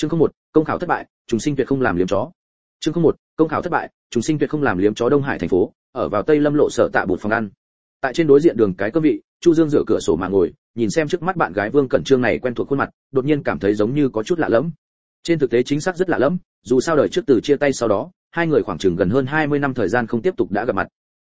chương không một, công khảo thất bại chúng sinh tuyệt không làm liếm chó. Chương không một, công khảo thất bại chúng sinh tuyệt không làm liếm chó đông hải thành phố, ở vào tây lâm lộ sở tạ bột phòng ăn. Tại trên đối diện đường cái cơ vị, chu dương dựa cửa sổ mà ngồi, nhìn xem trước mắt bạn gái vương cẩn trương này quen thuộc khuôn mặt, đột nhiên cảm thấy giống như có chút lạ lẫm. Trên thực tế chính xác rất lạ lẫm, dù sao đời trước từ chia tay sau đó, hai người khoảng chừng gần hơn 20 năm thời gian không tiếp tục đã gặp mặt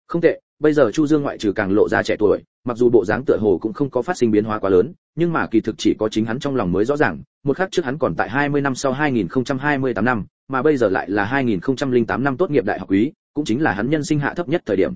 không tệ, bây giờ chu dương ngoại trừ càng lộ ra trẻ tuổi, mặc dù bộ dáng tựa hồ cũng không có phát sinh biến hóa quá lớn, nhưng mà kỳ thực chỉ có chính hắn trong lòng mới rõ ràng, một khắc trước hắn còn tại 20 năm sau 2028 năm, mà bây giờ lại là 2008 năm tốt nghiệp đại học quý, cũng chính là hắn nhân sinh hạ thấp nhất thời điểm.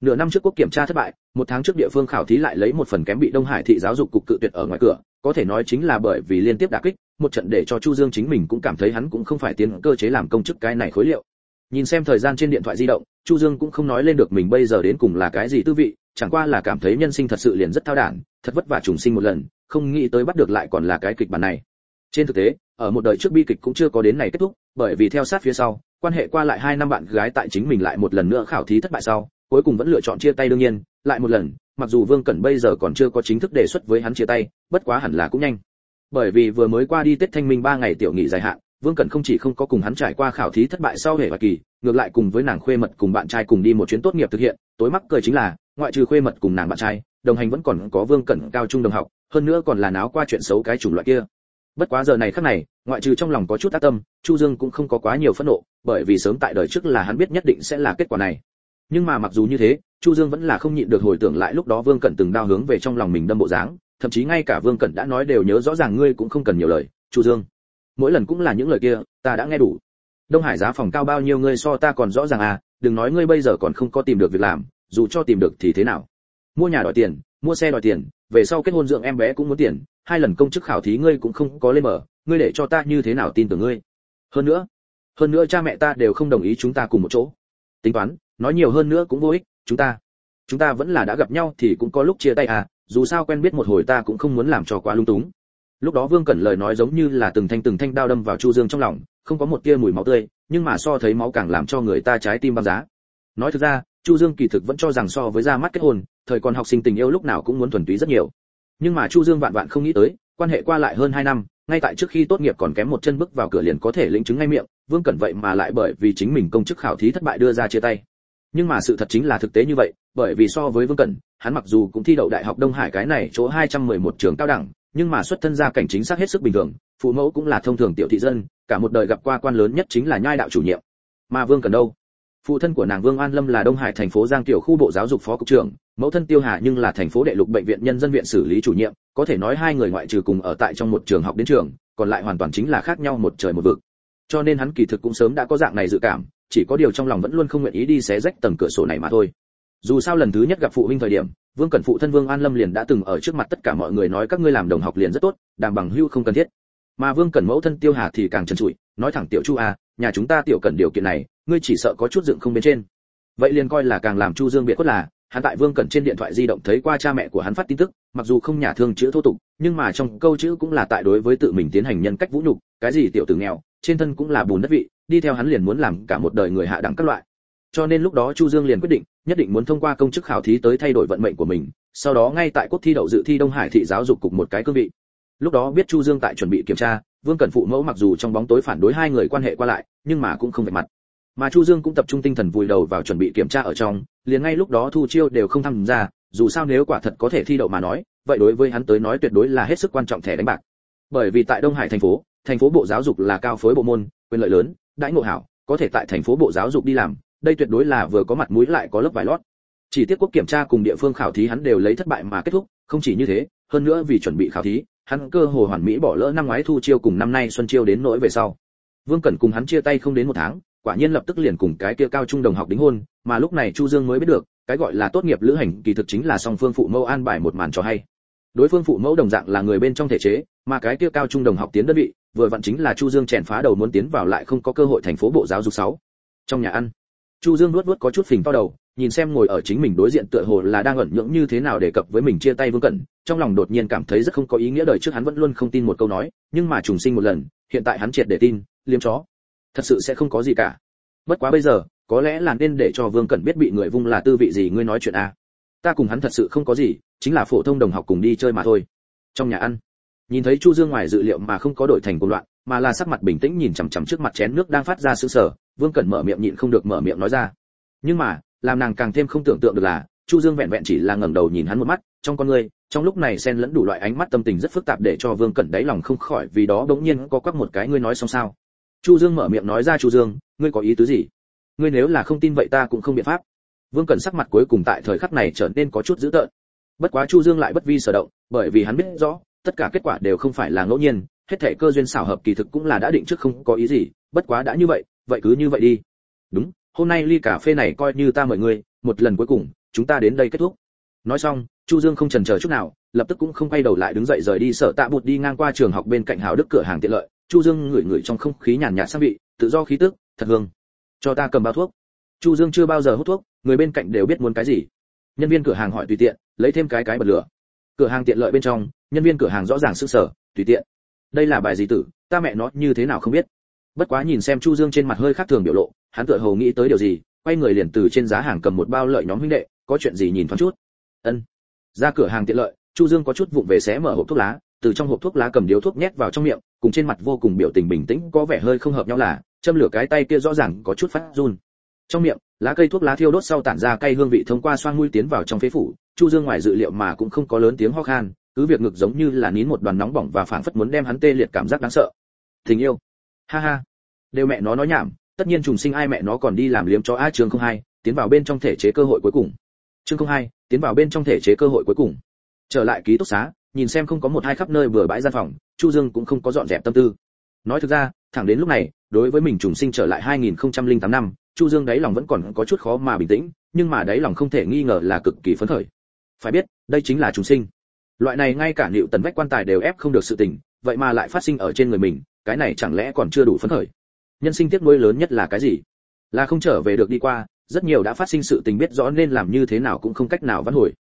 Nửa năm trước quốc kiểm tra thất bại, một tháng trước địa phương khảo thí lại lấy một phần kém bị đông hải thị giáo dục cục cự tuyệt ở ngoài cửa, có thể nói chính là bởi vì liên tiếp đả kích, một trận để cho chu dương chính mình cũng cảm thấy hắn cũng không phải tiến cơ chế làm công chức cái này khối liệu. Nhìn xem thời gian trên điện thoại di động chu dương cũng không nói lên được mình bây giờ đến cùng là cái gì tư vị, chẳng qua là cảm thấy nhân sinh thật sự liền rất thao đản, thật vất vả trùng sinh một lần, không nghĩ tới bắt được lại còn là cái kịch bản này. Trên thực tế, ở một đời trước bi kịch cũng chưa có đến này kết thúc, bởi vì theo sát phía sau, quan hệ qua lại hai năm bạn gái tại chính mình lại một lần nữa khảo thí thất bại sau, cuối cùng vẫn lựa chọn chia tay đương nhiên, lại một lần, mặc dù vương cẩn bây giờ còn chưa có chính thức đề xuất với hắn chia tay, bất quá hẳn là cũng nhanh. Bởi vì vừa mới qua đi tết thanh minh ba ngày tiểu nghỉ dài hạn vương cẩn không chỉ không có cùng hắn trải qua khảo thí thất bại sau hệ và kỳ, ngược lại cùng với nàng khuê mật cùng bạn trai cùng đi một chuyến tốt nghiệp thực hiện, tối mắc cười chính là, ngoại trừ khuê mật cùng nàng bạn trai, đồng hành vẫn còn có vương cẩn cao trung đồng học, hơn nữa còn là náo qua chuyện xấu cái chủng loại kia. Bất quá giờ này khắc này, ngoại trừ trong lòng có chút ác tâm, chu dương cũng không có quá nhiều phẫn nộ, bởi vì sớm tại đời trước là hắn biết nhất định sẽ là kết quả này. Nhưng mà mặc dù như thế, chu dương vẫn là không nhịn được hồi tưởng lại lúc đó vương cẩn từng đao hướng về trong lòng mình đâm bộ dáng, thậm chí ngay cả vương cẩn đã nói đều nhớ rõ ràng ngươi cũng không cần nhiều lời, chu dương mỗi lần cũng là những lời kia, ta đã nghe đủ. Đông hải giá phòng cao bao nhiêu ngươi so ta còn rõ ràng à đừng nói ngươi bây giờ còn không có tìm được việc làm, dù cho tìm được thì thế nào? Mua nhà đòi tiền, mua xe đòi tiền, về sau kết hôn dưỡng em bé cũng muốn tiền, hai lần công chức khảo thí ngươi cũng không có lên mở, ngươi để cho ta như thế nào tin tưởng ngươi? Hơn nữa hơn nữa cha mẹ ta đều không đồng ý chúng ta cùng một chỗ. Tính toán, nói nhiều hơn nữa cũng vô ích, chúng ta chúng ta vẫn là đã gặp nhau thì cũng có lúc chia tay à dù sao quen biết một hồi ta cũng không muốn làm cho quá lung túng lúc đó vương cẩn lời nói giống như là từng thanh từng thanh đao đâm vào chu dương trong lòng, không có một tia mùi máu tươi, nhưng mà so thấy máu càng làm cho người ta trái tim băng giá. Nói thực ra, chu dương kỳ thực vẫn cho rằng so với ra mắt kết hôn, thời còn học sinh tình yêu lúc nào cũng muốn thuần túy rất nhiều. Nhưng mà chu dương vạn vạn không nghĩ tới, quan hệ qua lại hơn 2 năm, ngay tại trước khi tốt nghiệp còn kém một chân bước vào cửa liền có thể lĩnh chứng ngay miệng, vương cẩn vậy mà lại bởi vì chính mình công chức khảo thí thất bại đưa ra chia tay. Nhưng mà sự thật chính là thực tế như vậy, bởi vì so với vương cẩn, hắn mặc dù cũng thi đậu đại học đông hải cái này chỗ 211 trường cao đẳng nhưng mà xuất thân gia cảnh chính xác hết sức bình thường, phụ mẫu cũng là thông thường tiểu thị dân, cả một đời gặp qua quan lớn nhất chính là nhai đạo chủ nhiệm. Mà vương cần đâu? Phụ thân của nàng vương an lâm là đông hải thành phố giang tiểu khu bộ giáo dục phó cục trưởng, mẫu thân tiêu hà nhưng là thành phố đệ lục bệnh viện nhân dân viện xử lý chủ nhiệm, có thể nói hai người ngoại trừ cùng ở tại trong một trường học đến trường, còn lại hoàn toàn chính là khác nhau một trời một vực. Cho nên hắn kỳ thực cũng sớm đã có dạng này dự cảm, chỉ có điều trong lòng vẫn luôn không nguyện ý đi xé rách tầng cửa sổ này mà thôi. Dù sao lần thứ nhất gặp phụ huynh thời điểm vương cẩn phụ thân vương an lâm liền đã từng ở trước mặt tất cả mọi người nói các ngươi làm đồng học liền rất tốt, đàm bằng hưu không cần thiết. Mà vương cẩn mẫu thân tiêu hà thì càng trần trụi, nói thẳng tiểu chu à nhà chúng ta tiểu cần điều kiện này, ngươi chỉ sợ có chút dựng không bên trên. Vậy liền coi là càng làm chu dương biệt khuất là, hắn tại vương cẩn trên điện thoại di động thấy qua cha mẹ của hắn phát tin tức, mặc dù không nhà thương chữ thô tục, nhưng mà trong câu chữ cũng là tại đối với tự mình tiến hành nhân cách vũ nhục, cái gì tiểu tử nghèo, trên thân cũng là bùn đất vị, đi theo hắn liền muốn làm cả một đời người hạ đẳng các loại cho nên lúc đó chu dương liền quyết định, nhất định muốn thông qua công chức khảo thí tới thay đổi vận mệnh của mình, sau đó ngay tại quốc thi đậu dự thi đông hải thị giáo dục cục một cái cương vị. Lúc đó biết chu dương tại chuẩn bị kiểm tra, vương cần phụ mẫu mặc dù trong bóng tối phản đối hai người quan hệ qua lại, nhưng mà cũng không về mặt. Mà chu dương cũng tập trung tinh thần vùi đầu vào chuẩn bị kiểm tra ở trong, liền ngay lúc đó thu chiêu đều không tham gia, dù sao nếu quả thật có thể thi đậu mà nói, vậy đối với hắn tới nói tuyệt đối là hết sức quan trọng thẻ đánh bạc. Bởi vì tại đông hải thành phố thành phố bộ giáo dục là cao phối bộ môn, quyền lợi lớn, đãi ngộ hảo, có thể tại thành phố bộ giáo dục đi làm đây tuyệt đối là vừa có mặt mũi lại có lớp vải lót. Chỉ tiếc quốc kiểm tra cùng địa phương khảo thí hắn đều lấy thất bại mà kết thúc, không chỉ như thế, hơn nữa vì chuẩn bị khảo thí, hắn cơ hồ hoàn mỹ bỏ lỡ năm ngoái thu chiêu cùng năm nay xuân chiêu đến nỗi về sau. Vương cẩn cùng hắn chia tay không đến một tháng, quả nhiên lập tức liền cùng cái kia cao trung đồng học đính hôn, mà lúc này chu dương mới biết được, cái gọi là tốt nghiệp lữ hành kỳ thực chính là song phương phụ mẫu an bài một màn cho hay. Đối phương phụ mẫu đồng dạng là người bên trong thể chế, mà cái kia cao trung đồng học tiến đơn vị, vừa vặn chính là chu dương chèn phá đầu muốn tiến vào lại không có cơ hội thành phố bộ giáo dục 6. trong nhà ăn chu dương nuốt nuốt có chút phình to đầu, nhìn xem ngồi ở chính mình đối diện tựa hồ là đang ẩn nhượng như thế nào để cập với mình chia tay vương cẩn, trong lòng đột nhiên cảm thấy rất không có ý nghĩa đời trước hắn vẫn luôn không tin một câu nói, nhưng mà trùng sinh một lần, hiện tại hắn triệt để tin, liếm chó. Thật sự sẽ không có gì cả. Bất quá bây giờ, có lẽ là nên để cho vương cẩn biết bị người vung là tư vị gì ngươi nói chuyện à. ta cùng hắn thật sự không có gì, chính là phổ thông đồng học cùng đi chơi mà thôi. Trong nhà ăn, nhìn thấy chu dương ngoài dự liệu mà không có đổi thành cuộc loạn, mà là sắc mặt bình tĩnh nhìn chằm chằm trước mặt chén nước đang phát ra sự sở vương cẩn mở miệng nhịn không được mở miệng nói ra. Nhưng mà, làm nàng càng thêm không tưởng tượng được là, chu dương vẹn vẹn chỉ là ngẩng đầu nhìn hắn một mắt, trong con người, trong lúc này xen lẫn đủ loại ánh mắt tâm tình rất phức tạp để cho vương cẩn đáy lòng không khỏi vì đó đống nhiên có quắc một cái ngươi nói xong sao. Chu dương mở miệng nói ra, chu dương, ngươi có ý tứ gì? Ngươi nếu là không tin vậy ta cũng không biện pháp. Vương cẩn sắc mặt cuối cùng tại thời khắc này trở nên có chút dữ tợn. Bất quá chu dương lại bất vi sở động, bởi vì hắn biết rõ, tất cả kết quả đều không phải là ngẫu nhiên, hết thảy cơ duyên xảo hợp kỳ thực cũng là đã định trước không có ý gì, bất quá đã như vậy vậy cứ như vậy đi. Đúng, hôm nay ly cà phê này coi như ta mời ngươi, một lần cuối cùng, chúng ta đến đây kết thúc. Nói xong, chu dương không chần chờ chút nào, lập tức cũng không quay đầu lại đứng dậy rời đi sợ tạ bụt đi ngang qua trường học bên cạnh hào đức cửa hàng tiện lợi. Chu dương ngửi ngửi trong không khí nhàn nhạt sang vị, tự do khí tức, thật hương. Cho ta cầm bao thuốc. Chu dương chưa bao giờ hút thuốc, người bên cạnh đều biết muốn cái gì. Nhân viên cửa hàng hỏi tùy tiện, lấy thêm cái cái bật lửa. Cửa hàng tiện lợi bên trong, nhân viên cửa hàng rõ ràng sức sở tùy tiện. Đây là bài gì tử, ta mẹ nó như thế nào không biết bất quá nhìn xem chu dương trên mặt hơi khác thường biểu lộ, hắn tựa hồ nghĩ tới điều gì, quay người liền từ trên giá hàng cầm một bao lợi nhóm huynh đệ, có chuyện gì nhìn thoáng chút. Ân. Ra cửa hàng tiện lợi, chu dương có chút vụng về xé mở hộp thuốc lá, từ trong hộp thuốc lá cầm điếu thuốc nhét vào trong miệng, cùng trên mặt vô cùng biểu tình bình tĩnh, có vẻ hơi không hợp nhau là, châm lửa cái tay kia rõ ràng có chút phát run. Trong miệng, lá cây thuốc lá thiêu đốt sau tản ra cây hương vị thông qua xoang mũi tiến vào trong phế phủ, chu dương ngoài dự liệu mà cũng không có lớn tiếng ho khan, cứ việc ngực giống như là nín một đoàn nóng bỏng và phảng phất muốn đem hắn tê liệt cảm giác đáng sợ. Tình yêu ha ha. Đều mẹ nó nói nhảm, tất nhiên trùng sinh ai mẹ nó còn đi làm liếm cho a chương không hai, tiến vào bên trong thể chế cơ hội cuối cùng. Chương không hai, tiến vào bên trong thể chế cơ hội cuối cùng. Trở lại ký túc xá, nhìn xem không có một hai khắp nơi vừa bãi gian phòng, chu dương cũng không có dọn dẹp tâm tư. Nói thực ra, thẳng đến lúc này, đối với mình trùng sinh trở lại 2008 năm, chu dương đáy lòng vẫn còn có chút khó mà bình tĩnh, nhưng mà đáy lòng không thể nghi ngờ là cực kỳ phấn khởi. Phải biết, đây chính là trùng sinh. Loại này ngay cả liệu tần vách quan tài đều ép không được sự tình, vậy mà lại phát sinh ở trên người mình cái này chẳng lẽ còn chưa đủ phấn khởi? Nhân sinh tiếc nuối lớn nhất là cái gì? Là không trở về được đi qua, rất nhiều đã phát sinh sự tình biết rõ nên làm như thế nào cũng không cách nào vãn hồi.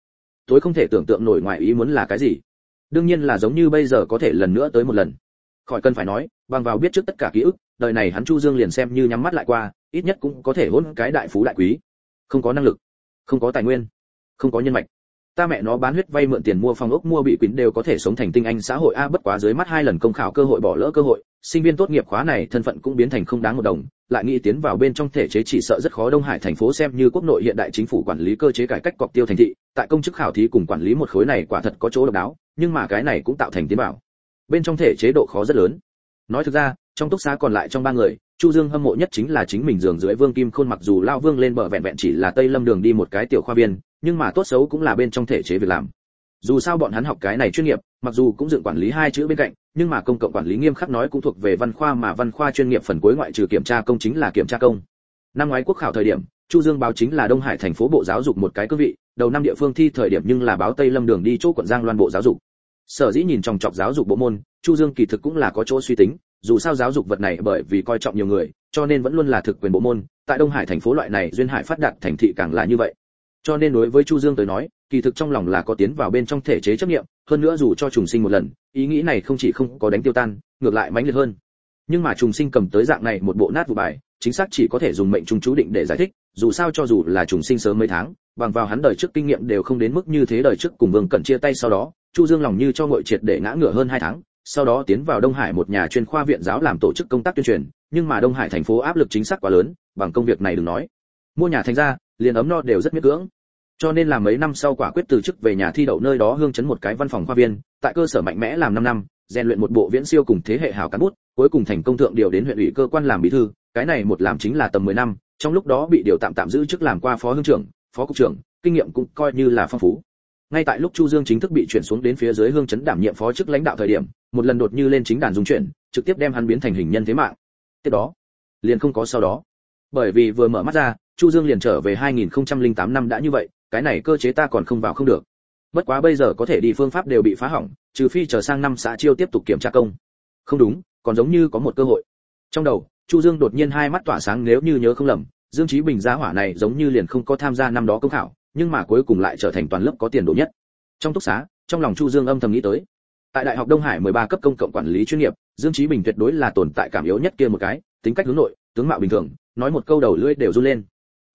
Tối không thể tưởng tượng nổi ngoài ý muốn là cái gì. Đương nhiên là giống như bây giờ có thể lần nữa tới một lần. Khỏi cần phải nói, bằng vào biết trước tất cả ký ức, đời này hắn chu dương liền xem như nhắm mắt lại qua, ít nhất cũng có thể hôn cái đại phú đại quý. Không có năng lực, không có tài nguyên, không có nhân mạch. Ta mẹ nó bán huyết vay mượn tiền mua phòng ốc mua bị quýnh đều có thể sống thành tinh anh xã hội. A, bất quá dưới mắt hai lần công khảo cơ hội bỏ lỡ cơ hội sinh viên tốt nghiệp khóa này thân phận cũng biến thành không đáng một đồng, lại nghĩ tiến vào bên trong thể chế chỉ sợ rất khó đông hải thành phố xem như quốc nội hiện đại chính phủ quản lý cơ chế cải cách cọc tiêu thành thị, tại công chức khảo thí cùng quản lý một khối này quả thật có chỗ độc đáo, nhưng mà cái này cũng tạo thành tiến bảo. Bên trong thể chế độ khó rất lớn. Nói thực ra, trong túc xá còn lại trong ba người, chu dương hâm mộ nhất chính là chính mình giường dưới vương kim khôn mặc dù lao vương lên bờ vẹn vẹn chỉ là tây lâm đường đi một cái tiểu khoa viên, nhưng mà tốt xấu cũng là bên trong thể chế việc làm dù sao bọn hắn học cái này chuyên nghiệp, mặc dù cũng dựng quản lý hai chữ bên cạnh, nhưng mà công cộng quản lý nghiêm khắc nói cũng thuộc về văn khoa mà văn khoa chuyên nghiệp phần cuối ngoại trừ kiểm tra công chính là kiểm tra công. Năm ngoái quốc khảo thời điểm, chu dương báo chính là đông hải thành phố bộ giáo dục một cái cương vị, đầu năm địa phương thi thời điểm nhưng là báo tây lâm đường đi chỗ quận giang loan bộ giáo dục. Sở dĩ nhìn trong chọc giáo dục bộ môn, chu dương kỳ thực cũng là có chỗ suy tính, dù sao giáo dục vật này bởi vì coi trọng nhiều người, cho nên vẫn luôn là thực quyền bộ môn, tại đông hải thành phố loại này duyên hải phát đạt thành thị càng là như vậy. Cho nên đối với chu dương tới nói kỳ thực trong lòng là có tiến vào bên trong thể chế chấp nghiệm, hơn nữa dù cho trùng sinh một lần, ý nghĩ này không chỉ không có đánh tiêu tan, ngược lại mãnh liệt hơn. Nhưng mà trùng sinh cầm tới dạng này một bộ nát vụ bài, chính xác chỉ có thể dùng mệnh trùng chú định để giải thích, dù sao cho dù là trùng sinh sớm mấy tháng, bằng vào hắn đời trước kinh nghiệm đều không đến mức như thế đời trước cùng vương cẩn chia tay sau đó, chu dương lòng như cho ngội triệt để ngã ngửa hơn hai tháng, sau đó tiến vào đông hải một nhà chuyên khoa viện giáo làm tổ chức công tác tuyên truyền, nhưng mà đông hải thành phố áp lực chính xác quá lớn, bằng công việc này đừng nói. Mua nhà thành ra, liền ấm no đều rất miễn cưỡng cho nên là mấy năm sau quả quyết từ chức về nhà thi đậu nơi đó hương chấn một cái văn phòng khoa viên, tại cơ sở mạnh mẽ làm 5 năm, rèn luyện một bộ viễn siêu cùng thế hệ hảo cán bút, cuối cùng thành công thượng điều đến huyện ủy cơ quan làm bí thư, cái này một làm chính là tầm 10 năm, trong lúc đó bị điều tạm tạm giữ chức làm qua phó hương trưởng, phó cục trưởng, kinh nghiệm cũng coi như là phong phú. Ngay tại lúc chu dương chính thức bị chuyển xuống đến phía dưới hương chấn đảm nhiệm phó chức lãnh đạo thời điểm, một lần đột như lên chính đàn dung chuyển, trực tiếp đem hắn biến thành hình nhân thế mạng. Tiếp đó, liền không có sau đó. Bởi vì vừa mở mắt ra, chu dương liền trở về 2008 năm đã như vậy cái này cơ chế ta còn không vào không được. Bất quá bây giờ có thể đi phương pháp đều bị phá hỏng, trừ phi chờ sang năm xã chiêu tiếp tục kiểm tra công. Không đúng, còn giống như có một cơ hội. Trong đầu, chu dương đột nhiên hai mắt tỏa sáng nếu như nhớ không lầm, dương trí bình giá hỏa này giống như liền không có tham gia năm đó công khảo, nhưng mà cuối cùng lại trở thành toàn lớp có tiền đồ nhất. Trong túc xá, trong lòng chu dương âm thầm nghĩ tới. Tại đại học đông hải 13 cấp công cộng quản lý chuyên nghiệp, dương trí bình tuyệt đối là tồn tại cảm yếu nhất kia một cái, tính cách hướng nội, tướng mạo bình thường, nói một câu đầu lưỡi đều run lên.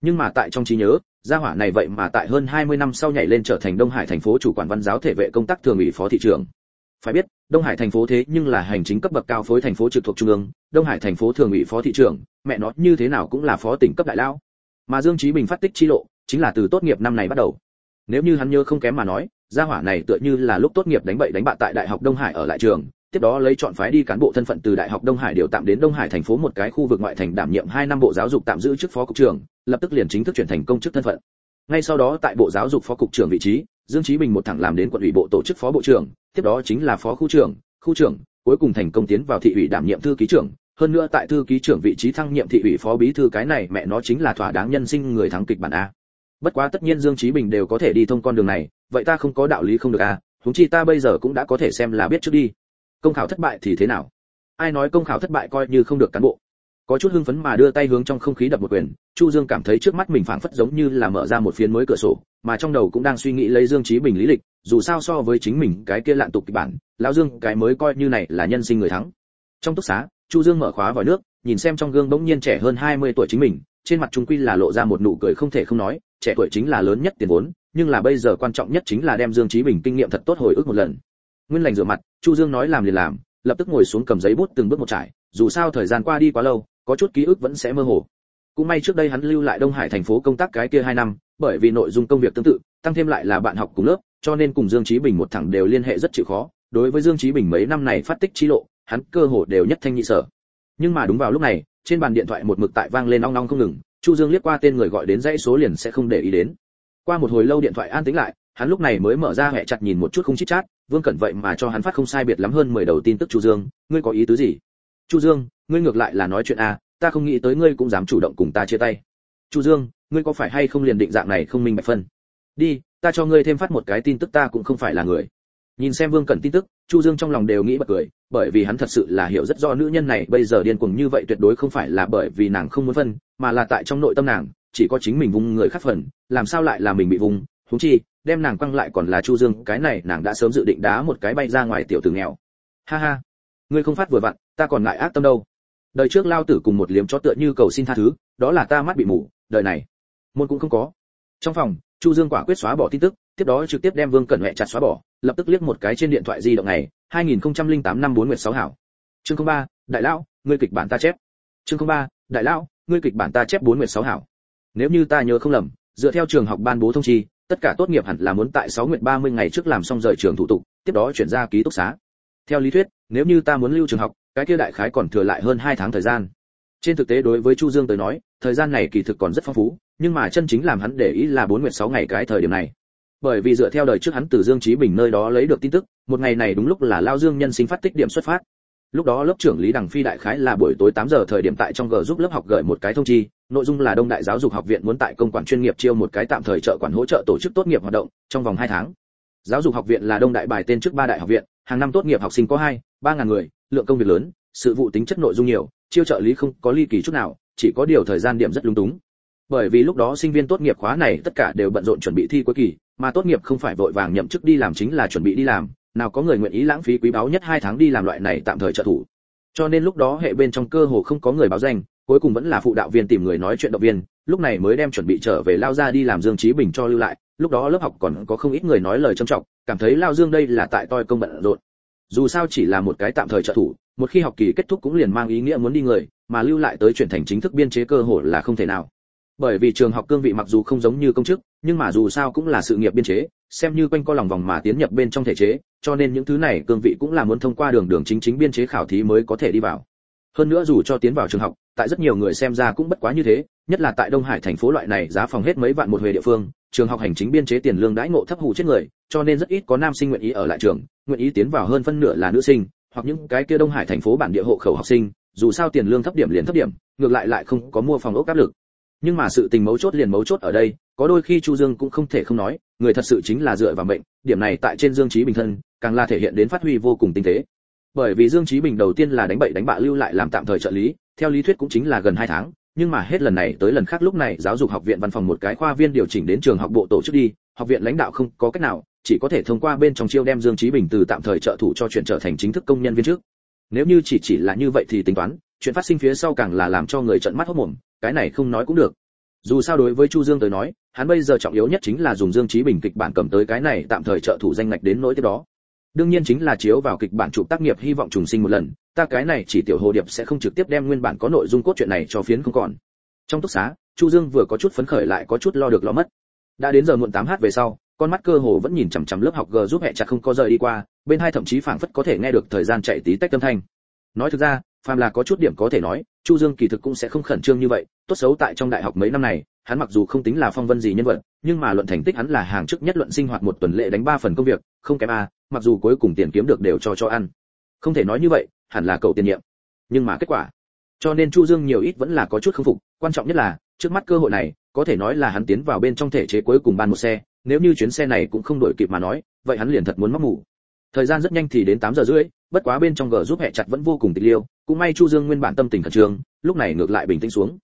Nhưng mà tại trong trí nhớ gia hỏa này vậy mà tại hơn 20 năm sau nhảy lên trở thành đông hải thành phố chủ quản văn giáo thể vệ công tác thường ủy phó thị trưởng. Phải biết, đông hải thành phố thế nhưng là hành chính cấp bậc cao phối thành phố trực thuộc trung ương, đông hải thành phố thường ủy phó thị trưởng, mẹ nó, như thế nào cũng là phó tỉnh cấp đại lao mà dương trí bình phát tích chi lộ, chính là từ tốt nghiệp năm này bắt đầu. Nếu như hắn nhớ không kém mà nói, gia hỏa này tựa như là lúc tốt nghiệp đánh bậy đánh bạ tại đại học đông hải ở lại trường, tiếp đó lấy chọn phái đi cán bộ thân phận từ đại học đông hải điều tạm đến đông hải thành phố một cái khu vực ngoại thành đảm nhiệm 2 năm bộ giáo dục tạm giữ chức phó cục trưởng lập tức liền chính thức chuyển thành công chức thân phận. Ngay sau đó tại bộ giáo dục phó cục trưởng vị trí, dương trí bình một thẳng làm đến quận ủy bộ tổ chức phó bộ trưởng, tiếp đó chính là phó khu trưởng khu trưởng, cuối cùng thành công tiến vào thị ủy đảm nhiệm thư ký trưởng. Hơn nữa tại thư ký trưởng vị trí thăng nhiệm thị ủy phó bí thư cái này, mẹ nó chính là thỏa đáng nhân sinh người thắng kịch bản a. Bất quá tất nhiên dương trí bình đều có thể đi thông con đường này, vậy ta không có đạo lý không được a, huống chi ta bây giờ cũng đã có thể xem là biết trước đi. Công khảo thất bại thì thế nào? Ai nói công khảo thất bại coi như không được cán bộ? Có chút hưng phấn mà đưa tay hướng trong không khí đập một quyền, chu dương cảm thấy trước mắt mình phảng phất giống như là mở ra một phiến mới cửa sổ, mà trong đầu cũng đang suy nghĩ lấy dương trí bình lý lịch, dù sao so với chính mình cái kia lạn tục kịch bản, lão dương cái mới coi như này là nhân sinh người thắng. Trong túc xá, chu dương mở khóa vòi nước, nhìn xem trong gương bỗng nhiên trẻ hơn 20 tuổi chính mình, trên mặt trung quy là lộ ra một nụ cười không thể không nói, trẻ tuổi chính là lớn nhất tiền vốn, nhưng là bây giờ quan trọng nhất chính là đem dương trí bình kinh nghiệm thật tốt hồi ức một lần. Nguyên lành rửa mặt, chu dương nói làm liền làm, lập tức ngồi xuống cầm giấy bút từng bước một trải, dù sao thời gian qua đi quá lâu có chút ký ức vẫn sẽ mơ hồ. Cũng may trước đây hắn lưu lại đông hải thành phố công tác cái kia hai năm, bởi vì nội dung công việc tương tự, tăng thêm lại là bạn học cùng lớp, cho nên cùng dương trí bình một thẳng đều liên hệ rất chịu khó. Đối với dương trí bình mấy năm này phát tích chi lộ, hắn cơ hồ đều nhất thanh nhị sở. Nhưng mà đúng vào lúc này, trên bàn điện thoại một mực tại vang lên ong ong không ngừng, chu dương liếc qua tên người gọi đến dãy số liền sẽ không để ý đến. Qua một hồi lâu điện thoại an tĩnh lại, hắn lúc này mới mở ra hệ chặt nhìn một chút không chít chát, vương cẩn vậy mà cho hắn phát không sai biệt lắm hơn 10 đầu tin tức chu dương, ngươi có ý tứ gì? Chu dương ngươi ngược lại là nói chuyện a, ta không nghĩ tới ngươi cũng dám chủ động cùng ta chia tay. Chu dương, ngươi có phải hay không liền định dạng này không minh bạch phân? Đi, ta cho ngươi thêm phát một cái tin tức ta cũng không phải là người. Nhìn xem vương cẩn tin tức, chu dương trong lòng đều nghĩ bật cười, bởi vì hắn thật sự là hiểu rất rõ nữ nhân này bây giờ điên cuồng như vậy tuyệt đối không phải là bởi vì nàng không muốn phân, mà là tại trong nội tâm nàng, chỉ có chính mình vùng người khác phần, làm sao lại là mình bị vùng huống chi, đem nàng quăng lại còn là chu dương, cái này nàng đã sớm dự định đá một cái bay ra ngoài tiểu tử nghèo. Ha ha, ngươi không phát vừa vặn, ta còn ngại ác tâm đâu đời trước lao tử cùng một liếm chó tựa như cầu xin tha thứ đó là ta mắt bị mù đời này môn cũng không có. Trong phòng chu dương quả quyết xóa bỏ tin tức tiếp đó trực tiếp đem vương cẩn huệ chặt xóa bỏ lập tức liếc một cái trên điện thoại di động này 2008 năm 4 nguyệt 6 hảo. Chương 03, đại lão ngươi kịch bản ta chép. Chương 03, đại lão ngươi kịch bản ta chép 4 nguyệt 6 hảo. Nếu như ta nhớ không lầm dựa theo trường học ban bố thông chi tất cả tốt nghiệp hẳn là muốn tại 6 nguyệt 30 ngày trước làm xong rời trường thủ tục tiếp đó chuyển ra ký túc xá theo lý thuyết nếu như ta muốn lưu trường học cái kia đại khái còn thừa lại hơn 2 tháng thời gian trên thực tế đối với chu dương tới nói thời gian này kỳ thực còn rất phong phú nhưng mà chân chính làm hắn để ý là bốn nguyệt sáu ngày cái thời điểm này bởi vì dựa theo đời trước hắn từ Dương Chí Bình nơi đó lấy được tin tức, một ngày này đúng lúc là Lao Dương nhân sinh phát tích điểm xuất phát. Lúc đó lớp trưởng Lý Đằng Phi đại khái là buổi tối 8 giờ thời điểm tại trong G giúp lớp học gửi một cái thông chi, nội dung là Đông Đại giáo dục học viện muốn tại công quản chuyên nghiệp chiêu một cái tạm thời trợ quản hỗ trợ tổ chức tốt nghiệp hoạt động trong vòng 2 tháng. Giáo dục học viện là Đông Đại bài tên trước ba đại học viện, hàng năm tốt nghiệp học sinh có 2, 3000 người, lượng công việc lớn, sự vụ tính chất nội dung nhiều, chiêu trợ lý không có ly kỳ chút nào, chỉ có điều thời gian điểm rất lung túng. Bởi vì lúc đó sinh viên tốt nghiệp khóa này tất cả đều bận rộn chuẩn bị thi cuối kỳ, mà tốt nghiệp không phải vội vàng nhậm chức đi làm chính là chuẩn bị đi làm nào có người nguyện ý lãng phí quý báu nhất hai tháng đi làm loại này tạm thời trợ thủ cho nên lúc đó hệ bên trong cơ hồ không có người báo danh cuối cùng vẫn là phụ đạo viên tìm người nói chuyện động viên lúc này mới đem chuẩn bị trở về lao ra đi làm dương trí bình cho lưu lại lúc đó lớp học còn có không ít người nói lời trầm trọng, cảm thấy lao dương đây là tại toi công bận rộn. Dù sao chỉ là một cái tạm thời trợ thủ, một khi học kỳ kết thúc cũng liền mang ý nghĩa muốn đi người, mà lưu lại tới chuyển thành chính thức biên chế cơ hội là không thể nào. Bởi vì trường học cương vị mặc dù không giống như công chức, nhưng mà dù sao cũng là sự nghiệp biên chế, xem như quanh co lòng vòng mà tiến nhập bên trong thể chế, cho nên những thứ này cương vị cũng là muốn thông qua đường đường chính chính biên chế khảo thí mới có thể đi vào. Hơn nữa dù cho tiến vào trường học, tại rất nhiều người xem ra cũng bất quá như thế, nhất là tại đông hải thành phố loại này giá phòng hết mấy vạn một huề địa phương trường học hành chính biên chế tiền lương đãi ngộ thấp hủ chết người, cho nên rất ít có nam sinh nguyện ý ở lại trường, nguyện ý tiến vào hơn phân nửa là nữ sinh, hoặc những cái kia đông hải thành phố bản địa hộ khẩu học sinh, dù sao tiền lương thấp điểm liền thấp điểm, ngược lại lại không có mua phòng ốc áp lực. Nhưng mà sự tình mấu chốt liền mấu chốt ở đây, có đôi khi chu dương cũng không thể không nói, người thật sự chính là dựa vào mệnh, điểm này tại trên dương trí bình thân, càng là thể hiện đến phát huy vô cùng tinh tế. Bởi vì dương trí bình đầu tiên là đánh bậy đánh bạ lưu lại làm tạm thời trợ lý, theo lý thuyết cũng chính là gần 2 tháng nhưng mà hết lần này tới lần khác lúc này giáo dục học viện văn phòng một cái khoa viên điều chỉnh đến trường học bộ tổ chức đi, học viện lãnh đạo không có cách nào, chỉ có thể thông qua bên trong chiêu đem dương trí bình từ tạm thời trợ thủ cho chuyển trở thành chính thức công nhân viên trước. Nếu như chỉ chỉ là như vậy thì tính toán, chuyện phát sinh phía sau càng là làm cho người trợn mắt hốt mồm, cái này không nói cũng được. Dù sao đối với chu dương tới nói, hắn bây giờ trọng yếu nhất chính là dùng dương trí bình kịch bản cầm tới cái này tạm thời trợ thủ danh ngạch đến nỗi tiếp đó. Đương nhiên chính là chiếu vào kịch bản chụp tác nghiệp hy vọng trùng sinh một lần ta cái này chỉ tiểu hồ điệp sẽ không trực tiếp đem nguyên bản có nội dung cốt truyện này cho phiến không còn. Trong túc xá, chu dương vừa có chút phấn khởi lại có chút lo được lo mất. Đã đến giờ muộn 8 h về sau, con mắt cơ hồ vẫn nhìn chằm chằm lớp học g giúp hệ chặt không có rời đi qua, bên hai thậm chí phảng phất có thể nghe được thời gian chạy tí tách âm thanh. Nói thực ra, phàm là có chút điểm có thể nói, chu dương kỳ thực cũng sẽ không khẩn trương như vậy, tốt xấu tại trong đại học mấy năm này, hắn mặc dù không tính là phong vân gì nhân vật, nhưng mà luận thành tích hắn là hàng trước nhất luận sinh hoạt một tuần lễ đánh ba phần công việc, không kém a, mặc dù cuối cùng tiền kiếm được đều cho cho ăn. Không thể nói như vậy hẳn là cậu tiền nhiệm. Nhưng mà kết quả, cho nên chu dương nhiều ít vẫn là có chút không phục. Quan trọng nhất là, trước mắt cơ hội này, có thể nói là hắn tiến vào bên trong thể chế cuối cùng ban một xe. Nếu như chuyến xe này cũng không đổi kịp mà nói, vậy hắn liền thật muốn mắc mù. Thời gian rất nhanh thì đến 8 giờ rưỡi, bất quá bên trong gờ giúp hẹ chặt vẫn vô cùng tịch liêu. Cũng may chu dương nguyên bản tâm tình khẩn trương, lúc này ngược lại bình tĩnh xuống.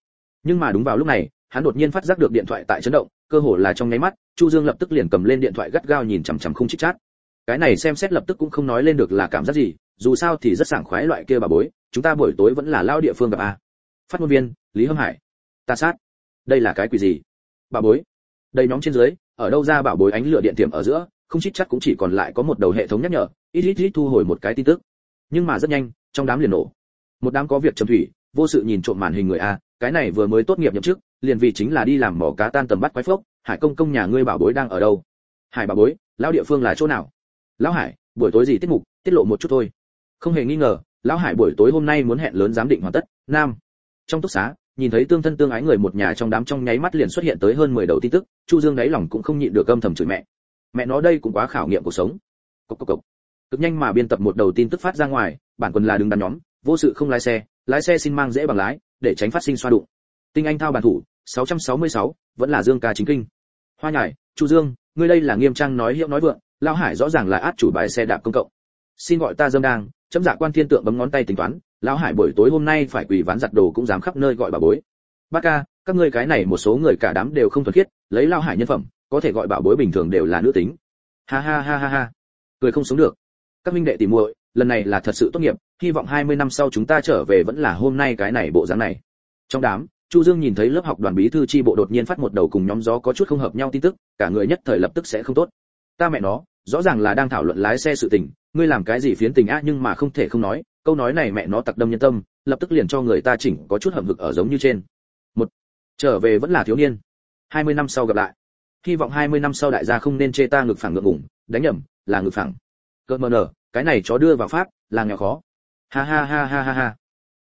Nhưng mà đúng vào lúc này, hắn đột nhiên phát giác được điện thoại tại chấn động, cơ hồ là trong nháy mắt, chu dương lập tức liền cầm lên điện thoại gắt gao nhìn chằm chằm không chích chát. Cái này xem xét lập tức cũng không nói lên được là cảm giác gì dù sao thì rất sảng khoái loại kia bà bối, chúng ta buổi tối vẫn là lao địa phương gặp a. Phát ngôn viên, lý hưng hải. Ta sát. Đây là cái quỷ gì? Bà bối. Đây nhóm trên dưới, ở đâu ra bảo bối ánh lửa điện tiềm ở giữa, không chít chắc cũng chỉ còn lại có một đầu hệ thống nhắc nhở, ít ít ít thu hồi một cái tin tức. Nhưng mà rất nhanh, trong đám liền nổ. Một đám có việc trầm thủy, vô sự nhìn trộm màn hình người a, cái này vừa mới tốt nghiệp nhậm chức, liền vì chính là đi làm mỏ cá tan tầm bắt quái phốc, hải công công nhà ngươi bảo bối đang ở đâu? Hải bảo bối, lão địa phương là chỗ nào? Lão hải, buổi tối gì tiết mục, tiết lộ một chút thôi không hề nghi ngờ lão hải buổi tối hôm nay muốn hẹn lớn giám định hoàn tất nam. Trong túc xá nhìn thấy tương thân tương ái người một nhà trong đám trong nháy mắt liền xuất hiện tới hơn 10 đầu tin tức chu dương đáy lòng cũng không nhịn được âm thầm chửi mẹ. Mẹ nó đây cũng quá khảo nghiệm cuộc sống. Cốc cốc cốc. cực nhanh mà biên tập một đầu tin tức phát ra ngoài bản quân là đứng đắn nhóm vô sự không lái xe lái xe xin mang dễ bằng lái để tránh phát sinh xoa đụng. Tinh anh thao bản thủ 666, vẫn là dương ca chính kinh. Hoa nhải chu dương ngươi đây là nghiêm trang nói hiệu nói vượng lao hải rõ ràng là át chủ bài xe đạp công cộng xin gọi ta dâm đang, chấm giả quan thiên tượng bấm ngón tay tính toán, lão hải buổi tối hôm nay phải quỳ ván giặt đồ cũng dám khắp nơi gọi bà bối. Bác ca, các ngươi cái này một số người cả đám đều không thuần khiết, lấy lao hải nhân phẩm, có thể gọi bảo bối bình thường đều là nữ tính. Ha ha ha ha ha. Cười không sống được. Các minh đệ tìm muội, lần này là thật sự tốt nghiệp, hy vọng 20 năm sau chúng ta trở về vẫn là hôm nay cái này bộ dáng này. Trong đám, chu dương nhìn thấy lớp học đoàn bí thư chi bộ đột nhiên phát một đầu cùng nhóm gió có chút không hợp nhau tin tức, cả người nhất thời lập tức sẽ không tốt. Ta mẹ nó, rõ ràng là đang thảo luận lái xe sự tình ngươi làm cái gì phiến tình á nhưng mà không thể không nói, câu nói này mẹ nó tặc đâm nhân tâm, lập tức liền cho người ta chỉnh có chút hậm hực ở giống như trên. Một, trở về vẫn là thiếu niên. 20 năm sau gặp lại. Hy vọng 20 năm sau đại gia không nên chê ta ngực phẳng ngượng ngủng đánh nhầm, là ngực phẳng. Cơ mờ nở, cái này chó đưa vào pháp, là nghèo khó. Ha ha ha ha ha ha.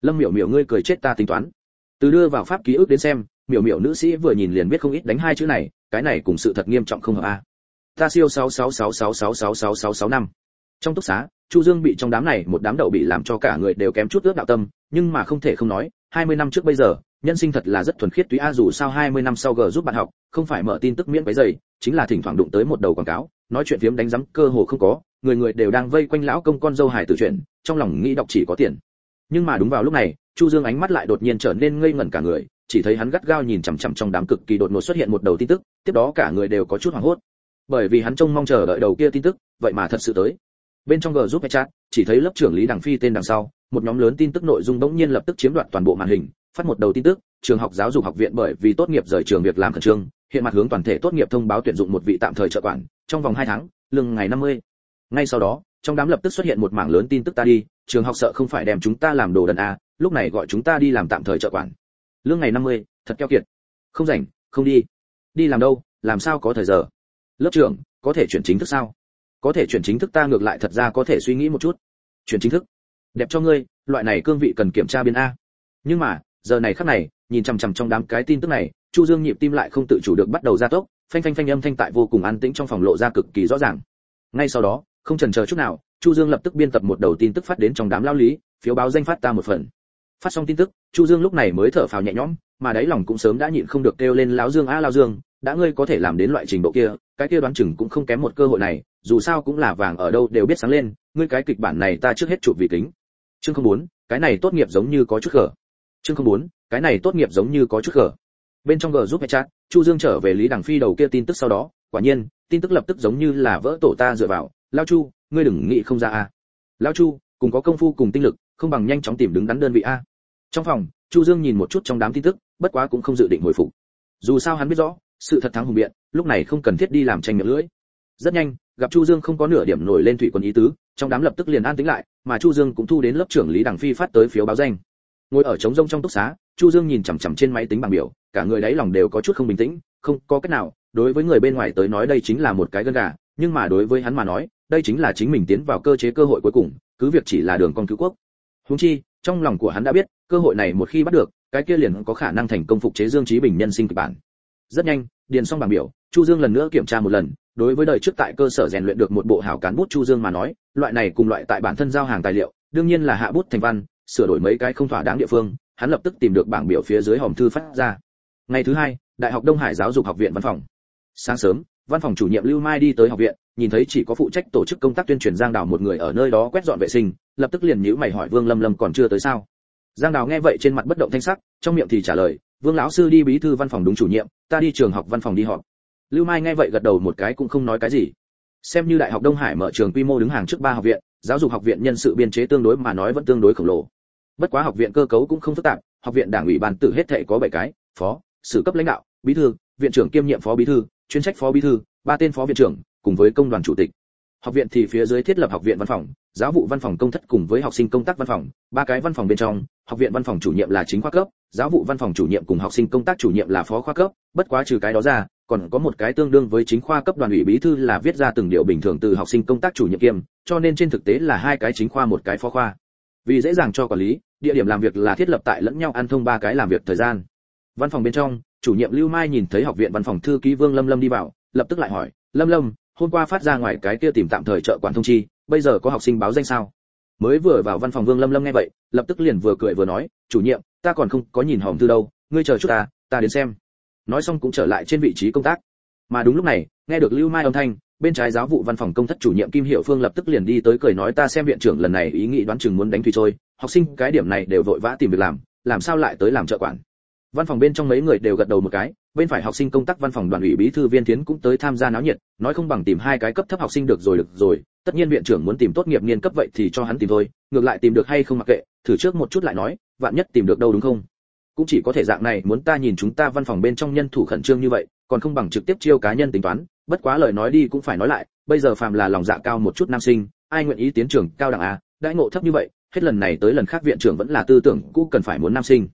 Lâm miểu miểu ngươi cười chết ta tính toán. Từ đưa vào pháp ký ức đến xem, miểu miểu nữ sĩ vừa nhìn liền biết không ít đánh hai chữ này, cái này cùng sự thật nghiêm trọng không hợp a. Ta siêu sáu sáu sáu sáu sáu sáu sáu sáu sáu năm trong túc xá, chu dương bị trong đám này một đám đậu bị làm cho cả người đều kém chút ướt đạo tâm, nhưng mà không thể không nói 20 năm trước bây giờ, nhân sinh thật là rất thuần khiết túy a, dù sao 20 năm sau g giúp bạn học, không phải mở tin tức miễn váy giày chính là thỉnh thoảng đụng tới một đầu quảng cáo, nói chuyện phiếm đánh rắm cơ hồ không có, người người đều đang vây quanh lão công con dâu hài tử chuyện, trong lòng nghĩ đọc chỉ có tiền. Nhưng mà đúng vào lúc này, chu dương ánh mắt lại đột nhiên trở nên ngây ngẩn cả người, chỉ thấy hắn gắt gao nhìn chằm chằm trong đám cực kỳ đột ngột xuất hiện một đầu tin tức, tiếp đó cả người đều có chút hoảng hốt. Bởi vì hắn trông mong chờ đợi đầu kia tin tức, vậy mà thật sự tới bên trong g giúp chat chỉ thấy lớp trưởng lý đằng phi tên đằng sau một nhóm lớn tin tức nội dung bỗng nhiên lập tức chiếm đoạt toàn bộ màn hình phát một đầu tin tức trường học giáo dục học viện bởi vì tốt nghiệp rời trường việc làm khẩn trương hiện mặt hướng toàn thể tốt nghiệp thông báo tuyển dụng một vị tạm thời trợ quản trong vòng 2 tháng lương ngày 50. ngay sau đó trong đám lập tức xuất hiện một mảng lớn tin tức ta đi trường học sợ không phải đem chúng ta làm đồ đần a lúc này gọi chúng ta đi làm tạm thời trợ quản. Lương ngày 50, thật keo kiệt. Không rảnh không đi. Đi làm đâu làm sao có thời giờ? Lớp trưởng có thể chuyển chính thức sao? Có thể chuyển chính thức ta ngược lại thật ra có thể suy nghĩ một chút. Chuyển chính thức. Đẹp cho ngươi loại này cương vị cần kiểm tra biên a. Nhưng mà giờ này khắc này nhìn chằm chằm trong đám cái tin tức này chu dương nhịp tim lại không tự chủ được bắt đầu gia tốc phanh phanh phanh âm thanh tại vô cùng an tĩnh trong phòng lộ ra cực kỳ rõ ràng. Ngay sau đó không chần chờ chút nào chu dương lập tức biên tập một đầu tin tức phát đến trong đám lao lý phiếu báo danh phát ta một phần. Phát xong tin tức chu dương lúc này mới thở phào nhẹ nhõm mà đáy lòng cũng sớm đã nhịn không được kêu lên lão dương a à, lão dương đã ngươi có thể làm đến loại trình độ kia, cái kia đoán chừng cũng không kém một cơ hội này, dù sao cũng là vàng ở đâu đều biết sáng lên, ngươi cái kịch bản này ta trước hết chụp vị kính. Chương không muốn cái này tốt nghiệp giống như có chút gở chương không muốn cái này tốt nghiệp giống như có chút gở bên trong g giúp hệ chat, chu dương trở về lý đằng phi đầu kia tin tức sau đó, quả nhiên, tin tức lập tức giống như là vỡ tổ ta dựa vào. Lao chu, ngươi đừng nghĩ không ra a. Lao chu, cùng có công phu cùng tinh lực, không bằng nhanh chóng tìm đứng đắn đơn vị a. Trong phòng, chu dương nhìn một chút trong đám tin tức, bất quá cũng không dự định hồi phục. Dù sao hắn biết rõ sự thật thắng hùng biện, lúc này không cần thiết đi làm tranh miệng lưỡi. Rất nhanh, gặp chu dương không có nửa điểm nổi lên thủy quân ý tứ, trong đám lập tức liền an tĩnh lại, mà chu dương cũng thu đến lớp trưởng lý đằng phi phát tới phiếu báo danh. Ngồi ở trống rông trong túc xá, chu dương nhìn chằm chằm trên máy tính bảng biểu, cả người đáy lòng đều có chút không bình tĩnh, không có cách nào, đối với người bên ngoài tới nói đây chính là một cái gân gà, nhưng mà đối với hắn mà nói, đây chính là chính mình tiến vào cơ chế cơ hội cuối cùng, cứ việc chỉ là đường con cứu quốc. Huống chi, trong lòng của hắn đã biết, cơ hội này một khi bắt được, cái kia liền có khả năng thành công phục chế dương trí bình nhân sinh kịch bản rất nhanh, điền xong bảng biểu, chu dương lần nữa kiểm tra một lần, đối với đời trước tại cơ sở rèn luyện được một bộ hảo cán bút chu dương mà nói, loại này cùng loại tại bản thân giao hàng tài liệu, đương nhiên là hạ bút thành văn, sửa đổi mấy cái không thỏa đáng địa phương, hắn lập tức tìm được bảng biểu phía dưới hòm thư phát ra. Ngày thứ hai, đại học đông hải giáo dục học viện văn phòng. Sáng sớm, văn phòng chủ nhiệm lưu mai đi tới học viện, nhìn thấy chỉ có phụ trách tổ chức công tác tuyên truyền giang đào một người ở nơi đó quét dọn vệ sinh, lập tức liền nhíu mày hỏi vương lâm lâm còn chưa tới sao? Giang đào nghe vậy trên mặt bất động thanh sắc, trong miệng thì trả lời vương lão sư đi bí thư văn phòng đúng chủ nhiệm, ta đi trường học văn phòng đi họp. Lưu mai nghe vậy gật đầu một cái cũng không nói cái gì. Xem như đại học đông hải mở trường quy mô đứng hàng trước ba học viện, giáo dục học viện nhân sự biên chế tương đối mà nói vẫn tương đối khổng lồ. Bất quá học viện cơ cấu cũng không phức tạp, học viện đảng ủy ban tử hết thệ có bảy cái, phó, sử cấp lãnh đạo, bí thư, viện trưởng kiêm nhiệm phó bí thư, chuyên trách phó bí thư, ba tên phó viện trưởng, cùng với công đoàn chủ tịch. Học viện thì phía dưới thiết lập học viện văn phòng, giáo vụ văn phòng công thất cùng với học sinh công tác văn phòng, ba cái văn phòng bên trong, học viện văn phòng chủ nhiệm là chính khoa cấp giáo vụ văn phòng chủ nhiệm cùng học sinh công tác chủ nhiệm là phó khoa cấp, bất quá trừ cái đó ra, còn có một cái tương đương với chính khoa cấp đoàn ủy bí thư là viết ra từng điều bình thường từ học sinh công tác chủ nhiệm kiêm, cho nên trên thực tế là hai cái chính khoa một cái phó khoa. Vì dễ dàng cho quản lý, địa điểm làm việc là thiết lập tại lẫn nhau ăn thông ba cái làm việc thời gian. Văn phòng bên trong, chủ nhiệm lưu mai nhìn thấy học viện văn phòng thư ký vương lâm lâm đi vào, lập tức lại hỏi, lâm lâm, hôm qua phát ra ngoài cái kia tìm tạm thời trợ quản thông chi, bây giờ có học sinh báo danh sao? Mới vừa vào văn phòng vương lâm lâm nghe vậy, lập tức liền vừa cười vừa nói, chủ nhiệm ta còn không có nhìn hòm thư đâu, ngươi chờ chút ta ta đến xem. Nói xong cũng trở lại trên vị trí công tác. Mà đúng lúc này, nghe được lưu mai âm thanh, bên trái giáo vụ văn phòng công thất chủ nhiệm kim hiệu phương lập tức liền đi tới cười nói ta xem viện trưởng lần này ý nghĩ đoán chừng muốn đánh thủy trôi, học sinh cái điểm này đều vội vã tìm việc làm làm sao lại tới làm trợ quản. Văn phòng bên trong mấy người đều gật đầu một cái, bên phải học sinh công tác văn phòng đoàn ủy bí thư viên tiến cũng tới tham gia náo nhiệt, nói không bằng tìm hai cái cấp thấp học sinh được rồi được rồi, tất nhiên viện trưởng muốn tìm tốt nghiệp niên cấp vậy thì cho hắn tìm thôi, ngược lại tìm được hay không mặc kệ, thử trước một chút lại nói vạn nhất tìm được đâu đúng không? Cũng chỉ có thể dạng này muốn ta nhìn chúng ta văn phòng bên trong nhân thủ khẩn trương như vậy, còn không bằng trực tiếp chiêu cá nhân tính toán, bất quá lời nói đi cũng phải nói lại, bây giờ phàm là lòng dạ cao một chút nam sinh, ai nguyện ý tiến trường cao đẳng a đãi ngộ thấp như vậy, hết lần này tới lần khác viện trưởng vẫn là tư tưởng cũ cần phải muốn nam sinh.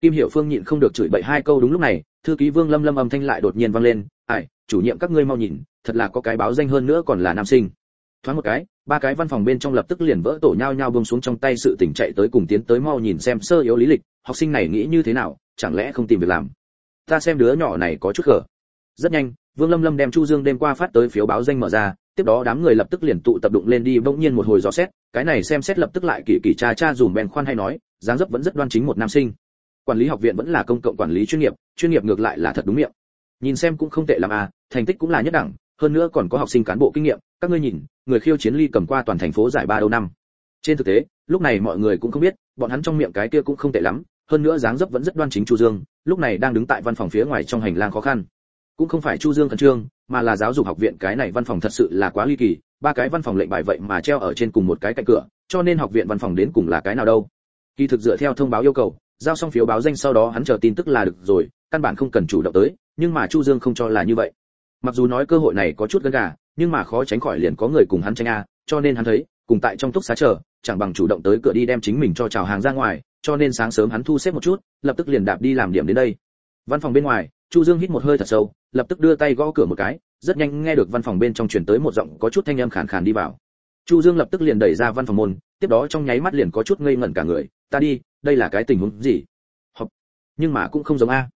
Kim hiểu phương nhịn không được chửi bậy hai câu đúng lúc này, thư ký vương lâm lâm âm thanh lại đột nhiên vang lên, ai, chủ nhiệm các ngươi mau nhìn, thật là có cái báo danh hơn nữa còn là nam sinh thoáng một cái, ba cái văn phòng bên trong lập tức liền vỡ tổ nhau nhau bông xuống trong tay sự tỉnh chạy tới cùng tiến tới mau nhìn xem sơ yếu lý lịch, học sinh này nghĩ như thế nào, chẳng lẽ không tìm việc làm. Ta xem đứa nhỏ này có chút gở rất nhanh, vương lâm lâm đem chu dương đêm qua phát tới phiếu báo danh mở ra, tiếp đó đám người lập tức liền tụ tập đụng lên đi bỗng nhiên một hồi dò xét, cái này xem xét lập tức lại kỳ kỳ cha cha dùm bèn khoan hay nói, dáng dấp vẫn rất đoan chính một nam sinh. Quản lý học viện vẫn là công cộng quản lý chuyên nghiệp chuyên nghiệp ngược lại là thật đúng miệng. Nhìn xem cũng không tệ lắm à thành tích cũng là nhất đẳng hơn nữa còn có học sinh cán bộ kinh nghiệm, các ngươi nhìn, người khiêu chiến ly cầm qua toàn thành phố giải ba đầu năm. Trên thực tế, lúc này mọi người cũng không biết, bọn hắn trong miệng cái kia cũng không tệ lắm, hơn nữa dáng dấp vẫn rất đoan chính chu dương, lúc này đang đứng tại văn phòng phía ngoài trong hành lang khó khăn. Cũng không phải chu dương khẩn trương, mà là giáo dục học viện cái này văn phòng thật sự là quá ly kỳ, ba cái văn phòng lệnh bài vậy mà treo ở trên cùng một cái cạnh cửa, cho nên học viện văn phòng đến cùng là cái nào đâu. Kỳ thực dựa theo thông báo yêu cầu, giao xong phiếu báo danh sau đó hắn chờ tin tức là được rồi, căn bản không cần chủ động tới, nhưng mà chu dương không cho là như vậy mặc dù nói cơ hội này có chút gân gà, nhưng mà khó tránh khỏi liền có người cùng hắn tranh a, cho nên hắn thấy, cùng tại trong túc xá chờ, chẳng bằng chủ động tới cửa đi đem chính mình cho chào hàng ra ngoài, cho nên sáng sớm hắn thu xếp một chút, lập tức liền đạp đi làm điểm đến đây. Văn phòng bên ngoài, chu dương hít một hơi thật sâu, lập tức đưa tay gõ cửa một cái, rất nhanh nghe được văn phòng bên trong truyền tới một giọng có chút thanh âm khàn khàn đi vào. Chu dương lập tức liền đẩy ra văn phòng môn, tiếp đó trong nháy mắt liền có chút ngây ngẩn cả người, ta đi, đây là cái tình huống gì? Học. Nhưng mà cũng không giống a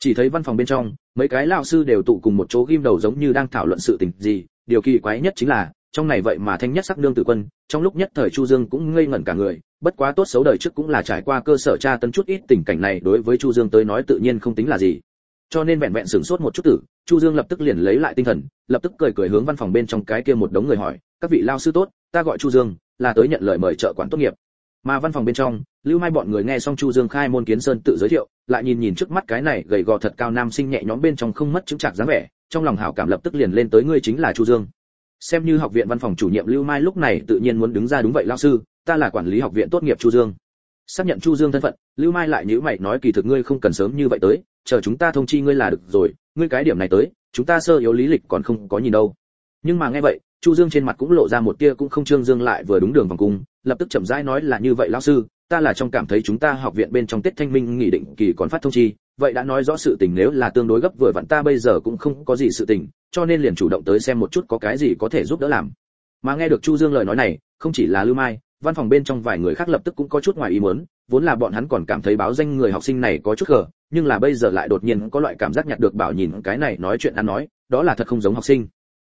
chỉ thấy văn phòng bên trong, mấy cái lao sư đều tụ cùng một chỗ ghim đầu giống như đang thảo luận sự tình gì, điều kỳ quái nhất chính là, trong này vậy mà thanh nhất sắc đương tử quân, trong lúc nhất thời chu dương cũng ngây ngẩn cả người, bất quá tốt xấu đời trước cũng là trải qua cơ sở tra tấn chút ít tình cảnh này đối với chu dương tới nói tự nhiên không tính là gì. Cho nên vẹn vẹn sửng sốt một chút tử, chu dương lập tức liền lấy lại tinh thần, lập tức cười cười hướng văn phòng bên trong cái kia một đống người hỏi, các vị lao sư tốt, ta gọi chu dương, là tới nhận lời mời trợ quản tốt nghiệp. Mà văn phòng bên trong lưu mai bọn người nghe xong chu dương khai môn kiến sơn tự giới thiệu, lại nhìn nhìn trước mắt cái này gầy gò thật cao nam sinh nhẹ nhõm bên trong không mất chứng chạc dáng vẻ, trong lòng hảo cảm lập tức liền lên tới ngươi chính là chu dương. Xem như học viện văn phòng chủ nhiệm lưu mai lúc này tự nhiên muốn đứng ra đúng vậy lao sư, ta là quản lý học viện tốt nghiệp chu dương. Xác nhận chu dương thân phận, lưu mai lại nhíu mày nói kỳ thực ngươi không cần sớm như vậy tới, chờ chúng ta thông chi ngươi là được rồi, ngươi cái điểm này tới, chúng ta sơ yếu lý lịch còn không có nhìn đâu. Nhưng mà nghe vậy, chu dương trên mặt cũng lộ ra một tia cũng không trương dương lại vừa đúng đường vòng cung, lập tức chậm rãi nói là như vậy lão sư ta là trong cảm thấy chúng ta học viện bên trong tết thanh minh nghị định kỳ còn phát thông chi vậy đã nói rõ sự tình nếu là tương đối gấp vừa vặn ta bây giờ cũng không có gì sự tình cho nên liền chủ động tới xem một chút có cái gì có thể giúp đỡ làm. Mà nghe được chu dương lời nói này không chỉ là lưu mai văn phòng bên trong vài người khác lập tức cũng có chút ngoài ý muốn vốn là bọn hắn còn cảm thấy báo danh người học sinh này có chút gở, nhưng là bây giờ lại đột nhiên có loại cảm giác nhặt được bảo nhìn cái này nói chuyện ăn nói đó là thật không giống học sinh.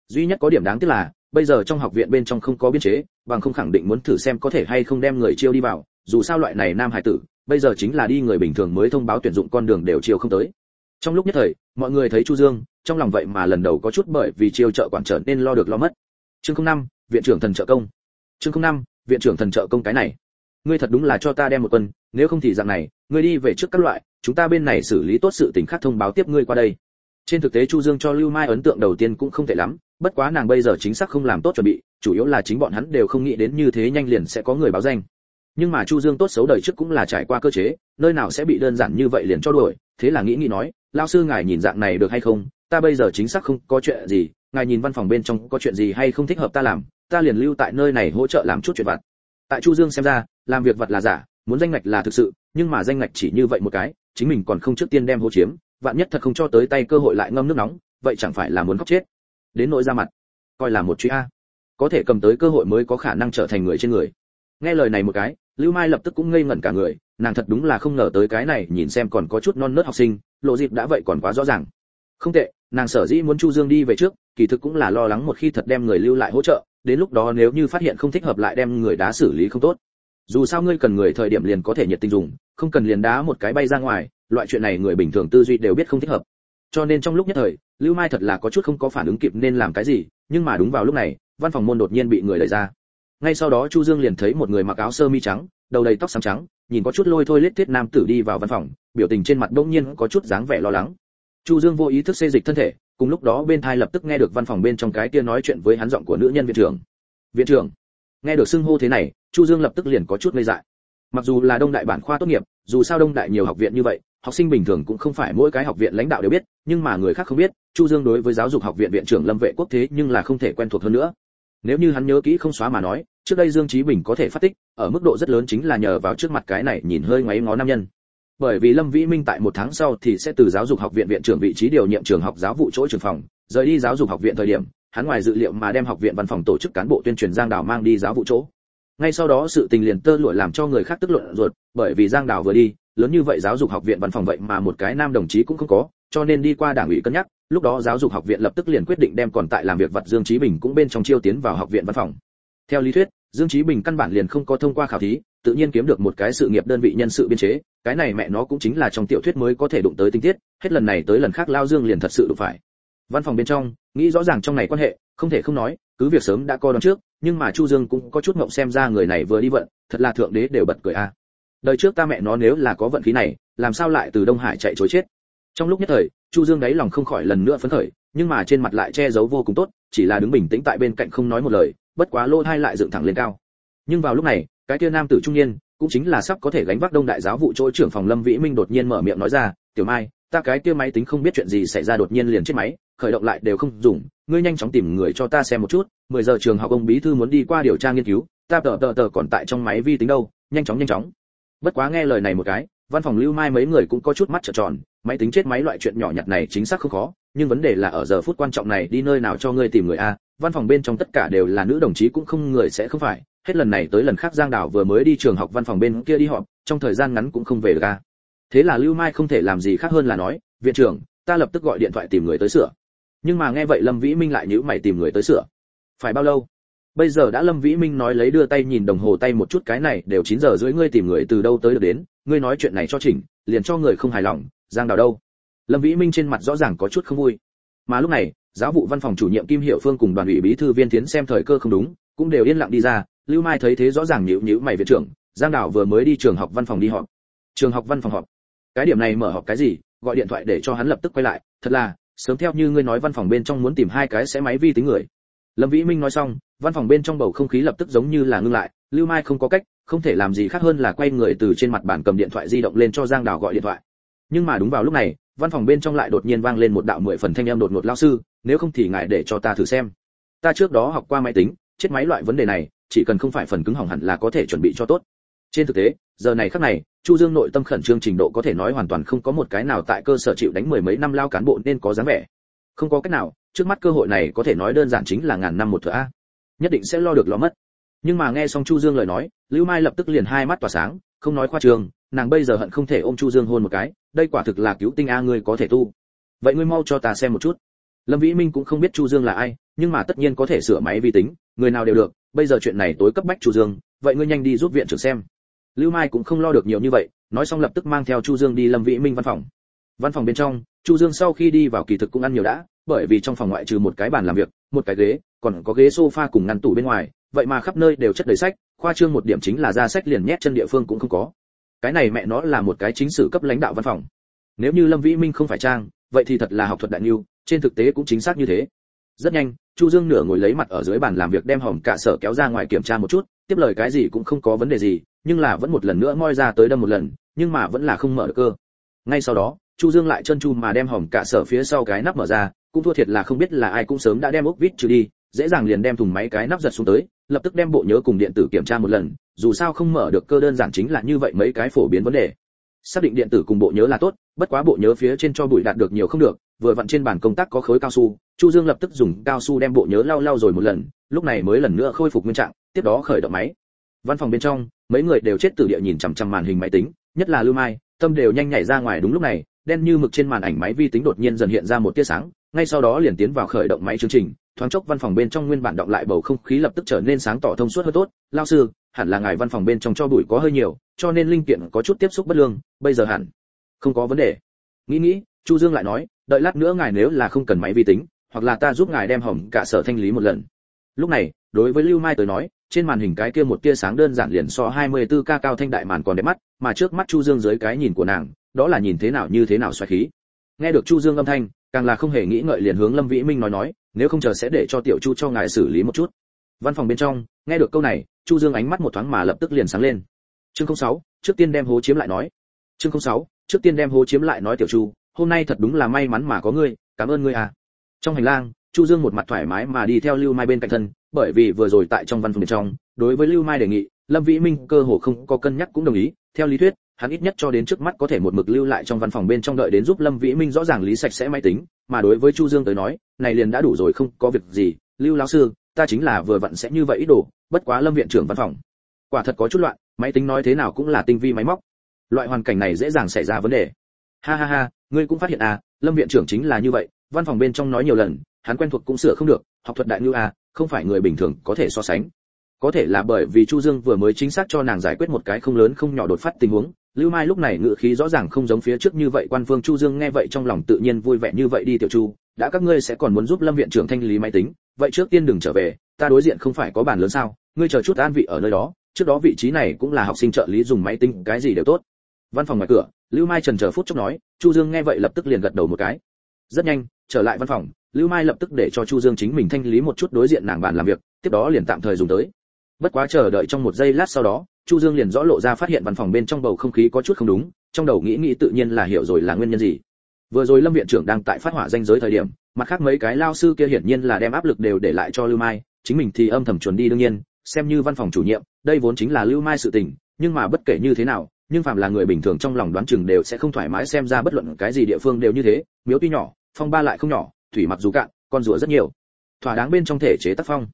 Duy nhất có điểm đáng tiếc là bây giờ trong học viện bên trong không có biên chế bằng không khẳng định muốn thử xem có thể hay không đem người chiêu đi vào dù sao loại này nam hải tử, bây giờ chính là đi người bình thường mới thông báo tuyển dụng con đường đều chiều không tới. Trong lúc nhất thời, mọi người thấy chu dương, trong lòng vậy mà lần đầu có chút bởi vì chiêu trợ quản trở nên lo được lo mất. Chương năm, viện trưởng thần trợ công. Chương năm, viện trưởng thần trợ công cái này. Ngươi thật đúng là cho ta đem một quân, nếu không thì dạng này, ngươi đi về trước các loại, chúng ta bên này xử lý tốt sự tình khác thông báo tiếp ngươi qua đây. Trên thực tế chu dương cho lưu mai ấn tượng đầu tiên cũng không tệ lắm, bất quá nàng bây giờ chính xác không làm tốt chuẩn bị, chủ yếu là chính bọn hắn đều không nghĩ đến như thế nhanh liền sẽ có người báo danh nhưng mà chu dương tốt xấu đời trước cũng là trải qua cơ chế, nơi nào sẽ bị đơn giản như vậy liền cho đuổi. Thế là nghĩ nghĩ nói lao sư ngài nhìn dạng này được hay không? Ta bây giờ chính xác không có chuyện gì, ngài nhìn văn phòng bên trong có chuyện gì hay không thích hợp ta làm, ta liền lưu tại nơi này hỗ trợ làm chút chuyện vặt. Tại chu dương xem ra, làm việc vật là giả, muốn danh ngạch là thực sự, nhưng mà danh ngạch chỉ như vậy một cái, chính mình còn không trước tiên đem hô chiếm, vạn nhất thật không cho tới tay cơ hội lại ngâm nước nóng, vậy chẳng phải là muốn khóc chết. Đến nỗi ra mặt, coi là một truy a. Có thể cầm tới cơ hội mới có khả năng trở thành người trên người. Nghe lời này một cái lưu mai lập tức cũng ngây ngẩn cả người, nàng thật đúng là không ngờ tới cái này, nhìn xem còn có chút non nớt học sinh, lộ dịp đã vậy còn quá rõ ràng. Không tệ, nàng sở dĩ muốn chu dương đi về trước, kỳ thực cũng là lo lắng một khi thật đem người lưu lại hỗ trợ, đến lúc đó nếu như phát hiện không thích hợp lại đem người đá xử lý không tốt. Dù sao ngươi cần người thời điểm liền có thể nhiệt tình dùng, không cần liền đá một cái bay ra ngoài, loại chuyện này người bình thường tư duy đều biết không thích hợp. Cho nên trong lúc nhất thời, lưu mai thật là có chút không có phản ứng kịp nên làm cái gì, nhưng mà đúng vào lúc này, văn phòng môn đột nhiên bị người đẩy ra ngay sau đó chu dương liền thấy một người mặc áo sơ mi trắng, đầu đầy tóc xám trắng, nhìn có chút lôi thôi lết thiết nam tử đi vào văn phòng, biểu tình trên mặt đông nhiên có chút dáng vẻ lo lắng. Chu dương vô ý thức xê dịch thân thể, cùng lúc đó bên thai lập tức nghe được văn phòng bên trong cái kia nói chuyện với hắn giọng của nữ nhân viện trưởng. Viện trưởng. Nghe được xưng hô thế này, chu dương lập tức liền có chút ngây dại. Mặc dù là đông đại bản khoa tốt nghiệp, dù sao đông đại nhiều học viện như vậy, học sinh bình thường cũng không phải mỗi cái học viện lãnh đạo đều biết, nhưng mà người khác không biết, chu dương đối với giáo dục học viện viện trưởng lâm vệ quốc thế nhưng là không thể quen thuộc hơn nữa nếu như hắn nhớ kỹ không xóa mà nói, trước đây dương trí bình có thể phát tích, ở mức độ rất lớn chính là nhờ vào trước mặt cái này nhìn hơi ngoáy ngó nam nhân. Bởi vì lâm vĩ minh tại một tháng sau thì sẽ từ giáo dục học viện viện trưởng vị trí điều nhiệm trường học giáo vụ chỗ trường phòng, rời đi giáo dục học viện thời điểm, hắn ngoài dự liệu mà đem học viện văn phòng tổ chức cán bộ tuyên truyền giang đào mang đi giáo vụ chỗ. Ngay sau đó sự tình liền tơ lụa làm cho người khác tức luận ruột, bởi vì giang đào vừa đi, lớn như vậy giáo dục học viện văn phòng vậy mà một cái nam đồng chí cũng không có, cho nên đi qua đảng ủy cân nhắc lúc đó giáo dục học viện lập tức liền quyết định đem còn tại làm việc vật dương trí bình cũng bên trong chiêu tiến vào học viện văn phòng. Theo lý thuyết, dương trí bình căn bản liền không có thông qua khảo thí, tự nhiên kiếm được một cái sự nghiệp đơn vị nhân sự biên chế, cái này mẹ nó cũng chính là trong tiểu thuyết mới có thể đụng tới tinh tiết, hết lần này tới lần khác lao dương liền thật sự đụng phải. Văn phòng bên trong, nghĩ rõ ràng trong này quan hệ, không thể không nói, cứ việc sớm đã coi đón trước, nhưng mà chu dương cũng có chút ngộng xem ra người này vừa đi vận, thật là thượng đế đều bật cười a. Đời trước ta mẹ nó nếu là có vận khí này, làm sao lại từ đông hải chạy chối chết? Trong lúc nhất thời chu dương đáy lòng không khỏi lần nữa phấn khởi, nhưng mà trên mặt lại che giấu vô cùng tốt, chỉ là đứng bình tĩnh tại bên cạnh không nói một lời, bất quá lô thai lại dựng thẳng lên cao. Nhưng vào lúc này, cái kia nam tử trung niên, cũng chính là sắp có thể gánh vác đông đại giáo vụ chỗ trưởng phòng lâm vĩ minh đột nhiên mở miệng nói ra, tiểu mai, ta cái kia máy tính không biết chuyện gì xảy ra đột nhiên liền chết máy, khởi động lại đều không dùng, ngươi nhanh chóng tìm người cho ta xem một chút 10 giờ trường học ông bí thư muốn đi qua điều tra nghiên cứu, ta tờ tờ tờ còn tại trong máy vi tính đâu, nhanh chóng nhanh chóng. Bất quá nghe lời này một cái văn phòng lưu mai mấy người cũng có chút mắt trợn tròn, máy tính chết máy loại chuyện nhỏ nhặt này chính xác không khó, nhưng vấn đề là ở giờ phút quan trọng này đi nơi nào cho ngươi tìm người a, văn phòng bên trong tất cả đều là nữ đồng chí cũng không người sẽ không phải, hết lần này tới lần khác giang đảo vừa mới đi trường học văn phòng bên kia đi họp, trong thời gian ngắn cũng không về được a. Thế là lưu mai không thể làm gì khác hơn là nói, viện trưởng, ta lập tức gọi điện thoại tìm người tới sửa. Nhưng mà nghe vậy lâm vĩ minh lại nhữ mày tìm người tới sửa. Phải bao lâu? Bây giờ đã lâm vĩ minh nói lấy đưa tay nhìn đồng hồ tay một chút, cái này đều chín giờ rưỡi, ngươi tìm người từ đâu tới được đến? Ngươi nói chuyện này cho chỉnh, liền cho người không hài lòng, giang đào đâu? Lâm vĩ minh trên mặt rõ ràng có chút không vui. Mà lúc này, giáo vụ văn phòng chủ nhiệm kim hiệu phương cùng đoàn ủy bí thư viên tiến xem thời cơ không đúng, cũng đều yên lặng đi ra, lưu mai thấy thế rõ ràng nhíu nhíu mày viện trưởng, giang đào vừa mới đi trường học văn phòng đi họp. Trường học văn phòng họp. Cái điểm này mở họp cái gì? Gọi điện thoại để cho hắn lập tức quay lại, thật là, sớm theo như ngươi nói văn phòng bên trong muốn tìm hai cái sẽ máy vi tính người. Lâm vĩ minh nói xong, văn phòng bên trong bầu không khí lập tức giống như là ngưng lại, lưu mai không có cách không thể làm gì khác hơn là quay người từ trên mặt bàn cầm điện thoại di động lên cho giang đào gọi điện thoại. Nhưng mà đúng vào lúc này, văn phòng bên trong lại đột nhiên vang lên một đạo mười phần thanh âm đột ngột lao sư, nếu không thì ngài để cho ta thử xem. Ta trước đó học qua máy tính, chết máy loại vấn đề này, chỉ cần không phải phần cứng hỏng hẳn là có thể chuẩn bị cho tốt. Trên thực tế, giờ này khắc này, chu dương nội tâm khẩn trương trình độ có thể nói hoàn toàn không có một cái nào tại cơ sở chịu đánh mười mấy năm lao cán bộ nên có dáng vẻ. Không có cách nào, trước mắt cơ hội này có thể nói đơn giản chính là ngàn năm một thửa a. Nhất định sẽ lo được lo mất nhưng mà nghe xong chu dương lời nói, lưu mai lập tức liền hai mắt tỏa sáng, không nói khoa trường, nàng bây giờ hận không thể ôm chu dương hôn một cái, đây quả thực là cứu tinh a ngươi có thể tu. Vậy ngươi mau cho ta xem một chút. Lâm vĩ minh cũng không biết chu dương là ai, nhưng mà tất nhiên có thể sửa máy vi tính, người nào đều được, bây giờ chuyện này tối cấp bách chu dương, vậy ngươi nhanh đi giúp viện trưởng xem. Lưu mai cũng không lo được nhiều như vậy, nói xong lập tức mang theo chu dương đi lâm vĩ minh văn phòng. Văn phòng bên trong, chu dương sau khi đi vào kỳ thực cũng ăn nhiều đã, bởi vì trong phòng ngoại trừ một cái bàn làm việc, một cái ghế, còn có ghế sofa cùng ngăn tủ bên ngoài vậy mà khắp nơi đều chất đầy sách, khoa trương một điểm chính là ra sách liền nhét chân địa phương cũng không có. Cái này mẹ nó là một cái chính sử cấp lãnh đạo văn phòng. Nếu như lâm vĩ minh không phải trang, vậy thì thật là học thuật đại niu trên thực tế cũng chính xác như thế. Rất nhanh, chu dương nửa ngồi lấy mặt ở dưới bàn làm việc đem hòm cả sở kéo ra ngoài kiểm tra một chút, tiếp lời cái gì cũng không có vấn đề gì, nhưng là vẫn một lần nữa moi ra tới đâm một lần, nhưng mà vẫn là không mở được cơ. Ngay sau đó, chu dương lại chân chu mà đem hòm cả sở phía sau cái nắp mở ra, cũng thua thiệt là không biết là ai cũng sớm đã đem ốc vít trừ đi dễ dàng liền đem thùng máy cái nắp giật xuống tới, lập tức đem bộ nhớ cùng điện tử kiểm tra một lần, dù sao không mở được cơ đơn giản chính là như vậy mấy cái phổ biến vấn đề. Xác định điện tử cùng bộ nhớ là tốt, bất quá bộ nhớ phía trên cho bụi đạt được nhiều không được, vừa vặn trên bàn công tác có khối cao su, chu dương lập tức dùng cao su đem bộ nhớ lau lau rồi một lần, lúc này mới lần nữa khôi phục nguyên trạng, tiếp đó khởi động máy. Văn phòng bên trong, mấy người đều chết từ địa nhìn chằm chằm màn hình máy tính, nhất là lưu mai, tâm đều nhanh nhảy ra ngoài đúng lúc này, đen như mực trên màn ảnh máy vi tính đột nhiên dần hiện ra một tia sáng, ngay sau đó liền tiến vào khởi động máy chương trình thoáng chốc văn phòng bên trong nguyên bản động lại bầu không khí lập tức trở nên sáng tỏ thông suốt hơn tốt. Lao sư, hẳn là ngài văn phòng bên trong cho bụi có hơi nhiều, cho nên linh kiện có chút tiếp xúc bất lương, bây giờ hẳn không có vấn đề. Nghĩ nghĩ, chu dương lại nói, đợi lát nữa ngài nếu là không cần máy vi tính, hoặc là ta giúp ngài đem hỏng cả sở thanh lý một lần. Lúc này, đối với lưu mai tới nói, trên màn hình cái kia một tia sáng đơn giản liền so 24 k cao thanh đại màn còn đẹp mắt, mà trước mắt chu dương dưới cái nhìn của nàng, đó là nhìn thế nào như thế nào xoáy khí. Nghe được chu dương âm thanh, càng là không hề nghĩ ngợi liền hướng lâm vĩ minh nói nói nếu không chờ sẽ để cho tiểu chu cho ngài xử lý một chút. Văn phòng bên trong nghe được câu này chu dương ánh mắt một thoáng mà lập tức liền sáng lên. Chương 06, trước tiên đem hố chiếm lại nói. Chương 06, trước tiên đem hố chiếm lại nói tiểu chu hôm nay thật đúng là may mắn mà có ngươi cảm ơn ngươi à. Trong hành lang chu dương một mặt thoải mái mà đi theo lưu mai bên cạnh thân bởi vì vừa rồi tại trong văn phòng bên trong đối với lưu mai đề nghị lâm vĩ minh cơ hồ không có cân nhắc cũng đồng ý. Theo lý thuyết hắn ít nhất cho đến trước mắt có thể một mực lưu lại trong văn phòng bên trong đợi đến giúp lâm vĩ minh rõ ràng lý sạch sẽ máy tính mà đối với chu dương tới nói này liền đã đủ rồi, không có việc gì, lưu lão sư, ta chính là vừa vặn sẽ như vậy ý đồ, bất quá lâm viện trưởng văn phòng. Quả thật có chút loạn, máy tính nói thế nào cũng là tinh vi máy móc. Loại hoàn cảnh này dễ dàng xảy ra vấn đề. Ha ha ha, ngươi cũng phát hiện à lâm viện trưởng chính là như vậy, văn phòng bên trong nói nhiều lần, hắn quen thuộc cũng sửa không được, học thuật đại ngữ à không phải người bình thường có thể so sánh. Có thể là bởi vì chu dương vừa mới chính xác cho nàng giải quyết một cái không lớn không nhỏ đột phát tình huống lưu mai lúc này ngữ khí rõ ràng không giống phía trước như vậy, quan phương chu dương nghe vậy trong lòng tự nhiên vui vẻ như vậy đi, tiểu chu, đã các ngươi sẽ còn muốn giúp lâm viện trưởng thanh lý máy tính, vậy trước tiên đừng trở về, ta đối diện không phải có bàn lớn sao, ngươi chờ chút an vị ở nơi đó, trước đó vị trí này cũng là học sinh trợ lý dùng máy tính, cái gì đều tốt. Văn phòng ngoài cửa, lưu mai trần chờ phút chốc nói, chu dương nghe vậy lập tức liền gật đầu một cái. Rất nhanh, trở lại văn phòng, lưu mai lập tức để cho chu dương chính mình thanh lý một chút đối diện nàng bàn làm việc, tiếp đó liền tạm thời dùng tới bất quá chờ đợi trong một giây lát sau đó, chu dương liền rõ lộ ra phát hiện văn phòng bên trong bầu không khí có chút không đúng, trong đầu nghĩ nghĩ tự nhiên là hiểu rồi là nguyên nhân gì. Vừa rồi lâm viện trưởng đang tại phát hỏa danh giới thời điểm, mặt khác mấy cái lao sư kia hiển nhiên là đem áp lực đều để lại cho lưu mai, chính mình thì âm thầm chuẩn đi đương nhiên, xem như văn phòng chủ nhiệm, đây vốn chính là lưu mai sự tình, nhưng mà bất kể như thế nào, nhưng phàm là người bình thường trong lòng đoán chừng đều sẽ không thoải mái xem ra bất luận cái gì địa phương đều như thế, miếu tuy nhỏ, phong ba lại không nhỏ, thủy mặc dù cạn, con rùa rất nhiều. Thỏa đáng bên trong thể chế tác phong.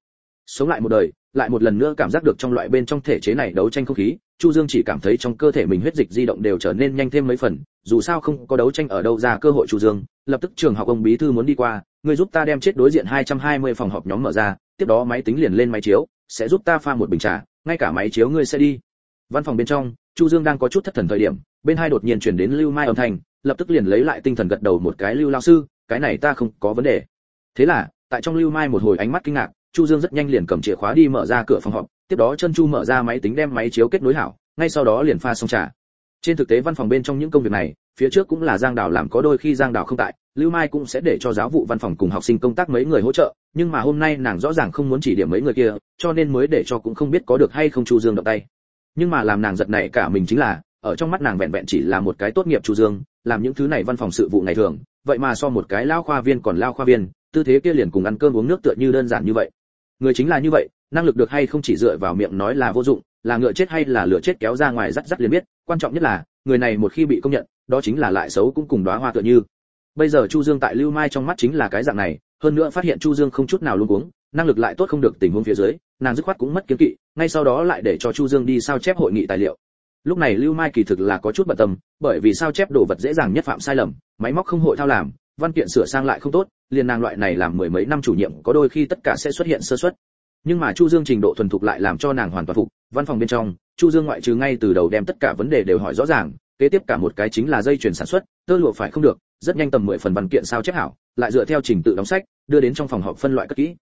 Sống lại một đời lại một lần nữa cảm giác được trong loại bên trong thể chế này đấu tranh không khí, chu dương chỉ cảm thấy trong cơ thể mình huyết dịch di động đều trở nên nhanh thêm mấy phần, dù sao không có đấu tranh ở đâu ra cơ hội chu dương. Lập tức trường học ông bí thư muốn đi qua, người giúp ta đem chết đối diện 220 phòng họp nhóm mở ra, tiếp đó máy tính liền lên máy chiếu, sẽ giúp ta pha một bình trà, ngay cả máy chiếu ngươi sẽ đi. Văn phòng bên trong, chu dương đang có chút thất thần thời điểm, bên hai đột nhiên chuyển đến lưu mai âm thanh, lập tức liền lấy lại tinh thần gật đầu một cái, lưu lao sư, cái này ta không có vấn đề. Thế là, tại trong lưu mai một hồi ánh mắt kinh ngạc chu dương rất nhanh liền cầm chìa khóa đi mở ra cửa phòng họp, tiếp đó chân chu mở ra máy tính đem máy chiếu kết nối hảo, ngay sau đó liền pha xong trà. Trên thực tế văn phòng bên trong những công việc này, phía trước cũng là giang đào làm, có đôi khi giang đào không tại, lưu mai cũng sẽ để cho giáo vụ văn phòng cùng học sinh công tác mấy người hỗ trợ, nhưng mà hôm nay nàng rõ ràng không muốn chỉ điểm mấy người kia, cho nên mới để cho cũng không biết có được hay không chu dương động tay. Nhưng mà làm nàng giật này cả mình chính là, ở trong mắt nàng vẹn vẹn chỉ là một cái tốt nghiệp chu dương, làm những thứ này văn phòng sự vụ ngày thường, vậy mà so một cái lao khoa viên còn lao khoa viên, tư thế kia liền cùng ăn cơm uống nước tựa như đơn giản như vậy người chính là như vậy, năng lực được hay không chỉ dựa vào miệng nói là vô dụng, là ngựa chết hay là lửa chết kéo ra ngoài rắt rắt liền biết. Quan trọng nhất là, người này một khi bị công nhận, đó chính là lại xấu cũng cùng đóa hoa tựa như. Bây giờ chu dương tại lưu mai trong mắt chính là cái dạng này, hơn nữa phát hiện chu dương không chút nào luống cuống, năng lực lại tốt không được tình huống phía dưới, nàng dứt khoát cũng mất kiến kỵ, ngay sau đó lại để cho chu dương đi sao chép hội nghị tài liệu. Lúc này lưu mai kỳ thực là có chút bận tâm, bởi vì sao chép đồ vật dễ dàng nhất phạm sai lầm, máy móc không hội thao làm văn kiện sửa sang lại không tốt, liền nàng loại này làm mười mấy năm chủ nhiệm, có đôi khi tất cả sẽ xuất hiện sơ suất. Nhưng mà chu dương trình độ thuần thục lại làm cho nàng hoàn toàn phục, văn phòng bên trong, chu dương ngoại trừ ngay từ đầu đem tất cả vấn đề đều hỏi rõ ràng, kế tiếp cả một cái chính là dây chuyển sản xuất, tơ lụa phải không được, rất nhanh tầm 10 phần văn kiện sao chép hảo, lại dựa theo trình tự đóng sách, đưa đến trong phòng họp phân loại cất kỹ.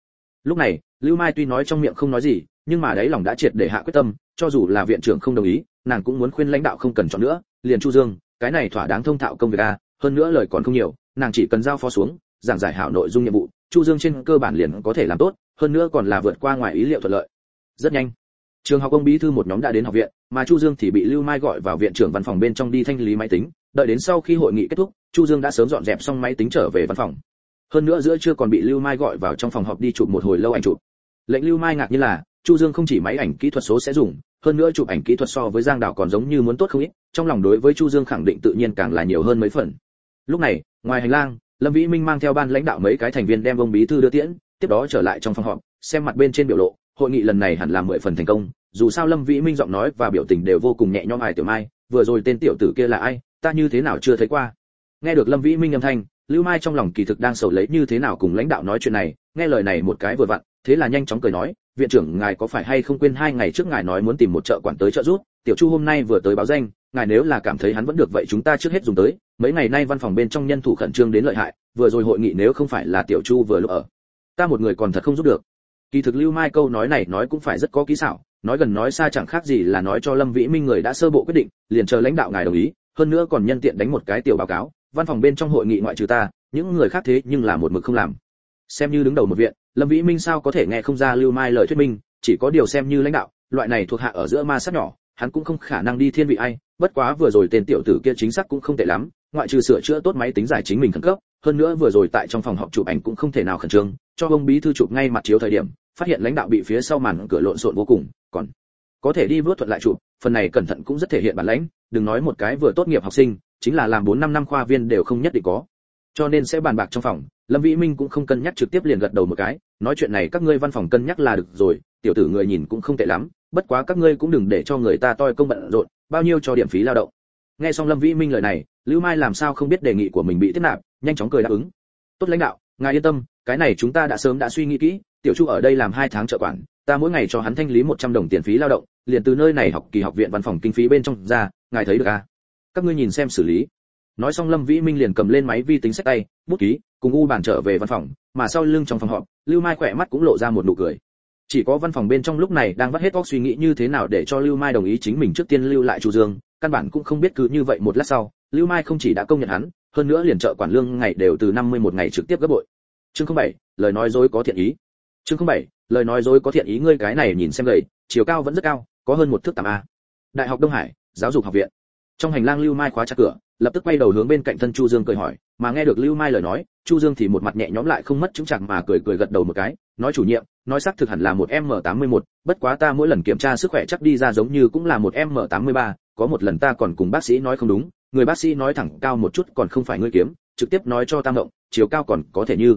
Lúc này, lưu mai tuy nói trong miệng không nói gì, nhưng mà đấy lòng đã triệt để hạ quyết tâm, cho dù là viện trưởng không đồng ý, nàng cũng muốn khuyên lãnh đạo không cần chọn nữa, liền chu dương, cái này thỏa đáng thông thạo công việc a hơn nữa lời còn không nhiều, nàng chỉ cần giao phó xuống, giảng giải hảo nội dung nhiệm vụ, chu dương trên cơ bản liền có thể làm tốt, hơn nữa còn là vượt qua ngoài ý liệu thuận lợi. Rất nhanh, trường học ông bí thư một nhóm đã đến học viện, mà chu dương thì bị lưu mai gọi vào viện trưởng văn phòng bên trong đi thanh lý máy tính. Đợi đến sau khi hội nghị kết thúc, chu dương đã sớm dọn dẹp xong máy tính trở về văn phòng. Hơn nữa giữa trưa còn bị lưu mai gọi vào trong phòng họp đi chụp một hồi lâu ảnh chụp. Lệnh lưu mai ngạc như là, chu dương không chỉ máy ảnh kỹ thuật số sẽ dùng, hơn nữa chụp ảnh kỹ thuật so với giang đảo còn giống như muốn tốt không ít, trong lòng đối với chu dương khẳng định tự nhiên càng là nhiều hơn mấy phần lúc này, ngoài hành lang, lâm vĩ minh mang theo ban lãnh đạo mấy cái thành viên đem ông bí thư đưa tiễn, tiếp đó trở lại trong phòng họp, xem mặt bên trên biểu lộ, hội nghị lần này hẳn là mười phần thành công, dù sao lâm vĩ minh giọng nói và biểu tình đều vô cùng nhẹ nhõm ai tiểu mai, vừa rồi tên tiểu tử kia là ai, ta như thế nào chưa thấy qua. Nghe được lâm vĩ minh âm thanh, lưu mai trong lòng kỳ thực đang sầu lấy như thế nào cùng lãnh đạo nói chuyện này, nghe lời này một cái vừa vặn, thế là nhanh chóng cười nói, viện trưởng, ngài có phải hay không quên hai ngày trước ngài nói muốn tìm một trợ quản tới trợ giúp tiểu chu hôm nay vừa tới báo danh, ngài nếu là cảm thấy hắn vẫn được vậy chúng ta trước hết dùng tới mấy ngày nay văn phòng bên trong nhân thủ khẩn trương đến lợi hại, vừa rồi hội nghị nếu không phải là tiểu chu vừa lúc ở, ta một người còn thật không giúp được. Kỳ thực lưu mai câu nói này nói cũng phải rất có kỹ xảo, nói gần nói xa chẳng khác gì là nói cho lâm vĩ minh người đã sơ bộ quyết định, liền chờ lãnh đạo ngài đồng ý, hơn nữa còn nhân tiện đánh một cái tiểu báo cáo, văn phòng bên trong hội nghị ngoại trừ ta, những người khác thế nhưng là một mực không làm. Xem như đứng đầu một viện, lâm vĩ minh sao có thể nghe không ra lưu mai lời thuyết minh, chỉ có điều xem như lãnh đạo, loại này thuộc hạ ở giữa ma sát nhỏ hắn cũng không khả năng đi thiên vị ai, bất quá vừa rồi tên tiểu tử kia chính xác cũng không tệ lắm, ngoại trừ sửa chữa tốt máy tính giải chính mình khẩn cấp, hơn nữa vừa rồi tại trong phòng họp chụp ảnh cũng không thể nào khẩn trương, cho ông bí thư chụp ngay mặt chiếu thời điểm, phát hiện lãnh đạo bị phía sau màn cửa lộn xộn vô cùng, còn có thể đi vớt thuận lại chụp, phần này cẩn thận cũng rất thể hiện bản lãnh, đừng nói một cái vừa tốt nghiệp học sinh, chính là làm bốn năm năm khoa viên đều không nhất định có. Cho nên sẽ bàn bạc trong phòng, lâm vĩ minh cũng không cân nhắc trực tiếp liền gật đầu một cái, nói chuyện này các ngươi văn phòng cân nhắc là được rồi, tiểu tử người nhìn cũng không tệ lắm bất quá các ngươi cũng đừng để cho người ta toi công bận rộn, bao nhiêu cho điểm phí lao động. Nghe xong lâm vĩ minh lời này, lưu mai làm sao không biết đề nghị của mình bị tiếp nạp, nhanh chóng cười đáp ứng. Tốt lãnh đạo, ngài yên tâm, cái này chúng ta đã sớm đã suy nghĩ kỹ, tiểu chu ở đây làm hai tháng trợ quản, ta mỗi ngày cho hắn thanh lý 100 đồng tiền phí lao động, liền từ nơi này học kỳ học viện văn phòng kinh phí bên trong ra, ngài thấy được à? Các ngươi nhìn xem xử lý. Nói xong lâm vĩ minh liền cầm lên máy vi tính sách tay, bút ký, cùng u bàn trở về văn phòng, mà sau lưng trong phòng họp, lưu mai khỏe mắt cũng lộ ra một nụ cười chỉ có văn phòng bên trong lúc này đang vắt hết óc suy nghĩ như thế nào để cho lưu mai đồng ý chính mình trước tiên lưu lại chu dương căn bản cũng không biết cứ như vậy một lát sau lưu mai không chỉ đã công nhận hắn hơn nữa liền trợ quản lương ngày đều từ 50 một ngày trực tiếp gấp bội. Chương 07, lời nói dối có thiện ý. Chương 07, lời nói dối có thiện ý ngươi cái này nhìn xem gầy chiều cao vẫn rất cao có hơn một thước tầm a. Đại học đông hải giáo dục học viện. Trong hành lang lưu mai khóa chặt cửa lập tức quay đầu hướng bên cạnh thân chu dương cười hỏi mà nghe được lưu mai lời nói chu dương thì một mặt nhẹ nhõm lại không mất chứng chặt mà cười cười gật đầu một cái nói chủ nhiệm, nói xác thực hẳn là một m 81 bất quá ta mỗi lần kiểm tra sức khỏe chắc đi ra giống như cũng là một m 83 có một lần ta còn cùng bác sĩ nói không đúng, người bác sĩ nói thẳng cao một chút còn không phải ngươi kiếm, trực tiếp nói cho tam động chiều cao còn có thể như.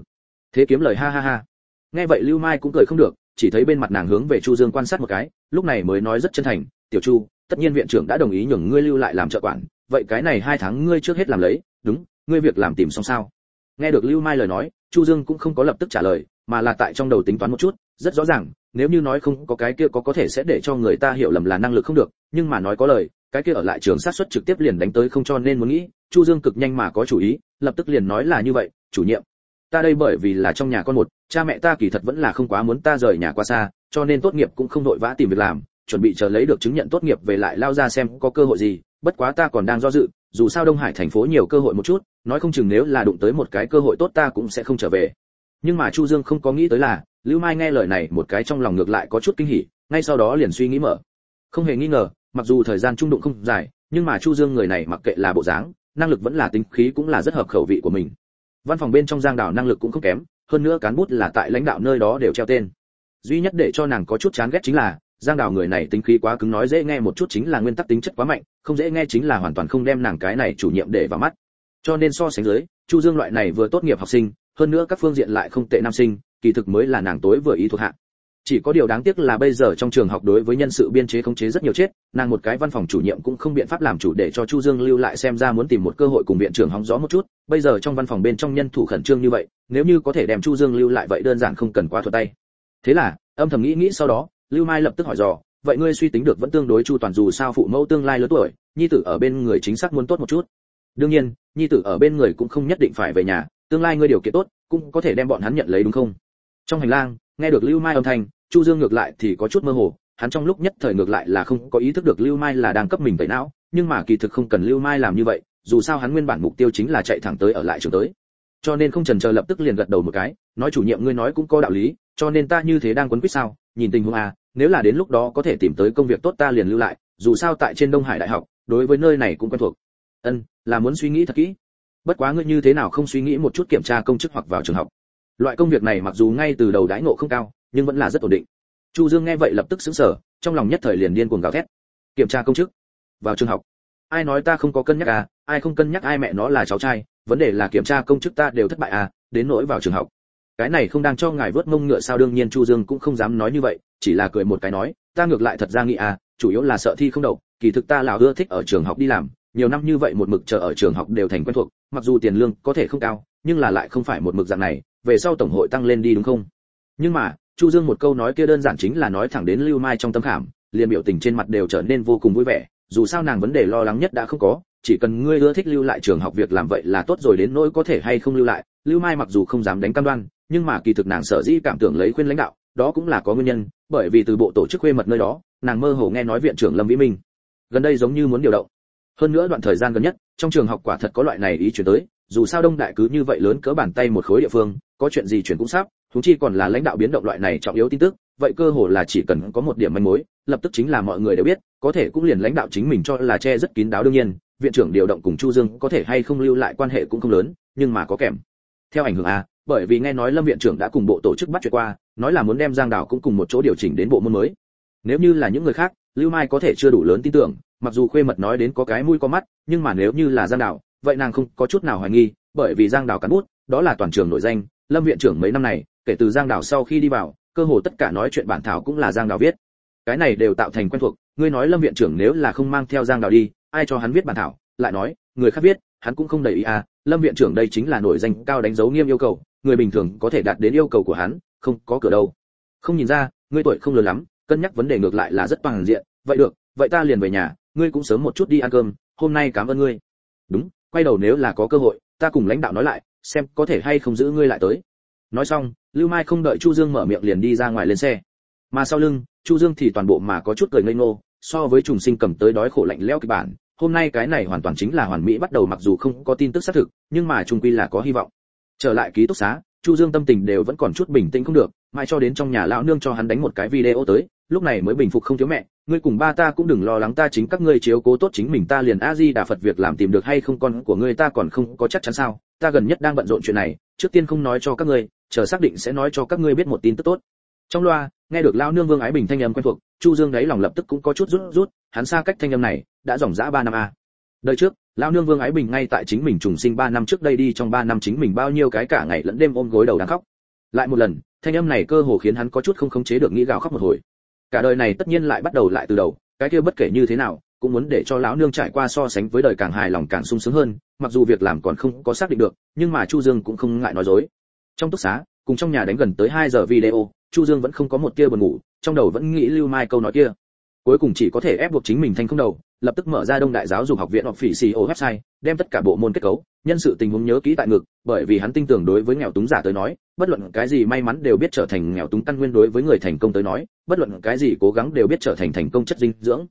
Thế kiếm lời ha ha ha. Nghe vậy lưu mai cũng cười không được, chỉ thấy bên mặt nàng hướng về chu dương quan sát một cái, lúc này mới nói rất chân thành, tiểu chu, tất nhiên viện trưởng đã đồng ý nhường ngươi lưu lại làm trợ quản, vậy cái này hai tháng ngươi trước hết làm lấy, đúng, ngươi việc làm tìm xong sao? Nghe được lưu mai lời nói chu dương cũng không có lập tức trả lời, mà là tại trong đầu tính toán một chút, rất rõ ràng, nếu như nói không có cái kia có có thể sẽ để cho người ta hiểu lầm là năng lực không được, nhưng mà nói có lời, cái kia ở lại trường sát xuất trực tiếp liền đánh tới không cho nên muốn nghĩ, chu dương cực nhanh mà có chủ ý, lập tức liền nói là như vậy, chủ nhiệm, ta đây bởi vì là trong nhà con một, cha mẹ ta kỳ thật vẫn là không quá muốn ta rời nhà qua xa, cho nên tốt nghiệp cũng không đội vã tìm việc làm, chuẩn bị chờ lấy được chứng nhận tốt nghiệp về lại lao ra xem có cơ hội gì, bất quá ta còn đang do dự, dù sao đông hải thành phố nhiều cơ hội một chút nói không chừng nếu là đụng tới một cái cơ hội tốt ta cũng sẽ không trở về. Nhưng mà chu dương không có nghĩ tới là, lưu mai nghe lời này một cái trong lòng ngược lại có chút kinh hỉ, ngay sau đó liền suy nghĩ mở. Không hề nghi ngờ, mặc dù thời gian trung đụng không dài, nhưng mà chu dương người này mặc kệ là bộ dáng, năng lực vẫn là tính khí cũng là rất hợp khẩu vị của mình. Văn phòng bên trong giang đảo năng lực cũng không kém, hơn nữa cán bút là tại lãnh đạo nơi đó đều treo tên. Duy nhất để cho nàng có chút chán ghét chính là, giang đào người này tính khí quá cứng nói dễ nghe một chút chính là nguyên tắc tính chất quá mạnh, không dễ nghe chính là hoàn toàn không đem nàng cái này chủ nhiệm để vào mắt cho nên so sánh dưới, chu dương loại này vừa tốt nghiệp học sinh, hơn nữa các phương diện lại không tệ nam sinh, kỳ thực mới là nàng tối vừa ý thuộc hạ. Chỉ có điều đáng tiếc là bây giờ trong trường học đối với nhân sự biên chế khống chế rất nhiều chết, nàng một cái văn phòng chủ nhiệm cũng không biện pháp làm chủ để cho chu dương lưu lại xem ra muốn tìm một cơ hội cùng viện trưởng hóng gió một chút. Bây giờ trong văn phòng bên trong nhân thủ khẩn trương như vậy, nếu như có thể đem chu dương lưu lại vậy đơn giản không cần quá thuật tay. Thế là, âm thầm nghĩ nghĩ sau đó, lưu mai lập tức hỏi dò, vậy ngươi suy tính được vẫn tương đối chu toàn dù sao phụ mẫu tương lai lớn tuổi, nhi tử ở bên người chính xác muốn tốt một chút? Đương nhiên, nhi tử ở bên người cũng không nhất định phải về nhà, tương lai ngươi điều kiện tốt, cũng có thể đem bọn hắn nhận lấy đúng không? Trong hành lang, nghe được lưu mai âm thanh, chu dương ngược lại thì có chút mơ hồ, hắn trong lúc nhất thời ngược lại là không có ý thức được lưu mai là đang cấp mình tẩy não, nhưng mà kỳ thực không cần lưu mai làm như vậy, dù sao hắn nguyên bản mục tiêu chính là chạy thẳng tới ở lại trường tới. Cho nên không chần chờ lập tức liền gật đầu một cái, nói chủ nhiệm ngươi nói cũng có đạo lý, cho nên ta như thế đang quấn quýt sao, nhìn tình huống à nếu là đến lúc đó có thể tìm tới công việc tốt ta liền lưu lại, dù sao tại trên đông hải đại học, đối với nơi này cũng quen thuộc. Ân là muốn suy nghĩ thật kỹ. Bất quá ngươi như thế nào không suy nghĩ một chút kiểm tra công chức hoặc vào trường học. Loại công việc này mặc dù ngay từ đầu đãi ngộ không cao, nhưng vẫn là rất ổn định. Chu dương nghe vậy lập tức sững sờ, trong lòng nhất thời liền điên cuồng gào thét. Kiểm tra công chức, vào trường học. Ai nói ta không có cân nhắc à ai không cân nhắc ai mẹ nó là cháu trai, vấn đề là kiểm tra công chức ta đều thất bại à đến nỗi vào trường học. Cái này không đang cho ngài vớt mông ngựa sao đương nhiên chu dương cũng không dám nói như vậy, chỉ là cười một cái nói, ta ngược lại thật ra nghĩ à chủ yếu là sợ thi không đậu, kỳ thực ta là ưa thích ở trường học đi làm nhiều năm như vậy một mực chờ ở trường học đều thành quen thuộc, mặc dù tiền lương có thể không cao, nhưng là lại không phải một mực dạng này, về sau tổng hội tăng lên đi đúng không? Nhưng mà, chu dương một câu nói kia đơn giản chính là nói thẳng đến lưu mai trong tâm khảm, liền biểu tình trên mặt đều trở nên vô cùng vui vẻ, dù sao nàng vấn đề lo lắng nhất đã không có, chỉ cần ngươi ưa thích lưu lại trường học việc làm vậy là tốt rồi đến nỗi có thể hay không lưu lại, lưu mai mặc dù không dám đánh cam đoan, nhưng mà kỳ thực nàng sở dĩ cảm tưởng lấy khuyên lãnh đạo, đó cũng là có nguyên nhân, bởi vì từ bộ tổ chức khuê mật nơi đó, nàng mơ hồ nghe nói viện trưởng lâm vĩ minh. Gần đây giống như muốn điều động hơn nữa đoạn thời gian gần nhất, trong trường học quả thật có loại này ý chuyển tới, dù sao đông đại cứ như vậy lớn cỡ bàn tay một khối địa phương, có chuyện gì chuyển cũng sắp chúng chi còn là lãnh đạo biến động loại này trọng yếu tin tức, vậy cơ hồ là chỉ cần có một điểm manh mối, lập tức chính là mọi người đều biết, có thể cũng liền lãnh đạo chính mình cho là che rất kín đáo đương nhiên, viện trưởng điều động cùng chu dương có thể hay không lưu lại quan hệ cũng không lớn, nhưng mà có kèm. Theo ảnh hưởng a, bởi vì nghe nói lâm viện trưởng đã cùng bộ tổ chức bắt chuyện qua, nói là muốn đem giang đảo cũng cùng một chỗ điều chỉnh đến bộ môn mới nếu như là những người khác, lưu mai có thể chưa đủ lớn tin tưởng, mặc dù khuê mật nói đến có cái mũi có mắt, nhưng mà nếu như là giang đảo vậy nàng không có chút nào hoài nghi, bởi vì giang đảo cán bút, đó là toàn trường nổi danh, lâm viện trưởng mấy năm này, kể từ giang đảo sau khi đi vào, cơ hồ tất cả nói chuyện bản thảo cũng là giang đảo viết. Cái này đều tạo thành quen thuộc, ngươi nói lâm viện trưởng nếu là không mang theo giang đảo đi, ai cho hắn viết bản thảo? Lại nói, người khác viết, hắn cũng không đầy ý à lâm viện trưởng đây chính là nổi danh cao đánh dấu nghiêm yêu cầu, người bình thường có thể đạt đến yêu cầu của hắn, không có cửa đâu. Không nhìn ra, ngươi tuổi không lớn lắm cân nhắc vấn đề ngược lại là rất toàn diện. Vậy được, vậy ta liền về nhà, ngươi cũng sớm một chút đi ăn cơm, hôm nay cảm ơn ngươi. Đúng, quay đầu nếu là có cơ hội, ta cùng lãnh đạo nói lại, xem có thể hay không giữ ngươi lại tới. Nói xong, lưu mai không đợi chu dương mở miệng liền đi ra ngoài lên xe. Mà sau lưng, chu dương thì toàn bộ mà có chút cười ngây ngô, so với trùng sinh cầm tới đói khổ lạnh lẽo kịch bản, hôm nay cái này hoàn toàn chính là hoàn mỹ, bắt đầu mặc dù không có tin tức xác thực, nhưng mà trung quy là có hy vọng. Trở lại ký túc xá chu dương tâm tình đều vẫn còn chút bình tĩnh không được, mãi cho đến trong nhà lão nương cho hắn đánh một cái video tới, lúc này mới bình phục không thiếu mẹ, ngươi cùng ba ta cũng đừng lo lắng, ta chính các ngươi chiếu cố tốt chính mình, ta liền a di đà phật việc làm tìm được hay không, con của ngươi ta còn không có chắc chắn sao? Ta gần nhất đang bận rộn chuyện này, trước tiên không nói cho các ngươi, chờ xác định sẽ nói cho các ngươi biết một tin tức tốt. Trong loa, nghe được lão nương vương ái bình thanh âm quen thuộc, chu dương đấy lòng lập tức cũng có chút rút rút, hắn xa cách thanh âm này, đã dòng dã ba năm a. Đời trước lão nương vương ái bình ngay tại chính mình trùng sinh ba năm trước đây đi trong ba năm chính mình bao nhiêu cái cả ngày lẫn đêm ôm gối đầu đang khóc. Lại một lần, thanh âm này cơ hồ khiến hắn có chút không khống chế được nghĩ gào khóc một hồi. Cả đời này tất nhiên lại bắt đầu lại từ đầu, cái kia bất kể như thế nào, cũng muốn để cho lão nương trải qua so sánh với đời càng hài lòng càng sung sướng hơn, mặc dù việc làm còn không có xác định được, nhưng mà chu dương cũng không ngại nói dối. Trong túc xá, cùng trong nhà đánh gần tới 2 giờ video, chu dương vẫn không có một tia buồn ngủ, trong đầu vẫn nghĩ lưu mai câu nói kia cuối cùng chỉ có thể ép buộc chính mình thành không đầu lập tức mở ra đông đại giáo dục học viện hoặc phỉ xì ô website đem tất cả bộ môn kết cấu nhân sự tình huống nhớ kỹ tại ngực bởi vì hắn tin tưởng đối với nghèo túng giả tới nói bất luận cái gì may mắn đều biết trở thành nghèo túng căn nguyên đối với người thành công tới nói bất luận cái gì cố gắng đều biết trở thành thành công chất dinh dưỡng.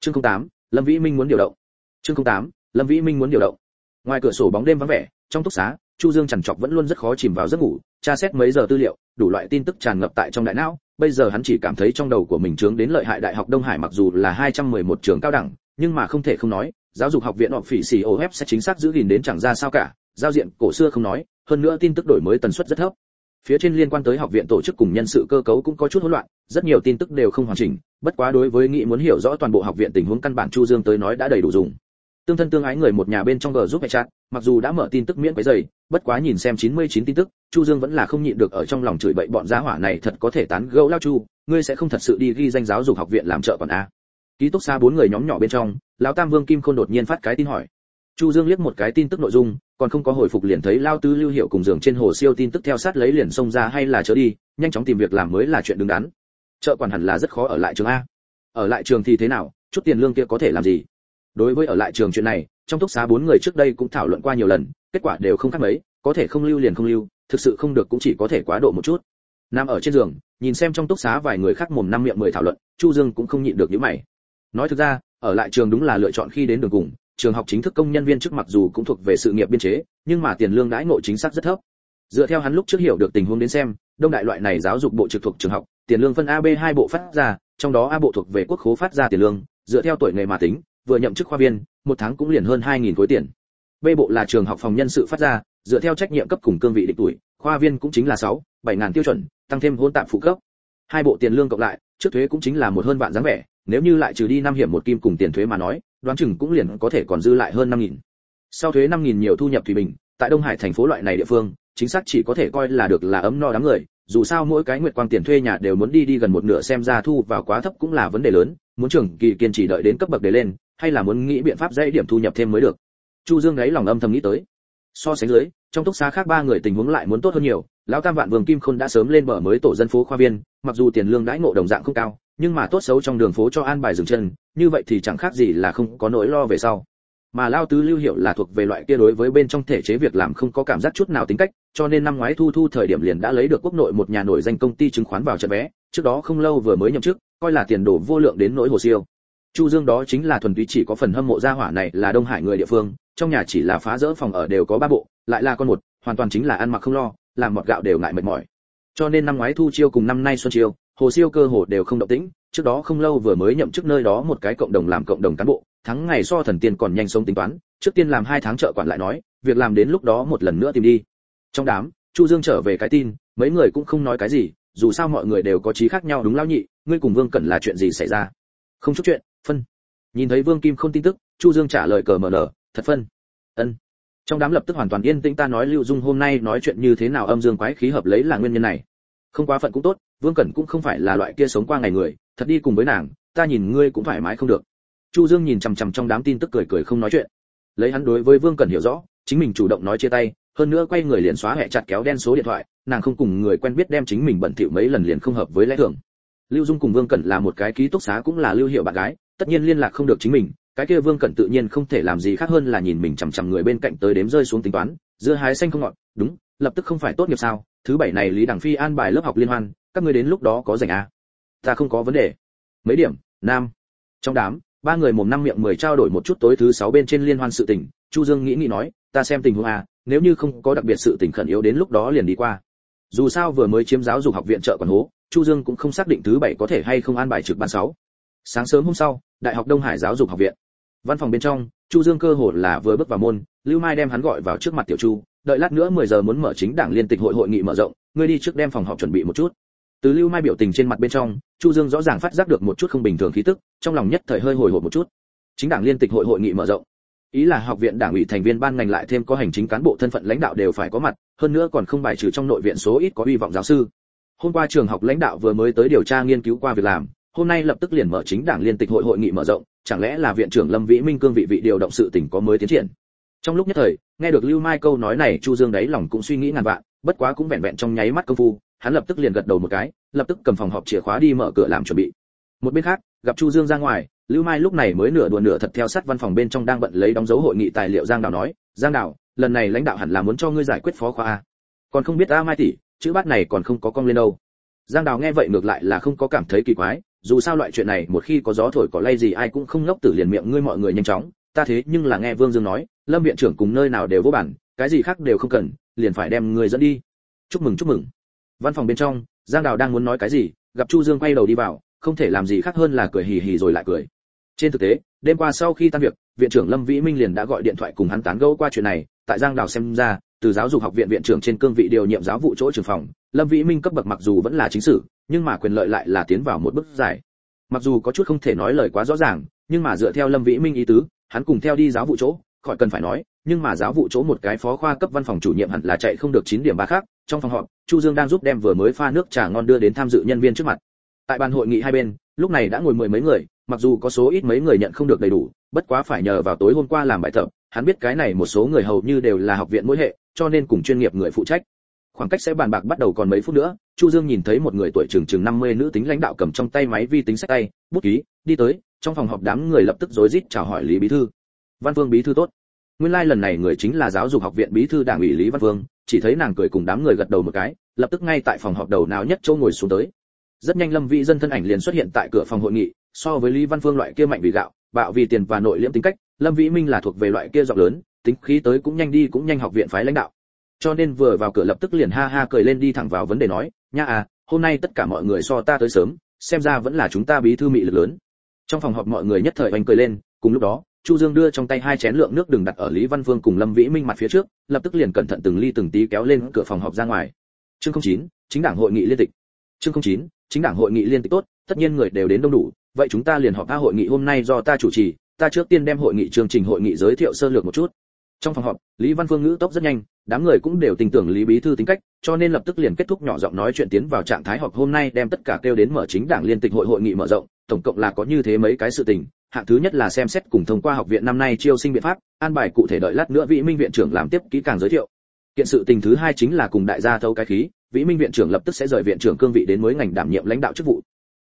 Chương 08, lâm vĩ minh muốn điều động. Chương 08, lâm vĩ minh muốn điều động. Ngoài cửa sổ bóng đêm vắng vẻ trong túc xá chu dương chằn trọc vẫn luôn rất khó chìm vào giấc ngủ tra xét mấy giờ tư liệu, đủ loại tin tức tràn ngập tại trong đại não. Bây giờ hắn chỉ cảm thấy trong đầu của mình trướng đến lợi hại đại học đông hải mặc dù là 211 trường cao đẳng, nhưng mà không thể không nói, giáo dục học viện họ phỉ xì ô sẽ chính xác giữ gìn đến chẳng ra sao cả. Giao diện cổ xưa không nói, hơn nữa tin tức đổi mới tần suất rất thấp. Phía trên liên quan tới học viện tổ chức cùng nhân sự cơ cấu cũng có chút hỗn loạn, rất nhiều tin tức đều không hoàn chỉnh. Bất quá đối với nghĩ muốn hiểu rõ toàn bộ học viện tình huống căn bản chu dương tới nói đã đầy đủ dùng. Tương thân tương ái người một nhà bên trong g giúp hệ chặt mặc dù đã mở tin tức miễn quấy dày bất quá nhìn xem 99 tin tức, chu dương vẫn là không nhịn được ở trong lòng chửi bậy bọn gia hỏa này thật có thể tán gẫu lao chu, ngươi sẽ không thật sự đi ghi danh giáo dục học viện làm trợ còn a. Ký túc xa bốn người nhóm nhỏ bên trong, lão tam vương kim khôn đột nhiên phát cái tin hỏi. Chu dương liếc một cái tin tức nội dung, còn không có hồi phục liền thấy lao tứ lưu hiệu cùng giường trên hồ siêu tin tức theo sát lấy liền xông ra hay là chớ đi, nhanh chóng tìm việc làm mới là chuyện đứng đắn. Trợ quản hẳn là rất khó ở lại trường a. Ở lại trường thì thế nào, chút tiền lương kia có thể làm gì? Đối với ở lại trường chuyện này trong túc xá bốn người trước đây cũng thảo luận qua nhiều lần, kết quả đều không khác mấy, có thể không lưu liền không lưu, thực sự không được cũng chỉ có thể quá độ một chút. Nằm ở trên giường, nhìn xem trong túc xá vài người khác mồm năm miệng mười thảo luận, chu dương cũng không nhịn được những mày. Nói thực ra, ở lại trường đúng là lựa chọn khi đến đường cùng, trường học chính thức công nhân viên trước mặc dù cũng thuộc về sự nghiệp biên chế, nhưng mà tiền lương đãi ngộ chính xác rất thấp. Dựa theo hắn lúc trước hiểu được tình huống đến xem, đông đại loại này giáo dục bộ trực thuộc trường học, tiền lương phân ab hai bộ phát ra, trong đó a bộ thuộc về quốc khố phát ra tiền lương, dựa theo tuổi nghề mà tính vừa nhậm chức khoa viên một tháng cũng liền hơn 2.000 khối tiền b bộ là trường học phòng nhân sự phát ra dựa theo trách nhiệm cấp cùng cương vị định tuổi khoa viên cũng chính là 6, 7 ngàn tiêu chuẩn tăng thêm hôn tạm phụ cấp hai bộ tiền lương cộng lại trước thuế cũng chính là một hơn vạn dáng vẻ nếu như lại trừ đi năm hiểm một kim cùng tiền thuế mà nói đoán chừng cũng liền có thể còn dư lại hơn 5.000. sau thuế 5.000 nhiều thu nhập thủy bình tại đông hải thành phố loại này địa phương chính xác chỉ có thể coi là được là ấm no đám người dù sao mỗi cái nguyệt quang tiền thuê nhà đều muốn đi đi gần một nửa xem ra thu vào quá thấp cũng là vấn đề lớn muốn trưởng kỳ kiên trì đợi đến cấp bậc để lên hay là muốn nghĩ biện pháp dễ điểm thu nhập thêm mới được. Chu dương ấy lòng âm thầm nghĩ tới. So sánh dưới, trong túc xá khác ba người tình huống lại muốn tốt hơn nhiều, lão tam vạn vương kim khôn đã sớm lên bờ mới tổ dân phố khoa viên, mặc dù tiền lương đãi ngộ đồng dạng không cao, nhưng mà tốt xấu trong đường phố cho an bài dừng chân, như vậy thì chẳng khác gì là không có nỗi lo về sau. Mà lao tứ lưu hiệu là thuộc về loại kia đối với bên trong thể chế việc làm không có cảm giác chút nào tính cách, cho nên năm ngoái thu thu thời điểm liền đã lấy được quốc nội một nhà nổi danh công ty chứng khoán vào trận vé, trước đó không lâu vừa mới nhậm chức, coi là tiền đổ vô lượng đến nỗi hồ siêu chu dương đó chính là thuần túy chỉ có phần hâm mộ gia hỏa này là đông hải người địa phương, trong nhà chỉ là phá rỡ phòng ở đều có ba bộ, lại là con một, hoàn toàn chính là ăn mặc không lo, làm mọt gạo đều ngại mệt mỏi. Cho nên năm ngoái thu chiêu cùng năm nay xuân chiêu, hồ siêu cơ hồ đều không động tĩnh, trước đó không lâu vừa mới nhậm chức nơi đó một cái cộng đồng làm cộng đồng cán bộ thắng ngày so thần tiên còn nhanh sống tính toán, trước tiên làm hai tháng trợ quản lại nói, việc làm đến lúc đó một lần nữa tìm đi. Trong đám, chu dương trở về cái tin, mấy người cũng không nói cái gì, dù sao mọi người đều có trí khác nhau đúng lao nhị, ngươi cùng vương cẩn là chuyện gì xảy ra? Không chút chuyện phân. Nhìn thấy vương kim không tin tức, chu dương trả lời cờ mở nở, thật phân. Ân. Trong đám lập tức hoàn toàn yên tĩnh ta nói lưu dung hôm nay nói chuyện như thế nào âm dương quái khí hợp lấy là nguyên nhân này. Không quá phận cũng tốt, vương cẩn cũng không phải là loại kia sống qua ngày người, thật đi cùng với nàng, ta nhìn ngươi cũng thoải mái không được. Chu dương nhìn chằm chằm trong đám tin tức cười cười không nói chuyện. Lấy hắn đối với vương cẩn hiểu rõ, chính mình chủ động nói chia tay, hơn nữa quay người liền xóa hệ chặt kéo đen số điện thoại, nàng không cùng người quen biết đem chính mình bận thỉu mấy lần liền không hợp với lẽ thường. Lưu dung cùng vương cẩn là một cái ký túc xá cũng là lưu hiệu bạn gái tất nhiên liên lạc không được chính mình, cái kia vương cẩn tự nhiên không thể làm gì khác hơn là nhìn mình chằm chằm người bên cạnh tới đếm rơi xuống tính toán, dưa hái xanh không ngọt, đúng, lập tức không phải tốt nghiệp sao, thứ bảy này lý đằng phi an bài lớp học liên hoan, các ngươi đến lúc đó có rảnh à? Ta không có vấn đề. Mấy điểm? Nam. Trong đám, ba người mồm năm miệng mười trao đổi một chút tối thứ sáu bên trên liên hoan sự tình, chu dương nghĩ nghĩ nói, ta xem tình huống à nếu như không có đặc biệt sự tình khẩn yếu đến lúc đó liền đi qua. Dù sao vừa mới chiếm giáo dục học viện chợ quản hố, chu dương cũng không xác định thứ bảy có thể hay không an bài trực ban sáu sáng sớm hôm sau, đại học đông hải giáo dục học viện. Văn phòng bên trong, chu dương cơ hồ là vừa bước vào môn, lưu mai đem hắn gọi vào trước mặt tiểu chu, đợi lát nữa 10 giờ muốn mở chính đảng liên tịch hội hội nghị mở rộng, ngươi đi trước đem phòng họp chuẩn bị một chút. Từ lưu mai biểu tình trên mặt bên trong, chu dương rõ ràng phát giác được một chút không bình thường khí tức, trong lòng nhất thời hơi hồi hộp một chút. Chính đảng liên tịch hội hội nghị mở rộng. Ý là học viện đảng ủy thành viên ban ngành lại thêm có hành chính cán bộ thân phận lãnh đạo đều phải có mặt, hơn nữa còn không bài trừ trong nội viện số ít có hy vọng giáo sư. Hôm qua trường học lãnh đạo vừa mới tới điều tra nghiên cứu qua việc làm hôm nay lập tức liền mở chính đảng liên tịch hội hội nghị mở rộng, chẳng lẽ là viện trưởng lâm vĩ minh cương vị vị điều động sự tỉnh có mới tiến triển? Trong lúc nhất thời, nghe được lưu mai câu nói này, chu dương đấy lòng cũng suy nghĩ ngàn vạn, bất quá cũng vẹn vẹn trong nháy mắt công phu, hắn lập tức liền gật đầu một cái, lập tức cầm phòng họp chìa khóa đi mở cửa làm chuẩn bị. Một bên khác, gặp chu dương ra ngoài, lưu mai lúc này mới nửa đùa nửa thật theo sát văn phòng bên trong đang bận lấy đóng dấu hội nghị tài liệu giang đào nói, giang đào, lần này lãnh đạo hẳn là muốn cho ngươi giải quyết phó khoa a. Còn không biết a mai tỷ, chữ bát này còn không có cong lên đâu. Giang đào nghe vậy ngược lại là không có cảm thấy kỳ quái dù sao loại chuyện này, một khi có gió thổi có lay gì ai cũng không ngốc tử liền miệng ngươi mọi người nhanh chóng. Ta thế nhưng là nghe vương dương nói, lâm viện trưởng cùng nơi nào đều vô bản, cái gì khác đều không cần, liền phải đem người dẫn đi. Chúc mừng chúc mừng. Văn phòng bên trong, giang đào đang muốn nói cái gì, gặp chu dương quay đầu đi vào, không thể làm gì khác hơn là cười hì hì rồi lại cười. Trên thực tế, đêm qua sau khi tan việc, viện trưởng lâm vĩ minh liền đã gọi điện thoại cùng hắn tán gẫu qua chuyện này, tại giang đào xem ra, từ giáo dục học viện viện trưởng trên cương vị điều nhiệm giáo vụ chỗ trưởng phòng, lâm vĩ minh cấp bậc mặc dù vẫn là chính sử nhưng mà quyền lợi lại là tiến vào một bước dài. Mặc dù có chút không thể nói lời quá rõ ràng, nhưng mà dựa theo lâm vĩ minh ý tứ, hắn cùng theo đi giáo vụ chỗ, khỏi cần phải nói, nhưng mà giáo vụ chỗ một cái phó khoa cấp văn phòng chủ nhiệm hẳn là chạy không được 9 điểm ba khác, trong phòng họp, chu dương đang giúp đem vừa mới pha nước trà ngon đưa đến tham dự nhân viên trước mặt. Tại bàn hội nghị hai bên, lúc này đã ngồi mười mấy người, mặc dù có số ít mấy người nhận không được đầy đủ, bất quá phải nhờ vào tối hôm qua làm bài tập, hắn biết cái này một số người hầu như đều là học viện mỗi hệ, cho nên cùng chuyên nghiệp người phụ trách. Khoảng cách sẽ bàn bạc bắt đầu còn mấy phút nữa chu dương nhìn thấy một người tuổi chừng chừng 50 nữ tính lãnh đạo cầm trong tay máy vi tính sách tay, bút ký, đi tới, trong phòng họp đám người lập tức rối rít chào hỏi lý bí thư. Văn vương bí thư tốt. Nguyên lai like lần này người chính là giáo dục học viện bí thư đảng ủy lý văn vương, chỉ thấy nàng cười cùng đám người gật đầu một cái, lập tức ngay tại phòng họp đầu nào nhất chỗ ngồi xuống tới. Rất nhanh lâm vị dân thân ảnh liền xuất hiện tại cửa phòng hội nghị, so với lý văn Vương loại kia mạnh vì gạo, bạo vì tiền và nội liễm tính cách, lâm vĩ minh là thuộc về loại kia giọng lớn, tính khí tới cũng nhanh đi cũng nhanh học viện phái lãnh đạo. Cho nên vừa vào cửa lập tức liền ha ha cười lên đi thẳng vào vấn đề nói nha à hôm nay tất cả mọi người so ta tới sớm xem ra vẫn là chúng ta bí thư mị lực lớn. Trong phòng họp mọi người nhất thời oanh cười lên cùng lúc đó chu dương đưa trong tay hai chén lượng nước đừng đặt ở lý văn vương cùng lâm vĩ minh mặt phía trước lập tức liền cẩn thận từng ly từng tí kéo lên cửa phòng họp ra ngoài. Chương 09, chính đảng hội nghị liên tịch. Chương 09, chính đảng hội nghị liên tịch tốt tất nhiên người đều đến đông đủ vậy chúng ta liền họp a hội nghị hôm nay do ta chủ trì ta trước tiên đem hội nghị chương trình hội nghị giới thiệu sơ lược một chút. Trong phòng họp lý văn phương ngữ tốc rất nhanh đám người cũng đều tin tưởng lý bí thư tính cách, cho nên lập tức liền kết thúc nhỏ giọng nói chuyện tiến vào trạng thái họp hôm nay đem tất cả kêu đến mở chính đảng liên tịch hội hội nghị mở rộng, tổng cộng là có như thế mấy cái sự tình. Hạng thứ nhất là xem xét cùng thông qua học viện năm nay chiêu sinh biện pháp, an bài cụ thể đợi lát nữa vị minh viện trưởng làm tiếp kỹ càng giới thiệu. Kiện sự tình thứ hai chính là cùng đại gia thâu cái khí, vĩ minh viện trưởng lập tức sẽ rời viện trưởng cương vị đến mới ngành đảm nhiệm lãnh đạo chức vụ.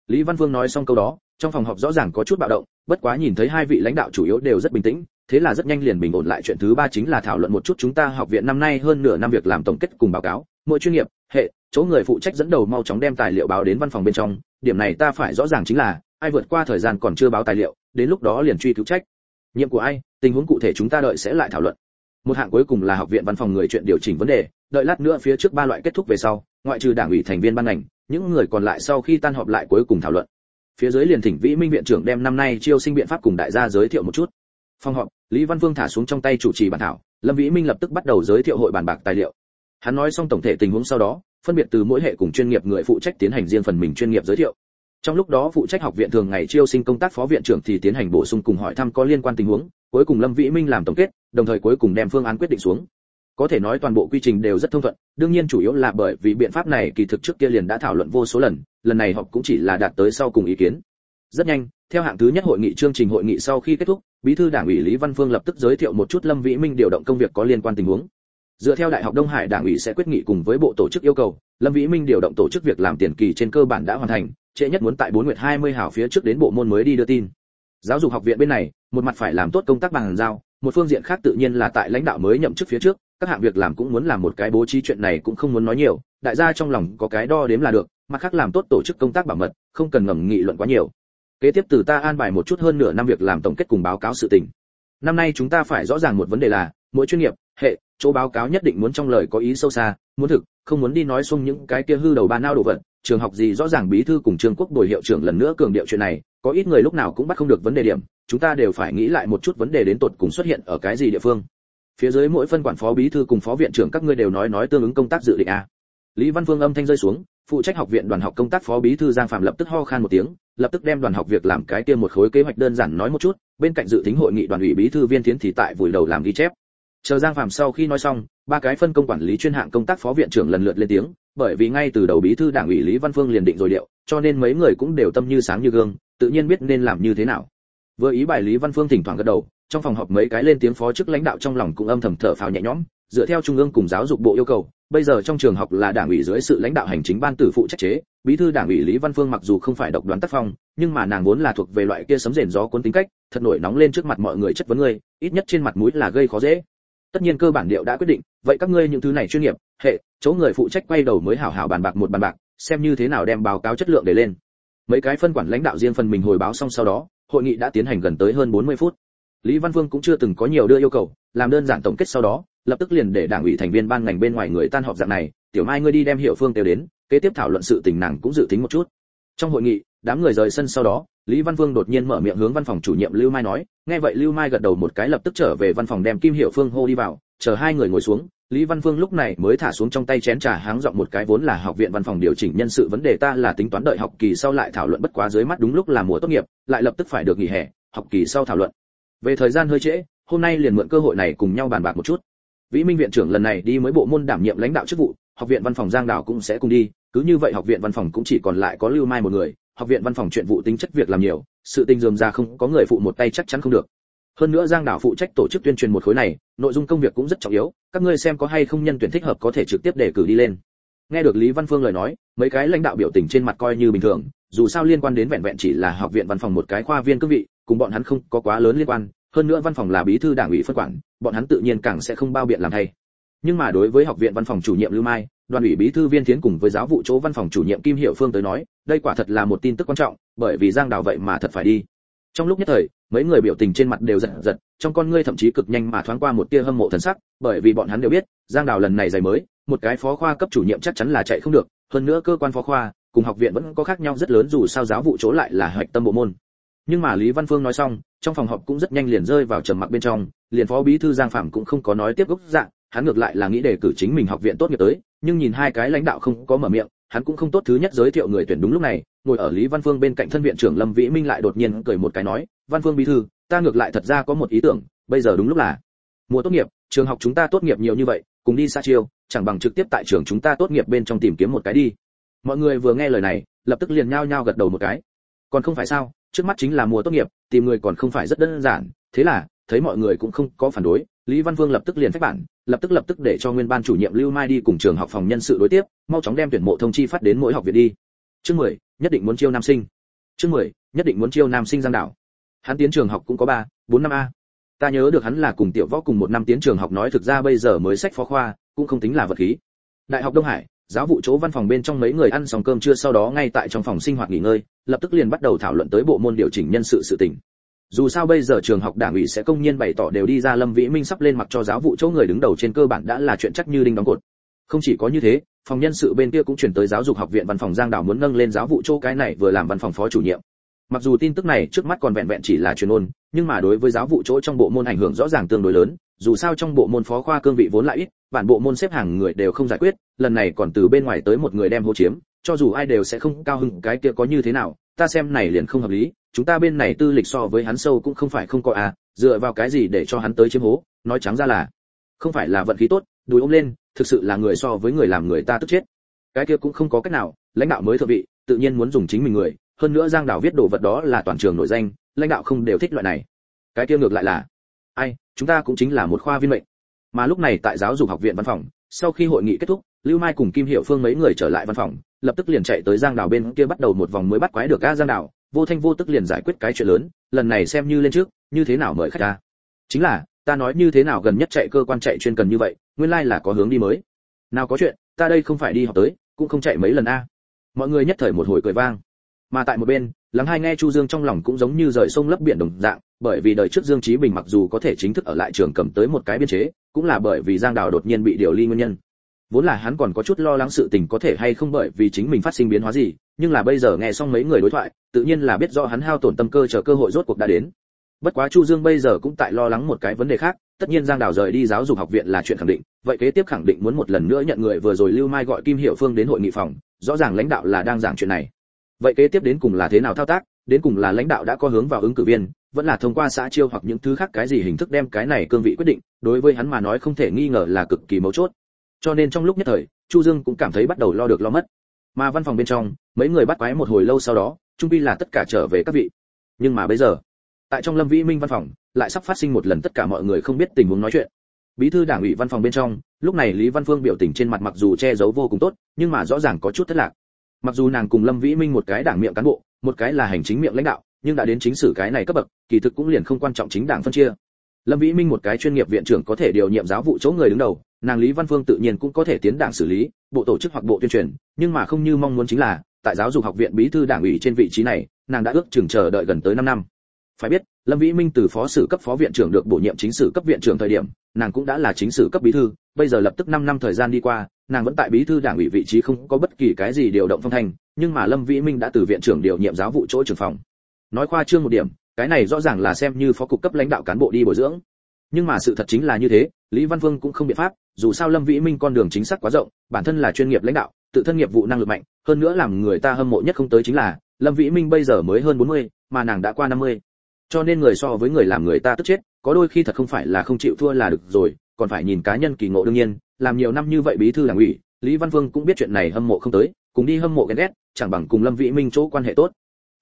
Lý văn vương nói xong câu đó, trong phòng họp rõ ràng có chút bạo động, bất quá nhìn thấy hai vị lãnh đạo chủ yếu đều rất bình tĩnh thế là rất nhanh liền bình ổn lại chuyện thứ ba chính là thảo luận một chút chúng ta học viện năm nay hơn nửa năm việc làm tổng kết cùng báo cáo, mỗi chuyên nghiệp, hệ, chỗ người phụ trách dẫn đầu mau chóng đem tài liệu báo đến văn phòng bên trong. Điểm này ta phải rõ ràng chính là, ai vượt qua thời gian còn chưa báo tài liệu, đến lúc đó liền truy cứu trách. Nhiệm của ai, tình huống cụ thể chúng ta đợi sẽ lại thảo luận. Một hạng cuối cùng là học viện văn phòng người chuyện điều chỉnh vấn đề, đợi lát nữa phía trước ba loại kết thúc về sau, ngoại trừ đảng ủy thành viên ban ngành, những người còn lại sau khi tan họp lại cuối cùng thảo luận. Phía dưới liền thỉnh vĩ minh viện trưởng đem năm nay chiêu sinh biện pháp cùng đại gia giới thiệu một chút phòng họp, lý văn vương thả xuống trong tay chủ trì bản thảo, lâm vĩ minh lập tức bắt đầu giới thiệu hội bàn bạc tài liệu. Hắn nói xong tổng thể tình huống sau đó, phân biệt từ mỗi hệ cùng chuyên nghiệp người phụ trách tiến hành riêng phần mình chuyên nghiệp giới thiệu. Trong lúc đó phụ trách học viện thường ngày chiêu sinh công tác phó viện trưởng thì tiến hành bổ sung cùng hỏi thăm có liên quan tình huống, cuối cùng lâm vĩ minh làm tổng kết, đồng thời cuối cùng đem phương án quyết định xuống. Có thể nói toàn bộ quy trình đều rất thông thuận, đương nhiên chủ yếu là bởi vì biện pháp này kỳ thực trước kia liền đã thảo luận vô số lần lần này họp cũng chỉ là đạt tới sau cùng ý kiến. Rất nhanh, theo hạng thứ nhất hội nghị chương trình hội nghị sau khi kết thúc bí thư đảng ủy lý văn phương lập tức giới thiệu một chút lâm vĩ minh điều động công việc có liên quan tình huống. Dựa theo đại học đông hải, đảng ủy sẽ quyết nghị cùng với bộ tổ chức yêu cầu, lâm vĩ minh điều động tổ chức việc làm tiền kỳ trên cơ bản đã hoàn thành, trễ nhất muốn tại bốn nguyệt hai mươi hảo phía trước đến bộ môn mới đi đưa tin. Giáo dục học viện bên này, một mặt phải làm tốt công tác bàn giao, một phương diện khác tự nhiên là tại lãnh đạo mới nhậm chức phía trước, các hạng việc làm cũng muốn làm một cái bố trí chuyện này cũng không muốn nói nhiều, đại gia trong lòng có cái đo đếm là được, mặt khác làm tốt tổ chức công tác bảo mật, không cần ngầm nghị luận quá nhiều kế tiếp từ ta an bài một chút hơn nửa năm việc làm tổng kết cùng báo cáo sự tình. Năm nay chúng ta phải rõ ràng một vấn đề là, mỗi chuyên nghiệp, hệ, chỗ báo cáo nhất định muốn trong lời có ý sâu xa, muốn thực, không muốn đi nói xung những cái kia hư đầu ba nao đồ vật. Trường học gì rõ ràng bí thư cùng trường quốc đổi hiệu trưởng lần nữa cường điệu chuyện này, có ít người lúc nào cũng bắt không được vấn đề điểm, chúng ta đều phải nghĩ lại một chút vấn đề đến tột cùng xuất hiện ở cái gì địa phương. Phía dưới mỗi phân quản phó bí thư cùng phó viện trưởng các ngươi đều nói nói tương ứng công tác dự định a. Lý văn phương âm thanh rơi xuống phụ trách học viện đoàn học công tác phó bí thư giang phạm lập tức ho khan một tiếng, lập tức đem đoàn học việc làm cái tiêm một khối kế hoạch đơn giản nói một chút, bên cạnh dự tính hội nghị đoàn ủy bí thư viên tiến thì tại vùi đầu làm ghi chép. Chờ giang phạm sau khi nói xong, ba cái phân công quản lý chuyên hạng công tác phó viện trưởng lần lượt lên tiếng, bởi vì ngay từ đầu bí thư đảng ủy lý văn phương liền định rồi điệu, cho nên mấy người cũng đều tâm như sáng như gương, tự nhiên biết nên làm như thế nào. Vừa ý bài lý văn phương thỉnh thoảng gật đầu, trong phòng họp mấy cái lên tiếng phó chức lãnh đạo trong lòng cũng âm thầm thở phào nhẹ nhõm dựa theo trung ương cùng giáo dục bộ yêu cầu, bây giờ trong trường học là đảng ủy dưới sự lãnh đạo hành chính ban tử phụ trách chế, bí thư đảng ủy lý văn phương mặc dù không phải độc đoán tác phong, nhưng mà nàng vốn là thuộc về loại kia sấm rền gió cuốn tính cách, thật nổi nóng lên trước mặt mọi người chất vấn ngươi, ít nhất trên mặt mũi là gây khó dễ. Tất nhiên cơ bản điệu đã quyết định, vậy các ngươi những thứ này chuyên nghiệp, hệ, chỗ người phụ trách quay đầu mới hảo hảo bàn bạc một bàn bạc, xem như thế nào đem báo cáo chất lượng để lên. Mấy cái phân quản lãnh đạo riêng phần mình hồi báo xong sau đó, hội nghị đã tiến hành gần tới hơn 40 phút lý văn vương cũng chưa từng có nhiều đưa yêu cầu làm đơn giản tổng kết sau đó lập tức liền để đảng ủy thành viên ban ngành bên ngoài người tan họp dạng này tiểu mai ngươi đi đem hiệu phương tiêu đến kế tiếp thảo luận sự tình nàng cũng dự tính một chút trong hội nghị đám người rời sân sau đó lý văn vương đột nhiên mở miệng hướng văn phòng chủ nhiệm lưu mai nói nghe vậy lưu mai gật đầu một cái lập tức trở về văn phòng đem kim hiệu phương hô đi vào chờ hai người ngồi xuống Lý Văn Vương lúc này mới thả xuống trong tay chén trà háng giọng một cái vốn là học viện văn phòng điều chỉnh nhân sự vấn đề ta là tính toán đợi học kỳ sau lại thảo luận bất quá dưới mắt đúng lúc là mùa tốt nghiệp, lại lập tức phải được nghỉ hè, học kỳ sau thảo luận. Về thời gian hơi trễ, hôm nay liền mượn cơ hội này cùng nhau bàn bạc một chút. Vĩ Minh viện trưởng lần này đi mới bộ môn đảm nhiệm lãnh đạo chức vụ, học viện văn phòng Giang đảo cũng sẽ cùng đi, cứ như vậy học viện văn phòng cũng chỉ còn lại có Lưu Mai một người, học viện văn phòng chuyện vụ tính chất việc làm nhiều, sự tình dườm ra không có người phụ một tay chắc chắn không được. Hơn nữa giang đảo phụ trách tổ chức tuyên truyền một khối này nội dung công việc cũng rất trọng yếu các ngươi xem có hay không nhân tuyển thích hợp có thể trực tiếp đề cử đi lên. Nghe được lý văn phương lời nói mấy cái lãnh đạo biểu tình trên mặt coi như bình thường dù sao liên quan đến vẹn vẹn chỉ là học viện văn phòng một cái khoa viên cương vị cùng bọn hắn không có quá lớn liên quan, hơn nữa văn phòng là bí thư đảng ủy phân quản, bọn hắn tự nhiên càng sẽ không bao biện làm thay. Nhưng mà đối với học viện văn phòng chủ nhiệm lưu mai, đoàn ủy bí thư viên tiến cùng với giáo vụ chỗ văn phòng chủ nhiệm kim hiệu phương tới nói, đây quả thật là một tin tức quan trọng, bởi vì giang đào vậy mà thật phải đi. Trong lúc nhất thời, mấy người biểu tình trên mặt đều giật giật, trong con ngươi thậm chí cực nhanh mà thoáng qua một tia hâm mộ thần sắc, bởi vì bọn hắn đều biết, giang đào lần này giày mới, một cái phó khoa cấp chủ nhiệm chắc chắn là chạy không được, hơn nữa cơ quan phó khoa, cùng học viện vẫn có khác nhau rất lớn dù sao giáo vụ chỗ lại là hoạch tâm bộ môn nhưng mà lý văn phương nói xong, trong phòng họp cũng rất nhanh liền rơi vào trầm mặc bên trong, liền phó bí thư giang phạm cũng không có nói tiếp gốc dạng, hắn ngược lại là nghĩ đề cử chính mình học viện tốt nghiệp tới, nhưng nhìn hai cái lãnh đạo không có mở miệng, hắn cũng không tốt thứ nhất giới thiệu người tuyển đúng lúc này, ngồi ở lý văn phương bên cạnh thân viện trưởng lâm vĩ minh lại đột nhiên cười một cái nói, văn phương bí thư, ta ngược lại thật ra có một ý tưởng, bây giờ đúng lúc là mùa tốt nghiệp, trường học chúng ta tốt nghiệp nhiều như vậy, cùng đi xa chiêu, chẳng bằng trực tiếp tại trường chúng ta tốt nghiệp bên trong tìm kiếm một cái đi. Mọi người vừa nghe lời này, lập tức liền nhao nhao gật đầu một cái. Còn không phải sao trước mắt chính là mùa tốt nghiệp, tìm người còn không phải rất đơn giản, thế là, thấy mọi người cũng không có phản đối, lý văn vương lập tức liền phách bản, lập tức lập tức để cho nguyên ban chủ nhiệm lưu mai đi cùng trường học phòng nhân sự đối tiếp, mau chóng đem tuyển mộ thông chi phát đến mỗi học viện đi. Chương mười, nhất định muốn chiêu nam sinh. Chương mười, nhất định muốn chiêu nam sinh giang đảo. Hắn tiến trường học cũng có ba, bốn năm a. Ta nhớ được hắn là cùng tiểu võ cùng một năm tiến trường học, nói thực ra bây giờ mới sách phó khoa, cũng không tính là vật khí. Đại học đông hải giáo vụ chỗ văn phòng bên trong mấy người ăn xong cơm trưa sau đó ngay tại trong phòng sinh hoạt nghỉ ngơi, lập tức liền bắt đầu thảo luận tới bộ môn điều chỉnh nhân sự sự tình. Dù sao bây giờ trường học đảng ủy sẽ công nhiên bày tỏ đều đi ra lâm vĩ minh sắp lên mặc cho giáo vụ chỗ người đứng đầu trên cơ bản đã là chuyện chắc như đinh đóng cột. Không chỉ có như thế, phòng nhân sự bên kia cũng chuyển tới giáo dục học viện văn phòng giang đảo muốn nâng lên giáo vụ chỗ cái này vừa làm văn phòng phó chủ nhiệm. Mặc dù tin tức này trước mắt còn vẹn vẹn chỉ là truyền ôn, nhưng mà đối với giáo vụ chỗ trong bộ môn ảnh hưởng rõ ràng tương đối lớn dù sao trong bộ môn phó khoa cương vị vốn lại ít, bản bộ môn xếp hàng người đều không giải quyết, lần này còn từ bên ngoài tới một người đem hô chiếm, cho dù ai đều sẽ không cao hứng cái kia có như thế nào, ta xem này liền không hợp lý, chúng ta bên này tư lịch so với hắn sâu cũng không phải không có à dựa vào cái gì để cho hắn tới chiếm hố, nói trắng ra là, không phải là vận khí tốt, đùi ôm lên, thực sự là người so với người làm người ta tức chết. Cái kia cũng không có cách nào, lãnh đạo mới thượng vị, tự nhiên muốn dùng chính mình người, hơn nữa giang đảo viết đồ vật đó là toàn trường nổi danh, lãnh đạo không đều thích loại này. Cái kia ngược lại là, ai chúng ta cũng chính là một khoa viên mệnh. Mà lúc này tại giáo dục học viện văn phòng, sau khi hội nghị kết thúc, lưu mai cùng kim hiệu phương mấy người trở lại văn phòng, lập tức liền chạy tới giang đảo bên kia bắt đầu một vòng mới bắt quái được a giang đảo vô thanh vô tức liền giải quyết cái chuyện lớn, lần này xem như lên trước, như thế nào mời khách ta chính là, ta nói như thế nào gần nhất chạy cơ quan chạy chuyên cần như vậy, nguyên lai là có hướng đi mới. Nào có chuyện, ta đây không phải đi học tới, cũng không chạy mấy lần a. Mọi người nhất thời một hồi cười vang. Mà tại một bên, lắng hai nghe chu dương trong lòng cũng giống như rời sông lấp biển đồng dạng bởi vì đời trước dương Chí bình mặc dù có thể chính thức ở lại trường cầm tới một cái biên chế, cũng là bởi vì giang đào đột nhiên bị điều ly nguyên nhân. Vốn là hắn còn có chút lo lắng sự tình có thể hay không bởi vì chính mình phát sinh biến hóa gì, nhưng là bây giờ nghe xong mấy người đối thoại, tự nhiên là biết rõ hắn hao tổn tâm cơ chờ cơ hội rốt cuộc đã đến. Bất quá chu dương bây giờ cũng tại lo lắng một cái vấn đề khác, tất nhiên giang đào rời đi giáo dục học viện là chuyện khẳng định, vậy kế tiếp khẳng định muốn một lần nữa nhận người vừa rồi lưu mai gọi kim Hiểu phương đến hội nghị phòng, rõ ràng lãnh đạo là đang giảng chuyện này. Vậy kế tiếp đến cùng là thế nào thao tác, đến cùng là lãnh đạo đã có hướng vào ứng cử viên vẫn là thông qua xã chiêu hoặc những thứ khác cái gì hình thức đem cái này cương vị quyết định, đối với hắn mà nói không thể nghi ngờ là cực kỳ mấu chốt. Cho nên trong lúc nhất thời, chu dương cũng cảm thấy bắt đầu lo được lo mất. Mà văn phòng bên trong, mấy người bắt quái một hồi lâu sau đó, trung pi là tất cả trở về các vị. Nhưng mà bây giờ, tại trong lâm vĩ minh văn phòng, lại sắp phát sinh một lần tất cả mọi người không biết tình huống nói chuyện. Bí thư đảng ủy văn phòng bên trong, lúc này lý văn phương biểu tình trên mặt mặc dù che giấu vô cùng tốt, nhưng mà rõ ràng có chút thất lạc. Mặc dù nàng cùng lâm vĩ minh một cái đảng miệng cán bộ, một cái là hành chính miệng lãnh đạo nhưng đã đến chính sử cái này cấp bậc, kỳ thực cũng liền không quan trọng chính đảng phân chia. Lâm vĩ minh một cái chuyên nghiệp viện trưởng có thể điều nhiệm giáo vụ chỗ người đứng đầu, nàng lý văn phương tự nhiên cũng có thể tiến đảng xử lý, bộ tổ chức hoặc bộ tuyên truyền, nhưng mà không như mong muốn chính là, tại giáo dục học viện bí thư đảng ủy trên vị trí này, nàng đã ước chừng chờ đợi gần tới 5 năm. Phải biết, lâm vĩ minh từ phó sử cấp phó viện trưởng được bổ nhiệm chính sử cấp viện trưởng thời điểm, nàng cũng đã là chính sử cấp bí thư, bây giờ lập tức 5 năm thời gian đi qua, nàng vẫn tại bí thư đảng ủy vị trí không có bất kỳ cái gì điều động phong thành nhưng mà lâm vĩ minh đã từ viện trưởng điều nhiệm giáo vụ chỗ trưởng phòng nói khoa trương một điểm cái này rõ ràng là xem như phó cục cấp lãnh đạo cán bộ đi bồi dưỡng nhưng mà sự thật chính là như thế lý văn vương cũng không biện pháp dù sao lâm vĩ minh con đường chính xác quá rộng bản thân là chuyên nghiệp lãnh đạo tự thân nghiệp vụ năng lực mạnh hơn nữa làm người ta hâm mộ nhất không tới chính là lâm vĩ minh bây giờ mới hơn 40, mà nàng đã qua 50. cho nên người so với người làm người ta tức chết có đôi khi thật không phải là không chịu thua là được rồi còn phải nhìn cá nhân kỳ ngộ đương nhiên làm nhiều năm như vậy bí thư đảng ủy lý văn vương cũng biết chuyện này hâm mộ không tới cùng đi hâm mộ ghen ghét chẳng bằng cùng lâm vĩ minh chỗ quan hệ tốt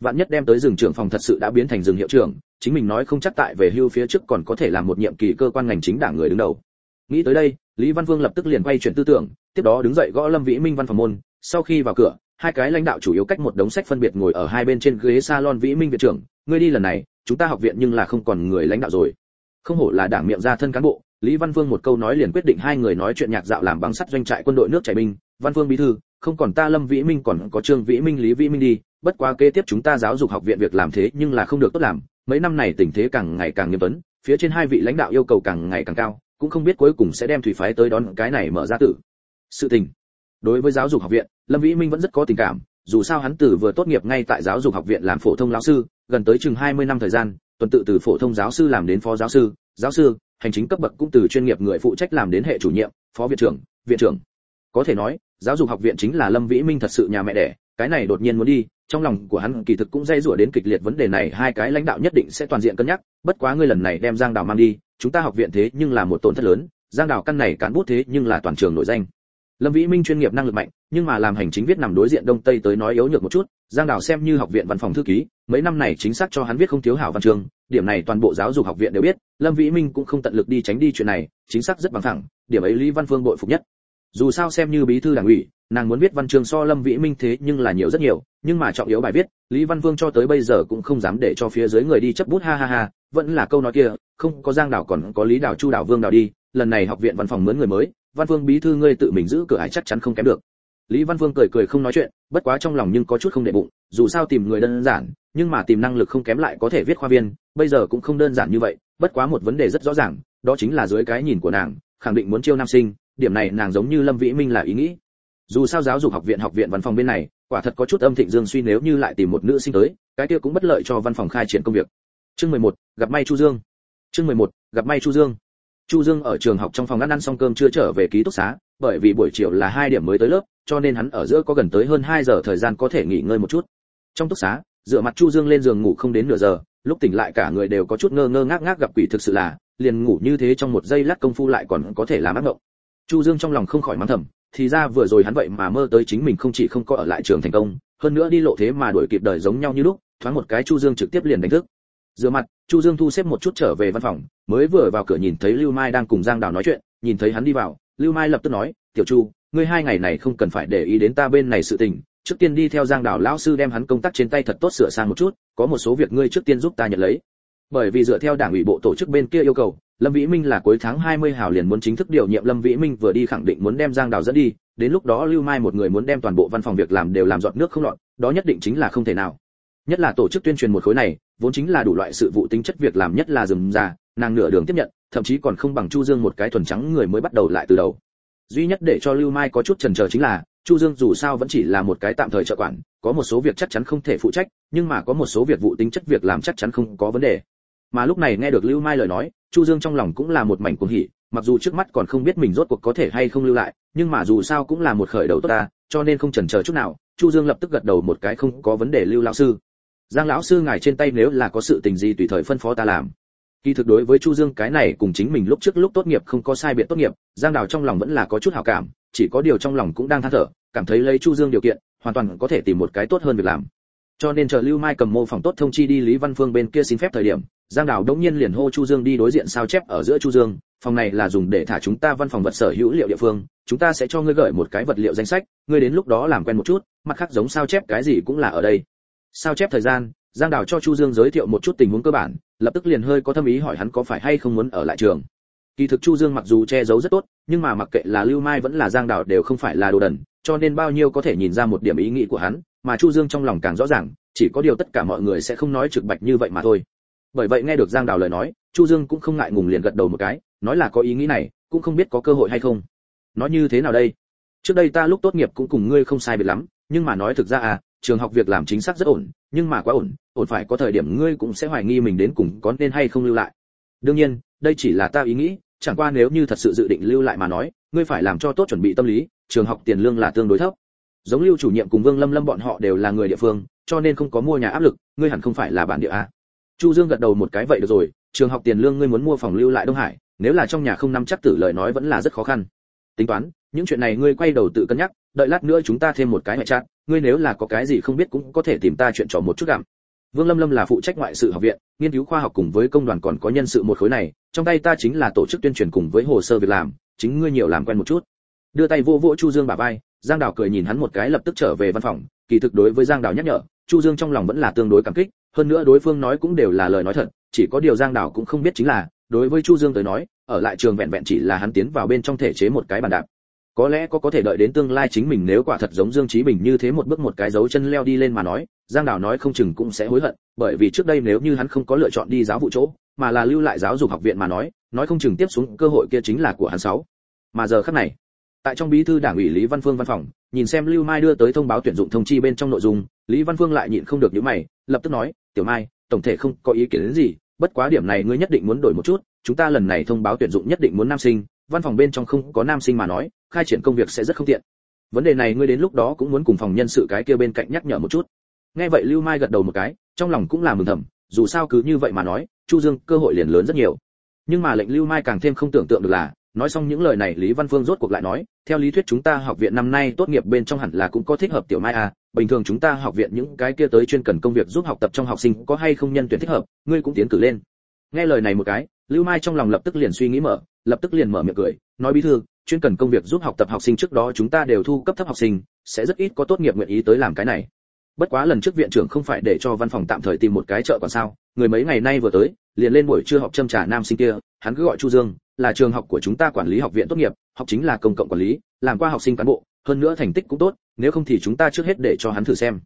vạn nhất đem tới rừng trưởng phòng thật sự đã biến thành rừng hiệu trưởng, chính mình nói không chắc tại về hưu phía trước còn có thể làm một nhiệm kỳ cơ quan ngành chính đảng người đứng đầu. Nghĩ tới đây, lý văn vương lập tức liền quay chuyển tư tưởng, tiếp đó đứng dậy gõ lâm vĩ minh văn phòng môn. Sau khi vào cửa, hai cái lãnh đạo chủ yếu cách một đống sách phân biệt ngồi ở hai bên trên ghế salon vĩ minh viện trưởng. Ngươi đi lần này, chúng ta học viện nhưng là không còn người lãnh đạo rồi. Không hổ là đảng miệng ra thân cán bộ, lý văn vương một câu nói liền quyết định hai người nói chuyện nhạc dạo làm bằng sắt doanh trại quân đội nước chảy binh. Văn vương bí thư không còn ta lâm vĩ minh, còn có trương vĩ minh, lý vĩ minh đi. Bất quá kế tiếp chúng ta giáo dục học viện việc làm thế nhưng là không được tốt làm. Mấy năm này tình thế càng ngày càng nghiêm tuấn, phía trên hai vị lãnh đạo yêu cầu càng ngày càng cao, cũng không biết cuối cùng sẽ đem thủy phái tới đón cái này mở ra tử. Sự tình. Đối với giáo dục học viện, lâm vĩ minh vẫn rất có tình cảm, dù sao hắn từ vừa tốt nghiệp ngay tại giáo dục học viện làm phổ thông lão sư, gần tới chừng 20 năm thời gian, tuần tự từ phổ thông giáo sư làm đến phó giáo sư giáo sư, hành chính cấp bậc cũng từ chuyên nghiệp người phụ trách làm đến hệ chủ nhiệm, phó viện trưởng viện trưởng. Có thể nói giáo dục học viện chính là lâm vĩ minh thật sự nhà mẹ đẻ, cái này đột nhiên muốn đi, trong lòng của hắn kỳ thực cũng dây rủa đến kịch liệt vấn đề này, hai cái lãnh đạo nhất định sẽ toàn diện cân nhắc, bất quá ngươi lần này đem giang đào mang đi, chúng ta học viện thế nhưng là một tổn thất lớn, giang đào căn này cán bút thế nhưng là toàn trường nổi danh. Lâm vĩ minh chuyên nghiệp năng lực mạnh, nhưng mà làm hành chính viết nằm đối diện đông tây tới nói yếu nhược một chút, giang đào xem như học viện văn phòng thư ký, mấy năm này chính xác cho hắn viết không thiếu hảo văn trường điểm này toàn bộ giáo dục học viện đều biết, lâm vĩ minh cũng không tận lực đi tránh đi chuyện này, chính xác rất bằng thẳng, điểm ấy lý văn phương bội phục nhất dù sao xem như bí thư đảng ủy, nàng muốn viết văn chương so lâm vĩ minh thế nhưng là nhiều rất nhiều, nhưng mà trọng yếu bài viết, lý văn vương cho tới bây giờ cũng không dám để cho phía dưới người đi chấp bút, ha ha ha, vẫn là câu nói kia, không có giang đảo còn có lý đảo, chu đảo, vương đảo đi, lần này học viện văn phòng mướn người mới, văn vương bí thư ngươi tự mình giữ cửa ải chắc chắn không kém được. Lý văn vương cười cười không nói chuyện, bất quá trong lòng nhưng có chút không để bụng, dù sao tìm người đơn giản, nhưng mà tìm năng lực không kém lại có thể viết khoa viên, bây giờ cũng không đơn giản như vậy, bất quá một vấn đề rất rõ ràng, đó chính là dưới cái nhìn của nàng, khẳng định muốn chiêu nam sinh điểm này nàng giống như lâm vĩ minh là ý nghĩ. Dù sao giáo dục học viện học viện văn phòng bên này quả thật có chút âm thịnh dương suy nếu như lại tìm một nữ sinh tới cái kia cũng bất lợi cho văn phòng khai triển công việc. Chương 11, gặp may chu dương. Chương 11, gặp may chu dương. Chu dương ở trường học trong phòng ăn ăn xong cơm chưa trở về ký túc xá bởi vì buổi chiều là hai điểm mới tới lớp cho nên hắn ở giữa có gần tới hơn 2 giờ thời gian có thể nghỉ ngơi một chút. Trong túc xá dựa mặt chu dương lên giường ngủ không đến nửa giờ lúc tỉnh lại cả người đều có chút ngơ ngơ ngác ngác gặp quỷ thực sự là liền ngủ như thế trong một giây lát công phu lại còn có thể làm ác mộng chu dương trong lòng không khỏi mắng thầm, thì ra vừa rồi hắn vậy mà mơ tới chính mình không chỉ không có ở lại trường thành công, hơn nữa đi lộ thế mà đuổi kịp đời giống nhau như lúc, thoáng một cái chu dương trực tiếp liền đánh thức. Dựa mặt, chu dương thu xếp một chút trở về văn phòng, mới vừa vào cửa nhìn thấy lưu mai đang cùng giang đào nói chuyện, nhìn thấy hắn đi vào, lưu mai lập tức nói, tiểu chu, ngươi hai ngày này không cần phải để ý đến ta bên này sự tình, trước tiên đi theo giang đào lão sư đem hắn công tác trên tay thật tốt sửa sang một chút, có một số việc ngươi trước tiên giúp ta nhận lấy. Bởi vì dựa theo đảng ủy bộ tổ chức bên kia yêu cầu lâm vĩ minh là cuối tháng 20 hào liền muốn chính thức điều nhiệm lâm vĩ minh vừa đi khẳng định muốn đem giang đào dẫn đi, đến lúc đó lưu mai một người muốn đem toàn bộ văn phòng việc làm đều làm giọt nước không lọt, đó nhất định chính là không thể nào. Nhất là tổ chức tuyên truyền một khối này, vốn chính là đủ loại sự vụ tính chất việc làm nhất là rườm già, nàng nửa đường tiếp nhận, thậm chí còn không bằng chu dương một cái thuần trắng người mới bắt đầu lại từ đầu. Duy nhất để cho lưu mai có chút chần chờ chính là, chu dương dù sao vẫn chỉ là một cái tạm thời trợ quản, có một số việc chắc chắn không thể phụ trách, nhưng mà có một số việc vụ tính chất việc làm chắc chắn không có vấn đề mà lúc này nghe được lưu mai lời nói, chu dương trong lòng cũng là một mảnh cuồng hỉ, mặc dù trước mắt còn không biết mình rốt cuộc có thể hay không lưu lại, nhưng mà dù sao cũng là một khởi đầu tốt ta, cho nên không chần chờ chút nào, chu dương lập tức gật đầu một cái không có vấn đề lưu lão sư. Giang lão sư ngài trên tay nếu là có sự tình gì tùy thời phân phó ta làm. Kỳ thực đối với chu dương cái này cùng chính mình lúc trước lúc tốt nghiệp không có sai biệt tốt nghiệp, giang đào trong lòng vẫn là có chút hảo cảm, chỉ có điều trong lòng cũng đang than thở, cảm thấy lấy chu dương điều kiện, hoàn toàn có thể tìm một cái tốt hơn việc làm. Cho nên chờ lưu mai cầm mô phỏng tốt thông chi đi lý văn phương bên kia xin phép thời điểm giang đào đống nhiên liền hô chu dương đi đối diện sao chép ở giữa chu dương, phòng này là dùng để thả chúng ta văn phòng vật sở hữu liệu địa phương, chúng ta sẽ cho ngươi gửi một cái vật liệu danh sách, ngươi đến lúc đó làm quen một chút, mặt khác giống sao chép cái gì cũng là ở đây. Sao chép thời gian, giang đào cho chu dương giới thiệu một chút tình huống cơ bản, lập tức liền hơi có tâm ý hỏi hắn có phải hay không muốn ở lại trường. Kỳ thực chu dương mặc dù che giấu rất tốt, nhưng mà mặc kệ là lưu mai vẫn là giang đào đều không phải là đồ đần, cho nên bao nhiêu có thể nhìn ra một điểm ý nghĩ của hắn, mà chu dương trong lòng càng rõ ràng, chỉ có điều tất cả mọi người sẽ không nói trực bạch như vậy mà thôi bởi vậy nghe được giang đào lời nói, chu dương cũng không ngại ngùng liền gật đầu một cái, nói là có ý nghĩ này, cũng không biết có cơ hội hay không. Nói như thế nào đây? Trước đây ta lúc tốt nghiệp cũng cùng ngươi không sai biệt lắm, nhưng mà nói thực ra à trường học việc làm chính xác rất ổn, nhưng mà quá ổn ổn phải có thời điểm ngươi cũng sẽ hoài nghi mình đến cùng có nên hay không lưu lại. Đương nhiên, đây chỉ là ta ý nghĩ, chẳng qua nếu như thật sự dự định lưu lại mà nói, ngươi phải làm cho tốt chuẩn bị tâm lý, trường học tiền lương là tương đối thấp. Giống lưu chủ nhiệm cùng vương lâm lâm bọn họ đều là người địa phương, cho nên không có mua nhà áp lực, ngươi hẳn không phải là bản địa à? Chu dương gật đầu một cái, vậy được rồi, trường học tiền lương ngươi muốn mua phòng lưu lại đông hải, nếu là trong nhà không nắm chắc tử lời nói vẫn là rất khó khăn. Tính toán, những chuyện này ngươi quay đầu tự cân nhắc, đợi lát nữa chúng ta thêm một cái ngoại trạng ngươi nếu là có cái gì không biết cũng có thể tìm ta chuyện trò một chút cảm vương lâm lâm là phụ trách ngoại sự học viện, nghiên cứu khoa học cùng với công đoàn còn có nhân sự một khối này, trong tay ta chính là tổ chức tuyên truyền cùng với hồ sơ việc làm, chính ngươi nhiều làm quen một chút. Đưa tay vô vỗ chu dương bả vai, giang đào cười nhìn hắn một cái lập tức trở về văn phòng, kỳ thực đối với giang đào nhắc nhở, chu dương trong lòng vẫn là tương đối cảm kích hơn nữa đối phương nói cũng đều là lời nói thật, chỉ có điều giang đào cũng không biết chính là, đối với chu dương tới nói, ở lại trường vẹn vẹn chỉ là hắn tiến vào bên trong thể chế một cái bàn đạp. Có lẽ có có thể đợi đến tương lai chính mình nếu quả thật giống dương trí bình như thế một bước một cái dấu chân leo đi lên mà nói, giang đào nói không chừng cũng sẽ hối hận, bởi vì trước đây nếu như hắn không có lựa chọn đi giáo vụ chỗ, mà là lưu lại giáo dục học viện mà nói nói không chừng tiếp xuống cơ hội kia chính là của hắn sáu. Mà giờ khắc này, tại trong bí thư đảng ủy lý văn phương văn phòng, nhìn xem lưu mai đưa tới thông báo tuyển dụng thông chi bên trong nội dung, lý văn phương lại nhịn không được những mày, lập tức nói tiểu mai, tổng thể không có ý kiến đến gì, bất quá điểm này ngươi nhất định muốn đổi một chút, chúng ta lần này thông báo tuyển dụng nhất định muốn nam sinh, văn phòng bên trong không có nam sinh mà nói, khai triển công việc sẽ rất không tiện. Vấn đề này ngươi đến lúc đó cũng muốn cùng phòng nhân sự cái kia bên cạnh nhắc nhở một chút. Nghe vậy lưu mai gật đầu một cái, trong lòng cũng là mừng thầm, dù sao cứ như vậy mà nói, chu dương cơ hội liền lớn rất nhiều. Nhưng mà lệnh lưu mai càng thêm không tưởng tượng được là, nói xong những lời này lý văn phương rốt cuộc lại nói, theo lý thuyết chúng ta học viện năm nay tốt nghiệp bên trong hẳn là cũng có thích hợp tiểu mai à bình thường chúng ta học viện những cái kia tới chuyên cần công việc giúp học tập trong học sinh có hay không nhân tuyển thích hợp, ngươi cũng tiến cử lên. Nghe lời này một cái, lưu mai trong lòng lập tức liền suy nghĩ mở, lập tức liền mở miệng cười, nói bí thư, chuyên cần công việc giúp học tập học sinh trước đó chúng ta đều thu cấp thấp học sinh, sẽ rất ít có tốt nghiệp nguyện ý tới làm cái này. Bất quá lần trước viện trưởng không phải để cho văn phòng tạm thời tìm một cái chợ còn sao, người mấy ngày nay vừa tới, liền lên buổi trưa học châm trà nam sinh kia, hắn cứ gọi chu dương, là trường học của chúng ta quản lý học viện tốt nghiệp, học chính là công cộng quản lý, làm qua học sinh cán bộ hơn nữa thành tích cũng tốt, nếu không thì chúng ta trước hết để cho hắn thử xem.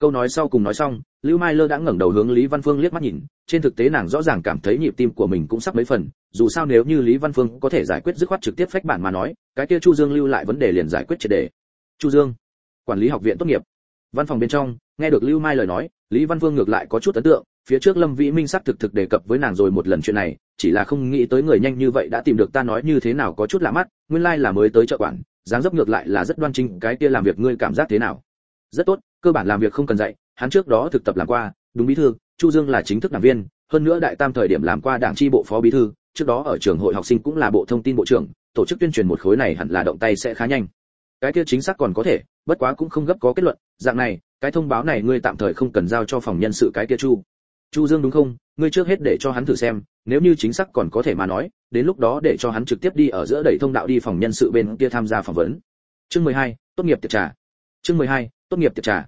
Câu nói sau cùng nói xong, lưu mai lơ đã ngẩng đầu hướng lý văn phương liếc mắt nhìn, trên thực tế nàng rõ ràng cảm thấy nhịp tim của mình cũng sắp mấy phần, dù sao nếu như lý văn phương có thể giải quyết dứt khoát trực tiếp phách bản mà nói, cái kia chu dương lưu lại vấn đề liền giải quyết triệt đề. Chu dương, quản lý học viện tốt nghiệp. Văn phòng bên trong, nghe được lưu mai lời nói, lý văn phương ngược lại có chút ấn tượng, phía trước lâm vĩ minh sắc thực thực đề cập với nàng rồi một lần chuyện này, chỉ là không nghĩ tới người nhanh như vậy đã tìm được ta nói như thế nào có chút lạ mắt, nguyên lai like là mới tới chợ quản dáng dấp ngược lại là rất đoan chính, cái kia làm việc ngươi cảm giác thế nào? Rất tốt, cơ bản làm việc không cần dạy, hắn trước đó thực tập làm qua, đúng bí thư, chu dương là chính thức đảng viên, hơn nữa đại tam thời điểm làm qua đảng tri bộ phó bí thư, trước đó ở trường hội học sinh cũng là bộ thông tin bộ trưởng, tổ chức tuyên truyền một khối này hẳn là động tay sẽ khá nhanh. Cái kia chính xác còn có thể, bất quá cũng không gấp có kết luận, dạng này, cái thông báo này ngươi tạm thời không cần giao cho phòng nhân sự cái kia chu. Chu dương đúng không? Ngươi trước hết để cho hắn thử xem nếu như chính xác còn có thể mà nói đến lúc đó để cho hắn trực tiếp đi ở giữa đẩy thông đạo đi phòng nhân sự bên kia tham gia phỏng vấn. Chương 12, tốt nghiệp tiệc trà. Chương 12, tốt nghiệp tiệc trà.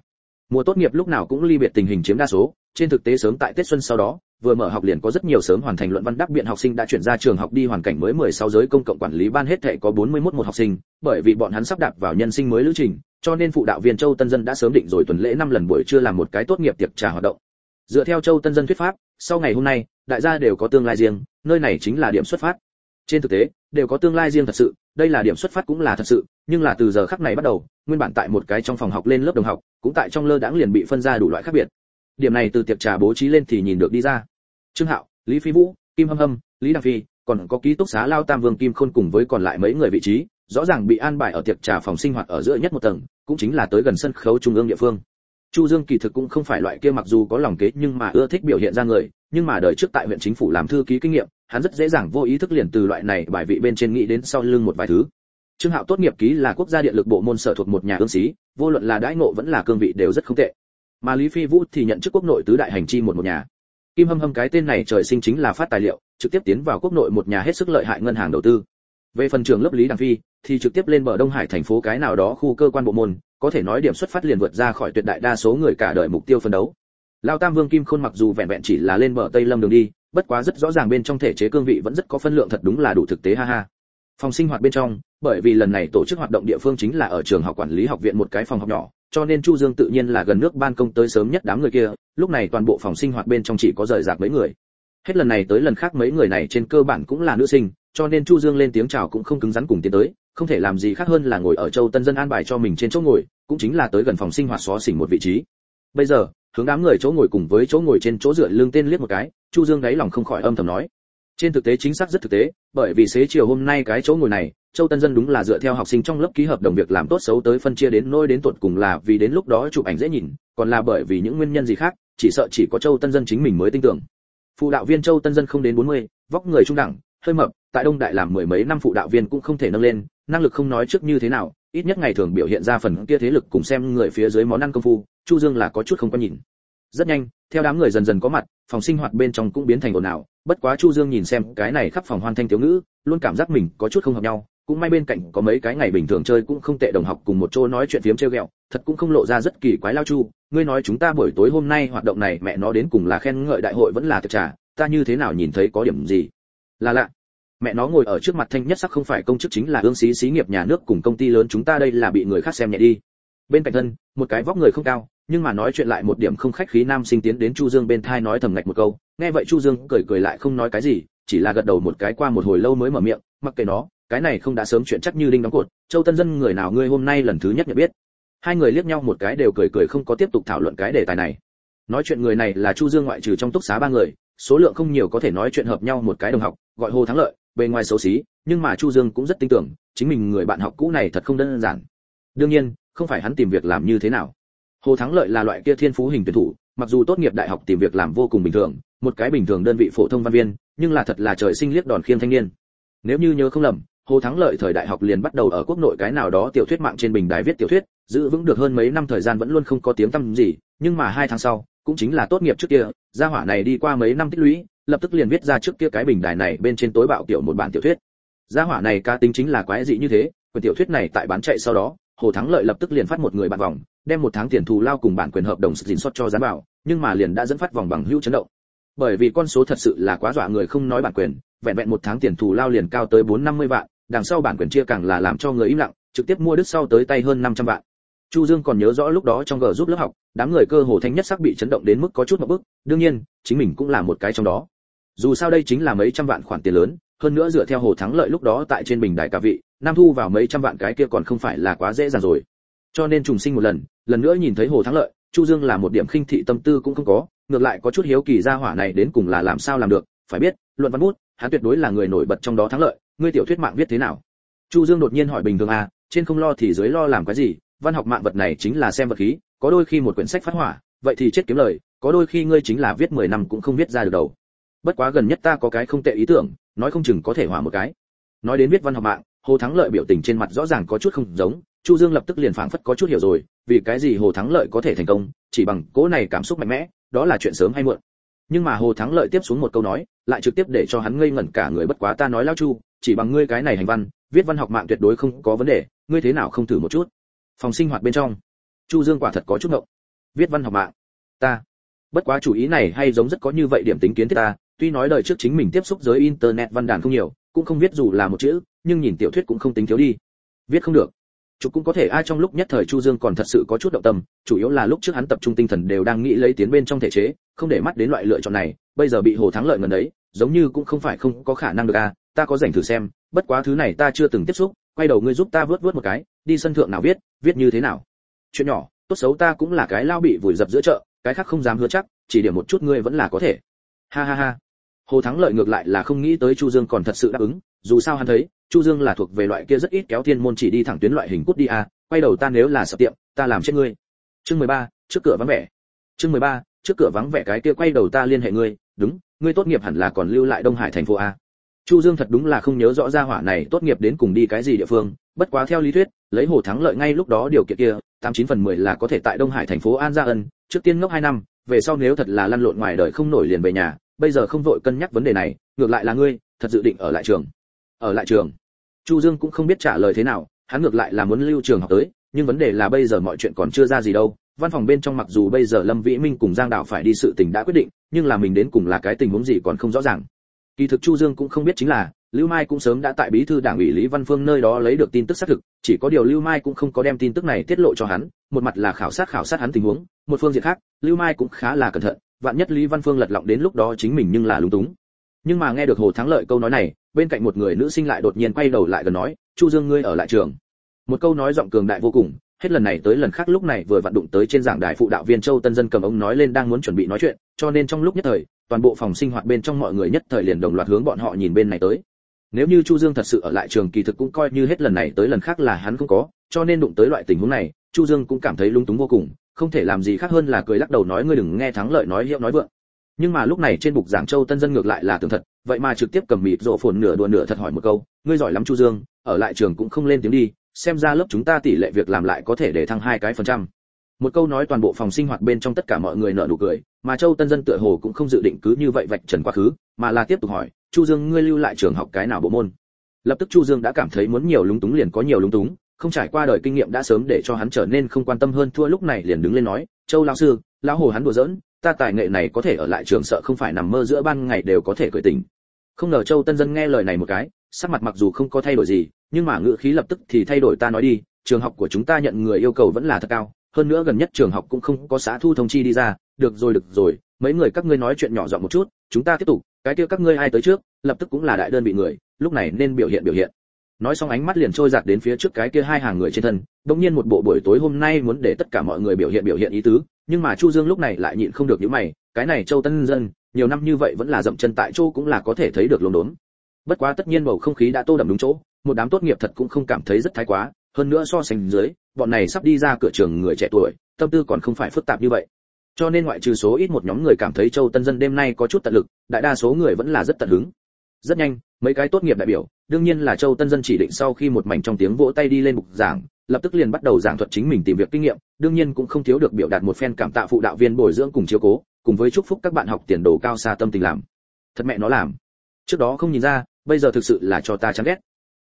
Mùa tốt nghiệp lúc nào cũng ly biệt tình hình chiếm đa số trên thực tế sớm tại tết xuân sau đó vừa mở học liền có rất nhiều sớm hoàn thành luận văn đắc biện học sinh đã chuyển ra trường học đi hoàn cảnh mới 16 giới công cộng quản lý ban hết thảy có 41 một học sinh, bởi vì bọn hắn sắp đạp vào nhân sinh mới lữ trình, cho nên phụ đạo viên Châu Tân Dân đã sớm định rồi tuần lễ năm lần buổi trưa làm một cái tốt nghiệp tiệc trà hoạt động. Dựa theo Châu Tân Dân thuyết pháp, sau ngày hôm nay, đại gia đều có tương lai riêng, nơi này chính là điểm xuất phát. Trên thực tế, đều có tương lai riêng thật sự, đây là điểm xuất phát cũng là thật sự, nhưng là từ giờ khắc này bắt đầu, nguyên bản tại một cái trong phòng học lên lớp đồng học, cũng tại trong lơ đãng liền bị phân ra đủ loại khác biệt. Điểm này từ tiệc trà bố trí lên thì nhìn được đi ra. Trương Hạo, Lý Phi Vũ, Kim Hâm Hâm, Lý Đăng Phi, còn có ký túc xá Lao Tam Vương Kim Khôn cùng với còn lại mấy người vị trí, rõ ràng bị an bài ở tiệc trà phòng sinh hoạt ở giữa nhất một tầng, cũng chính là tới gần sân khấu trung ương địa phương. Chu Dương kỳ thực cũng không phải loại kia mặc dù có lòng kế nhưng mà ưa thích biểu hiện ra người, nhưng mà đời trước tại huyện chính phủ làm thư ký kinh nghiệm, hắn rất dễ dàng vô ý thức liền từ loại này bài vị bên trên nghĩ đến sau lưng một vài thứ. Trương Hạo tốt nghiệp ký là quốc gia điện lực bộ môn sở thuộc một nhà ương sĩ, vô luận là đãi ngộ vẫn là cương vị đều rất không tệ. Mà Lý Phi Vũ thì nhận chức quốc nội tứ đại hành chi một một nhà. Kim Hâm Hâm cái tên này trời sinh chính là phát tài liệu, trực tiếp tiến vào quốc nội một nhà hết sức lợi hại ngân hàng đầu tư. Về phần trưởng lớp Lý Đăng Phi, thì trực tiếp lên bờ Đông Hải thành phố cái nào đó khu cơ quan bộ môn, có thể nói điểm xuất phát liền vượt ra khỏi tuyệt đại đa số người cả đời mục tiêu phân đấu. Lão Tam Vương Kim Khôn mặc dù vẹn vẹn chỉ là lên bờ Tây Lâm đường đi, bất quá rất rõ ràng bên trong thể chế cương vị vẫn rất có phân lượng thật đúng là đủ thực tế ha ha. Phòng sinh hoạt bên trong, bởi vì lần này tổ chức hoạt động địa phương chính là ở trường học quản lý học viện một cái phòng học nhỏ, cho nên Chu Dương tự nhiên là gần nước ban công tới sớm nhất đám người kia, lúc này toàn bộ phòng sinh hoạt bên trong chỉ có rời rạc mấy người. Hết lần này tới lần khác mấy người này trên cơ bản cũng là nữ sinh, cho nên Chu Dương lên tiếng chào cũng không cứng rắn cùng tiến tới, không thể làm gì khác hơn là ngồi ở Châu Tân dân an bài cho mình trên chỗ ngồi, cũng chính là tới gần phòng sinh hoạt xó xỉnh một vị trí. Bây giờ, hướng đám người chỗ ngồi cùng với chỗ ngồi trên chỗ dựa lưng tên liếc một cái, Chu Dương đáy lòng không khỏi âm thầm nói: trên thực tế chính xác rất thực tế bởi vì xế chiều hôm nay cái chỗ ngồi này châu tân dân đúng là dựa theo học sinh trong lớp ký hợp đồng việc làm tốt xấu tới phân chia đến nôi đến tuột cùng là vì đến lúc đó chụp ảnh dễ nhìn còn là bởi vì những nguyên nhân gì khác chỉ sợ chỉ có châu tân dân chính mình mới tin tưởng phụ đạo viên châu tân dân không đến 40, vóc người trung đẳng hơi mập tại đông đại làm mười mấy năm phụ đạo viên cũng không thể nâng lên, năng lực không nói trước như thế nào, ít nhất ngày thường biểu hiện ra phần kia thế lực cùng xem người phía dưới món ăn công phu, chu dương là có chút không có nhìn. Rất nhanh, theo đám người dần dần có mặt, phòng sinh hoạt bên trong cũng biến thành ồn ào, bất quá chu dương nhìn xem cái này khắp phòng hoan thanh thiếu ngữ, luôn cảm giác mình có chút không hợp nhau, cũng may bên cạnh có mấy cái ngày bình thường chơi cũng không tệ đồng học cùng một chỗ nói chuyện phiếm trêu ghẹo, thật cũng không lộ ra rất kỳ quái lao chu, ngươi nói chúng ta buổi tối hôm nay hoạt động này mẹ nó đến cùng là khen ngợi đại hội vẫn là thực trả ta như thế nào nhìn thấy có điểm gì? Là lạ mẹ nó ngồi ở trước mặt thanh nhất sắc không phải công chức chính là ương xí xí nghiệp nhà nước cùng công ty lớn chúng ta đây là bị người khác xem nhẹ đi. Bên cạnh thân, một cái vóc người không cao, nhưng mà nói chuyện lại một điểm không khách khí nam sinh tiến đến chu dương bên thai nói thầm ngạch một câu. Nghe vậy chu dương cười cười lại không nói cái gì, chỉ là gật đầu một cái qua một hồi lâu mới mở miệng, mặc kệ nó, cái này không đã sớm chuyện chắc như đinh đóng cột, châu tân dân người nào ngươi hôm nay lần thứ nhất nhận biết. Hai người liếc nhau một cái đều cười cười không có tiếp tục thảo luận cái đề tài này. Nói chuyện người này là chu dương ngoại trừ trong túc xá ba người, số lượng không nhiều có thể nói chuyện hợp nhau một cái đồng học, gọi hồ thắng lợi bề ngoài xấu xí, nhưng mà chu dương cũng rất tin tưởng, chính mình người bạn học cũ này thật không đơn giản. Đương nhiên, không phải hắn tìm việc làm như thế nào. Hồ thắng lợi là loại kia thiên phú hình tuyển thủ, mặc dù tốt nghiệp đại học tìm việc làm vô cùng bình thường, một cái bình thường đơn vị phổ thông văn viên, nhưng là thật là trời sinh liếc đòn khiêm thanh niên. Nếu như nhớ không lầm, hồ thắng lợi thời đại học liền bắt đầu ở quốc nội cái nào đó tiểu thuyết mạng trên bình đài viết tiểu thuyết, giữ vững được hơn mấy năm thời gian vẫn luôn không có tiếng tăm gì, nhưng mà hai tháng sau, cũng chính là tốt nghiệp trước kia, gia hỏa này đi qua mấy năm tích lũy lập tức liền viết ra trước kia cái bình đài này bên trên tối bạo tiểu một bản tiểu thuyết. Gia hỏa này ca tính chính là quái dị như thế, quyển tiểu thuyết này tại bán chạy sau đó, hồ thắng lợi lập tức liền phát một người bạn vòng, đem một tháng tiền thù lao cùng bản quyền hợp đồng dình xuất cho gián bảo, nhưng mà liền đã dẫn phát vòng bằng hữu chấn động. Bởi vì con số thật sự là quá dọa người không nói bản quyền, vẹn vẹn một tháng tiền thù lao liền cao tới bốn năm mươi vạn, đằng sau bản quyền chia càng là làm cho người im lặng, trực tiếp mua đứt sau tới tay hơn 500 vạn chu dương còn nhớ rõ lúc đó trong gờ giúp lớp học, đám người cơ hồ thanh nhất sắc bị chấn động đến mức có chút một bước, đương nhiên, chính mình cũng là một cái trong đó. Dù sao đây chính là mấy trăm vạn khoản tiền lớn, hơn nữa dựa theo hồ thắng lợi lúc đó tại trên bình đài cả vị, nam thu vào mấy trăm vạn cái kia còn không phải là quá dễ dàng rồi. Cho nên trùng sinh một lần lần nữa nhìn thấy hồ thắng lợi, chu dương là một điểm khinh thị tâm tư cũng không có, ngược lại có chút hiếu kỳ ra hỏa này đến cùng là làm sao làm được, phải biết, luận văn bút, hắn tuyệt đối là người nổi bật trong đó thắng lợi, ngươi tiểu thuyết mạng viết thế nào? Chu dương đột nhiên hỏi bình thường à trên không lo thì dưới lo làm cái gì văn học mạng vật này chính là xem vật khí, có đôi khi một quyển sách phát hỏa, vậy thì chết kiếm lời, có đôi khi ngươi chính là viết 10 năm cũng không viết ra được đầu. Bất quá gần nhất ta có cái không tệ ý tưởng, nói không chừng có thể hỏa một cái. Nói đến viết văn học mạng, hồ thắng lợi biểu tình trên mặt rõ ràng có chút không giống, chu dương lập tức liền phảng phất có chút hiểu rồi, vì cái gì hồ thắng lợi có thể thành công, chỉ bằng cố này cảm xúc mạnh mẽ, đó là chuyện sớm hay muộn. Nhưng mà hồ thắng lợi tiếp xuống một câu nói, lại trực tiếp để cho hắn ngây ngẩn cả người bất quá ta nói lao chu, chỉ bằng ngươi cái này hành văn, viết văn học mạng tuyệt đối không có vấn đề, ngươi thế nào không thử một chút? Phòng sinh hoạt bên trong. Chu dương quả thật có chút ngộng. Viết văn học mạng. Ta. Bất quá chủ ý này hay giống rất có như vậy điểm tính kiến thiết ta, tuy nói đời trước chính mình tiếp xúc giới internet văn đàn không nhiều, cũng không viết dù là một chữ, nhưng nhìn tiểu thuyết cũng không tính thiếu đi. Viết không được. Chụp cũng có thể ai trong lúc nhất thời chu dương còn thật sự có chút động tâm, chủ yếu là lúc trước hắn tập trung tinh thần đều đang nghĩ lấy tiến bên trong thể chế, không để mắt đến loại lựa chọn này, bây giờ bị hồ thắng lợi ngần đấy, giống như cũng không phải không có khả năng được à ta có rảnh thử xem, bất quá thứ này ta chưa từng tiếp xúc, quay đầu ngươi giúp ta vớt vớt một cái đi sân thượng nào viết viết như thế nào? Chuyện nhỏ tốt xấu ta cũng là cái lao bị vùi dập giữa chợ cái khác không dám hứa chắc chỉ điểm một chút ngươi vẫn là có thể. Ha ha ha. Hồ thắng lợi ngược lại là không nghĩ tới chu dương còn thật sự đáp ứng dù sao hắn thấy chu dương là thuộc về loại kia rất ít kéo thiên môn chỉ đi thẳng tuyến loại hình cút đi à quay đầu ta nếu là sập tiệm ta làm chết ngươi. Chương 13, trước cửa vắng vẻ. Chương 13, trước cửa vắng vẻ cái kia quay đầu ta liên hệ ngươi đúng ngươi tốt nghiệp hẳn là còn lưu lại đông hải thành phố a chu dương thật đúng là không nhớ rõ ra hỏa này tốt nghiệp đến cùng đi cái gì địa phương, bất quá theo lý thuyết, lấy hồ thắng lợi ngay lúc đó điều kiện kia, tám chín phần mười là có thể tại đông hải thành phố an gia ân, trước tiên ngốc hai năm, về sau nếu thật là lăn lộn ngoài đời không nổi liền về nhà, bây giờ không vội cân nhắc vấn đề này, ngược lại là ngươi, thật dự định ở lại trường. Ở lại trường. Chu dương cũng không biết trả lời thế nào, hắn ngược lại là muốn lưu trường học tới, nhưng vấn đề là bây giờ mọi chuyện còn chưa ra gì đâu. Văn phòng bên trong mặc dù bây giờ lâm vĩ minh cùng giang đạo phải đi sự tình đã quyết định, nhưng là mình đến cùng là cái tình huống gì còn không rõ ràng kỳ thực chu dương cũng không biết chính là, lưu mai cũng sớm đã tại bí thư đảng ủy lý văn phương nơi đó lấy được tin tức xác thực, chỉ có điều lưu mai cũng không có đem tin tức này tiết lộ cho hắn, một mặt là khảo sát khảo sát hắn tình huống, một phương diện khác, lưu mai cũng khá là cẩn thận, vạn nhất lý văn phương lật lọng đến lúc đó chính mình nhưng là lúng túng. Nhưng mà nghe được hồ thắng lợi câu nói này, bên cạnh một người nữ sinh lại đột nhiên quay đầu lại gần nói, chu dương ngươi ở lại trường. Một câu nói giọng cường đại vô cùng, hết lần này tới lần khác lúc này vừa vặn đụng tới trên giảng đài phụ đạo viên châu tân dân cầm ông nói lên đang muốn chuẩn bị nói chuyện, cho nên trong lúc nhất thời toàn bộ phòng sinh hoạt bên trong mọi người nhất thời liền đồng loạt hướng bọn họ nhìn bên này tới. Nếu như chu dương thật sự ở lại trường kỳ thực cũng coi như hết lần này tới lần khác là hắn không có, cho nên đụng tới loại tình huống này, chu dương cũng cảm thấy lung túng vô cùng, không thể làm gì khác hơn là cười lắc đầu nói ngươi đừng nghe thắng lợi nói hiệu nói vượng. Nhưng mà lúc này trên bục giảng châu tân dân ngược lại là tưởng thật, vậy mà trực tiếp cầm mịt rộ phồn nửa đùa nửa thật hỏi một câu, ngươi giỏi lắm chu dương, ở lại trường cũng không lên tiếng đi, xem ra lớp chúng ta tỷ lệ việc làm lại có thể để thăng hai cái phần trăm. Một câu nói toàn bộ phòng sinh hoạt bên trong tất cả mọi người nở nụ cười mà châu tân dân tựa hồ cũng không dự định cứ như vậy vạch trần quá khứ, mà là tiếp tục hỏi, chu dương, ngươi lưu lại trường học cái nào bộ môn? Lập tức chu dương đã cảm thấy muốn nhiều lúng túng liền có nhiều lúng túng, không trải qua đời kinh nghiệm đã sớm để cho hắn trở nên không quan tâm hơn thua lúc này liền đứng lên nói, châu lão sư, lão hồ hắn đùa giỡn, ta tài nghệ này có thể ở lại trường sợ không phải nằm mơ giữa ban ngày đều có thể cười tỉnh. Không ngờ châu tân dân nghe lời này một cái, sắc mặt mặc dù không có thay đổi gì, nhưng mà ngữ khí lập tức thì thay đổi ta nói đi, trường học của chúng ta nhận người yêu cầu vẫn là thật cao, hơn nữa gần nhất trường học cũng không có xã thu thông chi đi ra được rồi được rồi, mấy người các ngươi nói chuyện nhỏ giọng một chút, chúng ta tiếp tục, cái kia các ngươi ai tới trước, lập tức cũng là đại đơn vị người, lúc này nên biểu hiện biểu hiện. Nói xong ánh mắt liền trôi giạt đến phía trước cái kia hai hàng người trên thân đống nhiên một bộ buổi tối hôm nay muốn để tất cả mọi người biểu hiện biểu hiện ý tứ, nhưng mà chu dương lúc này lại nhịn không được những mày, cái này châu tân dân, nhiều năm như vậy vẫn là dậm chân tại chỗ cũng là có thể thấy được lồn đốn. Bất quá tất nhiên bầu không khí đã tô đậm đúng chỗ, một đám tốt nghiệp thật cũng không cảm thấy rất thái quá, hơn nữa so sánh dưới, bọn này sắp đi ra cửa trường người trẻ tuổi, tâm tư còn không phải phức tạp như vậy cho nên ngoại trừ số ít một nhóm người cảm thấy châu tân dân đêm nay có chút tận lực, đại đa số người vẫn là rất tận hứng. Rất nhanh, mấy cái tốt nghiệp đại biểu, đương nhiên là châu tân dân chỉ định sau khi một mảnh trong tiếng vỗ tay đi lên bục giảng, lập tức liền bắt đầu giảng thuật chính mình tìm việc kinh nghiệm, đương nhiên cũng không thiếu được biểu đạt một phen cảm tạ phụ đạo viên bồi dưỡng cùng chiếu cố, cùng với chúc phúc các bạn học tiền đồ cao xa tâm tình làm. Thật mẹ nó làm. Trước đó không nhìn ra, bây giờ thực sự là cho ta chán ghét.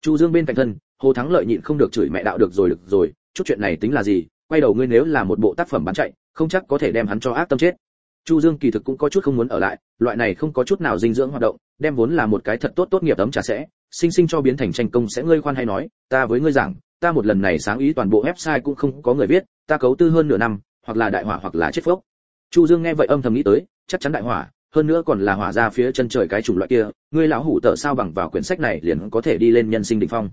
Chu dương bên cạnh thân, hồ thắng lợi nhịn không được chửi mẹ đạo được rồi được rồi, chút chuyện này tính là gì? Quay đầu ngươi nếu là một bộ tác phẩm bán chạy, không chắc có thể đem hắn cho ác tâm chết. Chu dương kỳ thực cũng có chút không muốn ở lại, loại này không có chút nào dinh dưỡng hoạt động, đem vốn là một cái thật tốt tốt nghiệp ấm trà sẽ, sinh sinh cho biến thành tranh công sẽ ngươi khoan hay nói, ta với ngươi rằng ta một lần này sáng ý toàn bộ website cũng không có người viết, ta cấu tư hơn nửa năm, hoặc là đại hỏa hoặc là chết phốc. Chu dương nghe vậy âm thầm nghĩ tới, chắc chắn đại hỏa, hơn nữa còn là hỏa ra phía chân trời cái chủng loại kia, ngươi lão hủ tợ sao bằng vào quyển sách này liền có thể đi lên nhân sinh đỉnh phong.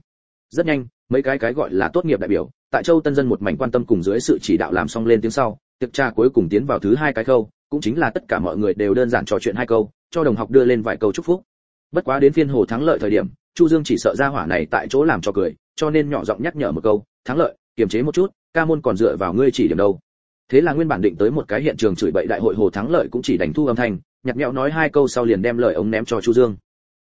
Rất nhanh, mấy cái cái gọi là tốt nghiệp đại biểu tại châu tân dân một mảnh quan tâm cùng dưới sự chỉ đạo làm xong lên tiếng sau, tiệc trà cuối cùng tiến vào thứ hai cái câu cũng chính là tất cả mọi người đều đơn giản trò chuyện hai câu, cho đồng học đưa lên vài câu chúc phúc. Bất quá đến phiên hồ thắng lợi thời điểm, chu dương chỉ sợ ra hỏa này tại chỗ làm cho cười, cho nên nhỏ giọng nhắc nhở một câu, thắng lợi, kiềm chế một chút, ca môn còn dựa vào ngươi chỉ điểm đâu. Thế là nguyên bản định tới một cái hiện trường chửi bậy đại hội hồ thắng lợi cũng chỉ đánh thu âm thanh nhặt nhẽo nói hai câu sau liền đem lời ống ném cho chu dương.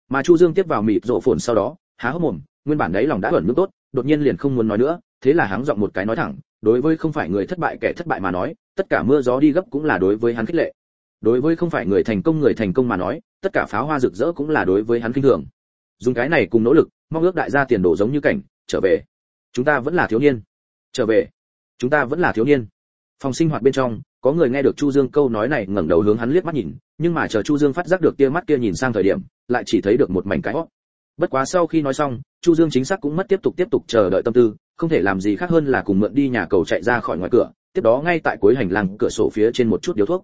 Mà chu dương tiếp vào mịt rộ phồn sau đó, há hốc mồm, nguyên bản đấy lòng đã ẩn nước tốt, đột nhiên liền không muốn nói nữa thế là hắn giọng một cái nói thẳng, đối với không phải người thất bại kẻ thất bại mà nói, tất cả mưa gió đi gấp cũng là đối với hắn khích lệ. Đối với không phải người thành công người thành công mà nói, tất cả pháo hoa rực rỡ cũng là đối với hắn kinh thường. Dùng cái này cùng nỗ lực, mong ước đại gia tiền đồ giống như cảnh, trở về. Chúng ta vẫn là thiếu niên. Trở về. Chúng ta vẫn là thiếu niên. Phòng sinh hoạt bên trong, có người nghe được chu dương câu nói này ngẩng đầu hướng hắn liếc mắt nhìn, nhưng mà chờ chu dương phát giác được tia mắt kia nhìn sang thời điểm, lại chỉ thấy được một mảnh cái hót bất quá sau khi nói xong chu dương chính xác cũng mất tiếp tục tiếp tục chờ đợi tâm tư, không thể làm gì khác hơn là cùng mượn đi nhà cầu chạy ra khỏi ngoài cửa, tiếp đó ngay tại cuối hành lang cửa sổ phía trên một chút điếu thuốc.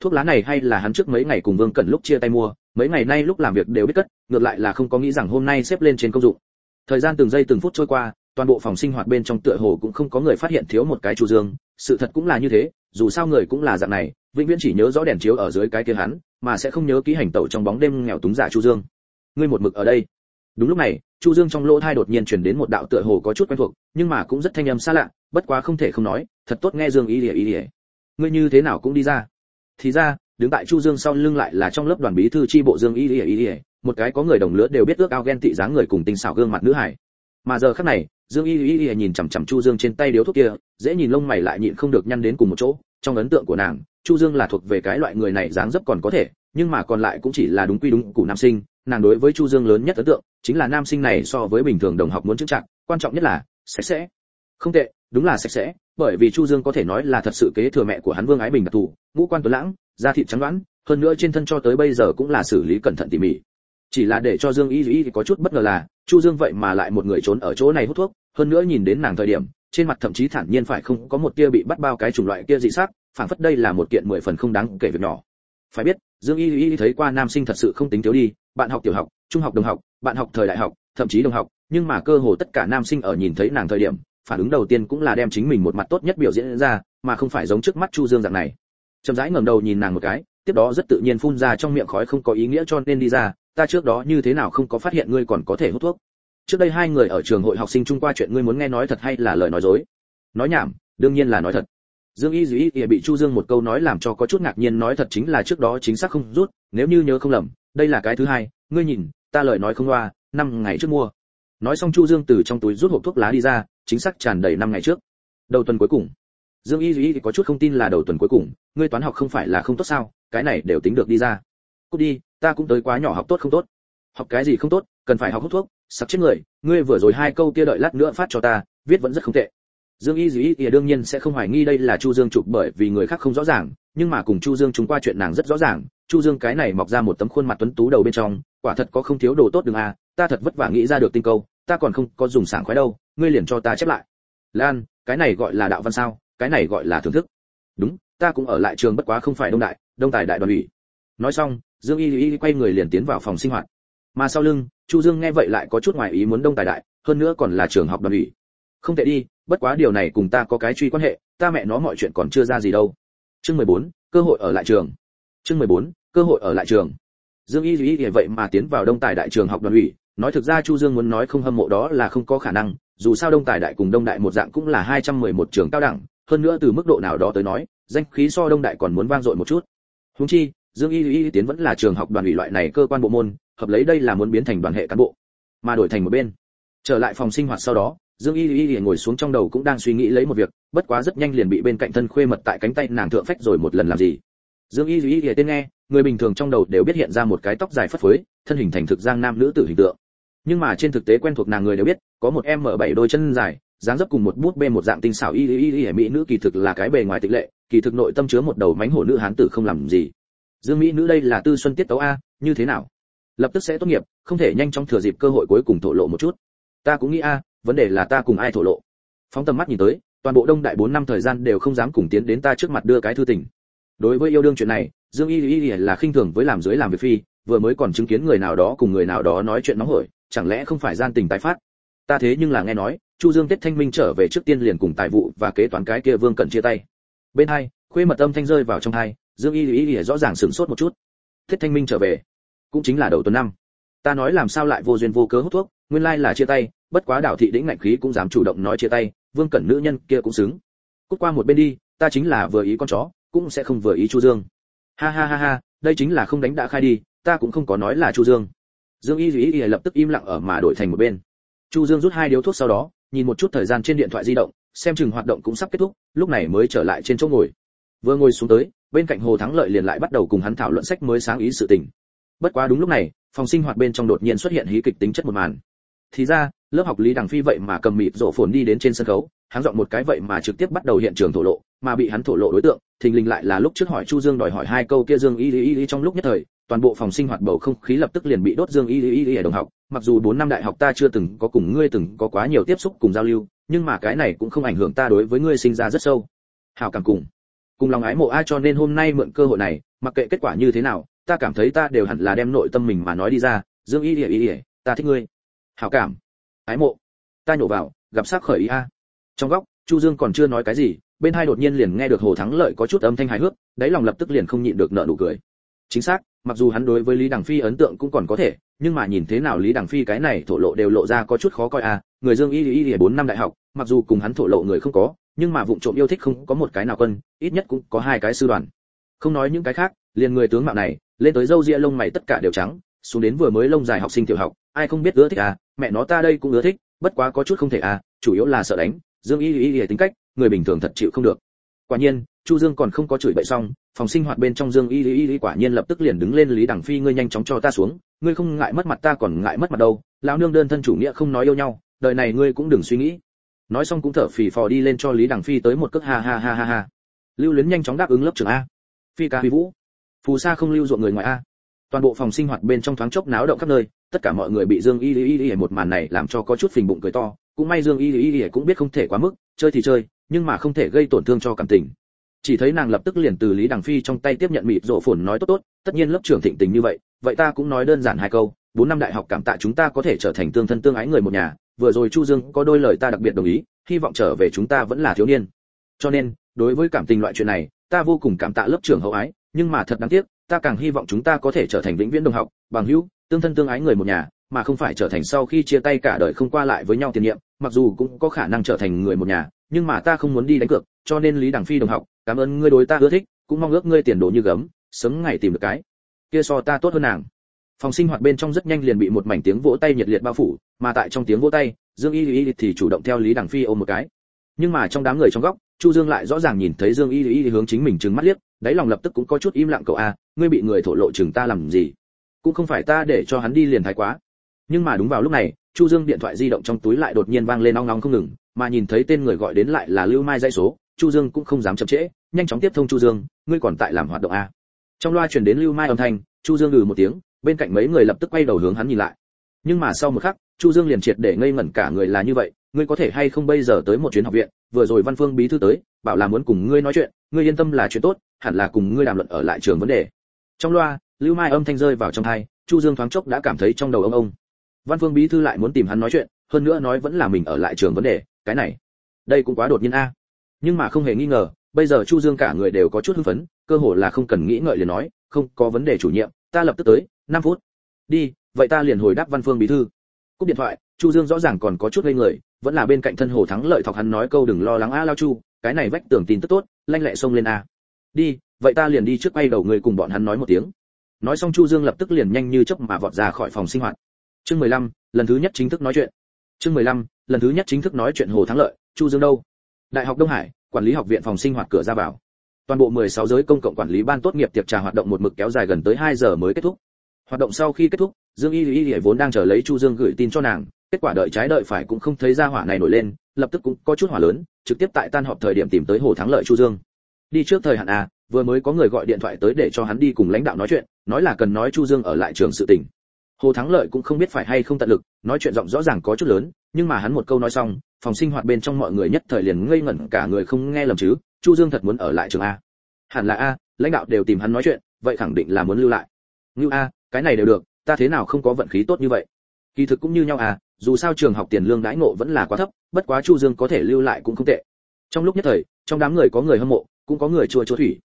Thuốc lá này hay là hắn trước mấy ngày cùng vương cẩn lúc chia tay mua, mấy ngày nay lúc làm việc đều biết cất, ngược lại là không có nghĩ rằng hôm nay xếp lên trên công dụng. Thời gian từng giây từng phút trôi qua, toàn bộ phòng sinh hoạt bên trong tựa hồ cũng không có người phát hiện thiếu một cái chu dương, sự thật cũng là như thế, dù sao người cũng là dạng này, vĩnh viễn chỉ nhớ rõ đèn chiếu ở dưới cái kia hắn, mà sẽ không nhớ ký hành tẩu trong bóng đêm nghèo túng giả chu dương. Ngươi một mực ở đây. Đúng lúc này chu dương trong lỗ thai đột nhiên truyền đến một đạo tựa hồ có chút quen thuộc, nhưng mà cũng rất thanh âm xa lạ, bất quá không thể không nói, thật tốt nghe dương ý ỉa ý ỉa ngươi như thế nào cũng đi ra. Thì ra, đứng tại chu dương sau lưng lại là trong lớp đoàn bí thư chi bộ dương ý ỉa ý ỉa một cái có người đồng lứa đều biết ước ao ghen tị dáng người cùng tinh xảo gương mặt nữ hải. Mà giờ khắc này, dương y y y nhìn chằm chằm chu dương trên tay điếu thuốc kia, dễ nhìn lông mày lại nhịn không được nhăn đến cùng một chỗ. Trong ấn tượng của nàng, chu dương là thuộc về cái loại người này dáng dấp còn có thể, nhưng mà còn lại cũng chỉ là đúng quy đúng củ nam sinh nàng đối với chu dương lớn nhất ấn tượng, chính là nam sinh này so với bình thường đồng học muốn chứng trạng quan trọng nhất là, sạch sẽ. Không tệ, đúng là sạch sẽ, bởi vì chu dương có thể nói là thật sự kế thừa mẹ của hắn vương ái bình đặc thù, ngũ quan tuấn lãng, da thịt trắng đoán, hơn nữa trên thân cho tới bây giờ cũng là xử lý cẩn thận tỉ mỉ. Chỉ là để cho dương y y có chút bất ngờ là, chu dương vậy mà lại một người trốn ở chỗ này hút thuốc, hơn nữa nhìn đến nàng thời điểm, trên mặt thậm chí thản nhiên phải không có một tia bị bắt bao cái chủng loại kia dị sắc phản phất đây là một kiện mười phần không đáng kể việc nhỏ. Phải biết, dương y y thấy qua nam sinh thật sự không tính thiếu đi bạn học tiểu học, trung học, đồng học, bạn học thời đại học, thậm chí đồng học, nhưng mà cơ hồ tất cả nam sinh ở nhìn thấy nàng thời điểm, phản ứng đầu tiên cũng là đem chính mình một mặt tốt nhất biểu diễn ra, mà không phải giống trước mắt chu dương dạng này. Chậm rãi ngẩng đầu nhìn nàng một cái, tiếp đó rất tự nhiên phun ra trong miệng khói không có ý nghĩa cho nên đi ra, ta trước đó như thế nào không có phát hiện ngươi còn có thể hút thuốc? Trước đây hai người ở trường hội học sinh trung qua chuyện ngươi muốn nghe nói thật hay là lời nói dối? Nói nhảm, đương nhiên là nói thật. Dương y dĩ y bị chu dương một câu nói làm cho có chút ngạc nhiên, nói thật chính là trước đó chính xác không rút, nếu như nhớ không lầm đây là cái thứ hai, ngươi nhìn, ta lời nói không loa, năm ngày trước mua. Nói xong chu dương từ trong túi rút hộp thuốc lá đi ra, chính xác tràn đầy năm ngày trước. Đầu tuần cuối cùng. Dương y duy có chút không tin là đầu tuần cuối cùng, ngươi toán học không phải là không tốt sao, cái này đều tính được đi ra. Cút đi, ta cũng tới quá nhỏ học tốt không tốt. Học cái gì không tốt, cần phải học hút thuốc sắp chết người, ngươi vừa rồi hai câu kia đợi lát nữa phát cho ta, viết vẫn rất không tệ dương y dĩ ỉa đương nhiên sẽ không hoài nghi đây là chu dương chụp bởi vì người khác không rõ ràng, nhưng mà cùng chu dương chúng qua chuyện nàng rất rõ ràng, chu dương cái này mọc ra một tấm khuôn mặt tuấn tú đầu bên trong, quả thật có không thiếu đồ tốt đường à? ta thật vất vả nghĩ ra được tinh câu, ta còn không có dùng sảng khoái đâu, ngươi liền cho ta chép lại. Lan, cái này gọi là đạo văn sao, cái này gọi là thưởng thức. Đúng, ta cũng ở lại trường bất quá không phải đông đại, đông tài đại đoàn ủy. Nói xong, dương y y quay người liền tiến vào phòng sinh hoạt. Mà sau lưng, chu dương nghe vậy lại có chút ngoài ý muốn đông tài đại, hơn nữa còn là trường học đoàn ủy. Không tệ đi bất quá điều này cùng ta có cái truy quan hệ ta mẹ nó mọi chuyện còn chưa ra gì đâu. Chương 14, cơ hội ở lại trường. Chương 14, cơ hội ở lại trường. Dương y duy vậy mà tiến vào đông tài đại trường học đoàn ủy. Nói thực ra chu dương muốn nói không hâm mộ đó là không có khả năng dù sao đông tài đại cùng đông đại một dạng cũng là 211 trường cao đẳng hơn nữa từ mức độ nào đó tới nói danh khí so đông đại còn muốn vang dội một chút. Húng chi dương y y tiến vẫn là trường học đoàn ủy loại này cơ quan bộ môn hợp lấy đây là muốn biến thành đoàn hệ cán bộ mà đổi thành một bên. Trở lại phòng sinh hoạt sau đó dương y y ngồi xuống trong đầu cũng đang suy nghĩ lấy một việc, bất quá rất nhanh liền bị bên cạnh thân khuê mật tại cánh tay nàng thượng phách rồi một lần làm gì. Dương y y y tên nghe, người bình thường trong đầu đều biết hiện ra một cái tóc dài phất phới, thân hình thành thực giang nam nữ tử hình tượng. Nhưng mà trên thực tế quen thuộc nàng người đều biết, có một em mở bảy đôi chân dài, dáng dấp cùng một bút bê một dạng tinh xảo y y y mỹ nữ kỳ thực là cái bề ngoài tịch lệ, kỳ thực nội tâm chứa một đầu mánh hổ nữ hán tử không làm gì. Dương mỹ nữ đây là tư xuân tiết tấu a, như thế nào? Lập tức sẽ tốt nghiệp, không thể nhanh chóng thừa dịp cơ hội cuối cùng thổ lộ một chút. Ta cũng nghĩ a vấn đề là ta cùng ai thổ lộ? Phóng tầm mắt nhìn tới, toàn bộ đông đại bốn năm thời gian đều không dám cùng tiến đến ta trước mặt đưa cái thư tình. Đối với yêu đương chuyện này, dương y y là khinh thường với làm dưới làm việc phi, vừa mới còn chứng kiến người nào đó cùng người nào đó nói chuyện nóng hổi, chẳng lẽ không phải gian tình tái phát? Ta thế nhưng là nghe nói, chu dương tết thanh minh trở về trước tiên liền cùng tài vụ và kế toán cái kia vương cẩn chia tay. Bên hai, khuê mật âm thanh rơi vào trong hai, dương y y y rõ ràng sửng sốt một chút. Tết thanh minh trở về, cũng chính là đầu tuần năm ta nói làm sao lại vô duyên vô cớ hút thuốc, nguyên lai là chia tay, bất quá đảo thị đĩnh ngạnh khí cũng dám chủ động nói chia tay, vương cẩn nữ nhân kia cũng xứng. Cút qua một bên đi, ta chính là vừa ý con chó, cũng sẽ không vừa ý chu dương. Ha ha ha ha, đây chính là không đánh đã khai đi, ta cũng không có nói là chu dương. Dương y duy y lập tức im lặng ở mà đổi thành một bên. Chu dương rút hai điếu thuốc sau đó, nhìn một chút thời gian trên điện thoại di động, xem chừng hoạt động cũng sắp kết thúc, lúc này mới trở lại trên chỗ ngồi. Vừa ngồi xuống tới, bên cạnh hồ thắng lợi liền lại bắt đầu cùng hắn thảo luận sách mới sáng ý sự tình. Bất quá đúng lúc này phòng sinh hoạt bên trong đột nhiên xuất hiện hí kịch tính chất một màn. Thì ra, lớp học lý đằng phi vậy mà cầm mịt rộ phồn đi đến trên sân khấu, hắn dọn một cái vậy mà trực tiếp bắt đầu hiện trường thổ lộ, mà bị hắn thổ lộ đối tượng, thình lình lại là lúc trước hỏi chu dương đòi hỏi hai câu kia dương y y y trong lúc nhất thời, toàn bộ phòng sinh hoạt bầu không khí lập tức liền bị đốt dương y y y ở đồng học. Mặc dù bốn năm đại học ta chưa từng có cùng ngươi từng có quá nhiều tiếp xúc cùng giao lưu, nhưng mà cái này cũng không ảnh hưởng ta đối với ngươi sinh ra rất sâu. Hảo cảm cùng. Cùng lòng ái mộ ai cho nên hôm nay mượn cơ hội này, mặc kệ kết quả như thế nào ta cảm thấy ta đều hẳn là đem nội tâm mình mà nói đi ra, dương y y y ta thích ngươi. Hảo cảm. Ái mộ. Ta nhổ vào, gặp sắc khởi ý a. Trong góc, chu dương còn chưa nói cái gì, bên hai đột nhiên liền nghe được hồ thắng lợi có chút âm thanh hài hước, đáy lòng lập tức liền không nhịn được nợ nụ cười. Chính xác, mặc dù hắn đối với lý đằng phi ấn tượng cũng còn có thể, nhưng mà nhìn thế nào lý đằng phi cái này thổ lộ đều lộ ra có chút khó coi a. Người dương y y y bốn năm đại học, mặc dù cùng hắn thổ lộ người không có, nhưng mà vụng trộm yêu thích không có một cái nào quân, ít nhất cũng có hai cái sư đoàn. Không nói những cái khác, liền người tướng mạo này lên tới râu ria lông mày tất cả đều trắng, xuống đến vừa mới lông dài học sinh tiểu học, ai không biết ưa thích à mẹ nó ta đây cũng ưa thích, bất quá có chút không thể à chủ yếu là sợ đánh, dương y y y tính cách, người bình thường thật chịu không được. Quả nhiên, chu dương còn không có chửi bậy xong, phòng sinh hoạt bên trong dương y y y quả nhiên lập tức liền đứng lên lý đẳng phi ngươi nhanh chóng cho ta xuống, ngươi không ngại mất mặt ta còn ngại mất mặt đâu, lão nương đơn thân chủ nghĩa không nói yêu nhau, đời này ngươi cũng đừng suy nghĩ. Nói xong cũng thở phì phò đi lên cho lý đằng phi tới một cước, ha ha ha ha ha. Lưu luyến nhanh chóng đáp ứng lớp trưởng a. Phi ca huy vũ phù sa không lưu ruộng người ngoài a. Toàn bộ phòng sinh hoạt bên trong thoáng chốc náo động khắp nơi, tất cả mọi người bị dương y y y một màn này làm cho có chút phình bụng cười to, cũng may dương y y y cũng biết không thể quá mức, chơi thì chơi, nhưng mà không thể gây tổn thương cho cảm tình. Chỉ thấy nàng lập tức liền từ lý đằng phi trong tay tiếp nhận mịt rộ phồn nói tốt tốt, tất nhiên lớp trưởng thịnh tình như vậy vậy ta cũng nói đơn giản hai câu, bốn năm đại học cảm tạ chúng ta có thể trở thành tương thân tương ái người một nhà, vừa rồi chu dương có đôi lời ta đặc biệt đồng ý, hy vọng trở về chúng ta vẫn là thiếu niên. Cho nên, đối với cảm tình loại chuyện này, ta vô cùng cảm tạ lớp trưởng hậu ái nhưng mà thật đáng tiếc, ta càng hy vọng chúng ta có thể trở thành vĩnh viễn đồng học, bằng hữu, tương thân tương ái người một nhà, mà không phải trở thành sau khi chia tay cả đời không qua lại với nhau tiền nhiệm, mặc dù cũng có khả năng trở thành người một nhà, nhưng mà ta không muốn đi đánh cược, cho nên lý đằng phi đồng học, cảm ơn ngươi đối ta ưa thích, cũng mong ước ngươi tiền đồ như gấm, sớm ngày tìm được cái kia so ta tốt hơn nàng. Phòng sinh hoạt bên trong rất nhanh liền bị một mảnh tiếng vỗ tay nhiệt liệt bao phủ, mà tại trong tiếng vỗ tay, dương y y thì chủ động theo lý đằng phi ôm một cái. Nhưng mà trong đám người trong góc, chu dương lại rõ ràng nhìn thấy dương y y hướng chính mình trừng mắt liếc đáy lòng lập tức cũng có chút im lặng, cậu a, ngươi bị người thổ lộ chừng ta làm gì? Cũng không phải ta để cho hắn đi liền thái quá. Nhưng mà đúng vào lúc này, chu dương điện thoại di động trong túi lại đột nhiên vang lên ong ong không ngừng, mà nhìn thấy tên người gọi đến lại là lưu mai dãy số, chu dương cũng không dám chậm trễ, nhanh chóng tiếp thông chu dương, ngươi còn tại làm hoạt động a? Trong loa truyền đến lưu mai âm thanh, chu dương ngừ một tiếng, bên cạnh mấy người lập tức quay đầu hướng hắn nhìn lại. Nhưng mà sau một khắc, chu dương liền triệt để ngây ngẩn cả người là như vậy, ngươi có thể hay không bây giờ tới một chuyến học viện? Vừa rồi văn phương bí thư tới, bảo là muốn cùng ngươi nói chuyện ngươi yên tâm là chuyện tốt, hẳn là cùng ngươi đàm luận ở lại trường vấn đề. Trong loa, lưu mai âm thanh rơi vào trong tai chu dương thoáng chốc đã cảm thấy trong đầu ông ông. Văn phương bí thư lại muốn tìm hắn nói chuyện, hơn nữa nói vẫn là mình ở lại trường vấn đề, cái này, đây cũng quá đột nhiên a. Nhưng mà không hề nghi ngờ, bây giờ chu dương cả người đều có chút hưng phấn, cơ hồ là không cần nghĩ ngợi liền nói, không, có vấn đề chủ nhiệm, ta lập tức tới 5 phút. Đi, vậy ta liền hồi đáp văn phương bí thư. Cúp điện thoại chu dương rõ ràng còn có chút ngây người vẫn là bên cạnh thân hồ thắng lợi thọc hắn nói câu đừng lo lắng a lao chu cái này vách tưởng tin tức tốt lanh lẹ xông lên a. Đi vậy ta liền đi trước bay đầu người cùng bọn hắn nói một tiếng. Nói xong chu dương lập tức liền nhanh như chớp mà vọt ra khỏi phòng sinh hoạt. Chương 15, lần thứ nhất chính thức nói chuyện. Chương 15, lần thứ nhất chính thức nói chuyện hồ thắng lợi chu dương đâu? Đại học đông hải quản lý học viện phòng sinh hoạt cửa ra vào. Toàn bộ 16 giới công cộng quản lý ban tốt nghiệp tiệc trà hoạt động một mực kéo dài gần tới 2 giờ mới kết thúc. Hoạt động sau khi kết thúc dương y y y vốn đang chờ lấy chu dương gửi tin cho nàng kết quả đợi trái đợi phải cũng không thấy ra hỏa này nổi lên, lập tức cũng có chút hỏa lớn, trực tiếp tại tan họp thời điểm tìm tới hồ thắng lợi, chu dương. Đi trước thời hạn à vừa mới có người gọi điện thoại tới để cho hắn đi cùng lãnh đạo nói chuyện, nói là cần nói chu dương ở lại trường sự tình hồ thắng lợi cũng không biết phải hay không tận lực, nói chuyện giọng rõ ràng có chút lớn, nhưng mà hắn một câu nói xong, phòng sinh hoạt bên trong mọi người nhất thời liền ngây ngẩn cả người không nghe lầm chứ, chu dương thật muốn ở lại trường a. Hẳn là a, lãnh đạo đều tìm hắn nói chuyện, vậy khẳng định là muốn lưu lại. Như a, cái này đều được, ta thế nào không có vận khí tốt như vậy? Kỳ thực cũng như nhau à dù sao trường học tiền lương đãi ngộ vẫn là quá thấp, bất quá chu dương có thể lưu lại cũng không tệ. Trong lúc nhất thời, trong đám người có người hâm mộ, cũng có người chua chua thủy.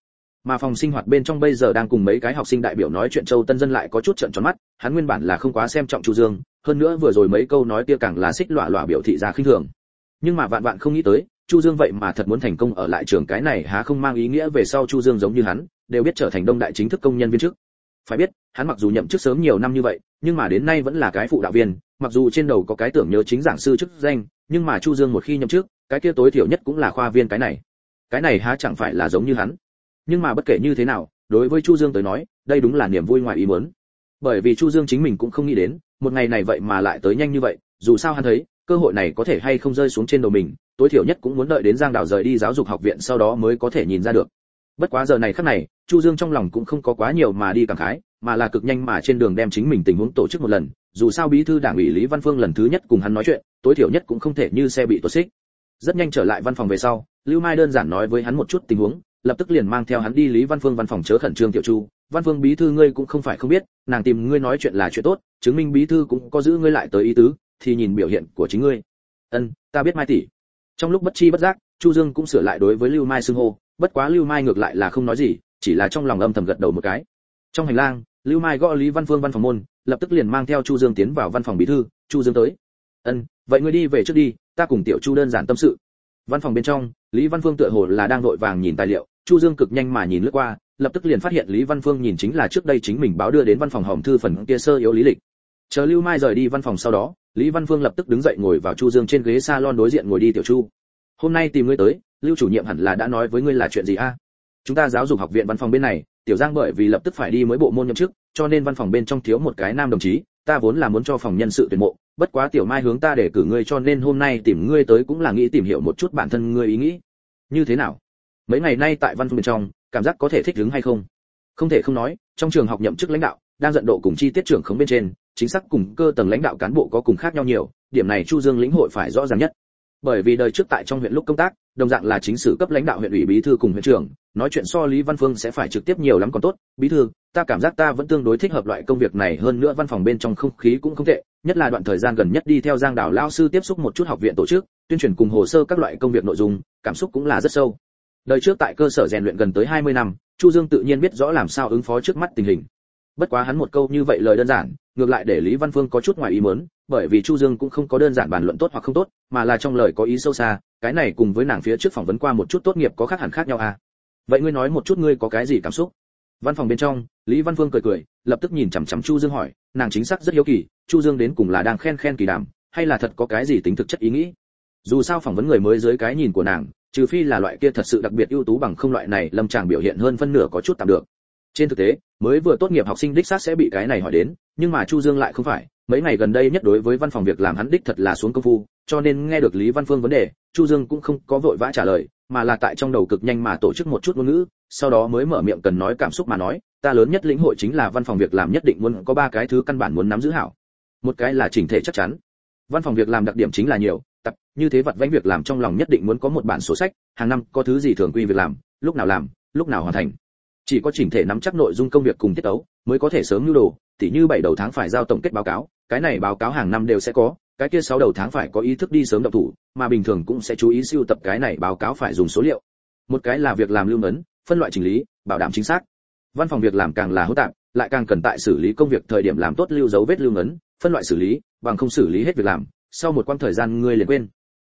Mà phòng sinh hoạt bên trong bây giờ đang cùng mấy cái học sinh đại biểu nói chuyện châu tân dân lại có chút trận tròn mắt, hắn nguyên bản là không quá xem trọng chu dương, hơn nữa vừa rồi mấy câu nói kia càng là xích lọa lọa biểu thị ra khinh thường. Nhưng mà vạn vạn không nghĩ tới, chu dương vậy mà thật muốn thành công ở lại trường cái này há không mang ý nghĩa về sau chu dương giống như hắn, đều biết trở thành đông đại chính thức công nhân viên chức. Phải biết, hắn mặc dù nhậm chức sớm nhiều năm như vậy, nhưng mà đến nay vẫn là cái phụ đạo viên mặc dù trên đầu có cái tưởng nhớ chính giảng sư chức danh, nhưng mà chu dương một khi nhậm chức, cái kia tối thiểu nhất cũng là khoa viên cái này. Cái này há chẳng phải là giống như hắn. Nhưng mà bất kể như thế nào, đối với chu dương tới nói, đây đúng là niềm vui ngoài ý muốn. Bởi vì chu dương chính mình cũng không nghĩ đến, một ngày này vậy mà lại tới nhanh như vậy, dù sao hắn thấy, cơ hội này có thể hay không rơi xuống trên đầu mình, tối thiểu nhất cũng muốn đợi đến giang đảo rời đi giáo dục học viện sau đó mới có thể nhìn ra được. Bất quá giờ này khắc này, chu dương trong lòng cũng không có quá nhiều mà đi cảm khái, mà là cực nhanh mà trên đường đem chính mình tình huống tổ chức một lần dù sao bí thư đảng ủy lý văn phương lần thứ nhất cùng hắn nói chuyện, tối thiểu nhất cũng không thể như xe bị tuột xích. Rất nhanh trở lại văn phòng về sau, lưu mai đơn giản nói với hắn một chút tình huống, lập tức liền mang theo hắn đi lý văn phương văn phòng chớ khẩn trương tiểu chu. Văn phương bí thư ngươi cũng không phải không biết, nàng tìm ngươi nói chuyện là chuyện tốt, chứng minh bí thư cũng có giữ ngươi lại tới ý tứ, thì nhìn biểu hiện của chính ngươi. Ân, ta biết mai tỷ. Trong lúc bất chi bất giác, chu dương cũng sửa lại đối với lưu mai xưng hô, bất quá lưu mai ngược lại là không nói gì, chỉ là trong lòng âm thầm gật đầu một cái. Trong hành lang, lưu mai gõ lý văn phương văn phòng môn lập tức liền mang theo chu dương tiến vào văn phòng bí thư. Chu dương tới. Ân, vậy ngươi đi về trước đi, ta cùng tiểu chu đơn giản tâm sự. Văn phòng bên trong, lý văn phương tựa hồ là đang vội vàng nhìn tài liệu. Chu dương cực nhanh mà nhìn lướt qua, lập tức liền phát hiện lý văn phương nhìn chính là trước đây chính mình báo đưa đến văn phòng hòm thư phần kia sơ yếu lý lịch. Chờ lưu mai rời đi văn phòng sau đó, lý văn phương lập tức đứng dậy ngồi vào chu dương trên ghế salon đối diện ngồi đi tiểu chu. Hôm nay tìm ngươi tới, lưu chủ nhiệm hẳn là đã nói với ngươi là chuyện gì a? Chúng ta giáo dục học viện văn phòng bên này tiểu giang bởi vì lập tức phải đi mới bộ môn nhậm chức, cho nên văn phòng bên trong thiếu một cái nam đồng chí, ta vốn là muốn cho phòng nhân sự tuyển mộ, bất quá tiểu mai hướng ta để cử ngươi cho nên hôm nay tìm ngươi tới cũng là nghĩ tìm hiểu một chút bản thân ngươi ý nghĩ. Như thế nào? Mấy ngày nay tại văn phòng bên trong, cảm giác có thể thích ứng hay không? Không thể không nói, trong trường học nhậm chức lãnh đạo, đang giận độ cùng chi tiết trưởng khống bên trên, chính xác cùng cơ tầng lãnh đạo cán bộ có cùng khác nhau nhiều, điểm này chu dương lĩnh hội phải rõ ràng nhất bởi vì đời trước tại trong huyện lúc công tác, đồng dạng là chính sử cấp lãnh đạo huyện ủy bí thư cùng huyện trưởng, nói chuyện so lý văn phương sẽ phải trực tiếp nhiều lắm còn tốt. Bí thư, ta cảm giác ta vẫn tương đối thích hợp loại công việc này, hơn nữa văn phòng bên trong không khí cũng không tệ, nhất là đoạn thời gian gần nhất đi theo giang đảo lao sư tiếp xúc một chút học viện tổ chức, tuyên truyền cùng hồ sơ các loại công việc nội dung, cảm xúc cũng là rất sâu. Đời trước tại cơ sở rèn luyện gần tới 20 năm, chu dương tự nhiên biết rõ làm sao ứng phó trước mắt tình hình. Bất quá hắn một câu như vậy lời đơn giản, ngược lại để lý văn phương có chút ngoài ý muốn bởi vì chu dương cũng không có đơn giản bàn luận tốt hoặc không tốt, mà là trong lời có ý sâu xa, cái này cùng với nàng phía trước phỏng vấn qua một chút tốt nghiệp có khác hẳn khác nhau à. Vậy ngươi nói một chút ngươi có cái gì cảm xúc? Văn phòng bên trong, lý văn Vương cười cười, lập tức nhìn chằm chằm chu dương hỏi, nàng chính xác rất hiếu kỳ, chu dương đến cùng là đang khen khen kỳ đàm hay là thật có cái gì tính thực chất ý nghĩ? Dù sao phỏng vấn người mới dưới cái nhìn của nàng, trừ phi là loại kia thật sự đặc biệt ưu tú bằng không loại này, lâm chàng biểu hiện hơn phân nửa có chút tạm được. Trên thực tế, mới vừa tốt nghiệp học sinh đích xác sẽ bị cái này hỏi đến, nhưng mà chu dương lại không phải mấy ngày gần đây nhất đối với văn phòng việc làm hắn đích thật là xuống công phu, cho nên nghe được lý văn phương vấn đề, chu dương cũng không có vội vã trả lời, mà là tại trong đầu cực nhanh mà tổ chức một chút ngôn ngữ, sau đó mới mở miệng cần nói cảm xúc mà nói, ta lớn nhất lĩnh hội chính là văn phòng việc làm nhất định muốn có ba cái thứ căn bản muốn nắm giữ hảo. Một cái là chỉnh thể chắc chắn. Văn phòng việc làm đặc điểm chính là nhiều, tập, như thế vật vãnh việc làm trong lòng nhất định muốn có một bản sổ sách, hàng năm có thứ gì thường quy việc làm, lúc nào làm, lúc nào hoàn thành chỉ có chỉnh thể nắm chắc nội dung công việc cùng tiết tấu, mới có thể sớm nhu đồ, tỉ như bảy đầu tháng phải giao tổng kết báo cáo, cái này báo cáo hàng năm đều sẽ có, cái kia sáu đầu tháng phải có ý thức đi sớm động thủ, mà bình thường cũng sẽ chú ý siêu tập cái này báo cáo phải dùng số liệu. Một cái là việc làm lưu ấn, phân loại chỉnh lý, bảo đảm chính xác. Văn phòng việc làm càng là hỗn tạp, lại càng cần tại xử lý công việc thời điểm làm tốt lưu dấu vết lưu ấn, phân loại xử lý, bằng không xử lý hết việc làm, sau một quãng thời gian ngươi liền quên.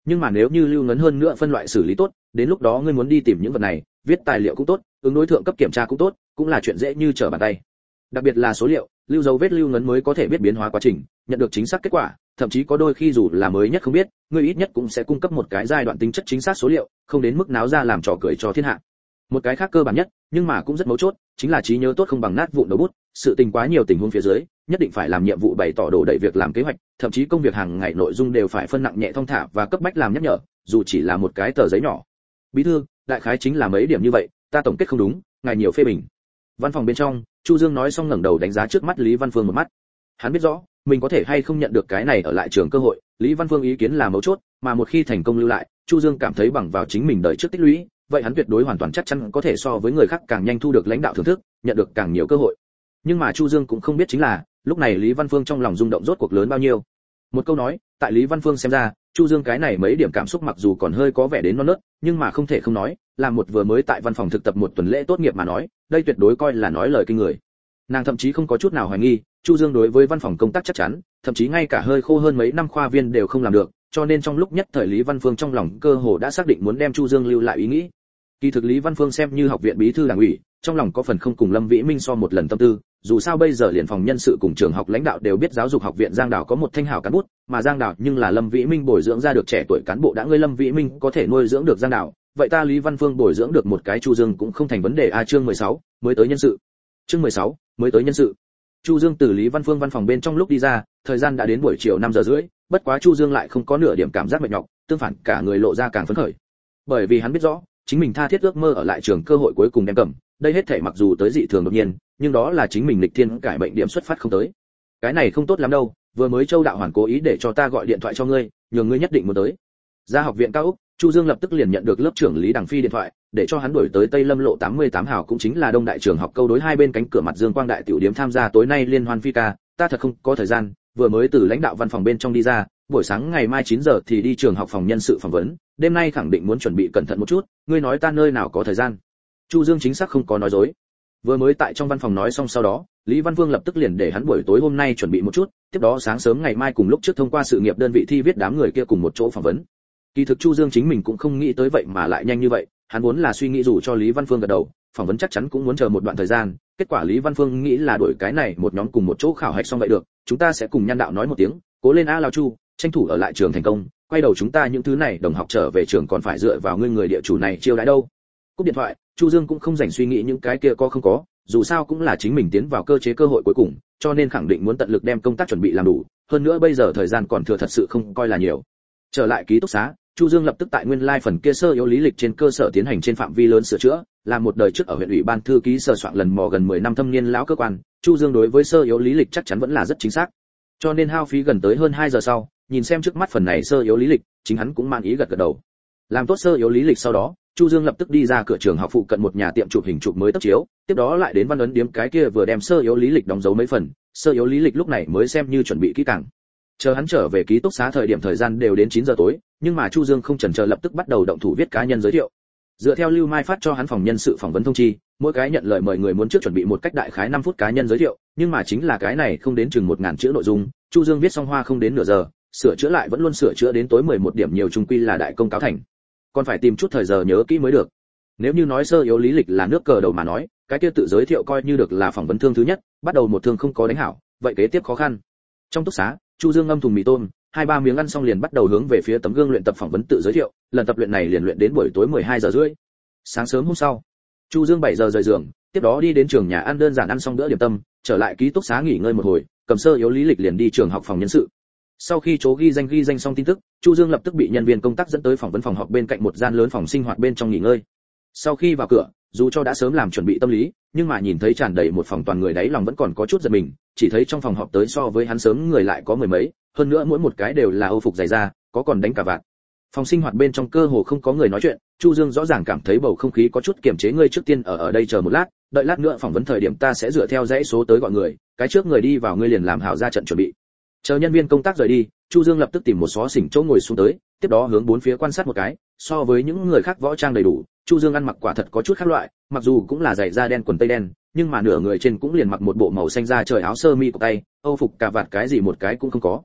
Nhưng mà nếu như lưu ngấn hơn nữa phân loại xử lý tốt, đến lúc đó ngươi muốn đi tìm những vật này viết tài liệu cũng tốt, ứng đối thượng cấp kiểm tra cũng tốt, cũng là chuyện dễ như trở bàn tay. Đặc biệt là số liệu, lưu dấu vết lưu ngấn mới có thể biết biến hóa quá trình, nhận được chính xác kết quả, thậm chí có đôi khi dù là mới nhất không biết, người ít nhất cũng sẽ cung cấp một cái giai đoạn tính chất chính xác số liệu, không đến mức náo ra làm trò cười cho thiên hạ. Một cái khác cơ bản nhất, nhưng mà cũng rất mấu chốt, chính là trí nhớ tốt không bằng nát vụn đầu bút, sự tình quá nhiều tình huống phía dưới, nhất định phải làm nhiệm vụ bày tỏ đổ đầy việc làm kế hoạch, thậm chí công việc hàng ngày nội dung đều phải phân nặng nhẹ thong thả và cấp bách làm nhắc nhở, dù chỉ là một cái tờ giấy nhỏ. Bí thư đại khái chính là mấy điểm như vậy, ta tổng kết không đúng, ngài nhiều phê bình. Văn phòng bên trong, chu dương nói xong ngẩng đầu đánh giá trước mắt lý văn phương một mắt. Hắn biết rõ, mình có thể hay không nhận được cái này ở lại trường cơ hội, lý văn phương ý kiến là mấu chốt, mà một khi thành công lưu lại, chu dương cảm thấy bằng vào chính mình đời trước tích lũy, vậy hắn tuyệt đối hoàn toàn chắc chắn có thể so với người khác càng nhanh thu được lãnh đạo thưởng thức, nhận được càng nhiều cơ hội. Nhưng mà chu dương cũng không biết chính là, lúc này lý văn phương trong lòng rung động rốt cuộc lớn bao nhiêu. Một câu nói tại lý văn phương xem ra, chu dương cái này mấy điểm cảm xúc mặc dù còn hơi có vẻ đến non nớt, nhưng mà không thể không nói, là một vừa mới tại văn phòng thực tập một tuần lễ tốt nghiệp mà nói, đây tuyệt đối coi là nói lời kinh người. Nàng thậm chí không có chút nào hoài nghi, chu dương đối với văn phòng công tác chắc chắn, thậm chí ngay cả hơi khô hơn mấy năm khoa viên đều không làm được, cho nên trong lúc nhất thời lý văn phương trong lòng cơ hồ đã xác định muốn đem chu dương lưu lại ý nghĩ. Kỳ thực lý văn phương xem như học viện bí thư đảng ủy, trong lòng có phần không cùng lâm vĩ minh so một lần tâm tư dù sao bây giờ liền phòng nhân sự cùng trường học lãnh đạo đều biết giáo dục học viện giang đảo có một thanh hảo cán bút mà giang đảo nhưng là lâm vĩ minh bồi dưỡng ra được trẻ tuổi cán bộ đã ngươi lâm vĩ minh có thể nuôi dưỡng được giang đảo vậy ta lý văn phương bồi dưỡng được một cái chu dương cũng không thành vấn đề. A chương 16, mới tới nhân sự. Chương 16, mới tới nhân sự. Chu dương từ lý văn phương văn phòng bên trong lúc đi ra thời gian đã đến buổi chiều 5 giờ rưỡi bất quá chu dương lại không có nửa điểm cảm giác mệt nhọc tương phản cả người lộ ra càng phấn khởi. Bởi vì hắn biết rõ chính mình tha thiết ước mơ ở lại trường cơ hội cuối cùng đem cầm đây hết thể mặc dù tới dị thường đột nhiên, nhưng đó là chính mình lịch thiên cải bệnh điểm xuất phát không tới. Cái này không tốt lắm đâu, vừa mới châu đạo hoàn cố ý để cho ta gọi điện thoại cho ngươi nhường ngươi nhất định muốn tới. Ra học viện cao úc, chu dương lập tức liền nhận được lớp trưởng lý đằng phi điện thoại, để cho hắn đuổi tới tây lâm lộ 88 hào cũng chính là đông đại trường học câu đối hai bên cánh cửa mặt dương quang đại tiểu điểm tham gia tối nay liên hoan phi ca, ta thật không có thời gian, vừa mới từ lãnh đạo văn phòng bên trong đi ra, buổi sáng ngày mai 9 giờ thì đi trường học phòng nhân sự phỏng vấn, đêm nay khẳng định muốn chuẩn bị cẩn thận một chút, ngươi nói ta nơi nào có thời gian? Chu dương chính xác không có nói dối. Vừa mới tại trong văn phòng nói xong sau đó, lý văn vương lập tức liền để hắn buổi tối hôm nay chuẩn bị một chút, tiếp đó sáng sớm ngày mai cùng lúc trước thông qua sự nghiệp đơn vị thi viết đám người kia cùng một chỗ phỏng vấn. Kỳ thực chu dương chính mình cũng không nghĩ tới vậy mà lại nhanh như vậy, hắn vốn là suy nghĩ dù cho lý văn phương gật đầu, phỏng vấn chắc chắn cũng muốn chờ một đoạn thời gian, kết quả lý văn phương nghĩ là đổi cái này một nhóm cùng một chỗ khảo hạch xong vậy được, chúng ta sẽ cùng nhan đạo nói một tiếng, cố lên a lao chu, tranh thủ ở lại trường thành công, quay đầu chúng ta những thứ này đồng học trở về trường còn phải dựa vào ngươi người địa chủ này chiêu đãi đâu. Cúp điện thoại chu dương cũng không dành suy nghĩ những cái kia có không có, dù sao cũng là chính mình tiến vào cơ chế cơ hội cuối cùng, cho nên khẳng định muốn tận lực đem công tác chuẩn bị làm đủ, hơn nữa bây giờ thời gian còn thừa thật sự không coi là nhiều. Trở lại ký túc xá, chu dương lập tức tại nguyên lai phần kia sơ yếu lý lịch trên cơ sở tiến hành trên phạm vi lớn sửa chữa, Là một đời trước ở huyện ủy ban thư ký sơ soạn lần mò gần 10 năm thâm niên lão cơ quan, chu dương đối với sơ yếu lý lịch chắc chắn vẫn là rất chính xác. Cho nên hao phí gần tới hơn 2 giờ sau, nhìn xem trước mắt phần này sơ yếu lý lịch, chính hắn cũng mang ý gật gật đầu. Làm tốt sơ yếu lý lịch sau đó chu dương lập tức đi ra cửa trường học phụ cận một nhà tiệm chụp hình chụp mới tấp chiếu, tiếp đó lại đến văn ấn điếm cái kia vừa đem sơ yếu lý lịch đóng dấu mấy phần, sơ yếu lý lịch lúc này mới xem như chuẩn bị kỹ càng. Chờ hắn trở về ký túc xá thời điểm thời gian đều đến 9 giờ tối, nhưng mà chu dương không chần chờ lập tức bắt đầu động thủ viết cá nhân giới thiệu. Dựa theo lưu mai phát cho hắn phòng nhân sự phỏng vấn thông chi, mỗi cái nhận lời mời người muốn trước chuẩn bị một cách đại khái 5 phút cá nhân giới thiệu, nhưng mà chính là cái này không đến chừng một ngàn chữ nội dung, chu dương viết xong hoa không đến nửa giờ, sửa chữa lại vẫn luôn sửa chữa đến tối 11 điểm nhiều trung quy là đại công cáo thành còn phải tìm chút thời giờ nhớ kỹ mới được. Nếu như nói sơ yếu lý lịch là nước cờ đầu mà nói, cái kia tự giới thiệu coi như được là phỏng vấn thương thứ nhất, bắt đầu một thương không có đánh hảo, vậy kế tiếp khó khăn. Trong túc xá, chu dương ngâm thùng mì tôm, hai ba miếng ăn xong liền bắt đầu hướng về phía tấm gương luyện tập phỏng vấn tự giới thiệu, lần tập luyện này liền luyện đến buổi tối 12 giờ rưỡi. Sáng sớm hôm sau, chu dương 7 giờ rời giường, tiếp đó đi đến trường nhà ăn đơn giản ăn xong bữa điểm tâm, trở lại ký túc xá nghỉ ngơi một hồi, cầm sơ yếu lý lịch liền đi trường học phòng nhân sự sau khi chố ghi danh ghi danh xong tin tức, chu dương lập tức bị nhân viên công tác dẫn tới phỏng vấn phòng họp bên cạnh một gian lớn phòng sinh hoạt bên trong nghỉ ngơi. Sau khi vào cửa, dù cho đã sớm làm chuẩn bị tâm lý, nhưng mà nhìn thấy tràn đầy một phòng toàn người đấy lòng vẫn còn có chút giật mình, chỉ thấy trong phòng họp tới so với hắn sớm người lại có mười mấy, hơn nữa mỗi một cái đều là âu phục dày da, có còn đánh cả vạn. Phòng sinh hoạt bên trong cơ hồ không có người nói chuyện, chu dương rõ ràng cảm thấy bầu không khí có chút kiềm chế ngươi trước tiên ở ở đây chờ một lát, đợi lát nữa phỏng vấn thời điểm ta sẽ dựa theo dãy số tới gọi người, cái trước người đi vào ngươi liền làm hảo ra trận chuẩn bị chờ nhân viên công tác rời đi, chu dương lập tức tìm một xó xỉnh chỗ ngồi xuống tới, tiếp đó hướng bốn phía quan sát một cái, so với những người khác võ trang đầy đủ, chu dương ăn mặc quả thật có chút khác loại, mặc dù cũng là giày da đen quần tây đen, nhưng mà nửa người trên cũng liền mặc một bộ màu xanh da trời áo sơ mi của tay, âu phục cà vạt cái gì một cái cũng không có.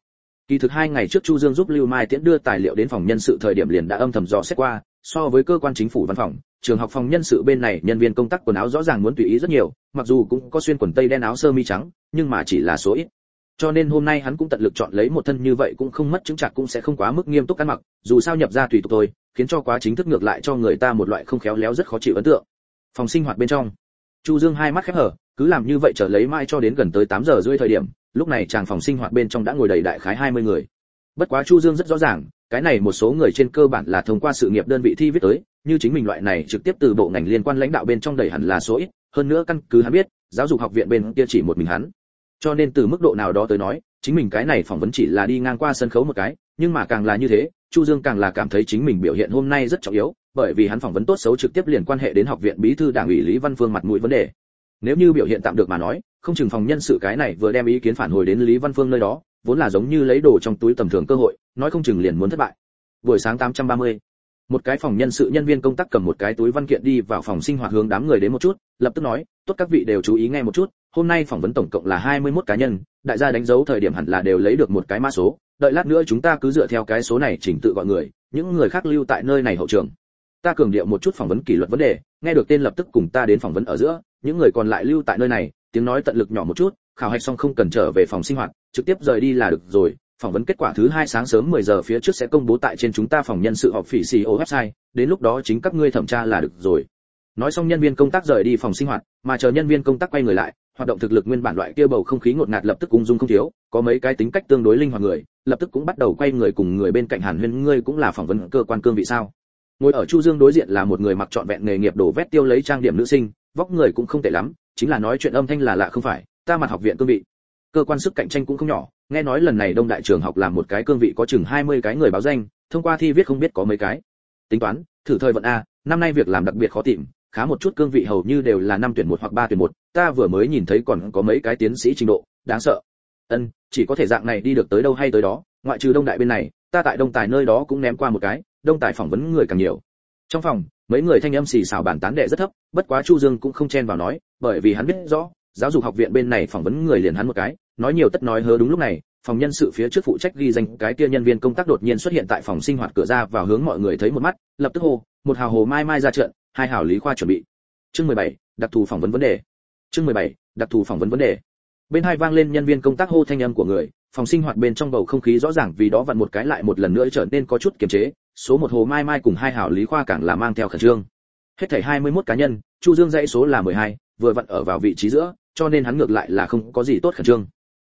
Kỳ thực hai ngày trước chu dương giúp lưu mai tiễn đưa tài liệu đến phòng nhân sự thời điểm liền đã âm thầm dò xét qua, so với cơ quan chính phủ văn phòng, trường học phòng nhân sự bên này nhân viên công tác quần áo rõ ràng muốn tùy ý rất nhiều, mặc dù cũng có xuyên quần tây đen áo sơ mi trắng, nhưng mà chỉ là số ít cho nên hôm nay hắn cũng tận lực chọn lấy một thân như vậy cũng không mất chứng chặt cũng sẽ không quá mức nghiêm túc ăn mặc, dù sao nhập ra tùy tục thôi, khiến cho quá chính thức ngược lại cho người ta một loại không khéo léo rất khó chịu ấn tượng. Phòng sinh hoạt bên trong, chu dương hai mắt khép hở cứ làm như vậy chờ lấy mai cho đến gần tới 8 giờ rưỡi thời điểm, lúc này chàng phòng sinh hoạt bên trong đã ngồi đầy đại khái 20 người. Bất quá chu dương rất rõ ràng, cái này một số người trên cơ bản là thông qua sự nghiệp đơn vị thi viết tới, như chính mình loại này trực tiếp từ bộ ngành liên quan lãnh đạo bên trong đầy hẳn là số ít, hơn nữa căn cứ hắn biết, giáo dục học viện bên kia chỉ một mình hắn cho nên từ mức độ nào đó tới nói, chính mình cái này phỏng vấn chỉ là đi ngang qua sân khấu một cái, nhưng mà càng là như thế, chu dương càng là cảm thấy chính mình biểu hiện hôm nay rất trọng yếu, bởi vì hắn phỏng vấn tốt xấu trực tiếp liền quan hệ đến học viện bí thư đảng ủy lý văn phương mặt mũi vấn đề. Nếu như biểu hiện tạm được mà nói, không chừng phòng nhân sự cái này vừa đem ý kiến phản hồi đến lý văn phương nơi đó, vốn là giống như lấy đồ trong túi tầm thường cơ hội, nói không chừng liền muốn thất bại. Buổi sáng 830 một cái phòng nhân sự nhân viên công tác cầm một cái túi văn kiện đi vào phòng sinh hoạt hướng đám người đến một chút, lập tức nói, tốt, các vị đều chú ý nghe một chút hôm nay phỏng vấn tổng cộng là 21 cá nhân đại gia đánh dấu thời điểm hẳn là đều lấy được một cái mã số. Đợi lát nữa chúng ta cứ dựa theo cái số này chỉnh tự gọi người những người khác lưu tại nơi này hậu trường. Ta cường điệu một chút phỏng vấn kỷ luật vấn đề nghe được tên lập tức cùng ta đến phỏng vấn ở giữa những người còn lại lưu tại nơi này tiếng nói tận lực nhỏ một chút khảo hạch xong không cần trở về phòng sinh hoạt trực tiếp rời đi là được rồi. Phỏng vấn kết quả thứ hai sáng sớm 10 giờ phía trước sẽ công bố tại trên chúng ta phòng nhân sự họp phỉ CEO website, đến lúc đó chính các ngươi thẩm tra là được rồi. Nói xong nhân viên công tác rời đi phòng sinh hoạt, mà chờ nhân viên công tác quay người lại, hoạt động thực lực nguyên bản loại kia bầu không khí ngột ngạt lập tức ung dung không thiếu, có mấy cái tính cách tương đối linh hoạt người, lập tức cũng bắt đầu quay người cùng người bên cạnh Hàn Huyên ngươi cũng là phỏng vấn cơ quan cương vị sao? Ngồi ở Chu Dương đối diện là một người mặc trọn vẹn nghề nghiệp đổ vét tiêu lấy trang điểm nữ sinh, vóc người cũng không tệ lắm, chính là nói chuyện âm thanh là lạ không phải, ta mặt học viện cương vị. Cơ quan sức cạnh tranh cũng không nhỏ, nghe nói lần này đông đại trường học làm một cái cương vị có chừng 20 cái người báo danh thông qua thi viết không biết có mấy cái tính toán thử thời vận a năm nay việc làm đặc biệt khó tìm khá một chút cương vị hầu như đều là năm tuyển một hoặc ba tuyển một, ta vừa mới nhìn thấy còn có mấy cái tiến sĩ trình độ, đáng sợ. Ân, chỉ có thể dạng này đi được tới đâu hay tới đó, ngoại trừ đông đại bên này, ta tại đông tài nơi đó cũng ném qua một cái, đông tài phỏng vấn người càng nhiều. Trong phòng, mấy người thanh âm xì xào bàn tán đệ rất thấp, bất quá chu dương cũng không chen vào nói, bởi vì hắn biết rõ, giáo dục học viện bên này phỏng vấn người liền hắn một cái, nói nhiều tất nói hớ đúng lúc này, phòng nhân sự phía trước phụ trách ghi danh cái kia nhân viên công tác đột nhiên xuất hiện tại phòng sinh hoạt cửa ra vào hướng mọi người thấy một mắt, lập tức hô, một hào hồ mai mai ra trận hai hảo lý khoa chuẩn bị. Chương 17, đặc thù phỏng vấn vấn đề. Chương 17, đặc thù phỏng vấn vấn đề. Bên hai vang lên nhân viên công tác hô thanh âm của người phòng sinh hoạt bên trong bầu không khí rõ ràng vì đó vặn một cái lại một lần nữa trở nên có chút kiềm chế số một hồ mai mai cùng hai hảo lý khoa càng là mang theo khẩn trương. Hết thảy 21 cá nhân chu dương dãy số là 12, vừa vặn ở vào vị trí giữa cho nên hắn ngược lại là không có gì tốt khẩn trương.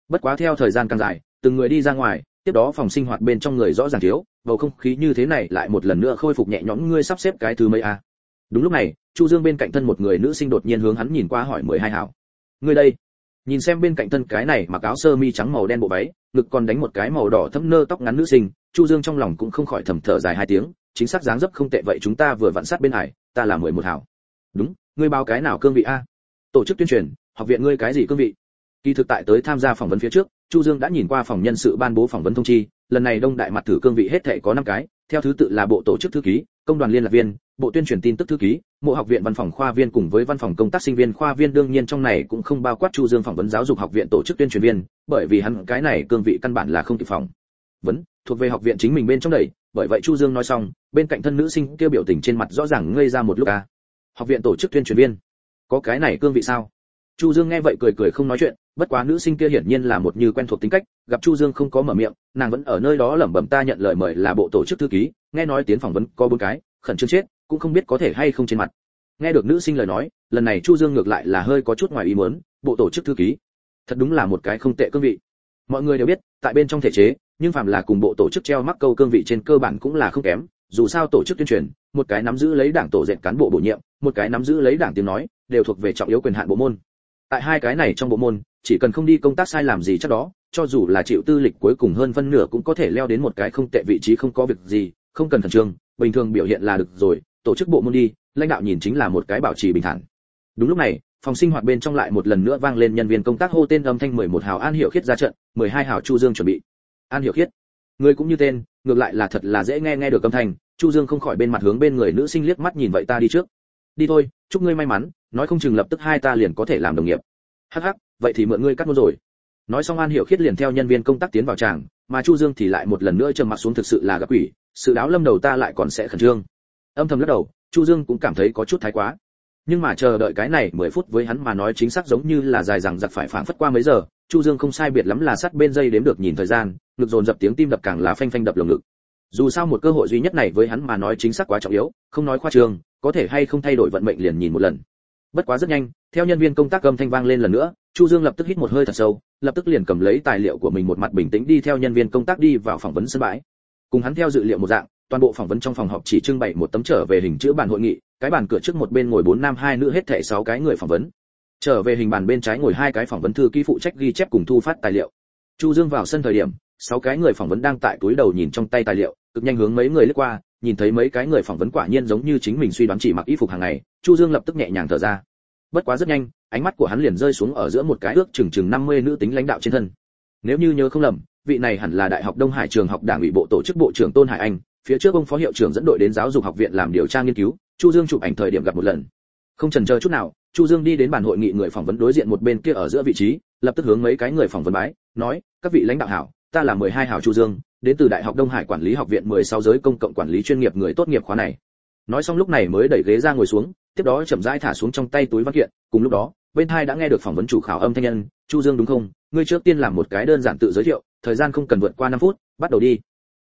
Bất quá theo thời gian càng dài từng người đi ra ngoài tiếp đó phòng sinh hoạt bên trong người rõ ràng thiếu bầu không khí như thế này lại một lần nữa khôi phục nhẹ nhõm ngươi sắp xếp cái thứ mấy a? à? Đúng lúc này, chu dương bên cạnh thân một người nữ sinh đột nhiên hướng hắn nhìn qua hỏi mười hai hảo. Người đây. Nhìn xem bên cạnh thân cái này mặc áo sơ mi trắng màu đen bộ váy, ngực còn đánh một cái màu đỏ thâm nơ tóc ngắn nữ sinh, chu dương trong lòng cũng không khỏi thầm thở dài hai tiếng, chính xác dáng dấp không tệ vậy chúng ta vừa vặn sát bên hải ta là mười một hảo. Đúng, ngươi báo cái nào cương vị a? Tổ chức tuyên truyền, học viện ngươi cái gì cương vị? Kỳ thực tại tới tham gia phỏng vấn phía trước, chu dương đã nhìn qua phòng nhân sự ban bố phỏng vấn thông chi, lần này đông đại mặt thử cương vị hết thảy có năm cái theo thứ tự là bộ tổ chức thư ký, công đoàn liên lạc viên, bộ tuyên truyền tin tức thư ký, mộ học viện văn phòng khoa viên cùng với văn phòng công tác sinh viên khoa viên đương nhiên trong này cũng không bao quát chu dương phỏng vấn giáo dục học viện tổ chức tuyên truyền viên, bởi vì hắn cái này cương vị căn bản là không kịp phòng. Vấn, thuộc về học viện chính mình bên trong đầy, bởi vậy chu dương nói xong, bên cạnh thân nữ sinh kêu biểu tình trên mặt rõ ràng ngây ra một lúc a học viện tổ chức tuyên truyền viên, có cái này cương vị sao? Chu dương nghe vậy cười cười không nói chuyện bất quá nữ sinh kia hiển nhiên là một như quen thuộc tính cách, gặp chu dương không có mở miệng, nàng vẫn ở nơi đó lẩm bẩm ta nhận lời mời là bộ tổ chức thư ký, nghe nói tiến phỏng vấn có bốn cái, khẩn trương chết, cũng không biết có thể hay không trên mặt. Nghe được nữ sinh lời nói, lần này chu dương ngược lại là hơi có chút ngoài ý muốn, bộ tổ chức thư ký. Thật đúng là một cái không tệ cương vị. Mọi người đều biết, tại bên trong thể chế, nhưng phạm là cùng bộ tổ chức treo mắc câu cương vị trên cơ bản cũng là không kém. Dù sao tổ chức tuyên truyền, một cái nắm giữ lấy đảng tổ dệt cán bộ bổ nhiệm, một cái nắm giữ lấy đảng tiếng nói, đều thuộc về trọng yếu quyền hạn bộ môn tại hai cái này trong bộ môn, chỉ cần không đi công tác sai làm gì chắc đó, cho dù là chịu tư lịch cuối cùng hơn phân nửa cũng có thể leo đến một cái không tệ vị trí không có việc gì, không cần khẩn trương, bình thường biểu hiện là được rồi, tổ chức bộ môn đi, lãnh đạo nhìn chính là một cái bảo trì bình thản. Đúng lúc này, phòng sinh hoạt bên trong lại một lần nữa vang lên nhân viên công tác hô tên âm thanh 11 hào an hiểu khiết ra trận 12 hào chu dương chuẩn bị. An hiểu khiết, người cũng như tên, ngược lại là thật là dễ nghe nghe được âm thanh, chu dương không khỏi bên mặt hướng bên người nữ sinh liếc mắt nhìn vậy ta đi trước. Đi thôi chúc ngươi may mắn, nói không chừng lập tức hai ta liền có thể làm đồng nghiệp. Hắc hắc, vậy thì mượn ngươi cắt ngôn rồi. Nói xong an hiểu khiết liền theo nhân viên công tác tiến vào tràng, mà chu dương thì lại một lần nữa trầm mặt xuống thực sự là gặp quỷ, sự đáo lâm đầu ta lại còn sẽ khẩn trương. Âm thầm lắc đầu, chu dương cũng cảm thấy có chút thái quá. Nhưng mà chờ đợi cái này 10 phút với hắn mà nói chính xác giống như là dài dằng dặc phải phảng phất qua mấy giờ, chu dương không sai biệt lắm là sát bên dây đếm được nhìn thời gian, ngực dồn dập tiếng tim đập càng là phanh phanh đập lồng ngực. Dù sao một cơ hội duy nhất này với hắn mà nói chính xác quá trọng yếu, không nói khoa trương có thể hay không thay đổi vận mệnh liền nhìn một lần. Bất quá rất nhanh, theo nhân viên công tác âm thanh vang lên lần nữa, chu dương lập tức hít một hơi thật sâu, lập tức liền cầm lấy tài liệu của mình một mặt bình tĩnh đi theo nhân viên công tác đi vào phỏng vấn sân bãi. Cùng hắn theo dự liệu một dạng, toàn bộ phỏng vấn trong phòng họp chỉ trưng bày một tấm trở về hình chữ bàn hội nghị, cái bàn cửa trước một bên ngồi bốn nam hai nữ hết thảy sáu cái người phỏng vấn. Trở về hình bàn bên trái ngồi hai cái phỏng vấn thư ký phụ trách ghi chép cùng thu phát tài liệu. Chu dương vào sân thời điểm, sáu cái người phỏng vấn đang tại túi đầu nhìn trong tay tài liệu, cực nhanh hướng mấy người lướt qua nhìn thấy mấy cái người phỏng vấn quả nhiên giống như chính mình suy đoán chỉ mặc y phục hàng ngày, chu dương lập tức nhẹ nhàng thở ra. Bất quá rất nhanh, ánh mắt của hắn liền rơi xuống ở giữa một cái ước chừng chừng 50 nữ tính lãnh đạo trên thân. Nếu như nhớ không lầm, vị này hẳn là đại học đông hải trường học đảng ủy bộ tổ chức bộ trưởng tôn hải anh, phía trước ông phó hiệu trưởng dẫn đội đến giáo dục học viện làm điều tra nghiên cứu, chu dương chụp ảnh thời điểm gặp một lần. Không chần chờ chút nào, chu dương đi đến bàn hội nghị người phỏng vấn đối diện một bên kia ở giữa vị trí, lập tức hướng mấy cái người phỏng vấn bái, nói, các vị lãnh đạo hảo, ta là 12 hảo chu dương đến từ đại học đông hải quản lý học viện 16 giới công cộng quản lý chuyên nghiệp người tốt nghiệp khóa này. Nói xong lúc này mới đẩy ghế ra ngồi xuống, tiếp đó chậm rãi thả xuống trong tay túi văn kiện, cùng lúc đó, bên thai đã nghe được phỏng vấn chủ khảo âm thanh nhân, chu dương đúng không? Ngươi trước tiên làm một cái đơn giản tự giới thiệu, thời gian không cần vượt qua 5 phút, bắt đầu đi.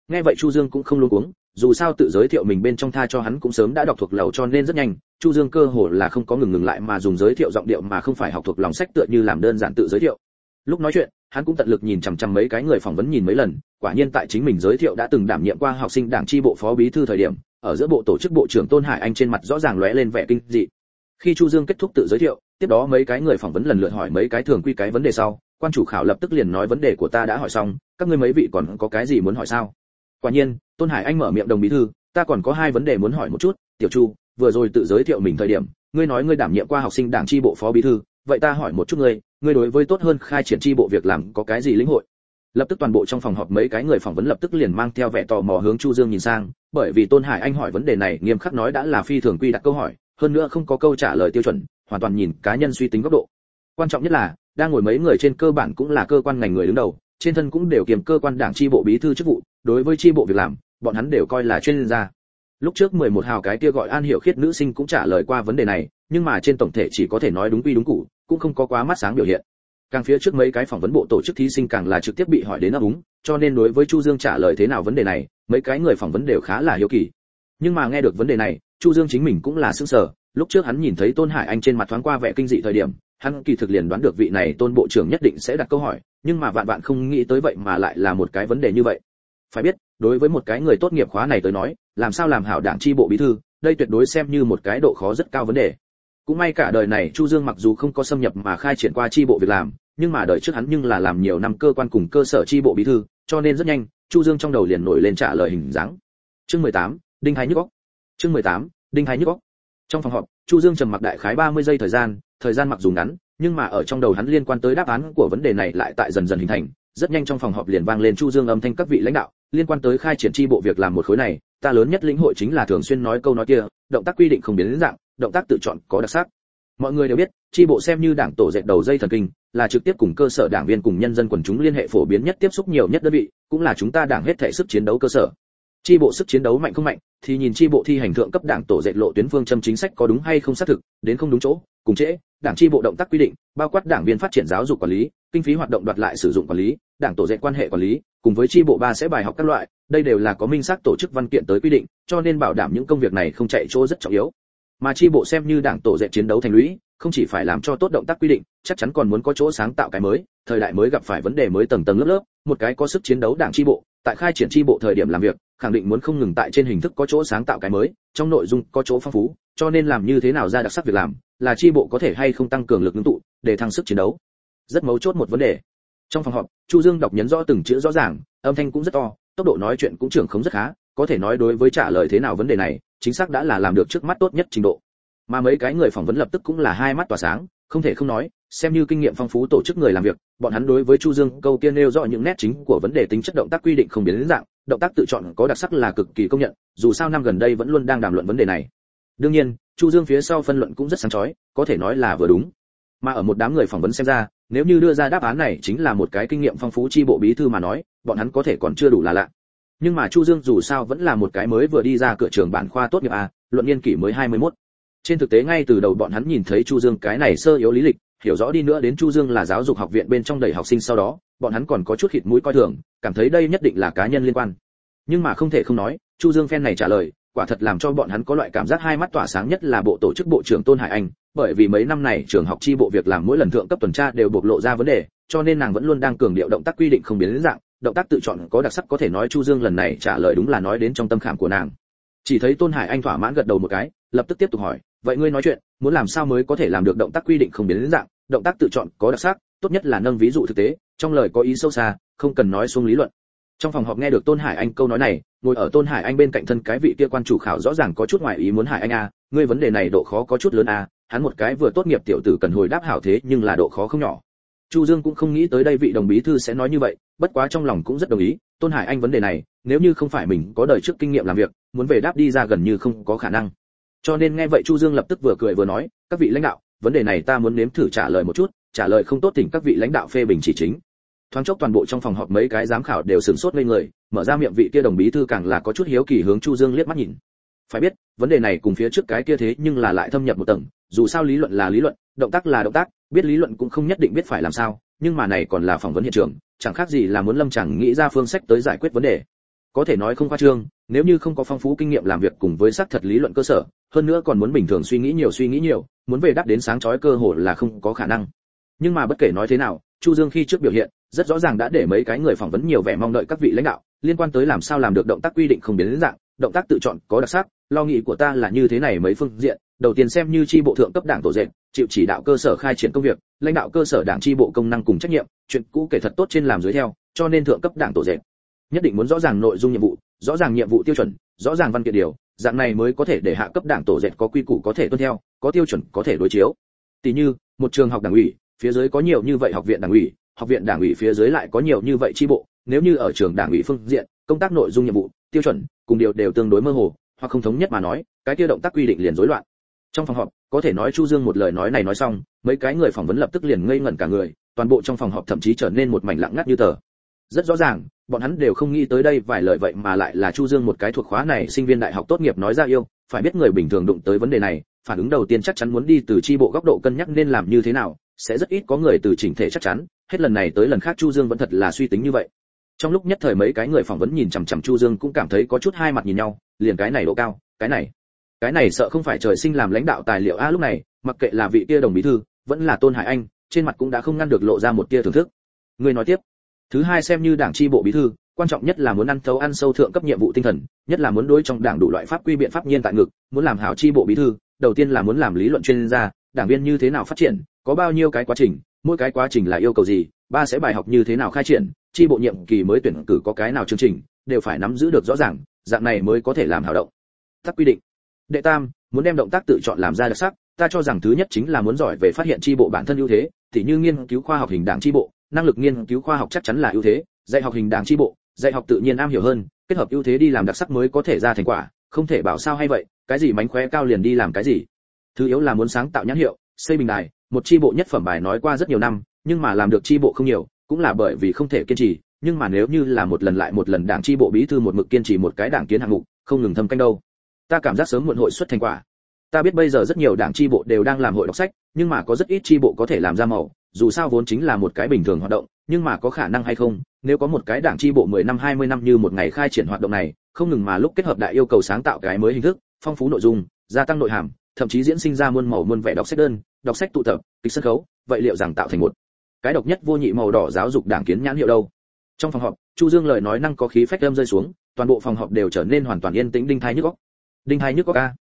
Nghe vậy chu dương cũng không luống cuống, dù sao tự giới thiệu mình bên trong tha cho hắn cũng sớm đã đọc thuộc lầu cho nên rất nhanh, chu dương cơ hồ là không có ngừng ngừng lại mà dùng giới thiệu giọng điệu mà không phải học thuộc lòng sách tựa như làm đơn giản tự giới thiệu. Lúc nói chuyện hắn cũng tận lực nhìn chằm chằm mấy cái người phỏng vấn nhìn mấy lần, quả nhiên tại chính mình giới thiệu đã từng đảm nhiệm qua học sinh đảng tri bộ phó bí thư thời điểm, ở giữa bộ tổ chức bộ trưởng tôn hải anh trên mặt rõ ràng lóe lên vẻ kinh dị. Khi chu dương kết thúc tự giới thiệu, tiếp đó mấy cái người phỏng vấn lần lượt hỏi mấy cái thường quy cái vấn đề sau, quan chủ khảo lập tức liền nói vấn đề của ta đã hỏi xong, các ngươi mấy vị còn có cái gì muốn hỏi sao? Quả nhiên, tôn hải anh mở miệng đồng bí thư, ta còn có hai vấn đề muốn hỏi một chút, tiểu chu, vừa rồi tự giới thiệu mình thời điểm, ngươi nói ngươi đảm nhiệm qua học sinh đảng tri bộ phó bí thư vậy ta hỏi một chút ngươi ngươi đối với tốt hơn khai triển tri bộ việc làm có cái gì lĩnh hội? Lập tức toàn bộ trong phòng họp mấy cái người phỏng vấn lập tức liền mang theo vẻ tò mò hướng chu dương nhìn sang, bởi vì tôn hải anh hỏi vấn đề này nghiêm khắc nói đã là phi thường quy đặt câu hỏi, hơn nữa không có câu trả lời tiêu chuẩn, hoàn toàn nhìn cá nhân suy tính góc độ. Quan trọng nhất là, đang ngồi mấy người trên cơ bản cũng là cơ quan ngành người đứng đầu, trên thân cũng đều kiềm cơ quan đảng tri bộ bí thư chức vụ, đối với tri bộ việc làm, bọn hắn đều coi là chuyên gia. Lúc trước 11 hào cái kia gọi an hiểu khiết nữ sinh cũng trả lời qua vấn đề này nhưng mà trên tổng thể chỉ có thể nói đúng quy đúng cụ, cũng không có quá mắt sáng biểu hiện. Càng phía trước mấy cái phỏng vấn bộ tổ chức thí sinh càng là trực tiếp bị hỏi đến ấp úng, cho nên đối với chu dương trả lời thế nào vấn đề này, mấy cái người phỏng vấn đều khá là hiếu kỳ. Nhưng mà nghe được vấn đề này, chu dương chính mình cũng là sững sờ, lúc trước hắn nhìn thấy tôn hải anh trên mặt thoáng qua vẻ kinh dị thời điểm, hắn kỳ thực liền đoán được vị này tôn bộ trưởng nhất định sẽ đặt câu hỏi, nhưng mà vạn vạn không nghĩ tới vậy mà lại là một cái vấn đề như vậy. Phải biết, đối với một cái người tốt nghiệp khóa này tới nói, làm sao làm hảo đảng chi bộ bí thư, đây tuyệt đối xem như một cái độ khó rất cao vấn đề cũng may cả đời này chu dương mặc dù không có xâm nhập mà khai triển qua chi bộ việc làm nhưng mà đời trước hắn nhưng là làm nhiều năm cơ quan cùng cơ sở chi bộ bí thư cho nên rất nhanh chu dương trong đầu liền nổi lên trả lời hình dáng. Chương 18, đinh thái nhức óc. Chương 18, đinh thái nhức óc. Trong phòng họp chu dương trầm mặc đại khái 30 giây thời gian thời gian mặc dù ngắn nhưng mà ở trong đầu hắn liên quan tới đáp án của vấn đề này lại tại dần dần hình thành. Rất nhanh trong phòng họp liền vang lên chu dương âm thanh các vị lãnh đạo liên quan tới khai triển chi bộ việc làm một khối này ta lớn nhất lĩnh hội chính là thường xuyên nói câu nói kia động tác quy định không biến dạng động tác tự chọn có đặc sắc. Mọi người đều biết tri bộ xem như đảng tổ dệt đầu dây thần kinh, là trực tiếp cùng cơ sở đảng viên cùng nhân dân quần chúng liên hệ phổ biến nhất tiếp xúc nhiều nhất đơn vị, cũng là chúng ta đảng hết thể sức chiến đấu cơ sở. Tri bộ sức chiến đấu mạnh không mạnh, thì nhìn tri bộ thi hành thượng cấp đảng tổ dệt lộ tuyến phương châm chính sách có đúng hay không xác thực, đến không đúng chỗ, cùng trễ. Đảng tri bộ động tác quy định, bao quát đảng viên phát triển giáo dục quản lý, kinh phí hoạt động đoạt lại sử dụng quản lý, đảng tổ dệt quan hệ quản lý, cùng với tri bộ ba sẽ bài học các loại, đây đều là có minh xác tổ chức văn kiện tới quy định, cho nên bảo đảm những công việc này không chạy chỗ rất trọng yếu mà chi bộ xem như đảng tổ dệt chiến đấu thành lũy, không chỉ phải làm cho tốt động tác quy định, chắc chắn còn muốn có chỗ sáng tạo cái mới, thời đại mới gặp phải vấn đề mới tầng tầng lớp lớp, một cái có sức chiến đấu đảng chi bộ, tại khai triển chi bộ thời điểm làm việc, khẳng định muốn không ngừng tại trên hình thức có chỗ sáng tạo cái mới, trong nội dung có chỗ phong phú, cho nên làm như thế nào ra đặc sắc việc làm, là chi bộ có thể hay không tăng cường lực ngưng tụ, để thăng sức chiến đấu. Rất mấu chốt một vấn đề. Trong phòng họp, chu dương đọc nhấn rõ từng chữ rõ ràng, âm thanh cũng rất to, tốc độ nói chuyện cũng trưởng không rất khá, có thể nói đối với trả lời thế nào vấn đề này chính xác đã là làm được trước mắt tốt nhất trình độ. Mà mấy cái người phỏng vấn lập tức cũng là hai mắt tỏa sáng, không thể không nói, xem như kinh nghiệm phong phú tổ chức người làm việc, bọn hắn đối với chu dương câu tiên nêu rõ những nét chính của vấn đề tính chất động tác quy định không biến đến dạng, động tác tự chọn có đặc sắc là cực kỳ công nhận, dù sao năm gần đây vẫn luôn đang đàm luận vấn đề này. Đương nhiên, chu dương phía sau phân luận cũng rất sáng chói, có thể nói là vừa đúng. Mà ở một đám người phỏng vấn xem ra, nếu như đưa ra đáp án này chính là một cái kinh nghiệm phong phú chi bộ bí thư mà nói, bọn hắn có thể còn chưa đủ là lạ nhưng mà chu dương dù sao vẫn là một cái mới vừa đi ra cửa trường bản khoa tốt nghiệp a, luận niên kỷ mới 21. trên thực tế ngay từ đầu bọn hắn nhìn thấy chu dương cái này sơ yếu lý lịch, hiểu rõ đi nữa đến chu dương là giáo dục học viện bên trong đầy học sinh sau đó, bọn hắn còn có chút khịt mũi coi thường, cảm thấy đây nhất định là cá nhân liên quan nhưng mà không thể không nói, chu dương phen này trả lời, quả thật làm cho bọn hắn có loại cảm giác hai mắt tỏa sáng nhất là bộ tổ chức bộ trưởng tôn hải anh, bởi vì mấy năm này trường học chi bộ việc làm mỗi lần thượng cấp tuần tra đều bộc lộ ra vấn đề, cho nên nàng vẫn luôn đang cường điệu động tác quy định không biến dạng động tác tự chọn có đặc sắc có thể nói chu dương lần này trả lời đúng là nói đến trong tâm khảm của nàng. Chỉ thấy tôn hải anh thỏa mãn gật đầu một cái lập tức tiếp tục hỏi vậy ngươi nói chuyện muốn làm sao mới có thể làm được động tác quy định không biến đến dạng động tác tự chọn có đặc sắc tốt nhất là nâng ví dụ thực tế trong lời có ý sâu xa không cần nói xuống lý luận. Trong phòng họp nghe được tôn hải anh câu nói này ngồi ở tôn hải anh bên cạnh thân cái vị kia quan chủ khảo rõ ràng có chút ngoại ý muốn hải anh a à, ngươi vấn đề này độ khó có chút lớn a à, hắn một cái vừa tốt nghiệp tiểu tử cần hồi đáp hảo thế nhưng là độ khó không nhỏ chu dương cũng không nghĩ tới đây vị đồng bí thư sẽ nói như vậy, bất quá trong lòng cũng rất đồng ý, tôn hải anh vấn đề này, nếu như không phải mình có đời trước kinh nghiệm làm việc, muốn về đáp đi ra gần như không có khả năng. Cho nên nghe vậy chu dương lập tức vừa cười vừa nói, các vị lãnh đạo, vấn đề này ta muốn nếm thử trả lời một chút, trả lời không tốt thì các vị lãnh đạo phê bình chỉ chính. Thoáng chốc toàn bộ trong phòng họp mấy cái giám khảo đều sửng sốt lên người, mở ra miệng vị kia đồng bí thư càng là có chút hiếu kỳ hướng chu dương liếc mắt nhìn phải biết, vấn đề này cùng phía trước cái kia thế nhưng là lại thâm nhập một tầng, dù sao lý luận là lý luận, động tác là động tác, biết lý luận cũng không nhất định biết phải làm sao, nhưng mà này còn là phỏng vấn hiện trường, chẳng khác gì là muốn lâm chẳng nghĩ ra phương sách tới giải quyết vấn đề. Có thể nói không khoa trương, nếu như không có phong phú kinh nghiệm làm việc cùng với xác thật lý luận cơ sở, hơn nữa còn muốn bình thường suy nghĩ nhiều suy nghĩ nhiều, muốn về đáp đến sáng chói cơ hội là không có khả năng. Nhưng mà bất kể nói thế nào, chu dương khi trước biểu hiện, rất rõ ràng đã để mấy cái người phỏng vấn nhiều vẻ mong đợi các vị lãnh đạo, liên quan tới làm sao làm được động tác quy định không biến dạng, động tác tự chọn có đặc sắc lo nghĩ của ta là như thế này mấy phương diện. Đầu tiên xem như chi bộ thượng cấp đảng tổ dệt, chịu chỉ đạo cơ sở khai triển công việc, lãnh đạo cơ sở đảng chi bộ công năng cùng trách nhiệm, chuyện cũ kể thật tốt trên làm dưới theo, cho nên thượng cấp đảng tổ dệt. Nhất định muốn rõ ràng nội dung nhiệm vụ, rõ ràng nhiệm vụ tiêu chuẩn, rõ ràng văn kiện điều, dạng này mới có thể để hạ cấp đảng tổ dệt có quy củ có thể tuân theo, có tiêu chuẩn có thể đối chiếu. Tỷ như, một trường học đảng ủy, phía dưới có nhiều như vậy học viện đảng ủy, học viện đảng ủy phía dưới lại có nhiều như vậy chi bộ, nếu như ở trường đảng ủy phương diện, công tác nội dung nhiệm vụ, tiêu chuẩn, cùng điều đều tương đối mơ hồ hoặc không thống nhất mà nói, cái kia động tác quy định liền rối loạn. Trong phòng họp, có thể nói chu dương một lời nói này nói xong, mấy cái người phỏng vấn lập tức liền ngây ngẩn cả người, toàn bộ trong phòng họp thậm chí trở nên một mảnh lặng ngắt như tờ. Rất rõ ràng, bọn hắn đều không nghĩ tới đây vài lời vậy mà lại là chu dương một cái thuộc khóa này sinh viên đại học tốt nghiệp nói ra yêu, phải biết người bình thường đụng tới vấn đề này, phản ứng đầu tiên chắc chắn muốn đi từ chi bộ góc độ cân nhắc nên làm như thế nào, sẽ rất ít có người từ chỉnh thể chắc chắn, hết lần này tới lần khác chu dương vẫn thật là suy tính như vậy trong lúc nhất thời mấy cái người phỏng vấn nhìn chằm chằm chu dương cũng cảm thấy có chút hai mặt nhìn nhau, liền cái này độ cao, cái này. Cái này sợ không phải trời sinh làm lãnh đạo tài liệu a lúc này, mặc kệ là vị kia đồng bí thư, vẫn là tôn hải anh, trên mặt cũng đã không ngăn được lộ ra một tia thưởng thức. Người nói tiếp, thứ hai xem như đảng tri bộ bí thư, quan trọng nhất là muốn ăn thấu ăn sâu thượng cấp nhiệm vụ tinh thần, nhất là muốn đối trong đảng đủ loại pháp quy biện pháp nhiên tại ngực, muốn làm hảo tri bộ bí thư, đầu tiên là muốn làm lý luận chuyên gia, đảng viên như thế nào phát triển, có bao nhiêu cái quá trình, mỗi cái quá trình là yêu cầu gì ba sẽ bài học như thế nào khai triển, chi bộ nhiệm kỳ mới tuyển cử có cái nào chương trình, đều phải nắm giữ được rõ ràng, dạng này mới có thể làm hào động. Tắc quy định. Đệ tam, muốn đem động tác tự chọn làm ra đặc sắc, ta cho rằng thứ nhất chính là muốn giỏi về phát hiện chi bộ bản thân ưu thế thì như nghiên cứu khoa học hình đảng chi bộ, năng lực nghiên cứu khoa học chắc chắn là ưu thế, dạy học hình đảng chi bộ, dạy học tự nhiên am hiểu hơn, kết hợp ưu thế đi làm đặc sắc mới có thể ra thành quả, không thể bảo sao hay vậy, cái gì mánh khóe cao liền đi làm cái gì. Thứ yếu là muốn sáng tạo nhãn hiệu, xây bình đài, một chi bộ nhất phẩm bài nói qua rất nhiều năm nhưng mà làm được chi bộ không nhiều, cũng là bởi vì không thể kiên trì, nhưng mà nếu như là một lần lại một lần đảng chi bộ bí thư một mực kiên trì một cái đảng kiến hạng mục, không ngừng thâm canh đâu. Ta cảm giác sớm muộn hội xuất thành quả. Ta biết bây giờ rất nhiều đảng chi bộ đều đang làm hội đọc sách, nhưng mà có rất ít chi bộ có thể làm ra màu, dù sao vốn chính là một cái bình thường hoạt động, nhưng mà có khả năng hay không, nếu có một cái đảng chi bộ 10 năm 20 năm như một ngày khai triển hoạt động này, không ngừng mà lúc kết hợp đại yêu cầu sáng tạo cái mới hình thức, phong phú nội dung, gia tăng nội hàm, thậm chí diễn sinh ra muôn màu muôn vẻ đọc sách đơn, đọc sách tụ tập, kịch sân khấu, vậy liệu rằng tạo thành một cái độc nhất vô nhị màu đỏ giáo dục đảng kiến nhãn hiệu đâu. Trong phòng họp, chu dương lời nói năng có khí phách âm rơi xuống, toàn bộ phòng họp đều trở nên hoàn toàn yên tĩnh đinh thai nhức góc đinh thai nhức góc ca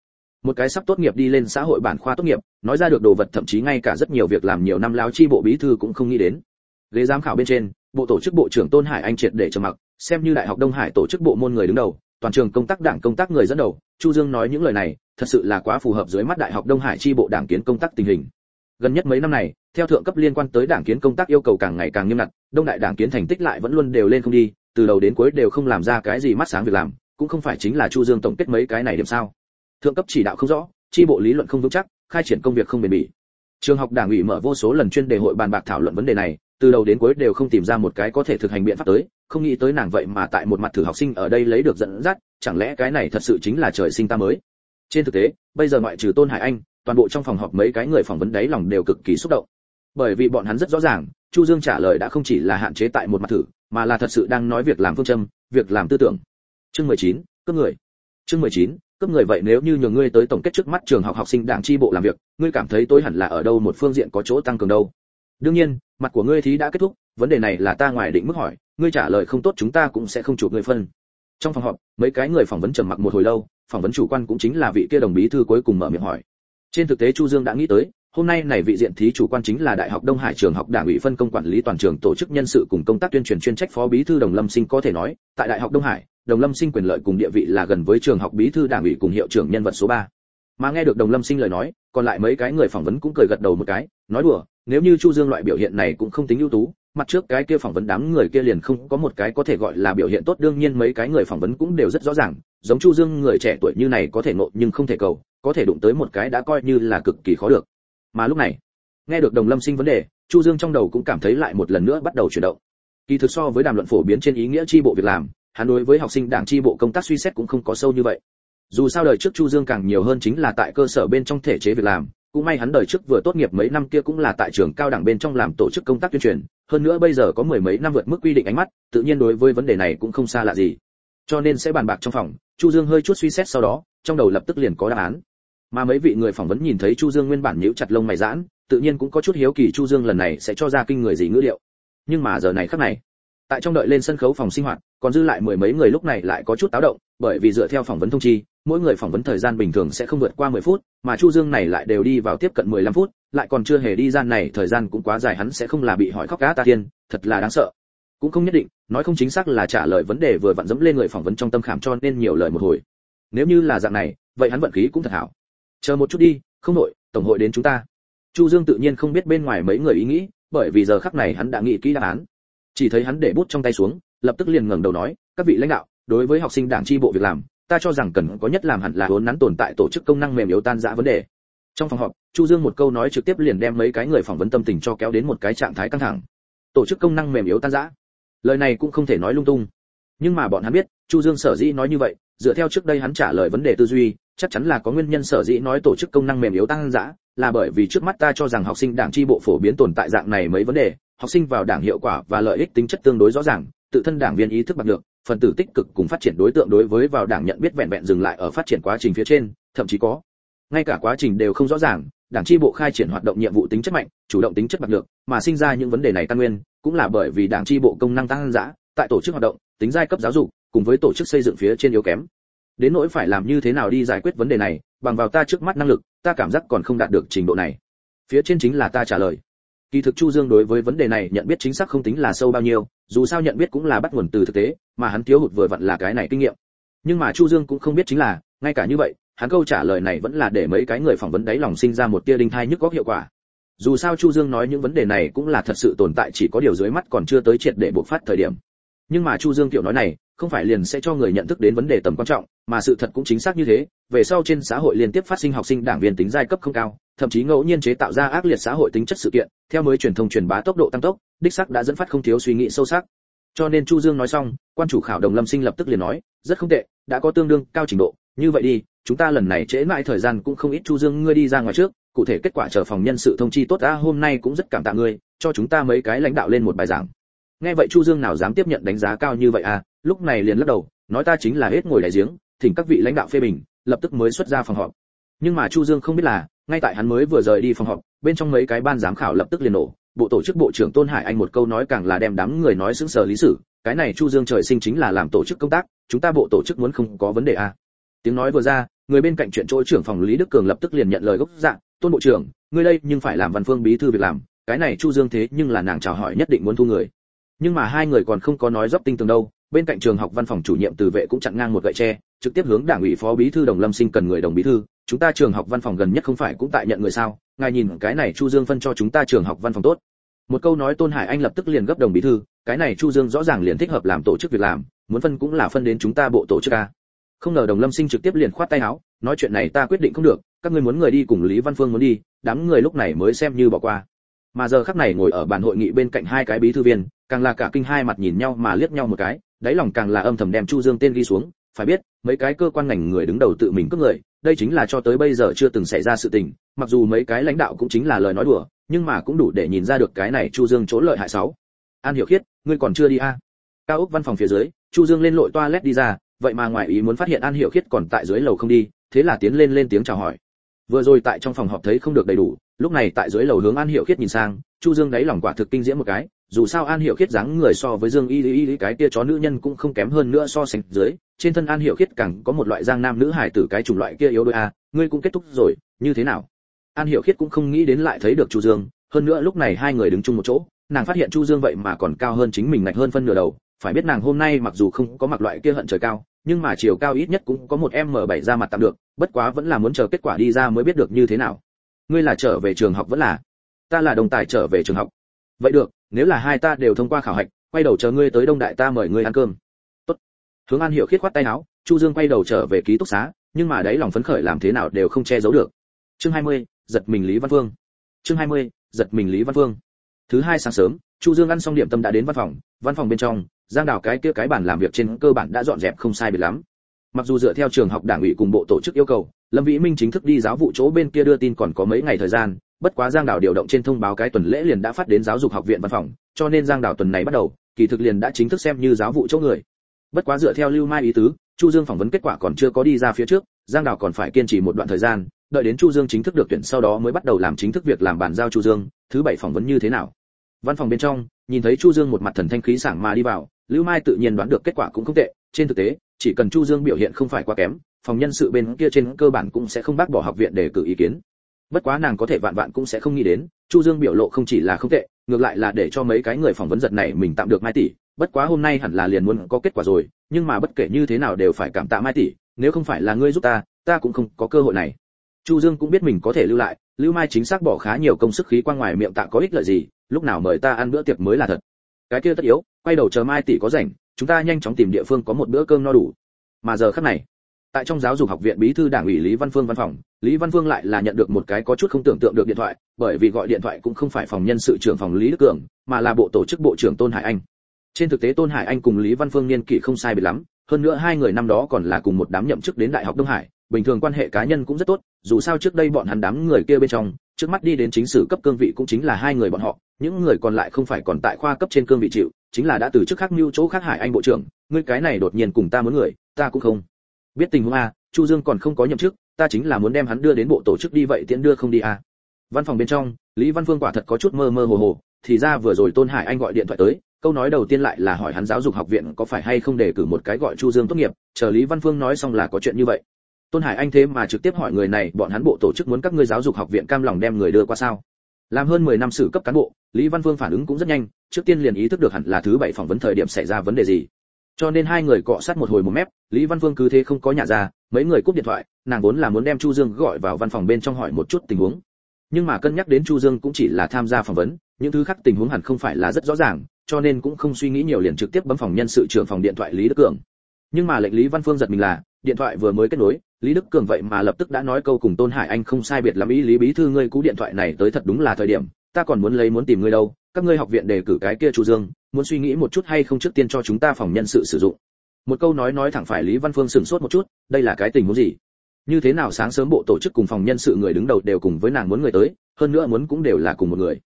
một cái sắp tốt nghiệp đi lên xã hội bản khoa tốt nghiệp, nói ra được đồ vật thậm chí ngay cả rất nhiều việc làm nhiều năm láo chi bộ bí thư cũng không nghĩ đến. Ghế giám khảo bên trên, bộ tổ chức bộ trưởng tôn hải anh triệt để trầm mặc, xem như đại học đông hải tổ chức bộ môn người đứng đầu, toàn trường công tác đảng công tác người dẫn đầu, chu dương nói những lời này, thật sự là quá phù hợp dưới mắt đại học đông hải chi bộ đảng kiến công tác tình hình gần nhất mấy năm này, theo thượng cấp liên quan tới đảng kiến công tác yêu cầu càng ngày càng nghiêm ngặt, đông đại đảng kiến thành tích lại vẫn luôn đều lên không đi, từ đầu đến cuối đều không làm ra cái gì mắt sáng việc làm, cũng không phải chính là chu dương tổng kết mấy cái này điểm sao. Thượng cấp chỉ đạo không rõ, chi bộ lý luận không vững chắc, khai triển công việc không bền bỉ. Trường học đảng ủy mở vô số lần chuyên đề hội bàn bạc thảo luận vấn đề này, từ đầu đến cuối đều không tìm ra một cái có thể thực hành biện pháp tới, không nghĩ tới nàng vậy mà tại một mặt thử học sinh ở đây lấy được dẫn dắt, chẳng lẽ cái này thật sự chính là trời sinh ta mới? Trên thực tế, bây giờ ngoại trừ tôn hải anh toàn bộ trong phòng họp mấy cái người phỏng vấn đấy lòng đều cực kỳ xúc động. Bởi vì bọn hắn rất rõ ràng chu dương trả lời đã không chỉ là hạn chế tại một mặt thử mà là thật sự đang nói việc làm phương châm việc làm tư tưởng. Chương 19, cấp người. Chương 19, cấp người vậy nếu như nhường ngươi tới tổng kết trước mắt trường học học sinh đảng chi bộ làm việc ngươi cảm thấy tôi hẳn là ở đâu một phương diện có chỗ tăng cường đâu? Đương nhiên mặt của ngươi thí đã kết thúc vấn đề này là ta ngoài định mức hỏi ngươi trả lời không tốt chúng ta cũng sẽ không chụp ngươi phân. Trong phòng họp mấy cái người phỏng vấn trầm mặc một hồi lâu phỏng vấn chủ quan cũng chính là vị kia đồng bí thư cuối cùng mở miệng hỏi trên thực tế chu dương đã nghĩ tới, hôm nay này vị diện thí chủ quan chính là đại học đông hải trường học đảng ủy phân công quản lý toàn trường tổ chức nhân sự cùng công tác tuyên truyền chuyên trách phó bí thư đồng lâm sinh có thể nói, tại đại học đông hải, đồng lâm sinh quyền lợi cùng địa vị là gần với trường học bí thư đảng ủy cùng hiệu trưởng nhân vật số 3. mà nghe được đồng lâm sinh lời nói, còn lại mấy cái người phỏng vấn cũng cười gật đầu một cái, nói đùa, nếu như chu dương loại biểu hiện này cũng không tính ưu tú mặt trước cái kia phỏng vấn đám người kia liền không có một cái có thể gọi là biểu hiện tốt, đương nhiên mấy cái người phỏng vấn cũng đều rất rõ ràng, giống chu dương người trẻ tuổi như này có thể nộ nhưng không thể cầu, có thể đụng tới một cái đã coi như là cực kỳ khó được. Mà lúc này, nghe được đồng lâm sinh vấn đề, chu dương trong đầu cũng cảm thấy lại một lần nữa bắt đầu chuyển động. Kỳ thực so với đàm luận phổ biến trên ý nghĩa chi bộ việc làm, hắn đối với học sinh đảng chi bộ công tác suy xét cũng không có sâu như vậy. Dù sao đời trước chu dương càng nhiều hơn chính là tại cơ sở bên trong thể chế việc làm cũng may hắn đời trước vừa tốt nghiệp mấy năm kia cũng là tại trường cao đẳng bên trong làm tổ chức công tác tuyên truyền, hơn nữa bây giờ có mười mấy năm vượt mức quy định ánh mắt, tự nhiên đối với vấn đề này cũng không xa lạ gì. Cho nên sẽ bàn bạc trong phòng, chu dương hơi chút suy xét sau đó, trong đầu lập tức liền có đáp án. Mà mấy vị người phỏng vấn nhìn thấy chu dương nguyên bản nhíu chặt lông mày giãn, tự nhiên cũng có chút hiếu kỳ chu dương lần này sẽ cho ra kinh người gì ngữ liệu. Nhưng mà giờ này khắc này tại trong đợi lên sân khấu phòng sinh hoạt, còn dư lại mười mấy người lúc này lại có chút táo động, bởi vì dựa theo phỏng vấn thông chi, mỗi người phỏng vấn thời gian bình thường sẽ không vượt qua 10 phút, mà chu dương này lại đều đi vào tiếp cận 15 phút, lại còn chưa hề đi gian này, thời gian cũng quá dài, hắn sẽ không là bị hỏi khóc cá ta tiên, thật là đáng sợ. Cũng không nhất định, nói không chính xác là trả lời vấn đề vừa vặn dẫm lên người phỏng vấn trong tâm khảm cho nên nhiều lời một hồi. Nếu như là dạng này, vậy hắn vận khí cũng thật hảo. Chờ một chút đi, không nội tổng hội đến chúng ta. Chu dương tự nhiên không biết bên ngoài mấy người ý nghĩ, bởi vì giờ khắc này hắn đã nghĩ kỹ đáp án chỉ thấy hắn để bút trong tay xuống, lập tức liền ngẩng đầu nói, các vị lãnh đạo, đối với học sinh đảng tri bộ việc làm, ta cho rằng cần có nhất làm hẳn là vốn nắn tồn tại tổ chức công năng mềm yếu tan rã vấn đề. Trong phòng họp, chu dương một câu nói trực tiếp liền đem mấy cái người phỏng vấn tâm tình cho kéo đến một cái trạng thái căng thẳng. Tổ chức công năng mềm yếu tan rã. Lời này cũng không thể nói lung tung. Nhưng mà bọn hắn biết, chu dương sở dĩ nói như vậy, dựa theo trước đây hắn trả lời vấn đề tư duy, chắc chắn là có nguyên nhân sở dĩ nói tổ chức công năng mềm yếu tăng dã là bởi vì trước mắt ta cho rằng học sinh đảng tri bộ phổ biến tồn tại dạng này mấy vấn đề, học sinh vào đảng hiệu quả và lợi ích tính chất tương đối rõ ràng, tự thân đảng viên ý thức bằng được phần tử tích cực cùng phát triển đối tượng đối với vào đảng nhận biết vẹn vẹn dừng lại ở phát triển quá trình phía trên, thậm chí có. Ngay cả quá trình đều không rõ ràng, đảng tri bộ khai triển hoạt động nhiệm vụ tính chất mạnh, chủ động tính chất bạc được mà sinh ra những vấn đề này căn nguyên, cũng là bởi vì đảng tri bộ công năng tăng dã, tại tổ chức hoạt động, tính giai cấp giáo dục, cùng với tổ chức xây dựng phía trên yếu kém. Đến nỗi phải làm như thế nào đi giải quyết vấn đề này, bằng vào ta trước mắt năng lực ta cảm giác còn không đạt được trình độ này. Phía trên chính là ta trả lời. Kỳ thực chu dương đối với vấn đề này nhận biết chính xác không tính là sâu bao nhiêu, dù sao nhận biết cũng là bắt nguồn từ thực tế, mà hắn thiếu hụt vừa vặn là cái này kinh nghiệm. Nhưng mà chu dương cũng không biết chính là, ngay cả như vậy, hắn câu trả lời này vẫn là để mấy cái người phỏng vấn đấy lòng sinh ra một tia đinh thai nhức góc hiệu quả. Dù sao chu dương nói những vấn đề này cũng là thật sự tồn tại chỉ có điều dưới mắt còn chưa tới triệt để bộc phát thời điểm. Nhưng mà chu dương tiểu nói này không phải liền sẽ cho người nhận thức đến vấn đề tầm quan trọng, mà sự thật cũng chính xác như thế, về sau trên xã hội liên tiếp phát sinh học sinh đảng viên tính giai cấp không cao, thậm chí ngẫu nhiên chế tạo ra ác liệt xã hội tính chất sự kiện, theo mới truyền thông truyền bá tốc độ tăng tốc, đích xác đã dẫn phát không thiếu suy nghĩ sâu sắc. Cho nên chu dương nói xong, quan chủ khảo đồng lâm sinh lập tức liền nói, rất không tệ, đã có tương đương cao trình độ, như vậy đi, chúng ta lần này trễ mãi thời gian cũng không ít, chu dương, ngươi đi ra ngoài trước, cụ thể kết quả chờ phòng nhân sự thông chi tốt đã, hôm nay cũng rất cảm tạ ngươi, cho chúng ta mấy cái lãnh đạo lên một bài giảng nghe vậy chu dương nào dám tiếp nhận đánh giá cao như vậy à? Lúc này liền lắc đầu, nói ta chính là hết ngồi đại giếng, thỉnh các vị lãnh đạo phê bình, lập tức mới xuất ra phòng họp. Nhưng mà chu dương không biết là, ngay tại hắn mới vừa rời đi phòng họp, bên trong mấy cái ban giám khảo lập tức liền nổ. Bộ tổ chức bộ trưởng tôn hải anh một câu nói càng là đem đám người nói sững sờ lý sử cái này chu dương trời sinh chính là làm tổ chức công tác, chúng ta bộ tổ chức muốn không có vấn đề à? Tiếng nói vừa ra, người bên cạnh chuyện chỗ trưởng phòng lý đức cường lập tức liền nhận lời gốc dạng, tôn bộ trưởng, ngươi đây nhưng phải làm văn phương bí thư việc làm. Cái này chu dương thế nhưng là nàng chào hỏi nhất định muốn thu người nhưng mà hai người còn không có nói dốc tinh tường đâu, bên cạnh trường học văn phòng chủ nhiệm từ vệ cũng chặn ngang một gậy tre, trực tiếp hướng đảng ủy phó bí thư đồng lâm sinh cần người đồng bí thư. Chúng ta trường học văn phòng gần nhất không phải cũng tại nhận người sao? Ngài nhìn cái này chu dương phân cho chúng ta trường học văn phòng tốt. Một câu nói tôn hải anh lập tức liền gấp đồng bí thư, cái này chu dương rõ ràng liền thích hợp làm tổ chức việc làm, muốn phân cũng là phân đến chúng ta bộ tổ chức a. Không ngờ đồng lâm sinh trực tiếp liền khoát tay áo, nói chuyện này ta quyết định không được, các ngươi muốn người đi cùng lý văn phương muốn đi, đám người lúc này mới xem như bỏ qua. Mà giờ khắc này ngồi ở bàn hội nghị bên cạnh hai cái bí thư viên càng là cả kinh hai mặt nhìn nhau mà liếc nhau một cái, đáy lòng càng là âm thầm đem chu dương tên ghi xuống. Phải biết, mấy cái cơ quan ngành người đứng đầu tự mình cướp người, đây chính là cho tới bây giờ chưa từng xảy ra sự tình. Mặc dù mấy cái lãnh đạo cũng chính là lời nói đùa, nhưng mà cũng đủ để nhìn ra được cái này chu dương chỗ lợi hại sáu. An hiểu khiết, ngươi còn chưa đi a à? cao ốc văn phòng phía dưới, chu dương lên lội toilet đi ra, vậy mà ngoài ý muốn phát hiện an hiểu khiết còn tại dưới lầu không đi, thế là tiến lên lên tiếng chào hỏi vừa rồi tại trong phòng họp thấy không được đầy đủ, lúc này tại dưới lầu hướng an Hiệu khiết nhìn sang, chu dương đáy lòng quả thực kinh diễm một cái, dù sao an Hiệu khiết dáng người so với dương y y y cái kia chó nữ nhân cũng không kém hơn nữa so sánh dưới, trên thân an Hiệu khiết càng có một loại giang nam nữ hải tử cái chủng loại kia yếu đôi a à, ngươi cũng kết thúc rồi, như thế nào? An Hiệu khiết cũng không nghĩ đến lại thấy được chu dương, hơn nữa lúc này hai người đứng chung một chỗ, nàng phát hiện chu dương vậy mà còn cao hơn chính mình ngạch hơn phân nửa đầu, phải biết nàng hôm nay mặc dù không có mặc loại kia hận trời cao nhưng mà chiều cao ít nhất cũng có một m bảy ra mặt tạm được bất quá vẫn là muốn chờ kết quả đi ra mới biết được như thế nào. Ngươi là trở về trường học vẫn là? Ta là đồng tài trở về trường học. Vậy được nếu là hai ta đều thông qua khảo hạch quay đầu chờ ngươi tới đông đại ta mời ngươi ăn cơm. Tốt. Hướng an hiểu khiết khoát tay áo chu dương quay đầu trở về ký túc xá nhưng mà đấy lòng phấn khởi làm thế nào đều không che giấu được. Chương 20, giật mình lý văn phương. Chương 20, giật mình lý văn phương. Thứ hai sáng sớm chu dương ăn xong điểm tâm đã đến văn phòng văn phòng bên trong giang đào cái kia cái bản làm việc trên cơ bản đã dọn dẹp không sai biệt lắm. Mặc dù dựa theo trường học đảng ủy cùng bộ tổ chức yêu cầu, lâm vĩ minh chính thức đi giáo vụ chỗ bên kia đưa tin còn có mấy ngày thời gian, bất quá giang đào điều động trên thông báo cái tuần lễ liền đã phát đến giáo dục học viện văn phòng, cho nên giang đào tuần này bắt đầu, kỳ thực liền đã chính thức xem như giáo vụ chỗ người. Bất quá dựa theo lưu mai ý tứ, chu dương phỏng vấn kết quả còn chưa có đi ra phía trước, giang đào còn phải kiên trì một đoạn thời gian, đợi đến chu dương chính thức được tuyển sau đó mới bắt đầu làm chính thức việc làm bàn giao chu dương, thứ bảy phỏng vấn như thế nào. Văn phòng bên trong, nhìn thấy chu dương một mặt thần thanh khí sảng mà đi vào lưu mai tự nhiên đoán được kết quả cũng không tệ, trên thực tế, chỉ cần chu dương biểu hiện không phải quá kém, phòng nhân sự bên kia trên cơ bản cũng sẽ không bác bỏ học viện để cử ý kiến. Bất quá nàng có thể vạn vạn cũng sẽ không nghĩ đến, chu dương biểu lộ không chỉ là không tệ, ngược lại là để cho mấy cái người phỏng vấn giật này mình tạm được mai tỷ. Bất quá hôm nay hẳn là liền muốn có kết quả rồi, nhưng mà bất kể như thế nào đều phải cảm tạ mai tỷ, nếu không phải là ngươi giúp ta ta cũng không có cơ hội này. Chu dương cũng biết mình có thể lưu lại, lưu mai chính xác bỏ khá nhiều công sức khí qua ngoài miệng tạ có ích lợi gì, lúc nào mời ta ăn bữa tiệc mới là thật. Cái kia tất yếu quay đầu chờ mai tỷ có rảnh, chúng ta nhanh chóng tìm địa phương có một bữa cơm no đủ. Mà giờ khắc này, tại trong giáo dục học viện bí thư đảng ủy lý văn phương văn phòng, lý văn phương lại là nhận được một cái có chút không tưởng tượng được điện thoại, bởi vì gọi điện thoại cũng không phải phòng nhân sự trưởng phòng lý đức cường, mà là bộ tổ chức bộ trưởng tôn hải anh. Trên thực tế tôn hải anh cùng lý văn phương niên kỷ không sai biệt lắm, hơn nữa hai người năm đó còn là cùng một đám nhậm chức đến đại học đông hải, bình thường quan hệ cá nhân cũng rất tốt, dù sao trước đây bọn hắn đám người kia bên trong, trước mắt đi đến chính sử cấp cương vị cũng chính là hai người bọn họ, những người còn lại không phải còn tại khoa cấp trên cương vị chịu chính là đã từ chức khác mưu chỗ khác hải anh bộ trưởng, ngươi cái này đột nhiên cùng ta muốn người, ta cũng không biết tình huống a, chu dương còn không có nhậm chức, ta chính là muốn đem hắn đưa đến bộ tổ chức đi vậy tiễn đưa không đi a. Văn phòng bên trong, lý văn phương quả thật có chút mơ mơ hồ hồ, thì ra vừa rồi tôn hải anh gọi điện thoại tới, câu nói đầu tiên lại là hỏi hắn giáo dục học viện có phải hay không để cử một cái gọi chu dương tốt nghiệp, chờ lý văn phương nói xong là có chuyện như vậy. Tôn hải anh thế mà trực tiếp hỏi người này, bọn hắn bộ tổ chức muốn các ngươi giáo dục học viện cam lòng đem người đưa qua sao? Làm hơn 10 năm sử cấp cán bộ, lý văn Vương phản ứng cũng rất nhanh, trước tiên liền ý thức được hẳn là thứ bảy phỏng vấn thời điểm xảy ra vấn đề gì. Cho nên hai người cọ sát một hồi một mép, lý văn Vương cứ thế không có nhà ra, mấy người cúp điện thoại, nàng vốn là muốn đem chu dương gọi vào văn phòng bên trong hỏi một chút tình huống. Nhưng mà cân nhắc đến chu dương cũng chỉ là tham gia phỏng vấn, những thứ khác tình huống hẳn không phải là rất rõ ràng, cho nên cũng không suy nghĩ nhiều liền trực tiếp bấm phòng nhân sự trưởng phòng điện thoại lý đức cường nhưng mà lệnh lý văn phương giật mình là, điện thoại vừa mới kết nối, lý đức cường vậy mà lập tức đã nói câu cùng tôn hải anh không sai biệt lắm ý, lý bí thư, ngươi cú điện thoại này tới thật đúng là thời điểm, ta còn muốn lấy muốn tìm ngươi đâu, các ngươi học viện đề cử cái kia chu dương, muốn suy nghĩ một chút hay không trước tiên cho chúng ta phòng nhân sự sử dụng. Một câu nói nói thẳng phải lý văn phương sửng sốt một chút, đây là cái tình huống gì? Như thế nào sáng sớm bộ tổ chức cùng phòng nhân sự người đứng đầu đều cùng với nàng muốn người tới, hơn nữa muốn cũng đều là cùng một người?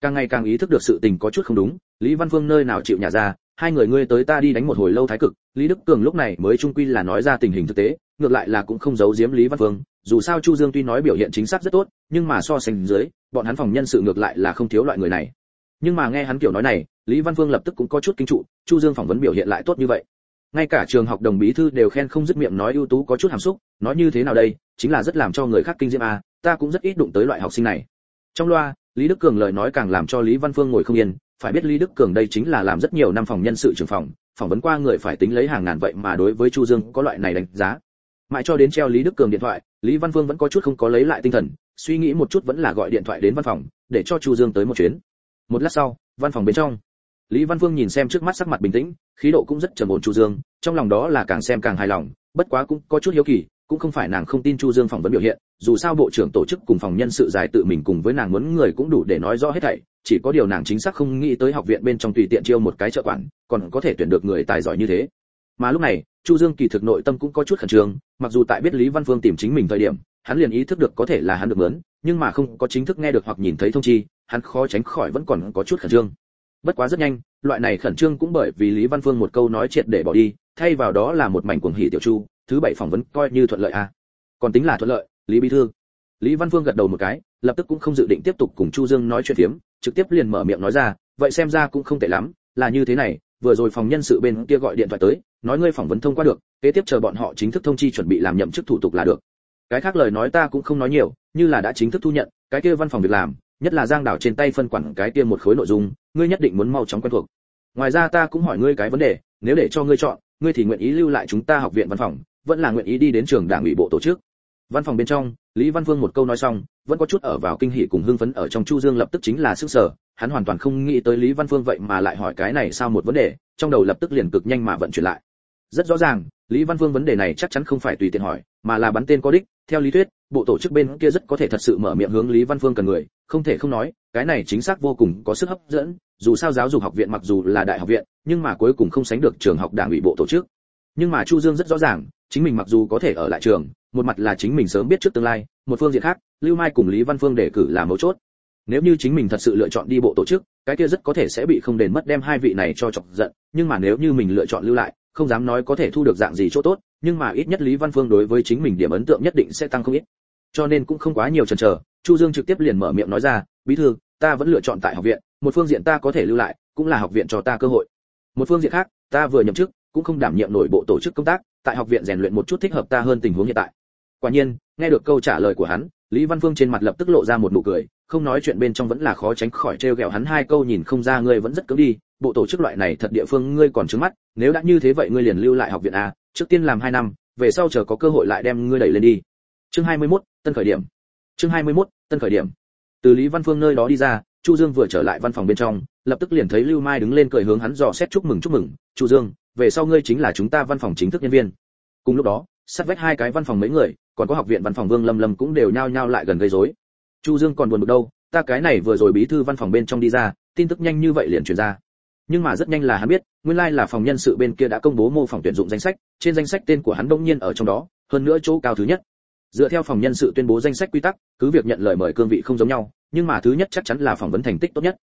Càng ngày càng ý thức được sự tình có chút không đúng, lý văn phương nơi nào chịu nhả ra hai người ngươi tới ta đi đánh một hồi lâu thái cực, lý đức cường lúc này mới trung quy là nói ra tình hình thực tế, ngược lại là cũng không giấu giếm lý văn phương dù sao chu dương tuy nói biểu hiện chính xác rất tốt, nhưng mà so sánh dưới, bọn hắn phòng nhân sự ngược lại là không thiếu loại người này. Nhưng mà nghe hắn kiểu nói này, lý văn phương lập tức cũng có chút kinh trụ, chu dương phỏng vấn biểu hiện lại tốt như vậy. Ngay cả trường học đồng bí thư đều khen không dứt miệng nói ưu tú có chút hàm xúc, nói như thế nào đây, chính là rất làm cho người khác kinh diễm à ta cũng rất ít đụng tới loại học sinh này. Trong loa, lý đức cường lời nói càng làm cho lý văn phương ngồi không yên phải biết lý đức cường đây chính là làm rất nhiều năm phòng nhân sự trưởng phòng, phỏng vấn qua người phải tính lấy hàng ngàn vậy mà đối với chu dương có loại này đánh giá. Mãi cho đến treo lý đức cường điện thoại, lý văn Vương vẫn có chút không có lấy lại tinh thần, suy nghĩ một chút vẫn là gọi điện thoại đến văn phòng, để cho chu dương tới một chuyến. Một lát sau, văn phòng bên trong, lý văn Vương nhìn xem trước mắt sắc mặt bình tĩnh, khí độ cũng rất trầm ổn chu dương, trong lòng đó là càng xem càng hài lòng, bất quá cũng có chút hiếu kỳ cũng không phải nàng không tin chu dương phỏng vấn biểu hiện, dù sao bộ trưởng tổ chức cùng phòng nhân sự dài tự mình cùng với nàng muốn người cũng đủ để nói rõ hết thảy, chỉ có điều nàng chính xác không nghĩ tới học viện bên trong tùy tiện chiêu một cái trợ quản, còn có thể tuyển được người tài giỏi như thế. Mà lúc này, chu dương kỳ thực nội tâm cũng có chút khẩn trương, mặc dù tại biết lý văn phương tìm chính mình thời điểm, hắn liền ý thức được có thể là hắn được mướn nhưng mà không có chính thức nghe được hoặc nhìn thấy thông chi, hắn khó tránh khỏi vẫn còn có chút khẩn trương. Bất quá rất nhanh, loại này khẩn trương cũng bởi vì lý văn phương một câu nói triệt để bỏ đi thay vào đó là một mảnh cuồng hỉ tiểu chu, thứ bảy phỏng vấn coi như thuận lợi à. Còn tính là thuận lợi, lý bí thư. Lý văn phương gật đầu một cái, lập tức cũng không dự định tiếp tục cùng chu dương nói chuyện phiếm, trực tiếp liền mở miệng nói ra, vậy xem ra cũng không tệ lắm, là như thế này, vừa rồi phòng nhân sự bên kia gọi điện thoại tới, nói ngươi phỏng vấn thông qua được, kế tiếp chờ bọn họ chính thức thông chi chuẩn bị làm nhậm chức thủ tục là được. Cái khác lời nói ta cũng không nói nhiều, như là đã chính thức thu nhận, cái kia văn phòng việc làm, nhất là giang đảo trên tay phân quản cái kia một khối nội dung, ngươi nhất định muốn mau chóng quen thuộc. Ngoài ra ta cũng hỏi ngươi cái vấn đề, nếu để cho ngươi chọn ngươi thì nguyện ý lưu lại chúng ta học viện văn phòng, vẫn là nguyện ý đi đến trường đảng ủy bộ tổ chức. Văn phòng bên trong, lý văn vương một câu nói xong, vẫn có chút ở vào kinh hỉ cùng hưng phấn ở trong chu dương lập tức chính là sức sở, hắn hoàn toàn không nghĩ tới lý văn phương vậy mà lại hỏi cái này sao một vấn đề, trong đầu lập tức liền cực nhanh mà vận chuyển lại. Rất rõ ràng, lý văn phương vấn đề này chắc chắn không phải tùy tiện hỏi, mà là bắn tên có đích. Theo lý thuyết, bộ tổ chức bên kia rất có thể thật sự mở miệng hướng lý văn phương cần người, không thể không nói cái này chính xác vô cùng có sức hấp dẫn, dù sao giáo dục học viện mặc dù là đại học viện, nhưng mà cuối cùng không sánh được trường học đảng ủy bộ tổ chức. Nhưng mà chu dương rất rõ ràng, chính mình mặc dù có thể ở lại trường, một mặt là chính mình sớm biết trước tương lai, một phương diện khác, lưu mai cùng lý văn phương đề cử là mấu chốt. Nếu như chính mình thật sự lựa chọn đi bộ tổ chức, cái kia rất có thể sẽ bị không đền mất đem hai vị này cho chọc giận, nhưng mà nếu như mình lựa chọn lưu lại, không dám nói có thể thu được dạng gì chỗ tốt, nhưng mà ít nhất lý văn phương đối với chính mình điểm ấn tượng nhất định sẽ tăng không ít. Cho nên cũng không quá nhiều chần chờ chu dương trực tiếp liền mở miệng nói ra bí thư ta vẫn lựa chọn tại học viện một phương diện ta có thể lưu lại cũng là học viện cho ta cơ hội. Một phương diện khác ta vừa nhậm chức cũng không đảm nhiệm nổi bộ tổ chức công tác tại học viện rèn luyện một chút thích hợp ta hơn tình huống hiện tại. Quả nhiên nghe được câu trả lời của hắn lý văn phương trên mặt lập tức lộ ra một nụ cười không nói chuyện bên trong vẫn là khó tránh khỏi trêu ghẹo hắn hai câu nhìn không ra ngươi vẫn rất cứng đi bộ tổ chức loại này thật địa phương ngươi còn trứng mắt nếu đã như thế vậy ngươi liền lưu lại học viện a trước tiên làm hai năm về sau chờ có cơ hội lại đem ngươi đẩy lên đi. Chương 21, tân khởi điểm chương 21, tân khởi điểm. Từ lý văn phương nơi đó đi ra chu dương vừa trở lại văn phòng bên trong lập tức liền thấy lưu mai đứng lên cười hướng hắn dò xét chúc mừng chúc mừng. Chu dương về sau ngươi chính là chúng ta văn phòng chính thức nhân viên. Cùng lúc đó sát vách hai cái văn phòng mấy người còn có học viện văn phòng vương lâm lâm cũng đều nhao nhao lại gần gây rối. Chu dương còn buồn bực đâu ta cái này vừa rồi bí thư văn phòng bên trong đi ra tin tức nhanh như vậy liền truyền ra. Nhưng mà rất nhanh là hắn biết nguyên lai like là phòng nhân sự bên kia đã công bố mô phỏng tuyển dụng danh sách trên danh sách tên của hắn đông nhiên ở trong đó hơn nữa chỗ cao thứ nhất dựa theo phòng nhân sự tuyên bố danh sách quy tắc, cứ việc nhận lời mời cương vị không giống nhau, nhưng mà thứ nhất chắc chắn là phỏng vấn thành tích tốt nhất.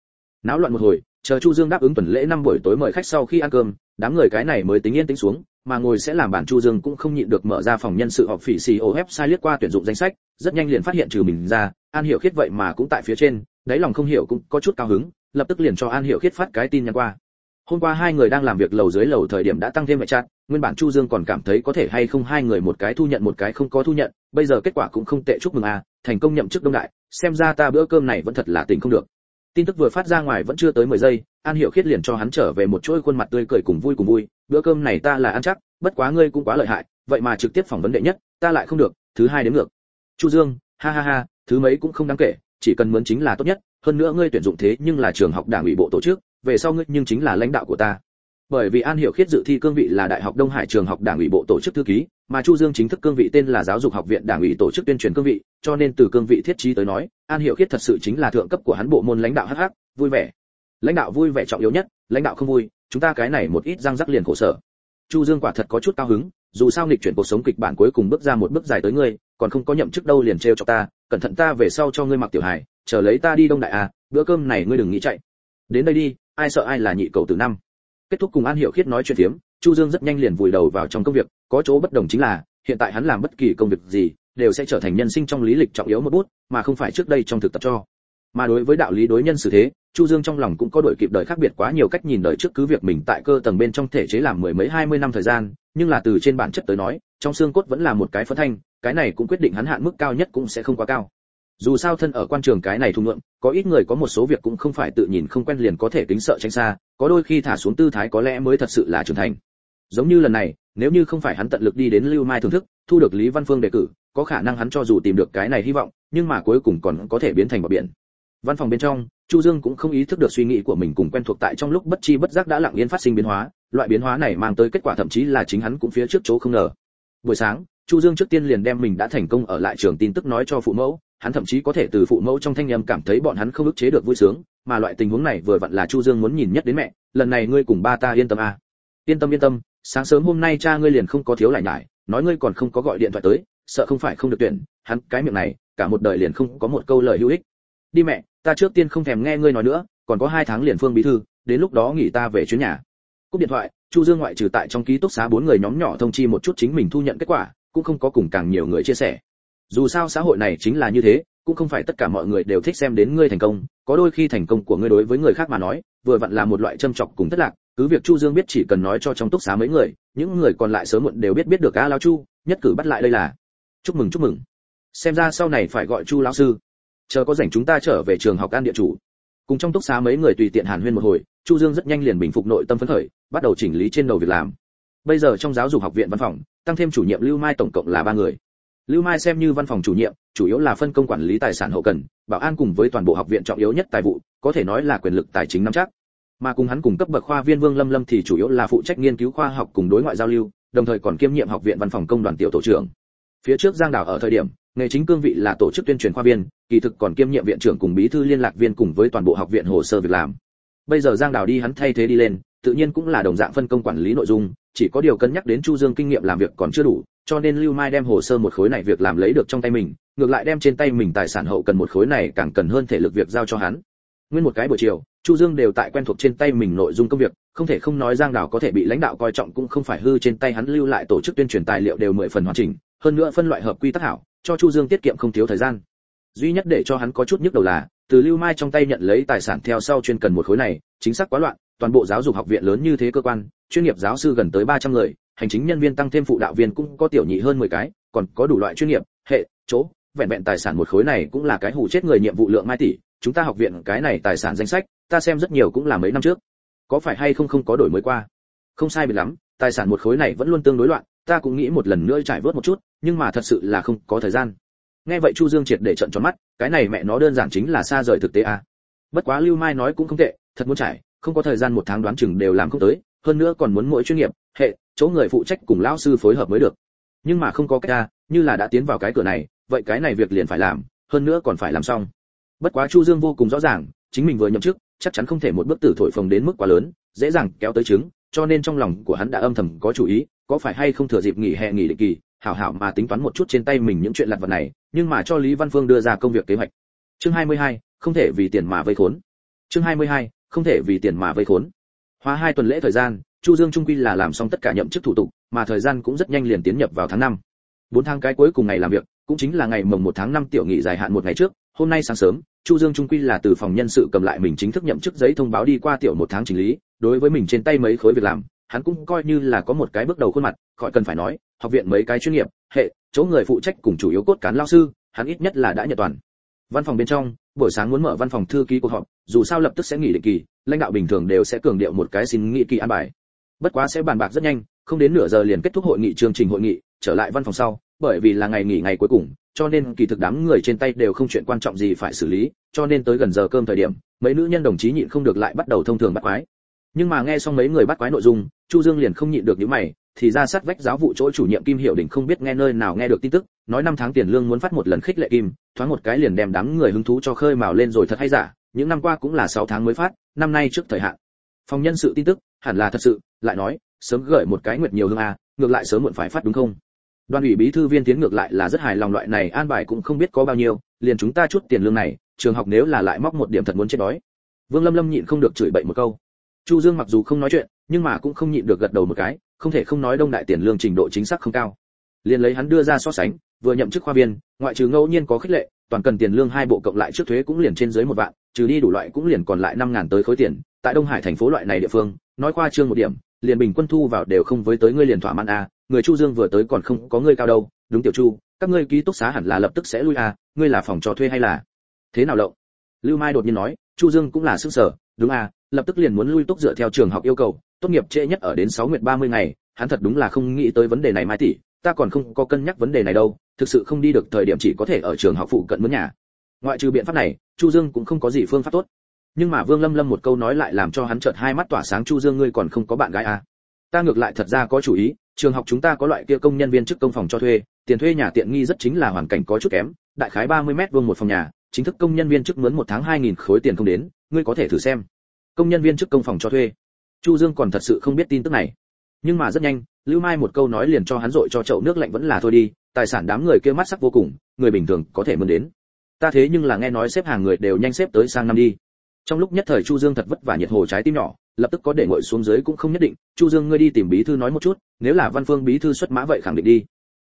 Náo loạn một hồi, chờ chu dương đáp ứng tuần lễ năm buổi tối mời khách sau khi ăn cơm, đám người cái này mới tính yên tĩnh xuống, mà ngồi sẽ làm bản chu dương cũng không nhịn được mở ra phòng nhân sự họp phỉ xì ô sai liếc qua tuyển dụng danh sách, rất nhanh liền phát hiện trừ mình ra, an hiểu khiết vậy mà cũng tại phía trên, đáy lòng không hiểu cũng có chút cao hứng, lập tức liền cho an hiểu khiết phát cái tin nhắn qua hôm qua hai người đang làm việc lầu dưới lầu thời điểm đã tăng thêm vệ chặt nguyên bản chu dương còn cảm thấy có thể hay không hai người một cái thu nhận một cái không có thu nhận, bây giờ kết quả cũng không tệ, chúc mừng a thành công nhậm chức đông đại, xem ra ta bữa cơm này vẫn thật là tình không được. Tin tức vừa phát ra ngoài vẫn chưa tới 10 giây, an hiểu khiết liền cho hắn trở về một chuỗi khuôn mặt tươi cười cùng vui cùng vui, bữa cơm này ta là ăn chắc, bất quá ngươi cũng quá lợi hại, vậy mà trực tiếp phỏng vấn đệ nhất, ta lại không được, thứ hai đến ngược. Chu dương, ha ha ha, thứ mấy cũng không đáng kể, chỉ cần muốn chính là tốt nhất, hơn nữa ngươi tuyển dụng thế nhưng là trường học đảng ủy bộ tổ chức về sau ngươi nhưng chính là lãnh đạo của ta. Bởi vì an hiểu khiết dự thi cương vị là đại học đông hải trường học đảng ủy bộ tổ chức thư ký, mà chu dương chính thức cương vị tên là giáo dục học viện đảng ủy tổ chức tuyên truyền cương vị, cho nên từ cương vị thiết trí tới nói, an hiểu khiết thật sự chính là thượng cấp của hắn bộ môn lãnh đạo hh vui vẻ. Lãnh đạo vui vẻ trọng yếu nhất, lãnh đạo không vui, chúng ta cái này một ít răng rắc liền khổ sở. Chu dương quả thật có chút cao hứng, dù sao nghịch chuyển cuộc sống kịch bản cuối cùng bước ra một bước dài tới ngươi, còn không có nhậm chức đâu liền treo cho ta, cẩn thận ta về sau cho ngươi mặc tiểu hài, chờ lấy ta đi đông đại à bữa cơm này ngươi đừng nghĩ chạy. Đến đây đi ai sợ ai là nhị cầu từ năm. Kết thúc cùng an hiểu khiết nói chuyện phiếm, chu dương rất nhanh liền vùi đầu vào trong công việc, có chỗ bất đồng chính là, hiện tại hắn làm bất kỳ công việc gì, đều sẽ trở thành nhân sinh trong lý lịch trọng yếu một bút, mà không phải trước đây trong thực tập cho. Mà đối với đạo lý đối nhân xử thế, chu dương trong lòng cũng có đổi kịp đời khác biệt quá nhiều cách nhìn đời trước cứ việc mình tại cơ tầng bên trong thể chế làm mười mấy hai mươi năm thời gian, nhưng là từ trên bản chất tới nói, trong xương cốt vẫn là một cái phấn thanh, cái này cũng quyết định hắn hạn mức cao nhất cũng sẽ không quá cao dù sao thân ở quan trường cái này thung lượng có ít người có một số việc cũng không phải tự nhìn không quen liền có thể kính sợ tránh xa, có đôi khi thả xuống tư thái có lẽ mới thật sự là trưởng thành. Giống như lần này, nếu như không phải hắn tận lực đi đến lưu mai thưởng thức, thu được lý văn phương đề cử, có khả năng hắn cho dù tìm được cái này hy vọng, nhưng mà cuối cùng còn có thể biến thành bờ biển. Văn phòng bên trong, chu dương cũng không ý thức được suy nghĩ của mình cùng quen thuộc tại trong lúc bất chi bất giác đã lặng yên phát sinh biến hóa, loại biến hóa này mang tới kết quả thậm chí là chính hắn cũng phía trước chỗ không ngờ. Buổi sáng, chu dương trước tiên liền đem mình đã thành công ở lại trường tin tức nói cho phụ mẫu hắn thậm chí có thể từ phụ mẫu trong thanh âm cảm thấy bọn hắn không ức chế được vui sướng, mà loại tình huống này vừa vặn là chu dương muốn nhìn nhất đến mẹ, lần này ngươi cùng ba ta yên tâm à. yên tâm yên tâm, sáng sớm hôm nay cha ngươi liền không có thiếu lại nhải, nói ngươi còn không có gọi điện thoại tới, sợ không phải không được tuyển, hắn cái miệng này, cả một đời liền không có một câu lời hữu ích. Đi mẹ, ta trước tiên không thèm nghe ngươi nói nữa, còn có hai tháng liền phương bí thư, đến lúc đó nghỉ ta về chuyến nhà. Cúp điện thoại, chu dương ngoại trừ tại trong ký túc xá bốn người nhóm nhỏ thông chi một chút chính mình thu nhận kết quả, cũng không có cùng càng nhiều người chia sẻ dù sao xã hội này chính là như thế, cũng không phải tất cả mọi người đều thích xem đến ngươi thành công, có đôi khi thành công của ngươi đối với người khác mà nói, vừa vặn là một loại châm chọc cùng thất lạc, cứ việc chu dương biết chỉ cần nói cho trong túc xá mấy người, những người còn lại sớm muộn đều biết biết được a lao chu, nhất cử bắt lại đây là. Chúc mừng chúc mừng. Xem ra sau này phải gọi chu lão sư. Chờ có rảnh chúng ta trở về trường học an địa chủ. Cùng trong túc xá mấy người tùy tiện hàn huyên một hồi, chu dương rất nhanh liền bình phục nội tâm phấn khởi, bắt đầu chỉnh lý trên đầu việc làm. Bây giờ trong giáo dục học viện văn phòng, tăng thêm chủ nhiệm lưu mai tổng cộng là ba người lưu mai xem như văn phòng chủ nhiệm, chủ yếu là phân công quản lý tài sản hậu cần, bảo an cùng với toàn bộ học viện trọng yếu nhất tài vụ, có thể nói là quyền lực tài chính nắm chắc. Mà cùng hắn cùng cấp bậc khoa viên vương lâm lâm thì chủ yếu là phụ trách nghiên cứu khoa học cùng đối ngoại giao lưu, đồng thời còn kiêm nhiệm học viện văn phòng công đoàn tiểu tổ trưởng. Phía trước giang đảo ở thời điểm, nghề chính cương vị là tổ chức tuyên truyền khoa viên, kỳ thực còn kiêm nhiệm viện trưởng cùng bí thư liên lạc viên cùng với toàn bộ học viện hồ sơ việc làm. Bây giờ giang đảo đi hắn thay thế đi lên, tự nhiên cũng là đồng dạng phân công quản lý nội dung, chỉ có điều cân nhắc đến chu dương kinh nghiệm làm việc còn chưa đủ cho nên lưu mai đem hồ sơ một khối này việc làm lấy được trong tay mình, ngược lại đem trên tay mình tài sản hậu cần một khối này càng cần hơn thể lực việc giao cho hắn. Nguyên một cái buổi chiều, chu dương đều tại quen thuộc trên tay mình nội dung công việc, không thể không nói giang đảo có thể bị lãnh đạo coi trọng cũng không phải hư trên tay hắn lưu lại tổ chức tuyên truyền tài liệu đều mười phần hoàn chỉnh, hơn nữa phân loại hợp quy tắc hảo, cho chu dương tiết kiệm không thiếu thời gian. Duy nhất để cho hắn có chút nhức đầu là, từ lưu mai trong tay nhận lấy tài sản theo sau chuyên cần một khối này, chính xác quá loạn, toàn bộ giáo dục học viện lớn như thế cơ quan, chuyên nghiệp giáo sư gần tới 300 người hành chính nhân viên tăng thêm phụ đạo viên cũng có tiểu nhị hơn 10 cái, còn có đủ loại chuyên nghiệp, hệ, chỗ, vẹn vẹn tài sản một khối này cũng là cái hủ chết người nhiệm vụ lượng mai tỷ, chúng ta học viện cái này tài sản danh sách, ta xem rất nhiều cũng là mấy năm trước. Có phải hay không không có đổi mới qua? Không sai biệt lắm, tài sản một khối này vẫn luôn tương đối loạn, ta cũng nghĩ một lần nữa trải vớt một chút, nhưng mà thật sự là không có thời gian. Nghe vậy chu dương triệt để trận tròn mắt, cái này mẹ nó đơn giản chính là xa rời thực tế à. Bất quá lưu mai nói cũng không tệ, thật muốn trải, không có thời gian một tháng đoán chừng đều làm không tới, hơn nữa còn muốn mỗi chuyên nghiệp, hệ chỗ người phụ trách cùng lão sư phối hợp mới được. Nhưng mà không có cách ra như là đã tiến vào cái cửa này vậy cái này việc liền phải làm hơn nữa còn phải làm xong. Bất quá chu dương vô cùng rõ ràng chính mình vừa nhậm chức chắc chắn không thể một bước tử thổi phồng đến mức quá lớn dễ dàng kéo tới trứng cho nên trong lòng của hắn đã âm thầm có chủ ý có phải hay không thừa dịp nghỉ hè nghỉ định kỳ hảo hảo mà tính toán một chút trên tay mình những chuyện lặt vặt này nhưng mà cho lý văn phương đưa ra công việc kế hoạch. Chương 22, không thể vì tiền mà vây khốn. Chương 22, không thể vì tiền mà vây khốn. Hóa hai tuần lễ thời gian chu dương trung quy là làm xong tất cả nhậm chức thủ tục, mà thời gian cũng rất nhanh liền tiến nhập vào tháng 5. bốn tháng cái cuối cùng ngày làm việc, cũng chính là ngày mồng 1 tháng 5 tiểu nghị dài hạn một ngày trước, hôm nay sáng sớm, chu dương trung quy là từ phòng nhân sự cầm lại mình chính thức nhậm chức giấy thông báo đi qua tiểu một tháng chỉnh lý, đối với mình trên tay mấy khối việc làm, hắn cũng coi như là có một cái bước đầu khuôn mặt, khỏi cần phải nói, học viện mấy cái chuyên nghiệp, hệ, chỗ người phụ trách cùng chủ yếu cốt cán lao sư, hắn ít nhất là đã nhận toàn văn phòng bên trong, buổi sáng muốn mở văn phòng thư ký cuộc họp, dù sao lập tức sẽ nghỉ định kỳ, lãnh đạo bình thường đều sẽ cường điệu một cái xin nghị kỳ an bài bất quá sẽ bàn bạc rất nhanh, không đến nửa giờ liền kết thúc hội nghị chương trình hội nghị, trở lại văn phòng sau, bởi vì là ngày nghỉ ngày cuối cùng, cho nên kỳ thực đám người trên tay đều không chuyện quan trọng gì phải xử lý, cho nên tới gần giờ cơm thời điểm, mấy nữ nhân đồng chí nhịn không được lại bắt đầu thông thường bắt quái. Nhưng mà nghe xong mấy người bắt quái nội dung, chu dương liền không nhịn được những mày, thì ra sát vách giáo vụ chỗ chủ nhiệm kim hiệu đỉnh không biết nghe nơi nào nghe được tin tức, nói năm tháng tiền lương muốn phát một lần khích lệ kim, thoáng một cái liền đem đám người hứng thú cho khơi mào lên rồi thật hay giả, những năm qua cũng là 6 tháng mới phát, năm nay trước thời hạn. Phòng nhân sự tin tức, hẳn là thật sự lại nói, sớm gửi một cái nguyệt nhiều hương a, ngược lại sớm muộn phải phát đúng không? Đoàn ủy bí thư viên tiến ngược lại là rất hài lòng loại này, an bài cũng không biết có bao nhiêu, liền chúng ta chút tiền lương này, trường học nếu là lại móc một điểm thật muốn chết đói. Vương lâm lâm nhịn không được chửi bậy một câu. Chu dương mặc dù không nói chuyện, nhưng mà cũng không nhịn được gật đầu một cái, không thể không nói đông đại tiền lương trình độ chính xác không cao. Liền lấy hắn đưa ra so sánh, vừa nhậm chức khoa viên, ngoại trừ ngẫu nhiên có khích lệ, toàn cần tiền lương hai bộ cộng lại trước thuế cũng liền trên dưới một vạn, trừ đi đủ loại cũng liền còn lại năm ngàn tới khối tiền. Tại đông hải thành phố loại này địa phương, nói qua trương một điểm liền bình quân thu vào đều không với tới ngươi liền thỏa mãn a người chu dương vừa tới còn không có ngươi cao đâu, đúng tiểu chu, các ngươi ký túc xá hẳn là lập tức sẽ lui a ngươi là phòng trò thuê hay là? Thế nào lộng lưu mai đột nhiên nói, chu dương cũng là sức sở, đúng a lập tức liền muốn lui túc dựa theo trường học yêu cầu, tốt nghiệp trễ nhất ở đến 6 nguyệt 30 ngày, hắn thật đúng là không nghĩ tới vấn đề này mai tỷ, ta còn không có cân nhắc vấn đề này đâu, thực sự không đi được thời điểm chỉ có thể ở trường học phụ cận mướn nhà. Ngoại trừ biện pháp này, chu dương cũng không có gì phương pháp tốt nhưng mà vương lâm lâm một câu nói lại làm cho hắn chợt hai mắt tỏa sáng, chu dương ngươi còn không có bạn gái à? Ta ngược lại thật ra có chủ ý, trường học chúng ta có loại kia công nhân viên chức công phòng cho thuê, tiền thuê nhà tiện nghi rất chính là hoàn cảnh có chút kém, đại khái 30 mét vuông một phòng nhà, chính thức công nhân viên chức mướn một tháng 2.000 khối tiền không đến, ngươi có thể thử xem. Công nhân viên chức công phòng cho thuê. Chu dương còn thật sự không biết tin tức này. Nhưng mà rất nhanh, lưu mai một câu nói liền cho hắn dội cho chậu nước lạnh vẫn là thôi đi, tài sản đám người kia mắt sắc vô cùng, người bình thường có thể mượn đến. Ta thế nhưng là nghe nói xếp hàng người đều nhanh xếp tới sang năm đi trong lúc nhất thời chu dương thật vất vả nhiệt hồ trái tim nhỏ, lập tức có để ngồi xuống dưới cũng không nhất định. Chu dương, ngươi đi tìm bí thư nói một chút, nếu là văn phương bí thư xuất mã vậy khẳng định đi.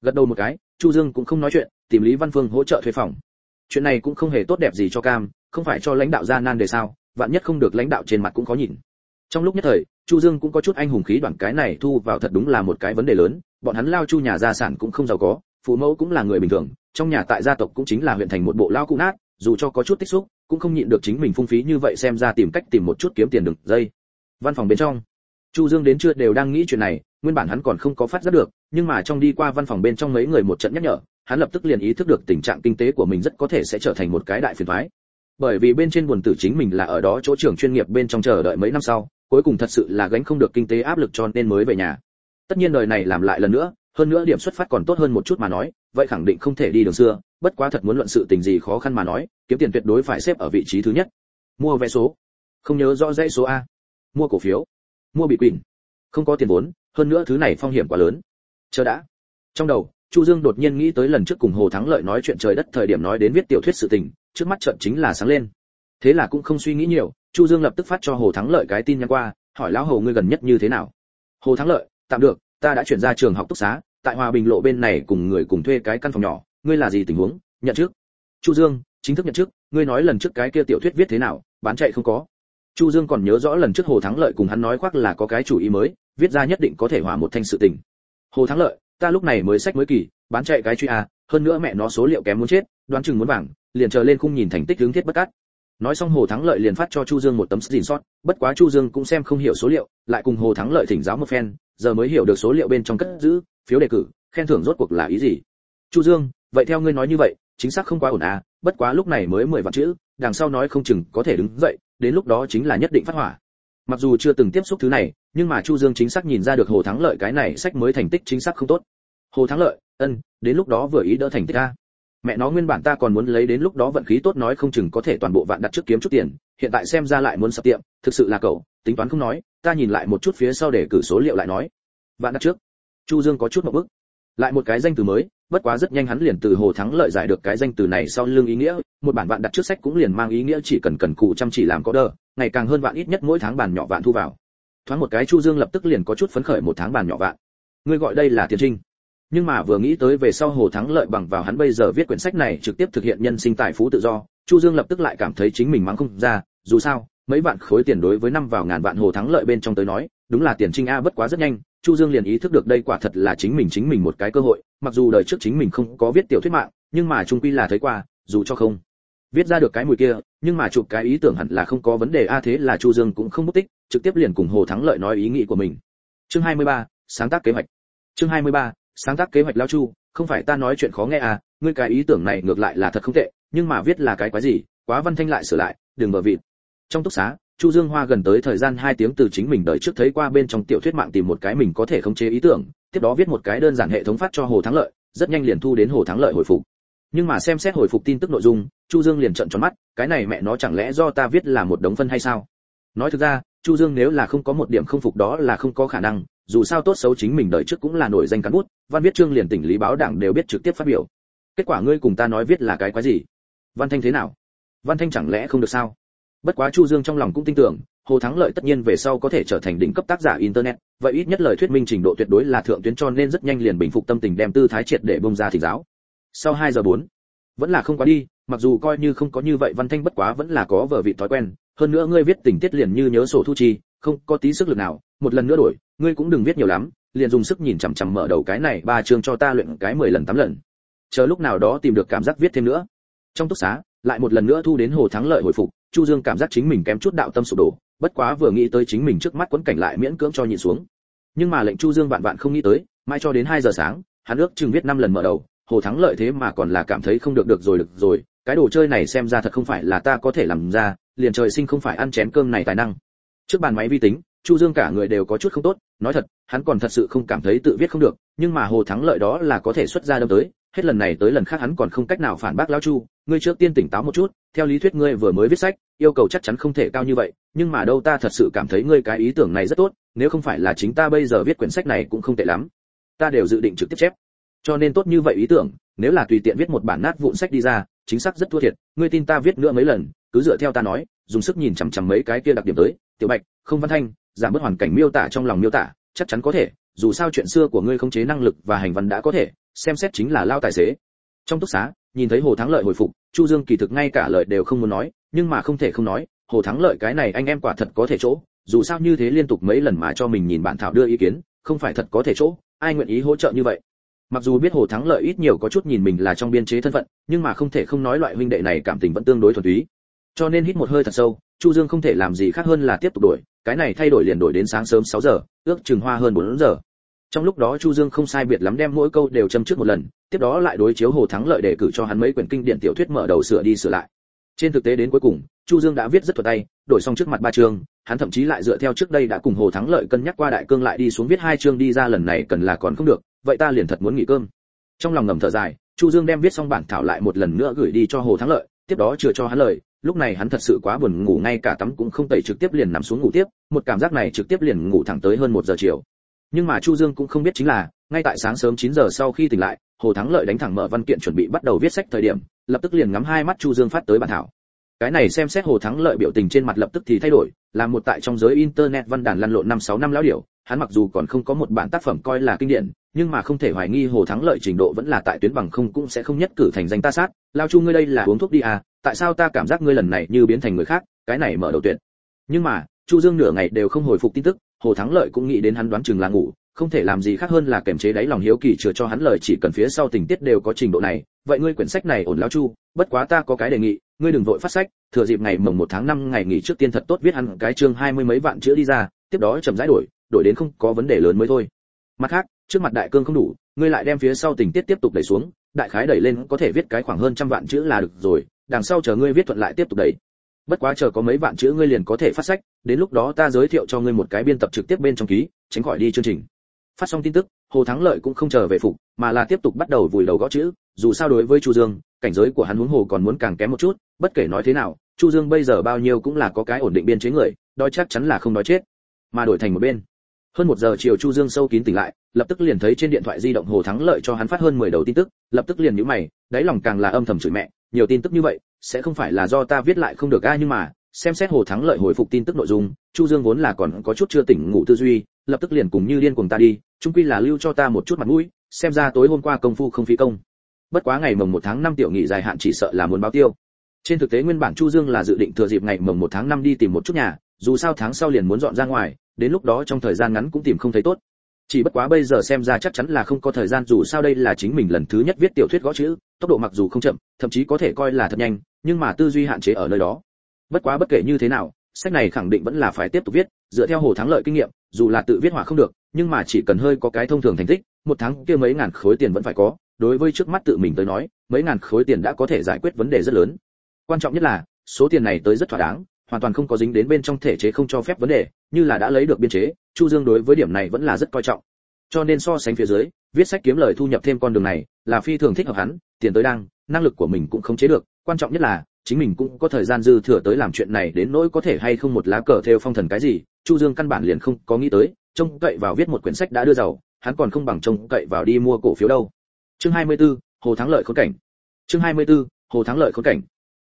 Gật đầu một cái, chu dương cũng không nói chuyện, tìm lý văn phương hỗ trợ thuê phòng. Chuyện này cũng không hề tốt đẹp gì cho cam, không phải cho lãnh đạo ra nan đề sao, vạn nhất không được lãnh đạo trên mặt cũng có nhìn. Trong lúc nhất thời, chu dương cũng có chút anh hùng khí đoạn cái này thu vào thật đúng là một cái vấn đề lớn, bọn hắn lao chu nhà gia sản cũng không giàu có, phụ mẫu cũng là người bình thường, trong nhà tại gia tộc cũng chính là huyện thành một bộ lao cụ nát, dù cho có chút tích xúc cũng không nhịn được chính mình phung phí như vậy xem ra tìm cách tìm một chút kiếm tiền đừng dây. Văn phòng bên trong, chu dương đến chưa đều đang nghĩ chuyện này, nguyên bản hắn còn không có phát giác được, nhưng mà trong đi qua văn phòng bên trong mấy người một trận nhắc nhở, hắn lập tức liền ý thức được tình trạng kinh tế của mình rất có thể sẽ trở thành một cái đại phiền toái. Bởi vì bên trên buồn tử chính mình là ở đó chỗ trưởng chuyên nghiệp bên trong chờ đợi mấy năm sau, cuối cùng thật sự là gánh không được kinh tế áp lực cho nên mới về nhà. Tất nhiên đời này làm lại lần nữa hơn nữa điểm xuất phát còn tốt hơn một chút mà nói, vậy khẳng định không thể đi đường xưa, bất quá thật muốn luận sự tình gì khó khăn mà nói, kiếm tiền tuyệt đối phải xếp ở vị trí thứ nhất. Mua vé số. Không nhớ rõ dãy số a. Mua cổ phiếu. Mua bị quỳnh. Không có tiền vốn, hơn nữa thứ này phong hiểm quá lớn. Chờ đã. Trong đầu, chu dương đột nhiên nghĩ tới lần trước cùng hồ thắng lợi nói chuyện trời đất thời điểm nói đến viết tiểu thuyết sự tình, trước mắt trận chính là sáng lên. Thế là cũng không suy nghĩ nhiều, chu dương lập tức phát cho hồ thắng lợi cái tin nhắn qua, hỏi lão hồ, ngươi gần nhất như thế nào? Hồ thắng lợi, tạm được, ta đã chuyển ra trường học túc xá tại hòa bình lộ bên này cùng người cùng thuê cái căn phòng nhỏ, ngươi là gì tình huống? Nhận trước chu dương, chính thức nhận trước ngươi nói lần trước cái kia tiểu thuyết viết thế nào, bán chạy không có. Chu dương còn nhớ rõ lần trước hồ thắng lợi cùng hắn nói khoác là có cái chủ ý mới, viết ra nhất định có thể hòa một thanh sự tình. Hồ thắng lợi, ta lúc này mới sách mới kỳ, bán chạy cái truy a hơn nữa mẹ nó số liệu kém muốn chết, đoán chừng muốn bảng liền chờ lên khung nhìn thành tích hướng thiết bất cát. Nói xong hồ thắng lợi liền phát cho chu dương một tấm xin sót bất quá chu dương cũng xem không hiểu số liệu, lại cùng hồ thắng lợi thỉnh giáo một phen, giờ mới hiểu được số liệu bên trong cất giữ phiếu đề cử, khen thưởng rốt cuộc là ý gì? Chu dương, vậy theo ngươi nói như vậy, chính xác không quá ổn à bất quá lúc này mới mười vạn chữ, đằng sau nói không chừng có thể đứng dậy, đến lúc đó chính là nhất định phát hỏa. Mặc dù chưa từng tiếp xúc thứ này, nhưng mà chu dương chính xác nhìn ra được hồ thắng lợi cái này sách mới thành tích chính xác không tốt. Hồ thắng lợi, ân, đến lúc đó vừa ý đỡ thành tích a. Mẹ nó nguyên bản ta còn muốn lấy đến lúc đó vận khí tốt nói không chừng có thể toàn bộ vạn đặt trước kiếm chút tiền, hiện tại xem ra lại muốn sập tiệm, thực sự là cậu, tính toán không nói, ta nhìn lại một chút phía sau để cử số liệu lại nói. Vạn đặt trước chu dương có chút một bước lại một cái danh từ mới, bất quá rất nhanh hắn liền từ hồ thắng lợi giải được cái danh từ này sau lưng ý nghĩa, một bản vạn đặt trước sách cũng liền mang ý nghĩa chỉ cần cần cù chăm chỉ làm có đơ ngày càng hơn vạn ít nhất mỗi tháng bàn nhỏ vạn thu vào. Thoáng một cái chu dương lập tức liền có chút phấn khởi một tháng bàn nhỏ vạn. Ngươi gọi đây là tiền trinh. Nhưng mà vừa nghĩ tới về sau hồ thắng lợi bằng vào hắn bây giờ viết quyển sách này trực tiếp thực hiện nhân sinh tài phú tự do, chu dương lập tức lại cảm thấy chính mình mắng không ra, dù sao, mấy vạn khối tiền đối với năm vào ngàn vạn hồ thắng lợi bên trong tới nói, đúng là tiền trinh a bất quá rất nhanh chu dương liền ý thức được đây quả thật là chính mình chính mình một cái cơ hội mặc dù đời trước chính mình không có viết tiểu thuyết mạng nhưng mà trung quy là thấy qua dù cho không viết ra được cái mùi kia nhưng mà chụp cái ý tưởng hẳn là không có vấn đề a thế là chu dương cũng không mất tích trực tiếp liền cùng hồ thắng lợi nói ý nghĩ của mình. Chương 23, sáng tác kế hoạch. Chương 23, sáng tác kế hoạch lao chu không phải ta nói chuyện khó nghe à ngươi cái ý tưởng này ngược lại là thật không tệ nhưng mà viết là cái quái gì quá văn thanh lại sửa lại đừng bờ vịt. Trong túc xá chu dương hoa gần tới thời gian 2 tiếng từ chính mình đợi trước thấy qua bên trong tiểu thuyết mạng tìm một cái mình có thể khống chế ý tưởng, tiếp đó viết một cái đơn giản hệ thống phát cho hồ thắng lợi, rất nhanh liền thu đến hồ thắng lợi hồi phục. Nhưng mà xem xét hồi phục tin tức nội dung, chu dương liền trợn tròn mắt, cái này mẹ nó chẳng lẽ do ta viết là một đống phân hay sao? Nói thực ra, chu dương nếu là không có một điểm không phục đó là không có khả năng, dù sao tốt xấu chính mình đợi trước cũng là nổi danh cán bút, văn viết chương liền tỉnh lý báo đảng đều biết trực tiếp phát biểu. Kết quả ngươi cùng ta nói viết là cái quái gì? Văn thanh thế nào? Văn thanh chẳng lẽ không được sao? Bất quá chu dương trong lòng cũng tin tưởng hồ thắng lợi tất nhiên về sau có thể trở thành đỉnh cấp tác giả internet vậy ít nhất lời thuyết minh trình độ tuyệt đối là thượng tuyến cho nên rất nhanh liền bình phục tâm tình đem tư thái triệt để bông ra thỉnh giáo. Sau 2 giờ 4, vẫn là không quá đi mặc dù coi như không có như vậy văn thanh bất quá vẫn là có vở vị thói quen hơn nữa ngươi viết tình tiết liền như nhớ sổ thu chi không có tí sức lực nào một lần nữa đổi ngươi cũng đừng viết nhiều lắm liền dùng sức nhìn chằm chằm mở đầu cái này ba chương cho ta luyện cái 10 lần 8 lần. Chờ lúc nào đó tìm được cảm giác viết thêm nữa. Trong túc xá lại một lần nữa thu đến hồ thắng lợi hồi phục, chu dương cảm giác chính mình kém chút đạo tâm sụp đổ, bất quá vừa nghĩ tới chính mình trước mắt quấn cảnh lại miễn cưỡng cho nhịn xuống. Nhưng mà lệnh chu dương vạn vạn không nghĩ tới mai cho đến 2 giờ sáng, hắn ước chừng viết năm lần mở đầu, hồ thắng lợi thế mà còn là cảm thấy không được được rồi được rồi, cái đồ chơi này xem ra thật không phải là ta có thể làm ra, liền trời sinh không phải ăn chén cơm này tài năng. Trước bàn máy vi tính, chu dương cả người đều có chút không tốt, nói thật, hắn còn thật sự không cảm thấy tự viết không được, nhưng mà hồ thắng lợi đó là có thể xuất ra đâm tới hết lần này tới lần khác hắn còn không cách nào phản bác lão chu, ngươi trước tiên tỉnh táo một chút, theo lý thuyết ngươi vừa mới viết sách, yêu cầu chắc chắn không thể cao như vậy, nhưng mà đâu ta thật sự cảm thấy ngươi cái ý tưởng này rất tốt, nếu không phải là chính ta bây giờ viết quyển sách này cũng không tệ lắm. Ta đều dự định trực tiếp chép. Cho nên tốt như vậy ý tưởng, nếu là tùy tiện viết một bản nát vụn sách đi ra, chính xác rất thua thiệt, ngươi tin ta viết nữa mấy lần, cứ dựa theo ta nói, dùng sức nhìn chằm chằm mấy cái kia đặc điểm tới, tiểu bạch, không văn thanh, giảm bớt hoàn cảnh miêu tả trong lòng miêu tả, chắc chắn có thể, dù sao chuyện xưa của ngươi không chế năng lực và hành văn đã có thể xem xét chính là lao tài xế. Trong túc xá, nhìn thấy hồ thắng lợi hồi phục, chu dương kỳ thực ngay cả lời đều không muốn nói, nhưng mà không thể không nói, hồ thắng lợi cái này anh em quả thật có thể chỗ, dù sao như thế liên tục mấy lần mà cho mình nhìn bạn thảo đưa ý kiến, không phải thật có thể chỗ, ai nguyện ý hỗ trợ như vậy? Mặc dù biết hồ thắng lợi ít nhiều có chút nhìn mình là trong biên chế thân phận, nhưng mà không thể không nói loại huynh đệ này cảm tình vẫn tương đối thuần túy. Cho nên hít một hơi thật sâu, chu dương không thể làm gì khác hơn là tiếp tục đổi, cái này thay đổi liền đổi đến sáng sớm 6 giờ, ước chừng hoa hơn 4 giờ trong lúc đó chu dương không sai biệt lắm đem mỗi câu đều châm trước một lần, tiếp đó lại đối chiếu hồ thắng lợi để cử cho hắn mấy quyển kinh điển tiểu thuyết mở đầu sửa đi sửa lại. Trên thực tế đến cuối cùng, chu dương đã viết rất thuật tay, đổi xong trước mặt ba chương, hắn thậm chí lại dựa theo trước đây đã cùng hồ thắng lợi cân nhắc qua đại cương lại đi xuống viết hai chương đi ra lần này cần là còn không được, vậy ta liền thật muốn nghỉ cơm. Trong lòng ngầm thở dài, chu dương đem viết xong bản thảo lại một lần nữa gửi đi cho hồ thắng lợi, tiếp đó chừa cho hắn lời, lúc này hắn thật sự quá buồn ngủ, ngay cả tắm cũng không tẩy trực tiếp liền nằm xuống ngủ tiếp, một cảm giác này trực tiếp liền ngủ thẳng tới hơn một giờ chiều nhưng mà chu dương cũng không biết chính là, ngay tại sáng sớm 9 giờ sau khi tỉnh lại, hồ thắng lợi đánh thẳng mở văn kiện chuẩn bị bắt đầu viết sách thời điểm, lập tức liền ngắm hai mắt chu dương phát tới bản thảo. Cái này xem xét hồ thắng lợi biểu tình trên mặt lập tức thì thay đổi, là một tại trong giới internet văn đàn lăn lộn năm sáu năm lão điểu, hắn mặc dù còn không có một bản tác phẩm coi là kinh điển, nhưng mà không thể hoài nghi hồ thắng lợi trình độ vẫn là tại tuyến bằng không cũng sẽ không nhất cử thành danh ta sát. Lao chu ngươi đây là uống thuốc đi à tại sao ta cảm giác ngươi lần này như biến thành người khác, cái này mở đầu tuyệt. Nhưng mà, chu dương nửa ngày đều không hồi phục tin tức hồ thắng lợi cũng nghĩ đến hắn đoán chừng là ngủ, không thể làm gì khác hơn là kềm chế đáy lòng hiếu kỳ chừa cho hắn lời chỉ cần phía sau tình tiết đều có trình độ này. Vậy ngươi quyển sách này ổn lao chu, bất quá ta có cái đề nghị, ngươi đừng vội phát sách, thừa dịp ngày mồng một tháng năm, ngày nghỉ trước tiên thật tốt viết hẳn cái chương hai mươi mấy vạn chữ đi ra, tiếp đó chậm rãi đổi đổi đến không có vấn đề lớn mới thôi. Mặt khác, trước mặt đại cương không đủ, ngươi lại đem phía sau tình tiết tiếp tục đẩy xuống, đại khái đẩy lên có thể viết cái khoảng hơn trăm vạn chữ là được rồi, đằng sau chờ ngươi viết thuận lại tiếp tục đẩy bất quá chờ có mấy vạn chữ ngươi liền có thể phát sách, đến lúc đó ta giới thiệu cho ngươi một cái biên tập trực tiếp bên trong ký, tránh khỏi đi chương trình. Phát xong tin tức, hồ thắng lợi cũng không chờ về phục, mà là tiếp tục bắt đầu vùi đầu gõ chữ, dù sao đối với chu dương, cảnh giới của hắn huống hồ còn muốn càng kém một chút, bất kể nói thế nào, chu dương bây giờ bao nhiêu cũng là có cái ổn định biên chế người, đói chắc chắn là không đói chết. Mà đổi thành một bên, hơn một giờ chiều chu dương sâu kín tỉnh lại, lập tức liền thấy trên điện thoại di động hồ thắng lợi cho hắn phát hơn 10 đầu tin tức, lập tức liền nhíu mày, đáy lòng càng là âm thầm chửi mẹ, nhiều tin tức như vậy sẽ không phải là do ta viết lại không được ai nhưng mà, xem xét hồ thắng lợi hồi phục tin tức nội dung, chu dương vốn là còn có chút chưa tỉnh ngủ tư duy, lập tức liền cùng như điên cùng ta đi, chung quy là lưu cho ta một chút mặt mũi, xem ra tối hôm qua công phu không phí công. Bất quá ngày mồng một tháng năm tiểu nghị dài hạn chỉ sợ là muốn báo tiêu. Trên thực tế nguyên bản chu dương là dự định thừa dịp ngày mồng một tháng năm đi tìm một chút nhà, dù sao tháng sau liền muốn dọn ra ngoài, đến lúc đó trong thời gian ngắn cũng tìm không thấy tốt. Chỉ bất quá bây giờ xem ra chắc chắn là không có thời gian, dù sao đây là chính mình lần thứ nhất viết tiểu thuyết gõ chữ tốc độ mặc dù không chậm, thậm chí có thể coi là thật nhanh, nhưng mà tư duy hạn chế ở nơi đó. Bất quá bất kể như thế nào, sách này khẳng định vẫn là phải tiếp tục viết, dựa theo hồ thắng lợi kinh nghiệm, dù là tự viết họa không được, nhưng mà chỉ cần hơi có cái thông thường thành tích, một tháng kia mấy ngàn khối tiền vẫn phải có, đối với trước mắt tự mình tới nói, mấy ngàn khối tiền đã có thể giải quyết vấn đề rất lớn. Quan trọng nhất là, số tiền này tới rất thỏa đáng, hoàn toàn không có dính đến bên trong thể chế không cho phép vấn đề, như là đã lấy được biên chế, chu dương đối với điểm này vẫn là rất coi trọng cho nên so sánh phía dưới viết sách kiếm lời thu nhập thêm con đường này là phi thường thích hợp hắn tiền tới đang năng lực của mình cũng không chế được. Quan trọng nhất là chính mình cũng có thời gian dư thừa tới làm chuyện này đến nỗi có thể hay không một lá cờ theo phong thần cái gì chu dương căn bản liền không có nghĩ tới trông cậy vào viết một quyển sách đã đưa giàu hắn còn không bằng trông cậy vào đi mua cổ phiếu đâu. Chương 24, hồ thắng lợi khốn cảnh. Chương 24, hồ thắng lợi khốn cảnh.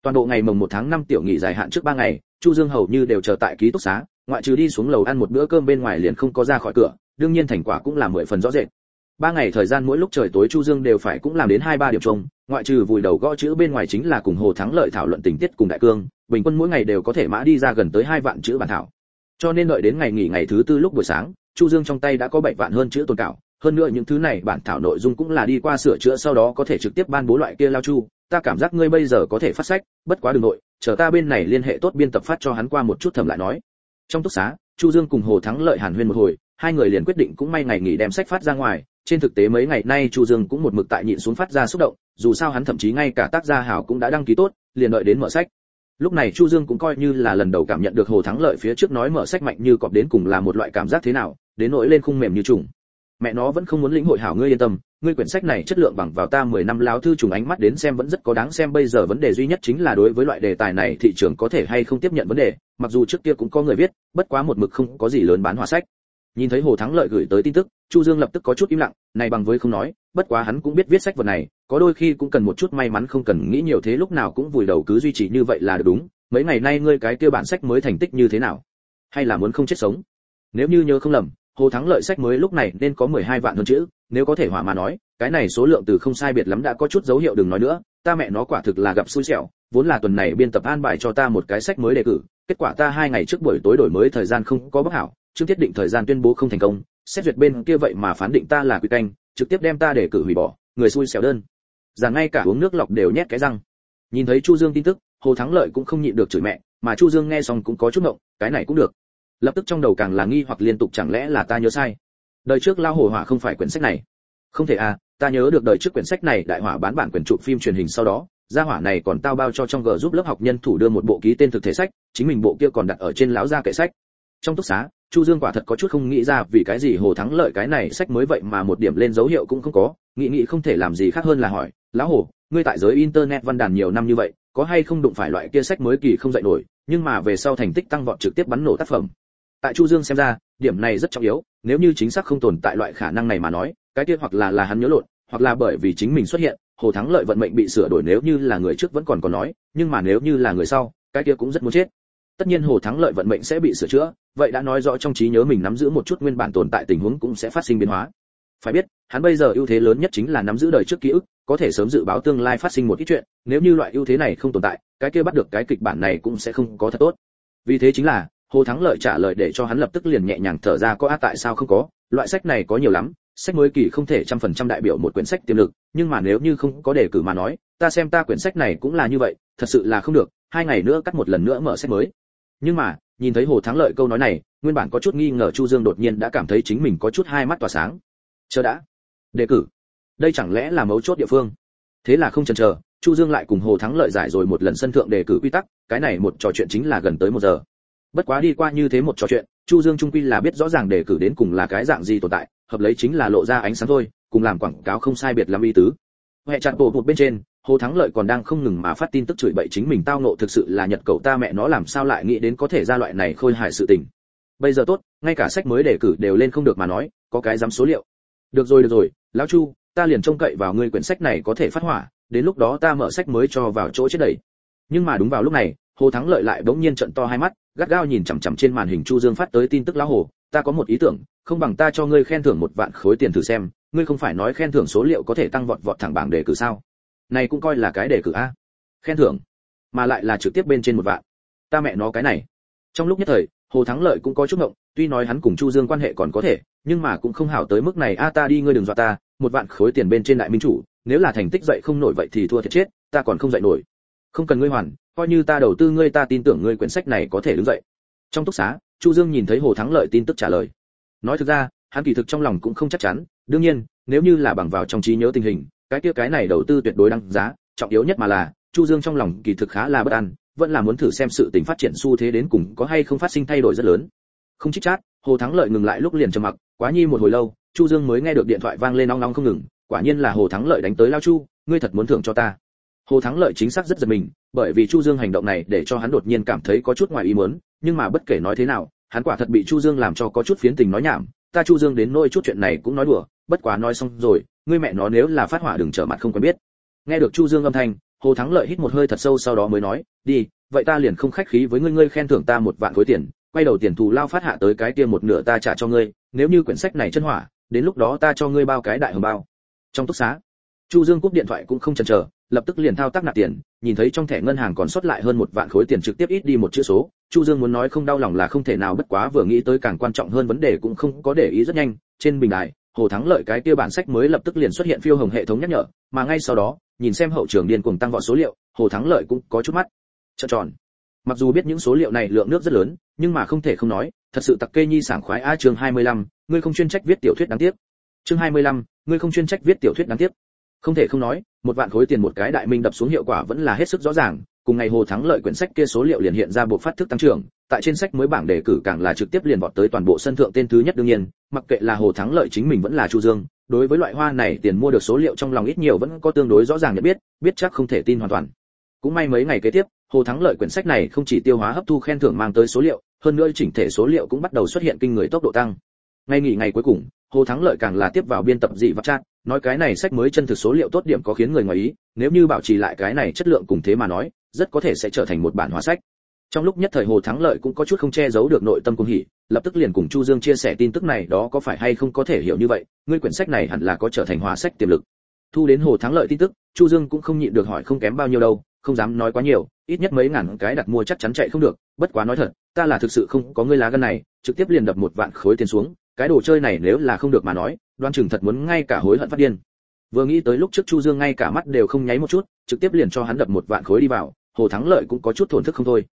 Toàn bộ ngày mồng 1 tháng 5 tiểu nghỉ dài hạn trước 3 ngày chu dương hầu như đều chờ tại ký túc xá ngoại trừ đi xuống lầu ăn một bữa cơm bên ngoài liền không có ra khỏi cửa đương nhiên thành quả cũng là mười phần rõ rệt. Ba ngày thời gian mỗi lúc trời tối chu dương đều phải cũng làm đến hai ba điểm chung, ngoại trừ vùi đầu gõ chữ bên ngoài chính là cùng hồ thắng lợi thảo luận tình tiết cùng đại cương, bình quân mỗi ngày đều có thể mã đi ra gần tới hai vạn chữ bản thảo. Cho nên đợi đến ngày nghỉ ngày thứ tư lúc buổi sáng, chu dương trong tay đã có bảy vạn hơn chữ tồn cảo, hơn nữa những thứ này bản thảo nội dung cũng là đi qua sửa chữa sau đó có thể trực tiếp ban bố loại kia lao chu. Ta cảm giác ngươi bây giờ có thể phát sách, bất quá đừng nội, chờ ta bên này liên hệ tốt biên tập phát cho hắn qua một chút thầm lại nói. Trong túc xá, chu dương cùng hồ thắng lợi hàn huyên một hồi hai người liền quyết định cũng may ngày nghỉ đem sách phát ra ngoài. Trên thực tế mấy ngày nay chu dương cũng một mực tại nhịn xuống phát ra xúc động, dù sao hắn thậm chí ngay cả tác gia hảo cũng đã đăng ký tốt, liền đợi đến mở sách. Lúc này chu dương cũng coi như là lần đầu cảm nhận được hồ thắng lợi phía trước nói mở sách mạnh như cọp đến cùng là một loại cảm giác thế nào, đến nỗi lên khung mềm như trùng. Mẹ nó vẫn không muốn lĩnh hội hảo, ngươi yên tâm, ngươi quyển sách này chất lượng bằng vào ta 10 năm láo thư trùng ánh mắt đến xem vẫn rất có đáng xem. Bây giờ vấn đề duy nhất chính là đối với loại đề tài này thị trường có thể hay không tiếp nhận vấn đề, mặc dù trước kia cũng có người viết, bất quá một mực không có gì lớn bán hòa sách nhìn thấy hồ thắng lợi gửi tới tin tức, chu dương lập tức có chút im lặng, này bằng với không nói, bất quá hắn cũng biết viết sách vật này, có đôi khi cũng cần một chút may mắn không cần nghĩ nhiều thế lúc nào cũng vùi đầu cứ duy trì như vậy là được đúng, mấy ngày nay ngươi cái kia bản sách mới thành tích như thế nào? Hay là muốn không chết sống? Nếu như nhớ không lầm, hồ thắng lợi sách mới lúc này nên có 12 vạn hơn chữ, nếu có thể hỏa mà nói, cái này số lượng từ không sai biệt lắm đã có chút dấu hiệu đừng nói nữa, ta mẹ nó quả thực là gặp xui xẻo, vốn là tuần này biên tập an bài cho ta một cái sách mới đề cử, kết quả ta hai ngày trước buổi tối đổi mới thời gian không có bất hảo chương tiết định thời gian tuyên bố không thành công, xét duyệt bên kia vậy mà phán định ta là quy canh, trực tiếp đem ta để cử hủy bỏ, người xui xẻo đơn. Rằng ngay cả uống nước lọc đều nhét cái răng. Nhìn thấy chu dương tin tức, hồ thắng lợi cũng không nhịn được chửi mẹ, mà chu dương nghe xong cũng có chút ngộng, cái này cũng được. Lập tức trong đầu càng là nghi hoặc liên tục chẳng lẽ là ta nhớ sai? Đời trước lao hồ hỏa không phải quyển sách này. Không thể à ta nhớ được đời trước quyển sách này đại hỏa bán bản quyển trụ phim truyền hình sau đó, gia hỏa này còn tao bao cho trong g giúp lớp học nhân thủ đưa một bộ ký tên thực thể sách, chính mình bộ kia còn đặt ở trên lão gia kệ sách. Trong túc xá chu dương quả thật có chút không nghĩ ra vì cái gì hồ thắng lợi cái này sách mới vậy mà một điểm lên dấu hiệu cũng không có. Nghĩ nghĩ không thể làm gì khác hơn là hỏi, lão hồ, ngươi tại giới internet văn đàn nhiều năm như vậy, có hay không đụng phải loại kia sách mới kỳ không dạy nổi, nhưng mà về sau thành tích tăng vọt trực tiếp bắn nổ tác phẩm? Tại chu dương xem ra, điểm này rất trọng yếu, nếu như chính xác không tồn tại loại khả năng này mà nói, cái kia hoặc là là hắn nhớ lộn, hoặc là bởi vì chính mình xuất hiện, hồ thắng lợi vận mệnh bị sửa đổi nếu như là người trước vẫn còn có nói, nhưng mà nếu như là người sau, cái kia cũng rất muốn chết tất nhiên hồ thắng lợi vận mệnh sẽ bị sửa chữa, vậy đã nói rõ trong trí nhớ mình nắm giữ một chút nguyên bản tồn tại tình huống cũng sẽ phát sinh biến hóa. Phải biết, hắn bây giờ ưu thế lớn nhất chính là nắm giữ đời trước ký ức, có thể sớm dự báo tương lai phát sinh một ít chuyện, nếu như loại ưu thế này không tồn tại, cái kia bắt được cái kịch bản này cũng sẽ không có thật tốt. Vì thế chính là, hồ thắng lợi trả lời để cho hắn lập tức liền nhẹ nhàng thở ra có á tại sao không có? Loại sách này có nhiều lắm, sách mới kỳ không thể trăm phần trăm đại biểu một quyển sách tiềm lực, nhưng mà nếu như không có đề cử mà nói, ta xem ta quyển sách này cũng là như vậy, thật sự là không được, hai ngày nữa cắt một lần nữa mở sách mới nhưng mà, nhìn thấy hồ thắng lợi câu nói này, nguyên bản có chút nghi ngờ chu dương đột nhiên đã cảm thấy chính mình có chút hai mắt tỏa sáng. Chờ đã. Đề cử. Đây chẳng lẽ là mấu chốt địa phương? Thế là không chần chờ, chu dương lại cùng hồ thắng lợi giải rồi một lần sân thượng đề cử quy tắc, cái này một trò chuyện chính là gần tới một giờ. Bất quá đi qua như thế một trò chuyện, chu dương trung quy là biết rõ ràng đề cử đến cùng là cái dạng gì tồn tại, hợp lấy chính là lộ ra ánh sáng thôi, cùng làm quảng cáo không sai biệt lắm y tứ. Hệ chặt bộ một bên trên hồ thắng lợi còn đang không ngừng mà phát tin tức chửi bậy chính mình tao nộ thực sự là nhật cậu ta mẹ nó làm sao lại nghĩ đến có thể ra loại này khôi hài sự tình. Bây giờ tốt, ngay cả sách mới đề cử đều lên không được mà nói, có cái dám số liệu. Được rồi được rồi, lão chu, ta liền trông cậy vào ngươi quyển sách này có thể phát hỏa, đến lúc đó ta mở sách mới cho vào chỗ chết đầy. Nhưng mà đúng vào lúc này, hồ thắng lợi lại bỗng nhiên trận to hai mắt, gắt gao nhìn chằm chằm trên màn hình chu dương phát tới tin tức lão hồ, ta có một ý tưởng, không bằng ta cho ngươi khen thưởng một vạn khối tiền thử xem, ngươi không phải nói khen thưởng số liệu có thể tăng vọt vọt thẳng bảng đề cử sao? Này cũng coi là cái đề cử a. Khen thưởng, mà lại là trực tiếp bên trên một vạn. Ta mẹ nó cái này. Trong lúc nhất thời, hồ thắng lợi cũng có chút ngộng, tuy nói hắn cùng chu dương quan hệ còn có thể, nhưng mà cũng không hảo tới mức này, a, ta đi ngươi đừng dọa ta, một vạn khối tiền bên trên đại minh chủ, nếu là thành tích dậy không nổi vậy thì thua thiệt chết, ta còn không dậy nổi. Không cần ngươi hoàn, coi như ta đầu tư ngươi, ta tin tưởng ngươi quyển sách này có thể đứng dậy. Trong túc xá, chu dương nhìn thấy hồ thắng lợi tin tức trả lời. Nói thực ra, hắn kỳ thực trong lòng cũng không chắc chắn, đương nhiên, nếu như là bằng vào trong trí nhớ tình hình cái kia cái này đầu tư tuyệt đối đăng giá, trọng yếu nhất mà là, chu dương trong lòng kỳ thực khá là bất an, vẫn là muốn thử xem sự tình phát triển xu thế đến cùng có hay không phát sinh thay đổi rất lớn. Không chích chát, hồ thắng lợi ngừng lại lúc liền trầm mặc, quá nhi một hồi lâu, chu dương mới nghe được điện thoại vang lên nong nong không ngừng, quả nhiên là hồ thắng lợi đánh tới lao chu, ngươi thật muốn thưởng cho ta. Hồ thắng lợi chính xác rất giật mình, bởi vì chu dương hành động này để cho hắn đột nhiên cảm thấy có chút ngoài ý muốn, nhưng mà bất kể nói thế nào, hắn quả thật bị chu dương làm cho có chút phiến tình nói nhảm, ta chu dương đến nỗi chút chuyện này cũng nói đùa, bất quá nói xong rồi ngươi mẹ nó nếu là phát hỏa đừng trở mặt không quen biết. Nghe được chu dương âm thanh, hồ thắng lợi hít một hơi thật sâu sau đó mới nói, đi, vậy ta liền không khách khí với ngươi ngươi khen thưởng ta một vạn khối tiền, quay đầu tiền thù lao phát hạ tới cái kia một nửa ta trả cho ngươi, nếu như quyển sách này chân hỏa, đến lúc đó ta cho ngươi bao cái đại hồng bao. Trong túc xá, chu dương cúp điện thoại cũng không chần chờ, lập tức liền thao tác nạp tiền, nhìn thấy trong thẻ ngân hàng còn sót lại hơn một vạn khối tiền trực tiếp ít đi một chữ số, chu dương muốn nói không đau lòng là không thể nào, bất quá vừa nghĩ tới càng quan trọng hơn vấn đề cũng không có để ý rất nhanh, trên bình đài hồ thắng lợi cái kia bản sách mới lập tức liền xuất hiện phiêu hồng hệ thống nhắc nhở mà ngay sau đó nhìn xem hậu trường điên cuồng tăng vọt số liệu hồ thắng lợi cũng có chút mắt. Trợn tròn. Mặc dù biết những số liệu này lượng nước rất lớn nhưng mà không thể không nói thật sự tặc kê nhi sảng khoái a chương 25, ngươi không chuyên trách viết tiểu thuyết đáng tiếc. Chương 25, ngươi không chuyên trách viết tiểu thuyết đáng tiếc. Không thể không nói một vạn khối tiền một cái đại minh đập xuống hiệu quả vẫn là hết sức rõ ràng cùng ngày hồ thắng lợi quyển sách kia số liệu liền hiện ra bộ phát thức tăng trưởng, tại trên sách mới bảng đề cử càng là trực tiếp liền vọt tới toàn bộ sân thượng tên thứ nhất đương nhiên, mặc kệ là hồ thắng lợi chính mình vẫn là chu dương, đối với loại hoa này tiền mua được số liệu trong lòng ít nhiều vẫn có tương đối rõ ràng nhận biết biết chắc không thể tin hoàn toàn. Cũng may mấy ngày kế tiếp, hồ thắng lợi quyển sách này không chỉ tiêu hóa hấp thu khen thưởng mang tới số liệu, hơn nữa chỉnh thể số liệu cũng bắt đầu xuất hiện kinh người tốc độ tăng. Ngay nghỉ ngày cuối cùng, hồ thắng lợi càng là tiếp vào biên tập dị vật chat, nói cái này sách mới chân thực số liệu tốt điểm có khiến người ngoài ý, nếu như bảo trì lại cái này chất lượng cùng thế mà nói rất có thể sẽ trở thành một bản hóa sách. Trong lúc nhất thời hồ thắng lợi cũng có chút không che giấu được nội tâm cung hỉ, lập tức liền cùng chu dương chia sẻ tin tức này đó có phải hay không có thể hiểu như vậy, ngươi quyển sách này hẳn là có trở thành hóa sách tiềm lực. Thu đến hồ thắng lợi tin tức, chu dương cũng không nhịn được hỏi không kém bao nhiêu đâu, không dám nói quá nhiều, ít nhất mấy ngàn cái đặt mua chắc chắn chạy không được, bất quá nói thật, ta là thực sự không có ngươi lá gan này, trực tiếp liền đập một vạn khối tiền xuống, cái đồ chơi này nếu là không được mà nói, đoan chừng thật muốn ngay cả hối hận phát điên. Vừa nghĩ tới lúc trước chu dương ngay cả mắt đều không nháy một chút, trực tiếp liền cho hắn đập một vạn khối đi vào hồ thắng lợi cũng có chút thổn thức không thôi.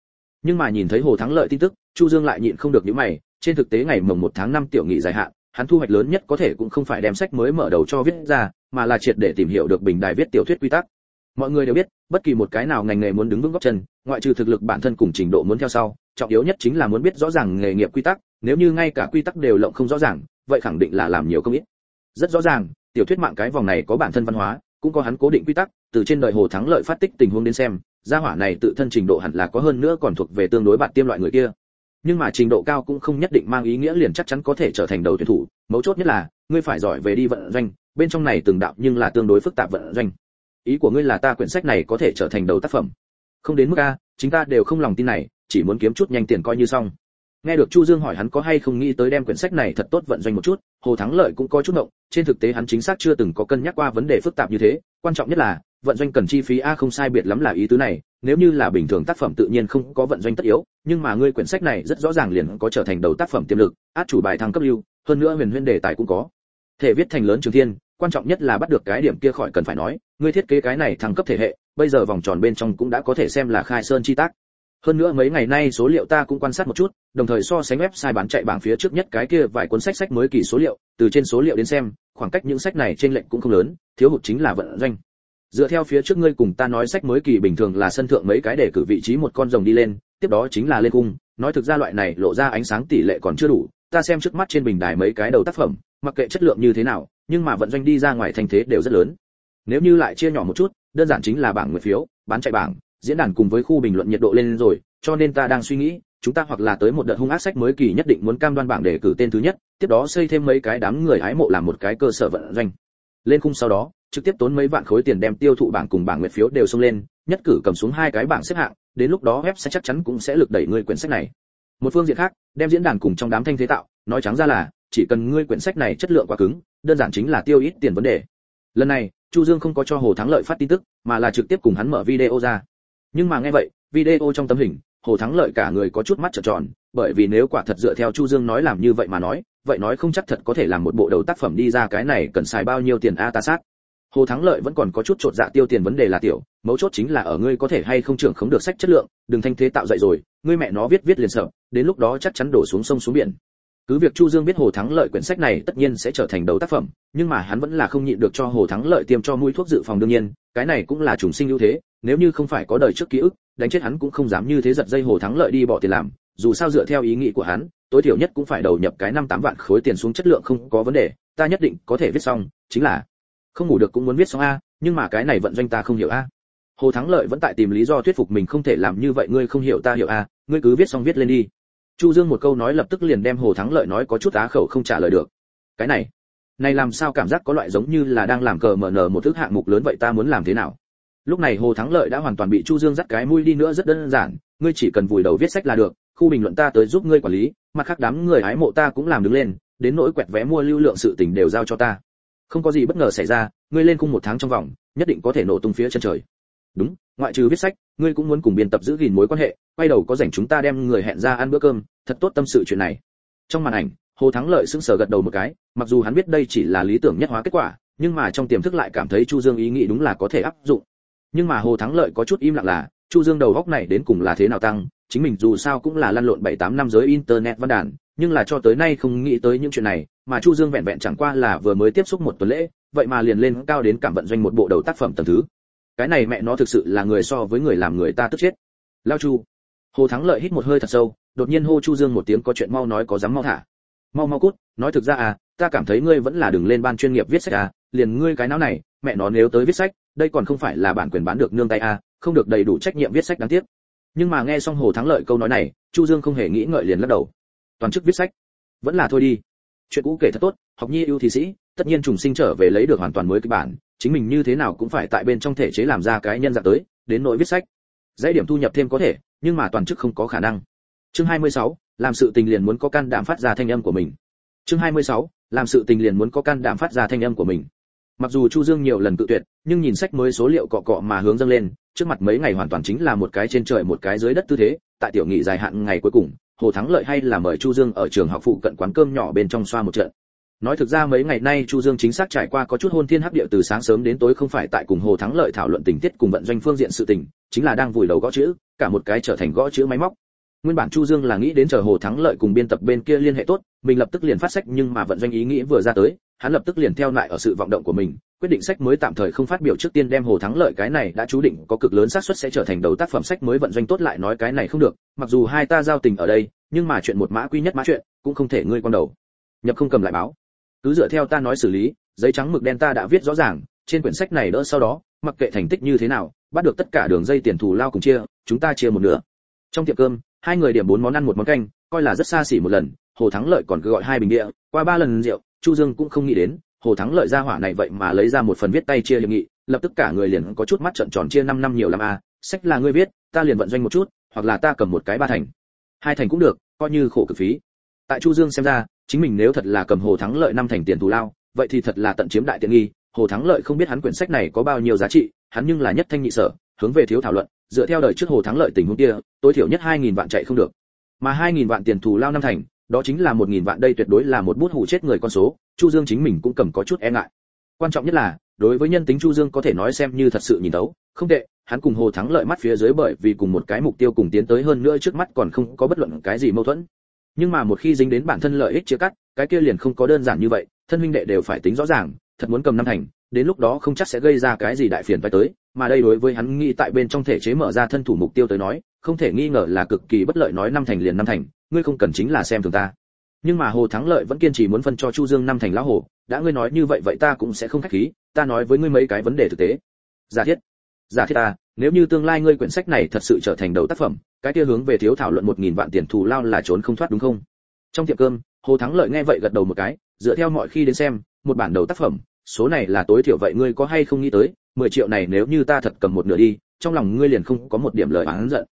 Nhưng mà nhìn thấy hồ thắng lợi tin tức, chu dương lại nhịn không được những mày, trên thực tế ngày mồng một tháng năm tiểu nghị dài hạn, hắn thu hoạch lớn nhất có thể cũng không phải đem sách mới mở đầu cho viết ra, mà là triệt để tìm hiểu được bình đài viết tiểu thuyết quy tắc. Mọi người đều biết, bất kỳ một cái nào ngành nghề muốn đứng vững góc chân, ngoại trừ thực lực bản thân cùng trình độ muốn theo sau, trọng yếu nhất chính là muốn biết rõ ràng nghề nghiệp quy tắc, nếu như ngay cả quy tắc đều lộng không rõ ràng, vậy khẳng định là làm nhiều công ít. Rất rõ ràng, tiểu thuyết mạng cái vòng này có bản thân văn hóa, cũng có hắn cố định quy tắc, từ trên đời hồ thắng lợi phát tích tình huống đến xem gia hỏa này tự thân trình độ hẳn là có hơn nữa còn thuộc về tương đối bạn tiêm loại người kia. Nhưng mà trình độ cao cũng không nhất định mang ý nghĩa liền chắc chắn có thể trở thành đầu tuyển thủ. Mấu chốt nhất là, ngươi phải giỏi về đi vận doanh, bên trong này từng đạo nhưng là tương đối phức tạp vận doanh. Ý của ngươi là ta quyển sách này có thể trở thành đầu tác phẩm. Không đến mức a, chính ta đều không lòng tin này, chỉ muốn kiếm chút nhanh tiền coi như xong. Nghe được chu dương hỏi hắn có hay không nghĩ tới đem quyển sách này thật tốt vận doanh một chút, hồ thắng lợi cũng có chút động trên thực tế hắn chính xác chưa từng có cân nhắc qua vấn đề phức tạp như thế, quan trọng nhất là vận doanh cần chi phí a không sai biệt lắm là ý tứ này, nếu như là bình thường tác phẩm tự nhiên không có vận doanh tất yếu, nhưng mà ngươi quyển sách này rất rõ ràng liền có trở thành đầu tác phẩm tiềm lực, át chủ bài thăng cấp lưu, hơn nữa huyền huyên đề tài cũng có. Thể viết thành lớn trường thiên, quan trọng nhất là bắt được cái điểm kia khỏi cần phải nói, ngươi thiết kế cái này thăng cấp thể hệ, bây giờ vòng tròn bên trong cũng đã có thể xem là khai sơn chi tác. Hơn nữa mấy ngày nay số liệu ta cũng quan sát một chút, đồng thời so sánh website bán chạy bảng phía trước nhất cái kia vài cuốn sách sách mới kỳ số liệu, từ trên số liệu đến xem, khoảng cách những sách này trên lệnh cũng không lớn, thiếu hụt chính là vận doanh dựa theo phía trước ngươi cùng ta nói sách mới kỳ bình thường là sân thượng mấy cái để cử vị trí một con rồng đi lên, tiếp đó chính là lên cung. Nói thực ra loại này lộ ra ánh sáng tỷ lệ còn chưa đủ. Ta xem trước mắt trên bình đài mấy cái đầu tác phẩm, mặc kệ chất lượng như thế nào, nhưng mà vận doanh đi ra ngoài thành thế đều rất lớn. Nếu như lại chia nhỏ một chút, đơn giản chính là bảng nguyệt phiếu, bán chạy bảng, diễn đàn cùng với khu bình luận nhiệt độ lên rồi, cho nên ta đang suy nghĩ, chúng ta hoặc là tới một đợt hung ác sách mới kỳ nhất định muốn cam đoan bảng để cử tên thứ nhất, tiếp đó xây thêm mấy cái đám người hái mộ làm một cái cơ sở vận doanh. Lên khung sau đó trực tiếp tốn mấy vạn khối tiền đem tiêu thụ bảng cùng bảng nguyệt phiếu đều xông lên, nhất cử cầm xuống hai cái bảng xếp hạng, đến lúc đó web sẽ chắc chắn cũng sẽ lực đẩy ngươi quyển sách này. Một phương diện khác, đem diễn đàn cùng trong đám thanh thế tạo, nói trắng ra là, chỉ cần ngươi quyển sách này chất lượng quá cứng, đơn giản chính là tiêu ít tiền vấn đề. Lần này, chu dương không có cho hồ thắng lợi phát tin tức, mà là trực tiếp cùng hắn mở video ra. Nhưng mà nghe vậy, video trong tấm hình, hồ thắng lợi cả người có chút mắt trợn tròn, bởi vì nếu quả thật dựa theo chu dương nói làm như vậy mà nói, vậy nói không chắc thật có thể làm một bộ đầu tác phẩm đi ra cái này cần xài bao nhiêu tiền a ta sát hồ thắng lợi vẫn còn có chút trột dạ tiêu tiền vấn đề là tiểu, mấu chốt chính là ở ngươi có thể hay không trưởng không được sách chất lượng, đừng thanh thế tạo dậy rồi, ngươi mẹ nó viết viết liền sợ, đến lúc đó chắc chắn đổ xuống sông xuống biển. Cứ việc chu dương biết hồ thắng lợi quyển sách này tất nhiên sẽ trở thành đầu tác phẩm, nhưng mà hắn vẫn là không nhịn được cho hồ thắng lợi tiêm cho mũi thuốc dự phòng đương nhiên, cái này cũng là trùng sinh ưu thế, nếu như không phải có đời trước ký ức, đánh chết hắn cũng không dám như thế giật dây hồ thắng lợi đi bỏ tiền làm, dù sao dựa theo ý nghĩ của hắn, tối thiểu nhất cũng phải đầu nhập cái năm tám vạn khối tiền xuống chất lượng không có vấn đề, ta nhất định có thể viết xong, chính là không ngủ được cũng muốn viết xong a, nhưng mà cái này vận doanh ta không hiểu a. Hồ thắng lợi vẫn tại tìm lý do thuyết phục mình không thể làm như vậy, ngươi không hiểu ta hiểu a, ngươi cứ viết xong viết lên đi. Chu dương một câu nói lập tức liền đem hồ thắng lợi nói có chút á khẩu không trả lời được. Cái này này làm sao cảm giác có loại giống như là đang làm cờ mở nở một thứ hạng mục lớn vậy ta muốn làm thế nào? Lúc này hồ thắng lợi đã hoàn toàn bị chu dương dắt cái mũi đi nữa rất đơn giản, ngươi chỉ cần vùi đầu viết sách là được, khu bình luận ta tới giúp ngươi quản lý, mặt khác đám người hái mộ ta cũng làm đứng lên, đến nỗi quẹt vé mua lưu lượng sự tình đều giao cho ta không có gì bất ngờ xảy ra, ngươi lên cung một tháng trong vòng, nhất định có thể nổ tung phía chân trời. Đúng, ngoại trừ viết sách, ngươi cũng muốn cùng biên tập giữ gìn mối quan hệ, quay đầu có rảnh chúng ta đem người hẹn ra ăn bữa cơm, thật tốt tâm sự chuyện này. Trong màn ảnh, hồ thắng lợi sững sờ gật đầu một cái, mặc dù hắn biết đây chỉ là lý tưởng nhất hóa kết quả, nhưng mà trong tiềm thức lại cảm thấy chu dương ý nghĩ đúng là có thể áp dụng. Nhưng mà hồ thắng lợi có chút im lặng là, chu dương đầu góc này đến cùng là thế nào tăng, chính mình dù sao cũng là lăn lộn bảy tám năm giới internet văn đàn nhưng là cho tới nay không nghĩ tới những chuyện này, mà chu dương vẹn vẹn chẳng qua là vừa mới tiếp xúc một tuần lễ, vậy mà liền lên cao đến cảm vận doanh một bộ đầu tác phẩm tầng thứ. Cái này mẹ nó thực sự là người so với người làm người ta tức chết. Lao chu. Hồ thắng lợi hít một hơi thật sâu, đột nhiên hô chu dương một tiếng có chuyện mau nói có dám mau thả. Mau mau cút, nói thực ra à ta cảm thấy ngươi vẫn là đừng lên ban chuyên nghiệp viết sách à liền ngươi cái não này, mẹ nó nếu tới viết sách, đây còn không phải là bản quyền bán được nương tay à không được đầy đủ trách nhiệm viết sách đáng tiếc. Nhưng mà nghe xong hồ thắng lợi câu nói này, chu dương không hề nghĩ ngợi liền lắc đầu toàn chức viết sách. Vẫn là thôi đi. Chuyện cũ kể thật tốt học nhi ưu thì sĩ tất nhiên trùng sinh trở về lấy được hoàn toàn mới kịch bản chính mình như thế nào cũng phải tại bên trong thể chế làm ra cái nhân dạng tới đến nỗi viết sách. Dãy điểm thu nhập thêm có thể nhưng mà toàn chức không có khả năng. Chương 26, làm sự tình liền muốn có can đảm phát ra thanh âm của mình. Chương 26, làm sự tình liền muốn có can đảm phát ra thanh âm của mình. Mặc dù chu dương nhiều lần tự tuyệt nhưng nhìn sách mới số liệu cọ cọ mà hướng dâng lên trước mặt mấy ngày hoàn toàn chính là một cái trên trời một cái dưới đất tư thế tại tiểu nghị dài hạn ngày cuối cùng hồ thắng lợi hay là mời chu dương ở trường học phụ cận quán cơm nhỏ bên trong xoa một trận? Nói thực ra mấy ngày nay chu dương chính xác trải qua có chút hôn thiên hấp địa từ sáng sớm đến tối không phải tại cùng hồ thắng lợi thảo luận tình tiết cùng vận doanh phương diện sự tình, chính là đang vùi đầu gõ chữ, cả một cái trở thành gõ chữ máy móc nguyên bản chu dương là nghĩ đến chờ hồ thắng lợi cùng biên tập bên kia liên hệ tốt, mình lập tức liền phát sách nhưng mà vận doanh ý nghĩ vừa ra tới, hắn lập tức liền theo lại ở sự vọng động của mình, quyết định sách mới tạm thời không phát biểu trước tiên đem hồ thắng lợi cái này đã chú định có cực lớn xác suất sẽ trở thành đầu tác phẩm sách mới vận doanh tốt lại nói cái này không được, mặc dù hai ta giao tình ở đây, nhưng mà chuyện một mã quy nhất mã chuyện, cũng không thể ngươi con đầu. Nhập không cầm lại báo. Cứ dựa theo ta nói xử lý, giấy trắng mực đen ta đã viết rõ ràng, trên quyển sách này đỡ sau đó, mặc kệ thành tích như thế nào, bắt được tất cả đường dây tiền thù lao cùng chia, chúng ta chia một nửa. Trong tiệm cơm hai người điểm bốn món ăn một món canh, coi là rất xa xỉ một lần, hồ thắng lợi còn cứ gọi hai bình địa qua ba lần rượu, chu dương cũng không nghĩ đến, hồ thắng lợi ra hỏa này vậy mà lấy ra một phần viết tay chia hiệp nghị, lập tức cả người liền có chút mắt trợn tròn chia 5 năm nhiều lắm a à. sách là ngươi viết, ta liền vận doanh một chút, hoặc là ta cầm một cái ba thành hai thành cũng được, coi như khổ cực phí tại chu dương xem ra, chính mình nếu thật là cầm hồ thắng lợi năm thành tiền thù lao, vậy thì thật là tận chiếm đại tiện nghi, hồ thắng lợi không biết hắn quyển sách này có bao nhiêu giá trị, hắn nhưng là nhất thanh nhị sở, hướng về thiếu thảo luận dựa theo đời trước hồ thắng lợi tình huống kia, tối thiểu nhất 2.000 vạn chạy không được. Mà 2.000 vạn tiền thù lao năm thành, đó chính là 1.000 vạn, đây tuyệt đối là một bút hủ chết người con số, chu dương chính mình cũng cầm có chút e ngại. Quan trọng nhất là, đối với nhân tính chu dương có thể nói xem như thật sự nhìn thấu, không tệ, hắn cùng hồ thắng lợi mắt phía dưới bởi vì cùng một cái mục tiêu cùng tiến tới hơn nữa trước mắt còn không có bất luận cái gì mâu thuẫn. Nhưng mà một khi dính đến bản thân lợi ích chia cắt, cái kia liền không có đơn giản như vậy, thân huynh đệ đều phải tính rõ ràng, thật muốn cầm năm thành đến lúc đó không chắc sẽ gây ra cái gì đại phiền phải tới, mà đây đối với hắn nghĩ tại bên trong thể chế mở ra thân thủ mục tiêu tới nói, không thể nghi ngờ là cực kỳ bất lợi nói năm thành liền năm thành, ngươi không cần chính là xem thường ta. Nhưng mà hồ thắng lợi vẫn kiên trì muốn phân cho chu dương năm thành lão hồ, đã ngươi nói như vậy vậy ta cũng sẽ không khách khí, ta nói với ngươi mấy cái vấn đề thực tế. Giả thiết. Giả thiết ta, nếu như tương lai ngươi quyển sách này thật sự trở thành đầu tác phẩm, cái kia hướng về thiếu thảo luận một nghìn vạn tiền thù lao là trốn không thoát đúng không? Trong tiệm cơm, hồ thắng lợi nghe vậy gật đầu một cái, dựa theo mọi khi đến xem, một bản đầu tác phẩm số này là tối thiểu vậy ngươi có hay không nghĩ tới, mười triệu này nếu như ta thật cầm một nửa đi, trong lòng ngươi liền không có một điểm lời oán giận.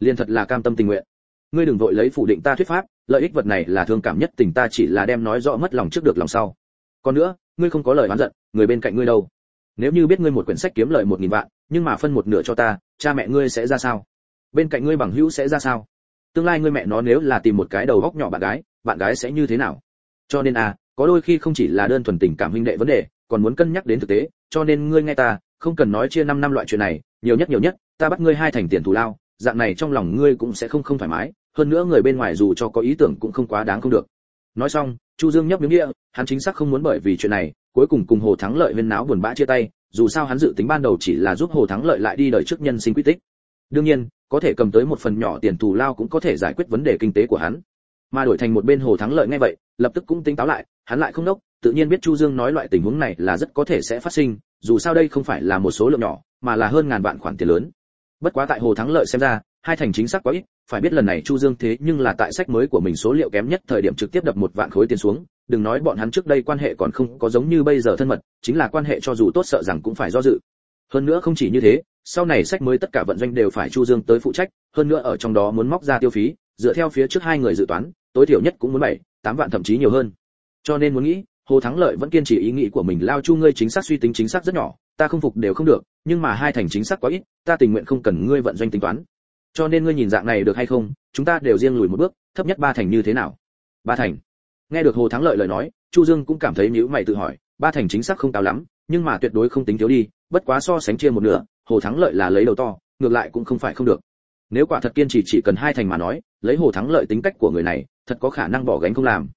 Liền thật là cam tâm tình nguyện. Ngươi đừng vội lấy phủ định ta thuyết pháp, lợi ích vật này là thương cảm nhất tình ta chỉ là đem nói rõ mất lòng trước được lòng sau. Còn nữa, ngươi không có lời oán giận, người bên cạnh ngươi đâu? Nếu như biết ngươi một quyển sách kiếm lợi một nghìn vạn, nhưng mà phân một nửa cho ta, cha mẹ ngươi sẽ ra sao? Bên cạnh ngươi bằng hữu sẽ ra sao? Tương lai ngươi mẹ nó nếu là tìm một cái đầu góc nhỏ bạn gái bạn gái sẽ như thế nào? Cho nên à có đôi khi không chỉ là đơn thuần tình cảm huynh đệ vấn đề, còn muốn cân nhắc đến thực tế, cho nên ngươi nghe ta, không cần nói chia 5 năm loại chuyện này, nhiều nhất nhiều nhất, ta bắt ngươi hai thành tiền thù lao, dạng này trong lòng ngươi cũng sẽ không không thoải mái, hơn nữa người bên ngoài dù cho có ý tưởng cũng không quá đáng không được. Nói xong, chu dương nhấp miếng địa hắn chính xác không muốn bởi vì chuyện này, cuối cùng cùng hồ thắng lợi viên náo buồn bã chia tay, dù sao hắn dự tính ban đầu chỉ là giúp hồ thắng lợi lại đi đời trước nhân sinh quy tích. Đương nhiên, có thể cầm tới một phần nhỏ tiền thù lao cũng có thể giải quyết vấn đề kinh tế của hắn. Mà đổi thành một bên hồ thắng lợi ngay vậy lập tức cũng tính táo lại, hắn lại không nốc tự nhiên biết chu dương nói loại tình huống này là rất có thể sẽ phát sinh, dù sao đây không phải là một số lượng nhỏ, mà là hơn ngàn vạn khoản tiền lớn. Bất quá tại hồ thắng lợi xem ra, hai thành chính xác quá ít, phải biết lần này chu dương thế nhưng là tại sách mới của mình số liệu kém nhất thời điểm trực tiếp đập một vạn khối tiền xuống, đừng nói bọn hắn trước đây quan hệ còn không có giống như bây giờ thân mật, chính là quan hệ cho dù tốt sợ rằng cũng phải do dự. Hơn nữa không chỉ như thế, sau này sách mới tất cả vận doanh đều phải chu dương tới phụ trách, hơn nữa ở trong đó muốn móc ra tiêu phí, dựa theo phía trước hai người dự toán tối thiểu nhất cũng muốn bảy, tám vạn thậm chí nhiều hơn. Cho nên muốn nghĩ, hồ thắng lợi vẫn kiên trì ý nghĩ của mình lao chu ngươi chính xác suy tính chính xác rất nhỏ, ta không phục đều không được, nhưng mà hai thành chính xác quá ít, ta tình nguyện không cần ngươi vận doanh tính toán. Cho nên ngươi nhìn dạng này được hay không, chúng ta đều riêng lùi một bước, thấp nhất ba thành như thế nào? Ba thành. Nghe được hồ thắng lợi lời nói, chu dương cũng cảm thấy nếu mày tự hỏi, ba thành chính xác không cao lắm, nhưng mà tuyệt đối không tính thiếu đi, bất quá so sánh chia một nửa, hồ thắng lợi là lấy đầu to, ngược lại cũng không phải không được. Nếu quả thật kiên trì chỉ cần hai thành mà nói lấy hồ thắng lợi tính cách của người này, thật có khả năng bỏ gánh không làm.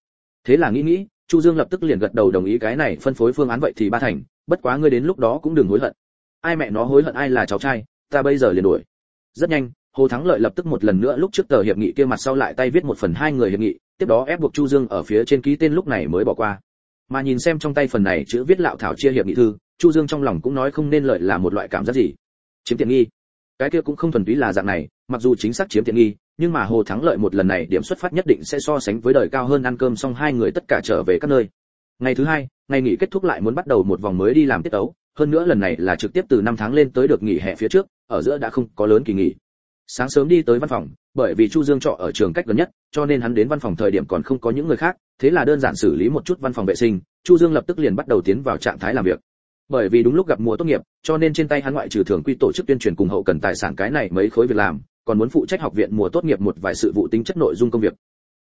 Thế là nghĩ nghĩ, chu dương lập tức liền gật đầu đồng ý cái này phân phối phương án vậy thì ba thành, bất quá ngươi đến lúc đó cũng đừng hối hận. Ai mẹ nó hối hận ai là cháu trai, ta bây giờ liền đuổi. Rất nhanh, hồ thắng lợi lập tức một lần nữa lúc trước tờ hiệp nghị kia mặt sau lại tay viết một phần hai người hiệp nghị, tiếp đó ép buộc chu dương ở phía trên ký tên lúc này mới bỏ qua. Mà nhìn xem trong tay phần này chữ viết lạo thảo chia hiệp nghị thư, chu dương trong lòng cũng nói không nên lợi là một loại cảm giác gì. Chiếm tiện nghi cái kia cũng không thuần túy là dạng này, mặc dù chính xác chiếm tiện nghi, nhưng mà hồ thắng lợi một lần này điểm xuất phát nhất định sẽ so sánh với đời cao hơn ăn cơm xong hai người tất cả trở về các nơi. Ngày thứ hai, ngày nghỉ kết thúc lại muốn bắt đầu một vòng mới đi làm tiết tấu, hơn nữa lần này là trực tiếp từ năm tháng lên tới được nghỉ hè phía trước, ở giữa đã không có lớn kỳ nghỉ. Sáng sớm đi tới văn phòng, bởi vì chu dương trọ ở trường cách gần nhất, cho nên hắn đến văn phòng thời điểm còn không có những người khác, thế là đơn giản xử lý một chút văn phòng vệ sinh, chu dương lập tức liền bắt đầu tiến vào trạng thái làm việc bởi vì đúng lúc gặp mùa tốt nghiệp, cho nên trên tay hắn ngoại trừ thường quy tổ chức tuyên truyền cùng hậu cần tài sản cái này mấy khối việc làm, còn muốn phụ trách học viện mùa tốt nghiệp một vài sự vụ tính chất nội dung công việc.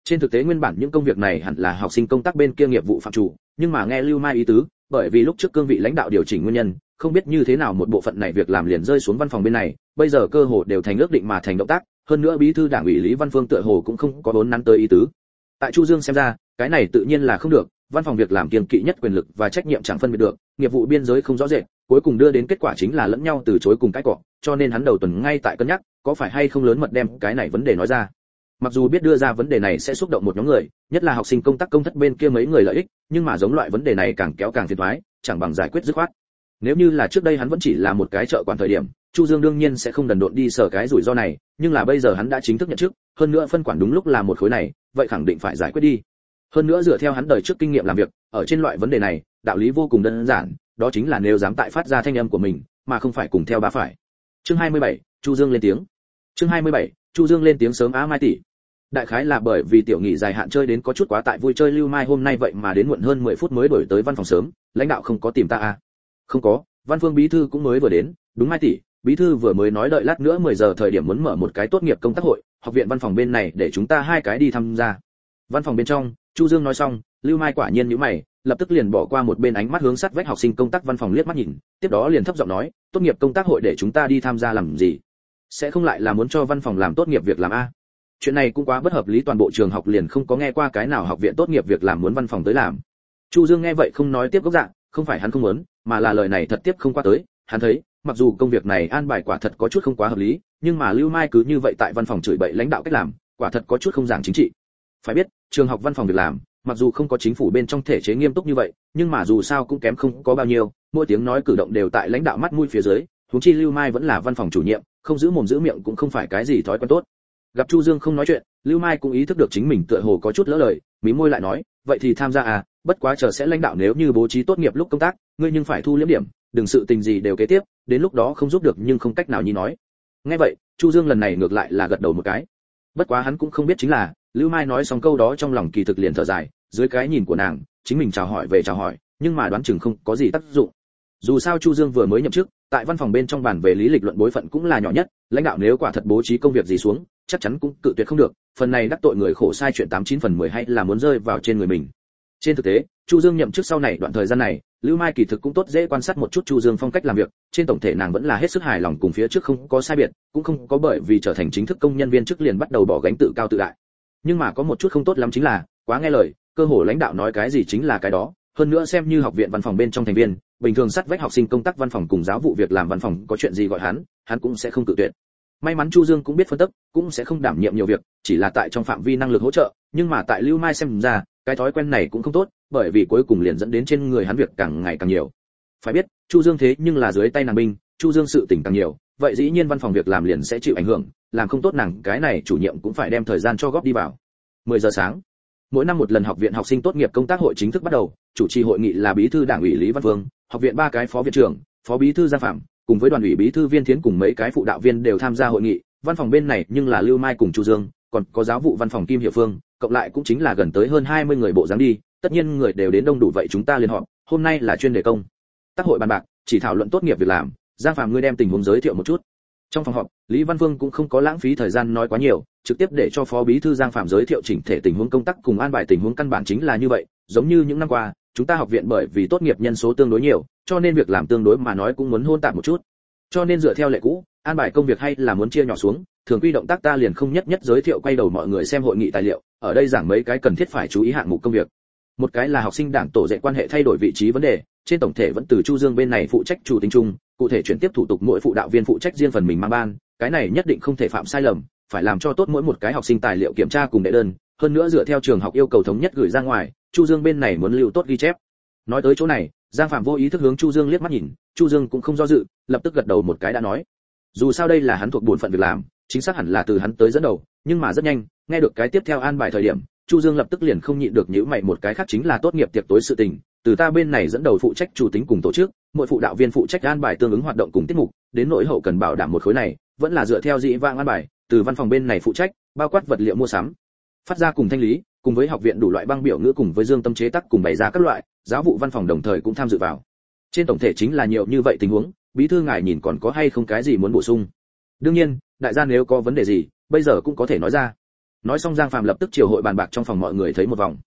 Trên thực tế nguyên bản những công việc này hẳn là học sinh công tác bên kia nghiệp vụ phạm chủ, nhưng mà nghe lưu mai ý tứ, bởi vì lúc trước cương vị lãnh đạo điều chỉnh nguyên nhân, không biết như thế nào một bộ phận này việc làm liền rơi xuống văn phòng bên này, bây giờ cơ hồ đều thành ước định mà thành động tác, hơn nữa bí thư đảng ủy lý văn phương tựa hồ cũng không có vốn nắn tới ý tứ. Tại chu dương xem ra, cái này tự nhiên là không được văn phòng việc làm kiêng kỵ nhất quyền lực và trách nhiệm chẳng phân biệt được, nghiệp vụ biên giới không rõ rệt, cuối cùng đưa đến kết quả chính là lẫn nhau từ chối cùng cái cọ, cho nên hắn đầu tuần ngay tại cân nhắc, có phải hay không lớn mật đem cái này vấn đề nói ra. Mặc dù biết đưa ra vấn đề này sẽ xúc động một nhóm người, nhất là học sinh công tác công thất bên kia mấy người lợi ích, nhưng mà giống loại vấn đề này càng kéo càng phiền toái, chẳng bằng giải quyết dứt khoát. Nếu như là trước đây hắn vẫn chỉ là một cái trợ quản thời điểm, chu dương đương nhiên sẽ không đần độn đi sở cái rủi ro này, nhưng là bây giờ hắn đã chính thức nhận chức, hơn nữa phân quản đúng lúc là một khối này, vậy khẳng định phải giải quyết đi hơn nữa dựa theo hắn đời trước kinh nghiệm làm việc ở trên loại vấn đề này đạo lý vô cùng đơn giản đó chính là nếu dám tại phát ra thanh âm của mình mà không phải cùng theo bá phải. Chương 27, chu dương lên tiếng. Chương 27, chu dương lên tiếng sớm á mai tỷ đại khái là bởi vì tiểu nghị dài hạn chơi đến có chút quá tại vui chơi lưu mai hôm nay vậy mà đến muộn hơn 10 phút mới đổi tới văn phòng sớm lãnh đạo không có tìm ta à? Không có văn phương bí thư cũng mới vừa đến đúng mai tỷ bí thư vừa mới nói đợi lát nữa 10 giờ thời điểm muốn mở một cái tốt nghiệp công tác hội học viện văn phòng bên này để chúng ta hai cái đi tham gia. Văn phòng bên trong chu dương nói xong, lưu mai quả nhiên nhíu mày, lập tức liền bỏ qua một bên ánh mắt hướng sát vách học sinh công tác văn phòng liếc mắt nhìn, tiếp đó liền thấp giọng nói, tốt nghiệp công tác hội để chúng ta đi tham gia làm gì? Sẽ không lại là muốn cho văn phòng làm tốt nghiệp việc làm a? Chuyện này cũng quá bất hợp lý, toàn bộ trường học liền không có nghe qua cái nào học viện tốt nghiệp việc làm muốn văn phòng tới làm. Chu dương nghe vậy không nói tiếp gốc dạng không phải hắn không muốn, mà là lời này thật tiếp không qua tới. Hắn thấy, mặc dù công việc này an bài quả thật có chút không quá hợp lý, nhưng mà lưu mai cứ như vậy tại văn phòng chửi bậy lãnh đạo cách làm, quả thật có chút không giảng chính trị phải biết, trường học văn phòng việc làm, mặc dù không có chính phủ bên trong thể chế nghiêm túc như vậy, nhưng mà dù sao cũng kém không có bao nhiêu, mỗi tiếng nói cử động đều tại lãnh đạo mắt mũi phía dưới, huống chi lưu mai vẫn là văn phòng chủ nhiệm, không giữ mồm giữ miệng cũng không phải cái gì thói quen tốt. Gặp chu dương không nói chuyện, lưu mai cũng ý thức được chính mình tựa hồ có chút lỡ lời, mí môi lại nói, vậy thì tham gia à bất quá chờ sẽ lãnh đạo nếu như bố trí tốt nghiệp lúc công tác, ngươi nhưng phải thu liếm điểm, đừng sự tình gì đều kế tiếp, đến lúc đó không giúp được nhưng không cách nào như nói. Nghe vậy, chu dương lần này ngược lại là gật đầu một cái bất quá hắn cũng không biết chính là, lưu mai nói xong câu đó trong lòng kỳ thực liền thở dài, dưới cái nhìn của nàng, chính mình chào hỏi về chào hỏi, nhưng mà đoán chừng không có gì tác dụng. Dù sao chu dương vừa mới nhậm chức, tại văn phòng bên trong bàn về lý lịch luận bối phận cũng là nhỏ nhất, lãnh đạo nếu quả thật bố trí công việc gì xuống, chắc chắn cũng cự tuyệt không được, phần này đắc tội người khổ sai chuyện tám chín phần mười hay là muốn rơi vào trên người mình. Trên thực tế chu dương nhậm chức sau này đoạn thời gian này, lưu mai kỳ thực cũng tốt dễ quan sát một chút chu dương phong cách làm việc, trên tổng thể nàng vẫn là hết sức hài lòng cùng phía trước không có sai biệt, cũng không có bởi vì trở thành chính thức công nhân viên chức liền bắt đầu bỏ gánh tự cao tự đại. Nhưng mà có một chút không tốt lắm chính là, quá nghe lời, cơ hồ lãnh đạo nói cái gì chính là cái đó, hơn nữa xem như học viện văn phòng bên trong thành viên, bình thường sát vách học sinh công tác văn phòng cùng giáo vụ việc làm văn phòng có chuyện gì gọi hắn hắn cũng sẽ không tự tuyệt. May mắn chu dương cũng biết phân tích, cũng sẽ không đảm nhiệm nhiều việc, chỉ là tại trong phạm vi năng lực hỗ trợ, nhưng mà tại lưu mai xem ra, cái thói quen này cũng không tốt bởi vì cuối cùng liền dẫn đến trên người hắn việc càng ngày càng nhiều. Phải biết, chu dương thế nhưng là dưới tay nàng binh, chu dương sự tình càng nhiều, vậy dĩ nhiên văn phòng việc làm liền sẽ chịu ảnh hưởng, làm không tốt nàng, cái này chủ nhiệm cũng phải đem thời gian cho góp đi vào. 10 giờ sáng, mỗi năm một lần học viện học sinh tốt nghiệp công tác hội chính thức bắt đầu, chủ trì hội nghị là bí thư đảng ủy lý văn vương, học viện ba cái phó viện trưởng, phó bí thư giang phạm, cùng với đoàn ủy bí thư viên thiến cùng mấy cái phụ đạo viên đều tham gia hội nghị, văn phòng bên này nhưng là lưu mai cùng chu dương, còn có giáo vụ văn phòng kim hiệu phương, cộng lại cũng chính là gần tới hơn 20 người bộ dáng đi tất nhiên người đều đến đông đủ vậy chúng ta liên họp, hôm nay là chuyên đề công. Tác hội bàn bạc, chỉ thảo luận tốt nghiệp việc làm, giang phạm ngươi đem tình huống giới thiệu một chút. Trong phòng họp, lý văn vương cũng không có lãng phí thời gian nói quá nhiều, trực tiếp để cho phó bí thư giang phạm giới thiệu chỉnh thể tình huống công tác cùng an bài tình huống căn bản chính là như vậy, giống như những năm qua, chúng ta học viện bởi vì tốt nghiệp nhân số tương đối nhiều, cho nên việc làm tương đối mà nói cũng muốn hôn tạp một chút. Cho nên dựa theo lệ cũ, an bài công việc hay là muốn chia nhỏ xuống, thường quy động tác ta liền không nhất nhất giới thiệu quay đầu mọi người xem hội nghị tài liệu, ở đây giảng mấy cái cần thiết phải chú ý hạng mục công việc một cái là học sinh đảng tổ dạy quan hệ thay đổi vị trí vấn đề, trên tổng thể vẫn từ chu dương bên này phụ trách chủ tính chung, cụ thể chuyển tiếp thủ tục mỗi phụ đạo viên phụ trách riêng phần mình mang ban, cái này nhất định không thể phạm sai lầm, phải làm cho tốt mỗi một cái học sinh tài liệu kiểm tra cùng đệ đơn, hơn nữa dựa theo trường học yêu cầu thống nhất gửi ra ngoài, chu dương bên này muốn lưu tốt ghi chép. Nói tới chỗ này, giang phạm vô ý thức hướng chu dương liếc mắt nhìn, chu dương cũng không do dự, lập tức gật đầu một cái đã nói. Dù sao đây là hắn thuộc bổn phận việc làm, chính xác hẳn là từ hắn tới dẫn đầu, nhưng mà rất nhanh, nghe được cái tiếp theo an bài thời điểm chu dương lập tức liền không nhịn được nhíu mày, một cái khác chính là tốt nghiệp tiệc tối sự tình, từ ta bên này dẫn đầu phụ trách chủ tính cùng tổ chức, mỗi phụ đạo viên phụ trách an bài tương ứng hoạt động cùng tiết mục, đến nội hậu cần bảo đảm một khối này, vẫn là dựa theo dị vãng an bài, từ văn phòng bên này phụ trách, bao quát vật liệu mua sắm, phát ra cùng thanh lý, cùng với học viện đủ loại băng biểu ngữ cùng với dương tâm chế tác cùng bày ra các loại, giáo vụ văn phòng đồng thời cũng tham dự vào. Trên tổng thể chính là nhiều như vậy tình huống, bí thư ngài nhìn còn có hay không cái gì muốn bổ sung? Đương nhiên, đại gia nếu có vấn đề gì, bây giờ cũng có thể nói ra nói xong giang phạm lập tức chiều hội bàn bạc trong phòng mọi người thấy một vòng.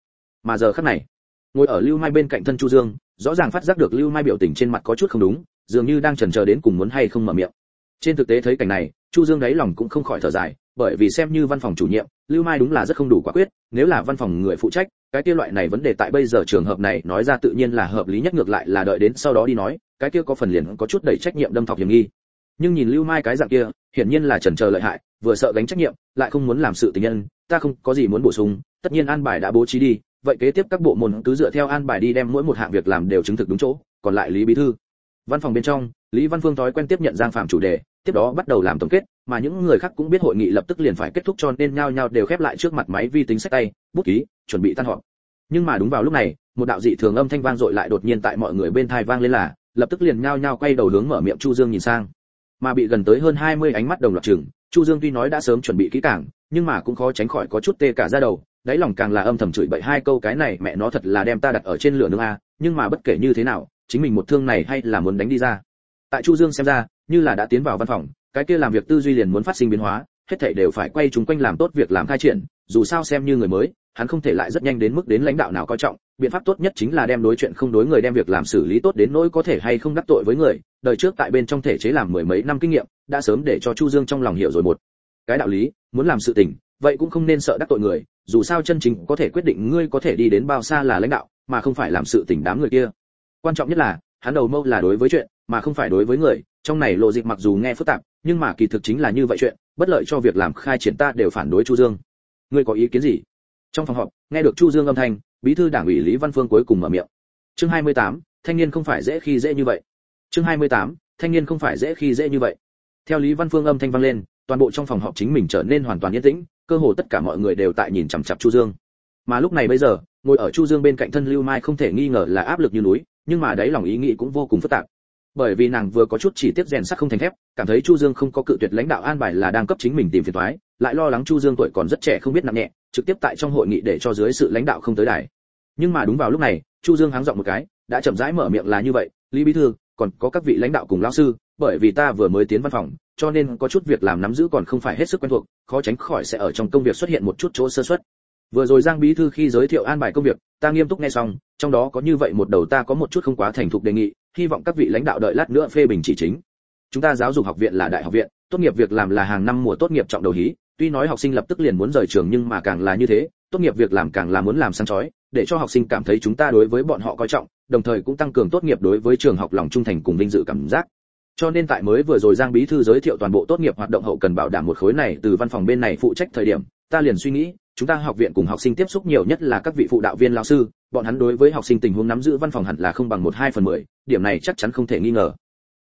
Mà giờ khắc này, ngồi ở lưu mai bên cạnh thân chu dương, rõ ràng phát giác được lưu mai biểu tình trên mặt có chút không đúng, dường như đang chần chờ đến cùng muốn hay không mở miệng. Trên thực tế thấy cảnh này, chu dương đáy lòng cũng không khỏi thở dài, bởi vì xem như văn phòng chủ nhiệm, lưu mai đúng là rất không đủ quả quyết, nếu là văn phòng người phụ trách, cái kia loại này vấn đề tại bây giờ trường hợp này nói ra tự nhiên là hợp lý nhất, ngược lại là đợi đến sau đó đi nói, cái kia có phần liền có chút đẩy trách nhiệm đâm thọc hiểm nghi nhưng nhìn lưu mai cái dạng kia, hiển nhiên là chần chờ lợi hại, vừa sợ gánh trách nhiệm, lại không muốn làm sự tình nhân, ta không có gì muốn bổ sung, tất nhiên an bài đã bố trí đi, vậy kế tiếp các bộ môn cứ dựa theo an bài đi đem mỗi một hạng việc làm đều chứng thực đúng chỗ, còn lại lý bí thư. Văn phòng bên trong, lý văn phương thói quen tiếp nhận giang phạm chủ đề, tiếp đó bắt đầu làm tổng kết, mà những người khác cũng biết hội nghị lập tức liền phải kết thúc cho nên nhao nhao đều khép lại trước mặt máy vi tính sách tay, bút ký, chuẩn bị tan họp. Nhưng mà đúng vào lúc này, một đạo dị thường âm thanh vang dội lại đột nhiên tại mọi người bên thai vang lên là, lập tức liền nhao nhao quay đầu hướng mở miệng chu dương nhìn sang mà bị gần tới hơn 20 ánh mắt đồng loạt chừng, chu dương tuy nói đã sớm chuẩn bị kỹ càng, nhưng mà cũng khó tránh khỏi có chút tê cả da đầu, đáy lòng càng là âm thầm chửi bậy hai câu cái này mẹ nó thật là đem ta đặt ở trên lửa nướng a, nhưng mà bất kể như thế nào, chính mình một thương này hay là muốn đánh đi ra. Tại chu dương xem ra, như là đã tiến vào văn phòng, cái kia làm việc tư duy liền muốn phát sinh biến hóa, hết thảy đều phải quay chúng quanh làm tốt việc làm khai triển, dù sao xem như người mới hắn không thể lại rất nhanh đến mức đến lãnh đạo nào coi trọng, biện pháp tốt nhất chính là đem đối chuyện không đối người đem việc làm xử lý tốt đến nỗi có thể hay không đắc tội với người, đời trước tại bên trong thể chế làm mười mấy năm kinh nghiệm, đã sớm để cho chu dương trong lòng hiểu rồi một cái đạo lý, muốn làm sự tình, vậy cũng không nên sợ đắc tội người, dù sao chân chính có thể quyết định ngươi có thể đi đến bao xa là lãnh đạo, mà không phải làm sự tình đám người kia. Quan trọng nhất là, hắn đầu mâu là đối với chuyện, mà không phải đối với người, trong này lộ dịch mặc dù nghe phức tạp, nhưng mà kỳ thực chính là như vậy chuyện, bất lợi cho việc làm khai triển ta đều phản đối chu dương. Ngươi có ý kiến gì? Trong phòng họp nghe được chu dương âm thanh bí thư đảng ủy lý văn phương cuối cùng mở miệng. Chương 28, thanh niên không phải dễ khi dễ như vậy. Chương 28, thanh niên không phải dễ khi dễ như vậy. Theo lý văn phương âm thanh vang lên toàn bộ trong phòng họp chính mình trở nên hoàn toàn yên tĩnh cơ hồ tất cả mọi người đều tại nhìn chằm chằm chu dương. Mà lúc này bây giờ ngồi ở chu dương bên cạnh thân lưu mai không thể nghi ngờ là áp lực như núi nhưng mà đấy lòng ý nghĩ cũng vô cùng phức tạp. Bởi vì nàng vừa có chút chỉ tiếp rèn sắt không thành thép cảm thấy chu dương không có cự tuyệt lãnh đạo an bài là đang cấp chính mình tìm phiền toái lại lo lắng chu dương tuổi còn rất trẻ không biết nặng nhẹ, trực tiếp tại trong hội nghị để cho dưới sự lãnh đạo không tới đài. Nhưng mà đúng vào lúc này, chu dương háng giọng một cái, đã chậm rãi mở miệng là như vậy, lý bí thư, còn có các vị lãnh đạo cùng lão sư, bởi vì ta vừa mới tiến văn phòng, cho nên có chút việc làm nắm giữ còn không phải hết sức quen thuộc, khó tránh khỏi sẽ ở trong công việc xuất hiện một chút chỗ sơ suất. Vừa rồi giang bí thư khi giới thiệu an bài công việc, ta nghiêm túc nghe xong, trong đó có như vậy một đầu ta có một chút không quá thành thục đề nghị, hy vọng các vị lãnh đạo đợi lát nữa phê bình chỉ chính. Chúng ta giáo dục học viện là đại học viện, tốt nghiệp việc làm là hàng năm mùa tốt nghiệp trọng đầu hí tuy nói học sinh lập tức liền muốn rời trường nhưng mà càng là như thế, tốt nghiệp việc làm càng là muốn làm sáng chói, để cho học sinh cảm thấy chúng ta đối với bọn họ coi trọng, đồng thời cũng tăng cường tốt nghiệp đối với trường học lòng trung thành cùng vinh dự cảm giác. Cho nên tại mới vừa rồi giang bí thư giới thiệu toàn bộ tốt nghiệp hoạt động hậu cần bảo đảm một khối này từ văn phòng bên này phụ trách thời điểm, ta liền suy nghĩ, chúng ta học viện cùng học sinh tiếp xúc nhiều nhất là các vị phụ đạo viên lao sư, bọn hắn đối với học sinh tình huống nắm giữ văn phòng hẳn là không bằng một hai phần mười, điểm này chắc chắn không thể nghi ngờ.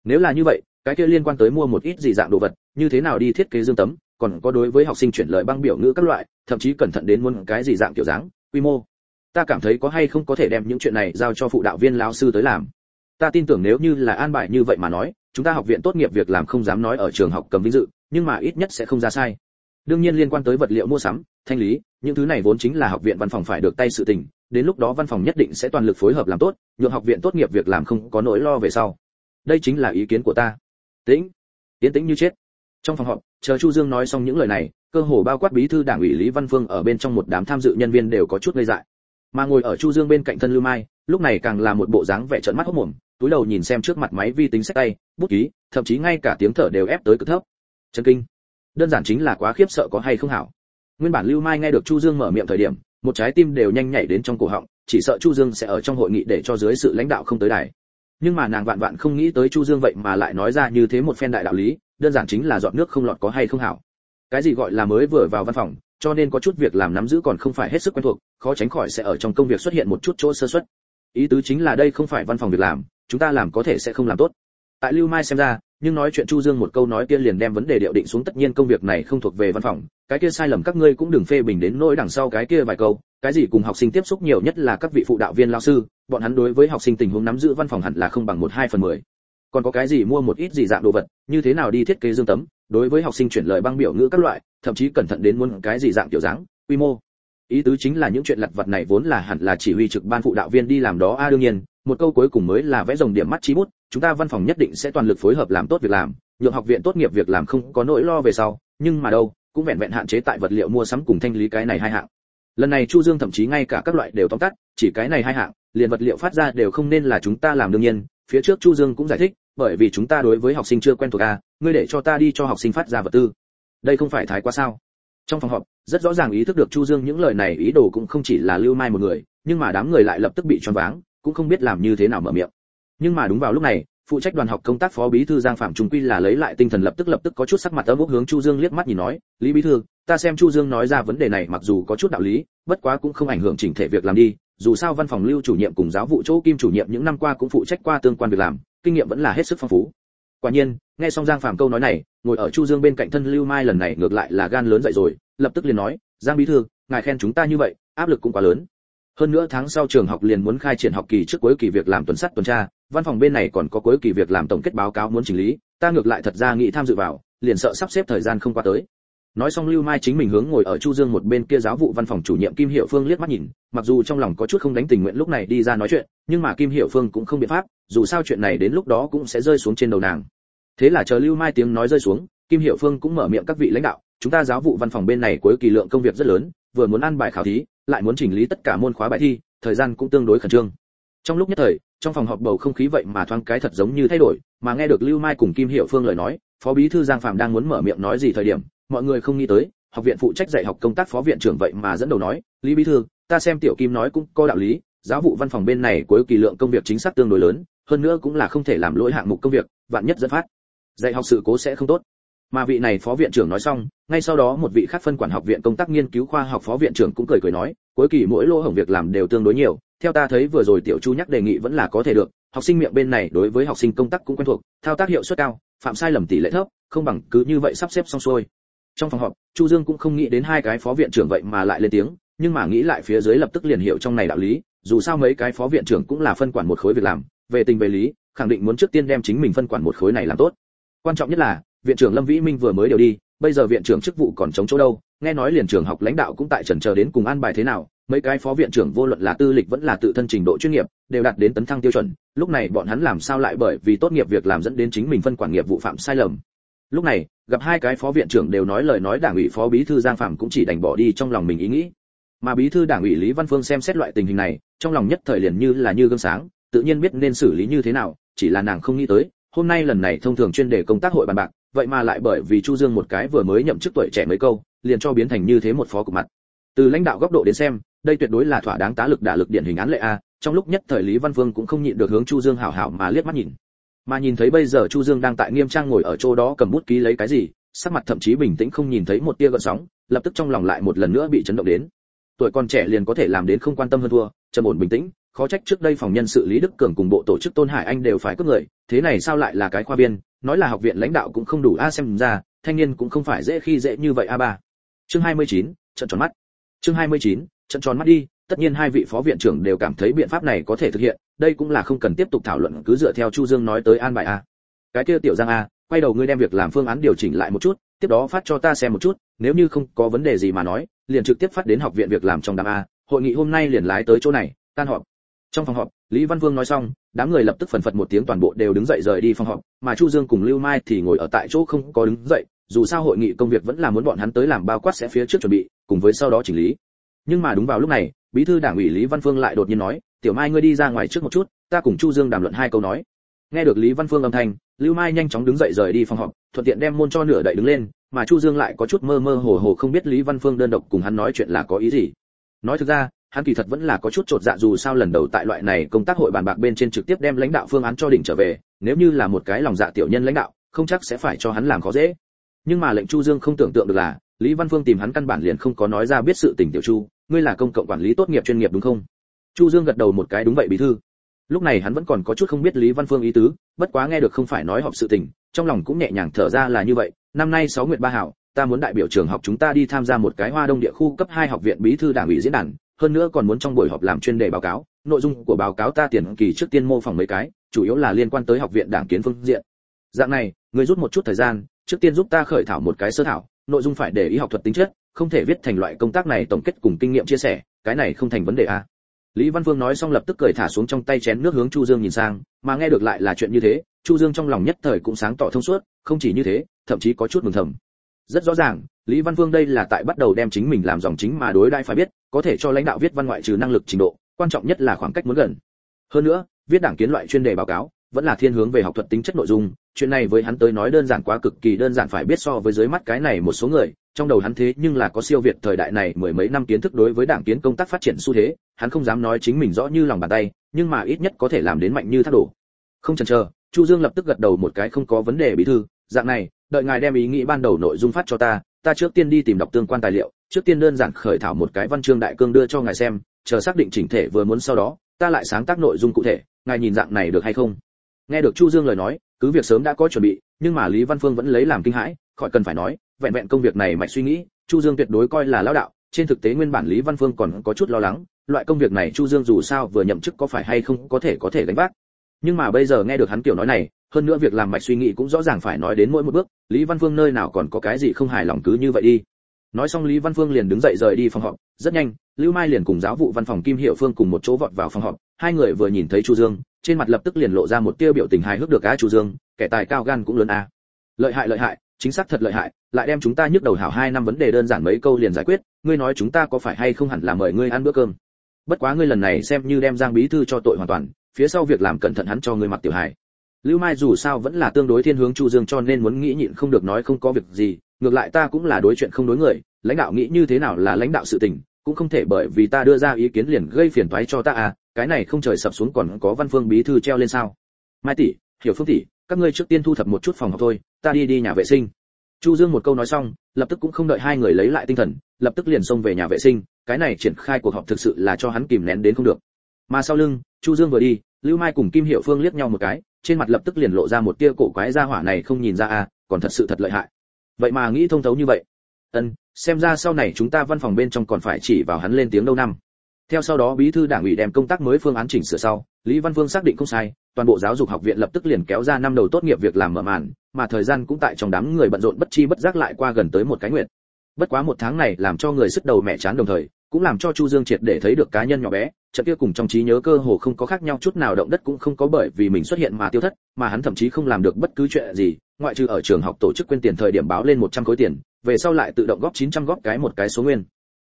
Nếu là như vậy, cái kia liên quan tới mua một ít gì dạng đồ vật, như thế nào đi thiết kế dương tấm còn có đối với học sinh chuyển lời băng biểu ngữ các loại, thậm chí cẩn thận đến muốn cái gì dạng kiểu dáng, quy mô. Ta cảm thấy có hay không có thể đem những chuyện này giao cho phụ đạo viên lão sư tới làm. Ta tin tưởng nếu như là an bài như vậy mà nói, chúng ta học viện tốt nghiệp việc làm không dám nói ở trường học cầm vinh dự, nhưng mà ít nhất sẽ không ra sai. Đương nhiên liên quan tới vật liệu mua sắm, thanh lý, những thứ này vốn chính là học viện văn phòng phải được tay sự tình, đến lúc đó văn phòng nhất định sẽ toàn lực phối hợp làm tốt, nhượng học viện tốt nghiệp việc làm không có nỗi lo về sau. Đây chính là ý kiến của ta. Tĩnh. Tiến tĩnh như chết. Trong phòng họp chờ chu dương nói xong những lời này, cơ hồ bao quát bí thư đảng ủy lý văn phương ở bên trong một đám tham dự nhân viên đều có chút ngây dại. Mà ngồi ở chu dương bên cạnh thân lưu mai, lúc này càng là một bộ dáng vẻ trợn mắt hốc mồm, túi đầu nhìn xem trước mặt máy vi tính sách tay, bút ký, thậm chí ngay cả tiếng thở đều ép tới cực thấp. Chân kinh. Đơn giản chính là quá khiếp sợ có hay không hảo. Nguyên bản lưu mai nghe được chu dương mở miệng thời điểm, một trái tim đều nhanh nhảy đến trong cổ họng, chỉ sợ chu dương sẽ ở trong hội nghị để cho dưới sự lãnh đạo không tới đài. Nhưng mà nàng vạn vạn không nghĩ tới chu dương vậy mà lại nói ra như thế một phen đại đạo lý đơn giản chính là dọn nước không lọt có hay không hảo. Cái gì gọi là mới vừa vào văn phòng, cho nên có chút việc làm nắm giữ còn không phải hết sức quen thuộc, khó tránh khỏi sẽ ở trong công việc xuất hiện một chút chỗ sơ suất. Ý tứ chính là đây không phải văn phòng việc làm, chúng ta làm có thể sẽ không làm tốt. Tại lưu mai xem ra, nhưng nói chuyện chu dương một câu nói kia liền đem vấn đề điệu định xuống tất nhiên công việc này không thuộc về văn phòng, cái kia sai lầm các ngươi cũng đừng phê bình đến nỗi đằng sau cái kia vài câu, cái gì cùng học sinh tiếp xúc nhiều nhất là các vị phụ đạo viên lao sư, bọn hắn đối với học sinh tình huống nắm giữ văn phòng hẳn là không bằng một hai phần mười còn có cái gì mua một ít gì dạng đồ vật, như thế nào đi thiết kế dương tấm, đối với học sinh chuyển lời băng biểu ngữ các loại, thậm chí cẩn thận đến muốn cái gì dạng kiểu dáng, quy mô. Ý tứ chính là những chuyện lặt vặt này vốn là hẳn là chỉ huy trực ban phụ đạo viên đi làm đó. A, đương nhiên, một câu cuối cùng mới là vẽ rồng điểm mắt chí bút, chúng ta văn phòng nhất định sẽ toàn lực phối hợp làm tốt việc làm, nhượng học viện tốt nghiệp việc làm không có nỗi lo về sau, nhưng mà đâu, cũng vẹn vẹn hạn chế tại vật liệu mua sắm cùng thanh lý cái này hai hạng. Lần này chu dương thậm chí ngay cả các loại đều tóm tắt, chỉ cái này hai hạng, liền vật liệu phát ra đều không nên là chúng ta làm đương nhiên phía trước chu dương cũng giải thích, bởi vì chúng ta đối với học sinh chưa quen thuộc a, ngươi để cho ta đi cho học sinh phát ra vật tư. Đây không phải thái quá sao? Trong phòng họp, rất rõ ràng ý thức được chu dương những lời này ý đồ cũng không chỉ là lưu mai một người, nhưng mà đám người lại lập tức bị choáng váng, cũng không biết làm như thế nào mở miệng. Nhưng mà đúng vào lúc này, phụ trách đoàn học công tác phó bí thư giang phạm trung quy là lấy lại tinh thần lập tức lập tức có chút sắc mặt âm ốc hướng chu dương liếc mắt nhìn nói, lý bí thư, ta xem chu dương nói ra vấn đề này mặc dù có chút đạo lý, bất quá cũng không ảnh hưởng chỉnh thể việc làm đi dù sao văn phòng lưu chủ nhiệm cùng giáo vụ chỗ kim chủ nhiệm những năm qua cũng phụ trách qua tương quan việc làm, kinh nghiệm vẫn là hết sức phong phú. Quả nhiên, nghe xong giang Phàm câu nói này, ngồi ở chu dương bên cạnh thân lưu mai lần này ngược lại là gan lớn dậy rồi, lập tức liền nói, giang bí thư, ngài khen chúng ta như vậy, áp lực cũng quá lớn. Hơn nữa tháng sau trường học liền muốn khai triển học kỳ trước cuối kỳ việc làm tuần sắt tuần tra, văn phòng bên này còn có cuối kỳ việc làm tổng kết báo cáo muốn chỉnh lý, ta ngược lại thật ra nghĩ tham dự vào, liền sợ sắp xếp thời gian không qua tới nói xong lưu mai chính mình hướng ngồi ở chu dương một bên kia giáo vụ văn phòng chủ nhiệm kim hiệu phương liếc mắt nhìn, mặc dù trong lòng có chút không đánh tình nguyện lúc này đi ra nói chuyện, nhưng mà kim hiệu phương cũng không biện pháp, dù sao chuyện này đến lúc đó cũng sẽ rơi xuống trên đầu nàng. Thế là chờ lưu mai tiếng nói rơi xuống, kim hiệu phương cũng mở miệng các vị lãnh đạo, chúng ta giáo vụ văn phòng bên này cuối kỳ lượng công việc rất lớn, vừa muốn ăn bài khảo thí, lại muốn chỉnh lý tất cả môn khóa bài thi, thời gian cũng tương đối khẩn trương. Trong lúc nhất thời, trong phòng họp bầu không khí vậy mà thoáng cái thật giống như thay đổi, mà nghe được lưu mai cùng kim hiệu phương lời nói, phó bí thư giang phạm đang muốn mở miệng nói gì thời điểm mọi người không nghĩ tới, học viện phụ trách dạy học công tác phó viện trưởng vậy mà dẫn đầu nói, lý bí thư, ta xem tiểu kim nói cũng có đạo lý, giáo vụ văn phòng bên này cuối kỳ lượng công việc chính xác tương đối lớn, hơn nữa cũng là không thể làm lỗi hạng mục công việc, vạn nhất dẫn phát, dạy học sự cố sẽ không tốt. Mà vị này phó viện trưởng nói xong, ngay sau đó một vị khác phân quản học viện công tác nghiên cứu khoa học phó viện trưởng cũng cười cười nói, cuối kỳ mỗi lô hổng việc làm đều tương đối nhiều, theo ta thấy vừa rồi tiểu chu nhắc đề nghị vẫn là có thể được, học sinh miệng bên này đối với học sinh công tác cũng quen thuộc, thao tác hiệu suất cao, phạm sai lầm tỷ lệ thấp, không bằng cứ như vậy sắp xếp xong xuôi trong phòng họp, chu dương cũng không nghĩ đến hai cái phó viện trưởng vậy mà lại lên tiếng, nhưng mà nghĩ lại phía dưới lập tức liền hiểu trong này đạo lý, dù sao mấy cái phó viện trưởng cũng là phân quản một khối việc làm, về tình về lý, khẳng định muốn trước tiên đem chính mình phân quản một khối này làm tốt. Quan trọng nhất là, viện trưởng lâm vĩ minh vừa mới điều đi, bây giờ viện trưởng chức vụ còn chống chỗ đâu, nghe nói liền trường học lãnh đạo cũng tại trần chờ đến cùng an bài thế nào, mấy cái phó viện trưởng vô luận là tư lịch vẫn là tự thân trình độ chuyên nghiệp, đều đạt đến tấn thăng tiêu chuẩn, lúc này bọn hắn làm sao lại bởi vì tốt nghiệp việc làm dẫn đến chính mình phân quản nghiệp vụ phạm sai lầm lúc này, gặp hai cái phó viện trưởng đều nói lời nói đảng ủy phó bí thư giang phạm cũng chỉ đành bỏ đi trong lòng mình ý nghĩ. Mà bí thư đảng ủy lý văn phương xem xét loại tình hình này, trong lòng nhất thời liền như là như gương sáng, tự nhiên biết nên xử lý như thế nào, chỉ là nàng không nghĩ tới, hôm nay lần này thông thường chuyên đề công tác hội bàn bạc, vậy mà lại bởi vì chu dương một cái vừa mới nhậm chức tuổi trẻ mấy câu, liền cho biến thành như thế một phó cục mặt. Từ lãnh đạo góc độ đến xem, đây tuyệt đối là thỏa đáng tá lực đả lực điển hình án lệ a, trong lúc nhất thời lý văn phương cũng không nhịn được hướng chu dương hảo hảo mà liếc mắt nhìn mà nhìn thấy bây giờ chu dương đang tại nghiêm trang ngồi ở chỗ đó cầm bút ký lấy cái gì sắc mặt thậm chí bình tĩnh không nhìn thấy một tia gợn sóng lập tức trong lòng lại một lần nữa bị chấn động đến. Tuổi còn trẻ liền có thể làm đến không quan tâm hơn thua trầm ổn bình tĩnh khó trách trước đây phòng nhân sự lý đức cường cùng bộ tổ chức tôn hải anh đều phải cướp người thế này sao lại là cái khoa viên nói là học viện lãnh đạo cũng không đủ a xem ra thanh niên cũng không phải dễ khi dễ như vậy a ba. Chương 29, trận tròn mắt. Chương 29, trận tròn mắt đi tất nhiên hai vị phó viện trưởng đều cảm thấy biện pháp này có thể thực hiện đây cũng là không cần tiếp tục thảo luận, cứ dựa theo chu dương nói tới an bài a. Cái kia tiểu giang a, quay đầu ngươi đem việc làm phương án điều chỉnh lại một chút, tiếp đó phát cho ta xem một chút, nếu như không có vấn đề gì mà nói, liền trực tiếp phát đến học viện việc làm trong đám a. Hội nghị hôm nay liền lái tới chỗ này, tan họp. Trong phòng họp, lý văn vương nói xong, đám người lập tức phần phật một tiếng toàn bộ đều đứng dậy rời đi phòng họp, mà chu dương cùng lưu mai thì ngồi ở tại chỗ không có đứng dậy, dù sao hội nghị công việc vẫn là muốn bọn hắn tới làm bao quát sẽ phía trước chuẩn bị, cùng với sau đó chỉnh lý. Nhưng mà đúng vào lúc này, bí thư đảng ủy lý văn phương lại đột nhiên nói tiểu mai ngươi đi ra ngoài trước một chút, ta cùng chu dương đàm luận hai câu nói. Nghe được lý văn phương âm thanh, lưu mai nhanh chóng đứng dậy rời đi phòng họp, thuận tiện đem môn cho nửa đậy đứng lên, mà chu dương lại có chút mơ mơ hồ hồ không biết lý văn phương đơn độc cùng hắn nói chuyện là có ý gì. Nói thực ra, hắn kỳ thật vẫn là có chút trột dạ dù sao lần đầu tại loại này công tác hội bàn bạc bên trên trực tiếp đem lãnh đạo phương án cho đỉnh trở về, nếu như là một cái lòng dạ tiểu nhân lãnh đạo, không chắc sẽ phải cho hắn làm khó dễ. Nhưng mà lệnh chu dương không tưởng tượng được là, lý văn phương tìm hắn căn bản liền không có nói ra biết sự tình tiểu chu, ngươi là công cộng quản lý tốt nghiệp chuyên nghiệp đúng không? Chu dương gật đầu một cái đúng vậy bí thư. Lúc này hắn vẫn còn có chút không biết lý văn phương ý tứ, bất quá nghe được không phải nói họp sự tình, trong lòng cũng nhẹ nhàng thở ra là như vậy, năm nay sáu nguyệt ba hảo, ta muốn đại biểu trường học chúng ta đi tham gia một cái hoa đông địa khu cấp 2 học viện bí thư đảng ủy diễn đàn, hơn nữa còn muốn trong buổi họp làm chuyên đề báo cáo, nội dung của báo cáo ta tiền kỳ trước tiên mô phỏng mấy cái, chủ yếu là liên quan tới học viện đảng kiến phương diện. Dạng này, người rút một chút thời gian, trước tiên giúp ta khởi thảo một cái sơ thảo, nội dung phải để ý học thuật tính chất, không thể viết thành loại công tác này tổng kết cùng kinh nghiệm chia sẻ, cái này không thành vấn đề a lý văn vương nói xong lập tức cười thả xuống trong tay chén nước hướng chu dương nhìn sang, mà nghe được lại là chuyện như thế, chu dương trong lòng nhất thời cũng sáng tỏ thông suốt, không chỉ như thế, thậm chí có chút mừng thầm. Rất rõ ràng, lý văn vương đây là tại bắt đầu đem chính mình làm dòng chính mà đối đãi phải biết, có thể cho lãnh đạo viết văn ngoại trừ năng lực trình độ, quan trọng nhất là khoảng cách muốn gần. Hơn nữa, viết đảng kiến loại chuyên đề báo cáo, vẫn là thiên hướng về học thuật tính chất nội dung, chuyện này với hắn tới nói đơn giản quá cực kỳ đơn giản phải biết so với dưới mắt cái này một số người trong đầu hắn thế nhưng là có siêu việt thời đại này mười mấy năm kiến thức đối với đảng kiến công tác phát triển xu thế, hắn không dám nói chính mình rõ như lòng bàn tay, nhưng mà ít nhất có thể làm đến mạnh như thác đổ. Không chần chờ, chu dương lập tức gật đầu một cái không có vấn đề bí thư, dạng này, đợi ngài đem ý nghĩ ban đầu nội dung phát cho ta ta trước tiên đi tìm đọc tương quan tài liệu, trước tiên đơn giản khởi thảo một cái văn chương đại cương đưa cho ngài xem, chờ xác định chỉnh thể vừa muốn sau đó, ta lại sáng tác nội dung cụ thể, ngài nhìn dạng này được hay không? Nghe được chu dương lời nói, cứ việc sớm đã có chuẩn bị, nhưng mà lý văn phương vẫn lấy làm kinh hãi, khỏi cần phải nói vẹn vẹn công việc này mạch suy nghĩ, chu dương tuyệt đối coi là lão đạo, trên thực tế nguyên bản lý văn phương còn có chút lo lắng, loại công việc này chu dương dù sao vừa nhậm chức có phải hay không có thể có thể gánh vác. Nhưng mà bây giờ nghe được hắn kiểu nói này, hơn nữa việc làm mạch suy nghĩ cũng rõ ràng phải nói đến mỗi một bước, lý văn phương nơi nào còn có cái gì không hài lòng cứ như vậy đi. Nói xong lý văn phương liền đứng dậy rời đi phòng họp, rất nhanh, lưu mai liền cùng giáo vụ văn phòng kim hiệu phương cùng một chỗ vọt vào phòng họp, hai người vừa nhìn thấy chu dương, trên mặt lập tức liền lộ ra một tiêu biểu tình hài hước được á chu dương, kẻ tài cao gan cũng lớn a. Lợi hại lợi hại chính xác thật lợi hại, lại đem chúng ta nhức đầu hảo hai năm vấn đề đơn giản mấy câu liền giải quyết, ngươi nói chúng ta có phải hay không hẳn là mời ngươi ăn bữa cơm? Bất quá ngươi lần này xem như đem giang bí thư cho tội hoàn toàn, phía sau việc làm cẩn thận hắn cho ngươi mặc tiểu hài. Lưu mai dù sao vẫn là tương đối thiên hướng chu dương cho nên muốn nghĩ nhịn không được nói không có việc gì, ngược lại ta cũng là đối chuyện không đối người, lãnh đạo nghĩ như thế nào là lãnh đạo sự tình, cũng không thể bởi vì ta đưa ra ý kiến liền gây phiền toái cho ta à cái này không trời sập xuống còn có văn phương bí thư treo lên sao? Mai tỷ, hiểu phương tỷ, các ngươi trước tiên thu thập một chút phòng học thôi ta đi đi nhà vệ sinh. Chu dương một câu nói xong, lập tức cũng không đợi hai người lấy lại tinh thần, lập tức liền xông về nhà vệ sinh, cái này triển khai cuộc họp thực sự là cho hắn kìm nén đến không được. Mà sau lưng, chu dương vừa đi, lưu mai cùng kim hiệu phương liếc nhau một cái, trên mặt lập tức liền lộ ra một tia cổ quái ra hỏa này không nhìn ra à còn thật sự thật lợi hại. Vậy mà nghĩ thông thấu như vậy. Ân, xem ra sau này chúng ta văn phòng bên trong còn phải chỉ vào hắn lên tiếng đâu năm theo sau đó bí thư đảng ủy đem công tác mới phương án chỉnh sửa sau, lý văn Vương xác định không sai, toàn bộ giáo dục học viện lập tức liền kéo ra năm đầu tốt nghiệp việc làm mở màn, mà thời gian cũng tại trong đám người bận rộn bất chi bất giác lại qua gần tới một cái nguyện bất quá một tháng này làm cho người sức đầu mẹ chán đồng thời, cũng làm cho chu dương triệt để thấy được cá nhân nhỏ bé, trận kia cùng trong trí nhớ cơ hồ không có khác nhau chút nào động đất cũng không có bởi vì mình xuất hiện mà tiêu thất, mà hắn thậm chí không làm được bất cứ chuyện gì, ngoại trừ ở trường học tổ chức quên tiền thời điểm báo lên 100 khối tiền, về sau lại tự động góp 900 góp cái một cái số nguyên.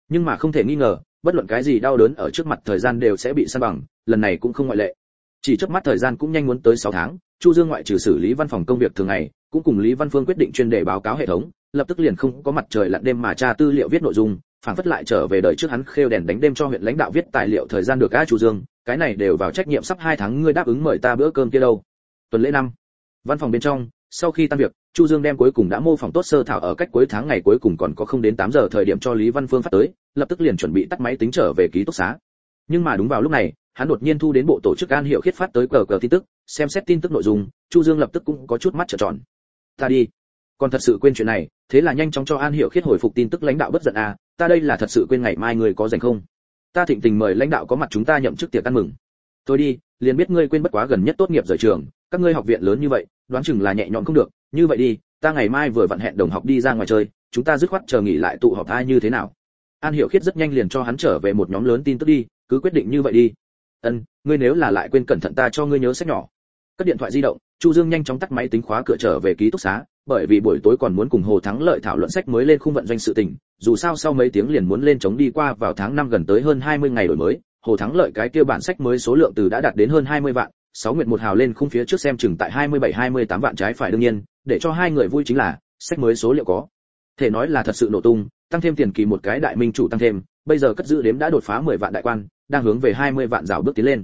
Nhưng mà không thể nghi ngờ bất luận cái gì đau đớn ở trước mặt thời gian đều sẽ bị san bằng, lần này cũng không ngoại lệ. Chỉ trước mắt thời gian cũng nhanh muốn tới 6 tháng, chu dương ngoại trừ xử lý văn phòng công việc thường ngày, cũng cùng lý văn phương quyết định chuyên đề báo cáo hệ thống, lập tức liền không có mặt trời lặn đêm mà tra tư liệu viết nội dung, phản phất lại trở về đời trước hắn khêu đèn đánh đêm cho huyện lãnh đạo viết tài liệu thời gian được a chu dương, cái này đều vào trách nhiệm sắp hai tháng, ngươi đáp ứng mời ta bữa cơm kia đâu? Tuần lễ năm, văn phòng bên trong sau khi tan việc, chu dương đem cuối cùng đã mô phỏng tốt sơ thảo ở cách cuối tháng ngày cuối cùng còn có không đến 8 giờ thời điểm cho lý văn phương phát tới, lập tức liền chuẩn bị tắt máy tính trở về ký túc xá. Nhưng mà đúng vào lúc này, hắn đột nhiên thu đến bộ tổ chức an hiệu khiết phát tới cờ cờ tin tức, xem xét tin tức nội dung, chu dương lập tức cũng có chút mắt trợn tròn. Ta đi. Còn thật sự quên chuyện này, thế là nhanh chóng cho an hiệu khiết hồi phục tin tức lãnh đạo bất giận à ta đây là thật sự quên ngày mai người có rảnh không? Ta thịnh tình mời lãnh đạo có mặt chúng ta nhậm chức tiệc ăn mừng. Tôi đi, liền biết ngươi quên bất quá gần nhất tốt nghiệp rời trường, các ngươi học viện lớn như vậy đoán chừng là nhẹ nhõm không được, như vậy đi, ta ngày mai vừa vặn hẹn đồng học đi ra ngoài chơi, chúng ta dứt khoát chờ nghỉ lại tụ họp ai như thế nào. An hiểu khiết rất nhanh liền cho hắn trở về một nhóm lớn tin tức đi, cứ quyết định như vậy đi. Ân, ngươi nếu là lại quên cẩn thận ta cho ngươi nhớ sách nhỏ. Cất điện thoại di động, chu dương nhanh chóng tắt máy tính khóa cửa trở về ký túc xá, bởi vì buổi tối còn muốn cùng hồ thắng lợi thảo luận sách mới lên khung vận doanh sự tình, dù sao sau mấy tiếng liền muốn lên chống đi qua vào tháng năm gần tới hơn 20 ngày đổi mới, hồ thắng lợi cái kia bản sách mới số lượng từ đã đạt đến hơn 20 vạn sáu nguyện một hào lên khung phía trước xem chừng tại 27-28 vạn trái phải đương nhiên, để cho hai người vui chính là, sách mới số liệu có. Thể nói là thật sự nổ tung, tăng thêm tiền kỳ một cái đại minh chủ tăng thêm, bây giờ cất giữ đếm đã đột phá 10 vạn đại quan, đang hướng về 20 vạn rào bước tiến lên.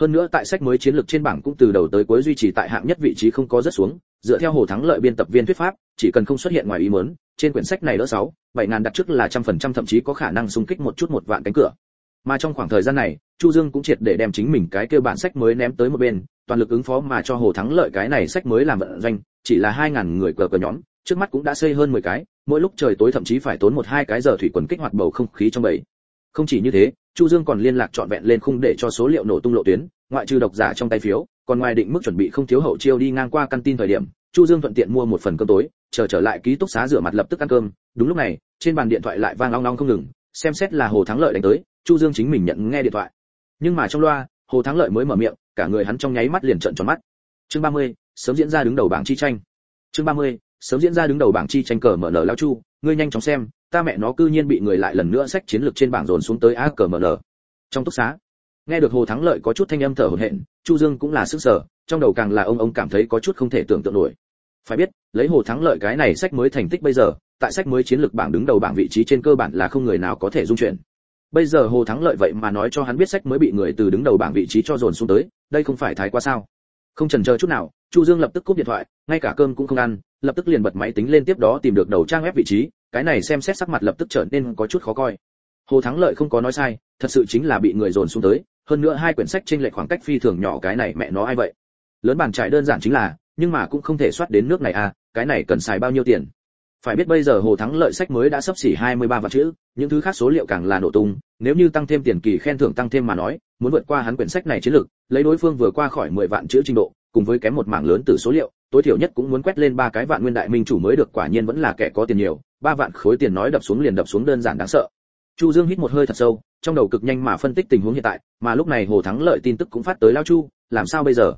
Hơn nữa tại sách mới chiến lược trên bảng cũng từ đầu tới cuối duy trì tại hạng nhất vị trí không có rất xuống, dựa theo hồ thắng lợi biên tập viên thuyết pháp, chỉ cần không xuất hiện ngoài ý muốn, trên quyển sách này đỡ sáu, bảy ngàn đặt trước là trăm phần trăm thậm chí có khả năng xung kích một chút một vạn cánh cửa mà trong khoảng thời gian này, chu dương cũng triệt để đem chính mình cái kêu bản sách mới ném tới một bên, toàn lực ứng phó mà cho hồ thắng lợi cái này sách mới làm vận doanh, chỉ là hai ngàn người cờ cờ nhóm, trước mắt cũng đã xây hơn 10 cái, mỗi lúc trời tối thậm chí phải tốn một hai cái giờ thủy quần kích hoạt bầu không khí trong bầy. Không chỉ như thế, chu dương còn liên lạc trọn vẹn lên khung để cho số liệu nổ tung lộ tuyến, ngoại trừ độc giả trong tay phiếu, còn ngoài định mức chuẩn bị không thiếu hậu chiêu đi ngang qua căn tin thời điểm, chu dương thuận tiện mua một phần cơm tối, chờ trở lại ký túc xá rửa mặt lập tức ăn cơm. Đúng lúc này, trên bàn điện thoại lại vang long long không ngừng, xem xét là hồ thắng lợi đánh tới chu dương chính mình nhận nghe điện thoại. Nhưng mà trong loa hồ thắng lợi mới mở miệng cả người hắn trong nháy mắt liền trợn tròn mắt. Chương 30, sớm diễn ra đứng đầu bảng chi tranh. Chương 30, sớm diễn ra đứng đầu bảng chi tranh cờ mở nở lao chu ngươi nhanh chóng xem ta mẹ nó cư nhiên bị người lại lần nữa sách chiến lược trên bảng dồn xuống tới a cờ mở nở trong túc xá nghe được hồ thắng lợi có chút thanh âm thở hổn hển chu dương cũng là sức sở trong đầu càng là ông ông cảm thấy có chút không thể tưởng tượng nổi. Phải biết lấy hồ thắng lợi cái này sách mới thành tích bây giờ tại sách mới chiến lược bảng đứng đầu bảng vị trí trên cơ bản là không người nào có thể dung chuyển bây giờ hồ thắng lợi vậy mà nói cho hắn biết sách mới bị người từ đứng đầu bảng vị trí cho dồn xuống tới, đây không phải thái quá sao? Không chần chờ chút nào, chu dương lập tức cúp điện thoại, ngay cả cơm cũng không ăn, lập tức liền bật máy tính lên tiếp đó tìm được đầu trang web vị trí, cái này xem xét sắc mặt lập tức trở nên có chút khó coi. Hồ thắng lợi không có nói sai, thật sự chính là bị người dồn xuống tới, hơn nữa hai quyển sách trên lệch khoảng cách phi thường nhỏ cái này mẹ nó ai vậy? Lớn bàn trải đơn giản chính là, nhưng mà cũng không thể soát đến nước này à cái này cần xài bao nhiêu tiền? Phải biết bây giờ hồ thắng lợi sách mới đã sắp xỉ 23 vạn chữ, những thứ khác số liệu càng là nổ tung, nếu như tăng thêm tiền kỳ khen thưởng tăng thêm mà nói, muốn vượt qua hắn quyển sách này chiến lược, lấy đối phương vừa qua khỏi 10 vạn chữ trình độ, cùng với kém một mảng lớn từ số liệu, tối thiểu nhất cũng muốn quét lên ba cái vạn nguyên đại minh chủ mới được, quả nhiên vẫn là kẻ có tiền nhiều, ba vạn khối tiền nói đập xuống liền đập xuống đơn giản đáng sợ. Chu dương hít một hơi thật sâu, trong đầu cực nhanh mà phân tích tình huống hiện tại, mà lúc này hồ thắng lợi tin tức cũng phát tới lao chu, làm sao bây giờ?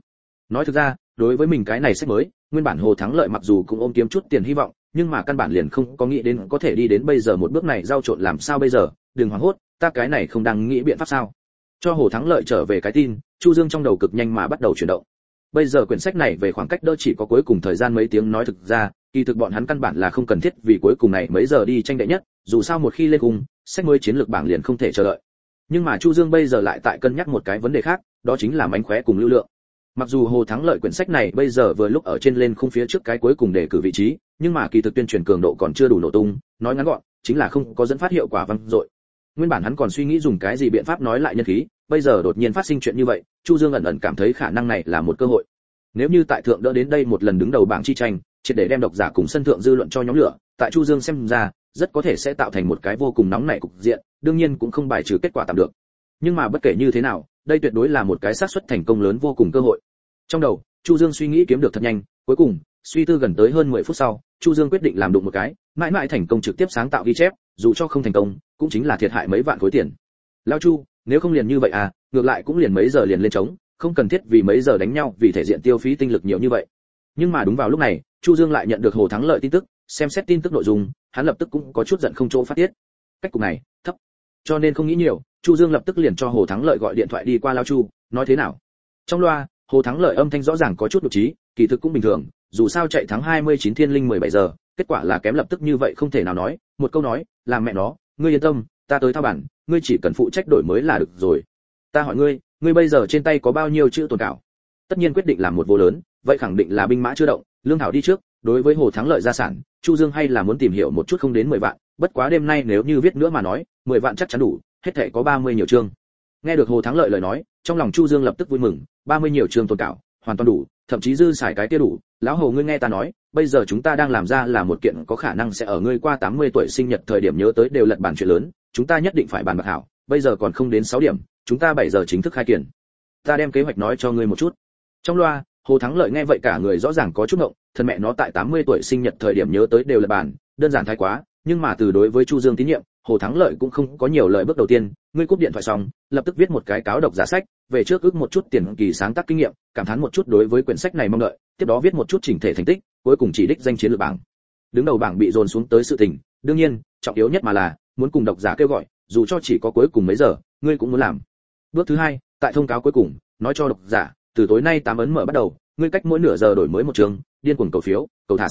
Nói thực ra, đối với mình cái này sách mới, nguyên bản hồ thắng lợi mặc dù cũng ôm kiếm chút tiền hy vọng nhưng mà căn bản liền không có nghĩ đến có thể đi đến bây giờ một bước này giao trộn làm sao bây giờ, đừng hoảng hốt, ta cái này không đang nghĩ biện pháp sao? Cho hồ thắng lợi trở về cái tin, chu dương trong đầu cực nhanh mà bắt đầu chuyển động. Bây giờ quyển sách này về khoảng cách đỡ chỉ có cuối cùng thời gian mấy tiếng nói thực ra, kỳ thực bọn hắn căn bản là không cần thiết vì cuối cùng này mấy giờ đi tranh đệ nhất, dù sao một khi lên cùng, sách mới chiến lược bảng liền không thể chờ đợi. Nhưng mà chu dương bây giờ lại tại cân nhắc một cái vấn đề khác, đó chính là mánh khóe cùng lưu lượng mặc dù hồ thắng lợi quyển sách này bây giờ vừa lúc ở trên lên khung phía trước cái cuối cùng để cử vị trí, nhưng mà kỳ thực tuyên truyền cường độ còn chưa đủ nổ tung, nói ngắn gọn, chính là không có dẫn phát hiệu quả vang dội. Nguyên bản hắn còn suy nghĩ dùng cái gì biện pháp nói lại nhân khí, bây giờ đột nhiên phát sinh chuyện như vậy, chu dương ẩn ẩn cảm thấy khả năng này là một cơ hội. Nếu như tại thượng đỡ đến đây một lần đứng đầu bảng chi tranh, triệt để đem độc giả cùng sân thượng dư luận cho nhóm lửa, tại chu dương xem ra, rất có thể sẽ tạo thành một cái vô cùng nóng nảy cục diện, đương nhiên cũng không bài trừ kết quả tạm được. Nhưng mà bất kể như thế nào đây tuyệt đối là một cái xác suất thành công lớn vô cùng cơ hội. Trong đầu, chu dương suy nghĩ kiếm được thật nhanh, cuối cùng, suy tư gần tới hơn 10 phút sau, chu dương quyết định làm đụng một cái, mãi mãi thành công trực tiếp sáng tạo ghi chép, dù cho không thành công, cũng chính là thiệt hại mấy vạn khối tiền. Lao chu, nếu không liền như vậy à ngược lại cũng liền mấy giờ liền lên trống, không cần thiết vì mấy giờ đánh nhau vì thể diện tiêu phí tinh lực nhiều như vậy. Nhưng mà đúng vào lúc này, chu dương lại nhận được hồ thắng lợi tin tức, xem xét tin tức nội dung, hắn lập tức cũng có chút giận không chỗ phát tiết. Cách cục này, thấp cho nên không nghĩ nhiều, chu dương lập tức liền cho hồ thắng lợi gọi điện thoại đi qua lao chu, nói thế nào? Trong loa, hồ thắng lợi âm thanh rõ ràng có chút đột trí kỳ thực cũng bình thường, dù sao chạy thắng 29 thiên linh 17 giờ, kết quả là kém lập tức như vậy không thể nào nói, một câu nói làm mẹ nó, ngươi yên tâm, ta tới thao bản, ngươi chỉ cần phụ trách đổi mới là được rồi. Ta hỏi ngươi ngươi bây giờ trên tay có bao nhiêu chữ tồn cảo? Tất nhiên quyết định làm một vô lớn, vậy khẳng định là binh mã chưa động, lương thảo đi trước, đối với hồ thắng lợi gia sản, chu dương hay là muốn tìm hiểu một chút không đến 10 vạn bất quá đêm nay nếu như viết nữa mà nói 10 vạn chắc chắn đủ, hết thể có 30 nhiều chương. Nghe được hồ thắng lợi lời nói, trong lòng chu dương lập tức vui mừng 30 nhiều chương tồn cảo, hoàn toàn đủ, thậm chí dư xài cái kia đủ. Lão hồ ngươi nghe ta nói, bây giờ chúng ta đang làm ra là một kiện có khả năng sẽ ở ngươi qua 80 tuổi sinh nhật thời điểm nhớ tới đều lật bản chuyện lớn, chúng ta nhất định phải bàn bạc hảo, bây giờ còn không đến 6 điểm, chúng ta 7 giờ chính thức khai kiện. Ta đem kế hoạch nói cho ngươi một chút. Trong loa, hồ thắng lợi nghe vậy cả người rõ ràng có chút ngộng, thân mẹ nó tại 80 tuổi sinh nhật thời điểm nhớ tới đều là bản, đơn giản thái quá nhưng mà từ đối với chu dương tín nhiệm, hồ thắng lợi cũng không có nhiều lợi bước đầu tiên. Ngươi cúp điện thoại xong, lập tức viết một cái cáo độc giả sách, về trước ước một chút tiền kỳ sáng tác kinh nghiệm, cảm thán một chút đối với quyển sách này mong đợi, tiếp đó viết một chút chỉnh thể thành tích, cuối cùng chỉ đích danh chiến lược bảng. Đứng đầu bảng bị dồn xuống tới sự tình, đương nhiên, trọng yếu nhất mà là, muốn cùng độc giả kêu gọi, dù cho chỉ có cuối cùng mấy giờ, ngươi cũng muốn làm. Bước thứ hai, tại thông cáo cuối cùng, nói cho độc giả, từ tối nay tám ấn mở bắt đầu, ngươi cách mỗi nửa giờ đổi mới một trường, điên cuồng cầu phiếu, cầu thả.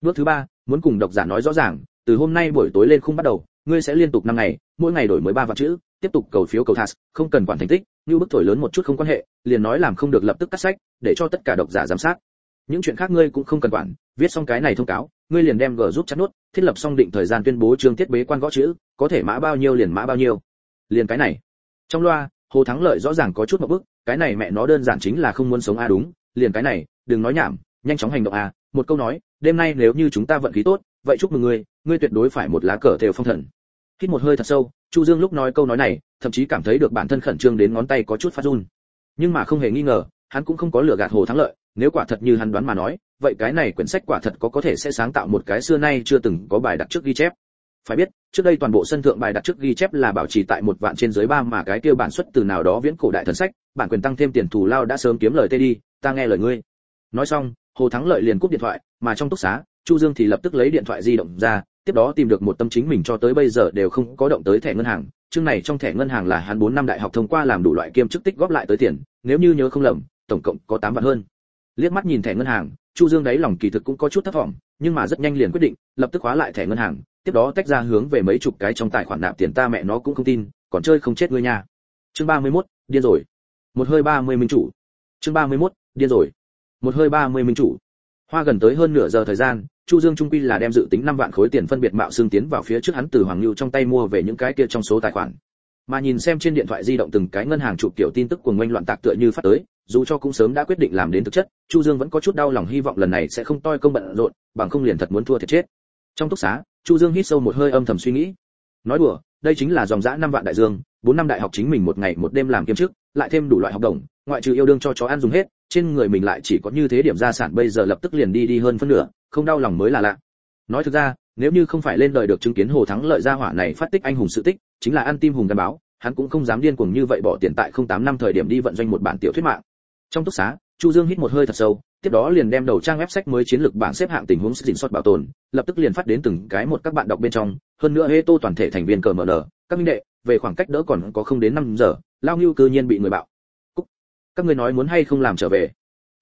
Bước thứ ba, muốn cùng độc giả nói rõ ràng từ hôm nay buổi tối lên khung bắt đầu, ngươi sẽ liên tục năm ngày, mỗi ngày đổi mới ba vạn chữ, tiếp tục cầu phiếu cầu thas không cần quản thành tích, như bức thổi lớn một chút không quan hệ, liền nói làm không được lập tức cắt sách, để cho tất cả độc giả giám sát. Những chuyện khác ngươi cũng không cần quản, viết xong cái này thông cáo, ngươi liền đem gờ giúp chắt nốt, thiết lập xong định thời gian tuyên bố chương tiết bế quan gõ chữ, có thể mã bao nhiêu liền mã bao nhiêu. Liền cái này. Trong loa, hồ thắng lợi rõ ràng có chút một bức, cái này mẹ nó đơn giản chính là không muốn sống a đúng, liền cái này, đừng nói nhảm, nhanh chóng hành động a. Một câu nói, đêm nay nếu như chúng ta vận khí tốt, vậy chúc mừng ngươi ngươi tuyệt đối phải một lá cờ theo phong thần. Hít một hơi thật sâu, chu dương lúc nói câu nói này, thậm chí cảm thấy được bản thân khẩn trương đến ngón tay có chút phát run. Nhưng mà không hề nghi ngờ, hắn cũng không có lừa gạt hồ thắng lợi, nếu quả thật như hắn đoán mà nói, vậy cái này quyển sách quả thật có có thể sẽ sáng tạo một cái xưa nay chưa từng có bài đặt trước ghi chép. Phải biết, trước đây toàn bộ sân thượng bài đặt trước ghi chép là bảo trì tại một vạn trên dưới ba mà cái kia bản xuất từ nào đó viễn cổ đại thần sách, bản quyền tăng thêm tiền thù lao đã sớm kiếm lời tê đi, ta nghe lời ngươi. Nói xong, hồ thắng lợi liền cúp điện thoại, mà trong túc xá chu dương thì lập tức lấy điện thoại di động ra tiếp đó tìm được một tâm chính mình cho tới bây giờ đều không có động tới thẻ ngân hàng. Chương này trong thẻ ngân hàng là hắn 4 năm đại học thông qua làm đủ loại kiêm chức tích góp lại tới tiền nếu như nhớ không lầm tổng cộng có 8 vạn hơn. Liếc mắt nhìn thẻ ngân hàng chu dương đấy lòng kỳ thực cũng có chút thất vọng nhưng mà rất nhanh liền quyết định lập tức khóa lại thẻ ngân hàng tiếp đó tách ra hướng về mấy chục cái trong tài khoản nạp tiền ta mẹ nó cũng không tin còn chơi không chết ngươi nha. Chương 31, điên rồi. Một hơi 30 minh chủ. Chương 31, điên rồi. Một hơi 30 minh chủ hoa gần tới hơn nửa giờ thời gian chu dương trung quy là đem dự tính 5 vạn khối tiền phân biệt mạo xương tiến vào phía trước hắn từ hoàng lưu trong tay mua về những cái kia trong số tài khoản. Mà nhìn xem trên điện thoại di động từng cái ngân hàng chụp kiểu tin tức của ngoanh loạn tạc tựa như phát tới dù cho cũng sớm đã quyết định làm đến thực chất chu dương vẫn có chút đau lòng hy vọng lần này sẽ không toi công bận rộn bằng không liền thật muốn thua thiệt chết. Trong túc xá chu dương hít sâu một hơi âm thầm suy nghĩ. Nói đùa đây chính là dòng dã năm vạn đại dương bốn năm đại học chính mình một ngày một đêm làm kiếm trước, lại thêm đủ loại học đồng ngoại trừ yêu đương cho chó ăn dùng hết trên người mình lại chỉ có như thế điểm gia sản, bây giờ lập tức liền đi đi hơn phân nửa, không đau lòng mới là lạ. Nói thực ra, nếu như không phải lên đời được chứng kiến hồ thắng lợi gia hỏa này phát tích anh hùng sự tích, chính là ăn tim hùng gắn báo, hắn cũng không dám điên cuồng như vậy bỏ tiền tại không tám năm thời điểm đi vận doanh một bản tiểu thuyết mạng. Trong túc xá, chu dương hít một hơi thật sâu, tiếp đó liền đem đầu trang web sách mới chiến lược bảng xếp hạng tình huống sức soát bảo tồn, lập tức liền phát đến từng cái một các bạn đọc bên trong, hơn nữa hê tô toàn thể thành viên cờ mở nở, các minh đệ, về khoảng cách đỡ còn có không đến 5 giờ, lao ngưu cư nhiên bị người bạo các ngươi nói muốn hay không làm trở về.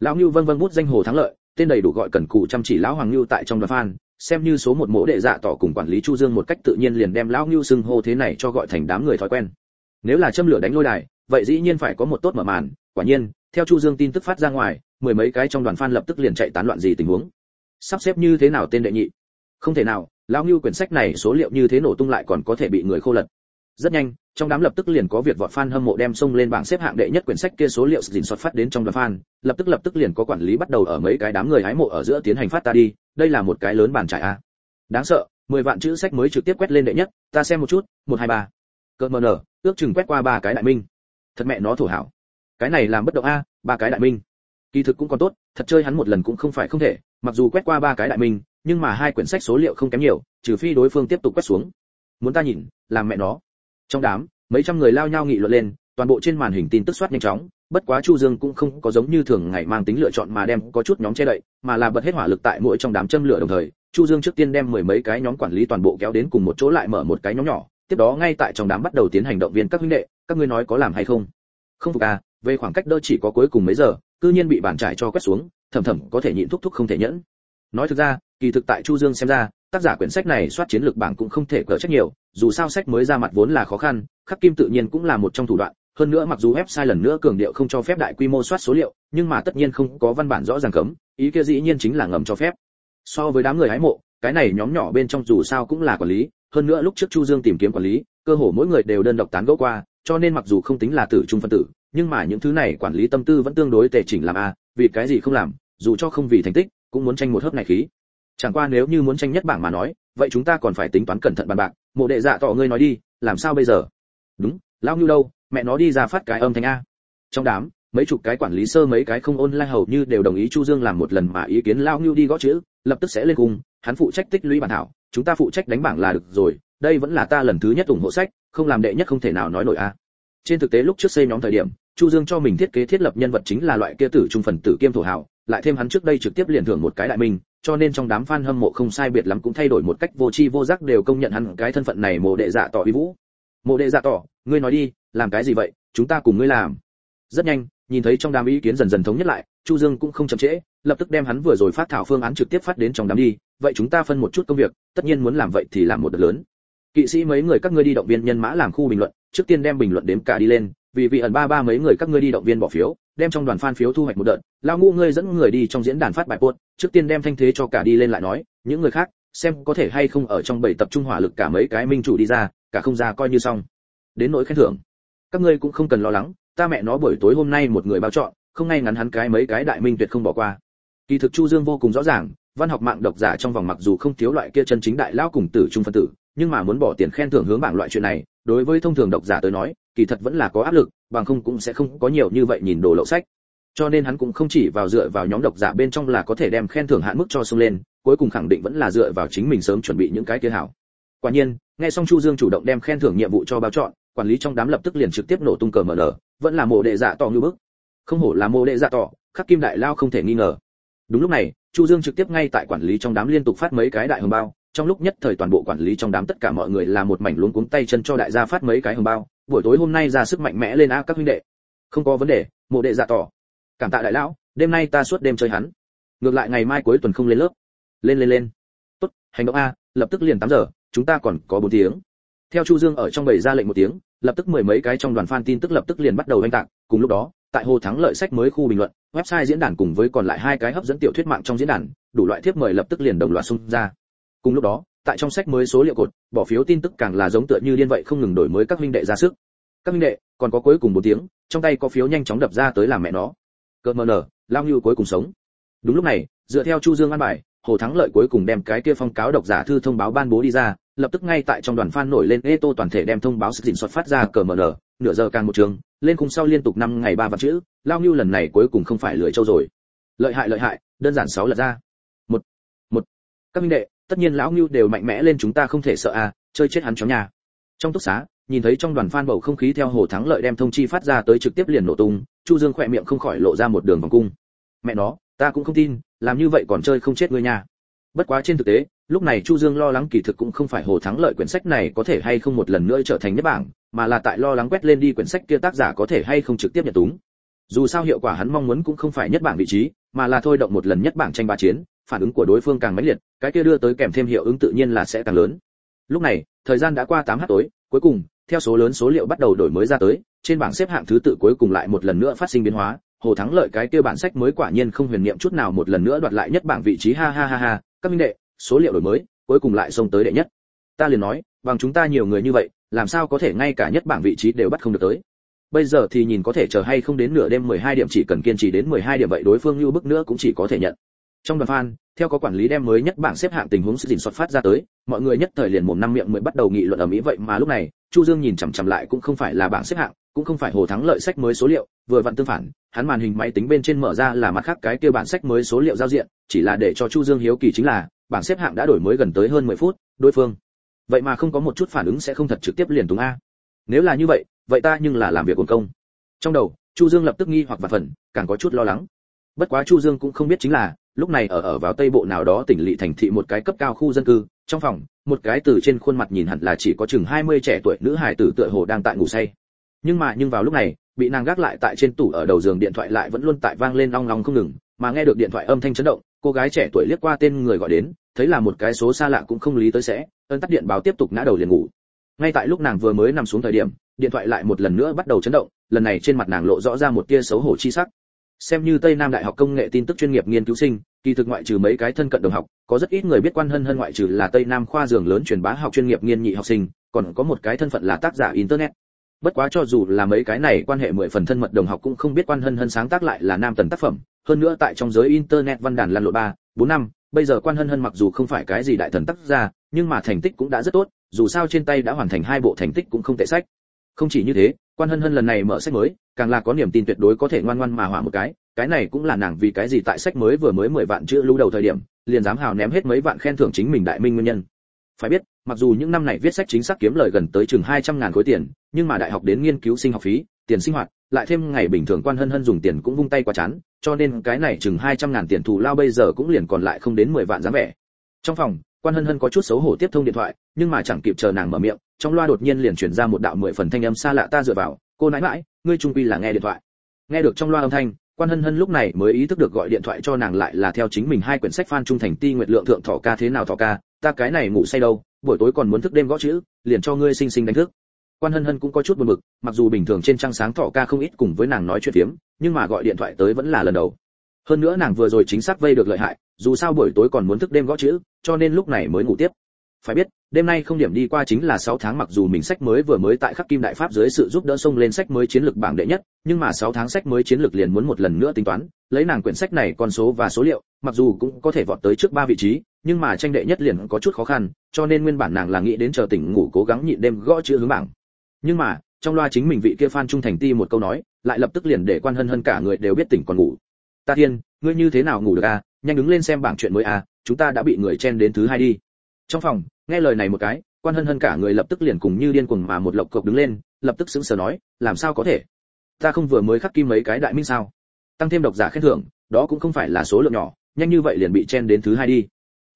Lão ngưu vân vân bút danh hồ thắng lợi, tên đầy đủ gọi cần cù chăm chỉ lão hoàng ngưu tại trong đoàn fan, xem như số một mẫu đệ dạ tỏ cùng quản lý chu dương một cách tự nhiên liền đem lão ngưu xưng hô thế này cho gọi thành đám người thói quen. Nếu là châm lửa đánh lôi đài, vậy dĩ nhiên phải có một tốt mở màn, quả nhiên, theo chu dương tin tức phát ra ngoài, mười mấy cái trong đoàn fan lập tức liền chạy tán loạn gì tình huống. Sắp xếp như thế nào tên đệ nhị? Không thể nào, lão ngưu quyển sách này số liệu như thế nổ tung lại còn có thể bị người khô lật rất nhanh, trong đám lập tức liền có việc vọt fan hâm mộ đem xông lên bảng xếp hạng đệ nhất quyển sách kia số liệu dình soát phát đến trong đoàn fan, lập tức lập tức liền có quản lý bắt đầu ở mấy cái đám người hái mộ ở giữa tiến hành phát ta đi, đây là một cái lớn bàn trải a. Đáng sợ, mười vạn chữ sách mới trực tiếp quét lên đệ nhất, ta xem một chút, một hai ba. Cỡ mờ nở, ước chừng quét qua ba cái đại minh. Thật mẹ nó thổ hảo. Cái này làm bất động a, ba cái đại minh. Kỳ thực cũng còn tốt, thật chơi hắn một lần cũng không phải không thể, mặc dù quét qua ba cái đại minh, nhưng mà hai quyển sách số liệu không kém nhiều, trừ phi đối phương tiếp tục quét xuống. Muốn ta nhìn, làm mẹ nó trong đám, mấy trăm người lao nhau nghị luận lên, toàn bộ trên màn hình tin tức soát nhanh chóng, bất quá chu dương cũng không có giống như thường ngày mang tính lựa chọn mà đem có chút nhóm che đậy, mà là bật hết hỏa lực tại mỗi trong đám châm lửa đồng thời, chu dương trước tiên đem mười mấy cái nhóm quản lý toàn bộ kéo đến cùng một chỗ lại mở một cái nhóm nhỏ, tiếp đó ngay tại trong đám bắt đầu tiến hành động viên các huynh đệ, các ngươi nói có làm hay không? Không phục à về khoảng cách đỡ chỉ có cuối cùng mấy giờ, cư nhiên bị bản trải cho quét xuống, thầm thầm có thể nhịn thúc thúc không thể nhẫn. Nói thực ra, kỳ thực tại chu dương xem ra tác giả quyển sách này soát chiến lược bảng cũng không thể cỡ trách nhiều, dù sao sách mới ra mặt vốn là khó khăn, khắc kim tự nhiên cũng là một trong thủ đoạn. Hơn nữa mặc dù website lần nữa cường điệu không cho phép đại quy mô soát số liệu, nhưng mà tất nhiên không có văn bản rõ ràng cấm, ý kia dĩ nhiên chính là ngầm cho phép. So với đám người hái mộ, cái này nhóm nhỏ bên trong dù sao cũng là quản lý, hơn nữa lúc trước chu dương tìm kiếm quản lý, cơ hồ mỗi người đều đơn độc tán gẫu qua, cho nên mặc dù không tính là tử trung phân tử, nhưng mà những thứ này quản lý tâm tư vẫn tương đối tề chỉnh làm a, vì cái gì không làm, dù cho không vì thành tích, cũng muốn tranh một hớp này khí chẳng qua nếu như muốn tranh nhất bảng mà nói, vậy chúng ta còn phải tính toán cẩn thận bàn bạc. Mộ đệ dạ tỏ ngươi nói đi, làm sao bây giờ? Đúng lao như đâu? Mẹ nó đi ra phát cái âm thanh a. Trong đám, mấy chục cái quản lý sơ mấy cái không ôn lai hầu như đều đồng ý chu dương làm một lần mà ý kiến lao ngưu đi gõ chữ, lập tức sẽ lên cùng hắn phụ trách tích lũy bản thảo, chúng ta phụ trách đánh bảng là được rồi, đây vẫn là ta lần thứ nhất ủng hộ sách, không làm đệ nhất không thể nào nói nổi a. Trên thực tế lúc trước xây nhóm thời điểm, chu dương cho mình thiết kế thiết lập nhân vật chính là loại kia tử trung phần tử kiêm thổ hảo lại thêm hắn trước đây trực tiếp liền thưởng một cái đại minh cho nên trong đám fan hâm mộ không sai biệt lắm cũng thay đổi một cách vô tri vô giác đều công nhận hắn cái thân phận này mộ đệ dạ tỏ uy vũ. Mộ đệ dạ tỏ, ngươi nói đi, làm cái gì vậy, chúng ta cùng ngươi làm. Rất nhanh, nhìn thấy trong đám ý kiến dần dần thống nhất lại, chu dương cũng không chậm trễ, lập tức đem hắn vừa rồi phát thảo phương án trực tiếp phát đến trong đám đi, vậy chúng ta phân một chút công việc, tất nhiên muốn làm vậy thì làm một đợt lớn. Kỵ sĩ mấy người các ngươi đi động viên nhân mã làm khu bình luận, trước tiên đem bình luận đếm cả đi lên, vì vị ẩn ba ba mấy người các ngươi đi động viên bỏ phiếu đem trong đoàn fan phiếu thu hoạch một đợt lão ngũ ngươi dẫn người đi trong diễn đàn phát bài post, trước tiên đem thanh thế cho cả đi lên lại nói những người khác xem có thể hay không ở trong bảy tập trung hỏa lực cả mấy cái minh chủ đi ra cả không ra coi như xong. Đến nỗi khen thưởng các ngươi cũng không cần lo lắng ta mẹ nó buổi tối hôm nay một người bao chọn không ngay ngắn hắn cái mấy cái đại minh tuyệt không bỏ qua. Kỳ thực chu dương vô cùng rõ ràng văn học mạng độc giả trong vòng mặc dù không thiếu loại kia chân chính đại lão cùng tử trung phân tử nhưng mà muốn bỏ tiền khen thưởng hướng bảng loại chuyện này đối với thông thường độc giả tới nói kỳ thật vẫn là có áp lực bằng không cũng sẽ không có nhiều như vậy nhìn đồ lậu sách. Cho nên hắn cũng không chỉ vào dựa vào nhóm độc giả bên trong là có thể đem khen thưởng hạn mức cho xông lên, cuối cùng khẳng định vẫn là dựa vào chính mình sớm chuẩn bị những cái kia hảo. Quả nhiên, nghe xong chu dương chủ động đem khen thưởng nhiệm vụ cho báo chọn, quản lý trong đám lập tức liền trực tiếp nổ tung cờ mở nở, vẫn là mộ đệ dạ tỏ như bức. Không hổ là mộ đệ dạ tỏ, khắc kim đại lao không thể nghi ngờ. Đúng lúc này, chu dương trực tiếp ngay tại quản lý trong đám liên tục phát mấy cái đại hồng bao, trong lúc nhất thời toàn bộ quản lý trong đám tất cả mọi người là một mảnh luống cuống tay chân cho đại gia phát mấy cái hồng bao buổi tối hôm nay ra sức mạnh mẽ lên a các huynh đệ. Không có vấn đề, mộ đệ dạ tỏ. Cảm tạ đại lão, đêm nay ta suốt đêm chơi hắn. Ngược lại ngày mai cuối tuần không lên lớp. Lên lên lên. Tốt, hành động a, lập tức liền 8 giờ, chúng ta còn có 4 tiếng. Theo chu dương ở trong bầy ra lệnh một tiếng, lập tức mười mấy cái trong đoàn fan tin tức lập tức liền bắt đầu oanh tạc. Cùng lúc đó, tại hồ thắng lợi sách mới khu bình luận, website diễn đàn cùng với còn lại hai cái hấp dẫn tiểu thuyết mạng trong diễn đàn, đủ loại thiếp mời lập tức liền đồng loạt xung ra. Cùng lúc đó tại trong sách mới số liệu cột, bỏ phiếu tin tức càng là giống tựa như điên vậy không ngừng đổi mới các minh đệ ra sức. Các minh đệ, còn có cuối cùng một tiếng, trong tay có phiếu nhanh chóng đập ra tới làm mẹ nó. Cợt mờ nở, lao như cuối cùng sống. Đúng lúc này, dựa theo chu dương an bài, hồ thắng lợi cuối cùng đem cái kia phong cáo độc giả thư thông báo ban bố đi ra, lập tức ngay tại trong đoàn fan nổi lên ê tô toàn thể đem thông báo sự dình xuất phát ra cờ mờ nở, nửa giờ càng một trường, lên khung sau liên tục năm ngày ba vạn chữ, lao như lần này cuối cùng không phải lưỡi trâu rồi. Lợi hại lợi hại, đơn giản sáu lật ra. Một một. Các minh đệ tất nhiên lão ngưu đều mạnh mẽ lên chúng ta không thể sợ à chơi chết hắn chó nhà. Trong túc xá, nhìn thấy trong đoàn fan bầu không khí theo hồ thắng lợi đem thông chi phát ra tới trực tiếp liền nổ tung, chu dương khỏe miệng không khỏi lộ ra một đường vòng cung. Mẹ nó, ta cũng không tin, làm như vậy còn chơi không chết ngươi nha. Bất quá trên thực tế, lúc này chu dương lo lắng kỳ thực cũng không phải hồ thắng lợi quyển sách này có thể hay không một lần nữa trở thành nhất bảng, mà là tại lo lắng quét lên đi quyển sách kia tác giả có thể hay không trực tiếp nhận túng. Dù sao hiệu quả hắn mong muốn cũng không phải nhất bảng vị trí, mà là thôi động một lần nhất bảng tranh ba chiến phản ứng của đối phương càng mãnh liệt, cái kia đưa tới kèm thêm hiệu ứng tự nhiên là sẽ càng lớn. Lúc này, thời gian đã qua 8 h tối, cuối cùng, theo số lớn số liệu bắt đầu đổi mới ra tới, trên bảng xếp hạng thứ tự cuối cùng lại một lần nữa phát sinh biến hóa. Hồ thắng lợi cái kia bản sách mới quả nhiên không huyền niệm chút nào một lần nữa đoạt lại nhất bảng vị trí. Ha ha ha ha, các minh đệ, số liệu đổi mới, cuối cùng lại xông tới đệ nhất. Ta liền nói, bằng chúng ta nhiều người như vậy, làm sao có thể ngay cả nhất bảng vị trí đều bắt không được tới? Bây giờ thì nhìn có thể chờ hay không đến nửa đêm 12 điểm, chỉ cần kiên trì đến 12 điểm vậy đối phương như bức nữa cũng chỉ có thể nhận trong đoàn fan, theo có quản lý đem mới nhất bảng xếp hạng tình huống sự dình xuất phát ra tới, mọi người nhất thời liền mồm năm miệng mới bắt đầu nghị luận ở mỹ vậy mà lúc này, chu dương nhìn chằm chằm lại cũng không phải là bảng xếp hạng, cũng không phải hồ thắng lợi sách mới số liệu, vừa vặn tương phản, hắn màn hình máy tính bên trên mở ra là mặt khác cái kia bản sách mới số liệu giao diện, chỉ là để cho chu dương hiếu kỳ chính là, bảng xếp hạng đã đổi mới gần tới hơn 10 phút, đối phương. Vậy mà không có một chút phản ứng sẽ không thật trực tiếp liền túng a. Nếu là như vậy vậy ta nhưng là làm việc ổn công. Trong đầu, chu dương lập tức nghi hoặc và phần, càng có chút lo lắng. Bất quá chu dương cũng không biết chính là lúc này ở ở vào tây bộ nào đó tỉnh lỵ thành thị một cái cấp cao khu dân cư, trong phòng, một cái từ trên khuôn mặt nhìn hẳn là chỉ có chừng 20 trẻ tuổi nữ hài tử tựa hồ đang tại ngủ say. Nhưng mà, nhưng vào lúc này, bị nàng gác lại tại trên tủ ở đầu giường điện thoại lại vẫn luôn tại vang lên long long không ngừng, mà nghe được điện thoại âm thanh chấn động, cô gái trẻ tuổi liếc qua tên người gọi đến, thấy là một cái số xa lạ cũng không lý tới sẽ ấn tắt điện báo tiếp tục ngã đầu liền ngủ. Ngay tại lúc nàng vừa mới nằm xuống thời điểm, điện thoại lại một lần nữa bắt đầu chấn động, lần này trên mặt nàng lộ rõ ra một tia xấu hổ chi sắc. Xem như tây nam đại học công nghệ tin tức chuyên nghiệp nghiên cứu sinh kỳ thực ngoại trừ mấy cái thân cận đồng học, có rất ít người biết quan hân hân ngoại trừ là tây nam khoa giường lớn truyền bá học chuyên nghiệp nghiên nhị học sinh, còn có một cái thân phận là tác giả internet. Bất quá cho dù là mấy cái này quan hệ mười phần thân mật đồng học cũng không biết quan hân hân sáng tác lại là nam tần tác phẩm. Hơn nữa tại trong giới internet văn đàn lăn lộn ba, bốn năm, bây giờ quan hân hân mặc dù không phải cái gì đại thần tác gia nhưng mà thành tích cũng đã rất tốt, dù sao trên tay đã hoàn thành hai bộ thành tích cũng không tệ sách. Không chỉ như thế, quan hân hân lần này mở sách mới, càng là có niềm tin tuyệt đối có thể ngoan ngoan mà hỏa một cái cái này cũng là nàng vì cái gì tại sách mới vừa mới mười vạn chữ lưu đầu thời điểm, liền dám hào ném hết mấy vạn khen thưởng chính mình đại minh nguyên nhân. Phải biết, mặc dù những năm này viết sách chính xác kiếm lời gần tới chừng hai trăm ngàn khối tiền, nhưng mà đại học đến nghiên cứu sinh học phí, tiền sinh hoạt, lại thêm ngày bình thường quan hân hân dùng tiền cũng vung tay quá chán, cho nên cái này chừng hai trăm ngàn tiền thù lao bây giờ cũng liền còn lại không đến mười vạn dáng vẻ. Trong phòng, quan hân hân có chút xấu hổ tiếp thông điện thoại, nhưng mà chẳng kịp chờ nàng mở miệng, trong loa đột nhiên liền chuyển ra một đạo mười phần thanh âm xa lạ ta dựa vào, cô nãi mãi, ngươi trung quy là nghe điện thoại. Nghe được trong loa âm thanh quan hân hân lúc này mới ý thức được gọi điện thoại cho nàng lại là theo chính mình hai quyển sách phan trung thành, ti nguyệt lượng, thượng thọ ca thế nào thọ ca, ta cái này ngủ say đâu, buổi tối còn muốn thức đêm gõ chữ, liền cho ngươi sinh sinh đánh thức. Quan hân hân cũng có chút buồn bực, mặc dù bình thường trên trang sáng thọ ca không ít cùng với nàng nói chuyện phiếm, nhưng mà gọi điện thoại tới vẫn là lần đầu. Hơn nữa nàng vừa rồi chính xác vây được lợi hại, dù sao buổi tối còn muốn thức đêm gõ chữ, cho nên lúc này mới ngủ tiếp phải biết, đêm nay không điểm đi qua chính là 6 tháng mặc dù mình sách mới vừa mới tại khắc kim đại pháp dưới sự giúp đỡ xông lên sách mới chiến lược bảng đệ nhất, nhưng mà 6 tháng sách mới chiến lược liền muốn một lần nữa tính toán, lấy nàng quyển sách này con số và số liệu, mặc dù cũng có thể vọt tới trước ba vị trí, nhưng mà tranh đệ nhất liền có chút khó khăn, cho nên nguyên bản nàng là nghĩ đến chờ tỉnh ngủ cố gắng nhịn đêm gõ chữ hướng bảng. Nhưng mà, trong loa chính mình vị kia fan trung thành ti một câu nói, lại lập tức liền để quan hân hân cả người đều biết tỉnh còn ngủ. Ta thiên, ngươi như thế nào ngủ được à? Nhanh đứng lên xem bảng chuyện mới à chúng ta đã bị người chen đến thứ hai đi trong phòng, nghe lời này một cái, quan hân hân cả người lập tức liền cùng như điên cuồng mà một lộc cộc đứng lên, lập tức sững sờ nói, làm sao có thể? Ta không vừa mới khắc kim mấy cái đại minh sao? Tăng thêm độc giả khen thưởng, đó cũng không phải là số lượng nhỏ, nhanh như vậy liền bị chen đến thứ hai đi.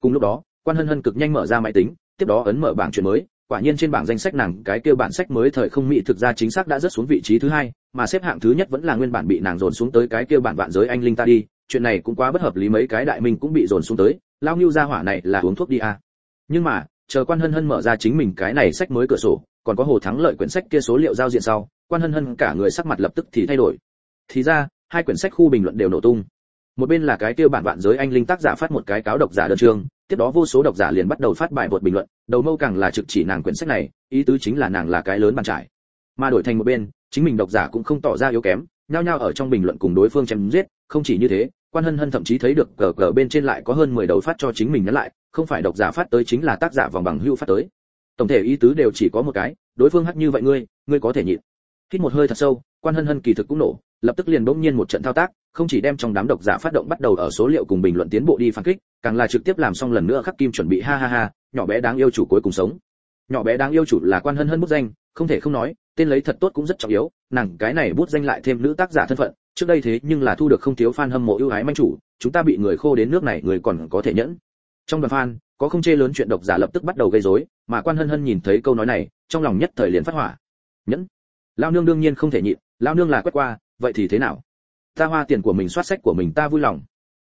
Cùng lúc đó, quan hân hân cực nhanh mở ra máy tính, tiếp đó ấn mở bảng chuyện mới, quả nhiên trên bảng danh sách nàng, cái kêu bản sách mới thời không mỹ thực ra chính xác đã rất xuống vị trí thứ hai, mà xếp hạng thứ nhất vẫn là nguyên bản bị nàng dồn xuống tới cái kêu bản vạn giới anh linh ta đi, chuyện này cũng quá bất hợp lý, mấy cái đại minh cũng bị dồn xuống tới, lao ngưu gia hỏa này là uống thuốc đi à nhưng mà, chờ quan hân hân mở ra chính mình cái này sách mới cửa sổ, còn có hồ thắng lợi quyển sách kia số liệu giao diện sau, quan hân hân cả người sắc mặt lập tức thì thay đổi. Thì ra, hai quyển sách khu bình luận đều nổ tung. Một bên là cái tiêu bản vạn giới anh linh tác giả phát một cái cáo độc giả đơn chương, tiếp đó vô số độc giả liền bắt đầu phát bài vượt bình luận, đầu mâu càng là trực chỉ nàng quyển sách này, ý tứ chính là nàng là cái lớn bàn trải. Mà đổi thành một bên, chính mình độc giả cũng không tỏ ra yếu kém, nhao nhao ở trong bình luận cùng đối phương chém giết, không chỉ như thế, quan hân hân thậm chí thấy được cờ cờ bên trên lại có hơn 10 đầu phát cho chính mình nhắn lại không phải độc giả phát tới chính là tác giả vòng bằng hưu phát tới. Tổng thể ý tứ đều chỉ có một cái, đối phương hắc như vậy ngươi ngươi có thể nhịn. Hít một hơi thật sâu, quan hân hân kỳ thực cũng nổ, lập tức liền bỗng nhiên một trận thao tác, không chỉ đem trong đám độc giả phát động bắt đầu ở số liệu cùng bình luận tiến bộ đi phản kích, càng là trực tiếp làm xong lần nữa khắc kim chuẩn bị ha ha ha, nhỏ bé đáng yêu chủ cuối cùng sống. Nhỏ bé đáng yêu chủ là quan hân hân bút danh, không thể không nói, tên lấy thật tốt cũng rất trọng yếu, nàng cái này bút danh lại thêm nữ tác giả thân phận, trước đây thế nhưng là thu được không thiếu fan hâm mộ ưu ái manh chủ, chúng ta bị người khô đến nước này người còn có thể nhẫn trong đoàn fan, có không chê lớn chuyện độc giả lập tức bắt đầu gây rối, mà quan hân hân nhìn thấy câu nói này, trong lòng nhất thời liền phát hỏa. Nhẫn. Lao nương đương nhiên không thể nhịn, lao nương là quét qua, vậy thì thế nào? Ta hoa tiền của mình soát sách của mình ta vui lòng.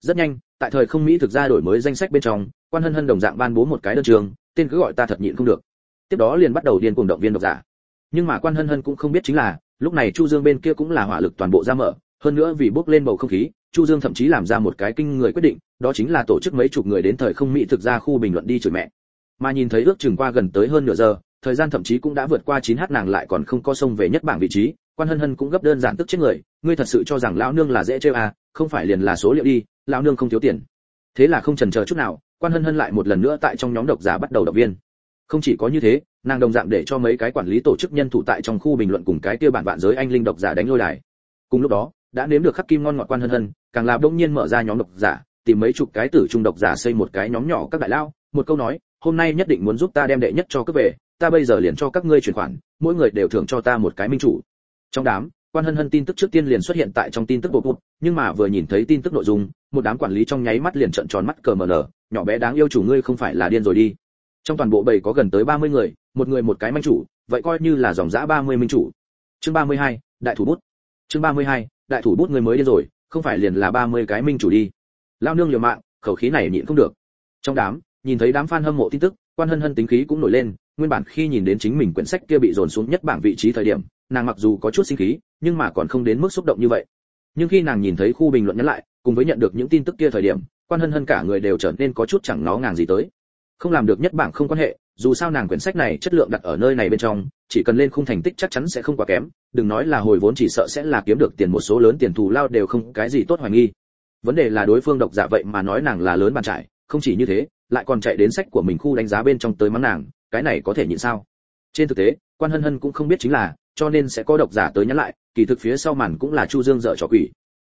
Rất nhanh, tại thời không mỹ thực ra đổi mới danh sách bên trong, quan hân hân đồng dạng ban bố một cái đơn trường, tên cứ gọi ta thật nhịn không được. Tiếp đó liền bắt đầu điên cuồng động viên độc giả. Nhưng mà quan hân hân cũng không biết chính là, lúc này chu dương bên kia cũng là hỏa lực toàn bộ ra mở, hơn nữa vì bước lên bầu không khí chu dương thậm chí làm ra một cái kinh người quyết định, đó chính là tổ chức mấy chục người đến thời không mỹ thực ra khu bình luận đi chửi mẹ. Mà nhìn thấy ước chừng qua gần tới hơn nửa giờ, thời gian thậm chí cũng đã vượt qua 9 h nàng lại còn không có sông về nhất bảng vị trí, quan hân hân cũng gấp đơn giản tức chết người, ngươi thật sự cho rằng lão nương là dễ chơi à không phải liền là số liệu đi, lão nương không thiếu tiền. Thế là không chần chờ chút nào, quan hân hân lại một lần nữa tại trong nhóm độc giả bắt đầu động viên. Không chỉ có như thế, nàng đồng dạng để cho mấy cái quản lý tổ chức nhân thủ tại trong khu bình luận cùng cái kia bản vạn giới anh linh độc giả đánh lôi đài. Cùng lúc đó đã nếm được khắc kim ngon ngọt quan hân hân càng là đông nhiên mở ra nhóm độc giả tìm mấy chục cái tử trung độc giả xây một cái nhóm nhỏ các đại lao một câu nói hôm nay nhất định muốn giúp ta đem đệ nhất cho cấp về ta bây giờ liền cho các ngươi chuyển khoản mỗi người đều thưởng cho ta một cái minh chủ. Trong đám quan hân hân tin tức trước tiên liền xuất hiện tại trong tin tức bộ bụt nhưng mà vừa nhìn thấy tin tức nội dung một đám quản lý trong nháy mắt liền trợn tròn mắt cờ mờ nở nhỏ bé đáng yêu chủ ngươi không phải là điên rồi đi. Trong toàn bộ bầy có gần tới 30 người một người một cái minh chủ vậy coi như là dòng dã 30 minh chủ. Chương 32, đại thủ bút. Chương 32, đại thủ bút người mới đi rồi, không phải liền là 30 cái minh chủ đi. Lao nương liều mạng, khẩu khí này nhịn không được. Trong đám, nhìn thấy đám fan hâm mộ tin tức, quan hân hân tính khí cũng nổi lên, nguyên bản khi nhìn đến chính mình quyển sách kia bị dồn xuống nhất bảng vị trí thời điểm, nàng mặc dù có chút sinh khí, nhưng mà còn không đến mức xúc động như vậy. Nhưng khi nàng nhìn thấy khu bình luận nhắn lại, cùng với nhận được những tin tức kia thời điểm, quan hân hân cả người đều trở nên có chút chẳng nó ngàng gì tới. Không làm được nhất bảng không quan hệ dù sao nàng quyển sách này chất lượng đặt ở nơi này bên trong, chỉ cần lên khung thành tích chắc chắn sẽ không quá kém, đừng nói là hồi vốn chỉ sợ sẽ là kiếm được tiền một số lớn tiền thù lao đều không cái gì tốt hoài nghi. Vấn đề là đối phương độc giả vậy mà nói nàng là lớn bàn trải, không chỉ như thế, lại còn chạy đến sách của mình khu đánh giá bên trong tới mắng nàng, cái này có thể nhịn sao? Trên thực tế, quan hân hân cũng không biết chính là, cho nên sẽ có độc giả tới nhắn lại, kỳ thực phía sau màn cũng là chu dương dở trò quỷ.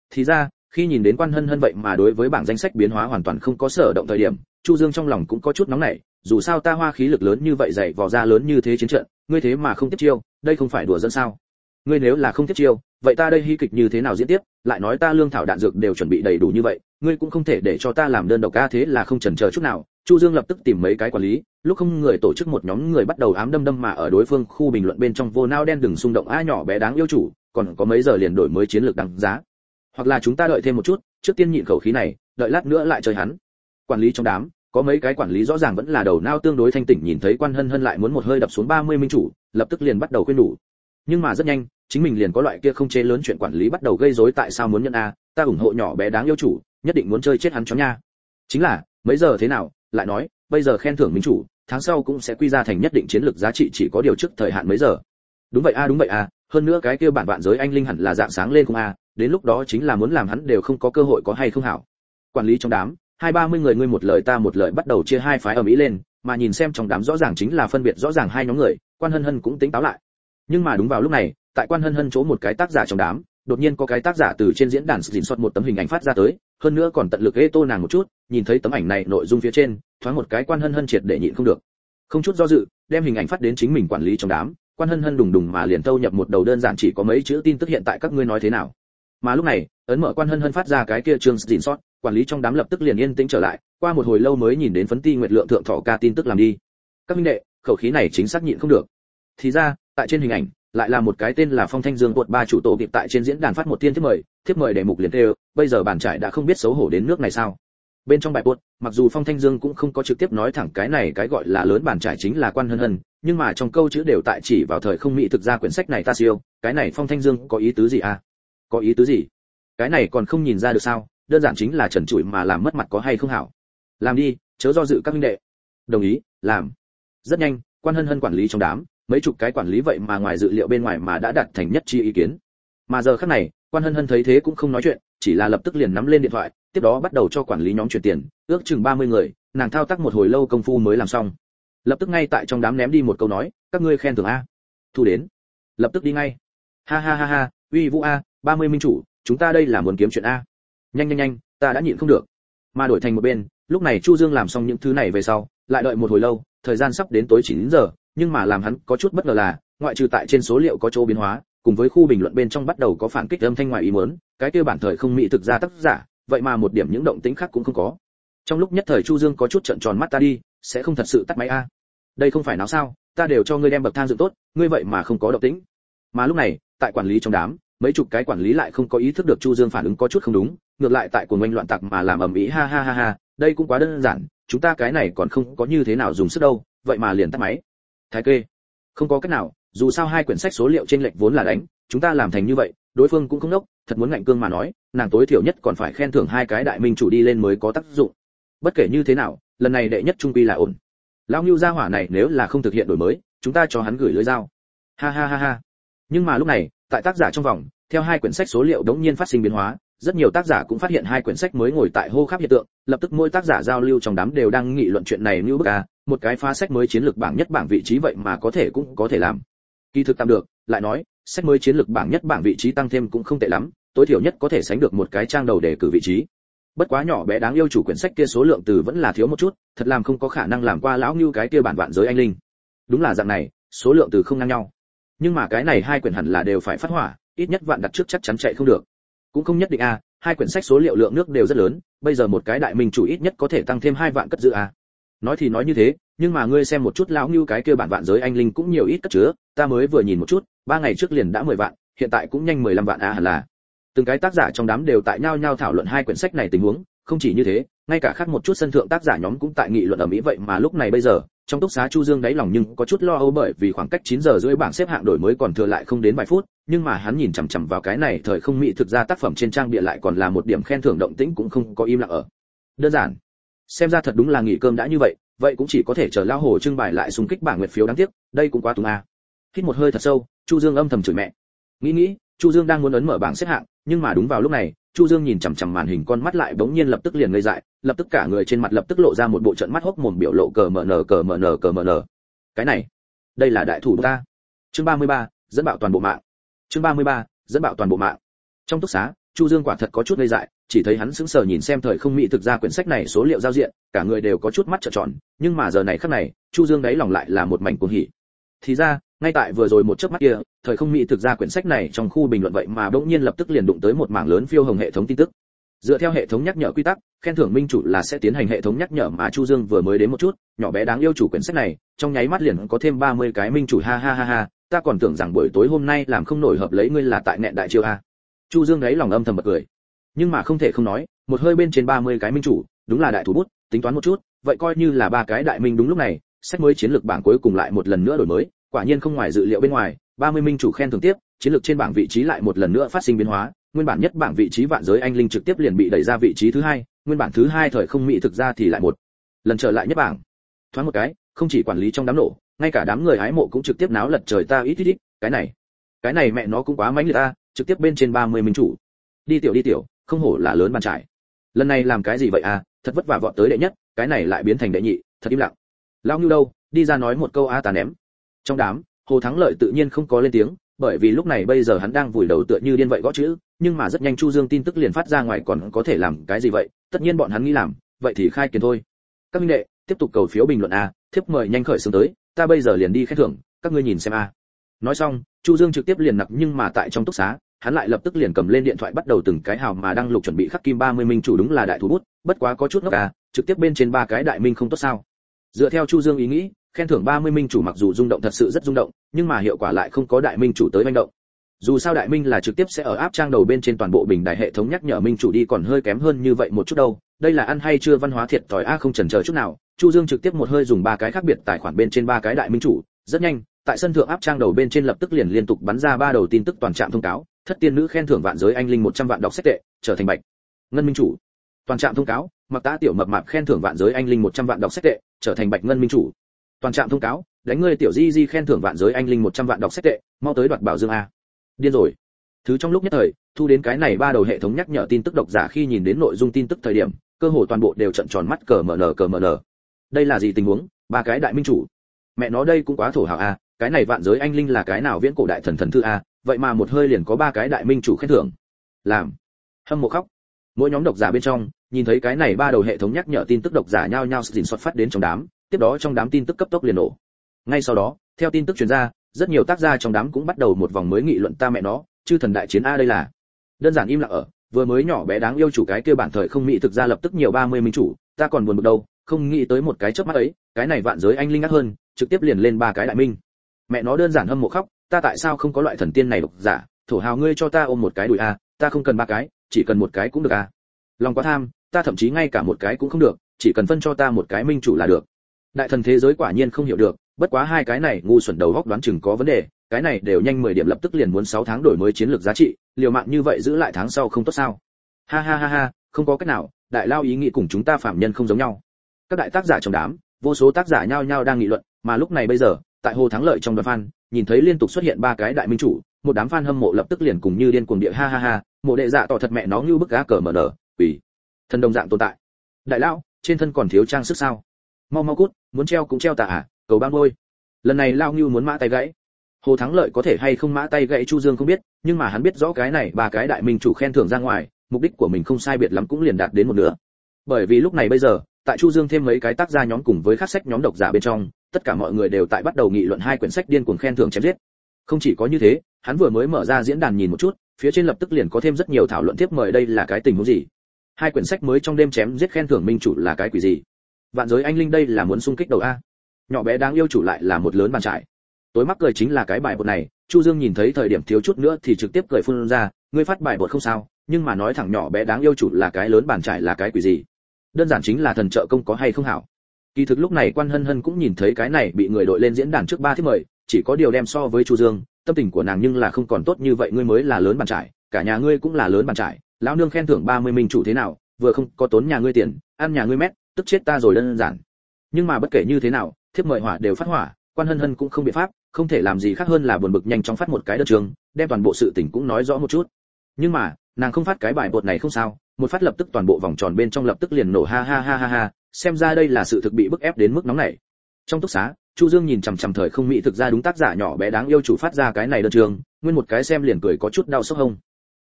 Thì ra khi nhìn đến quan hân hân vậy mà đối với bảng danh sách biến hóa hoàn toàn không có sở động thời điểm, chu dương trong lòng cũng có chút nóng nảy, dù sao ta hoa khí lực lớn như vậy dạy vò ra lớn như thế chiến trận, ngươi thế mà không tiếp chiêu, đây không phải đùa dân sao? Ngươi nếu là không tiếp chiêu, vậy ta đây hy kịch như thế nào diễn tiếp? Lại nói ta lương thảo đạn dược đều chuẩn bị đầy đủ như vậy, ngươi cũng không thể để cho ta làm đơn độc ca thế là không chần chờ chút nào. Chu dương lập tức tìm mấy cái quản lý, lúc không người tổ chức một nhóm người bắt đầu ám đâm đâm mà ở đối phương khu bình luận bên trong vô nao đen đừng xung động, a nhỏ bé đáng yêu chủ, còn có mấy giờ liền đổi mới chiến lược đáng giá hoặc là chúng ta đợi thêm một chút, trước tiên nhịn khẩu khí này, đợi lát nữa lại chơi hắn. Quản lý trong đám, có mấy cái quản lý rõ ràng vẫn là đầu nao tương đối thanh tỉnh nhìn thấy quan hân hân lại muốn một hơi đập xuống 30 minh chủ, lập tức liền bắt đầu khuyên đủ. Nhưng mà rất nhanh, chính mình liền có loại kia không chế lớn chuyện quản lý bắt đầu gây rối tại sao muốn nhận a, ta ủng hộ nhỏ bé đáng yêu chủ, nhất định muốn chơi chết hắn chó nha. Chính là, mấy giờ thế nào, lại nói, bây giờ khen thưởng minh chủ, tháng sau cũng sẽ quy ra thành nhất định chiến lược giá trị chỉ có điều trước thời hạn mấy giờ. Đúng vậy a, đúng vậy a, hơn nữa cái kia bản vạn giới anh linh hẳn là dạng sáng lên không a đến lúc đó chính là muốn làm hắn đều không có cơ hội có hay không hảo. Quản lý trong đám, hai ba mươi người ngươi một lời ta một lời bắt đầu chia hai phái ở mỹ lên, mà nhìn xem trong đám rõ ràng chính là phân biệt rõ ràng hai nhóm người, quan hân hân cũng tính táo lại. Nhưng mà đúng vào lúc này, tại quan hân hân chỗ một cái tác giả trong đám, đột nhiên có cái tác giả từ trên diễn đàn dình xót một tấm hình ảnh phát ra tới, hơn nữa còn tận lực ghê tô nàng một chút, nhìn thấy tấm ảnh này nội dung phía trên, thoáng một cái quan hân hân triệt để nhịn không được. Không chút do dự, đem hình ảnh phát đến chính mình quản lý trong đám, quan hân hân đùng đùng mà liền thâu nhập một đầu đơn giản chỉ có mấy chữ tin tức hiện tại các ngươi nói thế nào mà lúc này, ấn mở quan hân hân phát ra cái kia trường dịn sót, quản lý trong đám lập tức liền yên tĩnh trở lại, qua một hồi lâu mới nhìn đến phấn ti nguyệt lượng thượng thọ ca tin tức làm đi. Các minh đệ, khẩu khí này chính xác nhịn không được. Thì ra, tại trên hình ảnh, lại là một cái tên là phong thanh dương quận ba chủ tổ kịp tại trên diễn đàn phát một tiên thiếp mời thiếp mời để mục liền tê bây giờ bản trải đã không biết xấu hổ đến nước này sao. Bên trong bài buốt, mặc dù phong thanh dương cũng không có trực tiếp nói thẳng cái này cái gọi là lớn bản trải chính là quan hân hân, nhưng mà trong câu chữ đều tại chỉ vào thời không mỹ thực ra quyển sách này ta siêu, cái này phong thanh dương có ý tứ gì à? Có ý tứ gì? Cái này còn không nhìn ra được sao? Đơn giản chính là trần trụi mà làm mất mặt có hay không hảo? Làm đi, chớ do dự các minh đệ. Đồng ý, làm. Rất nhanh, quan hân hân quản lý trong đám, mấy chục cái quản lý vậy mà ngoài dự liệu bên ngoài mà đã đạt thành nhất chi ý kiến. Mà giờ khắc này, quan hân hân thấy thế cũng không nói chuyện, chỉ là lập tức liền nắm lên điện thoại, tiếp đó bắt đầu cho quản lý nhóm chuyển tiền, ước chừng 30 người, nàng thao tác một hồi lâu công phu mới làm xong. Lập tức ngay tại trong đám ném đi một câu nói, các ngươi khen thưởng a. Thu đến. Lập tức đi ngay. Ha ha ha ha, uy vũ a 30 minh chủ, chúng ta đây là muốn kiếm chuyện a. Nhanh nhanh nhanh, ta đã nhịn không được. Mà đổi thành một bên, lúc này chu dương làm xong những thứ này về sau, lại đợi một hồi lâu, thời gian sắp đến tối chín giờ, nhưng mà làm hắn có chút bất ngờ là, ngoại trừ tại trên số liệu có chỗ biến hóa, cùng với khu bình luận bên trong bắt đầu có phản kích âm thanh ngoài ý muốn, cái kia bản thời không mỹ thực ra tác giả, vậy mà một điểm những động tĩnh khác cũng không có. Trong lúc nhất thời chu dương có chút trợn tròn mắt ta đi, sẽ không thật sự tắt máy a. Đây không phải nào sao, ta đều cho ngươi đem bậc thang dựng tốt, ngươi vậy mà không có động tĩnh. Mà lúc này, tại quản lý trong đám mấy chục cái quản lý lại không có ý thức được chu dương phản ứng có chút không đúng, ngược lại tại cuồng oanh loạn tặc mà làm ầm ĩ, ha ha ha ha, đây cũng quá đơn giản, chúng ta cái này còn không có như thế nào dùng sức đâu, vậy mà liền tắt máy. Thái kê, không có cách nào, dù sao hai quyển sách số liệu trên lệch vốn là đánh, chúng ta làm thành như vậy, đối phương cũng không nốc thật muốn ngạnh cương mà nói, nàng tối thiểu nhất còn phải khen thưởng hai cái đại minh chủ đi lên mới có tác dụng. Bất kể như thế nào, lần này đệ nhất trung quy là ổn. Lão ngưu gia hỏa này nếu là không thực hiện đổi mới, chúng ta cho hắn gửi lưới dao. Ha ha ha ha. Nhưng mà lúc này tại tác giả trong vòng, theo hai quyển sách số liệu đống nhiên phát sinh biến hóa, rất nhiều tác giả cũng phát hiện hai quyển sách mới ngồi tại hô khắp hiện tượng, lập tức mỗi tác giả giao lưu trong đám đều đang nghị luận chuyện này như bức a một cái phá sách mới chiến lược bảng nhất bảng vị trí vậy mà có thể cũng có thể làm. Kỳ thực tạm được, lại nói, sách mới chiến lược bảng nhất bảng vị trí tăng thêm cũng không tệ lắm, tối thiểu nhất có thể sánh được một cái trang đầu để cử vị trí. Bất quá nhỏ bé đáng yêu chủ quyển sách kia số lượng từ vẫn là thiếu một chút, thật làm không có khả năng làm qua lão như cái kia bản vạn giới anh linh. Đúng là dạng này, số lượng từ không ngang nhau nhưng mà cái này hai quyển hẳn là đều phải phát hỏa, ít nhất vạn đặt trước chắc chắn chạy không được. Cũng không nhất định a hai quyển sách số liệu lượng nước đều rất lớn, bây giờ một cái đại minh chủ ít nhất có thể tăng thêm hai vạn cất giữ a nói thì nói như thế, nhưng mà ngươi xem một chút lão như cái kia bản vạn giới anh linh cũng nhiều ít cất chứa, ta mới vừa nhìn một chút, ba ngày trước liền đã mười vạn, hiện tại cũng nhanh mười lăm vạn a hẳn là. Từng cái tác giả trong đám đều tại nhau nhau thảo luận hai quyển sách này tình huống, không chỉ như thế ngay cả khác một chút sân thượng tác giả nhóm cũng tại nghị luận ở mỹ vậy mà lúc này bây giờ, trong túc xá chu dương đáy lòng nhưng có chút lo âu bởi vì khoảng cách 9 giờ rưỡi bảng xếp hạng đổi mới còn thừa lại không đến vài phút, nhưng mà hắn nhìn chằm chằm vào cái này thời không mỹ thực ra tác phẩm trên trang bịa lại còn là một điểm khen thưởng động tĩnh cũng không có im lặng ở. Đơn giản, xem ra thật đúng là nghỉ cơm đã như vậy vậy cũng chỉ có thể chờ lao hồ trưng bày lại xung kích bảng nguyệt phiếu đáng tiếc, đây cũng quá túng a. Hít một hơi thật sâu, chu dương âm thầm chửi mẹ. Nghĩ nghĩ, chu dương đang muốn ấn mở bảng xếp hạng, nhưng mà đúng vào lúc này chu dương nhìn chằm chằm màn hình con mắt lại bỗng nhiên lập tức liền ngây dại lập tức cả người trên mặt lập tức lộ ra một bộ trận mắt hốc mồm biểu lộ cờ mở nở cờ mở nở cờ mở nở cái này đây là đại thủ ta. Chương 33, dẫn bạo toàn bộ mạng. Chương 33, dẫn bạo toàn bộ mạng. Trong túc xá chu dương quả thật có chút ngây dại chỉ thấy hắn sững sờ nhìn xem thời không mỹ thực ra quyển sách này số liệu giao diện cả người đều có chút mắt trợn tròn nhưng mà giờ này khắc này chu dương đấy lòng lại là một mảnh cuồng hỉ. Thì ra ngay tại vừa rồi một chớp mắt kia, thời không mỹ thực ra quyển sách này trong khu bình luận vậy mà bỗng nhiên lập tức liền đụng tới một mảng lớn phiêu hồng hệ thống tin tức. Dựa theo hệ thống nhắc nhở quy tắc, khen thưởng minh chủ là sẽ tiến hành hệ thống nhắc nhở mà chu dương vừa mới đến một chút, nhỏ bé đáng yêu chủ quyển sách này, trong nháy mắt liền có thêm 30 cái minh chủ, ha ha ha ha, ta còn tưởng rằng buổi tối hôm nay làm không nổi hợp lấy ngươi là tại nẹn đại chiêu a. Chu dương đấy lòng âm thầm bật cười. Nhưng mà không thể không nói, một hơi bên trên 30 cái minh chủ, đúng là đại thủ bút, tính toán một chút, vậy coi như là ba cái đại minh đúng lúc này, sách mới chiến lược bảng cuối cùng lại một lần nữa đổi mới quả nhiên không ngoài dự liệu bên ngoài 30 minh chủ khen thưởng tiếp, chiến lược trên bảng vị trí lại một lần nữa phát sinh biến hóa, nguyên bản nhất bảng vị trí vạn giới anh linh trực tiếp liền bị đẩy ra vị trí thứ hai, nguyên bản thứ hai thời không mỹ thực ra thì lại một lần trở lại nhất bảng. Thoáng một cái, không chỉ quản lý trong đám nổ, ngay cả đám người hái mộ cũng trực tiếp náo lật trời ta ít ít ít, cái này cái này mẹ nó cũng quá mánh người ta, trực tiếp bên trên 30 minh chủ. Đi tiểu đi tiểu, không hổ là lớn bàn trải. Lần này làm cái gì vậy à thật vất vả vọt tới đệ nhất, cái này lại biến thành đệ nhị, thật im lặng. Lao như đâu, đi ra nói một câu a à tà ném trong đám, hồ thắng lợi tự nhiên không có lên tiếng, bởi vì lúc này bây giờ hắn đang vùi đầu tựa như điên vậy gõ chữ, nhưng mà rất nhanh chu dương tin tức liền phát ra ngoài còn có thể làm cái gì vậy, tất nhiên bọn hắn nghĩ làm, vậy thì khai kiến thôi. Các minh đệ, tiếp tục cầu phiếu bình luận a, thiếp mời nhanh khởi xướng tới, ta bây giờ liền đi khen thưởng, các ngươi nhìn xem a. Nói xong, chu dương trực tiếp liền nặc nhưng mà tại trong túc xá, hắn lại lập tức liền cầm lên điện thoại bắt đầu từng cái hào mà đang lục chuẩn bị khắc kim 30 minh chủ đúng là đại thủ bút, bất quá có chút ngốc à trực tiếp bên trên ba cái đại minh không tốt sao. Dựa theo chu dương ý nghĩ khen thưởng 30 minh chủ mặc dù rung động thật sự rất rung động, nhưng mà hiệu quả lại không có đại minh chủ tới manh động. Dù sao đại minh là trực tiếp sẽ ở áp trang đầu bên trên toàn bộ bình đài hệ thống nhắc nhở minh chủ đi còn hơi kém hơn như vậy một chút đâu. Đây là ăn hay chưa văn hóa thiệt tỏi a, không chần chờ chút nào. Chu dương trực tiếp một hơi dùng ba cái khác biệt tài khoản bên trên ba cái đại minh chủ. Rất nhanh, tại sân thượng áp trang đầu bên trên lập tức liền liên tục bắn ra ba đầu tin tức toàn trạm thông cáo. Thất tiên nữ khen thưởng vạn giới anh linh 100 vạn đọc sách tệ, trở thành bạch. Ngân minh chủ. Toàn trạm thông cáo, mặc tá tiểu mập mạp khen thưởng vạn giới anh linh 100 vạn đọc sách tệ, trở thành bạch ngân minh chủ toàn trạm thông cáo, đánh ngươi tiểu di di khen thưởng vạn giới anh linh 100 vạn đọc sách tệ, mau tới đoạt bảo dương a. Điên rồi. Thứ trong lúc nhất thời, thu đến cái này ba đầu hệ thống nhắc nhở tin tức độc giả khi nhìn đến nội dung tin tức thời điểm, cơ hồ toàn bộ đều trận tròn mắt cờ mở nở cờ mở nở. Đây là gì tình huống? Ba cái đại minh chủ. Mẹ nó đây cũng quá thổ hào a, cái này vạn giới anh linh là cái nào viễn cổ đại thần thần thư a? Vậy mà một hơi liền có ba cái đại minh chủ khen thưởng. Làm. Hâm mộ khóc. Mỗi nhóm độc giả bên trong, nhìn thấy cái này ba đầu hệ thống nhắc nhở tin tức độc giả nhao nhao dình xuất phát đến trong đám tiếp đó trong đám tin tức cấp tốc liền nổ. Ngay sau đó, theo tin tức truyền ra, rất nhiều tác gia trong đám cũng bắt đầu một vòng mới nghị luận ta mẹ nó, chư thần đại chiến a đây là. Đơn giản im lặng ở, vừa mới nhỏ bé đáng yêu chủ cái kia bản thời không mỹ thực ra lập tức nhiều 30 minh chủ, ta còn buồn bực đâu, không nghĩ tới một cái chớp mắt ấy, cái này vạn giới anh linh ngắt hơn, trực tiếp liền lên ba cái đại minh. Mẹ nó đơn giản hâm mộ khóc, ta tại sao không có loại thần tiên này độc giả, thổ hào ngươi cho ta ôm một cái đùi a, ta không cần ba cái, chỉ cần một cái cũng được a. Lòng quá tham, ta thậm chí ngay cả một cái cũng không được, chỉ cần phân cho ta một cái minh chủ là được đại thần thế giới quả nhiên không hiểu được, bất quá hai cái này ngu xuẩn đầu góc đoán chừng có vấn đề, cái này đều nhanh 10 điểm lập tức liền muốn 6 tháng đổi mới chiến lược giá trị, liều mạng như vậy giữ lại tháng sau không tốt sao? Ha ha ha ha, không có cách nào, đại lao ý nghĩ cùng chúng ta phạm nhân không giống nhau. Các đại tác giả trong đám, vô số tác giả nhao nhao đang nghị luận, mà lúc này bây giờ, tại hồ thắng lợi trong đoàn fan, nhìn thấy liên tục xuất hiện ba cái đại minh chủ, một đám fan hâm mộ lập tức liền cùng như điên cuồng địa ha ha ha, mộ đệ dạ tỏ thật mẹ nó như bức cá cờ mở nở vì thần đồng dạng tồn tại. Đại lao, trên thân còn thiếu trang sức sao? Mau mau cút muốn treo cũng treo tà à cầu bang ngôi lần này lao ngưu muốn mã tay gãy. Hồ thắng lợi có thể hay không mã tay gãy chu dương không biết, nhưng mà hắn biết rõ cái này ba cái đại minh chủ khen thưởng ra ngoài, mục đích của mình không sai biệt lắm cũng liền đạt đến một nửa. Bởi vì lúc này bây giờ, tại chu dương thêm mấy cái tác gia nhóm cùng với khắc sách nhóm độc giả bên trong, tất cả mọi người đều tại bắt đầu nghị luận hai quyển sách điên cuồng khen thưởng chém giết. Không chỉ có như thế, hắn vừa mới mở ra diễn đàn nhìn một chút, phía trên lập tức liền có thêm rất nhiều thảo luận tiếp mời đây là cái tình huống gì. Hai quyển sách mới trong đêm chém giết khen thưởng minh chủ là cái quỷ gì? Vạn giới anh linh đây là muốn xung kích đầu a. Nhỏ bé đáng yêu chủ lại là một lớn bàn trải. Tối mắc cười chính là cái bài bột này, chu dương nhìn thấy thời điểm thiếu chút nữa thì trực tiếp cười phun ra, ngươi phát bài bột không sao, nhưng mà nói thẳng nhỏ bé đáng yêu chủ là cái lớn bàn trải là cái quỷ gì? Đơn giản chính là thần trợ công có hay không hảo. Kỳ thực lúc này quan hân hân cũng nhìn thấy cái này bị người đội lên diễn đàn trước ba thứ mời, chỉ có điều đem so với chu dương, tâm tình của nàng nhưng là không còn tốt như vậy, ngươi mới là lớn bàn trải, cả nhà ngươi cũng là lớn bàn trải. Lão nương khen thưởng 30 minh chủ thế nào, vừa không có tốn nhà ngươi tiền, ăn nhà ngươi mét tức chết ta rồi đơn giản. Nhưng mà bất kể như thế nào, thiếp mời hỏa đều phát hỏa, quan hân hân cũng không biện pháp, không thể làm gì khác hơn là buồn bực nhanh chóng phát một cái đơn trường, đem toàn bộ sự tình cũng nói rõ một chút. Nhưng mà, nàng không phát cái bài bột này không sao, một phát lập tức toàn bộ vòng tròn bên trong lập tức liền nổ ha ha ha ha ha, xem ra đây là sự thực bị bức ép đến mức nóng này trong túc xá, chu dương nhìn chằm chằm thời không mỹ thực ra đúng tác giả nhỏ bé đáng yêu chủ phát ra cái này đơn trường, nguyên một cái xem liền cười có chút đau sốc hông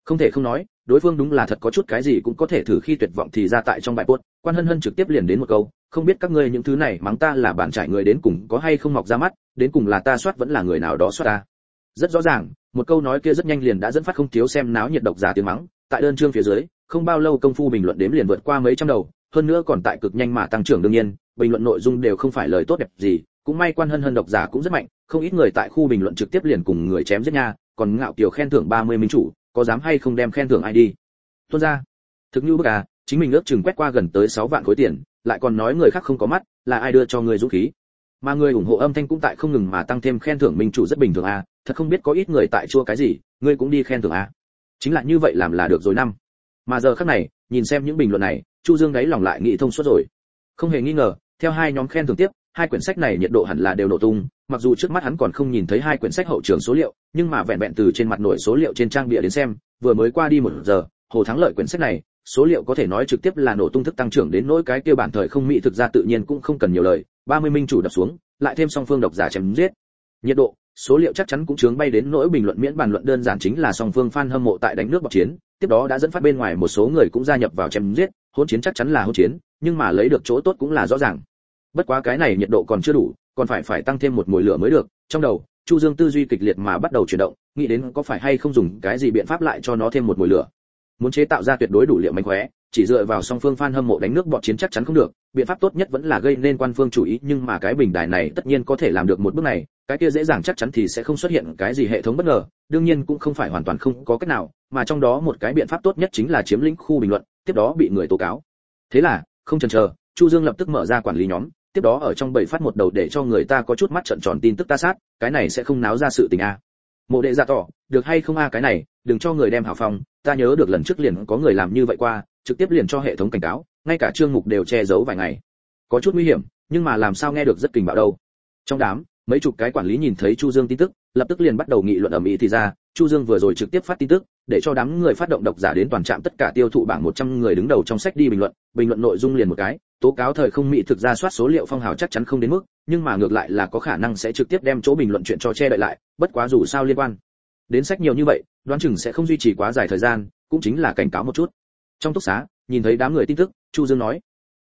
không thể không nói, đối phương đúng là thật có chút cái gì cũng có thể thử khi tuyệt vọng thì ra tại trong bài post. Quan hân hân trực tiếp liền đến một câu, không biết các ngươi những thứ này mắng ta là bạn trải người đến cùng có hay không mọc ra mắt, đến cùng là ta soát vẫn là người nào đó soát ta? Rất rõ ràng, một câu nói kia rất nhanh liền đã dẫn phát không thiếu xem náo nhiệt độc giả tiếng mắng. Tại đơn chương phía dưới, không bao lâu công phu bình luận đếm liền vượt qua mấy trăm đầu, hơn nữa còn tại cực nhanh mà tăng trưởng đương nhiên, bình luận nội dung đều không phải lời tốt đẹp gì. Cũng may quan hân hân độc giả cũng rất mạnh, không ít người tại khu bình luận trực tiếp liền cùng người chém giết nha, còn ngạo kiều khen thưởng 30 minh chủ có dám hay không đem khen thưởng ai đi? Tuân ra. Thực như bức à chính mình ước chừng quét qua gần tới 6 vạn khối tiền, lại còn nói người khác không có mắt, là ai đưa cho người dũng khí? Mà người ủng hộ âm thanh cũng tại không ngừng mà tăng thêm khen thưởng minh chủ rất bình thường à thật không biết có ít người tại chua cái gì, ngươi cũng đi khen thưởng à. Chính là như vậy làm là được rồi năm. Mà giờ khắc này, nhìn xem những bình luận này, chu dương đáy lòng lại nghĩ thông suốt rồi. Không hề nghi ngờ, theo hai nhóm khen thưởng tiếp, hai quyển sách này nhiệt độ hẳn là đều nổ tung mặc dù trước mắt hắn còn không nhìn thấy hai quyển sách hậu trường số liệu, nhưng mà vẹn vẹn từ trên mặt nổi số liệu trên trang bìa đến xem, vừa mới qua đi một giờ, hồ thắng lợi quyển sách này, số liệu có thể nói trực tiếp là nổ tung thức tăng trưởng đến nỗi cái kia bản thời không mỹ thực ra tự nhiên cũng không cần nhiều lời 30 minh chủ đập xuống, lại thêm song phương độc giả chém giết. Nhiệt độ, số liệu chắc chắn cũng chướng bay đến nỗi bình luận miễn bàn luận đơn giản chính là song phương fan hâm mộ tại đánh nước bọc chiến, tiếp đó đã dẫn phát bên ngoài một số người cũng gia nhập vào chém giết, hỗn chiến chắc chắn là hỗn chiến, nhưng mà lấy được chỗ tốt cũng là rõ ràng. Bất quá cái này nhiệt độ còn chưa đủ còn phải phải tăng thêm một mùi lửa mới được. Trong đầu, chu dương tư duy kịch liệt mà bắt đầu chuyển động, nghĩ đến có phải hay không dùng cái gì biện pháp lại cho nó thêm một mùi lửa. Muốn chế tạo ra tuyệt đối đủ liệu mánh khóe, chỉ dựa vào song phương fan hâm mộ đánh nước bọn chiến chắc chắn không được, biện pháp tốt nhất vẫn là gây nên quan phương chủ ý, nhưng mà cái bình đài này tất nhiên có thể làm được một bước này, cái kia dễ dàng chắc chắn thì sẽ không xuất hiện cái gì hệ thống bất ngờ, đương nhiên cũng không phải hoàn toàn không có cách nào, mà trong đó một cái biện pháp tốt nhất chính là chiếm lĩnh khu bình luận, tiếp đó bị người tố cáo. Thế là, không chần chờ, chu dương lập tức mở ra quản lý nhóm tiếp đó ở trong bảy phát một đầu để cho người ta có chút mắt trận tròn tin tức ta sát, cái này sẽ không náo ra sự tình a. Mộ đệ ra tỏ, được hay không a cái này, đừng cho người đem hảo phong, ta nhớ được lần trước liền có người làm như vậy qua, trực tiếp liền cho hệ thống cảnh cáo, ngay cả chương mục đều che giấu vài ngày. Có chút nguy hiểm, nhưng mà làm sao nghe được rất kinh bạo đâu. Trong đám, mấy chục cái quản lý nhìn thấy chu dương tin tức, lập tức liền bắt đầu nghị luận ầm ĩ thì ra, chu dương vừa rồi trực tiếp phát tin tức, để cho đám người phát động độc giả đến toàn trạm tất cả tiêu thụ bảng 100 người đứng đầu trong sách đi bình luận bình luận nội dung liền một cái tố cáo thời không mỹ thực ra soát số liệu phong hào chắc chắn không đến mức, nhưng mà ngược lại là có khả năng sẽ trực tiếp đem chỗ bình luận chuyện cho che đậy lại, bất quá dù sao liên quan đến sách nhiều như vậy, đoán chừng sẽ không duy trì quá dài thời gian, cũng chính là cảnh cáo một chút. Trong túc xá, nhìn thấy đám người tin tức, chu dương nói,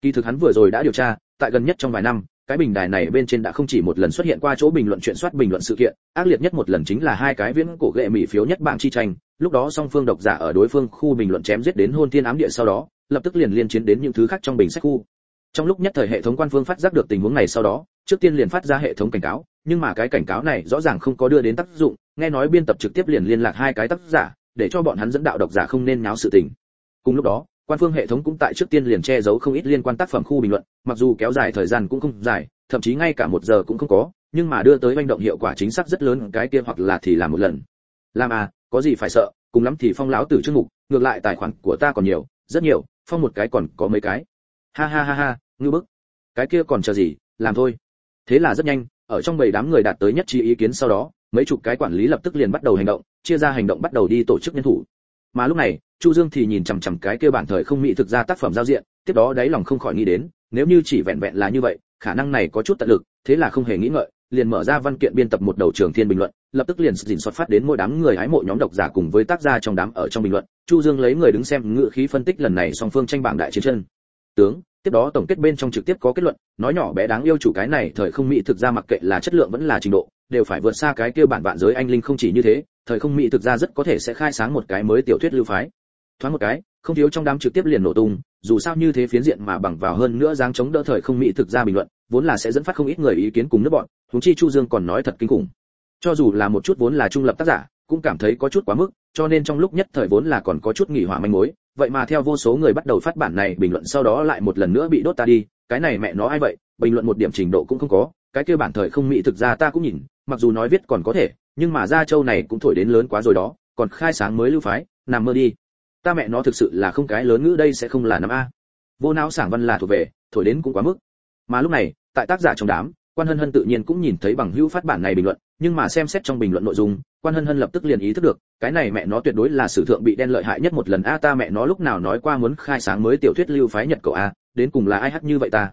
kỳ thực hắn vừa rồi đã điều tra, tại gần nhất trong vài năm, cái bình đài này bên trên đã không chỉ một lần xuất hiện qua chỗ bình luận chuyện soát bình luận sự kiện, ác liệt nhất một lần chính là hai cái viễn cổ ghệ mỹ phiếu nhất bảng chi tranh, lúc đó song phương độc giả ở đối phương khu bình luận chém giết đến hôn thiên ám địa sau đó, lập tức liền liên chiến đến những thứ khác trong bình sách khu trong lúc nhất thời hệ thống quan phương phát giác được tình huống này sau đó, trước tiên liền phát ra hệ thống cảnh cáo, nhưng mà cái cảnh cáo này rõ ràng không có đưa đến tác dụng, nghe nói biên tập trực tiếp liền liên lạc hai cái tác giả, để cho bọn hắn dẫn đạo độc giả không nên nháo sự tình. Cùng lúc đó, quan phương hệ thống cũng tại trước tiên liền che giấu không ít liên quan tác phẩm khu bình luận, mặc dù kéo dài thời gian cũng không dài, thậm chí ngay cả một giờ cũng không có, nhưng mà đưa tới manh động hiệu quả chính xác rất lớn, cái kia hoặc là thì làm một lần. Làm à có gì phải sợ, cùng lắm thì phong láo tử chương mục ngược lại tài khoản của ta còn nhiều, rất nhiều, phong một cái còn có mấy cái ha ha ha ha, ngư bức. Cái kia còn chờ gì, làm thôi. Thế là rất nhanh, ở trong bầy đám người đạt tới nhất trí ý kiến sau đó, mấy chục cái quản lý lập tức liền bắt đầu hành động, chia ra hành động bắt đầu đi tổ chức nhân thủ. Mà lúc này, chu dương thì nhìn chằm chằm cái kia bản thời không mỹ thực ra tác phẩm giao diện, tiếp đó đáy lòng không khỏi nghĩ đến, nếu như chỉ vẹn vẹn là như vậy, khả năng này có chút tận lực, thế là không hề nghĩ ngợi, liền mở ra văn kiện biên tập một đầu trường thiên bình luận, lập tức liền dình xuất phát đến mỗi đám người hái mộ nhóm độc giả cùng với tác gia trong đám ở trong bình luận. Chu dương lấy người đứng xem ngựa khí phân tích lần này song phương tranh bảng đại chiến chân tướng, tiếp đó tổng kết bên trong trực tiếp có kết luận, nói nhỏ bé đáng yêu chủ cái này thời không mỹ thực ra mặc kệ là chất lượng vẫn là trình độ, đều phải vượt xa cái kia bản vạn giới anh linh không chỉ như thế, thời không mỹ thực ra rất có thể sẽ khai sáng một cái mới tiểu thuyết lưu phái. Thoáng một cái, không thiếu trong đám trực tiếp liền nổ tung, dù sao như thế phiến diện mà bằng vào hơn nữa dáng chống đỡ thời không mỹ thực ra bình luận, vốn là sẽ dẫn phát không ít người ý kiến cùng nước bọn, huống chi chu dương còn nói thật kinh khủng. Cho dù là một chút vốn là trung lập tác giả, cũng cảm thấy có chút quá mức, cho nên trong lúc nhất thời vốn là còn có chút nghỉ hỏa manh mối vậy mà theo vô số người bắt đầu phát bản này, bình luận sau đó lại một lần nữa bị đốt ta đi. Cái này mẹ nó ai vậy? Bình luận một điểm trình độ cũng không có. Cái kia bản thời không mỹ thực ra ta cũng nhìn, mặc dù nói viết còn có thể, nhưng mà gia châu này cũng thổi đến lớn quá rồi đó. Còn khai sáng mới lưu phái, nằm mơ đi. Ta mẹ nó thực sự là không cái lớn ngữ đây sẽ không là năm a. Vô não sảng văn là thuộc về, thổi đến cũng quá mức. Mà lúc này, tại tác giả trong đám, quan hân hân tự nhiên cũng nhìn thấy bằng hữu phát bản này bình luận, nhưng mà xem xét trong bình luận nội dung quan hân hân lập tức liền ý thức được, cái này mẹ nó tuyệt đối là sử thượng bị đen lợi hại nhất một lần. A ta mẹ nó lúc nào nói qua muốn khai sáng mới tiểu thuyết lưu phái nhật cậu a, đến cùng là ai hát như vậy ta?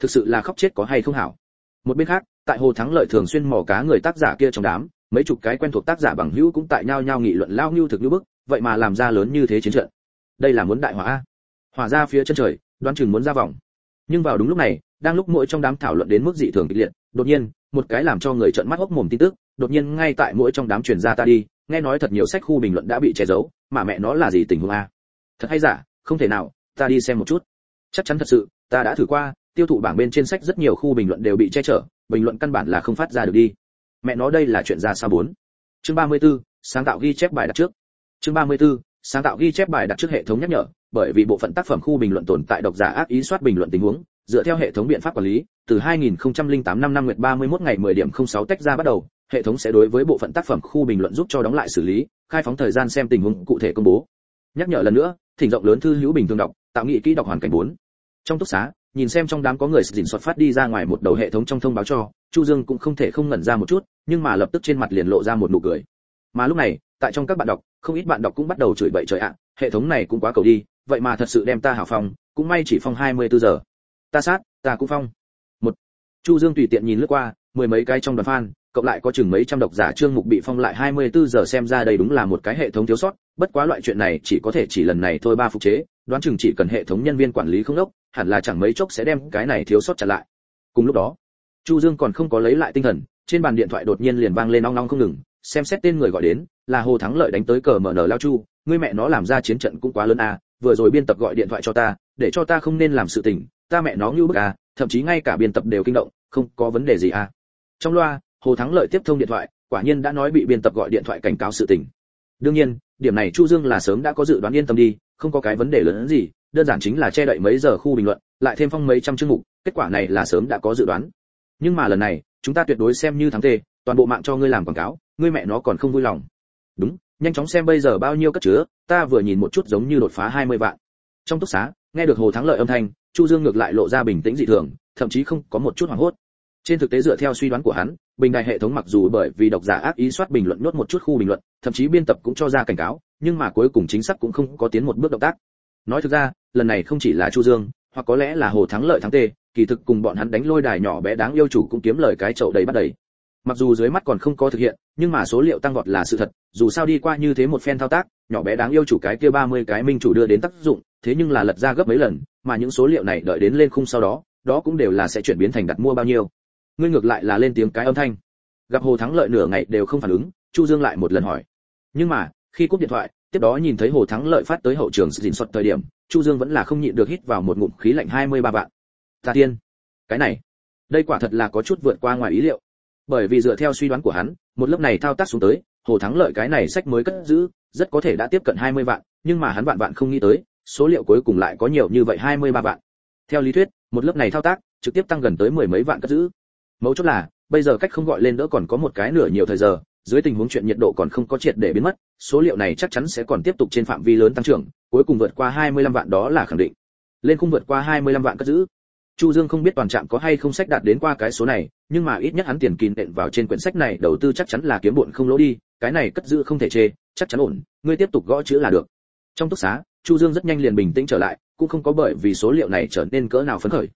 Thực sự là khóc chết có hay không hảo? Một bên khác, tại hồ thắng lợi thường xuyên mò cá người tác giả kia trong đám, mấy chục cái quen thuộc tác giả bằng hữu cũng tại nhau nhau nghị luận lao ngưu thực như bức, vậy mà làm ra lớn như thế chiến trận. Đây là muốn đại hỏa a. Hỏa ra phía chân trời, đoán chừng muốn ra vòng. Nhưng vào đúng lúc này, đang lúc mỗi trong đám thảo luận đến mức dị thường kịch liệt, đột nhiên, một cái làm cho người trợn mắt hốc mồm tin tức đột nhiên ngay tại mỗi trong đám truyền ra ta đi nghe nói thật nhiều sách khu bình luận đã bị che giấu mà mẹ nó là gì tình huống a? Thật hay giả không thể nào ta đi xem một chút. Chắc chắn thật sự ta đã thử qua tiêu thụ bảng bên trên sách rất nhiều khu bình luận đều bị che chở bình luận căn bản là không phát ra được đi. Mẹ nói đây là chuyện ra sao bốn? Chương 34, sáng tạo ghi chép bài đặt trước. Chương 34, sáng tạo ghi chép bài đặt trước hệ thống nhắc nhở bởi vì bộ phận tác phẩm khu bình luận tồn tại độc giả ác ý soát bình luận tình huống dựa theo hệ thống biện pháp quản lý, từ 2008 năm năm nguyệt 31 ngày 10 điểm 06 tách ra bắt đầu, hệ thống sẽ đối với bộ phận tác phẩm khu bình luận giúp cho đóng lại xử lý, khai phóng thời gian xem tình huống cụ thể công bố. Nhắc nhở lần nữa, thỉnh rộng lớn thư hữu bình thường đọc, tạo nghị kỹ đọc hoàn cảnh 4. trong túc xá, nhìn xem trong đám có người dình xuất phát đi ra ngoài một đầu hệ thống trong thông báo cho, chu dương cũng không thể không ngẩn ra một chút, nhưng mà lập tức trên mặt liền lộ ra một nụ cười. Mà lúc này, tại trong các bạn đọc, không ít bạn đọc cũng bắt đầu chửi bậy trời ạ, hệ thống này cũng quá cầu đi, vậy mà thật sự đem ta hảo phòng cũng may chỉ phong 24 giờ ta sát, ta cũng phong. Một, chu dương tùy tiện nhìn lướt qua, mười mấy cái trong đoàn fan, cộng lại có chừng mấy trăm độc giả chương mục bị phong lại 24 giờ xem ra đây đúng là một cái hệ thống thiếu sót, bất quá loại chuyện này chỉ có thể chỉ lần này thôi ba phục chế, đoán chừng chỉ cần hệ thống nhân viên quản lý không đốc, hẳn là chẳng mấy chốc sẽ đem cái này thiếu sót trả lại. Cùng lúc đó, chu dương còn không có lấy lại tinh thần, trên bàn điện thoại đột nhiên liền vang lên ong ong không ngừng, xem xét tên người gọi đến, là hồ thắng lợi đánh tới cờ mở nở lao chu, ngươi mẹ nó làm ra chiến trận cũng quá lớn à vừa rồi biên tập gọi điện thoại cho ta, để cho ta không nên làm sự tình ta mẹ nó như bức à thậm chí ngay cả biên tập đều kinh động không có vấn đề gì à. Trong loa hồ thắng lợi tiếp thông điện thoại quả nhiên đã nói bị biên tập gọi điện thoại cảnh cáo sự tình. Đương nhiên điểm này chu dương là sớm đã có dự đoán yên tâm đi không có cái vấn đề lớn hơn gì đơn giản chính là che đậy mấy giờ khu bình luận lại thêm phong mấy trăm chương mục kết quả này là sớm đã có dự đoán. Nhưng mà lần này chúng ta tuyệt đối xem như thắng tề, toàn bộ mạng cho ngươi làm quảng cáo ngươi mẹ nó còn không vui lòng. Đúng nhanh chóng xem bây giờ bao nhiêu cất chứa ta vừa nhìn một chút giống như đột phá 20 vạn. Trong túc xá nghe được hồ thắng lợi âm thanh chu dương ngược lại lộ ra bình tĩnh dị thường, thậm chí không có một chút hoảng hốt. Trên thực tế dựa theo suy đoán của hắn, bình đài hệ thống mặc dù bởi vì độc giả ác ý soát bình luận nốt một chút khu bình luận, thậm chí biên tập cũng cho ra cảnh cáo, nhưng mà cuối cùng chính xác cũng không có tiến một bước động tác. Nói thực ra, lần này không chỉ là chu dương, hoặc có lẽ là hồ thắng lợi thắng tê, kỳ thực cùng bọn hắn đánh lôi đài nhỏ bé đáng yêu chủ cũng kiếm lời cái chậu đầy bắt đầy. Mặc dù dưới mắt còn không có thực hiện nhưng mà số liệu tăng vọt là sự thật, dù sao đi qua như thế một phen thao tác, nhỏ bé đáng yêu chủ cái kia 30 cái minh chủ đưa đến tác dụng, thế nhưng là lật ra gấp mấy lần, mà những số liệu này đợi đến lên khung sau đó đó cũng đều là sẽ chuyển biến thành đặt mua bao nhiêu. Ngươi ngược lại là lên tiếng cái âm thanh. Gặp hồ thắng lợi nửa ngày đều không phản ứng, chu dương lại một lần hỏi. Nhưng mà, khi cúp điện thoại, tiếp đó nhìn thấy hồ thắng lợi phát tới hậu trường dình xuất thời điểm, chu dương vẫn là không nhịn được hít vào một ngụm khí lạnh 23 vạn. Ta tiên, cái này, đây quả thật là có chút vượt qua ngoài ý liệu. Bởi vì dựa theo suy đoán của hắn một lớp này thao tác xuống tới hồ thắng lợi cái này sách mới cất giữ rất có thể đã tiếp cận 20 vạn nhưng mà hắn vạn vạn không nghĩ tới số liệu cuối cùng lại có nhiều như vậy 23 vạn. Theo lý thuyết một lớp này thao tác trực tiếp tăng gần tới mười mấy vạn cất giữ. Mấu chốt là bây giờ cách không gọi lên đỡ còn có một cái nửa nhiều thời giờ dưới tình huống chuyện nhiệt độ còn không có triệt để biến mất số liệu này chắc chắn sẽ còn tiếp tục trên phạm vi lớn tăng trưởng cuối cùng vượt qua 25 vạn đó là khẳng định. Lên không vượt qua 25 vạn cất giữ. Chu Dương không biết toàn trạm có hay không sách đạt đến qua cái số này, nhưng mà ít nhất hắn tiền kín đện vào trên quyển sách này đầu tư chắc chắn là kiếm bộn không lỗ đi, cái này cất giữ không thể chê, chắc chắn ổn, ngươi tiếp tục gõ chữ là được. Trong túc xá, Chu Dương rất nhanh liền bình tĩnh trở lại, cũng không có bởi vì số liệu này trở nên cỡ nào phấn khởi.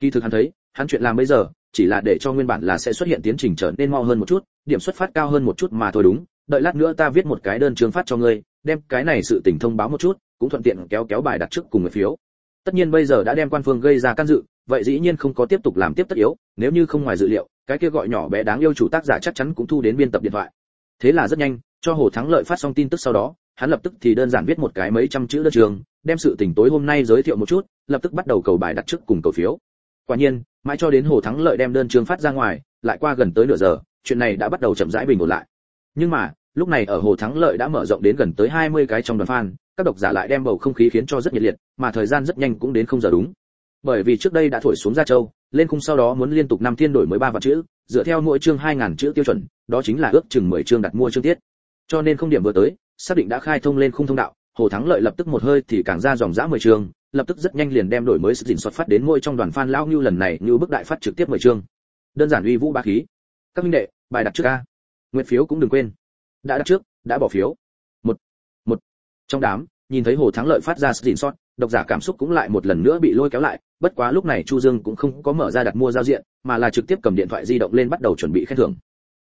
Kỳ thực hắn thấy, hắn chuyện làm bây giờ, chỉ là để cho nguyên bản là sẽ xuất hiện tiến trình trở nên mau hơn một chút, điểm xuất phát cao hơn một chút mà thôi đúng. Đợi lát nữa ta viết một cái đơn trường phát cho ngươi, đem cái này sự tình thông báo một chút, cũng thuận tiện kéo kéo bài đặt trước cùng người phiếu. Tất nhiên bây giờ đã đem quan phương gây ra can dự, vậy dĩ nhiên không có tiếp tục làm tiếp tất yếu, nếu như không ngoài dự liệu, cái kia gọi nhỏ bé đáng yêu chủ tác giả chắc chắn cũng thu đến biên tập điện thoại. Thế là rất nhanh, cho Hồ Thắng Lợi phát xong tin tức sau đó, hắn lập tức thì đơn giản viết một cái mấy trăm chữ đơn trường, đem sự tình tối hôm nay giới thiệu một chút, lập tức bắt đầu cầu bài đặt trước cùng cầu phiếu. Quả nhiên, mãi cho đến Hồ Thắng Lợi đem đơn trường phát ra ngoài, lại qua gần tới nửa giờ, chuyện này đã bắt đầu chậm rãi bình ổn lại. Nhưng mà, lúc này ở Hồ Thắng Lợi đã mở rộng đến gần tới 20 cái trong đoàn fan, các độc giả lại đem bầu không khí khiến cho rất nhiệt liệt mà thời gian rất nhanh cũng đến không giờ đúng bởi vì trước đây đã thổi xuống gia châu, lên khung sau đó muốn liên tục năm thiên đổi mới ba vạn chữ, dựa theo mỗi chương hai ngàn chữ tiêu chuẩn, đó chính là ước chừng 10 chương đặt mua chương tiết. Cho nên không điểm vừa tới, xác định đã khai thông lên khung thông đạo, hồ thắng lợi lập tức một hơi thì càng ra dòng dã 10 chương, lập tức rất nhanh liền đem đổi mới sự dình xuất phát đến mỗi trong đoàn fan lao như lần này như bức đại phát trực tiếp 10 chương. Đơn giản uy vũ ba khí. Các minh đệ, bài đặt trước a. Nguyện phiếu cũng đừng quên. Đã đặt trước, đã bỏ phiếu. Một một. Trong đám, nhìn thấy hồ thắng lợi phát ra sự sót độc giả cảm xúc cũng lại một lần nữa bị lôi kéo lại bất quá lúc này chu dương cũng không có mở ra đặt mua giao diện, mà là trực tiếp cầm điện thoại di động lên bắt đầu chuẩn bị khen thưởng.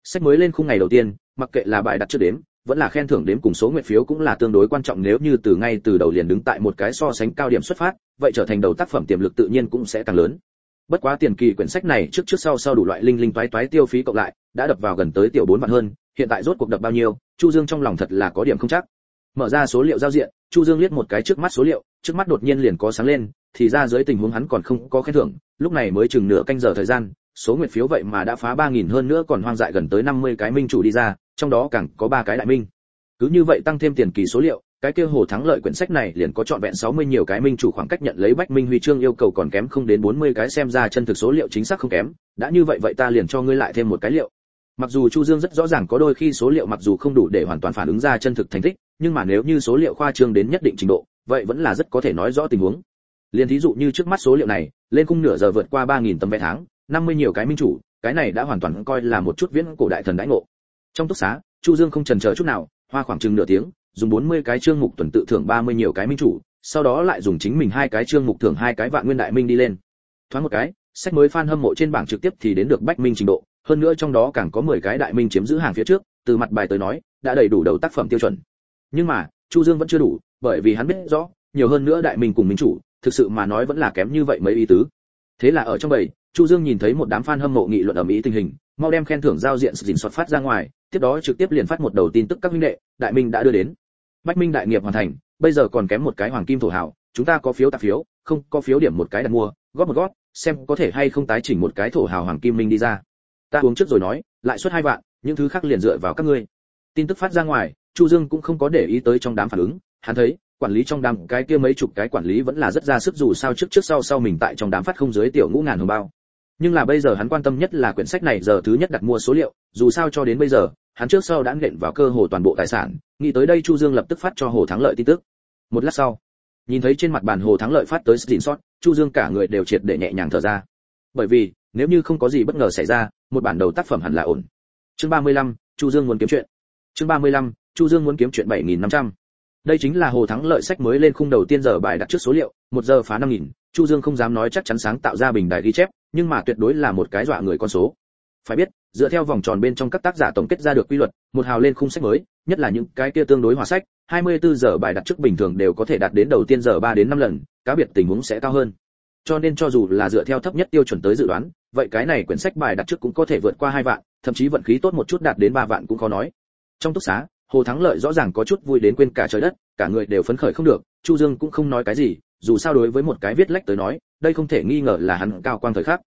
Sách mới lên khung ngày đầu tiên, mặc kệ là bài đặt trước đếm, vẫn là khen thưởng đếm cùng số nguyện phiếu cũng là tương đối quan trọng nếu như từ ngay từ đầu liền đứng tại một cái so sánh cao điểm xuất phát, vậy trở thành đầu tác phẩm tiềm lực tự nhiên cũng sẽ càng lớn. Bất quá tiền kỳ quyển sách này trước trước sau sau đủ loại linh linh toái toái tiêu phí cộng lại, đã đập vào gần tới tiểu bốn vạn hơn, hiện tại rốt cuộc đập bao nhiêu, chu dương trong lòng thật là có điểm không chắc. Mở ra số liệu giao diện chu dương liếc một cái trước mắt số liệu, trước mắt đột nhiên liền có sáng lên, thì ra dưới tình huống hắn còn không có khen thưởng, lúc này mới chừng nửa canh giờ thời gian, số nguyệt phiếu vậy mà đã phá ba nghìn hơn nữa còn hoang dại gần tới 50 cái minh chủ đi ra, trong đó càng có ba cái đại minh. Cứ như vậy tăng thêm tiền kỳ số liệu, cái kia hồ thắng lợi quyển sách này liền có trọn vẹn 60 nhiều cái minh chủ khoảng cách nhận lấy bách minh huy chương yêu cầu còn kém không đến 40 cái, xem ra chân thực số liệu chính xác không kém, đã như vậy vậy ta liền cho ngươi lại thêm một cái liệu mặc dù chu dương rất rõ ràng có đôi khi số liệu mặc dù không đủ để hoàn toàn phản ứng ra chân thực thành tích, nhưng mà nếu như số liệu khoa trương đến nhất định trình độ, vậy vẫn là rất có thể nói rõ tình huống. Liền thí dụ như trước mắt số liệu này, lên khung nửa giờ vượt qua 3.000 tấm vé tháng 50 nhiều cái minh chủ, cái này đã hoàn toàn coi là một chút viễn cổ đại thần đãi ngộ. Trong túc xá, chu dương không chần chờ chút nào, hoa khoảng chừng nửa tiếng, dùng 40 cái chương mục tuần tự thưởng 30 nhiều cái minh chủ, sau đó lại dùng chính mình hai cái chương mục thưởng hai cái vạn nguyên đại minh đi lên. Thoáng một cái, sách mới fan hâm mộ trên bảng trực tiếp thì đến được bách minh trình độ hơn nữa trong đó càng có 10 cái đại minh chiếm giữ hàng phía trước, từ mặt bài tới nói, đã đầy đủ đầu tác phẩm tiêu chuẩn. Nhưng mà, chu dương vẫn chưa đủ, bởi vì hắn biết rõ, nhiều hơn nữa đại minh cùng minh chủ, thực sự mà nói vẫn là kém như vậy mấy ý tứ. Thế là ở trong bầy, chu dương nhìn thấy một đám fan hâm mộ nghị luận ở mỹ tình hình, mau đem khen thưởng giao diện dình soát phát ra ngoài, tiếp đó trực tiếp liền phát một đầu tin tức các minh đệ, đại minh đã đưa đến. Bách minh đại nghiệp hoàn thành, bây giờ còn kém một cái hoàng kim thổ hảo chúng ta có phiếu tạp phiếu, không có phiếu điểm một cái đặt mua, góp một góp, xem có thể hay không tái chỉnh một cái thổ hào hoàng kim minh đi ra ta uống trước rồi nói, lại suất hai vạn, những thứ khác liền dựa vào các ngươi. Tin tức phát ra ngoài, chu dương cũng không có để ý tới trong đám phản ứng. Hắn thấy, quản lý trong đám cái kia mấy chục cái quản lý vẫn là rất ra sức dù sao trước trước sau sau mình tại trong đám phát không dưới tiểu ngũ ngàn hồng bao. Nhưng là bây giờ hắn quan tâm nhất là quyển sách này giờ thứ nhất đặt mua số liệu, dù sao cho đến bây giờ, hắn trước sau đã nện vào cơ hồ toàn bộ tài sản, nghĩ tới đây chu dương lập tức phát cho hồ thắng lợi tin tức. Một lát sau, nhìn thấy trên mặt bàn hồ thắng lợi phát tới xin sót chu dương cả người đều triệt để nhẹ nhàng thở ra. Bởi vì, nếu như không có gì bất ngờ xảy ra một bản đầu tác phẩm hẳn là ổn. Chương 35, chu dương muốn kiếm chuyện. Chương 35, chu dương muốn kiếm chuyện 7.500. đây chính là hồ thắng lợi sách mới lên khung đầu tiên giờ bài đặt trước số liệu một giờ phá 5.000, chu dương không dám nói chắc chắn sáng tạo ra bình đại ghi chép nhưng mà tuyệt đối là một cái dọa người con số. Phải biết dựa theo vòng tròn bên trong các tác giả tổng kết ra được quy luật một hào lên khung sách mới nhất là những cái kia tương đối hòa sách 24 giờ bài đặt trước bình thường đều có thể đạt đến đầu tiên giờ 3 đến 5 lần cá biệt tình huống sẽ cao hơn. Cho nên cho dù là dựa theo thấp nhất tiêu chuẩn tới dự đoán vậy cái này quyển sách bài đặt trước cũng có thể vượt qua hai vạn, thậm chí vận khí tốt một chút đạt đến ba vạn cũng khó nói. Trong túc xá, hồ thắng lợi rõ ràng có chút vui đến quên cả trời đất, cả người đều phấn khởi không được, chu dương cũng không nói cái gì, dù sao đối với một cái viết lách tới nói, đây không thể nghi ngờ là hắn cao quang thời khắc.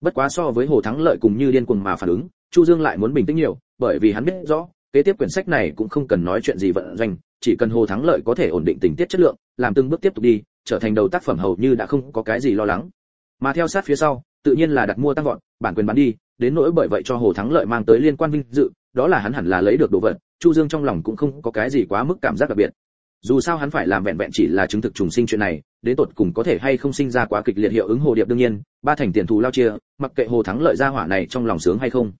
Bất quá so với hồ thắng lợi cùng như điên cuồng mà phản ứng, chu dương lại muốn bình tĩnh nhiều, bởi vì hắn biết rõ, kế tiếp quyển sách này cũng không cần nói chuyện gì vận doanh, chỉ cần hồ thắng lợi có thể ổn định tình tiết chất lượng, làm từng bước tiếp tục đi, trở thành đầu tác phẩm hầu như đã không có cái gì lo lắng. Mà theo sát phía sau tự nhiên là đặt mua tăng vọt, bản quyền bán đi, đến nỗi bởi vậy cho hồ thắng lợi mang tới liên quan vinh dự, đó là hắn hẳn là lấy được đồ vật, chu dương trong lòng cũng không có cái gì quá mức cảm giác đặc biệt. Dù sao hắn phải làm vẹn vẹn chỉ là chứng thực trùng sinh chuyện này, đến tột cùng có thể hay không sinh ra quá kịch liệt hiệu ứng hồ điệp đương nhiên, ba thành tiền thù lao chia, mặc kệ hồ thắng lợi ra hỏa này trong lòng sướng hay không.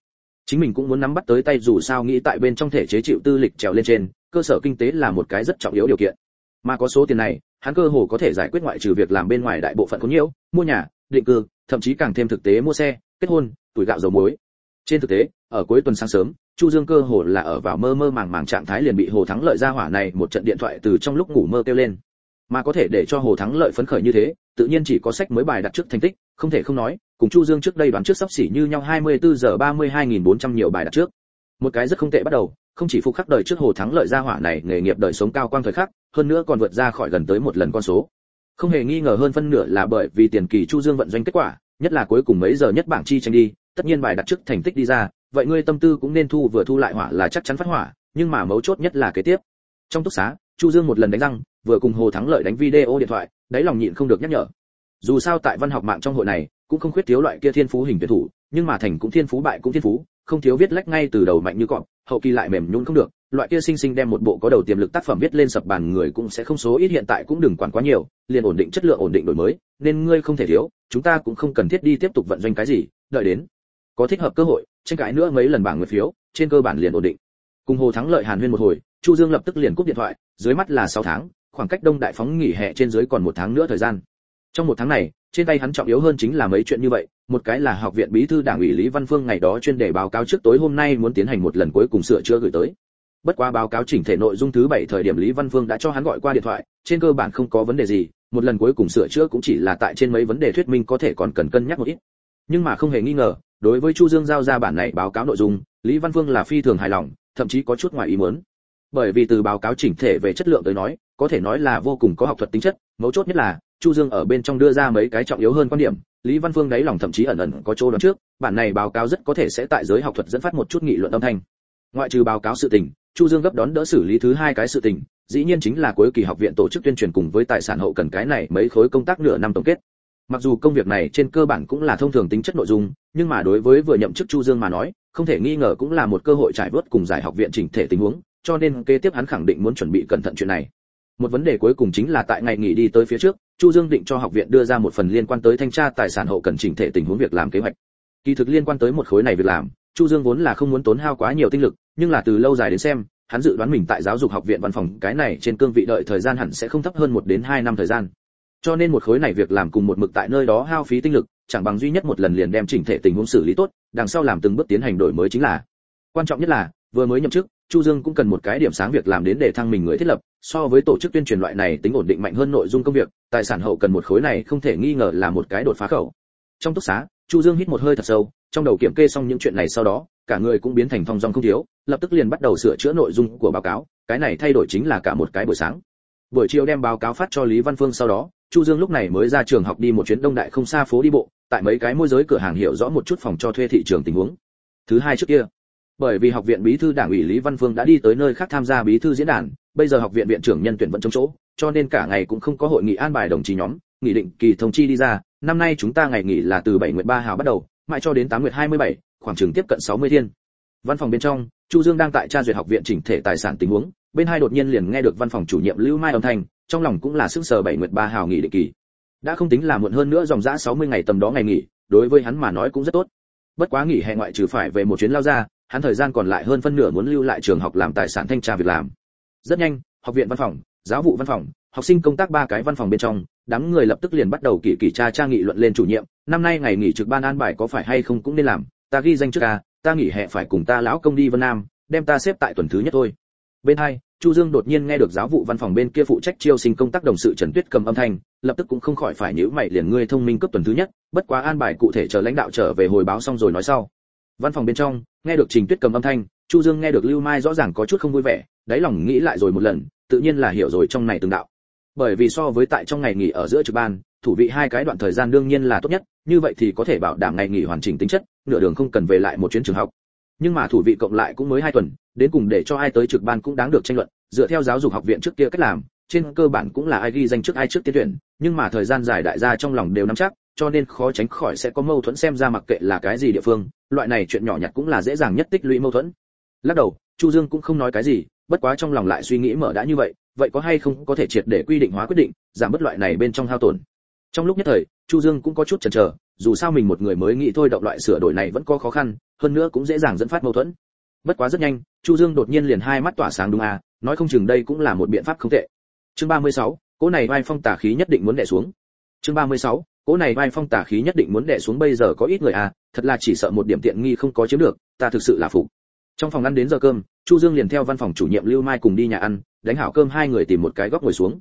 Chính mình cũng muốn nắm bắt tới tay dù sao nghĩ tại bên trong thể chế chịu tư lịch trèo lên trên, cơ sở kinh tế là một cái rất trọng yếu điều kiện. Mà có số tiền này, hắn cơ hồ có thể giải quyết ngoại trừ việc làm bên ngoài đại bộ phận có nhiễu, mua nhà, định cư thậm chí càng thêm thực tế mua xe, kết hôn, tuổi gạo dầu muối. Trên thực tế, ở cuối tuần sáng sớm, chu dương cơ hồ là ở vào mơ mơ màng màng trạng thái liền bị hồ thắng lợi ra hỏa này một trận điện thoại từ trong lúc ngủ mơ kêu lên. Mà có thể để cho hồ thắng lợi phấn khởi như thế, tự nhiên chỉ có sách mới bài đặt trước thành tích, không thể không nói, cùng chu dương trước đây đoán trước sắp xỉ như nhau 24 giờ 32.400 nhiều bài đặt trước. Một cái rất không tệ bắt đầu, không chỉ phục khắc đời trước hồ thắng lợi gia hỏa này nghề nghiệp đời sống cao quang thời khắc, hơn nữa còn vượt ra khỏi gần tới một lần con số không hề nghi ngờ hơn phân nửa là bởi vì tiền kỳ chu dương vận doanh kết quả, nhất là cuối cùng mấy giờ nhất bảng chi tranh đi, tất nhiên bài đặt trước thành tích đi ra, vậy ngươi tâm tư cũng nên thu vừa thu lại hỏa là chắc chắn phát hỏa, nhưng mà mấu chốt nhất là kế tiếp. Trong túc xá, chu dương một lần đánh răng, vừa cùng hồ thắng lợi đánh video điện thoại, đáy lòng nhịn không được nhắc nhở. Dù sao tại văn học mạng trong hội này, cũng không khuyết thiếu loại kia thiên phú hình tuyển thủ, nhưng mà thành cũng thiên phú bại cũng thiên phú, không thiếu viết lách ngay từ đầu mạnh như cọp, hậu kỳ lại mềm nhún không được loại kia sinh sinh đem một bộ có đầu tiềm lực tác phẩm viết lên sập bàn người cũng sẽ không số ít, hiện tại cũng đừng quản quá nhiều, liền ổn định chất lượng, ổn định đổi mới, nên ngươi không thể thiếu, chúng ta cũng không cần thiết đi tiếp tục vận doanh cái gì, đợi đến có thích hợp cơ hội, tranh cãi nữa mấy lần bảng người phiếu, trên cơ bản liền ổn định. Cùng hồ thắng lợi hàn huyên một hồi, chu dương lập tức liền cúp điện thoại, dưới mắt là 6 tháng, khoảng cách đông đại phóng nghỉ hè trên dưới còn một tháng nữa thời gian. Trong một tháng này, trên tay hắn trọng yếu hơn chính là mấy chuyện như vậy, một cái là học viện bí thư đảng ủy lý văn phương ngày đó chuyên đề báo cáo trước tối hôm nay muốn tiến hành một lần cuối cùng sửa chữa gửi tới bất quá báo cáo chỉnh thể nội dung thứ bảy thời điểm lý văn phương đã cho hắn gọi qua điện thoại, trên cơ bản không có vấn đề gì, một lần cuối cùng sửa chữa cũng chỉ là tại trên mấy vấn đề thuyết minh có thể còn cần cân nhắc một ít. Nhưng mà không hề nghi ngờ, đối với chu dương giao ra bản này báo cáo nội dung, lý văn phương là phi thường hài lòng, thậm chí có chút ngoài ý muốn. Bởi vì từ báo cáo chỉnh thể về chất lượng tới nói, có thể nói là vô cùng có học thuật tính chất, mấu chốt nhất là, chu dương ở bên trong đưa ra mấy cái trọng yếu hơn quan điểm, lý văn phương đáy lòng thậm chí ẩn ẩn có chỗ đoán trước, bản này báo cáo rất có thể sẽ tại giới học thuật dẫn phát một chút nghị luận âm thanh. Ngoại trừ báo cáo sự tình chu dương gấp đón đỡ xử lý thứ hai cái sự tình, dĩ nhiên chính là cuối kỳ học viện tổ chức tuyên truyền cùng với tài sản hậu cần cái này mấy khối công tác nửa năm tổng kết. Mặc dù công việc này trên cơ bản cũng là thông thường tính chất nội dung, nhưng mà đối với vừa nhậm chức chu dương mà nói, không thể nghi ngờ cũng là một cơ hội trải vớt cùng giải học viện chỉnh thể tình huống, cho nên kế tiếp hắn khẳng định muốn chuẩn bị cẩn thận chuyện này. Một vấn đề cuối cùng chính là tại ngày nghỉ đi tới phía trước, chu dương định cho học viện đưa ra một phần liên quan tới thanh tra tài sản hậu cần chỉnh thể tình huống việc làm kế hoạch. Kỳ thực liên quan tới một khối này việc làm chu dương vốn là không muốn tốn hao quá nhiều tinh lực, nhưng là từ lâu dài đến xem, hắn dự đoán mình tại giáo dục học viện văn phòng, cái này trên cương vị đợi thời gian hẳn sẽ không thấp hơn một đến hai năm thời gian. Cho nên một khối này việc làm cùng một mực tại nơi đó hao phí tinh lực, chẳng bằng duy nhất một lần liền đem chỉnh thể tình huống xử lý tốt, đằng sau làm từng bước tiến hành đổi mới chính là. Quan trọng nhất là, vừa mới nhậm chức, chu dương cũng cần một cái điểm sáng việc làm đến để thăng mình người thiết lập, so với tổ chức tuyên truyền loại này tính ổn định mạnh hơn nội dung công việc, tài sản hậu cần một khối này không thể nghi ngờ là một cái đột phá khẩu. Trong túc xá, chu dương hít một hơi thật sâu trong đầu kiểm kê xong những chuyện này sau đó, cả người cũng biến thành phong dong không thiếu, lập tức liền bắt đầu sửa chữa nội dung của báo cáo, cái này thay đổi chính là cả một cái buổi sáng. Buổi chiều đem báo cáo phát cho lý văn phương sau đó, chu dương lúc này mới ra trường học đi một chuyến đông đại không xa phố đi bộ, tại mấy cái môi giới cửa hàng hiểu rõ một chút phòng cho thuê thị trường tình huống. Thứ hai trước kia, bởi vì học viện bí thư đảng ủy lý văn phương đã đi tới nơi khác tham gia bí thư diễn đàn, bây giờ học viện viện trưởng nhân tuyển vẫn trong chỗ, cho nên cả ngày cũng không có hội nghị an bài đồng chí nhóm, nghị định kỳ thông chi đi ra, năm nay chúng ta ngày nghỉ là từ bảy nguyện ba hào bắt đầu mãi cho đến 8 nguyệt 27, khoảng chừng tiếp cận 60 thiên. Văn phòng bên trong chu dương đang tại tra duyệt học viện chỉnh thể tài sản tình huống bên hai đột nhiên liền nghe được văn phòng chủ nhiệm lưu mai âm thanh trong lòng cũng là sức sờ bảy nguyệt ba hào nghỉ định kỳ. Đã không tính là muộn hơn nữa dòng dã 60 ngày tầm đó ngày nghỉ đối với hắn mà nói cũng rất tốt. Bất quá nghỉ hè ngoại trừ phải về một chuyến lao ra hắn thời gian còn lại hơn phân nửa muốn lưu lại trường học làm tài sản thanh tra việc làm. Rất nhanh học viện văn phòng giáo vụ văn phòng học sinh công tác ba cái văn phòng bên trong, đám người lập tức liền bắt đầu kỳ kỳ tra tra nghị luận lên chủ nhiệm, năm nay ngày nghỉ trực ban an bài có phải hay không cũng nên làm, ta ghi danh trước à ta nghỉ hè phải cùng ta lão công đi vân nam, đem ta xếp tại tuần thứ nhất thôi. Bên hai, chu dương đột nhiên nghe được giáo vụ văn phòng bên kia phụ trách chiêu sinh công tác đồng sự trần tuyết cầm âm thanh, lập tức cũng không khỏi phải nhíu mày liền ngươi thông minh cấp tuần thứ nhất, bất quá an bài cụ thể chờ lãnh đạo trở về hồi báo xong rồi nói sau. Văn phòng bên trong, nghe được trình tuyết cầm âm thanh, chu dương nghe được lưu mai rõ ràng có chút không vui vẻ, đáy lòng nghĩ lại rồi một lần, tự nhiên là hiểu rồi trong này từng đạo bởi vì so với tại trong ngày nghỉ ở giữa trực ban, thủ vị hai cái đoạn thời gian đương nhiên là tốt nhất, như vậy thì có thể bảo đảm ngày nghỉ hoàn chỉnh tính chất, nửa đường không cần về lại một chuyến trường học. Nhưng mà thủ vị cộng lại cũng mới hai tuần, đến cùng để cho ai tới trực ban cũng đáng được tranh luận, dựa theo giáo dục học viện trước kia cách làm, trên cơ bản cũng là ai ghi danh trước ai trước tiến tuyển, nhưng mà thời gian dài đại gia trong lòng đều nắm chắc, cho nên khó tránh khỏi sẽ có mâu thuẫn xem ra mặc kệ là cái gì địa phương, loại này chuyện nhỏ nhặt cũng là dễ dàng nhất tích lũy mâu thuẫn. Lắc đầu, chu dương cũng không nói cái gì bất quá trong lòng lại suy nghĩ mở đã như vậy vậy có hay không có thể triệt để quy định hóa quyết định giảm bớt loại này bên trong hao tổn. Trong lúc nhất thời chu dương cũng có chút chần chờ dù sao mình một người mới nghĩ thôi động loại sửa đổi này vẫn có khó khăn hơn nữa cũng dễ dàng dẫn phát mâu thuẫn. Bất quá rất nhanh chu dương đột nhiên liền hai mắt tỏa sáng đúng à nói không chừng đây cũng là một biện pháp không tệ. Chương 36, cỗ này vai phong tà khí nhất định muốn đè xuống. Chương 36, cỗ này vai phong tà khí nhất định muốn đè xuống bây giờ có ít người à thật là chỉ sợ một điểm tiện nghi không có chiếm được ta thực sự là phục. Trong phòng ăn đến giờ cơm chu dương liền theo văn phòng chủ nhiệm lưu mai cùng đi nhà ăn, đánh hảo cơm hai người tìm một cái góc ngồi xuống.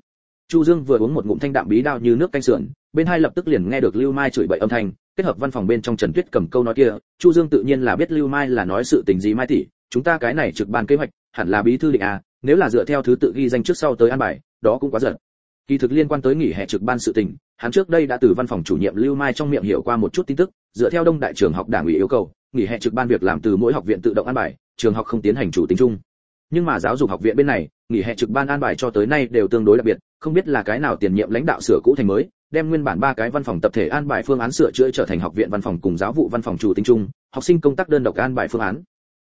Chu dương vừa uống một ngụm thanh đạm bí đao như nước canh sườn, bên hai lập tức liền nghe được lưu mai chửi bậy âm thanh, kết hợp văn phòng bên trong trần tuyết cầm câu nói kia, chu dương tự nhiên là biết lưu mai là nói sự tình gì mai tỷ, chúng ta cái này trực ban kế hoạch, hẳn là bí thư định à nếu là dựa theo thứ tự ghi danh trước sau tới an bài, đó cũng quá giận. Kỳ thực liên quan tới nghỉ hè trực ban sự tình, hắn trước đây đã từ văn phòng chủ nhiệm lưu mai trong miệng hiểu qua một chút tin tức, dựa theo đông đại trường học đảng ủy yêu cầu, nghỉ hè trực ban việc làm từ mỗi học viện tự động an bài trường học không tiến hành chủ tính chung. Nhưng mà giáo dục học viện bên này, nghỉ hè trực ban an bài cho tới nay đều tương đối đặc biệt, không biết là cái nào tiền nhiệm lãnh đạo sửa cũ thành mới, đem nguyên bản ba cái văn phòng tập thể an bài phương án sửa chữa trở thành học viện văn phòng cùng giáo vụ văn phòng chủ tính chung, học sinh công tác đơn độc an bài phương án.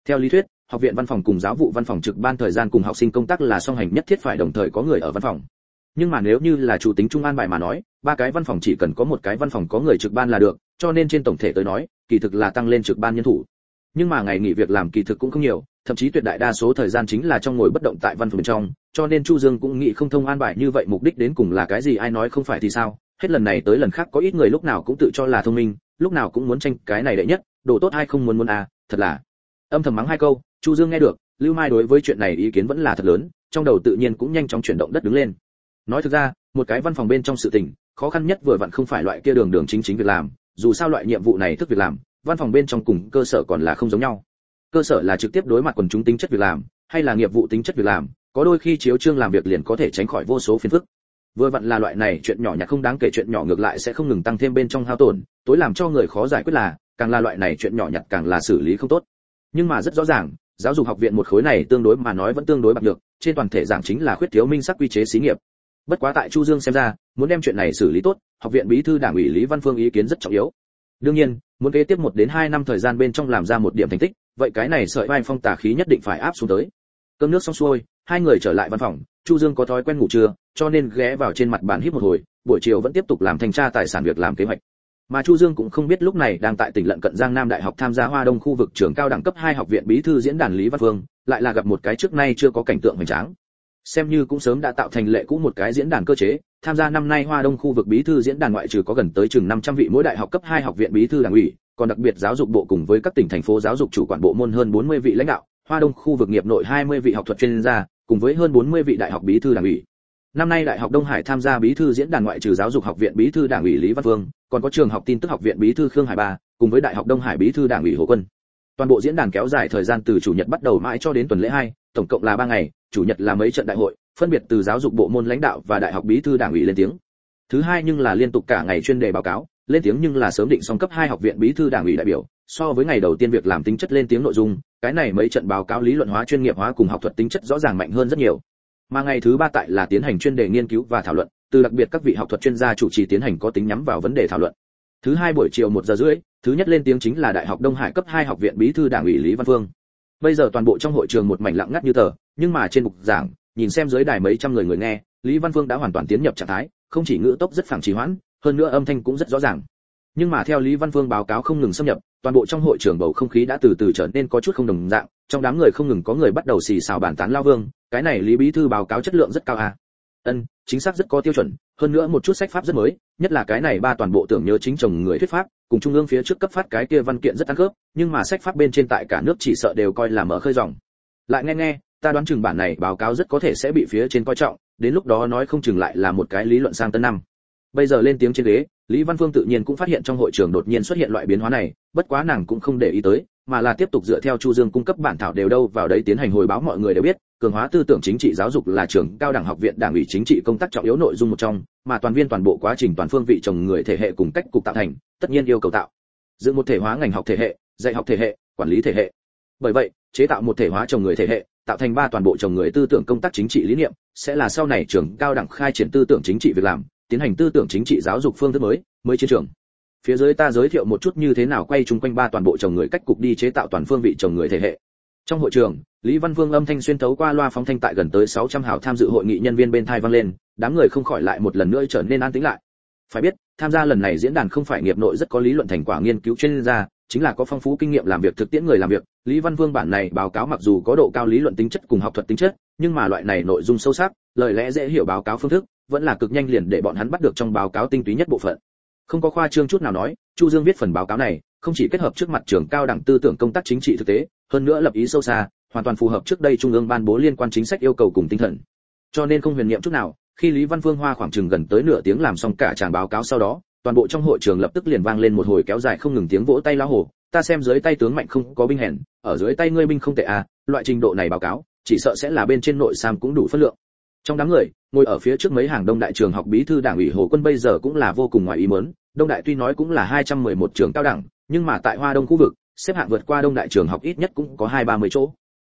Theo lý thuyết, học viện văn phòng cùng giáo vụ văn phòng trực ban thời gian cùng học sinh công tác là song hành nhất thiết phải đồng thời có người ở văn phòng. Nhưng mà nếu như là chủ tính trung an bài mà nói, ba cái văn phòng chỉ cần có một cái văn phòng có người trực ban là được, cho nên trên tổng thể tới nói, kỳ thực là tăng lên trực ban nhân thủ nhưng mà ngày nghỉ việc làm kỳ thực cũng không nhiều, thậm chí tuyệt đại đa số thời gian chính là trong ngồi bất động tại văn phòng trong, cho nên chu dương cũng nghĩ không thông an bài như vậy mục đích đến cùng là cái gì, ai nói không phải thì sao? Hết lần này tới lần khác có ít người lúc nào cũng tự cho là thông minh, lúc nào cũng muốn tranh cái này đệ nhất, đồ tốt hay không muốn muốn à thật là. Âm thầm mắng hai câu, chu dương nghe được, lưu mai đối với chuyện này ý kiến vẫn là thật lớn, trong đầu tự nhiên cũng nhanh chóng chuyển động đất đứng lên. Nói thực ra, một cái văn phòng bên trong sự tình, khó khăn nhất vừa vặn không phải loại kia đường đường chính chính việc làm, dù sao loại nhiệm vụ này thức việc làm văn phòng bên trong cùng cơ sở còn là không giống nhau. Cơ sở là trực tiếp đối mặt quần chúng tính chất việc làm, hay là nghiệp vụ tính chất việc làm, có đôi khi chiếu chương làm việc liền có thể tránh khỏi vô số phiền phức. Vừa vặn là loại này chuyện nhỏ nhặt không đáng kể chuyện nhỏ ngược lại sẽ không ngừng tăng thêm bên trong hao tổn, tối làm cho người khó giải quyết là, càng là loại này chuyện nhỏ nhặt càng là xử lý không tốt. Nhưng mà rất rõ ràng, giáo dục học viện một khối này tương đối mà nói vẫn tương đối bạc được trên toàn thể giảng chính là khuyết thiếu minh sắc quy chế xí nghiệp. Bất quá tại chu dương xem ra, muốn đem chuyện này xử lý tốt, học viện bí thư đảng ủy lý văn phương ý kiến rất trọng yếu. Đương nhiên muốn kế tiếp một đến hai năm thời gian bên trong làm ra một điểm thành tích, vậy cái này sợi vai phong tà khí nhất định phải áp xuống tới. Cơm nước xong xuôi, hai người trở lại văn phòng, chu dương có thói quen ngủ trưa, cho nên ghé vào trên mặt bàn hít một hồi, buổi chiều vẫn tiếp tục làm thanh tra tài sản việc làm kế hoạch. Mà chu dương cũng không biết lúc này đang tại tỉnh lận cận giang nam đại học tham gia hoa đông khu vực trường cao đẳng cấp 2 học viện bí thư diễn đàn lý văn phương, lại là gặp một cái trước nay chưa có cảnh tượng hoành tráng xem như cũng sớm đã tạo thành lệ cũ một cái diễn đàn cơ chế, tham gia năm nay hoa đông khu vực bí thư diễn đàn ngoại trừ có gần tới chừng 500 vị mỗi đại học cấp 2 học viện bí thư đảng ủy, còn đặc biệt giáo dục bộ cùng với các tỉnh thành phố giáo dục chủ quản bộ môn hơn 40 vị lãnh đạo, hoa đông khu vực nghiệp nội 20 vị học thuật chuyên gia, cùng với hơn 40 vị đại học bí thư đảng ủy. Năm nay đại học đông hải tham gia bí thư diễn đàn ngoại trừ giáo dục học viện bí thư đảng ủy lý văn vương, còn có trường học tin tức học viện bí thư khương hải ba, cùng với đại học đông hải bí thư đảng ủy hồ quân. Toàn bộ diễn đàn kéo dài thời gian từ chủ nhật bắt đầu mãi cho đến tuần lễ hai tổng cộng là ba ngày, chủ nhật là mấy trận đại hội, phân biệt từ giáo dục bộ môn lãnh đạo và đại học bí thư đảng ủy lên tiếng. Thứ hai nhưng là liên tục cả ngày chuyên đề báo cáo, lên tiếng nhưng là sớm định xong cấp hai học viện bí thư đảng ủy đại biểu. So với ngày đầu tiên việc làm tính chất lên tiếng nội dung, cái này mấy trận báo cáo lý luận hóa, chuyên nghiệp hóa cùng học thuật tính chất rõ ràng mạnh hơn rất nhiều. Mà ngày thứ ba tại là tiến hành chuyên đề nghiên cứu và thảo luận, từ đặc biệt các vị học thuật chuyên gia chủ trì tiến hành có tính nhắm vào vấn đề thảo luận. Thứ hai buổi chiều một giờ rưỡi, thứ nhất lên tiếng chính là đại học đông hải cấp 2 học viện bí thư đảng ủy lý văn phương bây giờ toàn bộ trong hội trường một mảnh lặng ngắt như tờ, nhưng mà trên mục giảng, nhìn xem dưới đài mấy trăm người người nghe, lý văn phương đã hoàn toàn tiến nhập trạng thái, không chỉ ngữ tốc rất phản trì hoãn, hơn nữa âm thanh cũng rất rõ ràng. Nhưng mà theo lý văn phương báo cáo không ngừng xâm nhập, toàn bộ trong hội trường bầu không khí đã từ từ trở nên có chút không đồng dạng, trong đám người không ngừng có người bắt đầu xì xào bàn tán lao vương, cái này lý bí thư báo cáo chất lượng rất cao à ân, chính xác rất có tiêu chuẩn, hơn nữa một chút sách pháp rất mới, nhất là cái này ba toàn bộ tưởng nhớ chính chồng người thuyết pháp, cùng trung ương phía trước cấp phát cái kia văn kiện rất ăn khớp, nhưng mà sách pháp bên trên tại cả nước chỉ sợ đều coi là mở khơi dòng. Lại nghe nghe, ta đoán chừng bản này báo cáo rất có thể sẽ bị phía trên coi trọng, đến lúc đó nói không chừng lại là một cái lý luận sang tân năm. Bây giờ lên tiếng trên ghế, lý văn phương tự nhiên cũng phát hiện trong hội trường đột nhiên xuất hiện loại biến hóa này, bất quá nàng cũng không để ý tới, mà là tiếp tục dựa theo chu dương cung cấp bản thảo đều đâu vào đấy tiến hành hồi báo mọi người đều biết cường hóa tư tưởng chính trị giáo dục là trường cao đẳng học viện đảng ủy chính trị công tác trọng yếu nội dung một trong, mà toàn viên toàn bộ quá trình toàn phương vị trồng người thể hệ cùng cách cục tạo thành, tất nhiên yêu cầu tạo. Dựng một thể hóa ngành học thể hệ, dạy học thể hệ, quản lý thể hệ. Bởi vậy, chế tạo một thể hóa trồng người thể hệ, tạo thành ba toàn bộ trồng người tư tưởng công tác chính trị lý niệm, sẽ là sau này trường cao đẳng khai triển tư tưởng chính trị việc làm, tiến hành tư tưởng chính trị giáo dục phương thức mới mới chiến trường. Phía dưới ta giới thiệu một chút như thế nào quay chung quanh ba toàn bộ trồng người cách cục đi chế tạo toàn phương vị trồng người thể hệ. Trong hội trường lý văn vương âm thanh xuyên thấu qua loa phóng thanh tại gần tới 600 hảo tham dự hội nghị nhân viên bên thai vang lên, đám người không khỏi lại một lần nữa trở nên an tĩnh lại. Phải biết, tham gia lần này diễn đàn không phải nghiệp nội rất có lý luận thành quả nghiên cứu chuyên gia, chính là có phong phú kinh nghiệm làm việc thực tiễn người làm việc. Lý văn vương bản này báo cáo mặc dù có độ cao lý luận tính chất cùng học thuật tính chất, nhưng mà loại này nội dung sâu sắc, lời lẽ dễ hiểu báo cáo phương thức, vẫn là cực nhanh liền để bọn hắn bắt được trong báo cáo tinh túy nhất bộ phận. Không có khoa trương chút nào nói, chu dương viết phần báo cáo này, không chỉ kết hợp trước mặt trường cao đẳng tư tưởng công tác chính trị thực tế, hơn nữa lập ý sâu xa hoàn toàn phù hợp trước đây trung ương ban bố liên quan chính sách yêu cầu cùng tinh thần. Cho nên không huyền niệm chút nào, khi lý văn phương hoa khoảng chừng gần tới nửa tiếng làm xong cả tràng báo cáo sau đó, toàn bộ trong hội trường lập tức liền vang lên một hồi kéo dài không ngừng tiếng vỗ tay lá hổ, ta xem dưới tay tướng mạnh không có binh hèn, ở dưới tay ngươi binh không tệ à loại trình độ này báo cáo, chỉ sợ sẽ là bên trên nội sam cũng đủ phân lượng. Trong đám người, ngồi ở phía trước mấy hàng đông đại trường học bí thư đảng ủy hồ quân bây giờ cũng là vô cùng ngoài ý muốn, đông đại tuy nói cũng là 211 trường cao đẳng, nhưng mà tại hoa đông khu vực, xếp hạng vượt qua đông đại trường học ít nhất cũng có hai ba mươi chỗ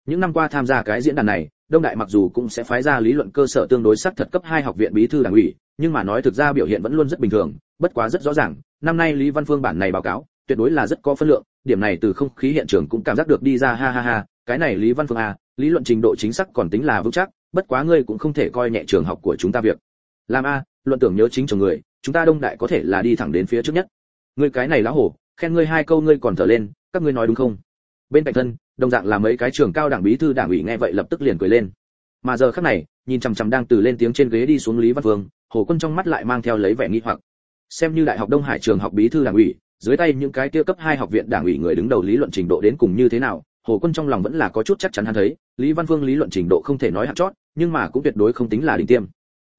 những năm qua tham gia cái diễn đàn này, đông đại mặc dù cũng sẽ phái ra lý luận cơ sở tương đối sắc thật cấp hai học viện bí thư đảng ủy, nhưng mà nói thực ra biểu hiện vẫn luôn rất bình thường, bất quá rất rõ ràng, năm nay lý văn phương bản này báo cáo, tuyệt đối là rất có phân lượng, điểm này từ không khí hiện trường cũng cảm giác được đi ra, ha ha ha, cái này lý văn phương à lý luận trình độ chính xác còn tính là vững chắc, bất quá ngươi cũng không thể coi nhẹ trường học của chúng ta việc. Làm a, luận tưởng nhớ chính chồng người, chúng ta đông đại có thể là đi thẳng đến phía trước nhất. Ngươi cái này lão hổ, khen ngươi hai câu ngươi còn thở lên, các ngươi nói đúng không? Bên cạnh thân đồng dạng là mấy cái trường cao đảng bí thư đảng ủy nghe vậy lập tức liền cười lên. Mà giờ khắc này, nhìn chằm chằm đang từ lên tiếng trên ghế đi xuống lý văn vương, hồ quân trong mắt lại mang theo lấy vẻ nghi hoặc. Xem như đại học đông hải trường học bí thư đảng ủy, dưới tay những cái kia cấp hai học viện đảng ủy người đứng đầu lý luận trình độ đến cùng như thế nào, hồ quân trong lòng vẫn là có chút chắc chắn hắn thấy, lý văn vương lý luận trình độ không thể nói hạt chót, nhưng mà cũng tuyệt đối không tính là đỉnh tiêm.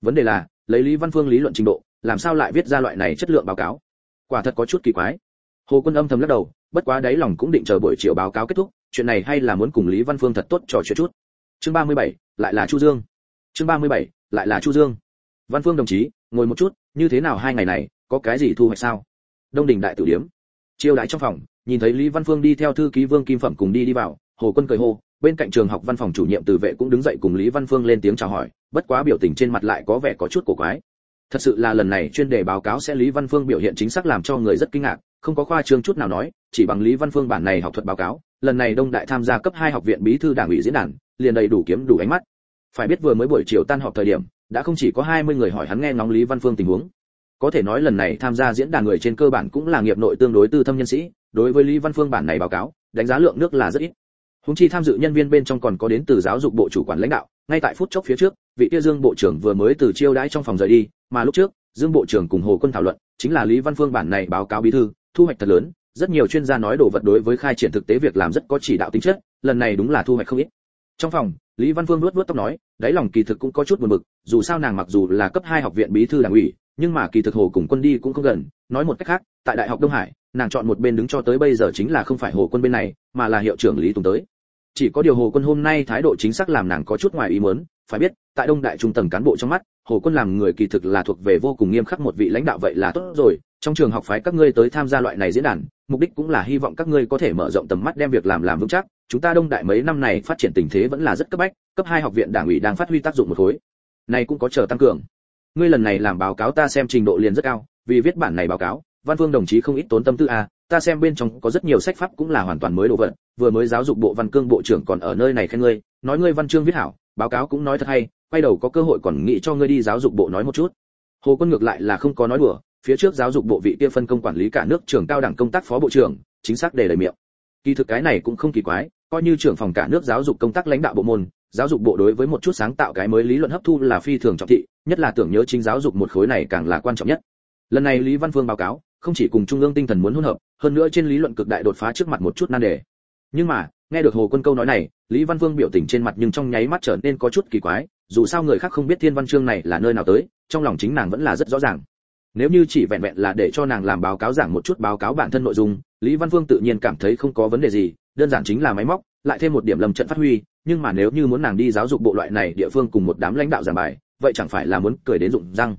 Vấn đề là, lấy lý văn vương lý luận trình độ, làm sao lại viết ra loại này chất lượng báo cáo? Quả thật có chút kỳ quái. Hồ quân âm thầm lắc đầu, bất quá đáy lòng cũng định chờ buổi chiều báo cáo kết thúc chuyện này hay là muốn cùng lý văn phương thật tốt trò chuyện chút? Chương 37, lại là chu dương. Chương 37, lại là chu dương. Văn phương đồng chí ngồi một chút như thế nào hai ngày này có cái gì thu hoạch sao? Đông đình đại tử điếm. Chiêu đãi trong phòng nhìn thấy lý văn phương đi theo thư ký vương kim phẩm cùng đi đi vào hồ quân cười hô bên cạnh trường học văn phòng chủ nhiệm từ vệ cũng đứng dậy cùng lý văn phương lên tiếng chào hỏi bất quá biểu tình trên mặt lại có vẻ có chút cổ quái. Thật sự là lần này chuyên đề báo cáo sẽ lý văn phương biểu hiện chính xác làm cho người rất kinh ngạc không có khoa trương chút nào nói chỉ bằng lý văn phương bản này học thuật báo cáo lần này đông đại tham gia cấp hai học viện bí thư đảng ủy diễn đàn, liền đầy đủ kiếm đủ ánh mắt. Phải biết vừa mới buổi chiều tan họp thời điểm, đã không chỉ có 20 người hỏi hắn nghe ngóng lý văn phương tình huống. Có thể nói lần này tham gia diễn đàn người trên cơ bản cũng là nghiệp nội tương đối tư thâm nhân sĩ, đối với lý văn phương bản này báo cáo, đánh giá lượng nước là rất ít. Húng chi tham dự nhân viên bên trong còn có đến từ giáo dục bộ chủ quản lãnh đạo, ngay tại phút chốc phía trước, vị kia dương bộ trưởng vừa mới từ chiêu đãi trong phòng rời đi, mà lúc trước, dương bộ trưởng cùng hồ quân thảo luận, chính là lý văn phương bản này báo cáo bí thư, thu hoạch thật lớn rất nhiều chuyên gia nói đồ vật đối với khai triển thực tế việc làm rất có chỉ đạo tính chất, lần này đúng là thu hoạch không ít. Trong phòng, lý văn phương luốt luốt tóc nói, đáy lòng kỳ thực cũng có chút buồn bực, dù sao nàng mặc dù là cấp hai học viện bí thư đảng ủy, nhưng mà kỳ thực hồ cùng quân đi cũng không gần. Nói một cách khác, tại đại học đông hải, nàng chọn một bên đứng cho tới bây giờ chính là không phải hồ quân bên này, mà là hiệu trưởng lý tùng tới. Chỉ có điều hồ quân hôm nay thái độ chính xác làm nàng có chút ngoài ý muốn, phải biết, tại đông đại trung tầng cán bộ trong mắt, hồ quân làm người kỳ thực là thuộc về vô cùng nghiêm khắc một vị lãnh đạo vậy là tốt rồi. Trong trường học phái các ngươi tới tham gia loại này diễn đàn mục đích cũng là hy vọng các ngươi có thể mở rộng tầm mắt đem việc làm làm vững chắc. Chúng ta đông đại mấy năm này phát triển tình thế vẫn là rất cấp bách, cấp hai học viện đảng ủy đang phát huy tác dụng một khối. Này cũng có chờ tăng cường. Ngươi lần này làm báo cáo ta xem trình độ liền rất cao, vì viết bản này báo cáo, văn phương đồng chí không ít tốn tâm tư a ta xem bên trong có rất nhiều sách pháp cũng là hoàn toàn mới đồ vật, vừa mới giáo dục bộ văn cương bộ trưởng còn ở nơi này khen ngươi, nói ngươi văn chương viết hảo, báo cáo cũng nói thật hay, quay đầu có cơ hội còn nghĩ cho ngươi đi giáo dục bộ nói một chút. Hồ quân ngược lại là không có nói đùa phía trước giáo dục bộ vị kia phân công quản lý cả nước trưởng cao đẳng công tác phó bộ trưởng, chính xác để lời miệng. Kỳ thực cái này cũng không kỳ quái, coi như trưởng phòng cả nước giáo dục công tác lãnh đạo bộ môn, giáo dục bộ đối với một chút sáng tạo cái mới lý luận hấp thu là phi thường trọng thị, nhất là tưởng nhớ chính giáo dục một khối này càng là quan trọng nhất. Lần này lý văn phương báo cáo, không chỉ cùng trung ương tinh thần muốn hỗn hợp, hơn nữa trên lý luận cực đại đột phá trước mặt một chút nan đề. Nhưng mà, nghe được hồ quân câu nói này, lý văn vương biểu tình trên mặt nhưng trong nháy mắt trở nên có chút kỳ quái, dù sao người khác không biết thiên văn chương này là nơi nào tới, trong lòng chính nàng vẫn là rất rõ ràng nếu như chỉ vẹn vẹn là để cho nàng làm báo cáo giảng một chút báo cáo bản thân nội dung, lý văn vương tự nhiên cảm thấy không có vấn đề gì, đơn giản chính là máy móc, lại thêm một điểm lầm trận phát huy, nhưng mà nếu như muốn nàng đi giáo dục bộ loại này địa phương cùng một đám lãnh đạo giảng bài, vậy chẳng phải là muốn cười đến rụng răng.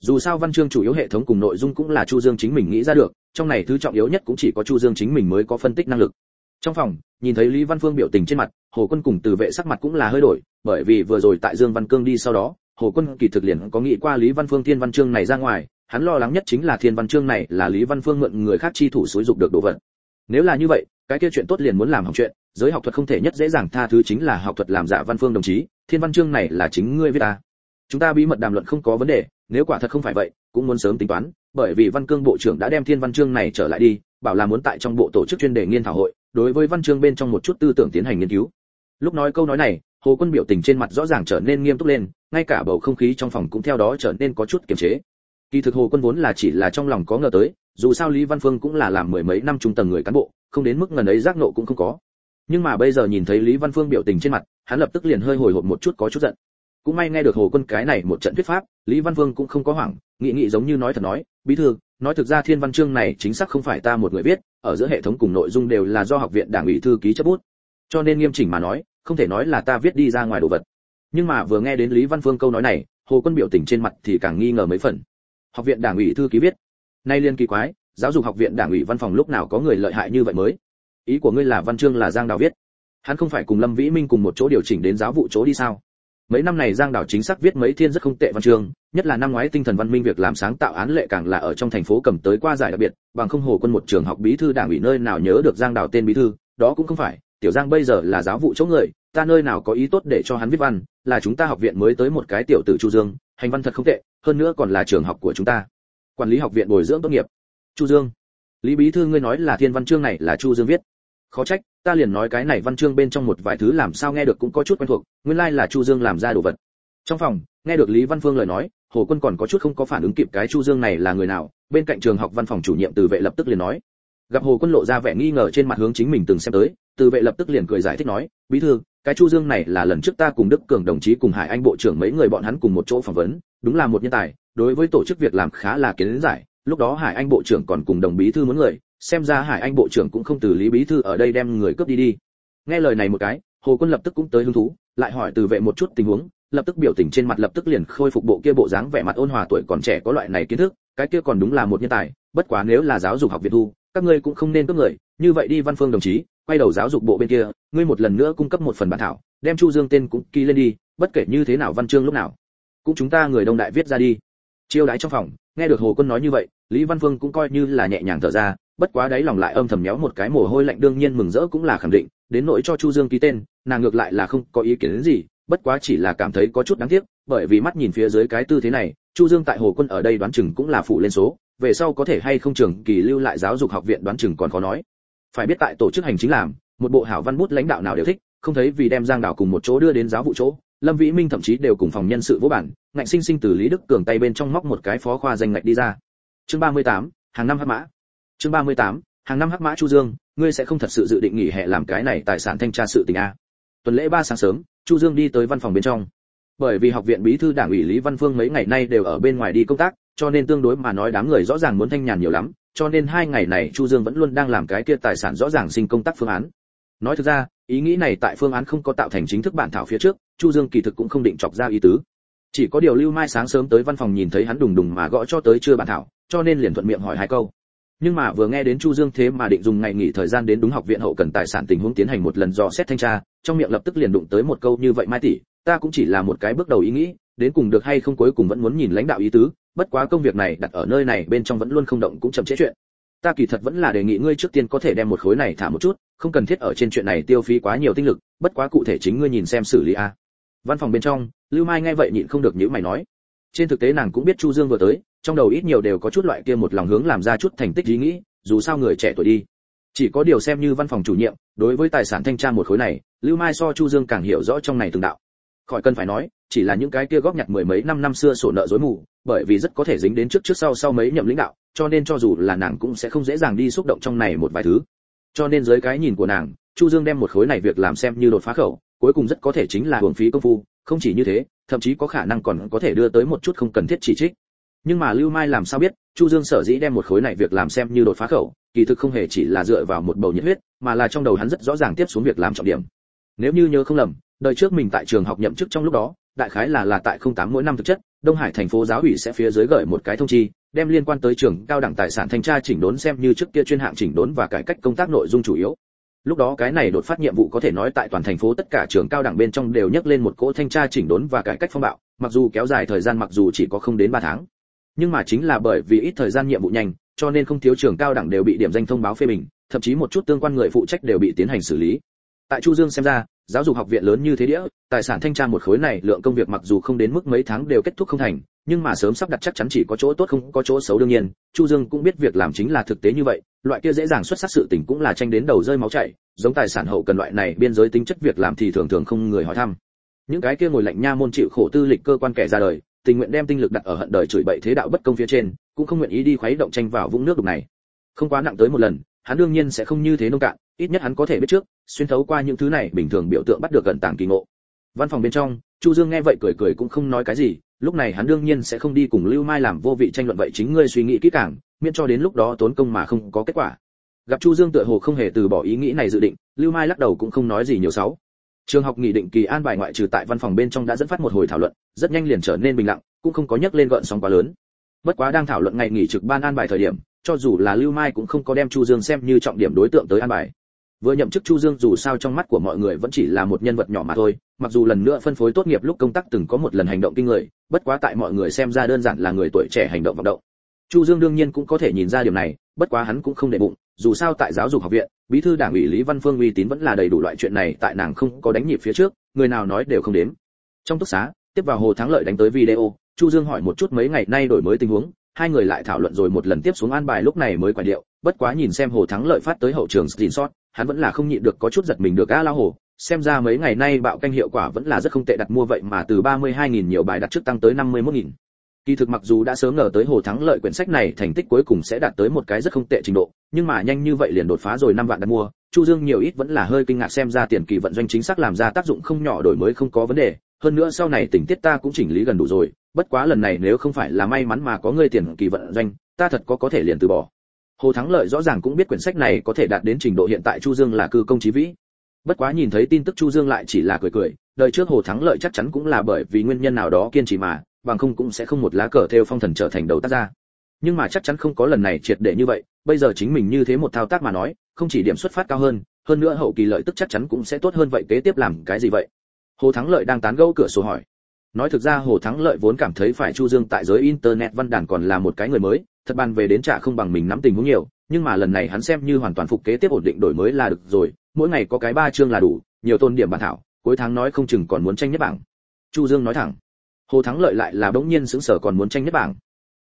Dù sao văn chương chủ yếu hệ thống cùng nội dung cũng là chu dương chính mình nghĩ ra được, trong này thứ trọng yếu nhất cũng chỉ có chu dương chính mình mới có phân tích năng lực. Trong phòng, nhìn thấy lý văn phương biểu tình trên mặt, hồ quân cùng từ vệ sắc mặt cũng là hơi đổi, bởi vì vừa rồi tại dương văn cương đi sau đó, hồ quân kỳ thực liền có nghĩ qua lý văn phương thiên văn chương này ra ngoài hắn lo lắng nhất chính là thiên văn chương này là lý văn phương mượn người khác chi thủ xúi dục được đồ vật. Nếu là như vậy, cái kia chuyện tốt liền muốn làm học chuyện, giới học thuật không thể nhất dễ dàng tha thứ chính là học thuật làm giả văn phương đồng chí, thiên văn chương này là chính ngươi viết ta. Chúng ta bí mật đàm luận không có vấn đề, nếu quả thật không phải vậy, cũng muốn sớm tính toán, bởi vì văn cương bộ trưởng đã đem thiên văn chương này trở lại đi, bảo là muốn tại trong bộ tổ chức chuyên đề nghiên thảo hội, đối với văn chương bên trong một chút tư tưởng tiến hành nghiên cứu. Lúc nói câu nói này, hồ quân biểu tình trên mặt rõ ràng trở nên nghiêm túc lên, ngay cả bầu không khí trong phòng cũng theo đó trở nên có chút kiềm chế kỳ thực hồ quân vốn là chỉ là trong lòng có ngờ tới, dù sao lý văn phương cũng là làm mười mấy năm trung tầng người cán bộ, không đến mức ngần ấy giác nộ cũng không có. Nhưng mà bây giờ nhìn thấy lý văn phương biểu tình trên mặt, hắn lập tức liền hơi hồi hộp một chút có chút giận. Cũng may nghe được hồ quân cái này một trận thuyết pháp, lý văn vương cũng không có hoảng, nghị nghị giống như nói thật nói, bí thư, nói thực ra thiên văn chương này chính xác không phải ta một người viết, ở giữa hệ thống cùng nội dung đều là do học viện đảng ủy thư ký chấp bút. Cho nên nghiêm chỉnh mà nói, không thể nói là ta viết đi ra ngoài đồ vật. Nhưng mà vừa nghe đến lý văn phương câu nói này, hồ quân biểu tình trên mặt thì càng nghi ngờ mấy phần học viện đảng ủy thư ký viết, nay liên kỳ quái, giáo dục học viện đảng ủy văn phòng lúc nào có người lợi hại như vậy mới? Ý của ngươi là văn chương là giang đào viết. Hắn không phải cùng lâm vĩ minh cùng một chỗ điều chỉnh đến giáo vụ chỗ đi sao? Mấy năm này giang đảo chính xác viết mấy thiên rất không tệ văn chương, nhất là năm ngoái tinh thần văn minh việc làm sáng tạo án lệ càng là ở trong thành phố cầm tới qua giải đặc biệt, bằng không hồ quân một trường học bí thư đảng ủy nơi nào nhớ được giang đảo tên bí thư, đó cũng không phải. Tiểu giang bây giờ là giáo vụ chỗ người, ta nơi nào có ý tốt để cho hắn viết văn, là chúng ta học viện mới tới một cái tiểu tử chu dương hành văn thật không tệ, hơn nữa còn là trường học của chúng ta. Quản lý học viện bồi dưỡng tốt nghiệp. Chu dương. Lý bí thư ngươi nói là thiên văn chương này là chu dương viết. Khó trách, ta liền nói cái này văn chương bên trong một vài thứ làm sao nghe được cũng có chút quen thuộc, nguyên lai like là chu dương làm ra đồ vật. Trong phòng, nghe được lý văn phương lời nói, hồ quân còn có chút không có phản ứng kịp cái chu dương này là người nào, bên cạnh trường học văn phòng chủ nhiệm từ vệ lập tức liền nói. Gặp hồ quân lộ ra vẻ nghi ngờ trên mặt hướng chính mình từng xem tới, từ vệ lập tức liền cười giải thích nói, bí thư cái chu dương này là lần trước ta cùng đức cường đồng chí cùng hải anh bộ trưởng mấy người bọn hắn cùng một chỗ phỏng vấn, đúng là một nhân tài, đối với tổ chức việc làm khá là kiến giải. Lúc đó hải anh bộ trưởng còn cùng đồng bí thư muốn người, xem ra hải anh bộ trưởng cũng không từ lý bí thư ở đây đem người cướp đi đi. Nghe lời này một cái, hồ quân lập tức cũng tới hứng thú, lại hỏi từ vệ một chút tình huống, lập tức biểu tình trên mặt lập tức liền khôi phục bộ kia bộ dáng vẻ mặt ôn hòa tuổi còn trẻ có loại này kiến thức, cái kia còn đúng là một nhân tài, bất quá nếu là giáo dục học việt thu, các ngươi cũng không nên cướp người, như vậy đi văn phương đồng chí quay đầu giáo dục bộ bên kia, ngươi một lần nữa cung cấp một phần bản thảo, đem chu dương tên cũng ký lên đi, bất kể như thế nào văn chương lúc nào, cũng chúng ta người đông đại viết ra đi. Chiêu đái trong phòng, nghe được hồ quân nói như vậy, lý văn phương cũng coi như là nhẹ nhàng thở ra, bất quá đấy lòng lại âm thầm nhéo một cái mồ hôi lạnh đương nhiên mừng rỡ cũng là khẳng định, đến nỗi cho chu dương ký tên, nàng ngược lại là không có ý kiến gì, bất quá chỉ là cảm thấy có chút đáng tiếc, bởi vì mắt nhìn phía dưới cái tư thế này, chu dương tại hồ quân ở đây đoán chừng cũng là phụ lên số, về sau có thể hay không trường kỳ lưu lại giáo dục học viện đoán chừng còn khó nói phải biết tại tổ chức hành chính làm một bộ hảo văn bút lãnh đạo nào đều thích không thấy vì đem giang đảo cùng một chỗ đưa đến giáo vụ chỗ lâm vĩ minh thậm chí đều cùng phòng nhân sự vô bản ngạnh sinh sinh từ lý đức cường tay bên trong móc một cái phó khoa danh ngạch đi ra. Chương 38, hàng năm hắc mã. Chương 38, hàng năm hắc mã chu dương ngươi sẽ không thật sự dự định nghỉ hè làm cái này tài sản thanh tra sự tình a. Tuần lễ ba sáng sớm chu dương đi tới văn phòng bên trong. Bởi vì học viện bí thư đảng ủy lý văn phương mấy ngày nay đều ở bên ngoài đi công tác cho nên tương đối mà nói đám người rõ ràng muốn thanh nhàn nhiều lắm, cho nên hai ngày này chu dương vẫn luôn đang làm cái kia tài sản rõ ràng sinh công tác phương án. Nói thực ra, ý nghĩ này tại phương án không có tạo thành chính thức bản thảo phía trước, chu dương kỳ thực cũng không định chọc ra ý tứ. Chỉ có điều lưu mai sáng sớm tới văn phòng nhìn thấy hắn đùng đùng mà gõ cho tới chưa bản thảo, cho nên liền thuận miệng hỏi hai câu. Nhưng mà vừa nghe đến chu dương thế mà định dùng ngày nghỉ thời gian đến đúng học viện hậu cần tài sản tình huống tiến hành một lần dò xét thanh tra, trong miệng lập tức liền đụng tới một câu như vậy, mai tỷ, ta cũng chỉ là một cái bước đầu ý nghĩ đến cùng được hay không cuối cùng vẫn muốn nhìn lãnh đạo ý tứ, bất quá công việc này đặt ở nơi này bên trong vẫn luôn không động cũng chậm trễ chuyện. Ta kỳ thật vẫn là đề nghị ngươi trước tiên có thể đem một khối này thả một chút, không cần thiết ở trên chuyện này tiêu phí quá nhiều tinh lực, bất quá cụ thể chính ngươi nhìn xem xử lý a. Văn phòng bên trong, lưu mai nghe vậy nhịn không được những mày nói. Trên thực tế nàng cũng biết chu dương vừa tới, trong đầu ít nhiều đều có chút loại kia một lòng hướng làm ra chút thành tích ý nghĩ, dù sao người trẻ tuổi đi. Chỉ có điều xem như văn phòng chủ nhiệm, đối với tài sản thanh tra một khối này, lưu mai so chu dương càng hiểu rõ trong này từng đạo khỏi cần phải nói, chỉ là những cái kia góp nhặt mười mấy năm năm xưa sổ nợ rối mù, bởi vì rất có thể dính đến trước trước sau sau mấy nhậm lãnh đạo, cho nên cho dù là nàng cũng sẽ không dễ dàng đi xúc động trong này một vài thứ. Cho nên dưới cái nhìn của nàng, chu dương đem một khối này việc làm xem như đột phá khẩu, cuối cùng rất có thể chính là hưởng phí công phu, không chỉ như thế, thậm chí có khả năng còn có thể đưa tới một chút không cần thiết chỉ trích. Nhưng mà lưu mai làm sao biết, chu dương sở dĩ đem một khối này việc làm xem như đột phá khẩu, kỳ thực không hề chỉ là dựa vào một bầu nhiệt huyết, mà là trong đầu hắn rất rõ ràng tiếp xuống việc làm trọng điểm. Nếu như nhớ không lầm đời trước mình tại trường học nhậm chức trong lúc đó, đại khái là là tại 08 mỗi năm thực chất, đông hải thành phố giáo ủy sẽ phía dưới gửi một cái thông chi, đem liên quan tới trường cao đẳng tài sản thanh tra chỉnh đốn xem như trước kia chuyên hạng chỉnh đốn và cải cách công tác nội dung chủ yếu. Lúc đó cái này đột phát nhiệm vụ có thể nói tại toàn thành phố tất cả trường cao đẳng bên trong đều nhấc lên một cỗ thanh tra chỉnh đốn và cải cách phong bạo, mặc dù kéo dài thời gian mặc dù chỉ có không đến 3 tháng. Nhưng mà chính là bởi vì ít thời gian nhiệm vụ nhanh, cho nên không thiếu trường cao đẳng đều bị điểm danh thông báo phê bình, thậm chí một chút tương quan người phụ trách đều bị tiến hành xử lý. Tại chu dương xem ra giáo dục học viện lớn như thế đĩa, tài sản thanh tra một khối này, lượng công việc mặc dù không đến mức mấy tháng đều kết thúc không thành, nhưng mà sớm sắp đặt chắc chắn chỉ có chỗ tốt không có chỗ xấu đương nhiên. Chu dương cũng biết việc làm chính là thực tế như vậy, loại kia dễ dàng xuất sắc sự tình cũng là tranh đến đầu rơi máu chảy, giống tài sản hậu cần loại này, biên giới tính chất việc làm thì thường thường không người hỏi thăm. Những cái kia ngồi lạnh nha môn chịu khổ tư lịch cơ quan kẻ ra đời, tình nguyện đem tinh lực đặt ở hận đời chửi bậy thế đạo bất công phía trên, cũng không nguyện ý đi khuấy động tranh vào vũng nước đục này. Không quá nặng tới một lần, hắn đương nhiên sẽ không như thế nông cạn ít nhất hắn có thể biết trước, xuyên thấu qua những thứ này bình thường biểu tượng bắt được gần tàng kỳ ngộ. Văn phòng bên trong, chu dương nghe vậy cười cười cũng không nói cái gì, lúc này hắn đương nhiên sẽ không đi cùng lưu mai làm vô vị tranh luận vậy chính ngươi suy nghĩ kỹ càng, miễn cho đến lúc đó tốn công mà không có kết quả. Gặp chu dương tựa hồ không hề từ bỏ ý nghĩ này dự định, lưu mai lắc đầu cũng không nói gì nhiều sáu trường học nghị định kỳ an bài ngoại trừ tại văn phòng bên trong đã dẫn phát một hồi thảo luận, rất nhanh liền trở nên bình lặng, cũng không có nhắc lên gợn sóng quá lớn. Bất quá đang thảo luận ngày nghỉ trực ban an bài thời điểm, cho dù là lưu mai cũng không có đem chu dương xem như trọng điểm đối tượng tới an bài vừa nhậm chức chu dương dù sao trong mắt của mọi người vẫn chỉ là một nhân vật nhỏ mà thôi, mặc dù lần nữa phân phối tốt nghiệp lúc công tác từng có một lần hành động kinh người, bất quá tại mọi người xem ra đơn giản là người tuổi trẻ hành động vận động. Chu dương đương nhiên cũng có thể nhìn ra điều này, bất quá hắn cũng không để bụng, dù sao tại giáo dục học viện, bí thư đảng ủy lý văn phương uy tín vẫn là đầy đủ loại chuyện này tại nàng không có đánh nhịp phía trước, người nào nói đều không đến trong túc xá, tiếp vào hồ thắng lợi đánh tới video, chu dương hỏi một chút mấy ngày nay đổi mới tình huống, hai người lại thảo luận rồi một lần tiếp xuống an bài lúc này mới quả điệu, bất quá nhìn xem hồ thắng lợi phát tới hậu trường screenshot hắn vẫn là không nhịn được có chút giật mình được a lao hồ xem ra mấy ngày nay bạo canh hiệu quả vẫn là rất không tệ đặt mua vậy mà từ 32.000 nhiều bài đặt trước tăng tới 51.000. Kỳ thực mặc dù đã sớm ngờ tới Hồ Thắng lợi quyển sách này thành tích cuối cùng sẽ đạt tới một cái rất không tệ trình độ, nhưng mà nhanh như vậy liền đột phá rồi năm vạn đặt mua, Chu Dương nhiều ít vẫn là hơi kinh ngạc xem ra tiền kỳ vận doanh chính xác làm ra tác dụng không nhỏ đổi mới không có vấn đề, hơn nữa sau này tình tiết ta cũng chỉnh lý gần đủ rồi, bất quá lần này nếu không phải là may mắn mà có người tiền kỳ vận doanh, ta thật có có thể liền từ bỏ. Hồ Thắng lợi rõ ràng cũng biết quyển sách này có thể đạt đến trình độ hiện tại Chu Dương là cư công chí vĩ. Bất quá nhìn thấy tin tức Chu Dương lại chỉ là cười cười, đời trước Hồ Thắng lợi chắc chắn cũng là bởi vì nguyên nhân nào đó kiên trì mà, bằng không cũng sẽ không một lá cờ theo phong thần trở thành đầu tác ra nhưng mà chắc chắn không có lần này triệt để như vậy bây giờ chính mình như thế một thao tác mà nói không chỉ điểm xuất phát cao hơn hơn nữa hậu kỳ lợi tức chắc chắn cũng sẽ tốt hơn vậy kế tiếp làm cái gì vậy? Hồ thắng lợi đang tán gẫu cửa sổ hỏi. Nói thực ra hồ thắng lợi vốn cảm thấy phải chu dương tại giới internet văn đàn còn là một cái người mới thật bàn về đến trả không bằng mình nắm tình huống nhiều nhưng mà lần này hắn xem như hoàn toàn phục kế tiếp ổn định đổi mới là được rồi mỗi ngày có cái ba chương là đủ nhiều tôn điểm bản thảo cuối tháng nói không chừng còn muốn tranh nhất bảng. Chu dương nói thẳng. Hồ thắng lợi lại là bỗng nhiên sững sờ còn muốn tranh nhất bảng.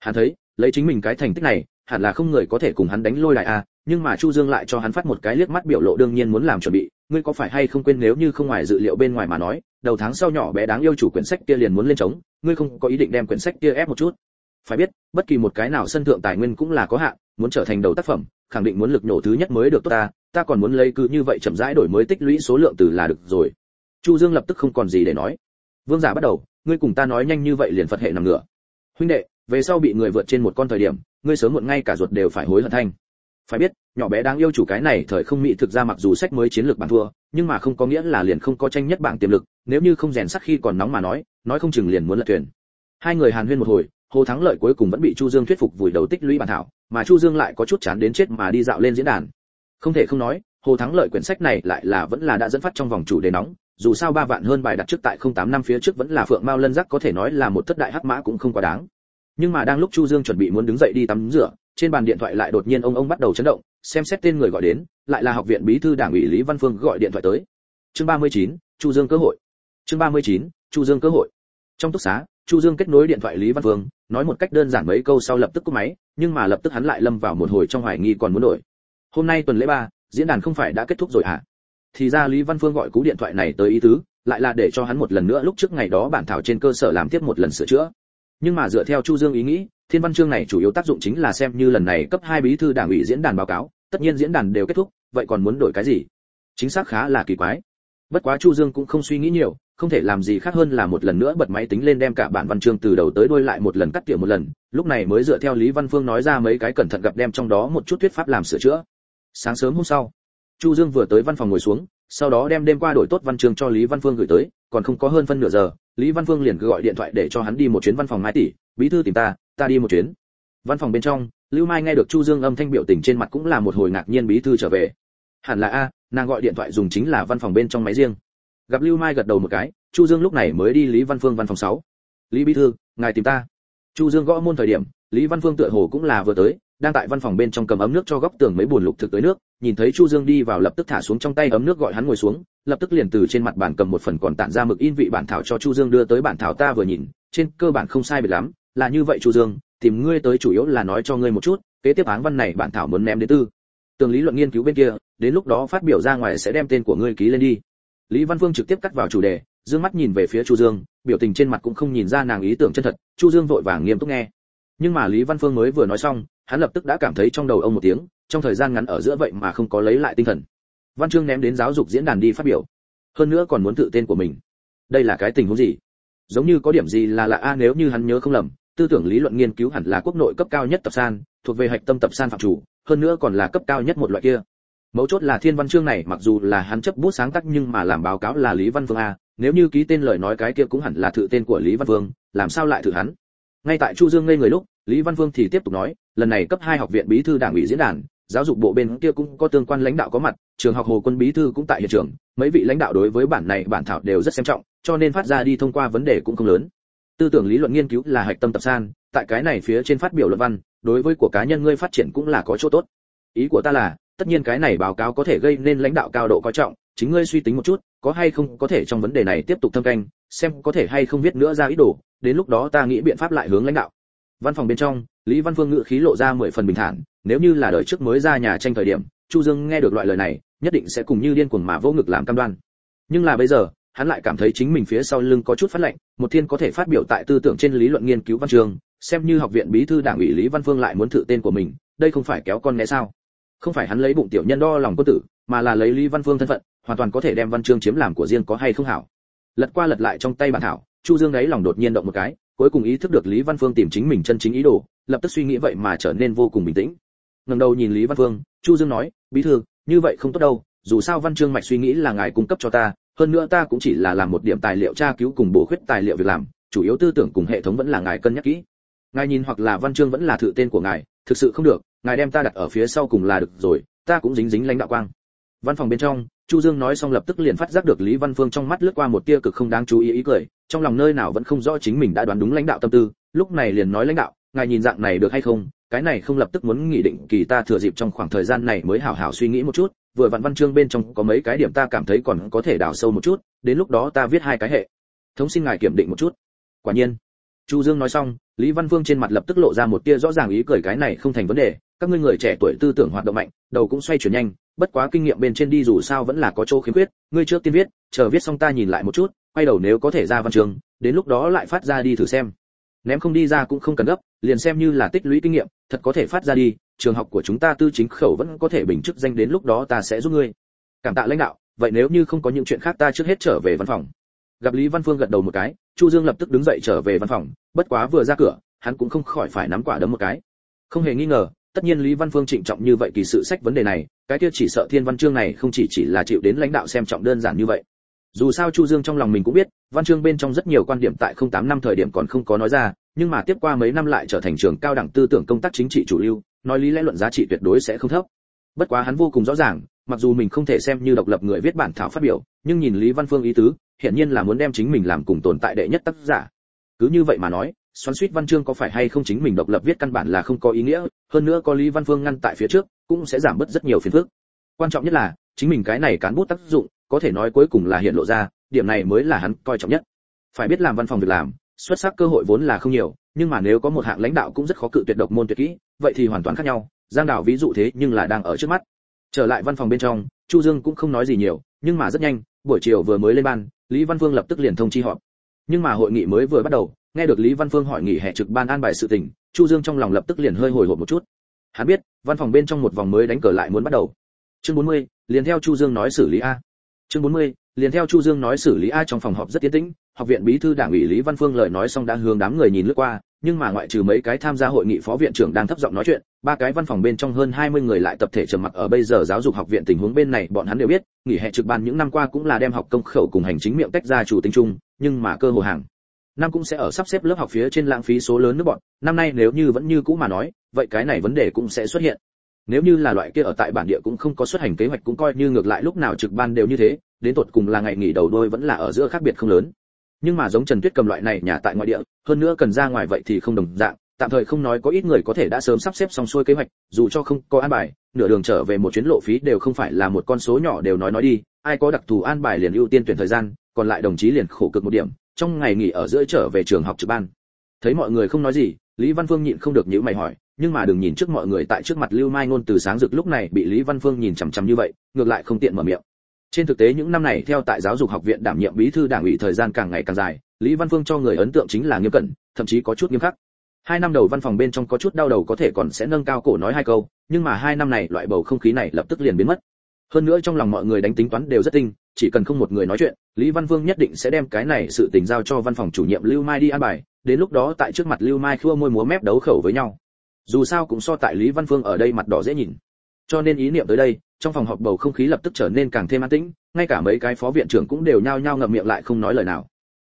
Hắn thấy lấy chính mình cái thành tích này hẳn là không người có thể cùng hắn đánh lôi lại a à, nhưng mà chu dương lại cho hắn phát một cái liếc mắt biểu lộ đương nhiên muốn làm chuẩn bị ngươi có phải hay không quên nếu như không ngoài dự liệu bên ngoài mà nói đầu tháng sau nhỏ bé đáng yêu chủ quyển sách kia liền muốn lên trống ngươi không có ý định đem quyển sách kia ép một chút phải biết, bất kỳ một cái nào sân thượng tài nguyên cũng là có hạn, muốn trở thành đầu tác phẩm, khẳng định muốn lực nổ thứ nhất mới được tốt ta ta còn muốn lấy cứ như vậy chậm rãi đổi mới tích lũy số lượng từ là được rồi. Chu dương lập tức không còn gì để nói. Vương giả bắt đầu, ngươi cùng ta nói nhanh như vậy liền phật hệ nằm ngửa. Huynh đệ, về sau bị người vượt trên một con thời điểm, ngươi sớm muộn ngay cả ruột đều phải hối hận thanh. Phải biết, nhỏ bé đáng yêu chủ cái này thời không mỹ thực ra mặc dù sách mới chiến lược bản thua, nhưng mà không có nghĩa là liền không có tranh nhất bảng tiềm lực, nếu như không rèn sắc khi còn nóng mà nói nói không chừng liền muốn lật thuyền. Hai người hàn huyên một hồi hồ thắng lợi cuối cùng vẫn bị chu dương thuyết phục vùi đầu tích lũy bản thảo mà chu dương lại có chút chán đến chết mà đi dạo lên diễn đàn. Không thể không nói hồ thắng lợi quyển sách này lại là vẫn là đã dẫn phát trong vòng chủ đề nóng dù sao ba vạn hơn bài đặt trước tại không tám năm phía trước vẫn là phượng mao lân giác có thể nói là một thất đại hắc mã cũng không quá đáng. Nhưng mà đang lúc chu dương chuẩn bị muốn đứng dậy đi tắm rửa trên bàn điện thoại lại đột nhiên ông ông bắt đầu chấn động xem xét tên người gọi đến lại là học viện bí thư đảng ủy lý văn phương gọi điện thoại tới. Chương 39, chu dương cơ hội. Chương 39, chu dương cơ hội. Trong túc xá chu dương kết nối điện thoại lý văn phương nói một cách đơn giản mấy câu sau lập tức cúp máy, nhưng mà lập tức hắn lại lâm vào một hồi trong hoài nghi còn muốn đổi. Hôm nay tuần lễ ba, diễn đàn không phải đã kết thúc rồi à thì ra lý văn phương gọi cú điện thoại này tới ý tứ, lại là để cho hắn một lần nữa lúc trước ngày đó bản thảo trên cơ sở làm tiếp một lần sửa chữa. Nhưng mà dựa theo chu dương ý nghĩ, thiên văn chương này chủ yếu tác dụng chính là xem như lần này cấp hai bí thư đảng ủy diễn đàn báo cáo, tất nhiên diễn đàn đều kết thúc, vậy còn muốn đổi cái gì? Chính xác khá là kỳ quái bất quá chu dương cũng không suy nghĩ nhiều, không thể làm gì khác hơn là một lần nữa bật máy tính lên đem cả bản văn chương từ đầu tới đuôi lại một lần cắt tỉa một lần, lúc này mới dựa theo lý văn phương nói ra mấy cái cẩn thận gặp đem trong đó một chút thuyết pháp làm sửa chữa. Sáng sớm hôm sau, chu dương vừa tới văn phòng ngồi xuống, sau đó đem đêm qua đổi tốt văn chương cho lý văn phương gửi tới, còn không có hơn phân nửa giờ, lý văn phương liền cứ gọi điện thoại để cho hắn đi một chuyến văn phòng mai tỷ, bí thư tìm ta ta đi một chuyến. Văn phòng bên trong, lưu mai nghe được chu dương âm thanh biểu tình trên mặt cũng là một hồi ngạc nhiên bí thư trở về hẳn là a, nàng gọi điện thoại dùng chính là văn phòng bên trong máy riêng. Gặp lưu mai gật đầu một cái, chu dương lúc này mới đi lý văn phương văn phòng 6. lý bí thư, ngài tìm ta. Chu dương gõ môn thời điểm, lý văn phương tựa hồ cũng là vừa tới, đang tại văn phòng bên trong cầm ấm nước cho góc tường mấy buồn lục thực tới nước, nhìn thấy chu dương đi vào lập tức thả xuống trong tay ấm nước gọi hắn ngồi xuống, lập tức liền từ trên mặt bàn cầm một phần còn tản ra mực in vị bản thảo cho chu dương đưa tới bản thảo ta vừa nhìn, trên cơ bản không sai biệt lắm, là như vậy chu dương, tìm ngươi tới chủ yếu là nói cho ngươi một chút, kế tiếp áng văn này bản thảo muốn ném đến tư tường lý luận nghiên cứu bên kia, đến lúc đó phát biểu ra ngoài sẽ đem tên của ngươi ký lên đi. Lý văn vương trực tiếp cắt vào chủ đề, dương mắt nhìn về phía chu dương, biểu tình trên mặt cũng không nhìn ra nàng ý tưởng chân thật, chu dương vội vàng nghiêm túc nghe. Nhưng mà lý văn phương mới vừa nói xong, hắn lập tức đã cảm thấy trong đầu ông một tiếng, trong thời gian ngắn ở giữa vậy mà không có lấy lại tinh thần. Văn chương ném đến giáo dục diễn đàn đi phát biểu. Hơn nữa còn muốn tự tên của mình. Đây là cái tình huống gì? Giống như có điểm gì là lạ a à, nếu như hắn nhớ không lầm, tư tưởng lý luận nghiên cứu hẳn là quốc nội cấp cao nhất tập san, thuộc về hạch tâm tập san phạm chủ hơn nữa còn là cấp cao nhất một loại kia. Mấu chốt là thiên văn chương này mặc dù là hắn chấp bút sáng tác nhưng mà làm báo cáo là lý văn vương a. Nếu như ký tên lời nói cái kia cũng hẳn là thử tên của lý văn vương, làm sao lại thử hắn? Ngay tại chu dương ngây người lúc lý văn vương thì tiếp tục nói lần này cấp hai học viện bí thư đảng ủy diễn đàn giáo dục bộ bên kia cũng có tương quan lãnh đạo có mặt trường học hồ quân bí thư cũng tại hiện trường mấy vị lãnh đạo đối với bản này bản thảo đều rất xem trọng cho nên phát ra đi thông qua vấn đề cũng không lớn. Tư tưởng lý luận nghiên cứu là hạch tâm tập san tại cái này phía trên phát biểu luận văn đối với của cá nhân ngươi phát triển cũng là có chỗ tốt. Ý của ta là, tất nhiên cái này báo cáo có thể gây nên lãnh đạo cao độ coi trọng, chính ngươi suy tính một chút, có hay không có thể trong vấn đề này tiếp tục thâm canh, xem có thể hay không viết nữa ra ý đồ, đến lúc đó ta nghĩ biện pháp lại hướng lãnh đạo. Văn phòng bên trong, lý văn phương ngự khí lộ ra mười phần bình thản, nếu như là đời trước mới ra nhà tranh thời điểm, chu dương nghe được loại lời này, nhất định sẽ cùng như điên cuồng mà vô ngực làm cam đoan. Nhưng là bây giờ hắn lại cảm thấy chính mình phía sau lưng có chút phát lạnh, một thiên có thể phát biểu tại tư tưởng trên lý luận nghiên cứu văn trường, xem như học viện bí thư đảng ủy lý văn phương lại muốn thử tên của mình, đây không phải kéo con né sao? Không phải hắn lấy bụng tiểu nhân đo lòng quân tử, mà là lấy lý văn phương thân phận, hoàn toàn có thể đem văn chương chiếm làm của riêng có hay không hảo. Lật qua lật lại trong tay bản thảo, chu dương đấy lòng đột nhiên động một cái, cuối cùng ý thức được lý văn phương tìm chính mình chân chính ý đồ, lập tức suy nghĩ vậy mà trở nên vô cùng bình tĩnh. Ngẩng đầu nhìn lý văn phương, chu dương nói, bí thư, như vậy không tốt đâu, dù sao văn chương mạch suy nghĩ là ngài cung cấp cho ta hơn nữa ta cũng chỉ là làm một điểm tài liệu tra cứu cùng bổ khuyết tài liệu việc làm, chủ yếu tư tưởng cùng hệ thống vẫn là ngài cân nhắc kỹ. Ngài nhìn hoặc là văn chương vẫn là thử tên của ngài, thực sự không được, ngài đem ta đặt ở phía sau cùng là được rồi, ta cũng dính dính lãnh đạo quang. Văn phòng bên trong, chu dương nói xong lập tức liền phát giác được lý văn phương trong mắt lướt qua một tia cực không đáng chú ý ý cười, trong lòng nơi nào vẫn không rõ chính mình đã đoán đúng lãnh đạo tâm tư, lúc này liền nói lãnh đạo, ngài nhìn dạng này được hay không, cái này không lập tức muốn nghị định kỳ ta thừa dịp trong khoảng thời gian này mới hảo hảo suy nghĩ một chút vừa vặn văn chương bên trong có mấy cái điểm ta cảm thấy còn có thể đào sâu một chút, đến lúc đó ta viết hai cái hệ. Thống xin ngài kiểm định một chút. Quả nhiên. Chu dương nói xong, lý văn vương trên mặt lập tức lộ ra một tia rõ ràng ý cười cái này không thành vấn đề, các ngươi người trẻ tuổi tư tưởng hoạt động mạnh, đầu cũng xoay chuyển nhanh, bất quá kinh nghiệm bên trên đi dù sao vẫn là có chỗ khiếm khuyết, ngươi trước tiên viết, chờ viết xong ta nhìn lại một chút, quay đầu nếu có thể ra văn trường đến lúc đó lại phát ra đi thử xem. Ném không đi ra cũng không cần gấp, liền xem như là tích lũy kinh nghiệm, thật có thể phát ra đi trường học của chúng ta tư chính khẩu vẫn có thể bình chức danh đến lúc đó ta sẽ giúp ngươi. Cảm tạ lãnh đạo, vậy nếu như không có những chuyện khác ta trước hết trở về văn phòng. Gặp lý văn phương gật đầu một cái, chu dương lập tức đứng dậy trở về văn phòng, bất quá vừa ra cửa, hắn cũng không khỏi phải nắm quả đấm một cái. Không hề nghi ngờ, tất nhiên lý văn phương trịnh trọng như vậy kỳ sự sách vấn đề này, cái kia chỉ sợ thiên văn chương này không chỉ chỉ là chịu đến lãnh đạo xem trọng đơn giản như vậy. Dù sao chu dương trong lòng mình cũng biết, văn chương bên trong rất nhiều quan điểm tại không tám năm thời điểm còn không có nói ra, nhưng mà tiếp qua mấy năm lại trở thành trường cao đẳng tư tưởng công tác chính trị chủ lưu nói lý lẽ luận giá trị tuyệt đối sẽ không thấp. Bất quá hắn vô cùng rõ ràng, mặc dù mình không thể xem như độc lập người viết bản thảo phát biểu, nhưng nhìn lý văn phương ý tứ hiện nhiên là muốn đem chính mình làm cùng tồn tại đệ nhất tác giả. Cứ như vậy mà nói, xoắn suýt văn chương có phải hay không chính mình độc lập viết căn bản là không có ý nghĩa, hơn nữa có lý văn phương ngăn tại phía trước, cũng sẽ giảm bớt rất nhiều phiền phức. Quan trọng nhất là, chính mình cái này cán bút tác dụng, có thể nói cuối cùng là hiện lộ ra, điểm này mới là hắn coi trọng nhất. Phải biết làm văn phòng việc làm, xuất sắc cơ hội vốn là không nhiều, nhưng mà nếu có một hạng lãnh đạo cũng rất khó cự tuyệt độc môn tuyệt kỹ vậy thì hoàn toàn khác nhau giang đảo ví dụ thế nhưng là đang ở trước mắt. Trở lại văn phòng bên trong chu dương cũng không nói gì nhiều nhưng mà rất nhanh buổi chiều vừa mới lên ban lý văn vương lập tức liền thông chi họp. Nhưng mà hội nghị mới vừa bắt đầu nghe được lý văn phương hỏi nghỉ hè trực ban an bài sự tình chu dương trong lòng lập tức liền hơi hồi hộp một chút. Hắn biết văn phòng bên trong một vòng mới đánh cờ lại muốn bắt đầu. Chương 40, liền theo chu dương nói xử lý a. Chương 40, liền theo chu dương nói xử lý a trong phòng họp rất tiến tĩnh học viện bí thư đảng ủy lý văn phương lời nói xong đã hướng đám người nhìn lướt qua nhưng mà ngoại trừ mấy cái tham gia hội nghị phó viện trưởng đang thấp giọng nói chuyện, ba cái văn phòng bên trong hơn 20 người lại tập thể trầm mặc ở bây giờ giáo dục học viện tình huống bên này, bọn hắn đều biết, nghỉ hè trực ban những năm qua cũng là đem học công khẩu cùng hành chính miệng tách ra chủ tính chung, nhưng mà cơ hồ hàng năm cũng sẽ ở sắp xếp lớp học phía trên lãng phí số lớn nước bọn, năm nay nếu như vẫn như cũ mà nói, vậy cái này vấn đề cũng sẽ xuất hiện. Nếu như là loại kia ở tại bản địa cũng không có xuất hành kế hoạch cũng coi như ngược lại lúc nào trực ban đều như thế, đến tột cùng là ngày nghỉ đầu đôi vẫn là ở giữa khác biệt không lớn nhưng mà giống trần tuyết cầm loại này nhà tại ngoại địa, hơn nữa cần ra ngoài vậy thì không đồng dạng, tạm thời không nói có ít người có thể đã sớm sắp xếp xong xuôi kế hoạch, dù cho không có an bài, nửa đường trở về một chuyến lộ phí đều không phải là một con số nhỏ đều nói nói đi, ai có đặc thù an bài liền ưu tiên tuyển thời gian, còn lại đồng chí liền khổ cực một điểm, trong ngày nghỉ ở giữa trở về trường học trực ban. Thấy mọi người không nói gì, lý văn phương nhịn không được nhíu mày hỏi, nhưng mà đừng nhìn trước mọi người tại trước mặt lưu mai ngôn từ sáng rực lúc này bị lý văn phương nhìn chằm chằm như vậy, ngược lại không tiện mở miệng trên thực tế những năm này, theo tại giáo dục học viện đảm nhiệm bí thư đảng ủy thời gian càng ngày càng dài, lý văn phương cho người ấn tượng chính là nghiêm cẩn, thậm chí có chút nghiêm khắc. Hai năm đầu văn phòng bên trong có chút đau đầu có thể còn sẽ nâng cao cổ nói hai câu, nhưng mà hai năm này loại bầu không khí này lập tức liền biến mất. Hơn nữa trong lòng mọi người đánh tính toán đều rất tinh, chỉ cần không một người nói chuyện, lý văn vương nhất định sẽ đem cái này sự tình giao cho văn phòng chủ nhiệm lưu mai đi an bài, đến lúc đó tại trước mặt lưu mai khua môi múa mép đấu khẩu với nhau. Dù sao cũng so tại lý văn phương ở đây mặt đỏ dễ nhìn. Cho nên ý niệm tới đây trong phòng họp bầu không khí lập tức trở nên càng thêm an tĩnh, ngay cả mấy cái phó viện trưởng cũng đều nhao nhao ngậm miệng lại không nói lời nào.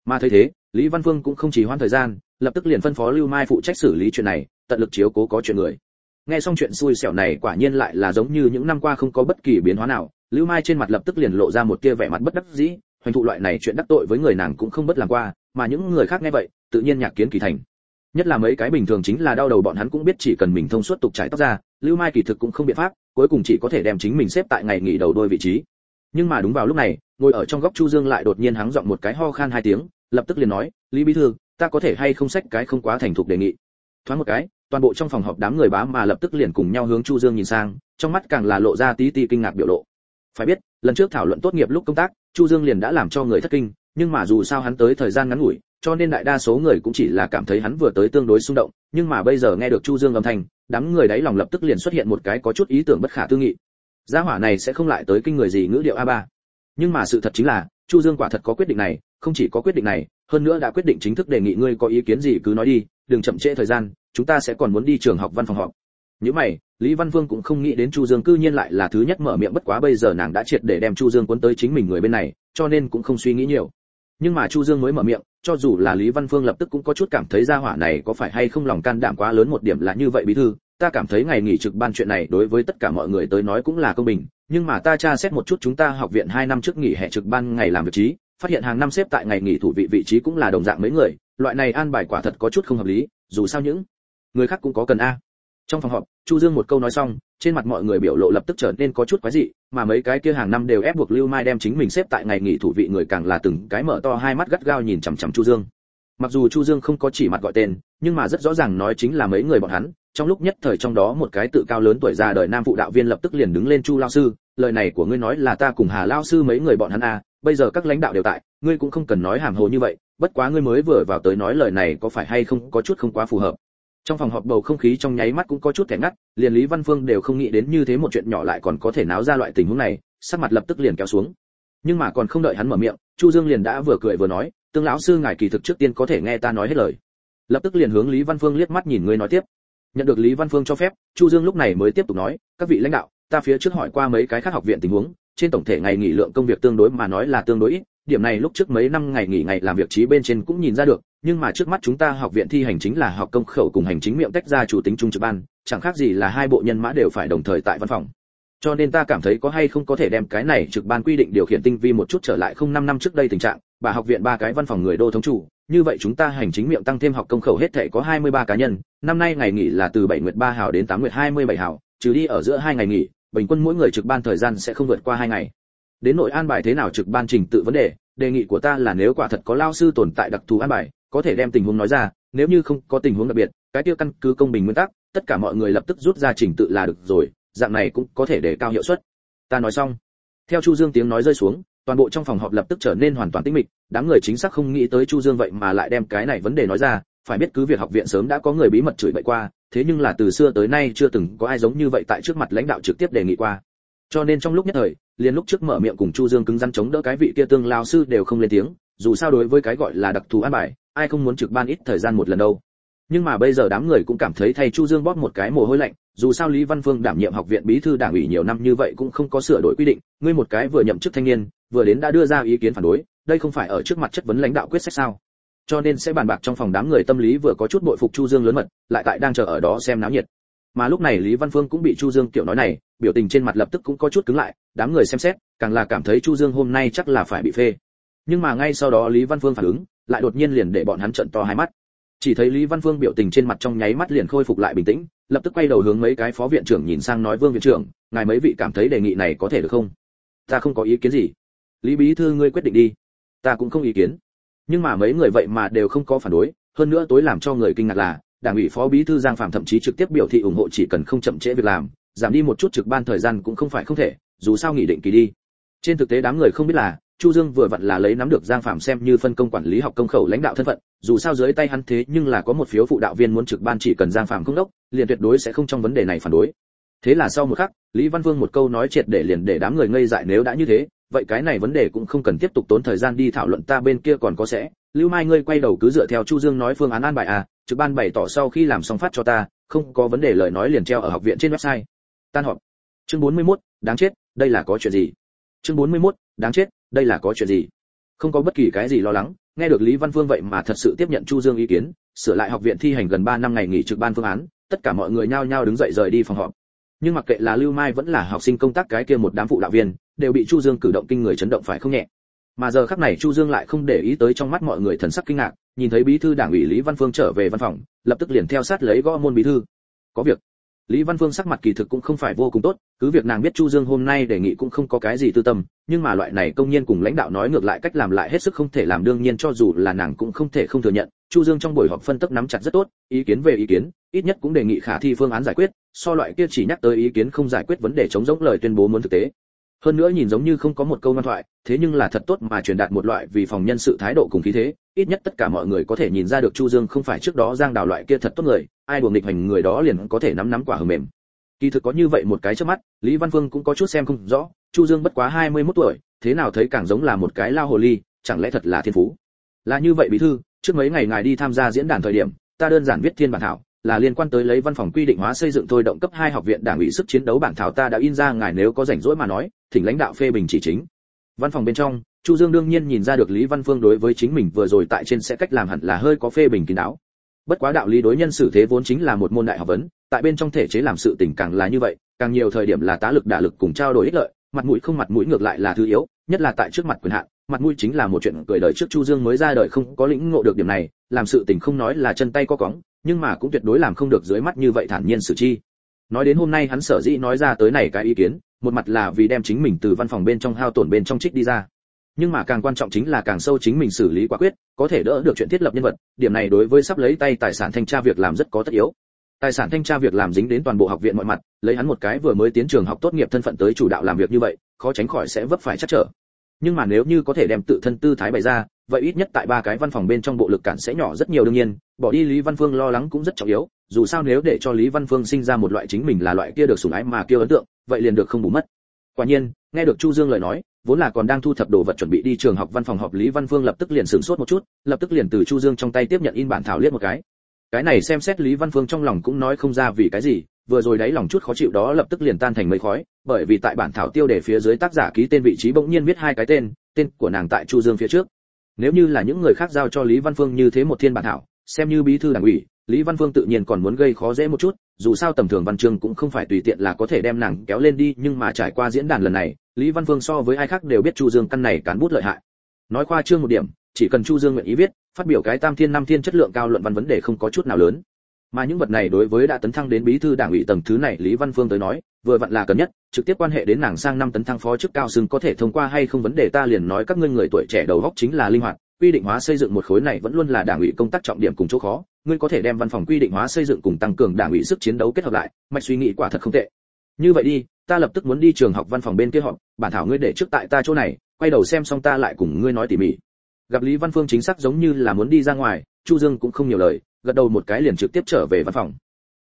Mà thấy thế, lý văn phương cũng không chỉ hoãn thời gian, lập tức liền phân phó lưu mai phụ trách xử lý chuyện này, tận lực chiếu cố có chuyện người. Nghe xong chuyện xui xẻo này quả nhiên lại là giống như những năm qua không có bất kỳ biến hóa nào, lưu mai trên mặt lập tức liền lộ ra một tia vẻ mặt bất đắc dĩ, hoành thụ loại này chuyện đắc tội với người nàng cũng không bất làm qua, mà những người khác nghe vậy, tự nhiên nhạc kiến kỳ thành. Nhất là mấy cái bình thường chính là đau đầu bọn hắn cũng biết chỉ cần mình thông suốt tục trải tóc ra, lưu mai kỳ thực cũng không biện pháp cuối cùng chỉ có thể đem chính mình xếp tại ngày nghỉ đầu đôi vị trí. Nhưng mà đúng vào lúc này, ngồi ở trong góc chu dương lại đột nhiên hắng giọng một cái ho khan hai tiếng, lập tức liền nói, lý bí thư, ta có thể hay không xách cái không quá thành thục đề nghị? Thoáng một cái, toàn bộ trong phòng họp đám người bá mà lập tức liền cùng nhau hướng chu dương nhìn sang, trong mắt càng là lộ ra tí tí kinh ngạc biểu lộ. Phải biết, lần trước thảo luận tốt nghiệp lúc công tác, chu dương liền đã làm cho người thất kinh, nhưng mà dù sao hắn tới thời gian ngắn ngủi, cho nên đại đa số người cũng chỉ là cảm thấy hắn vừa tới tương đối xung động, nhưng mà bây giờ nghe được chu dương âm thanh đám người đấy lòng lập tức liền xuất hiện một cái có chút ý tưởng bất khả tư nghị. Gia hỏa này sẽ không lại tới kinh người gì ngữ điệu a ba. Nhưng mà sự thật chính là, chu dương quả thật có quyết định này, không chỉ có quyết định này, hơn nữa đã quyết định chính thức đề nghị ngươi có ý kiến gì cứ nói đi, đừng chậm trễ thời gian, chúng ta sẽ còn muốn đi trường học văn phòng họp. Những mày, lý văn vương cũng không nghĩ đến chu dương cư nhiên lại là thứ nhất mở miệng bất quá bây giờ nàng đã triệt để đem chu dương cuốn tới chính mình người bên này, cho nên cũng không suy nghĩ nhiều. Nhưng mà chu dương mới mở miệng cho dù là lý văn phương lập tức cũng có chút cảm thấy gia hỏa này có phải hay không lòng can đảm quá lớn một điểm là như vậy bí thư. Ta cảm thấy ngày nghỉ trực ban chuyện này đối với tất cả mọi người tới nói cũng là công bình, nhưng mà ta tra xét một chút chúng ta học viện hai năm trước nghỉ hè trực ban ngày làm việc trí, phát hiện hàng năm xếp tại ngày nghỉ thủ vị vị trí cũng là đồng dạng mấy người, loại này an bài quả thật có chút không hợp lý, dù sao những người khác cũng có cần a trong phòng họp, chu dương một câu nói xong, trên mặt mọi người biểu lộ lập tức trở nên có chút quái dị, mà mấy cái kia hàng năm đều ép buộc lưu mai đem chính mình xếp tại ngày nghỉ thủ vị người càng là từng cái mở to hai mắt gắt gao nhìn chằm chằm chu dương. Mặc dù chu dương không có chỉ mặt gọi tên, nhưng mà rất rõ ràng nói chính là mấy người bọn hắn, trong lúc nhất thời trong đó một cái tự cao lớn tuổi già đời nam phụ đạo viên lập tức liền đứng lên chu lao sư, lời này của ngươi nói là ta cùng hà lao sư mấy người bọn hắn à bây giờ các lãnh đạo đều tại, ngươi cũng không cần nói hàm hồ như vậy, bất quá ngươi mới vừa vào tới nói lời này có phải hay không có chút không quá phù hợp trong phòng họp bầu không khí trong nháy mắt cũng có chút thẻ ngắt, liền lý văn phương đều không nghĩ đến như thế một chuyện nhỏ lại còn có thể náo ra loại tình huống này, sắc mặt lập tức liền kéo xuống. Nhưng mà còn không đợi hắn mở miệng, chu dương liền đã vừa cười vừa nói, tương lão sư ngài kỳ thực trước tiên có thể nghe ta nói hết lời. Lập tức liền hướng lý văn phương liếc mắt nhìn người nói tiếp. Nhận được lý văn phương cho phép, chu dương lúc này mới tiếp tục nói, các vị lãnh đạo, ta phía trước hỏi qua mấy cái khác học viện tình huống, trên tổng thể ngày nghỉ lượng công việc tương đối mà nói là tương đối ít, điểm này lúc trước mấy năm ngày nghỉ ngày làm việc trí bên trên cũng nhìn ra được nhưng mà trước mắt chúng ta học viện thi hành chính là học công khẩu cùng hành chính miệng tách ra chủ tính trung trực ban, chẳng khác gì là hai bộ nhân mã đều phải đồng thời tại văn phòng. Cho nên ta cảm thấy có hay không có thể đem cái này trực ban quy định điều khiển tinh vi một chút trở lại không năm năm trước đây tình trạng, bà học viện ba cái văn phòng người đô thống chủ, như vậy chúng ta hành chính miệng tăng thêm học công khẩu hết thể có 23 cá nhân, năm nay ngày nghỉ là từ 7 nguyệt 3 hào đến 8 nguyệt 27 hào, trừ đi ở giữa hai ngày nghỉ, bình quân mỗi người trực ban thời gian sẽ không vượt qua hai ngày. Đến nội an bài thế nào trực ban trình tự vấn đề đề nghị của ta là nếu quả thật có lao sư tồn tại đặc thù an bài có thể đem tình huống nói ra, nếu như không có tình huống đặc biệt, cái tiêu căn cứ công bình nguyên tắc, tất cả mọi người lập tức rút ra trình tự là được rồi, dạng này cũng có thể để cao hiệu suất. Ta nói xong. Theo chu dương tiếng nói rơi xuống, toàn bộ trong phòng họp lập tức trở nên hoàn toàn tĩnh mịch, đám người chính xác không nghĩ tới chu dương vậy mà lại đem cái này vấn đề nói ra, phải biết cứ việc học viện sớm đã có người bí mật chửi bậy qua, thế nhưng là từ xưa tới nay chưa từng có ai giống như vậy tại trước mặt lãnh đạo trực tiếp đề nghị qua. Cho nên trong lúc nhất thời, liền lúc trước mở miệng cùng chu dương cứng rắn chống đỡ cái vị kia tương lao sư đều không lên tiếng, dù sao đối với cái gọi là đặc thù an bài ai không muốn trực ban ít thời gian một lần đâu. Nhưng mà bây giờ đám người cũng cảm thấy thay chu dương bóp một cái mồ hôi lạnh, dù sao lý văn phương đảm nhiệm học viện bí thư đảng ủy nhiều năm như vậy cũng không có sửa đổi quy định, ngươi một cái vừa nhậm chức thanh niên, vừa đến đã đưa ra ý kiến phản đối, đây không phải ở trước mặt chất vấn lãnh đạo quyết sách sao? Cho nên sẽ bàn bạc trong phòng đám người tâm lý vừa có chút bội phục chu dương lớn mật, lại tại đang chờ ở đó xem náo nhiệt. Mà lúc này lý văn phương cũng bị chu dương kiểu nói này, biểu tình trên mặt lập tức cũng có chút cứng lại, đám người xem xét, càng là cảm thấy chu dương hôm nay chắc là phải bị phê nhưng mà ngay sau đó lý văn phương phản ứng, lại đột nhiên liền để bọn hắn trận to hai mắt. Chỉ thấy lý văn phương biểu tình trên mặt trong nháy mắt liền khôi phục lại bình tĩnh, lập tức quay đầu hướng mấy cái phó viện trưởng nhìn sang nói, vương viện trưởng, ngài mấy vị cảm thấy đề nghị này có thể được không? Ta không có ý kiến gì. Lý bí thư, ngươi quyết định đi. Ta cũng không ý kiến. Nhưng mà mấy người vậy mà đều không có phản đối, hơn nữa tối làm cho người kinh ngạc là, đảng ủy phó bí thư giang phạm thậm chí trực tiếp biểu thị ủng hộ chỉ cần không chậm trễ việc làm, giảm đi một chút trực ban thời gian cũng không phải không thể, dù sao nghị định kỳ đi. Trên thực tế đám người không biết là chu dương vừa vặn là lấy nắm được giang phạm xem như phân công quản lý học công khẩu lãnh đạo thân phận dù sao dưới tay hắn thế nhưng là có một phiếu phụ đạo viên muốn trực ban chỉ cần giang phạm không đốc liền tuyệt đối sẽ không trong vấn đề này phản đối. Thế là sau một khắc lý văn vương một câu nói triệt để liền để đám người ngây dại nếu đã như thế vậy cái này vấn đề cũng không cần tiếp tục tốn thời gian đi thảo luận ta bên kia còn có sẽ. Lưu mai ngươi quay đầu cứ dựa theo chu dương nói phương án an bài à trực ban bày tỏ sau khi làm xong phát cho ta không có vấn đề lời nói liền treo ở học viện trên website. Tan họp. Chương 41, đáng chết đây là có chuyện gì? Chương 41, đáng chết đây là có chuyện gì? Không có bất kỳ cái gì lo lắng, nghe được lý văn phương vậy mà thật sự tiếp nhận chu dương ý kiến, sửa lại học viện thi hành gần 3 năm ngày nghỉ trực ban phương án, tất cả mọi người nhao nhao đứng dậy rời đi phòng họp. Nhưng mặc kệ là lưu mai vẫn là học sinh công tác cái kia một đám phụ đạo viên, đều bị chu dương cử động kinh người chấn động phải không nhẹ. Mà giờ khắc này chu dương lại không để ý tới trong mắt mọi người thần sắc kinh ngạc, nhìn thấy bí thư đảng ủy lý văn phương trở về văn phòng, lập tức liền theo sát lấy gõ môn bí thư. Có việc lý văn phương sắc mặt kỳ thực cũng không phải vô cùng tốt, cứ việc nàng biết chu dương hôm nay đề nghị cũng không có cái gì tư tâm, nhưng mà loại này công nhân cùng lãnh đạo nói ngược lại cách làm lại hết sức không thể làm đương nhiên cho dù là nàng cũng không thể không thừa nhận, chu dương trong buổi họp phân tích nắm chặt rất tốt, ý kiến về ý kiến, ít nhất cũng đề nghị khả thi phương án giải quyết, so loại kia chỉ nhắc tới ý kiến không giải quyết vấn đề chống rỗng lời tuyên bố muốn thực tế hơn nữa nhìn giống như không có một câu ngoan thoại, thế nhưng là thật tốt mà truyền đạt một loại vì phòng nhân sự thái độ cùng khí thế. Ít nhất tất cả mọi người có thể nhìn ra được chu dương không phải trước đó giang đào loại kia thật tốt người, ai buồng nghịch hành người đó liền có thể nắm nắm quả hờ mềm. Kỳ thực có như vậy một cái trước mắt, lý văn phương cũng có chút xem không rõ, chu dương bất quá 21 tuổi, thế nào thấy càng giống là một cái lao hồ ly, chẳng lẽ thật là thiên phú? Là như vậy bí thư, trước mấy ngày ngài đi tham gia diễn đàn thời điểm, ta đơn giản viết thiên bản thảo, là liên quan tới lấy văn phòng quy định hóa xây dựng thôi động cấp hai học viện đảng ủy sức chiến đấu bản thảo ta đã in ra, ngài nếu có rảnh rỗi mà nói thỉnh lãnh đạo phê bình chỉ chính. Văn phòng bên trong, chu dương đương nhiên nhìn ra được lý văn phương đối với chính mình vừa rồi tại trên sẽ cách làm hẳn là hơi có phê bình kín đáo. Bất quá đạo lý đối nhân xử thế vốn chính là một môn đại học vấn, tại bên trong thể chế làm sự tình càng là như vậy, càng nhiều thời điểm là tá lực đả lực cùng trao đổi ích lợi, mặt mũi không mặt mũi ngược lại là thứ yếu, nhất là tại trước mặt quyền hạn, mặt mũi chính là một chuyện cười đời trước chu dương mới ra đời không có lĩnh ngộ được điểm này, làm sự tình không nói là chân tay có cóng, nhưng mà cũng tuyệt đối làm không được dưới mắt như vậy thản nhiên xử chi. Nói đến hôm nay hắn sở dĩ nói ra tới này cái ý kiến một mặt là vì đem chính mình từ văn phòng bên trong hao tổn bên trong trích đi ra. Nhưng mà càng quan trọng chính là càng sâu chính mình xử lý quả quyết, có thể đỡ được chuyện thiết lập nhân vật, điểm này đối với sắp lấy tay tài sản thanh tra việc làm rất có tất yếu. Tài sản thanh tra việc làm dính đến toàn bộ học viện mọi mặt, lấy hắn một cái vừa mới tiến trường học tốt nghiệp thân phận tới chủ đạo làm việc như vậy, khó tránh khỏi sẽ vấp phải chắc trở. Nhưng mà nếu như có thể đem tự thân tư thái bày ra, vậy ít nhất tại ba cái văn phòng bên trong bộ lực cản sẽ nhỏ rất nhiều đương nhiên, bỏ đi lý văn phương lo lắng cũng rất trọng yếu dù sao nếu để cho lý văn phương sinh ra một loại chính mình là loại kia được sủng ái mà kia ấn tượng, vậy liền được không bù mất. Quả nhiên, nghe được chu dương lời nói, vốn là còn đang thu thập đồ vật chuẩn bị đi trường học văn phòng họp, lý văn phương lập tức liền sửng sốt một chút, lập tức liền từ chu dương trong tay tiếp nhận in bản thảo liếc một cái. Cái này xem xét lý văn phương trong lòng cũng nói không ra vì cái gì, vừa rồi đáy lòng chút khó chịu đó lập tức liền tan thành mây khói, bởi vì tại bản thảo tiêu đề phía dưới tác giả ký tên vị trí bỗng nhiên viết hai cái tên tên của nàng tại chu dương phía trước. Nếu như là những người khác giao cho lý văn phương như thế một thiên bản thảo, xem như bí thư đảng ủy lý văn phương tự nhiên còn muốn gây khó dễ một chút, dù sao tầm thường văn chương cũng không phải tùy tiện là có thể đem nàng kéo lên đi, nhưng mà trải qua diễn đàn lần này, lý văn phương so với ai khác đều biết chu dương căn này cán bút lợi hại. Nói khoa trương một điểm, chỉ cần chu dương nguyện ý viết, phát biểu cái tam thiên năm thiên chất lượng cao luận văn vấn đề không có chút nào lớn. Mà những vật này đối với đã tấn thăng đến bí thư đảng ủy tầng thứ này lý văn phương tới nói, vừa vặn là cần nhất, trực tiếp quan hệ đến nàng sang năm tấn thăng phó chức cao xưng có thể thông qua hay không vấn đề ta liền nói các ngươi người tuổi trẻ đầu góc chính là linh hoạt quy định hóa xây dựng một khối này vẫn luôn là đảng ủy công tác trọng điểm cùng chỗ khó. Ngươi có thể đem văn phòng quy định hóa xây dựng cùng tăng cường đảng ủy sức chiến đấu kết hợp lại. Mạch suy nghĩ quả thật không tệ. Như vậy đi, ta lập tức muốn đi trường học văn phòng bên kia họp. Bản thảo ngươi để trước tại ta chỗ này, quay đầu xem xong ta lại cùng ngươi nói tỉ mỉ. Gặp lý văn phương chính xác giống như là muốn đi ra ngoài, chu dương cũng không nhiều lời, gật đầu một cái liền trực tiếp trở về văn phòng.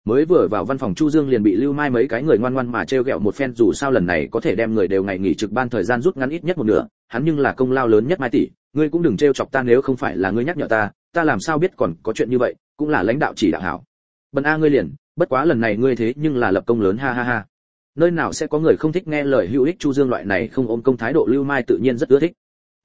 Mới vừa vào văn phòng chu dương liền bị lưu mai mấy cái người ngoan ngoan mà treo gẹo một phen, dù sao lần này có thể đem người đều ngày nghỉ trực ban thời gian rút ngắn ít nhất một nửa, hắn nhưng là công lao lớn nhất mai tỷ ngươi cũng đừng treo chọc ta nếu không phải là ngươi nhắc nhở ta ta làm sao biết còn có chuyện như vậy, cũng là lãnh đạo chỉ đạo hảo. Bần a ngươi liền, bất quá lần này ngươi thế nhưng là lập công lớn ha ha ha. Nơi nào sẽ có người không thích nghe lời hữu ích chu dương loại này không ôm công thái độ lưu mai tự nhiên rất ưa thích.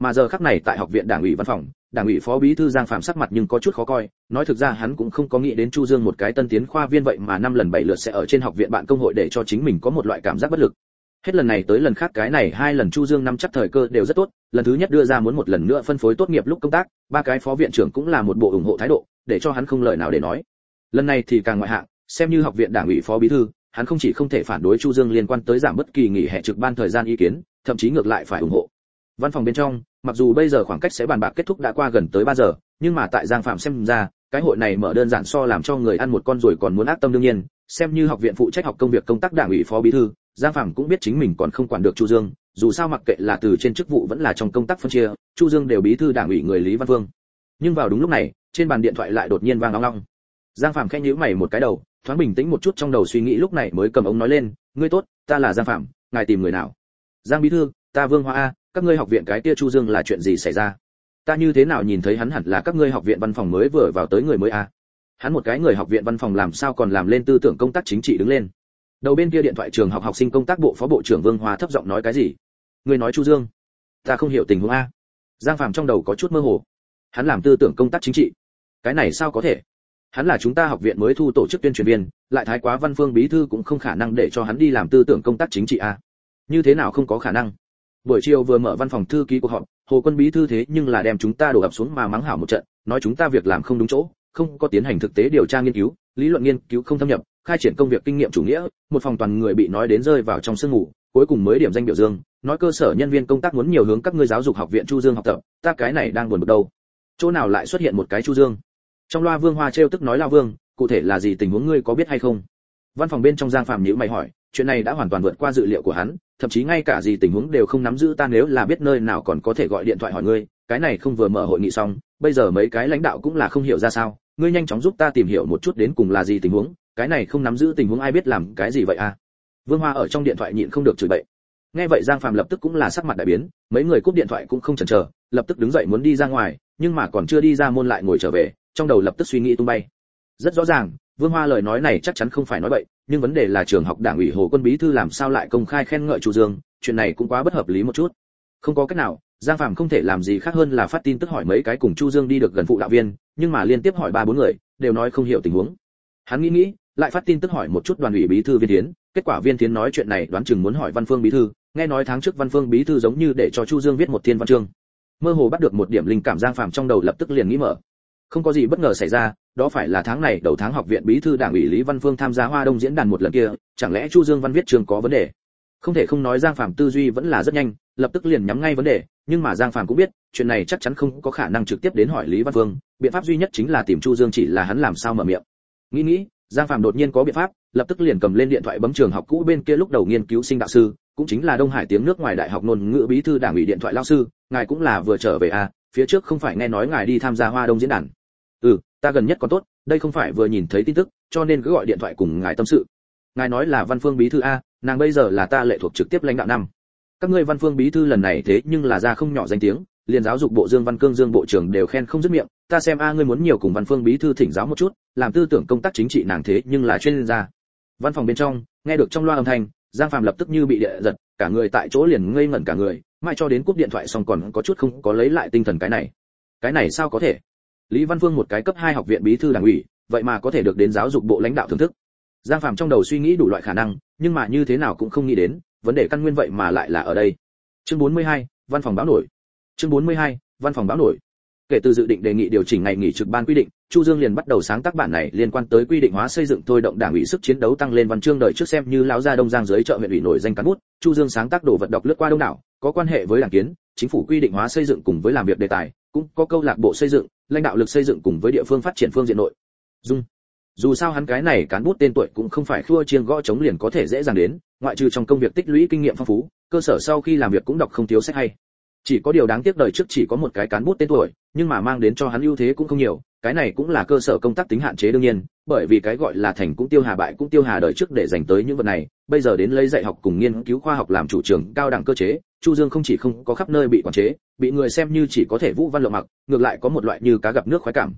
Mà giờ khắc này tại học viện đảng ủy văn phòng, đảng ủy phó bí thư giang phạm sắc mặt nhưng có chút khó coi, nói thực ra hắn cũng không có nghĩ đến chu dương một cái tân tiến khoa viên vậy mà năm lần bảy lượt sẽ ở trên học viện bạn công hội để cho chính mình có một loại cảm giác bất lực hết lần này tới lần khác cái này hai lần chu dương năm chắc thời cơ đều rất tốt, lần thứ nhất đưa ra muốn một lần nữa phân phối tốt nghiệp lúc công tác, ba cái phó viện trưởng cũng là một bộ ủng hộ thái độ, để cho hắn không lời nào để nói. Lần này thì càng ngoại hạng, xem như học viện đảng ủy phó bí thư, hắn không chỉ không thể phản đối chu dương liên quan tới giảm bất kỳ nghỉ hè trực ban thời gian ý kiến, thậm chí ngược lại phải ủng hộ. Văn phòng bên trong, mặc dù bây giờ khoảng cách sẽ bàn bạc kết thúc đã qua gần tới 3 giờ, nhưng mà tại giang phạm xem ra, cái hội này mở đơn giản so làm cho người ăn một con rồi còn muốn ác tâm đương nhiên xem như học viện phụ trách học công việc công tác đảng ủy phó bí thư, giang phạm cũng biết chính mình còn không quản được chu dương, dù sao mặc kệ là từ trên chức vụ vẫn là trong công tác phân chia, chu dương đều bí thư đảng ủy người lý văn vương. Nhưng vào đúng lúc này, trên bàn điện thoại lại đột nhiên vang long long giang phạm khẽ nhíu mày một cái đầu, thoáng bình tĩnh một chút trong đầu suy nghĩ lúc này mới cầm ống nói lên, ngươi tốt, ta là giang phạm ngài tìm người nào? Giang bí thư, ta vương hoa a, các ngươi học viện cái kia chu dương là chuyện gì xảy ra? Ta như thế nào nhìn thấy hắn hẳn là các ngươi học viện văn phòng mới vừa vào tới người mới a? Hắn một cái người học viện văn phòng làm sao còn làm lên tư tưởng công tác chính trị đứng lên. Đầu bên kia điện thoại trường học học sinh công tác bộ phó bộ trưởng vương hoa thấp giọng nói cái gì? Người nói chu dương. Ta không hiểu tình huống a. Giang phàm trong đầu có chút mơ hồ. Hắn làm tư tưởng công tác chính trị. Cái này sao có thể? Hắn là chúng ta học viện mới thu tổ chức tuyên truyền viên, lại thái quá văn phương bí thư cũng không khả năng để cho hắn đi làm tư tưởng công tác chính trị a. Như thế nào không có khả năng? Buổi chiều vừa mở văn phòng thư ký cuộc họp, hồ quân bí thư thế nhưng là đem chúng ta đổ ập xuống mà mắng hảo một trận, nói chúng ta việc làm không đúng chỗ không có tiến hành thực tế điều tra nghiên cứu, lý luận nghiên cứu không thâm nhập, khai triển công việc kinh nghiệm chủ nghĩa, một phòng toàn người bị nói đến rơi vào trong sương ngủ cuối cùng mới điểm danh biểu dương, nói cơ sở nhân viên công tác muốn nhiều hướng các ngươi giáo dục học viện chu dương học tập, ta cái này đang buồn bực đâu. Chỗ nào lại xuất hiện một cái chu dương? Trong loa vương hoa trêu tức nói lao vương, cụ thể là gì tình huống ngươi có biết hay không? Văn phòng bên trong giang phạm nhíu mày hỏi, chuyện này đã hoàn toàn vượt qua dự liệu của hắn, thậm chí ngay cả gì tình huống đều không nắm giữ, ta nếu là biết nơi nào còn có thể gọi điện thoại hỏi ngươi, cái này không vừa mở hội nghị xong, bây giờ mấy cái lãnh đạo cũng là không hiểu ra sao ngươi nhanh chóng giúp ta tìm hiểu một chút đến cùng là gì tình huống, cái này không nắm giữ tình huống ai biết làm cái gì vậy à? Vương hoa ở trong điện thoại nhịn không được chửi bậy. Nghe vậy giang phàm lập tức cũng là sắc mặt đại biến, mấy người cúp điện thoại cũng không chần chờ, lập tức đứng dậy muốn đi ra ngoài, nhưng mà còn chưa đi ra môn lại ngồi trở về, trong đầu lập tức suy nghĩ tung bay. Rất rõ ràng, vương hoa lời nói này chắc chắn không phải nói bậy, nhưng vấn đề là trường học đảng ủy hồ quân bí thư làm sao lại công khai khen ngợi chu dương, chuyện này cũng quá bất hợp lý một chút. Không có cách nào giang phàm không thể làm gì khác hơn là phát tin tức hỏi mấy cái cùng chu dương đi được gần phụ đạo viên, nhưng mà liên tiếp hỏi ba bốn người, đều nói không hiểu tình huống. Hắn nghĩ nghĩ, lại phát tin tức hỏi một chút đoàn ủy bí thư viên tiến kết quả viên tiến nói chuyện này, đoán chừng muốn hỏi văn phương bí thư. Nghe nói tháng trước văn phương bí thư giống như để cho chu dương viết một thiên văn chương. Mơ hồ bắt được một điểm linh cảm giang phàm trong đầu lập tức liền nghĩ mở. Không có gì bất ngờ xảy ra, đó phải là tháng này đầu tháng học viện bí thư đảng ủy lý văn phương tham gia hoa đông diễn đàn một lần kia, chẳng lẽ chu dương văn viết trường có vấn đề? Không thể không nói giang phàm tư duy vẫn là rất nhanh lập tức liền nhắm ngay vấn đề nhưng mà giang phàm cũng biết chuyện này chắc chắn không có khả năng trực tiếp đến hỏi lý văn Vương, biện pháp duy nhất chính là tìm chu dương chỉ là hắn làm sao mở miệng. Nghĩ nghĩ giang phàm đột nhiên có biện pháp lập tức liền cầm lên điện thoại bấm trường học cũ bên kia lúc đầu nghiên cứu sinh đạo sư cũng chính là đông hải tiếng nước ngoài đại học ngôn ngữ bí thư đảng ủy điện thoại lao sư ngài cũng là vừa trở về à phía trước không phải nghe nói ngài đi tham gia hoa đông diễn đàn. Ừ ta gần nhất còn tốt đây không phải vừa nhìn thấy tin tức cho nên cứ gọi điện thoại cùng ngài tâm sự. Ngài nói là văn phương bí thư a nàng bây giờ là ta lệ thuộc trực tiếp lãnh đạo năm các ngươi văn phương bí thư lần này thế nhưng là ra không nhỏ danh tiếng, liền giáo dục bộ dương văn cương, dương bộ trưởng đều khen không dứt miệng, ta xem a, ngươi muốn nhiều cùng văn phương bí thư thỉnh giáo một chút, làm tư tưởng công tác chính trị nàng thế nhưng là chuyên gia. Văn phòng bên trong, nghe được trong loa âm thanh, giang phàm lập tức như bị địa giật, cả người tại chỗ liền ngây ngẩn cả người, mãi cho đến cúp điện thoại xong còn có chút không có lấy lại tinh thần cái này. Cái này sao có thể? Lý văn phương một cái cấp hai học viện bí thư đảng ủy, vậy mà có thể được đến giáo dục bộ lãnh đạo thưởng thức. Giang phàm trong đầu suy nghĩ đủ loại khả năng, nhưng mà như thế nào cũng không nghĩ đến vấn đề căn nguyên vậy mà lại là ở đây. Chương 42, văn phòng báo nổi. Chương 42, văn phòng báo nổi. Kể từ dự định đề nghị điều chỉnh ngày nghỉ trực ban quy định chu dương liền bắt đầu sáng tác bản này liên quan tới quy định hóa xây dựng thôi động đảng ủy sức chiến đấu tăng lên văn chương đời trước xem như lão gia đông giang dưới chợ huyện ủy nổi danh cán bút. Chu dương sáng tác đồ vật đọc lướt qua đông đảo có quan hệ với đảng kiến chính phủ quy định hóa xây dựng cùng với làm việc đề tài cũng có câu lạc bộ xây dựng lãnh đạo lực xây dựng cùng với địa phương phát triển phương diện nội. Dung dù sao hắn cái này cán bút tên tuổi cũng không phải khua chiêng gõ chống liền có thể dễ dàng đến, ngoại trừ trong công việc tích lũy kinh nghiệm phong phú, cơ sở sau khi làm việc cũng đọc không thiếu sách hay. Chỉ có điều đáng tiếc đời trước chỉ có một cái cán bút tên tuổi, nhưng mà mang đến cho hắn ưu thế cũng không nhiều, cái này cũng là cơ sở công tác tính hạn chế đương nhiên, bởi vì cái gọi là thành cũng tiêu hà bại cũng tiêu hà đời trước để dành tới những vật này, bây giờ đến lấy dạy học cùng nghiên cứu khoa học làm chủ trường cao đẳng cơ chế, chu dương không chỉ không có khắp nơi bị quản chế, bị người xem như chỉ có thể vũ văn lộ mặc, ngược lại có một loại như cá gặp nước khoái cảm.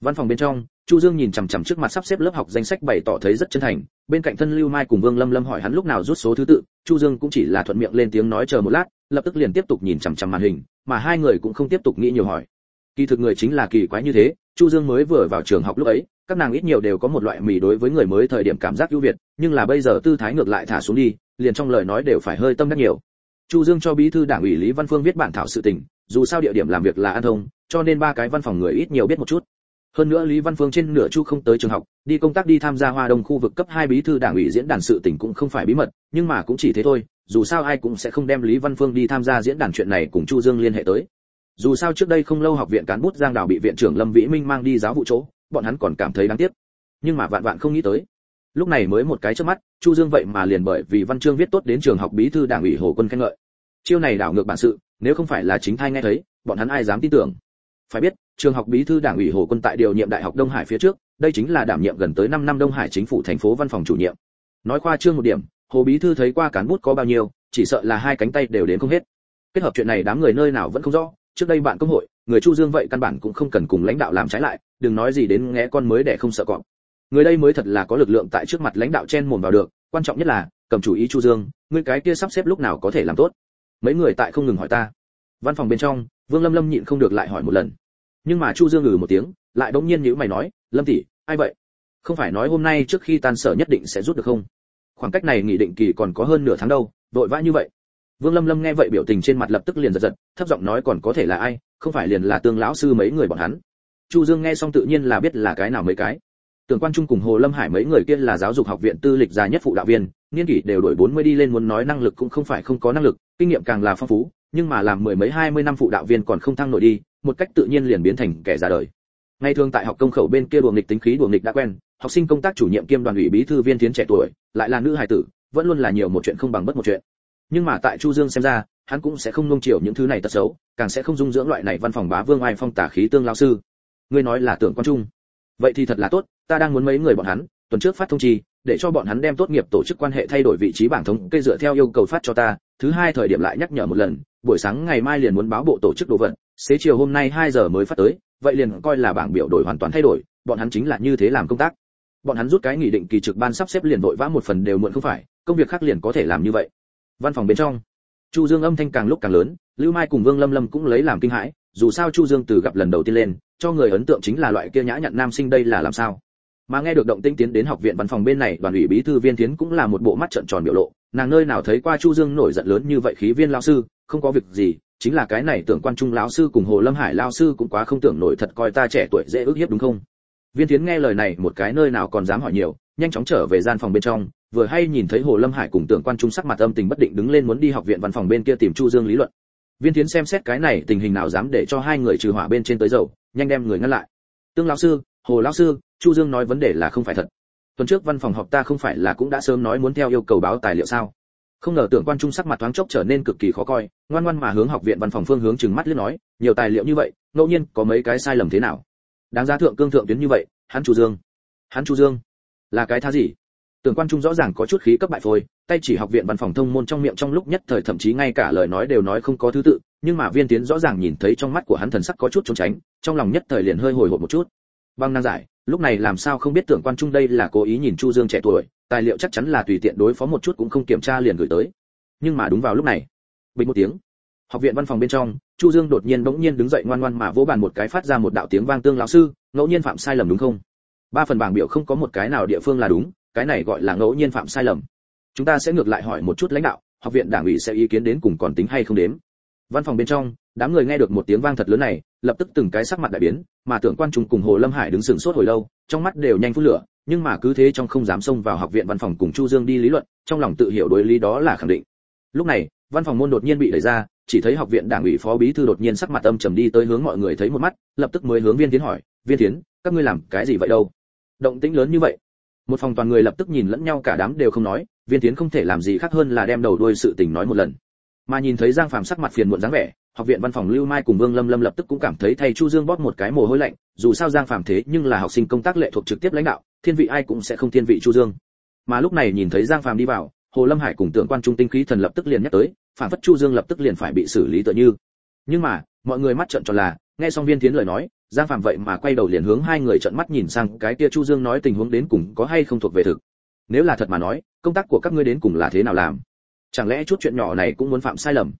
Văn phòng bên trong chu dương nhìn chằm chằm trước mặt sắp xếp lớp học danh sách bày tỏ thấy rất chân thành, bên cạnh thân lưu mai cùng vương lâm lâm hỏi hắn lúc nào rút số thứ tự, chu dương cũng chỉ là thuận miệng lên tiếng nói chờ một lát, lập tức liền tiếp tục nhìn chằm chằm màn hình, mà hai người cũng không tiếp tục nghĩ nhiều hỏi. Kỳ thực người chính là kỳ quái như thế, chu dương mới vừa vào trường học lúc ấy, các nàng ít nhiều đều có một loại mì đối với người mới thời điểm cảm giác ưu việt, nhưng là bây giờ tư thái ngược lại thả xuống đi, liền trong lời nói đều phải hơi tâm đắc nhiều. Chu dương cho bí thư đảng ủy lý văn phương viết bản thảo sự tình, dù sao địa điểm làm việc là an thông, cho nên ba cái văn phòng người ít nhiều biết một chút hơn nữa lý văn phương trên nửa chu không tới trường học, đi công tác đi tham gia hoa đông khu vực cấp hai bí thư đảng ủy diễn đàn sự tỉnh cũng không phải bí mật, nhưng mà cũng chỉ thế thôi, dù sao ai cũng sẽ không đem lý văn phương đi tham gia diễn đàn chuyện này cùng chu dương liên hệ tới. Dù sao trước đây không lâu học viện cán bút giang đào bị viện trưởng lâm vĩ minh mang đi giáo vụ chỗ, bọn hắn còn cảm thấy đáng tiếc. Nhưng mà vạn vạn không nghĩ tới. Lúc này mới một cái trước mắt, chu dương vậy mà liền bởi vì văn chương viết tốt đến trường học bí thư đảng ủy hồ quân khen ngợi. Chiêu này đảo ngược bản sự, nếu không phải là chính thai nghe thấy, bọn hắn ai dám tin tưởng? Phải biết trường học bí thư đảng ủy hồ quân tại điều nhiệm đại học đông hải phía trước, đây chính là đảm nhiệm gần tới 5 năm đông hải chính phủ thành phố văn phòng chủ nhiệm. Nói qua trương một điểm, hồ bí thư thấy qua cán bút có bao nhiêu, chỉ sợ là hai cánh tay đều đến không hết. Kết hợp chuyện này đám người nơi nào vẫn không rõ, trước đây bạn công hội, người chu dương vậy căn bản cũng không cần cùng lãnh đạo làm trái lại, đừng nói gì đến nghe con mới để không sợ cọp. Người đây mới thật là có lực lượng tại trước mặt lãnh đạo chen mồm vào được, quan trọng nhất là, cầm chủ ý chu dương, người cái kia sắp xếp lúc nào có thể làm tốt. Mấy người tại không ngừng hỏi ta. Văn phòng bên trong, vương lâm lâm nhịn không được lại hỏi một lần nhưng mà chu dương ngừ một tiếng, lại bỗng nhiên nhữ mày nói, lâm tỷ, ai vậy? Không phải nói hôm nay trước khi tan sở nhất định sẽ rút được không? Khoảng cách này nghị định kỳ còn có hơn nửa tháng đâu, vội vã như vậy. Vương lâm lâm nghe vậy biểu tình trên mặt lập tức liền giật giật, thấp giọng nói còn có thể là ai? Không phải liền là tương lão sư mấy người bọn hắn? Chu dương nghe xong tự nhiên là biết là cái nào mấy cái. Tưởng quan trung cùng hồ lâm hải mấy người kia là giáo dục học viện tư lịch già nhất phụ đạo viên, niên kỷ đều đổi 40 đi lên muốn nói năng lực cũng không phải không có năng lực, kinh nghiệm càng là phong phú, nhưng mà làm mười mấy hai mươi năm phụ đạo viên còn không thăng nổi đi một cách tự nhiên liền biến thành kẻ ra đời. Ngày thường tại học công khẩu bên kia đường nghịch tính khí đường nghịch đã quen, học sinh công tác chủ nhiệm kiêm đoàn ủy bí thư viên tiến trẻ tuổi, lại là nữ hài tử, vẫn luôn là nhiều một chuyện không bằng bất một chuyện. Nhưng mà tại chu dương xem ra, hắn cũng sẽ không nung chiều những thứ này tật xấu, càng sẽ không dung dưỡng loại này văn phòng bá vương ai phong tả khí tương lao sư. Ngươi nói là tưởng quan trung. Vậy thì thật là tốt, ta đang muốn mấy người bọn hắn, tuần trước phát thông chi, để cho bọn hắn đem tốt nghiệp tổ chức quan hệ thay đổi vị trí bảng thống kê dựa theo yêu cầu phát cho ta, thứ hai thời điểm lại nhắc nhở một lần, buổi sáng ngày mai liền muốn báo bộ tổ chức đồ vật xế chiều hôm nay 2 giờ mới phát tới, vậy liền coi là bảng biểu đổi hoàn toàn thay đổi, bọn hắn chính là như thế làm công tác. Bọn hắn rút cái nghị định kỳ trực ban sắp xếp liền vội vã một phần đều muộn không phải, công việc khác liền có thể làm như vậy. Văn phòng bên trong, chu dương âm thanh càng lúc càng lớn, lưu mai cùng vương lâm lâm cũng lấy làm kinh hãi, dù sao chu dương từ gặp lần đầu tiên lên, cho người ấn tượng chính là loại kia nhã nhặn nam sinh đây là làm sao. Mà nghe được động tĩnh tiến đến học viện văn phòng bên này, đoàn ủy bí thư viên tiến cũng là một bộ mắt trợn tròn biểu lộ, nàng nơi nào thấy qua chu dương nổi giận lớn như vậy khí viên lão sư, không có việc gì chính là cái này tưởng quan trung lão sư cùng hồ lâm hải lão sư cũng quá không tưởng nổi thật coi ta trẻ tuổi dễ ước hiếp đúng không? Viên tiến nghe lời này một cái nơi nào còn dám hỏi nhiều, nhanh chóng trở về gian phòng bên trong, vừa hay nhìn thấy hồ lâm hải cùng tưởng quan trung sắc mặt âm tình bất định đứng lên muốn đi học viện văn phòng bên kia tìm chu dương lý luận. Viên tiến xem xét cái này tình hình nào dám để cho hai người trừ hỏa bên trên tới dầu, nhanh đem người ngăn lại. Tương lão sư, hồ lão sư, chu dương nói vấn đề là không phải thật. Tuần trước văn phòng họp ta không phải là cũng đã sớm nói muốn theo yêu cầu báo tài liệu sao? Không ngờ tưởng quan trung sắc mặt thoáng chốc trở nên cực kỳ khó coi, ngoan ngoan mà hướng học viện văn phòng phương hướng chừng mắt liếc nói, nhiều tài liệu như vậy, ngẫu nhiên có mấy cái sai lầm thế nào? Đáng giá thượng cương thượng tuyến như vậy, hắn chu dương. Hắn chu dương? Là cái tha gì? Tưởng quan trung rõ ràng có chút khí cấp bại phôi, tay chỉ học viện văn phòng thông môn trong miệng trong lúc nhất thời thậm chí ngay cả lời nói đều nói không có thứ tự, nhưng mà viên tiến rõ ràng nhìn thấy trong mắt của hắn thần sắc có chút trốn tránh, trong lòng nhất thời liền hơi hồi hộp một chút. Băng năng giải, lúc này làm sao không biết tưởng quan trung đây là cố ý nhìn chu dương trẻ tuổi tài liệu chắc chắn là tùy tiện đối phó một chút cũng không kiểm tra liền gửi tới. Nhưng mà đúng vào lúc này, bình một tiếng, học viện văn phòng bên trong, chu dương đột nhiên bỗng nhiên đứng dậy ngoan ngoan mà vỗ bàn một cái phát ra một đạo tiếng vang tương lão sư, ngẫu nhiên phạm sai lầm đúng không? Ba phần bảng biểu không có một cái nào địa phương là đúng, cái này gọi là ngẫu nhiên phạm sai lầm. Chúng ta sẽ ngược lại hỏi một chút lãnh đạo, học viện đảng ủy sẽ ý kiến đến cùng còn tính hay không đếm. Văn phòng bên trong, đám người nghe được một tiếng vang thật lớn này, lập tức từng cái sắc mặt đại biến, mà tưởng quan trung cùng hồ lâm hải đứng sừng sốt hồi lâu, trong mắt đều nhanh phút lửa nhưng mà cứ thế trong không dám xông vào học viện văn phòng cùng chu dương đi lý luận, trong lòng tự hiểu đối lý đó là khẳng định. Lúc này, văn phòng môn đột nhiên bị đẩy ra, chỉ thấy học viện đảng ủy phó bí thư đột nhiên sắc mặt âm trầm đi tới hướng mọi người thấy một mắt, lập tức mới hướng viên tiến hỏi, viên tiến, các ngươi làm cái gì vậy đâu? Động tĩnh lớn như vậy. Một phòng toàn người lập tức nhìn lẫn nhau cả đám đều không nói, viên tiến không thể làm gì khác hơn là đem đầu đuôi sự tình nói một lần mà nhìn thấy giang phàm sắc mặt phiền muộn dáng vẻ, học viện văn phòng lưu mai cùng vương lâm lâm lập tức cũng cảm thấy thầy chu dương bóp một cái mồ hôi lạnh, dù sao giang phàm thế nhưng là học sinh công tác lệ thuộc trực tiếp lãnh đạo, thiên vị ai cũng sẽ không thiên vị chu dương. Mà lúc này nhìn thấy giang phàm đi vào, hồ lâm hải cùng tưởng quan trung tinh khí thần lập tức liền nhắc tới, phản phất chu dương lập tức liền phải bị xử lý tựa như. Nhưng mà, mọi người mắt trợn tròn là, nghe xong viên tiến lời nói, giang phàm vậy mà quay đầu liền hướng hai người trợn mắt nhìn sang cái kia chu dương nói tình huống đến cùng có hay không thuộc về thực. Nếu là thật mà nói, công tác của các ngươi đến cùng là thế nào làm? Chẳng lẽ chút chuyện nhỏ này cũng muốn phạm sai lầm?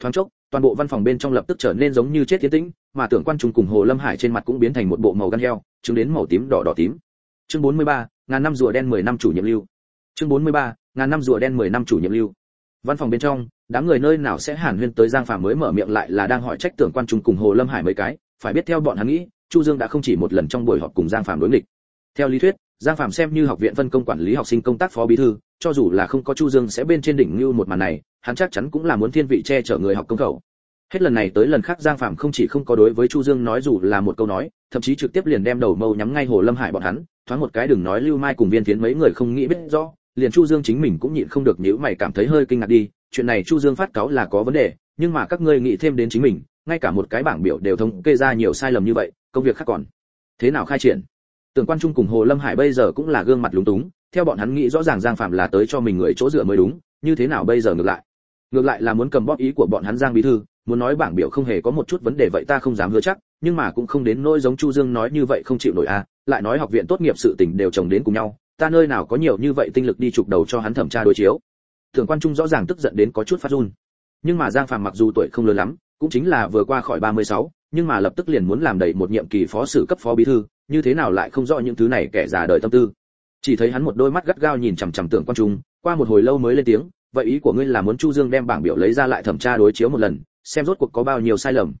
Thoáng chốc toàn bộ văn phòng bên trong lập tức trở nên giống như chết tiến tĩnh mà tưởng quan trung cùng hồ lâm hải trên mặt cũng biến thành một bộ màu gan heo chứng đến màu tím đỏ đỏ tím. Chương 43, ngàn năm rùa đen 10 năm chủ nhiệm lưu. Chương 43, ngàn năm rùa đen 10 năm chủ nhiệm lưu. Văn phòng bên trong đám người nơi nào sẽ hàn huyên tới giang phàm mới mở miệng lại là đang hỏi trách tưởng quan trung cùng hồ lâm hải mấy cái. Phải biết theo bọn hắn nghĩ chu dương đã không chỉ một lần trong buổi họp cùng giang phàm đối nghịch. Theo lý thuyết giang Phạm xem như học viện phân công quản lý học sinh công tác phó bí thư, cho dù là không có chu dương sẽ bên trên đỉnh như một màn này, hắn chắc chắn cũng là muốn thiên vị che chở người học công khẩu. Hết lần này tới lần khác giang Phạm không chỉ không có đối với chu dương nói dù là một câu nói, thậm chí trực tiếp liền đem đầu mâu nhắm ngay hồ lâm hải bọn hắn, thoáng một cái đừng nói lưu mai cùng viên tiến mấy người không nghĩ biết rõ, liền chu dương chính mình cũng nhịn không được nếu mày cảm thấy hơi kinh ngạc đi, chuyện này chu dương phát cáo là có vấn đề, nhưng mà các ngươi nghĩ thêm đến chính mình, ngay cả một cái bảng biểu đều thống kê ra nhiều sai lầm như vậy, công việc khác còn thế nào khai triển? Tưởng quan trung cùng hồ lâm hải bây giờ cũng là gương mặt lúng túng theo bọn hắn nghĩ rõ ràng giang phạm là tới cho mình người chỗ dựa mới đúng như thế nào bây giờ ngược lại ngược lại là muốn cầm bóp ý của bọn hắn giang bí thư muốn nói bảng biểu không hề có một chút vấn đề vậy ta không dám hứa chắc nhưng mà cũng không đến nỗi giống chu dương nói như vậy không chịu nổi a à. lại nói học viện tốt nghiệp sự tình đều chồng đến cùng nhau ta nơi nào có nhiều như vậy tinh lực đi chụp đầu cho hắn thẩm tra đối chiếu Tưởng quan trung rõ ràng tức giận đến có chút phát run nhưng mà giang phàm mặc dù tuổi không lớn lắm cũng chính là vừa qua khỏi 36, nhưng mà lập tức liền muốn làm đầy một nhiệm kỳ phó sử cấp phó bí thư như thế nào lại không rõ những thứ này kẻ già đời tâm tư? Chỉ thấy hắn một đôi mắt gắt gao nhìn chằm chằm tưởng quan trung, qua một hồi lâu mới lên tiếng, vậy ý của ngươi là muốn chu dương đem bảng biểu lấy ra lại thẩm tra đối chiếu một lần, xem rốt cuộc có bao nhiêu sai lầm?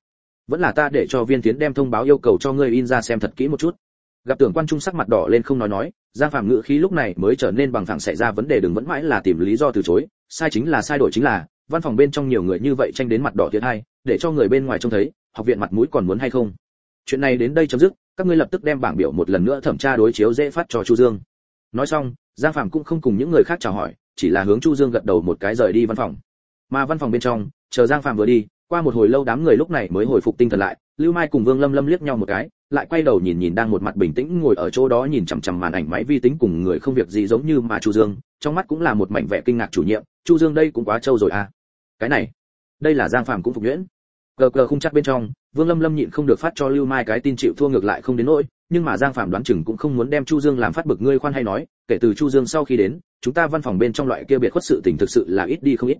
Vẫn là ta để cho viên tiến đem thông báo yêu cầu cho ngươi in ra xem thật kỹ một chút. Gặp tưởng quan trung sắc mặt đỏ lên không nói nói, giang phạm ngữ khí lúc này mới trở nên bằng phẳng xảy ra vấn đề đừng vẫn mãi là tìm lý do từ chối, sai chính là sai đổi chính là, văn phòng bên trong nhiều người như vậy tranh đến mặt đỏ thiệt hay, để cho người bên ngoài trông thấy, học viện mặt mũi còn muốn hay không? Chuyện này đến đây chấm dứt, các ngươi lập tức đem bảng biểu một lần nữa thẩm tra đối chiếu dễ phát cho chu dương. Nói xong, giang phạm cũng không cùng những người khác chào hỏi, chỉ là hướng chu dương gật đầu một cái rời đi văn phòng. Mà văn phòng bên trong, chờ giang phạm vừa đi, qua một hồi lâu đám người lúc này mới hồi phục tinh thần lại, lưu mai cùng vương lâm lâm liếc nhau một cái, lại quay đầu nhìn nhìn đang một mặt bình tĩnh ngồi ở chỗ đó nhìn chằm chằm màn ảnh máy vi tính cùng người không việc gì giống như mà chu dương, trong mắt cũng là một mảnh vẻ kinh ngạc chủ nhiệm, chu dương đây cũng quá trâu rồi à? Cái này, đây là giang phàm cũng phục nhuyễn. Cờ cờ không chắc bên trong vương lâm lâm nhịn không được phát cho lưu mai cái tin chịu thua ngược lại không đến nỗi, nhưng mà giang Phạm đoán chừng cũng không muốn đem chu dương làm phát bực ngươi khoan hay nói, kể từ chu dương sau khi đến, chúng ta văn phòng bên trong loại kia biệt khuất sự tình thực sự là ít đi không ít.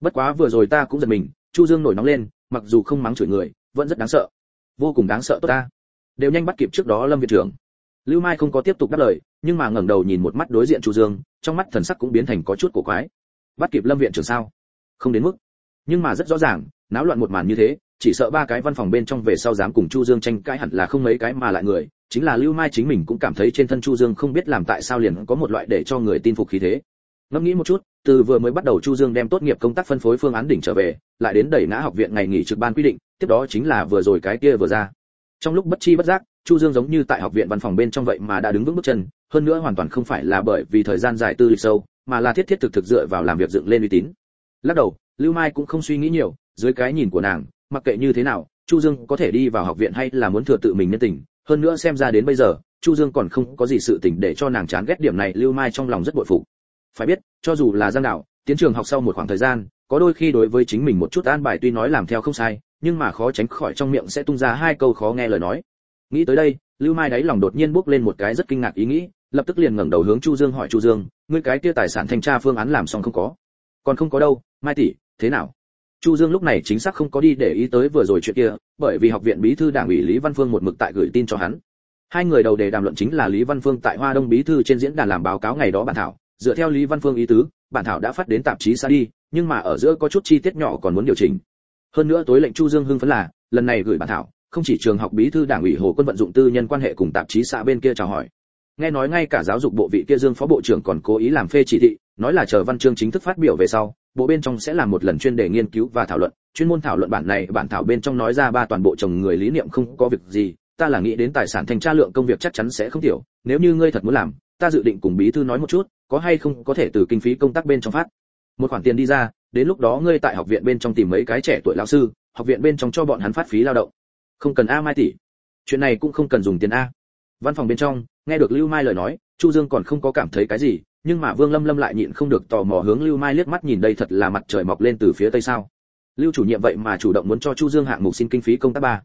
Bất quá vừa rồi ta cũng giật mình, chu dương nổi nóng lên, mặc dù không mắng chửi người, vẫn rất đáng sợ. Vô cùng đáng sợ tốt ta. Đều nhanh bắt kịp trước đó lâm viện trưởng. Lưu mai không có tiếp tục đáp lời, nhưng mà ngẩng đầu nhìn một mắt đối diện chu dương, trong mắt thần sắc cũng biến thành có chút cổ quái. Bắt kịp lâm viện trưởng sao? Không đến mức. Nhưng mà rất rõ ràng, náo loạn một màn như thế chỉ sợ ba cái văn phòng bên trong về sau dám cùng chu dương tranh cãi hẳn là không mấy cái mà lại người, chính là lưu mai chính mình cũng cảm thấy trên thân chu dương không biết làm tại sao liền có một loại để cho người tin phục khí thế. Ngẫm nghĩ một chút, từ vừa mới bắt đầu chu dương đem tốt nghiệp công tác phân phối phương án đỉnh trở về, lại đến đẩy ngã học viện ngày nghỉ trực ban quy định, tiếp đó chính là vừa rồi cái kia vừa ra. Trong lúc bất chi bất giác, chu dương giống như tại học viện văn phòng bên trong vậy mà đã đứng vững bước chân, hơn nữa hoàn toàn không phải là bởi vì thời gian dài tư lịch sâu, mà là thiết thiết thực thực dựa vào làm việc dựng lên uy tín. Lắc đầu, lưu mai cũng không suy nghĩ nhiều, dưới cái nhìn của nàng mặc kệ như thế nào, chu dương có thể đi vào học viện hay là muốn thừa tự mình nhân tình. Hơn nữa xem ra đến bây giờ, chu dương còn không có gì sự tình để cho nàng chán ghét điểm này, lưu mai trong lòng rất bội phục. Phải biết, cho dù là giang đạo, tiến trường học sau một khoảng thời gian, có đôi khi đối với chính mình một chút an bài tuy nói làm theo không sai, nhưng mà khó tránh khỏi trong miệng sẽ tung ra hai câu khó nghe lời nói. Nghĩ tới đây, lưu mai đáy lòng đột nhiên bốc lên một cái rất kinh ngạc ý nghĩ, lập tức liền ngẩng đầu hướng chu dương hỏi chu dương, ngươi cái kia tài sản thanh tra phương án làm xong không có? Còn không có đâu, mai tỷ, thế nào? Chu dương lúc này chính xác không có đi để ý tới vừa rồi chuyện kia, bởi vì học viện bí thư đảng ủy lý văn phương một mực tại gửi tin cho hắn. Hai người đầu đề đàm luận chính là lý văn phương tại hoa đông bí thư trên diễn đàn làm báo cáo ngày đó bản thảo. Dựa theo lý văn phương ý tứ, bản thảo đã phát đến tạp chí xa đi nhưng mà ở giữa có chút chi tiết nhỏ còn muốn điều chỉnh. Hơn nữa tối lệnh chu dương hưng phấn là, lần này gửi bản thảo, không chỉ trường học bí thư đảng ủy hồ quân vận dụng tư nhân quan hệ cùng tạp chí xã bên kia chào hỏi. Nghe nói ngay cả giáo dục bộ vị kia dương phó bộ trưởng còn cố ý làm phê chỉ thị, nói là chờ văn chương chính thức phát biểu về sau bộ bên trong sẽ làm một lần chuyên đề nghiên cứu và thảo luận. Chuyên môn thảo luận bản này, bản thảo bên trong nói ra ba toàn bộ chồng người lý niệm không có việc gì. Ta là nghĩ đến tài sản thanh tra lượng công việc chắc chắn sẽ không thiểu. nếu như ngươi thật muốn làm, ta dự định cùng bí thư nói một chút, có hay không có thể từ kinh phí công tác bên trong phát. Một khoản tiền đi ra, đến lúc đó ngươi tại học viện bên trong tìm mấy cái trẻ tuổi lão sư, học viện bên trong cho bọn hắn phát phí lao động. Không cần a mai tỷ. Chuyện này cũng không cần dùng tiền a. Văn phòng bên trong, nghe được lưu mai lời nói, chu dương còn không có cảm thấy cái gì nhưng mà vương lâm lâm lại nhịn không được tò mò hướng lưu mai liếc mắt nhìn đây thật là mặt trời mọc lên từ phía tây sao. Lưu chủ nhiệm vậy mà chủ động muốn cho chu dương hạng mục xin kinh phí công tác ba.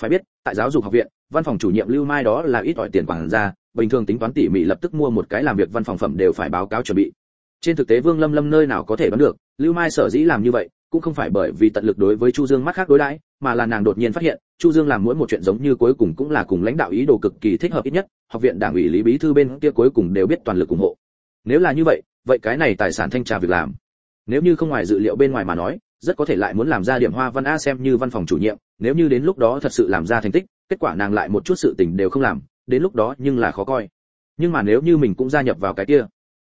Phải biết, tại giáo dục học viện, văn phòng chủ nhiệm lưu mai đó là ít ỏi tiền quản ra bình thường tính toán tỉ mỉ lập tức mua một cái làm việc văn phòng phẩm đều phải báo cáo chuẩn bị. Trên thực tế vương lâm lâm nơi nào có thể đoán được, lưu mai sở dĩ làm như vậy, cũng không phải bởi vì tận lực đối với chu dương mắt khác đối đãi, mà là nàng đột nhiên phát hiện, chu dương làm mỗi một chuyện giống như cuối cùng cũng là cùng lãnh đạo ý đồ cực kỳ thích hợp ít nhất, học viện đảng ủy lý bí thư bên kia cuối cùng đều biết toàn lực ủng hộ nếu là như vậy vậy cái này tài sản thanh tra việc làm. Nếu như không ngoài dự liệu bên ngoài mà nói, rất có thể lại muốn làm ra điểm hoa văn a xem như văn phòng chủ nhiệm, nếu như đến lúc đó thật sự làm ra thành tích, kết quả nàng lại một chút sự tình đều không làm, đến lúc đó nhưng là khó coi. Nhưng mà nếu như mình cũng gia nhập vào cái kia,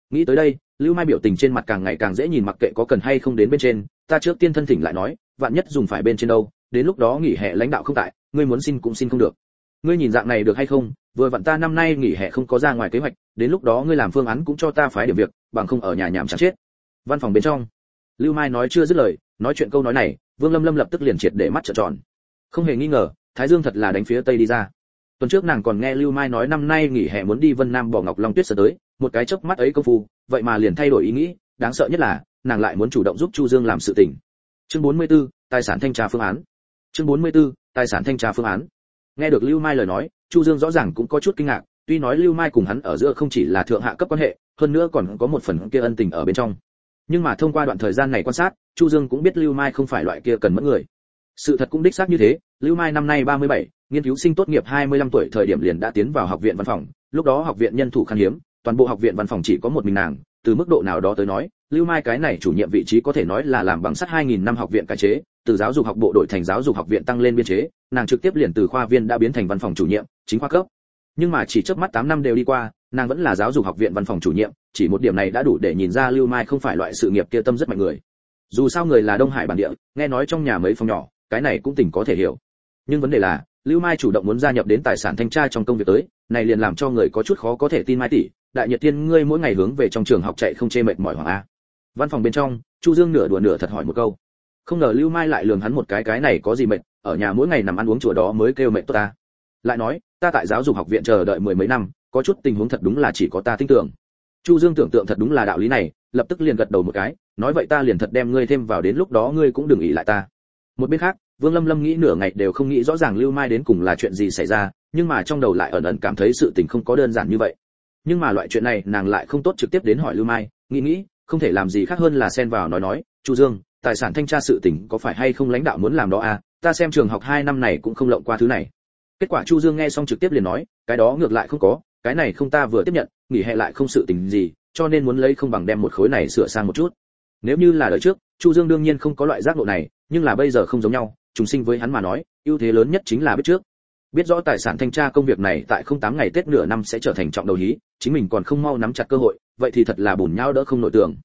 nghĩ tới đây, lưu mai biểu tình trên mặt càng ngày càng dễ nhìn mặc kệ có cần hay không đến bên trên, ta trước tiên thân thỉnh lại nói, vạn nhất dùng phải bên trên đâu, đến lúc đó nghỉ hè lãnh đạo không tại, ngươi muốn xin cũng xin không được. Ngươi nhìn dạng này được hay không vừa vặn ta năm nay nghỉ hè không có ra ngoài kế hoạch đến lúc đó ngươi làm phương án cũng cho ta phái điểm việc bằng không ở nhà nhảm chán chết. Văn phòng bên trong. Lưu mai nói chưa dứt lời nói chuyện câu nói này vương lâm lâm lập tức liền triệt để mắt trợn tròn. Không hề nghi ngờ thái dương thật là đánh phía tây đi ra. Tuần trước nàng còn nghe lưu mai nói năm nay nghỉ hè muốn đi vân nam bỏ ngọc long tuyết sơ tới một cái chớp mắt ấy công phu vậy mà liền thay đổi ý nghĩ đáng sợ nhất là nàng lại muốn chủ động giúp chu dương làm sự tình. Chương 44, tài sản thanh tra phương án. Chương 44, tài sản thanh tra phương án. Nghe được lưu mai lời nói chu dương rõ ràng cũng có chút kinh ngạc tuy nói lưu mai cùng hắn ở giữa không chỉ là thượng hạ cấp quan hệ hơn nữa còn có một phần kia ân tình ở bên trong. Nhưng mà thông qua đoạn thời gian này quan sát chu dương cũng biết lưu mai không phải loại kia cần mất người. Sự thật cũng đích xác như thế lưu mai năm nay 37, nghiên cứu sinh tốt nghiệp 25 tuổi thời điểm liền đã tiến vào học viện văn phòng lúc đó học viện nhân thủ khan hiếm toàn bộ học viện văn phòng chỉ có một mình nàng từ mức độ nào đó tới nói lưu mai cái này chủ nhiệm vị trí có thể nói là làm bằng sắt 2.000 năm học viện cải chế từ giáo dục học bộ đội thành giáo dục học viện tăng lên biên chế, nàng trực tiếp liền từ khoa viên đã biến thành văn phòng chủ nhiệm, chính khoa cấp. Nhưng mà chỉ chớp mắt 8 năm đều đi qua, nàng vẫn là giáo dục học viện văn phòng chủ nhiệm, chỉ một điểm này đã đủ để nhìn ra lưu mai không phải loại sự nghiệp kia tâm rất mạnh người. Dù sao người là đông hải bản địa, nghe nói trong nhà mấy phòng nhỏ, cái này cũng tỉnh có thể hiểu. Nhưng vấn đề là, lưu mai chủ động muốn gia nhập đến tài sản thanh tra trong công việc tới, này liền làm cho người có chút khó có thể tin mai tỷ, đại nhật tiên, ngươi mỗi ngày hướng về trong trường học chạy không chê mệt mỏi hoàng a? Văn phòng bên trong, chu dương nửa đùa nửa thật hỏi một câu không ngờ lưu mai lại lường hắn một cái cái này có gì mệt, ở nhà mỗi ngày nằm ăn uống chùa đó mới kêu mệt tốt ta. Lại nói, ta tại giáo dục học viện chờ đợi mười mấy năm, có chút tình huống thật đúng là chỉ có ta tin tưởng. Chu dương tưởng tượng thật đúng là đạo lý này, lập tức liền gật đầu một cái, nói vậy ta liền thật đem ngươi thêm vào đến lúc đó ngươi cũng đừng ỷ lại ta. Một bên khác, vương lâm lâm nghĩ nửa ngày đều không nghĩ rõ ràng lưu mai đến cùng là chuyện gì xảy ra, nhưng mà trong đầu lại ẩn ẩn cảm thấy sự tình không có đơn giản như vậy. Nhưng mà loại chuyện này nàng lại không tốt trực tiếp đến hỏi lưu mai, nghĩ nghĩ, không thể làm gì khác hơn là xen vào nói nói, chu dương tài sản thanh tra sự tình có phải hay không lãnh đạo muốn làm đó à? Ta xem trường học hai năm này cũng không lộng qua thứ này. Kết quả chu dương nghe xong trực tiếp liền nói, cái đó ngược lại không có, cái này không ta vừa tiếp nhận, nghỉ hè lại không sự tình gì, cho nên muốn lấy không bằng đem một khối này sửa sang một chút. Nếu như là đời trước, chu dương đương nhiên không có loại giác ngộ này, nhưng là bây giờ không giống nhau, trùng sinh với hắn mà nói, ưu thế lớn nhất chính là biết trước. Biết rõ tài sản thanh tra công việc này tại không tám ngày tết nửa năm sẽ trở thành trọng đầu hí, chính mình còn không mau nắm chặt cơ hội, vậy thì thật là bùn nhau đỡ không nội tưởng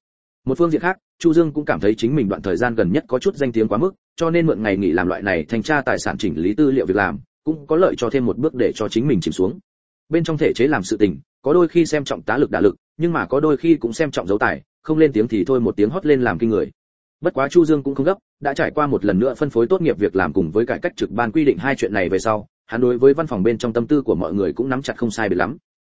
một phương diện khác, chu dương cũng cảm thấy chính mình đoạn thời gian gần nhất có chút danh tiếng quá mức, cho nên mượn ngày nghỉ làm loại này thanh tra tài sản chỉnh lý tư liệu việc làm, cũng có lợi cho thêm một bước để cho chính mình chìm xuống. Bên trong thể chế làm sự tình, có đôi khi xem trọng tá lực đả lực, nhưng mà có đôi khi cũng xem trọng dấu tài, không lên tiếng thì thôi một tiếng hót lên làm kinh người. Bất quá chu dương cũng không gấp, đã trải qua một lần nữa phân phối tốt nghiệp việc làm cùng với cải cách trực ban quy định hai chuyện này về sau, hắn đối với văn phòng bên trong tâm tư của mọi người cũng nắm chặt không sai biệt lắm.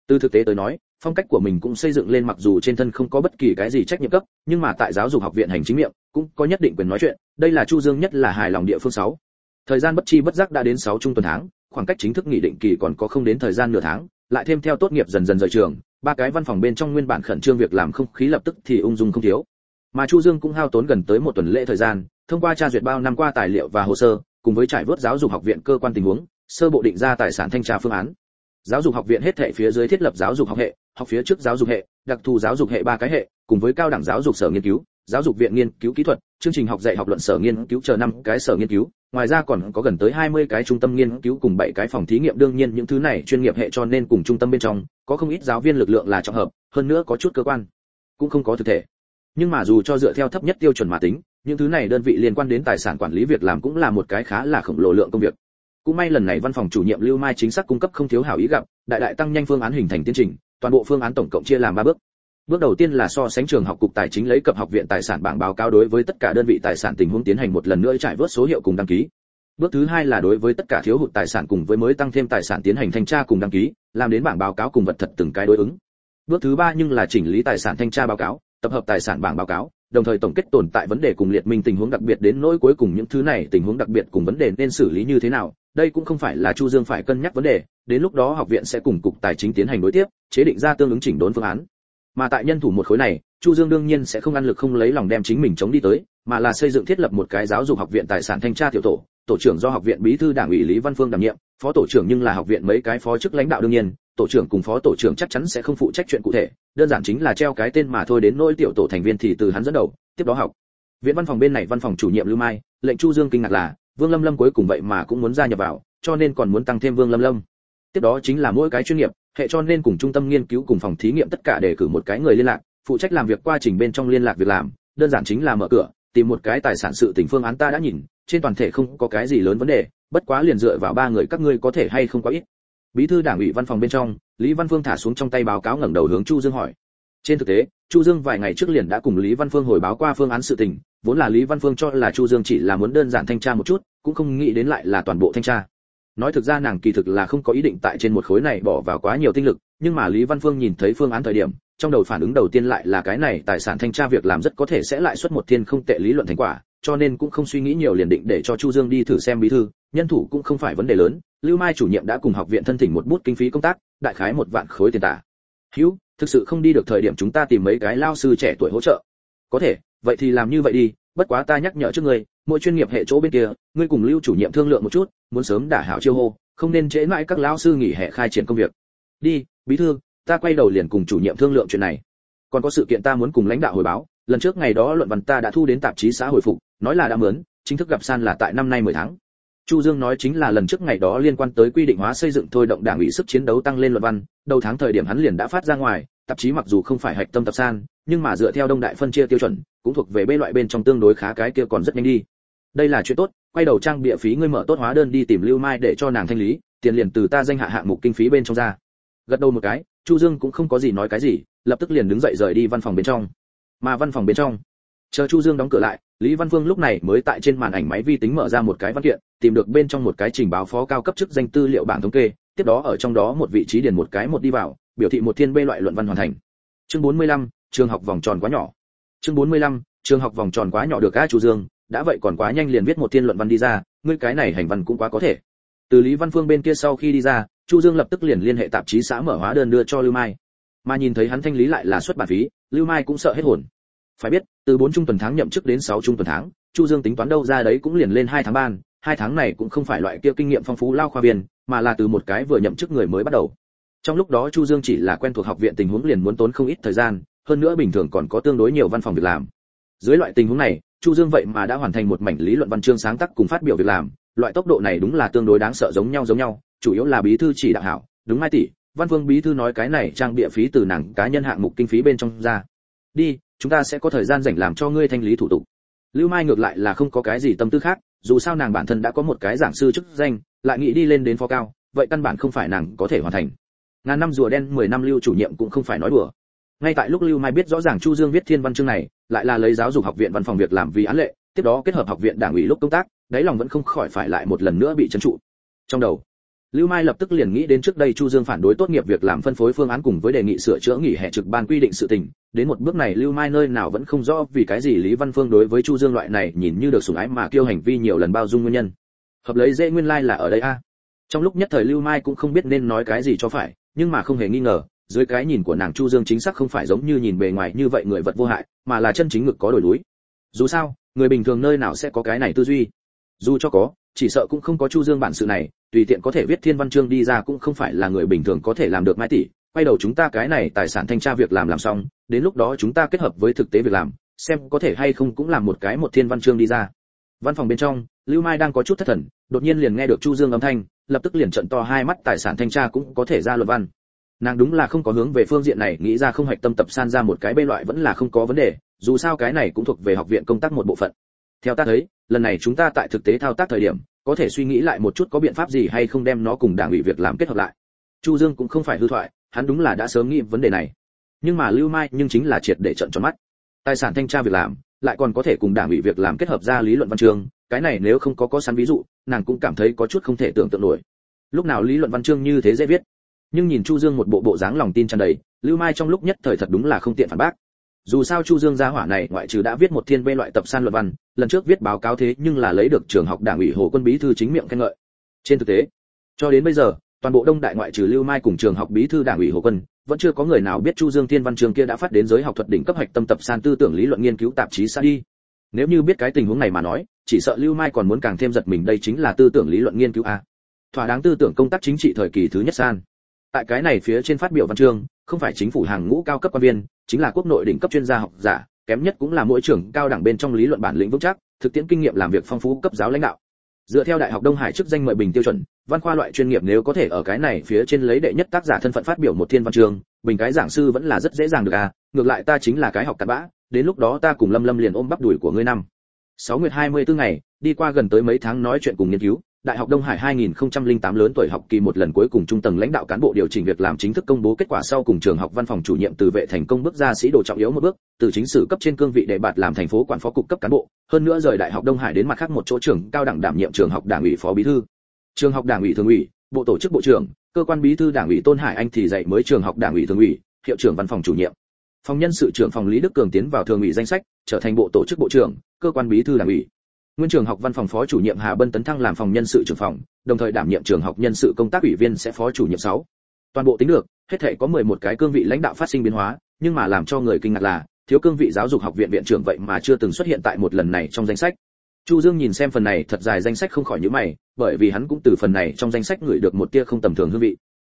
Từ thực tế tới nói phong cách của mình cũng xây dựng lên mặc dù trên thân không có bất kỳ cái gì trách nhiệm cấp, nhưng mà tại giáo dục học viện hành chính miệng, cũng có nhất định quyền nói chuyện. Đây là chu dương nhất là hài lòng địa phương 6. thời gian bất chi bất giác đã đến 6 trung tuần tháng, khoảng cách chính thức nghỉ định kỳ còn có không đến thời gian nửa tháng, lại thêm theo tốt nghiệp dần dần rời trường, ba cái văn phòng bên trong nguyên bản khẩn trương việc làm không khí lập tức thì ung dung không thiếu. Mà chu dương cũng hao tốn gần tới một tuần lễ thời gian, thông qua tra duyệt bao năm qua tài liệu và hồ sơ, cùng với trải vớt giáo dục học viện cơ quan tình huống, sơ bộ định ra tài sản thanh tra phương án. Giáo dục học viện hết thảy phía dưới thiết lập giáo dục học hệ học phía trước giáo dục hệ, đặc thù giáo dục hệ ba cái hệ, cùng với cao đẳng giáo dục sở nghiên cứu, giáo dục viện nghiên cứu kỹ thuật, chương trình học dạy học luận sở nghiên cứu chờ năm cái sở nghiên cứu. Ngoài ra còn có gần tới 20 cái trung tâm nghiên cứu cùng 7 cái phòng thí nghiệm, đương nhiên những thứ này chuyên nghiệp hệ cho nên cùng trung tâm bên trong, có không ít giáo viên lực lượng là trọng hợp, hơn nữa có chút cơ quan, cũng không có thực thể. Nhưng mà dù cho dựa theo thấp nhất tiêu chuẩn mà tính, những thứ này đơn vị liên quan đến tài sản quản lý việc làm cũng là một cái khá là khổng lồ lượng công việc. Cũng may lần này văn phòng chủ nhiệm lưu mai chính xác cung cấp không thiếu hảo ý gặp, đại đại tăng nhanh phương án hình thành tiến trình toàn bộ phương án tổng cộng chia làm ba bước. Bước đầu tiên là so sánh trường học cục tài chính lấy cập học viện tài sản bảng báo cáo đối với tất cả đơn vị tài sản tình huống tiến hành một lần nữa trải vớt số hiệu cùng đăng ký. Bước thứ hai là đối với tất cả thiếu hụt tài sản cùng với mới tăng thêm tài sản tiến hành thanh tra cùng đăng ký, làm đến bảng báo cáo cùng vật thật từng cái đối ứng. Bước thứ ba nhưng là chỉnh lý tài sản thanh tra báo cáo, tập hợp tài sản bảng báo cáo, đồng thời tổng kết tồn tại vấn đề cùng liệt minh tình huống đặc biệt đến nỗi cuối cùng những thứ này tình huống đặc biệt cùng vấn đề nên xử lý như thế nào đây cũng không phải là chu dương phải cân nhắc vấn đề, đến lúc đó học viện sẽ cùng cục tài chính tiến hành đối tiếp, chế định ra tương ứng chỉnh đốn phương án. Mà tại nhân thủ một khối này, chu dương đương nhiên sẽ không ăn lực không lấy lòng đem chính mình chống đi tới, mà là xây dựng thiết lập một cái giáo dục học viện tài sản thanh tra tiểu tổ tổ trưởng do học viện bí thư đảng ủy lý văn phương đảm nhiệm, phó tổ trưởng nhưng là học viện mấy cái phó chức lãnh đạo đương nhiên, tổ trưởng cùng phó tổ trưởng chắc chắn sẽ không phụ trách chuyện cụ thể, đơn giản chính là treo cái tên mà thôi đến nỗi tiểu tổ thành viên thì từ hắn dẫn đầu, tiếp đó học. Viện văn phòng bên này văn phòng chủ nhiệm lưu mai, lệnh chu dương kinh ngạc là vương lâm lâm cuối cùng vậy mà cũng muốn gia nhập vào, cho nên còn muốn tăng thêm vương lâm lâm. Tiếp đó chính là mỗi cái chuyên nghiệp, hệ cho nên cùng trung tâm nghiên cứu cùng phòng thí nghiệm tất cả để cử một cái người liên lạc, phụ trách làm việc quá trình bên trong liên lạc việc làm, đơn giản chính là mở cửa, tìm một cái tài sản sự tình phương án ta đã nhìn, trên toàn thể không có cái gì lớn vấn đề, bất quá liền dựa vào ba người các ngươi có thể hay không có ít. Bí thư đảng ủy văn phòng bên trong, lý văn phương thả xuống trong tay báo cáo ngẩng đầu hướng chu dương hỏi. Trên thực tế, chu dương vài ngày trước liền đã cùng lý văn phương hồi báo qua phương án sự tình vốn là lý văn phương cho là chu dương chỉ là muốn đơn giản thanh tra một chút, cũng không nghĩ đến lại là toàn bộ thanh tra. Nói thực ra nàng kỳ thực là không có ý định tại trên một khối này bỏ vào quá nhiều tinh lực, nhưng mà lý văn phương nhìn thấy phương án thời điểm, trong đầu phản ứng đầu tiên lại là cái này tài sản thanh tra việc làm rất có thể sẽ lại xuất một thiên không tệ lý luận thành quả, cho nên cũng không suy nghĩ nhiều liền định để cho chu dương đi thử xem bí thư, nhân thủ cũng không phải vấn đề lớn, lưu mai chủ nhiệm đã cùng học viện thân thỉnh một bút kinh phí công tác, đại khái một vạn khối tiền tả. Hữu, thực sự không đi được thời điểm chúng ta tìm mấy cái lao sư trẻ tuổi hỗ trợ. Có thể vậy thì làm như vậy đi bất quá ta nhắc nhở trước ngươi mỗi chuyên nghiệp hệ chỗ bên kia ngươi cùng lưu chủ nhiệm thương lượng một chút muốn sớm đả hảo chiêu hô không nên trễ mãi các lão sư nghỉ hè khai triển công việc. Đi bí thư ta quay đầu liền cùng chủ nhiệm thương lượng chuyện này. Còn có sự kiện ta muốn cùng lãnh đạo hồi báo lần trước ngày đó luận văn ta đã thu đến tạp chí xã hồi phục nói là đã mướn chính thức gặp san là tại năm nay 10 tháng. Chu Dương nói chính là lần trước ngày đó liên quan tới quy định hóa xây dựng thôi động đảng ủy sức chiến đấu tăng lên luận văn, đầu tháng thời điểm hắn liền đã phát ra ngoài, tạp chí mặc dù không phải hạch tâm tập san, nhưng mà dựa theo đông đại phân chia tiêu chuẩn, cũng thuộc về bê loại bên trong tương đối khá cái kia còn rất nhanh đi. Đây là chuyện tốt, quay đầu trang bịa phí ngươi mở tốt hóa đơn đi tìm Lưu Mai để cho nàng thanh lý, tiền liền từ ta danh hạ hạng mục kinh phí bên trong ra. Gật đầu một cái, Chu Dương cũng không có gì nói cái gì, lập tức liền đứng dậy rời đi văn phòng bên trong. Mà văn phòng bên trong, chờ Chu Dương đóng cửa lại, Lý Văn Vương lúc này mới tại trên màn ảnh máy vi tính mở ra một cái văn kiện, tìm được bên trong một cái trình báo phó cao cấp chức danh tư liệu bảng thống kê, tiếp đó ở trong đó một vị trí điền một cái một đi vào, biểu thị một thiên bê loại luận văn hoàn thành. Chương 45, trường học vòng tròn quá nhỏ. Chương 45, trường học vòng tròn quá nhỏ được a Chu Dương, đã vậy còn quá nhanh liền viết một thiên luận văn đi ra, ngươi cái này hành văn cũng quá có thể. Từ Lý Văn Phương bên kia sau khi đi ra, Chu Dương lập tức liền liên hệ tạp chí xã mở hóa đơn đưa cho Lưu Mai. Mà nhìn thấy hắn thanh lý lại là xuất bản phí, Lưu Mai cũng sợ hết hồn. Phải biết, từ 4 trung tuần tháng nhậm chức đến 6 trung tuần tháng, Chu Dương tính toán đâu ra đấy cũng liền lên hai tháng ban, hai tháng này cũng không phải loại kia kinh nghiệm phong phú lao khoa viên, mà là từ một cái vừa nhậm chức người mới bắt đầu. Trong lúc đó Chu Dương chỉ là quen thuộc học viện tình huống liền muốn tốn không ít thời gian, hơn nữa bình thường còn có tương đối nhiều văn phòng việc làm. Dưới loại tình huống này, Chu Dương vậy mà đã hoàn thành một mảnh lý luận văn chương sáng tác cùng phát biểu việc làm, loại tốc độ này đúng là tương đối đáng sợ giống nhau giống nhau, chủ yếu là bí thư chỉ đạo hảo, đúng mai tỷ, Văn Vương bí thư nói cái này trang bịa phí từ nàng cá nhân hạng mục kinh phí bên trong ra. Đi, chúng ta sẽ có thời gian rảnh làm cho ngươi thanh lý thủ tục. Lưu Mai ngược lại là không có cái gì tâm tư khác, dù sao nàng bản thân đã có một cái giảng sư chức danh, lại nghĩ đi lên đến phó cao, vậy căn bản không phải nàng có thể hoàn thành. Ngàn năm rùa đen 10 năm lưu chủ nhiệm cũng không phải nói đùa. Ngay tại lúc Lưu Mai biết rõ ràng Chu Dương viết thiên văn chương này, lại là lấy giáo dục học viện văn phòng việc làm vì án lệ, tiếp đó kết hợp học viện đảng ủy lúc công tác, đáy lòng vẫn không khỏi phải lại một lần nữa bị trấn trụ. Trong đầu, Lưu Mai lập tức liền nghĩ đến trước đây Chu Dương phản đối tốt nghiệp việc làm phân phối phương án cùng với đề nghị sửa chữa nghỉ hè trực ban quy định sự tình, đến một bước này Lưu Mai nơi nào vẫn không rõ vì cái gì Lý Văn Phương đối với Chu Dương loại này nhìn như được sủng ái mà kiêu hành vi nhiều lần bao dung nguyên nhân. Hợp lấy dễ nguyên lai like là ở đây a. Trong lúc nhất thời Lưu Mai cũng không biết nên nói cái gì cho phải, nhưng mà không hề nghi ngờ, dưới cái nhìn của nàng Chu Dương chính xác không phải giống như nhìn bề ngoài như vậy người vật vô hại, mà là chân chính ngực có đổi núi. Dù sao, người bình thường nơi nào sẽ có cái này tư duy. Dù cho có, chỉ sợ cũng không có Chu Dương bản sự này, tùy tiện có thể viết thiên văn chương đi ra cũng không phải là người bình thường có thể làm được mai tỷ quay đầu chúng ta cái này tài sản thanh tra việc làm làm xong đến lúc đó chúng ta kết hợp với thực tế việc làm xem có thể hay không cũng làm một cái một thiên văn chương đi ra văn phòng bên trong lưu mai đang có chút thất thần đột nhiên liền nghe được chu dương âm thanh lập tức liền trận to hai mắt tài sản thanh tra cũng có thể ra luật văn nàng đúng là không có hướng về phương diện này, nghĩ ra không hạch tâm tập san ra một cái bê loại vẫn là không có vấn đề, dù sao cái này cũng thuộc về học viện công tác một bộ phận. Theo ta thấy, lần này chúng ta tại thực tế thao tác thời điểm, có thể suy nghĩ lại một chút có biện pháp gì hay không đem nó cùng đảng ủy việc làm kết hợp lại. Chu dương cũng không phải hư thoại, hắn đúng là đã sớm nghĩ vấn đề này. Nhưng mà lưu mai nhưng chính là triệt để trận tròn mắt. Tài sản thanh tra việc làm, lại còn có thể cùng đảng ủy việc làm kết hợp ra lý luận văn chương, cái này nếu không có có sẵn ví dụ, nàng cũng cảm thấy có chút không thể tưởng tượng nổi. Lúc nào lý luận văn chương như thế dễ viết? Nhưng nhìn chu dương một bộ bộ dáng lòng tin tràn đầy, lưu mai trong lúc nhất thời thật đúng là không tiện phản bác. Dù sao chu dương gia hỏa này ngoại trừ đã viết một thiên bê loại tập san luận văn, lần trước viết báo cáo thế nhưng là lấy được trường học đảng ủy hồ quân bí thư chính miệng khen ngợi. Trên thực tế, cho đến bây giờ, toàn bộ đông đại ngoại trừ lưu mai cùng trường học bí thư đảng ủy hồ quân, vẫn chưa có người nào biết chu dương thiên văn trường kia đã phát đến giới học thuật đỉnh cấp hạch tâm tập san tư tưởng lý luận nghiên cứu tạp chí xa đi. Nếu như biết cái tình huống này mà nói, chỉ sợ lưu mai còn muốn càng thêm giật mình đây chính là tư tưởng lý luận nghiên cứu a. Thỏa đáng tư tưởng công tác chính trị thời kỳ thứ nhất san tại cái này phía trên phát biểu văn chương, không phải chính phủ hàng ngũ cao cấp quan viên, chính là quốc nội đỉnh cấp chuyên gia học giả, kém nhất cũng là mỗi trưởng cao đẳng bên trong lý luận bản lĩnh vững chắc, thực tiễn kinh nghiệm làm việc phong phú cấp giáo lãnh đạo. Dựa theo đại học đông hải chức danh mời bình tiêu chuẩn, văn khoa loại chuyên nghiệp nếu có thể ở cái này phía trên lấy đệ nhất tác giả thân phận phát biểu một thiên văn chương, bình cái giảng sư vẫn là rất dễ dàng được à ngược lại ta chính là cái học cặn bã, đến lúc đó ta cùng lâm lâm liền ôm bắp đùi của ngươi năm. Sáu nguyệt hai mươi 24 ngày, đi qua gần tới mấy tháng nói chuyện cùng nghiên cứu Đại học Đông Hải 2008 lớn tuổi học kỳ một lần cuối cùng trung tầng lãnh đạo cán bộ điều chỉnh việc làm chính thức công bố kết quả sau cùng trường học văn phòng chủ nhiệm từ vệ thành công bước ra sĩ đồ trọng yếu một bước, từ chính sử cấp trên cương vị để bạt làm thành phố quản phó cục cấp cán bộ, hơn nữa rời Đại học Đông Hải đến mặt khác một chỗ trưởng cao đẳng đảm nhiệm trường học đảng ủy phó bí thư. Trường học đảng ủy thường ủy, bộ tổ chức bộ trưởng, cơ quan bí thư đảng ủy Tôn Hải Anh thì dạy mới trường học đảng ủy thường ủy, hiệu trưởng văn phòng chủ nhiệm. Phòng nhân sự trưởng phòng Lý Đức Cường tiến vào thường ủy danh sách, trở thành bộ tổ chức bộ trưởng, cơ quan bí thư đảng ủy nguyên trường học văn phòng phó chủ nhiệm hà bân tấn thăng làm phòng nhân sự trưởng phòng, đồng thời đảm nhiệm trường học nhân sự công tác ủy viên sẽ phó chủ nhiệm 6. toàn bộ tính được, hết thể có 11 cái cương vị lãnh đạo phát sinh biến hóa, nhưng mà làm cho người kinh ngạc là, thiếu cương vị giáo dục học viện viện trưởng vậy mà chưa từng xuất hiện tại một lần này trong danh sách chu dương nhìn xem phần này thật dài danh sách không khỏi nhíu mày, bởi vì hắn cũng từ phần này trong danh sách gửi được một tia không tầm thường hương vị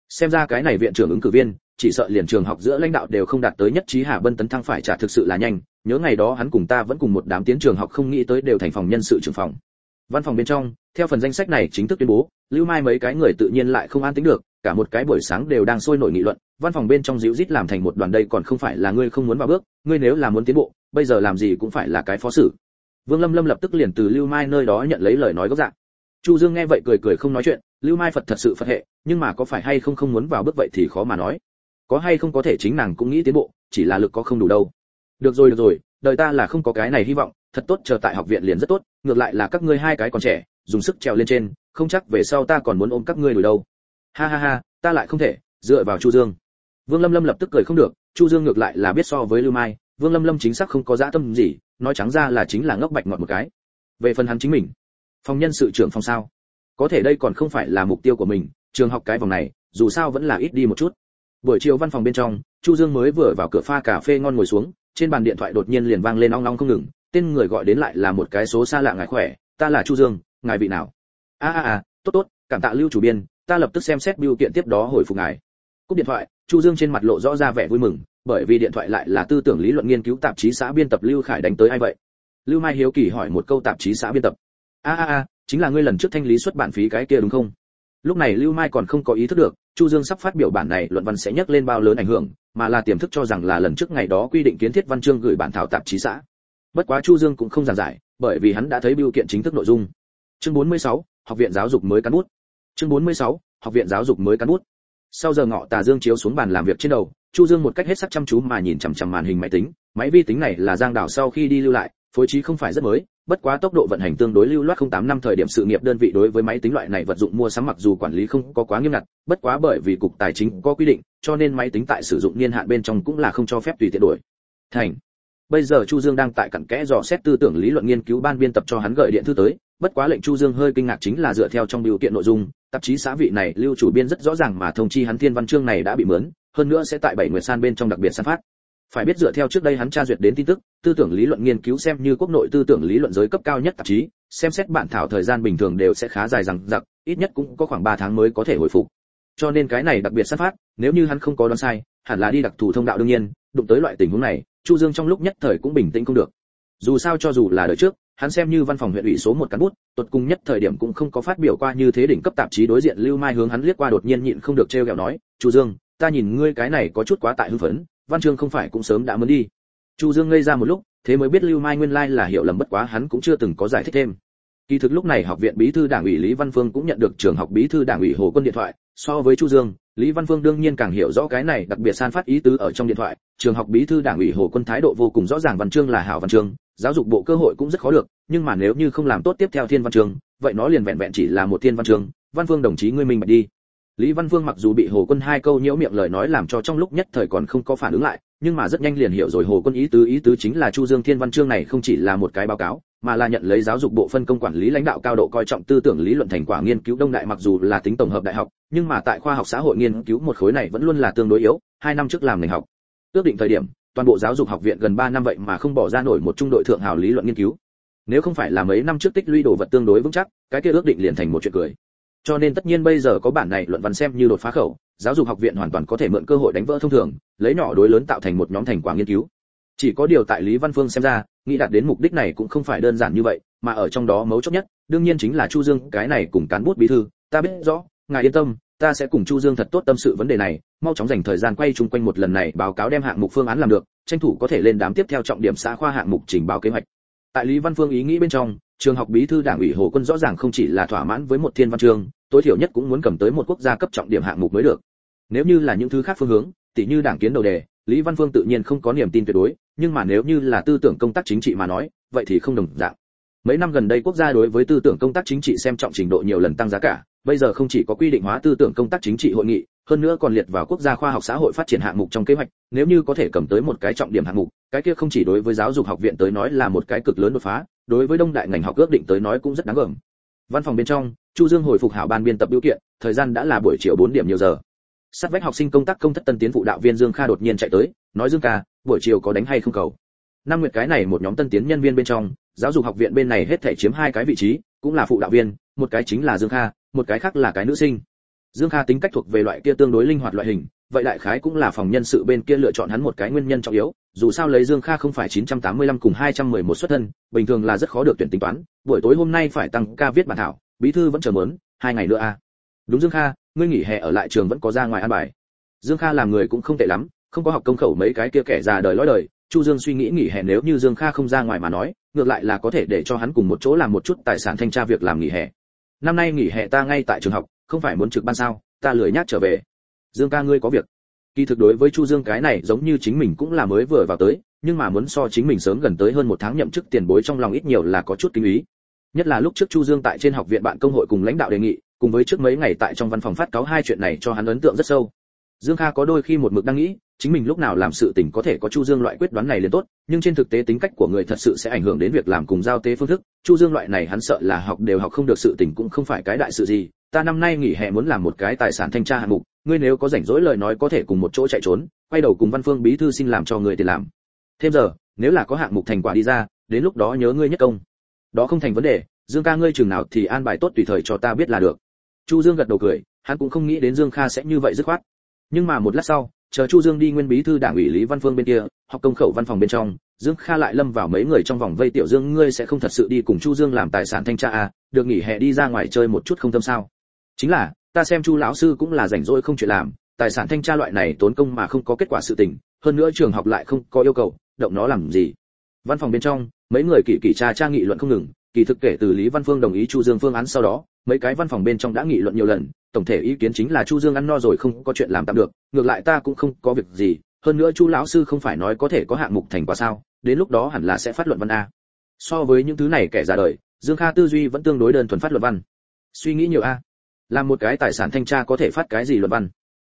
xem ra cái này viện trưởng ứng cử viên chỉ sợ liền trường học giữa lãnh đạo đều không đạt tới nhất trí hà bân tấn thăng phải trả thực sự là nhanh, nhớ ngày đó hắn cùng ta vẫn cùng một đám tiến trường học không nghĩ tới đều thành phòng nhân sự trưởng phòng. Văn phòng bên trong, theo phần danh sách này chính thức tuyên bố, lưu mai mấy cái người tự nhiên lại không an tính được, cả một cái buổi sáng đều đang sôi nổi nghị luận, văn phòng bên trong dịu rít làm thành một đoàn đây còn không phải là ngươi không muốn vào bước, ngươi nếu là muốn tiến bộ, bây giờ làm gì cũng phải là cái phó sử vương lâm lâm lập tức liền từ lưu mai nơi đó nhận lấy lời nói gốc dạng. Chu dương nghe vậy cười cười không nói chuyện, lưu mai phật thật sự phật hệ, nhưng mà có phải hay không không muốn vào bước vậy thì khó mà nói có hay không có thể chính nàng cũng nghĩ tiến bộ, chỉ là lực có không đủ đâu. Được rồi được rồi, đời ta là không có cái này hy vọng, thật tốt, chờ tại học viện liền rất tốt, ngược lại là các ngươi hai cái còn trẻ, dùng sức trèo lên trên, không chắc về sau ta còn muốn ôm các ngươi đuổi đâu. Ha ha ha, ta lại không thể, dựa vào chu dương. Vương lâm lâm lập tức cười không được, chu dương ngược lại là biết so với lưu mai, vương lâm lâm chính xác không có dã tâm gì, nói trắng ra là chính là ngốc bạch ngọt một cái. Về phần hắn chính mình, phòng nhân sự trưởng phòng sao? Có thể đây còn không phải là mục tiêu của mình, trường học cái vòng này, dù sao vẫn là ít đi một chút buổi chiều văn phòng bên trong, chu dương mới vừa vào cửa pha cà phê ngon ngồi xuống, trên bàn điện thoại đột nhiên liền vang lên ong ong không ngừng, tên người gọi đến lại là một cái số xa lạ ngài khỏe, ta là chu dương, ngài vị nào? A a a, tốt tốt, cảm tạ lưu chủ biên, ta lập tức xem xét biểu kiện tiếp đó hồi phục ngài. Cúp điện thoại, chu dương trên mặt lộ rõ ra vẻ vui mừng, bởi vì điện thoại lại là tư tưởng lý luận nghiên cứu tạp chí xã biên tập lưu khải đánh tới ai vậy? Lưu mai hiếu kỳ hỏi một câu tạp chí xã biên tập. A a a, chính là ngươi lần trước thanh lý xuất bản phí cái kia đúng không? Lúc này lưu mai còn không có ý thức được chu dương sắp phát biểu bản này luận văn sẽ nhắc lên bao lớn ảnh hưởng mà là tiềm thức cho rằng là lần trước ngày đó quy định kiến thiết văn chương gửi bản thảo tạp chí xã. Bất quá chu dương cũng không giảng giải bởi vì hắn đã thấy biểu kiện chính thức nội dung. Chương 46, học viện giáo dục mới cán bút. Chương 46, học viện giáo dục mới cán bút. Sau giờ ngọ tà dương chiếu xuống bàn làm việc trên đầu chu dương một cách hết sức chăm chú mà nhìn chằm chằm màn hình máy tính. Máy vi tính này là giang đảo sau khi đi lưu lại phối trí không phải rất mới bất quá tốc độ vận hành tương đối lưu loát 08 năm thời điểm sự nghiệp đơn vị đối với máy tính loại này vật dụng mua sắm mặc dù quản lý không có quá nghiêm ngặt, bất quá bởi vì cục tài chính có quy định, cho nên máy tính tại sử dụng niên hạn bên trong cũng là không cho phép tùy tiện đổi. Thành. Bây giờ chu dương đang tại cặn kẽ dò xét tư tưởng lý luận nghiên cứu ban biên tập cho hắn gợi điện thư tới, bất quá lệnh chu dương hơi kinh ngạc chính là dựa theo trong điều kiện nội dung, tạp chí xã vị này lưu chủ biên rất rõ ràng mà thông chi hắn thiên văn chương này đã bị mướn, hơn nữa sẽ tại bảy nguyệt san bên trong đặc biệt san phát phải biết dựa theo trước đây hắn tra duyệt đến tin tức, tư tưởng lý luận nghiên cứu xem như quốc nội tư tưởng lý luận giới cấp cao nhất tạp chí, xem xét bản thảo thời gian bình thường đều sẽ khá dài rằng giặc ít nhất cũng có khoảng 3 tháng mới có thể hồi phục. Cho nên cái này đặc biệt sát phát nếu như hắn không có đoán sai, hẳn là đi đặc thù thông đạo đương nhiên, đụng tới loại tình huống này, chu dương trong lúc nhất thời cũng bình tĩnh không được. Dù sao cho dù là đời trước, hắn xem như văn phòng huyện ủy số một cán bút, tuột cùng nhất thời điểm cũng không có phát biểu qua như thế đỉnh cấp tạp chí đối diện lưu mai hướng hắn liếc qua đột nhiên nhịn không được trêu ghẹo nói, chu dương, ta nhìn ngươi cái này có chút quá tại hưng phấn văn chương không phải cũng sớm đã muốn đi. Chu dương ngây ra một lúc, thế mới biết lưu mai nguyên lai là hiểu lầm bất quá hắn cũng chưa từng có giải thích thêm. Kỳ thực lúc này học viện bí thư đảng ủy lý văn phương cũng nhận được trường học bí thư đảng ủy hồ quân điện thoại, so với chu dương, lý văn phương đương nhiên càng hiểu rõ cái này đặc biệt san phát ý tứ ở trong điện thoại. Trường học bí thư đảng ủy hồ quân thái độ vô cùng rõ ràng văn chương là hảo văn chương, giáo dục bộ cơ hội cũng rất khó được, nhưng mà nếu như không làm tốt tiếp theo thiên văn chương, vậy nó liền vẹn vẹn chỉ là một thiên văn chương. Văn phương đồng chí ngươi mình bạch đi lý văn Vương mặc dù bị hồ quân hai câu nhiễu miệng lời nói làm cho trong lúc nhất thời còn không có phản ứng lại, nhưng mà rất nhanh liền hiểu rồi hồ quân ý tứ ý tứ chính là chu dương thiên văn chương này không chỉ là một cái báo cáo, mà là nhận lấy giáo dục bộ phân công quản lý lãnh đạo cao độ coi trọng tư tưởng lý luận thành quả nghiên cứu đông đại mặc dù là tính tổng hợp đại học, nhưng mà tại khoa học xã hội nghiên cứu một khối này vẫn luôn là tương đối yếu, hai năm trước làm ngành học. Ước định thời điểm, toàn bộ giáo dục học viện gần 3 năm vậy mà không bỏ ra nổi một trung đội thượng hào lý luận nghiên cứu. Nếu không phải là mấy năm trước tích lũy đồ vật tương đối vững chắc, cái kia ước định liền thành một chuyện cười cho nên tất nhiên bây giờ có bản này luận văn xem như đột phá khẩu, giáo dục học viện hoàn toàn có thể mượn cơ hội đánh vỡ thông thường, lấy nhỏ đối lớn tạo thành một nhóm thành quả nghiên cứu. Chỉ có điều tại lý văn phương xem ra, nghĩ đạt đến mục đích này cũng không phải đơn giản như vậy, mà ở trong đó mấu chốt nhất, đương nhiên chính là chu dương, cái này cùng cán bút bí thư, ta biết rõ, ngài yên tâm, ta sẽ cùng chu dương thật tốt tâm sự vấn đề này, mau chóng dành thời gian quay chung quanh một lần này báo cáo đem hạng mục phương án làm được, tranh thủ có thể lên đám tiếp theo trọng điểm xã khoa hạng mục trình báo kế hoạch. Tại lý văn phương ý nghĩ bên trong trường học bí thư đảng ủy hồ quân rõ ràng không chỉ là thỏa mãn với một thiên văn trường, tối thiểu nhất cũng muốn cầm tới một quốc gia cấp trọng điểm hạng mục mới được. Nếu như là những thứ khác phương hướng tỉ như đảng kiến đầu đề lý văn phương tự nhiên không có niềm tin tuyệt đối nhưng mà nếu như là tư tưởng công tác chính trị mà nói vậy thì không đồng dạng. Mấy năm gần đây quốc gia đối với tư tưởng công tác chính trị xem trọng trình độ nhiều lần tăng giá cả bây giờ không chỉ có quy định hóa tư tưởng công tác chính trị hội nghị hơn nữa còn liệt vào quốc gia khoa học xã hội phát triển hạng mục trong kế hoạch nếu như có thể cầm tới một cái trọng điểm hạng mục cái kia không chỉ đối với giáo dục học viện tới nói là một cái cực lớn đột phá đối với đông đại ngành học ước định tới nói cũng rất đáng gờm. Văn phòng bên trong, chu dương hồi phục hảo ban biên tập biểu kiện, thời gian đã là buổi chiều 4 điểm nhiều giờ. Sát vách học sinh công tác công thất tân tiến phụ đạo viên dương kha đột nhiên chạy tới, nói dương ca, buổi chiều có đánh hay không cầu? Năm nguyệt cái này một nhóm tân tiến nhân viên bên trong, giáo dục học viện bên này hết thể chiếm hai cái vị trí, cũng là phụ đạo viên, một cái chính là dương kha, một cái khác là cái nữ sinh. Dương kha tính cách thuộc về loại kia tương đối linh hoạt loại hình, vậy đại khái cũng là phòng nhân sự bên kia lựa chọn hắn một cái nguyên nhân trọng yếu dù sao lấy dương kha không phải 985 cùng 211 xuất thân, bình thường là rất khó được tuyển tính toán, buổi tối hôm nay phải tăng ca viết bản thảo, bí thư vẫn chờ muốn hai ngày nữa à. Đúng dương kha, ngươi nghỉ hè ở lại trường vẫn có ra ngoài ăn bài. Dương kha làm người cũng không tệ lắm, không có học công khẩu mấy cái kia kẻ già đời lối đời, chu dương suy nghĩ nghỉ hè nếu như dương kha không ra ngoài mà nói, ngược lại là có thể để cho hắn cùng một chỗ làm một chút tài sản thanh tra việc làm nghỉ hè. Năm nay nghỉ hè ta ngay tại trường học, không phải muốn trực ban sao, ta lười nhác trở về. Dương ca ngươi có việc kỳ thực đối với chu dương cái này giống như chính mình cũng là mới vừa vào tới, nhưng mà muốn so chính mình sớm gần tới hơn một tháng nhậm chức tiền bối trong lòng ít nhiều là có chút kinh ý. Nhất là lúc trước chu dương tại trên học viện bạn công hội cùng lãnh đạo đề nghị, cùng với trước mấy ngày tại trong văn phòng phát cáo hai chuyện này cho hắn ấn tượng rất sâu. Dương kha có đôi khi một mực đang nghĩ, chính mình lúc nào làm sự tình có thể có chu dương loại quyết đoán này liền tốt, nhưng trên thực tế tính cách của người thật sự sẽ ảnh hưởng đến việc làm cùng giao tế phương thức. Chu dương loại này hắn sợ là học đều học không được sự tình cũng không phải cái đại sự gì, ta năm nay nghỉ hè muốn làm một cái tài sản thanh tra hạng mục ngươi nếu có rảnh rỗi lời nói có thể cùng một chỗ chạy trốn, quay đầu cùng văn phương bí thư xin làm cho người tiền làm. Thêm giờ, nếu là có hạng mục thành quả đi ra, đến lúc đó nhớ ngươi nhất công. Đó không thành vấn đề, dương ca ngươi chừng nào thì an bài tốt tùy thời cho ta biết là được. Chu dương gật đầu cười, hắn cũng không nghĩ đến dương kha sẽ như vậy dứt khoát. Nhưng mà một lát sau, chờ chu dương đi nguyên bí thư đảng ủy lý văn phương bên kia học công khẩu văn phòng bên trong, dương kha lại lâm vào mấy người trong vòng vây, tiểu dương, ngươi sẽ không thật sự đi cùng chu dương làm tài sản thanh tra à được nghỉ hè đi ra ngoài chơi một chút không tâm sao? Chính là ta xem chu lão sư cũng là rảnh rỗi không chuyện làm, tài sản thanh tra loại này tốn công mà không có kết quả sự tình, hơn nữa trường học lại không có yêu cầu, động nó làm gì? Văn phòng bên trong, mấy người kỳ kỳ tra tra nghị luận không ngừng, kỳ thực kể từ lý văn phương đồng ý chu dương phương án sau đó, mấy cái văn phòng bên trong đã nghị luận nhiều lần, tổng thể ý kiến chính là chu dương ăn no rồi không có chuyện làm tạm được, ngược lại ta cũng không có việc gì, hơn nữa chu lão sư không phải nói có thể có hạng mục thành quả sao, đến lúc đó hẳn là sẽ phát luận văn a. So với những thứ này kẻ ra đời, dương kha tư duy vẫn tương đối đơn thuần phát luận văn. Suy nghĩ nhiều a làm một cái tài sản thanh tra có thể phát cái gì luận văn.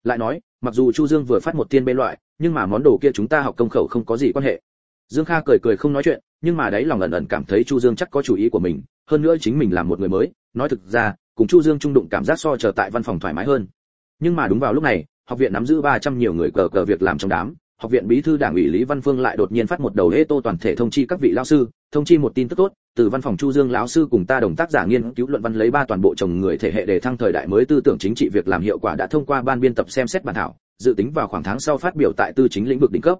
Lại nói, mặc dù chu dương vừa phát một tiên bê loại, nhưng mà món đồ kia chúng ta học công khẩu không có gì quan hệ. Dương kha cười cười không nói chuyện, nhưng mà đấy lòng ẩn ẩn cảm thấy chu dương chắc có chủ ý của mình, hơn nữa chính mình là một người mới, nói thực ra, cùng chu dương trung đụng cảm giác so chờ tại văn phòng thoải mái hơn. Nhưng mà đúng vào lúc này, học viện nắm giữ 300 nhiều người cờ cờ việc làm trong đám học viện bí thư đảng ủy lý văn phương lại đột nhiên phát một đầu hê tô toàn thể thông chi các vị lão sư thông chi một tin tức tốt từ văn phòng chu dương lão sư cùng ta đồng tác giả nghiên cứu luận văn lấy ba toàn bộ chồng người thể hệ để thăng thời đại mới tư tưởng chính trị việc làm hiệu quả đã thông qua ban biên tập xem xét bản thảo dự tính vào khoảng tháng sau phát biểu tại tư chính lĩnh vực đỉnh cấp.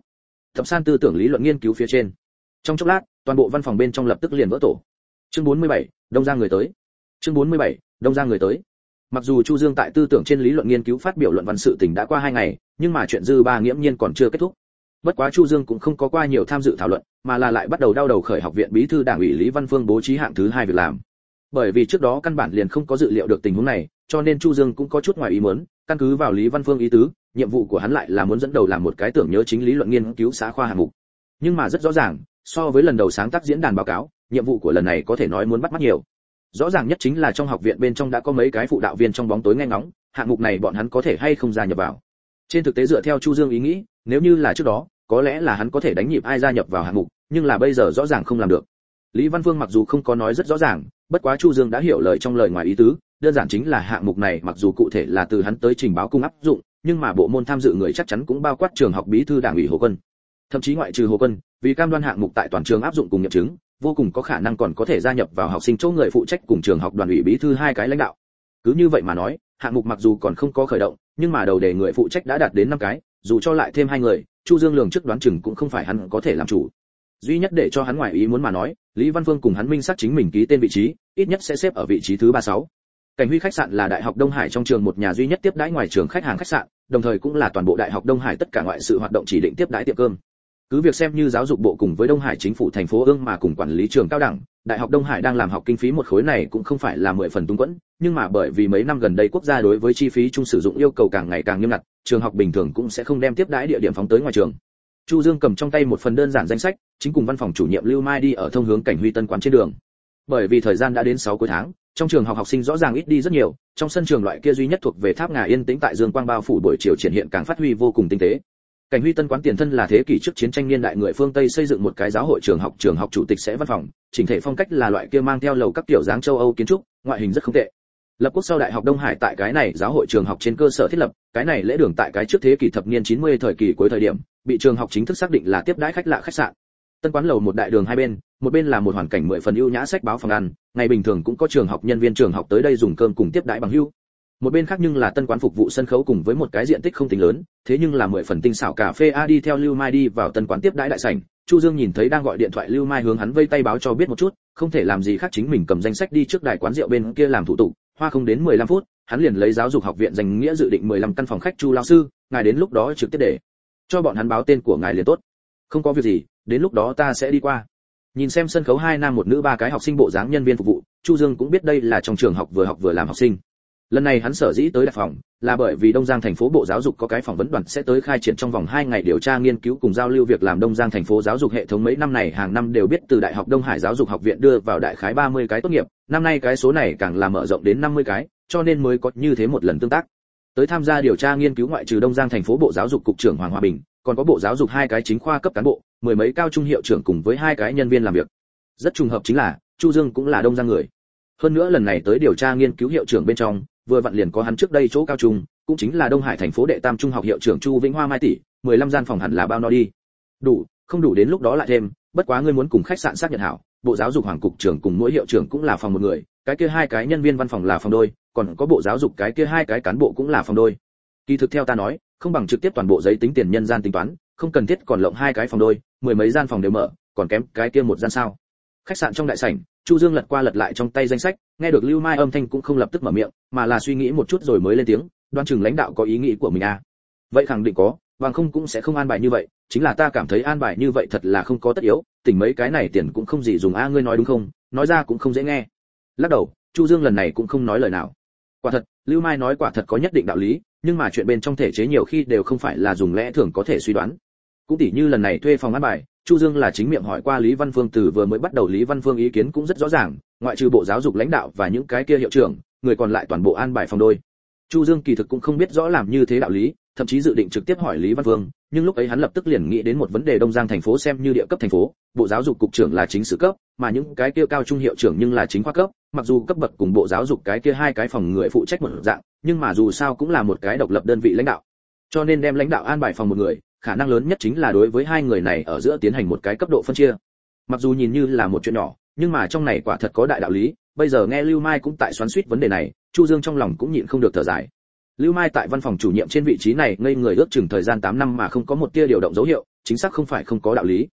Thập san tư tưởng lý luận nghiên cứu phía trên. Trong chốc lát toàn bộ văn phòng bên trong lập tức liền vỡ tổ. Chương 47, đông ra người tới. Chương 47, đông ra người tới mặc dù chu dương tại tư tưởng trên lý luận nghiên cứu phát biểu luận văn sự tình đã qua hai ngày, nhưng mà chuyện dư ba nghiễm nhiên còn chưa kết thúc. Bất quá chu dương cũng không có qua nhiều tham dự thảo luận, mà là lại bắt đầu đau đầu khởi học viện bí thư đảng ủy lý văn phương bố trí hạng thứ hai việc làm. Bởi vì trước đó căn bản liền không có dự liệu được tình huống này, cho nên chu dương cũng có chút ngoài ý muốn, căn cứ vào lý văn phương ý tứ, nhiệm vụ của hắn lại là muốn dẫn đầu làm một cái tưởng nhớ chính lý luận nghiên cứu xã khoa hạng mục. Nhưng mà rất rõ ràng, so với lần đầu sáng tác diễn đàn báo cáo, nhiệm vụ của lần này có thể nói muốn bắt mắt nhiều rõ ràng nhất chính là trong học viện bên trong đã có mấy cái phụ đạo viên trong bóng tối nghe ngóng, hạng mục này bọn hắn có thể hay không gia nhập vào. Trên thực tế dựa theo chu dương ý nghĩ, nếu như là trước đó, có lẽ là hắn có thể đánh nhịp ai gia nhập vào hạng mục, nhưng là bây giờ rõ ràng không làm được. Lý văn phương mặc dù không có nói rất rõ ràng, bất quá chu dương đã hiểu lời trong lời ngoài ý tứ, đơn giản chính là hạng mục này mặc dù cụ thể là từ hắn tới trình báo cung áp dụng, nhưng mà bộ môn tham dự người chắc chắn cũng bao quát trường học bí thư đảng ủy hồ quân. Thậm chí ngoại trừ hồ quân, vì cam đoan hạng mục tại toàn trường áp dụng cùng nghiệm chứng vô cùng có khả năng còn có thể gia nhập vào học sinh chỗ người phụ trách cùng trường học đoàn ủy bí thư hai cái lãnh đạo. Cứ như vậy mà nói, hạng mục mặc dù còn không có khởi động, nhưng mà đầu đề người phụ trách đã đạt đến năm cái, dù cho lại thêm hai người, chu dương lường trước đoán chừng cũng không phải hắn có thể làm chủ. Duy nhất để cho hắn ngoài ý muốn mà nói, lý văn phương cùng hắn minh xác chính mình ký tên vị trí, ít nhất sẽ xếp ở vị trí thứ ba sáu. Cảnh huy khách sạn là đại học đông hải trong trường một nhà duy nhất tiếp đãi ngoài trường khách hàng khách sạn, đồng thời cũng là toàn bộ đại học đông hải tất cả ngoại sự hoạt động chỉ định tiếp đãi tiệm cơm cứ việc xem như giáo dục bộ cùng với đông hải chính phủ thành phố ương mà cùng quản lý trường cao đẳng, đại học đông hải đang làm học kinh phí một khối này cũng không phải là mười phần túng quẫn, nhưng mà bởi vì mấy năm gần đây quốc gia đối với chi phí chung sử dụng yêu cầu càng ngày càng nghiêm ngặt, trường học bình thường cũng sẽ không đem tiếp đãi địa điểm phóng tới ngoài trường. Chu dương cầm trong tay một phần đơn giản danh sách, chính cùng văn phòng chủ nhiệm lưu mai đi ở thông hướng cảnh huy tân quán trên đường. Bởi vì thời gian đã đến 6 cuối tháng, trong trường học học sinh rõ ràng ít đi rất nhiều, trong sân trường loại kia duy nhất thuộc về tháp ngà yên tĩnh tại dương quang bao phủ buổi chiều triển hiện càng phát huy vô cùng tinh tế cảnh huy tân quán tiền thân là thế kỷ trước chiến tranh niên đại người phương tây xây dựng một cái giáo hội trường học trường học chủ tịch sẽ văn phòng. Chỉnh thể phong cách là loại kia mang theo lầu các kiểu dáng châu âu kiến trúc, ngoại hình rất không tệ. Lập quốc sau đại học đông hải tại cái này giáo hội trường học trên cơ sở thiết lập, cái này lễ đường tại cái trước thế kỷ thập niên 90 thời kỳ cuối thời điểm, bị trường học chính thức xác định là tiếp đãi khách lạ khách sạn. Tân quán lầu một đại đường hai bên, một bên là một hoàn cảnh mười phần ưu nhã sách báo phòng ăn, ngày bình thường cũng có trường học nhân viên trường học tới đây dùng cơm cùng tiếp đãi bằng hưu một bên khác nhưng là tân quán phục vụ sân khấu cùng với một cái diện tích không tính lớn, thế nhưng là mười phần tinh xảo cà phê a đi theo lưu mai đi vào tân quán tiếp đãi đại sảnh. Chu dương nhìn thấy đang gọi điện thoại lưu mai hướng hắn vây tay báo cho biết một chút, không thể làm gì khác chính mình cầm danh sách đi trước đài quán rượu bên kia làm thủ tục, hoa không đến 15 phút, hắn liền lấy giáo dục học viện danh nghĩa dự định 15 căn phòng khách chu lao sư, ngài đến lúc đó trực tiếp để cho bọn hắn báo tên của ngài liền tốt. Không có việc gì, đến lúc đó ta sẽ đi qua. Nhìn xem sân khấu hai nam một nữ ba cái học sinh bộ dáng nhân viên phục vụ, chu dương cũng biết đây là trong trường học vừa học vừa làm học sinh lần này hắn sở dĩ tới đại phòng, là bởi vì đông giang thành phố bộ giáo dục có cái phỏng vấn đoàn sẽ tới khai triển trong vòng 2 ngày điều tra nghiên cứu cùng giao lưu việc làm đông giang thành phố giáo dục hệ thống. Mấy năm này, hàng năm đều biết từ đại học đông hải giáo dục học viện đưa vào đại khái 30 cái tốt nghiệp. Năm nay cái số này càng là mở rộng đến 50 cái, cho nên mới có như thế một lần tương tác. Tới tham gia điều tra nghiên cứu ngoại trừ đông giang thành phố bộ giáo dục cục trưởng hoàng hòa bình, còn có bộ giáo dục hai cái chính khoa cấp cán bộ, mười mấy cao trung hiệu trưởng cùng với hai cái nhân viên làm việc. Rất trùng hợp chính là, chu dương cũng là đông giang người. Hơn nữa lần này tới điều tra nghiên cứu hiệu trưởng bên trong vừa vặn liền có hắn trước đây chỗ cao trung, cũng chính là đông hải thành phố đệ tam trung học hiệu trưởng chu vĩnh hoa mai tỷ 15 gian phòng hẳn là bao no đi. Đủ, không đủ đến lúc đó lại thêm, bất quá ngươi muốn cùng khách sạn xác nhận hảo, bộ giáo dục hoàng cục trưởng cùng mỗi hiệu trưởng cũng là phòng một người, cái kia hai cái nhân viên văn phòng là phòng đôi, còn có bộ giáo dục cái kia hai cái cán bộ cũng là phòng đôi. Kỳ thực theo ta nói, không bằng trực tiếp toàn bộ giấy tính tiền nhân gian tính toán, không cần thiết còn lộng hai cái phòng đôi, mười mấy gian phòng đều mở, còn kém cái kia một gian sao. Khách sạn trong đại sảnh chu dương lật qua lật lại trong tay danh sách, nghe được lưu mai âm thanh cũng không lập tức mở miệng, mà là suy nghĩ một chút rồi mới lên tiếng, đoan chừng lãnh đạo có ý nghĩ của mình à. Vậy khẳng định có, bằng không cũng sẽ không an bài như vậy, chính là ta cảm thấy an bài như vậy thật là không có tất yếu, tỉnh mấy cái này tiền cũng không gì dùng a, ngươi nói đúng không? Nói ra cũng không dễ nghe. Lắc đầu, chu dương lần này cũng không nói lời nào. Quả thật, lưu mai nói quả thật có nhất định đạo lý, nhưng mà chuyện bên trong thể chế nhiều khi đều không phải là dùng lẽ thường có thể suy đoán. Cũng tỉ như lần này thuê phòng ăn bài chu dương là chính miệng hỏi qua lý văn phương từ vừa mới bắt đầu lý văn phương ý kiến cũng rất rõ ràng, ngoại trừ bộ giáo dục lãnh đạo và những cái kia hiệu trưởng, người còn lại toàn bộ an bài phòng đôi. Chu dương kỳ thực cũng không biết rõ làm như thế đạo lý, thậm chí dự định trực tiếp hỏi lý văn phương, nhưng lúc ấy hắn lập tức liền nghĩ đến một vấn đề đông giang thành phố xem như địa cấp thành phố, bộ giáo dục cục trưởng là chính sự cấp, mà những cái kia cao trung hiệu trưởng nhưng là chính khoa cấp, mặc dù cấp bậc cùng bộ giáo dục cái kia hai cái phòng người phụ trách một dạng, nhưng mà dù sao cũng là một cái độc lập đơn vị lãnh đạo. Cho nên đem lãnh đạo an bài phòng một người khả năng lớn nhất chính là đối với hai người này ở giữa tiến hành một cái cấp độ phân chia. Mặc dù nhìn như là một chuyện nhỏ, nhưng mà trong này quả thật có đại đạo lý, bây giờ nghe lưu mai cũng tại xoắn suýt vấn đề này, chu dương trong lòng cũng nhịn không được thở dài. Lưu mai tại văn phòng chủ nhiệm trên vị trí này ngây người ước chừng thời gian 8 năm mà không có một tia điều động dấu hiệu, chính xác không phải không có đạo lý.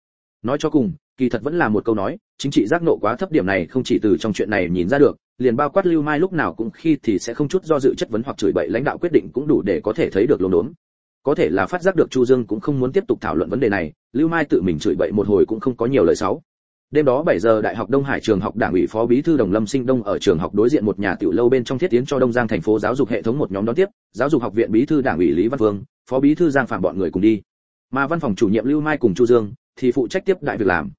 Nói cho cùng, kỳ thật vẫn là một câu nói, chính trị giác nộ quá thấp điểm này không chỉ từ trong chuyện này nhìn ra được, liền bao quát lưu mai lúc nào cũng khi thì sẽ không chút do dự chất vấn hoặc chửi bậy lãnh đạo quyết định cũng đủ để có thể thấy được lồn đốn có thể là phát giác được chu dương cũng không muốn tiếp tục thảo luận vấn đề này lưu mai tự mình chửi bậy một hồi cũng không có nhiều lời xấu. Đêm đó 7 giờ đại học đông hải trường học đảng ủy phó bí thư đồng lâm sinh đông ở trường học đối diện một nhà tiểu lâu bên trong thiết tiến cho đông giang thành phố giáo dục hệ thống một nhóm đón tiếp giáo dục học viện bí thư đảng ủy lý văn vương phó bí thư giang phạm bọn người cùng đi. Mà văn phòng chủ nhiệm lưu mai cùng chu dương thì phụ trách tiếp đại việc làm.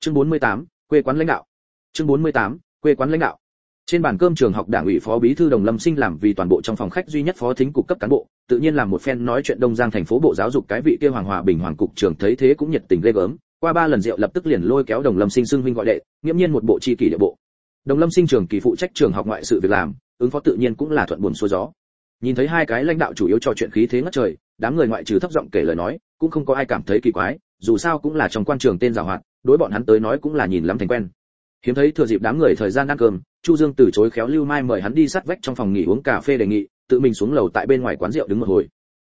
Chương 48, quê quán lãnh đạo. Chương 48, quê quán lãnh đạo trên bàn cơm trường học đảng ủy phó bí thư đồng lâm sinh làm vì toàn bộ trong phòng khách duy nhất phó thính cục cấp cán bộ, tự nhiên làm một phen nói chuyện đông giang thành phố bộ giáo dục cái vị kia hoàng hòa bình hoàng cục trưởng thấy thế cũng nhiệt tình ghê gớm. Qua ba lần rượu lập tức liền lôi kéo đồng lâm sinh xưng huynh gọi đệ, nghiễm nhiên một bộ chi kỷ địa bộ. Đồng lâm sinh trường kỳ phụ trách trường học ngoại sự việc làm, ứng phó tự nhiên cũng là thuận buồn xuôi gió. Nhìn thấy hai cái lãnh đạo chủ yếu trò chuyện khí thế ngất trời, đám người ngoại trừ thấp giọng kể lời nói, cũng không có ai cảm thấy kỳ quái, dù sao cũng là trong quan trường tên giàu hoạt đối bọn hắn tới nói cũng là nhìn lắm thành quen. Hiếm thấy thừa dịp đám người thời gian ăn cơm chu dương từ chối khéo lưu mai mời hắn đi sát vách trong phòng nghỉ uống cà phê đề nghị, tự mình xuống lầu tại bên ngoài quán rượu đứng một hồi.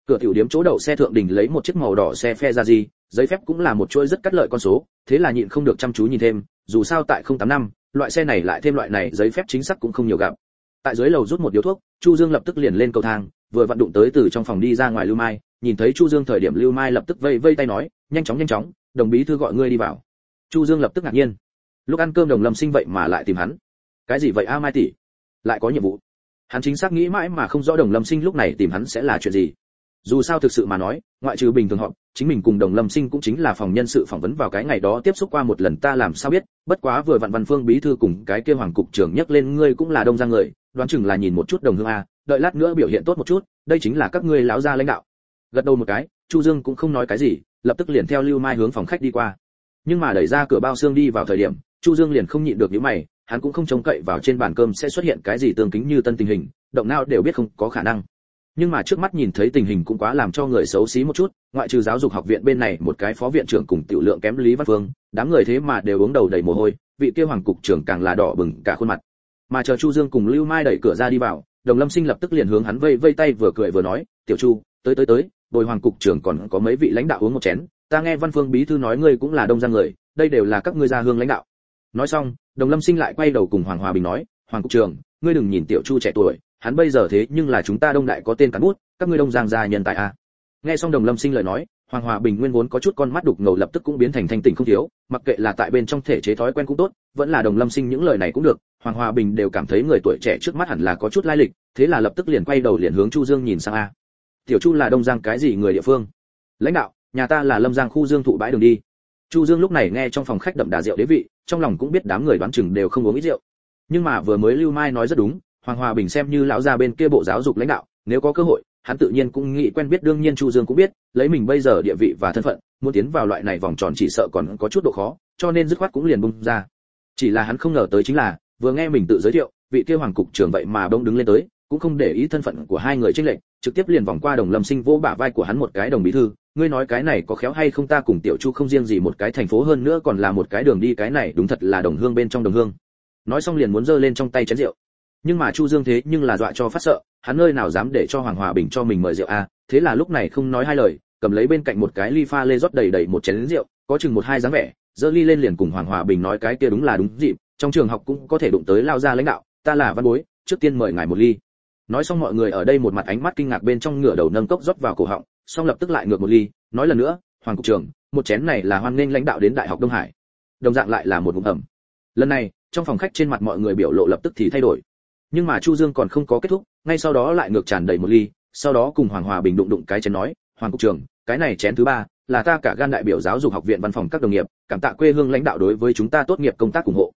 Cửa tiểu điểm chỗ đậu xe thượng đỉnh lấy một chiếc màu đỏ xe phe ra gì, giấy phép cũng là một chuỗi rất cắt lợi con số, thế là nhịn không được chăm chú nhìn thêm, dù sao tại không tám năm, loại xe này lại thêm loại này giấy phép chính xác cũng không nhiều gặp. Tại dưới lầu rút một điếu thuốc, chu dương lập tức liền lên cầu thang, vừa vận đụng tới từ trong phòng đi ra ngoài lưu mai, nhìn thấy chu dương thời điểm lưu mai lập tức vây vây tay nói, nhanh chóng nhanh chóng, đồng bí thư gọi ngươi đi vào. Chu dương lập tức ngạc nhiên. Lúc ăn cơm đồng lâm sinh vậy mà lại tìm hắn cái gì vậy, a mai tỷ? Lại có nhiệm vụ. Hắn chính xác nghĩ mãi mà không rõ đồng lâm sinh lúc này tìm hắn sẽ là chuyện gì. Dù sao thực sự mà nói, ngoại trừ bình thường họ, chính mình cùng đồng lâm sinh cũng chính là phòng nhân sự phỏng vấn vào cái ngày đó tiếp xúc qua một lần ta làm sao biết, bất quá vừa vặn văn phương bí thư cùng cái kia hoàng cục trưởng nhắc lên ngươi cũng là đông ra người, đoán chừng là nhìn một chút đồng hương a, đợi lát nữa biểu hiện tốt một chút, đây chính là các ngươi láo gia lãnh đạo. Gật đầu một cái, chu dương cũng không nói cái gì, lập tức liền theo lưu mai hướng phòng khách đi qua. Nhưng mà đẩy ra cửa bao xương đi vào thời điểm, chu dương liền không nhịn được những mày hắn cũng không trông cậy vào trên bàn cơm sẽ xuất hiện cái gì tương kính như tân tình hình, động nào đều biết không có khả năng. Nhưng mà trước mắt nhìn thấy tình hình cũng quá làm cho người xấu xí một chút, ngoại trừ giáo dục học viện bên này một cái phó viện trưởng cùng tiểu lượng kém lý văn phương, đám người thế mà đều uống đầu đầy mồ hôi, vị kia hoàng cục trưởng càng là đỏ bừng cả khuôn mặt. Mà chờ chu dương cùng lưu mai đẩy cửa ra đi vào, đồng lâm sinh lập tức liền hướng hắn vây vây tay vừa cười vừa nói, tiểu chu, tới tới tới, bồi hoàng cục trưởng còn có mấy vị lãnh đạo uống một chén, ta nghe văn phương bí thư nói ngươi cũng là đông giang người, đây đều là các ngươi gia hương lãnh đạo nói xong đồng lâm sinh lại quay đầu cùng hoàng hòa bình nói hoàng cục trường, ngươi đừng nhìn tiểu chu trẻ tuổi hắn bây giờ thế nhưng là chúng ta đông đại có tên cán bút các ngươi đông giang gia nhân tài a. À. nghe xong đồng lâm sinh lời nói hoàng hòa bình nguyên vốn có chút con mắt đục ngầu lập tức cũng biến thành thanh tỉnh không thiếu mặc kệ là tại bên trong thể chế thói quen cũng tốt vẫn là đồng lâm sinh những lời này cũng được hoàng hòa bình đều cảm thấy người tuổi trẻ trước mắt hẳn là có chút lai lịch thế là lập tức liền quay đầu liền hướng chu dương nhìn sang a. Tiểu chu là đông giang cái gì người địa phương? Lãnh đạo nhà ta là lâm giang khu dương thụ bãi đường đi chu dương lúc này nghe trong phòng khách đậm đà rượu đế vị trong lòng cũng biết đám người đoán chừng đều không uống ít rượu. Nhưng mà vừa mới lưu mai nói rất đúng hoàng hòa bình xem như lão gia bên kia bộ giáo dục lãnh đạo nếu có cơ hội hắn tự nhiên cũng nghĩ quen biết đương nhiên chu dương cũng biết lấy mình bây giờ địa vị và thân phận muốn tiến vào loại này vòng tròn chỉ sợ còn có chút độ khó cho nên dứt khoát cũng liền bung ra. Chỉ là hắn không ngờ tới chính là vừa nghe mình tự giới thiệu vị kia hoàng cục trưởng vậy mà bỗng đứng lên tới cũng không để ý thân phận của hai người trên lệch, trực tiếp liền vòng qua đồng lâm sinh vỗ bả vai của hắn một cái đồng bí thư. Ngươi nói cái này có khéo hay không ta cùng tiểu chu không riêng gì một cái thành phố hơn nữa còn là một cái đường đi, cái này đúng thật là đồng hương bên trong đồng hương. Nói xong liền muốn giơ lên trong tay chén rượu. Nhưng mà chu dương thế nhưng là dọa cho phát sợ, hắn nơi nào dám để cho hoàng hòa bình cho mình mời rượu a thế là lúc này không nói hai lời, cầm lấy bên cạnh một cái ly pha lê rót đầy đầy một chén rượu, có chừng một hai dáng vẻ, giơ ly lên liền cùng hoàng hòa bình nói cái kia đúng là đúng dịp, trong trường học cũng có thể đụng tới lao ra lãnh đạo, ta là văn bối, trước tiên mời ngài một ly nói xong mọi người ở đây một mặt ánh mắt kinh ngạc bên trong ngửa đầu nâng cốc rót vào cổ họng, xong lập tức lại ngược một ly, nói lần nữa, hoàng cục trưởng, một chén này là hoan nghênh lãnh đạo đến đại học đông hải. Đồng dạng lại là một ngụm ẩm. Lần này, trong phòng khách trên mặt mọi người biểu lộ lập tức thì thay đổi. Nhưng mà chu dương còn không có kết thúc, ngay sau đó lại ngược tràn đầy một ly, sau đó cùng hoàng hòa bình đụng đụng cái chén nói, hoàng cục trưởng, cái này chén thứ ba là ta cả gan đại biểu giáo dục học viện văn phòng các đồng nghiệp, cảm tạ quê hương lãnh đạo đối với chúng ta tốt nghiệp công tác ủng hộ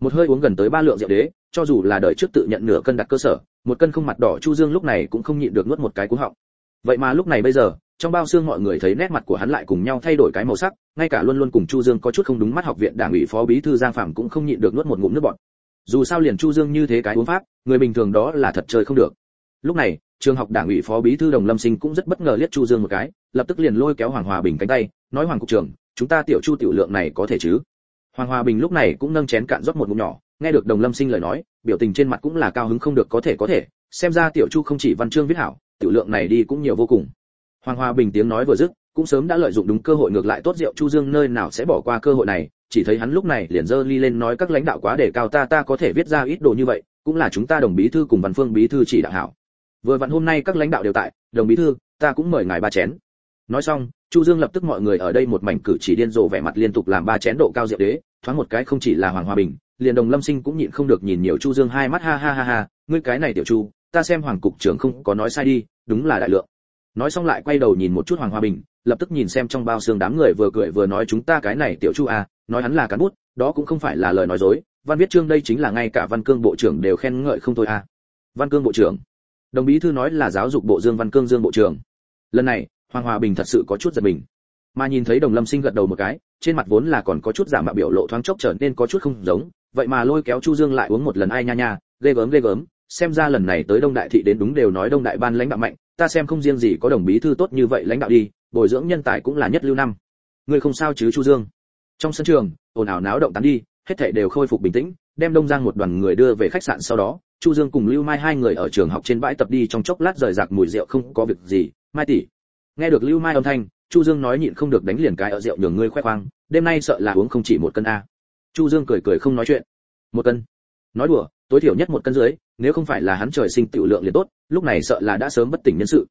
một hơi uống gần tới ba lượng rượu đế, cho dù là đợi trước tự nhận nửa cân đặt cơ sở, một cân không mặt đỏ chu dương lúc này cũng không nhịn được nuốt một cái cú họng. Vậy mà lúc này bây giờ, trong bao xương mọi người thấy nét mặt của hắn lại cùng nhau thay đổi cái màu sắc, ngay cả luôn luôn cùng chu dương có chút không đúng mắt học viện đảng ủy phó bí thư giang phạm cũng không nhịn được nuốt một ngụm nước bọt. Dù sao liền chu dương như thế cái uống pháp, người bình thường đó là thật chơi không được. Lúc này, trường học đảng ủy phó bí thư đồng lâm sinh cũng rất bất ngờ liếc chu dương một cái, lập tức liền lôi kéo hoàng hòa bình cánh tay, nói hoàng cục trưởng, chúng ta tiểu chu tiểu lượng này có thể chứ? Hoàng hòa bình lúc này cũng nâng chén cạn rót một ngụm nhỏ, nghe được đồng lâm sinh lời nói, biểu tình trên mặt cũng là cao hứng không được có thể có thể, xem ra tiểu chu không chỉ văn chương viết hảo, tiểu lượng này đi cũng nhiều vô cùng. Hoàng hòa bình tiếng nói vừa dứt, cũng sớm đã lợi dụng đúng cơ hội ngược lại tốt rượu chu dương nơi nào sẽ bỏ qua cơ hội này, chỉ thấy hắn lúc này liền dơ ly lên nói các lãnh đạo quá để cao ta ta có thể viết ra ít đồ như vậy, cũng là chúng ta đồng bí thư cùng văn phương bí thư chỉ đạo hảo. Vừa vặn hôm nay các lãnh đạo đều tại, đồng bí thư, ta cũng mời ngài ba chén. Nói xong chu dương lập tức mọi người ở đây một mảnh cử chỉ điên rồ vẻ mặt liên tục làm ba chén độ cao diệu đế, thoáng một cái không chỉ là hoàng hòa bình, liền đồng lâm sinh cũng nhịn không được nhìn nhiều chu dương hai mắt ha ha ha ha, ngươi cái này tiểu chu, ta xem hoàng cục trưởng không có nói sai đi, đúng là đại lượng. Nói xong lại quay đầu nhìn một chút hoàng hòa bình, lập tức nhìn xem trong bao xương đám người vừa cười vừa nói, chúng ta cái này tiểu chu à nói hắn là cán bút, đó cũng không phải là lời nói dối, văn viết chương đây chính là ngay cả văn cương bộ trưởng đều khen ngợi không thôi à. Văn cương bộ trưởng. Đồng bí thư nói là giáo dục bộ dương văn cương dương bộ trưởng. Lần này hoàng hòa bình thật sự có chút giật mình. Mà nhìn thấy đồng lâm sinh gật đầu một cái, trên mặt vốn là còn có chút giả mạo biểu lộ thoáng chốc trở nên có chút không giống, vậy mà lôi kéo chu dương lại uống một lần ai nha nha, ghê gớm ghê gớm, xem ra lần này tới đông đại thị đến đúng đều nói đông đại ban lãnh đạo mạnh, ta xem không riêng gì có đồng bí thư tốt như vậy lãnh đạo đi, bồi dưỡng nhân tài cũng là nhất lưu năm. Người không sao chứ chu dương? Trong sân trường, ồn ào náo động tán đi, hết thảy đều khôi phục bình tĩnh, đem đông giang một đoàn người đưa về khách sạn sau đó, chu dương cùng lưu mai hai người ở trường học trên bãi tập đi trong chốc lát rời rạc mùi rượu không có việc gì. Mai tỷ nghe được lưu mai âm thanh, chu dương nói nhịn không được đánh liền cái ở rượu nhường ngươi khoe khoang, đêm nay sợ là uống không chỉ một cân a. Chu dương cười cười không nói chuyện. Một cân. Nói đùa, tối thiểu nhất một cân dưới, nếu không phải là hắn trời sinh tiểu lượng liền tốt, lúc này sợ là đã sớm bất tỉnh nhân sự.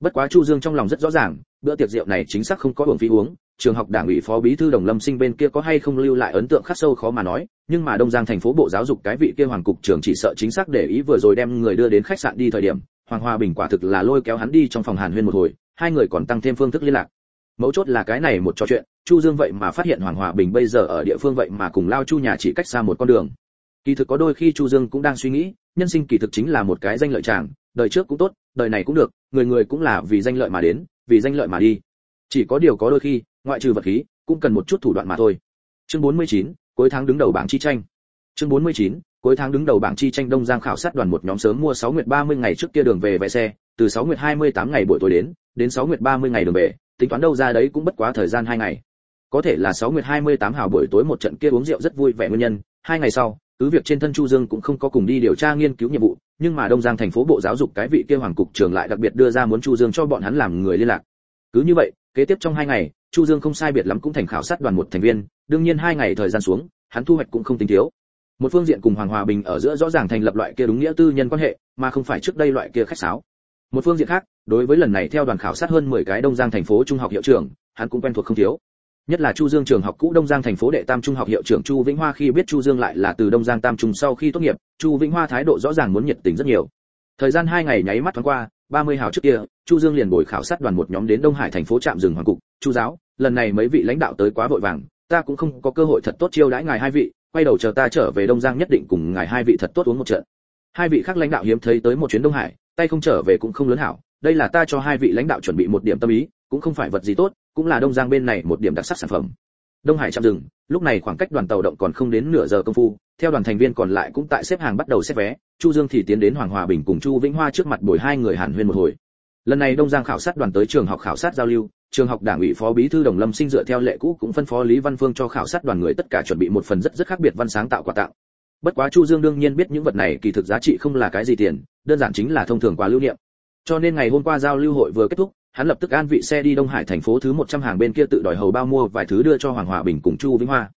Bất quá chu dương trong lòng rất rõ ràng, bữa tiệc rượu này chính xác không có uống phí uống, trường học đảng ủy phó bí thư đồng lâm sinh bên kia có hay không lưu lại ấn tượng khắc sâu khó mà nói, nhưng mà đông giang thành phố bộ giáo dục cái vị kia hoàng cục trưởng chỉ sợ chính xác để ý vừa rồi đem người đưa đến khách sạn đi thời điểm, hoàng hoa bình quả thực là lôi kéo hắn đi trong phòng hàn huyên một hồi hai người còn tăng thêm phương thức liên lạc. Mấu chốt là cái này một trò chuyện chu dương vậy mà phát hiện hoàng hòa bình bây giờ ở địa phương vậy mà cùng lao chu nhà chỉ cách xa một con đường. Kỳ thực có đôi khi chu dương cũng đang suy nghĩ nhân sinh kỳ thực chính là một cái danh lợi chàng đời trước cũng tốt đời này cũng được người người cũng là vì danh lợi mà đến vì danh lợi mà đi. Chỉ có điều có đôi khi ngoại trừ vật khí cũng cần một chút thủ đoạn mà thôi. Chương 49, cuối tháng đứng đầu bảng chi tranh. Chương 49, cuối tháng đứng đầu bảng chi tranh đông giang khảo sát đoàn một nhóm sớm mua 6 nguyệt 30 ngày trước kia đường về vé xe từ 6 nguyệt 28 ngày buổi tối đến, đến 6 nguyệt 30 ngày đường về, tính toán đâu ra đấy cũng bất quá thời gian 2 ngày. Có thể là 6 nguyệt 28 hào buổi tối một trận kia uống rượu rất vui vẻ nguyên nhân, hai ngày sau, cứ việc trên thân Chu Dương cũng không có cùng đi điều tra nghiên cứu nhiệm vụ, nhưng mà Đông Giang thành phố bộ giáo dục cái vị kia hoàng cục trưởng lại đặc biệt đưa ra muốn Chu Dương cho bọn hắn làm người liên lạc. Cứ như vậy, kế tiếp trong hai ngày, Chu Dương không sai biệt lắm cũng thành khảo sát đoàn một thành viên, đương nhiên hai ngày thời gian xuống, hắn thu hoạch cũng không tính thiếu. Một phương diện cùng Hoàng Hòa Bình ở giữa rõ ràng thành lập loại kia đúng nghĩa tư nhân quan hệ, mà không phải trước đây loại kia khách sáo. Một phương diện khác, đối với lần này theo đoàn khảo sát hơn 10 cái Đông Giang thành phố trung học hiệu trưởng, hắn cũng quen thuộc không thiếu. Nhất là chu dương trường học cũ đông giang thành phố đệ tam trung học hiệu trưởng chu vĩnh hoa khi biết chu dương lại là từ đông giang tam trung sau khi tốt nghiệp chu vĩnh hoa thái độ rõ ràng muốn nhiệt tình rất nhiều. Thời gian hai ngày nháy mắt thoáng qua 30 hào trước kia chu dương liền bồi khảo sát đoàn một nhóm đến đông hải thành phố trạm rừng hoàng cục. Chu giáo lần này mấy vị lãnh đạo tới quá vội vàng ta cũng không có cơ hội thật tốt chiêu đãi ngài hai vị quay đầu chờ ta trở về đông giang nhất định cùng ngài hai vị thật tốt uống một trận. Hai vị khác lãnh đạo hiếm thấy tới một chuyến đông hải tay không trở về cũng không lớn hảo, đây là ta cho hai vị lãnh đạo chuẩn bị một điểm tâm ý, cũng không phải vật gì tốt, cũng là đông giang bên này một điểm đặc sắc sản phẩm. Đông hải chạm rừng lúc này khoảng cách đoàn tàu động còn không đến nửa giờ công phu, theo đoàn thành viên còn lại cũng tại xếp hàng bắt đầu xếp vé, chu dương thì tiến đến hoàng hòa bình cùng chu vĩnh hoa trước mặt buổi hai người hàn huyên một hồi. Lần này đông giang khảo sát đoàn tới trường học khảo sát giao lưu, trường học đảng ủy phó bí thư đồng lâm sinh dựa theo lệ cũ cũng phân phó lý văn phương cho khảo sát đoàn người tất cả chuẩn bị một phần rất rất khác biệt văn sáng tạo quà tặng bất quá chu dương đương nhiên biết những vật này kỳ thực giá trị không là cái gì tiền, đơn giản chính là thông thường quà lưu niệm. Cho nên ngày hôm qua giao lưu hội vừa kết thúc, hắn lập tức an vị xe đi đông hải thành phố thứ 100 hàng bên kia tự đòi hầu bao mua vài thứ đưa cho hoàng hòa bình cùng chu vĩnh hoa.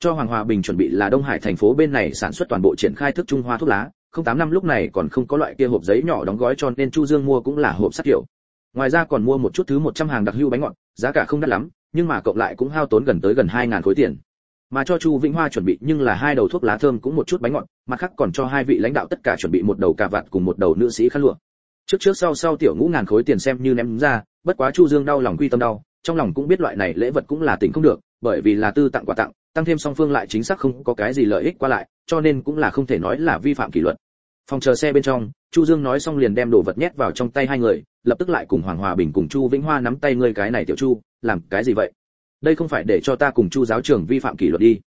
Cho hoàng hòa bình chuẩn bị là đông hải thành phố bên này sản xuất toàn bộ triển khai thức trung hoa thuốc lá, không tám năm lúc này còn không có loại kia hộp giấy nhỏ đóng gói cho nên chu dương mua cũng là hộp sắt kiểu. Ngoài ra còn mua một chút thứ 100 hàng đặc hưu bánh ngọt, giá cả không đắt lắm, nhưng mà cộng lại cũng hao tốn gần tới gần 2.000 khối tiền mà cho chu vĩnh hoa chuẩn bị, nhưng là hai đầu thuốc lá thơm cũng một chút bánh ngọt, mặt khác còn cho hai vị lãnh đạo tất cả chuẩn bị một đầu cà vạt cùng một đầu nữ sĩ khăn lụa. Trước trước sau sau tiểu ngũ ngàn khối tiền xem như ném ra, bất quá chu dương đau lòng quy tâm đau, trong lòng cũng biết loại này lễ vật cũng là tình không được, bởi vì là tư tặng quà tặng, tăng thêm song phương lại chính xác không có cái gì lợi ích qua lại, cho nên cũng là không thể nói là vi phạm kỷ luật. Phòng chờ xe bên trong, chu dương nói xong liền đem đồ vật nhét vào trong tay hai người, lập tức lại cùng hoàng hòa bình cùng chu vĩnh hoa nắm tay ngươi cái này tiểu chu, làm cái gì vậy? Đây không phải để cho ta cùng chu giáo trưởng vi phạm kỷ luật đi.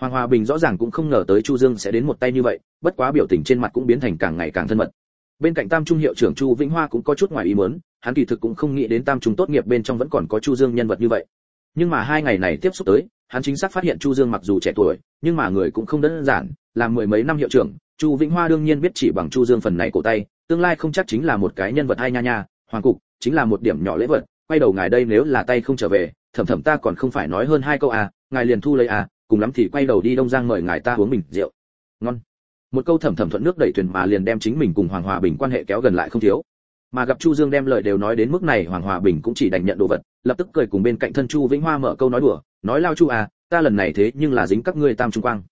Hoàng hòa bình rõ ràng cũng không ngờ tới chu dương sẽ đến một tay như vậy, bất quá biểu tình trên mặt cũng biến thành càng ngày càng thân mật. Bên cạnh tam trung hiệu trưởng chu vĩnh hoa cũng có chút ngoài ý muốn, hắn kỳ thực cũng không nghĩ đến tam trung tốt nghiệp bên trong vẫn còn có chu dương nhân vật như vậy. Nhưng mà hai ngày này tiếp xúc tới, hắn chính xác phát hiện chu dương mặc dù trẻ tuổi, nhưng mà người cũng không đơn giản làm mười mấy năm hiệu trưởng, chu vĩnh hoa đương nhiên biết chỉ bằng chu dương phần này cổ tay, tương lai không chắc chính là một cái nhân vật hay nha nha, hoàng cục, chính là một điểm nhỏ lễ vật quay đầu ngài đây nếu là tay không trở về thầm thầm ta còn không phải nói hơn hai câu à ngài liền thu lấy à cùng lắm thì quay đầu đi đông giang mời ngài ta uống bình rượu. Ngon. Một câu thầm thầm thuận nước đẩy thuyền mà liền đem chính mình cùng hoàng hòa bình quan hệ kéo gần lại không thiếu. Mà gặp chu dương đem lời đều nói đến mức này, hoàng hòa bình cũng chỉ đành nhận đồ vật, lập tức cười cùng bên cạnh thân chu vĩnh hoa mở câu nói đùa, nói lao chu à ta lần này thế nhưng là dính các ngươi tam trung quang.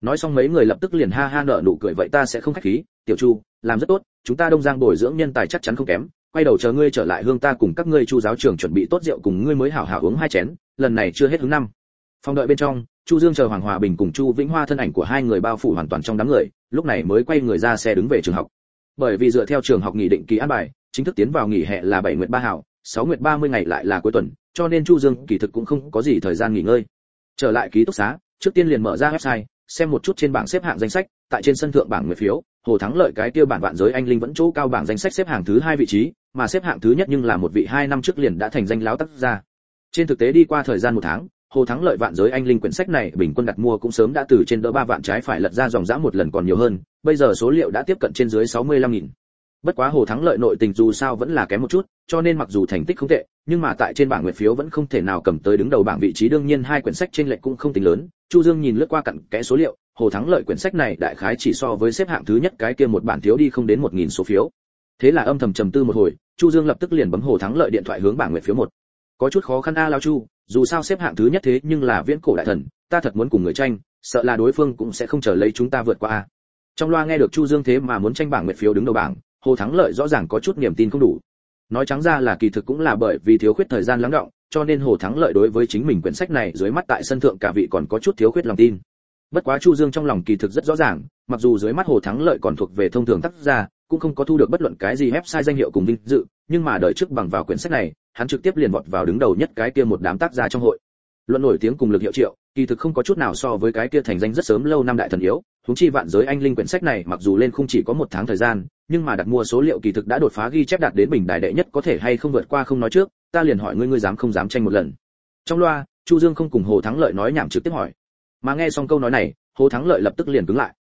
Nói xong mấy người lập tức liền ha ha nở nụ cười, vậy ta sẽ không khách khí, tiểu chu, làm rất tốt, chúng ta đông giang bồi dưỡng nhân tài chắc chắn không kém quay đầu chờ ngươi trở lại hương ta cùng các ngươi chu giáo trưởng chuẩn bị tốt rượu cùng ngươi mới hảo hảo uống hai chén, lần này chưa hết hứng năm. Phòng đợi bên trong, chu dương chờ hoàng hòa bình cùng chu vĩnh hoa thân ảnh của hai người bao phủ hoàn toàn trong đám người, lúc này mới quay người ra xe đứng về trường học. Bởi vì dựa theo trường học nghị định kỳ an bài, chính thức tiến vào nghỉ hè là bảy nguyệt ba hảo, sáu nguyệt ba mươi ngày lại là cuối tuần, cho nên chu dương kỳ thực cũng không có gì thời gian nghỉ ngơi. Trở lại ký túc xá, trước tiên liền mở ra website, xem một chút trên bảng xếp hạng danh sách, tại trên sân thượng bảng nguyệt phiếu hồ thắng lợi cái tiêu bản vạn giới anh linh vẫn chỗ cao bảng danh sách xếp hạng thứ hai vị trí, mà xếp hạng thứ nhất nhưng là một vị hai năm trước liền đã thành danh láo tác gia. Trên thực tế đi qua thời gian một tháng, hồ thắng lợi vạn giới anh linh quyển sách này bình quân đặt mua cũng sớm đã từ trên đỡ ba vạn trái phải lật ra dòng dã một lần còn nhiều hơn, bây giờ số liệu đã tiếp cận trên dưới sáu mươi lăm nghìn. Bất quá hồ thắng lợi nội tình dù sao vẫn là kém một chút, cho nên mặc dù thành tích không tệ, nhưng mà tại trên bảng nguyệt phiếu vẫn không thể nào cầm tới đứng đầu bảng vị trí, đương nhiên hai quyển sách trên lệch cũng không tính lớn. Chu dương nhìn lướt qua cặn kẽ số liệu hồ thắng lợi quyển sách này đại khái chỉ so với xếp hạng thứ nhất cái kia một bản thiếu đi không đến một nghìn số phiếu. Thế là âm thầm trầm tư một hồi, chu dương lập tức liền bấm hồ thắng lợi điện thoại hướng bảng nguyệt phiếu một. Có chút khó khăn a lao chu, dù sao xếp hạng thứ nhất thế nhưng là viễn cổ đại thần, ta thật muốn cùng người tranh, sợ là đối phương cũng sẽ không chờ lấy chúng ta vượt qua a. Trong loa nghe được chu dương thế mà muốn tranh bảng nguyệt phiếu đứng đầu bảng, hồ thắng lợi rõ ràng có chút niềm tin không đủ. Nói trắng ra là kỳ thực cũng là bởi vì thiếu khuyết thời gian lắng động, cho nên hồ thắng lợi đối với chính mình quyển sách này dưới mắt tại sân thượng cả vị còn có chút thiếu khuyết lòng tin bất quá chu dương trong lòng kỳ thực rất rõ ràng, mặc dù dưới mắt hồ thắng lợi còn thuộc về thông thường tác gia, cũng không có thu được bất luận cái gì ép sai danh hiệu cùng vinh dự, nhưng mà đợi trước bằng vào quyển sách này, hắn trực tiếp liền vọt vào đứng đầu nhất cái kia một đám tác gia trong hội. Luận nổi tiếng cùng lực hiệu triệu, kỳ thực không có chút nào so với cái kia thành danh rất sớm lâu năm đại thần yếu, huống chi vạn giới anh linh quyển sách này mặc dù lên không chỉ có một tháng thời gian, nhưng mà đặt mua số liệu kỳ thực đã đột phá ghi chép đạt đến bình đại đệ nhất có thể hay không vượt qua không nói trước, ta liền hỏi ngươi ngươi dám không dám tranh một lần. Trong loa, chu dương không cùng hồ thắng lợi nói nhảm trực tiếp hỏi mà nghe xong câu nói này hồ thắng lợi lập tức liền cứng lại.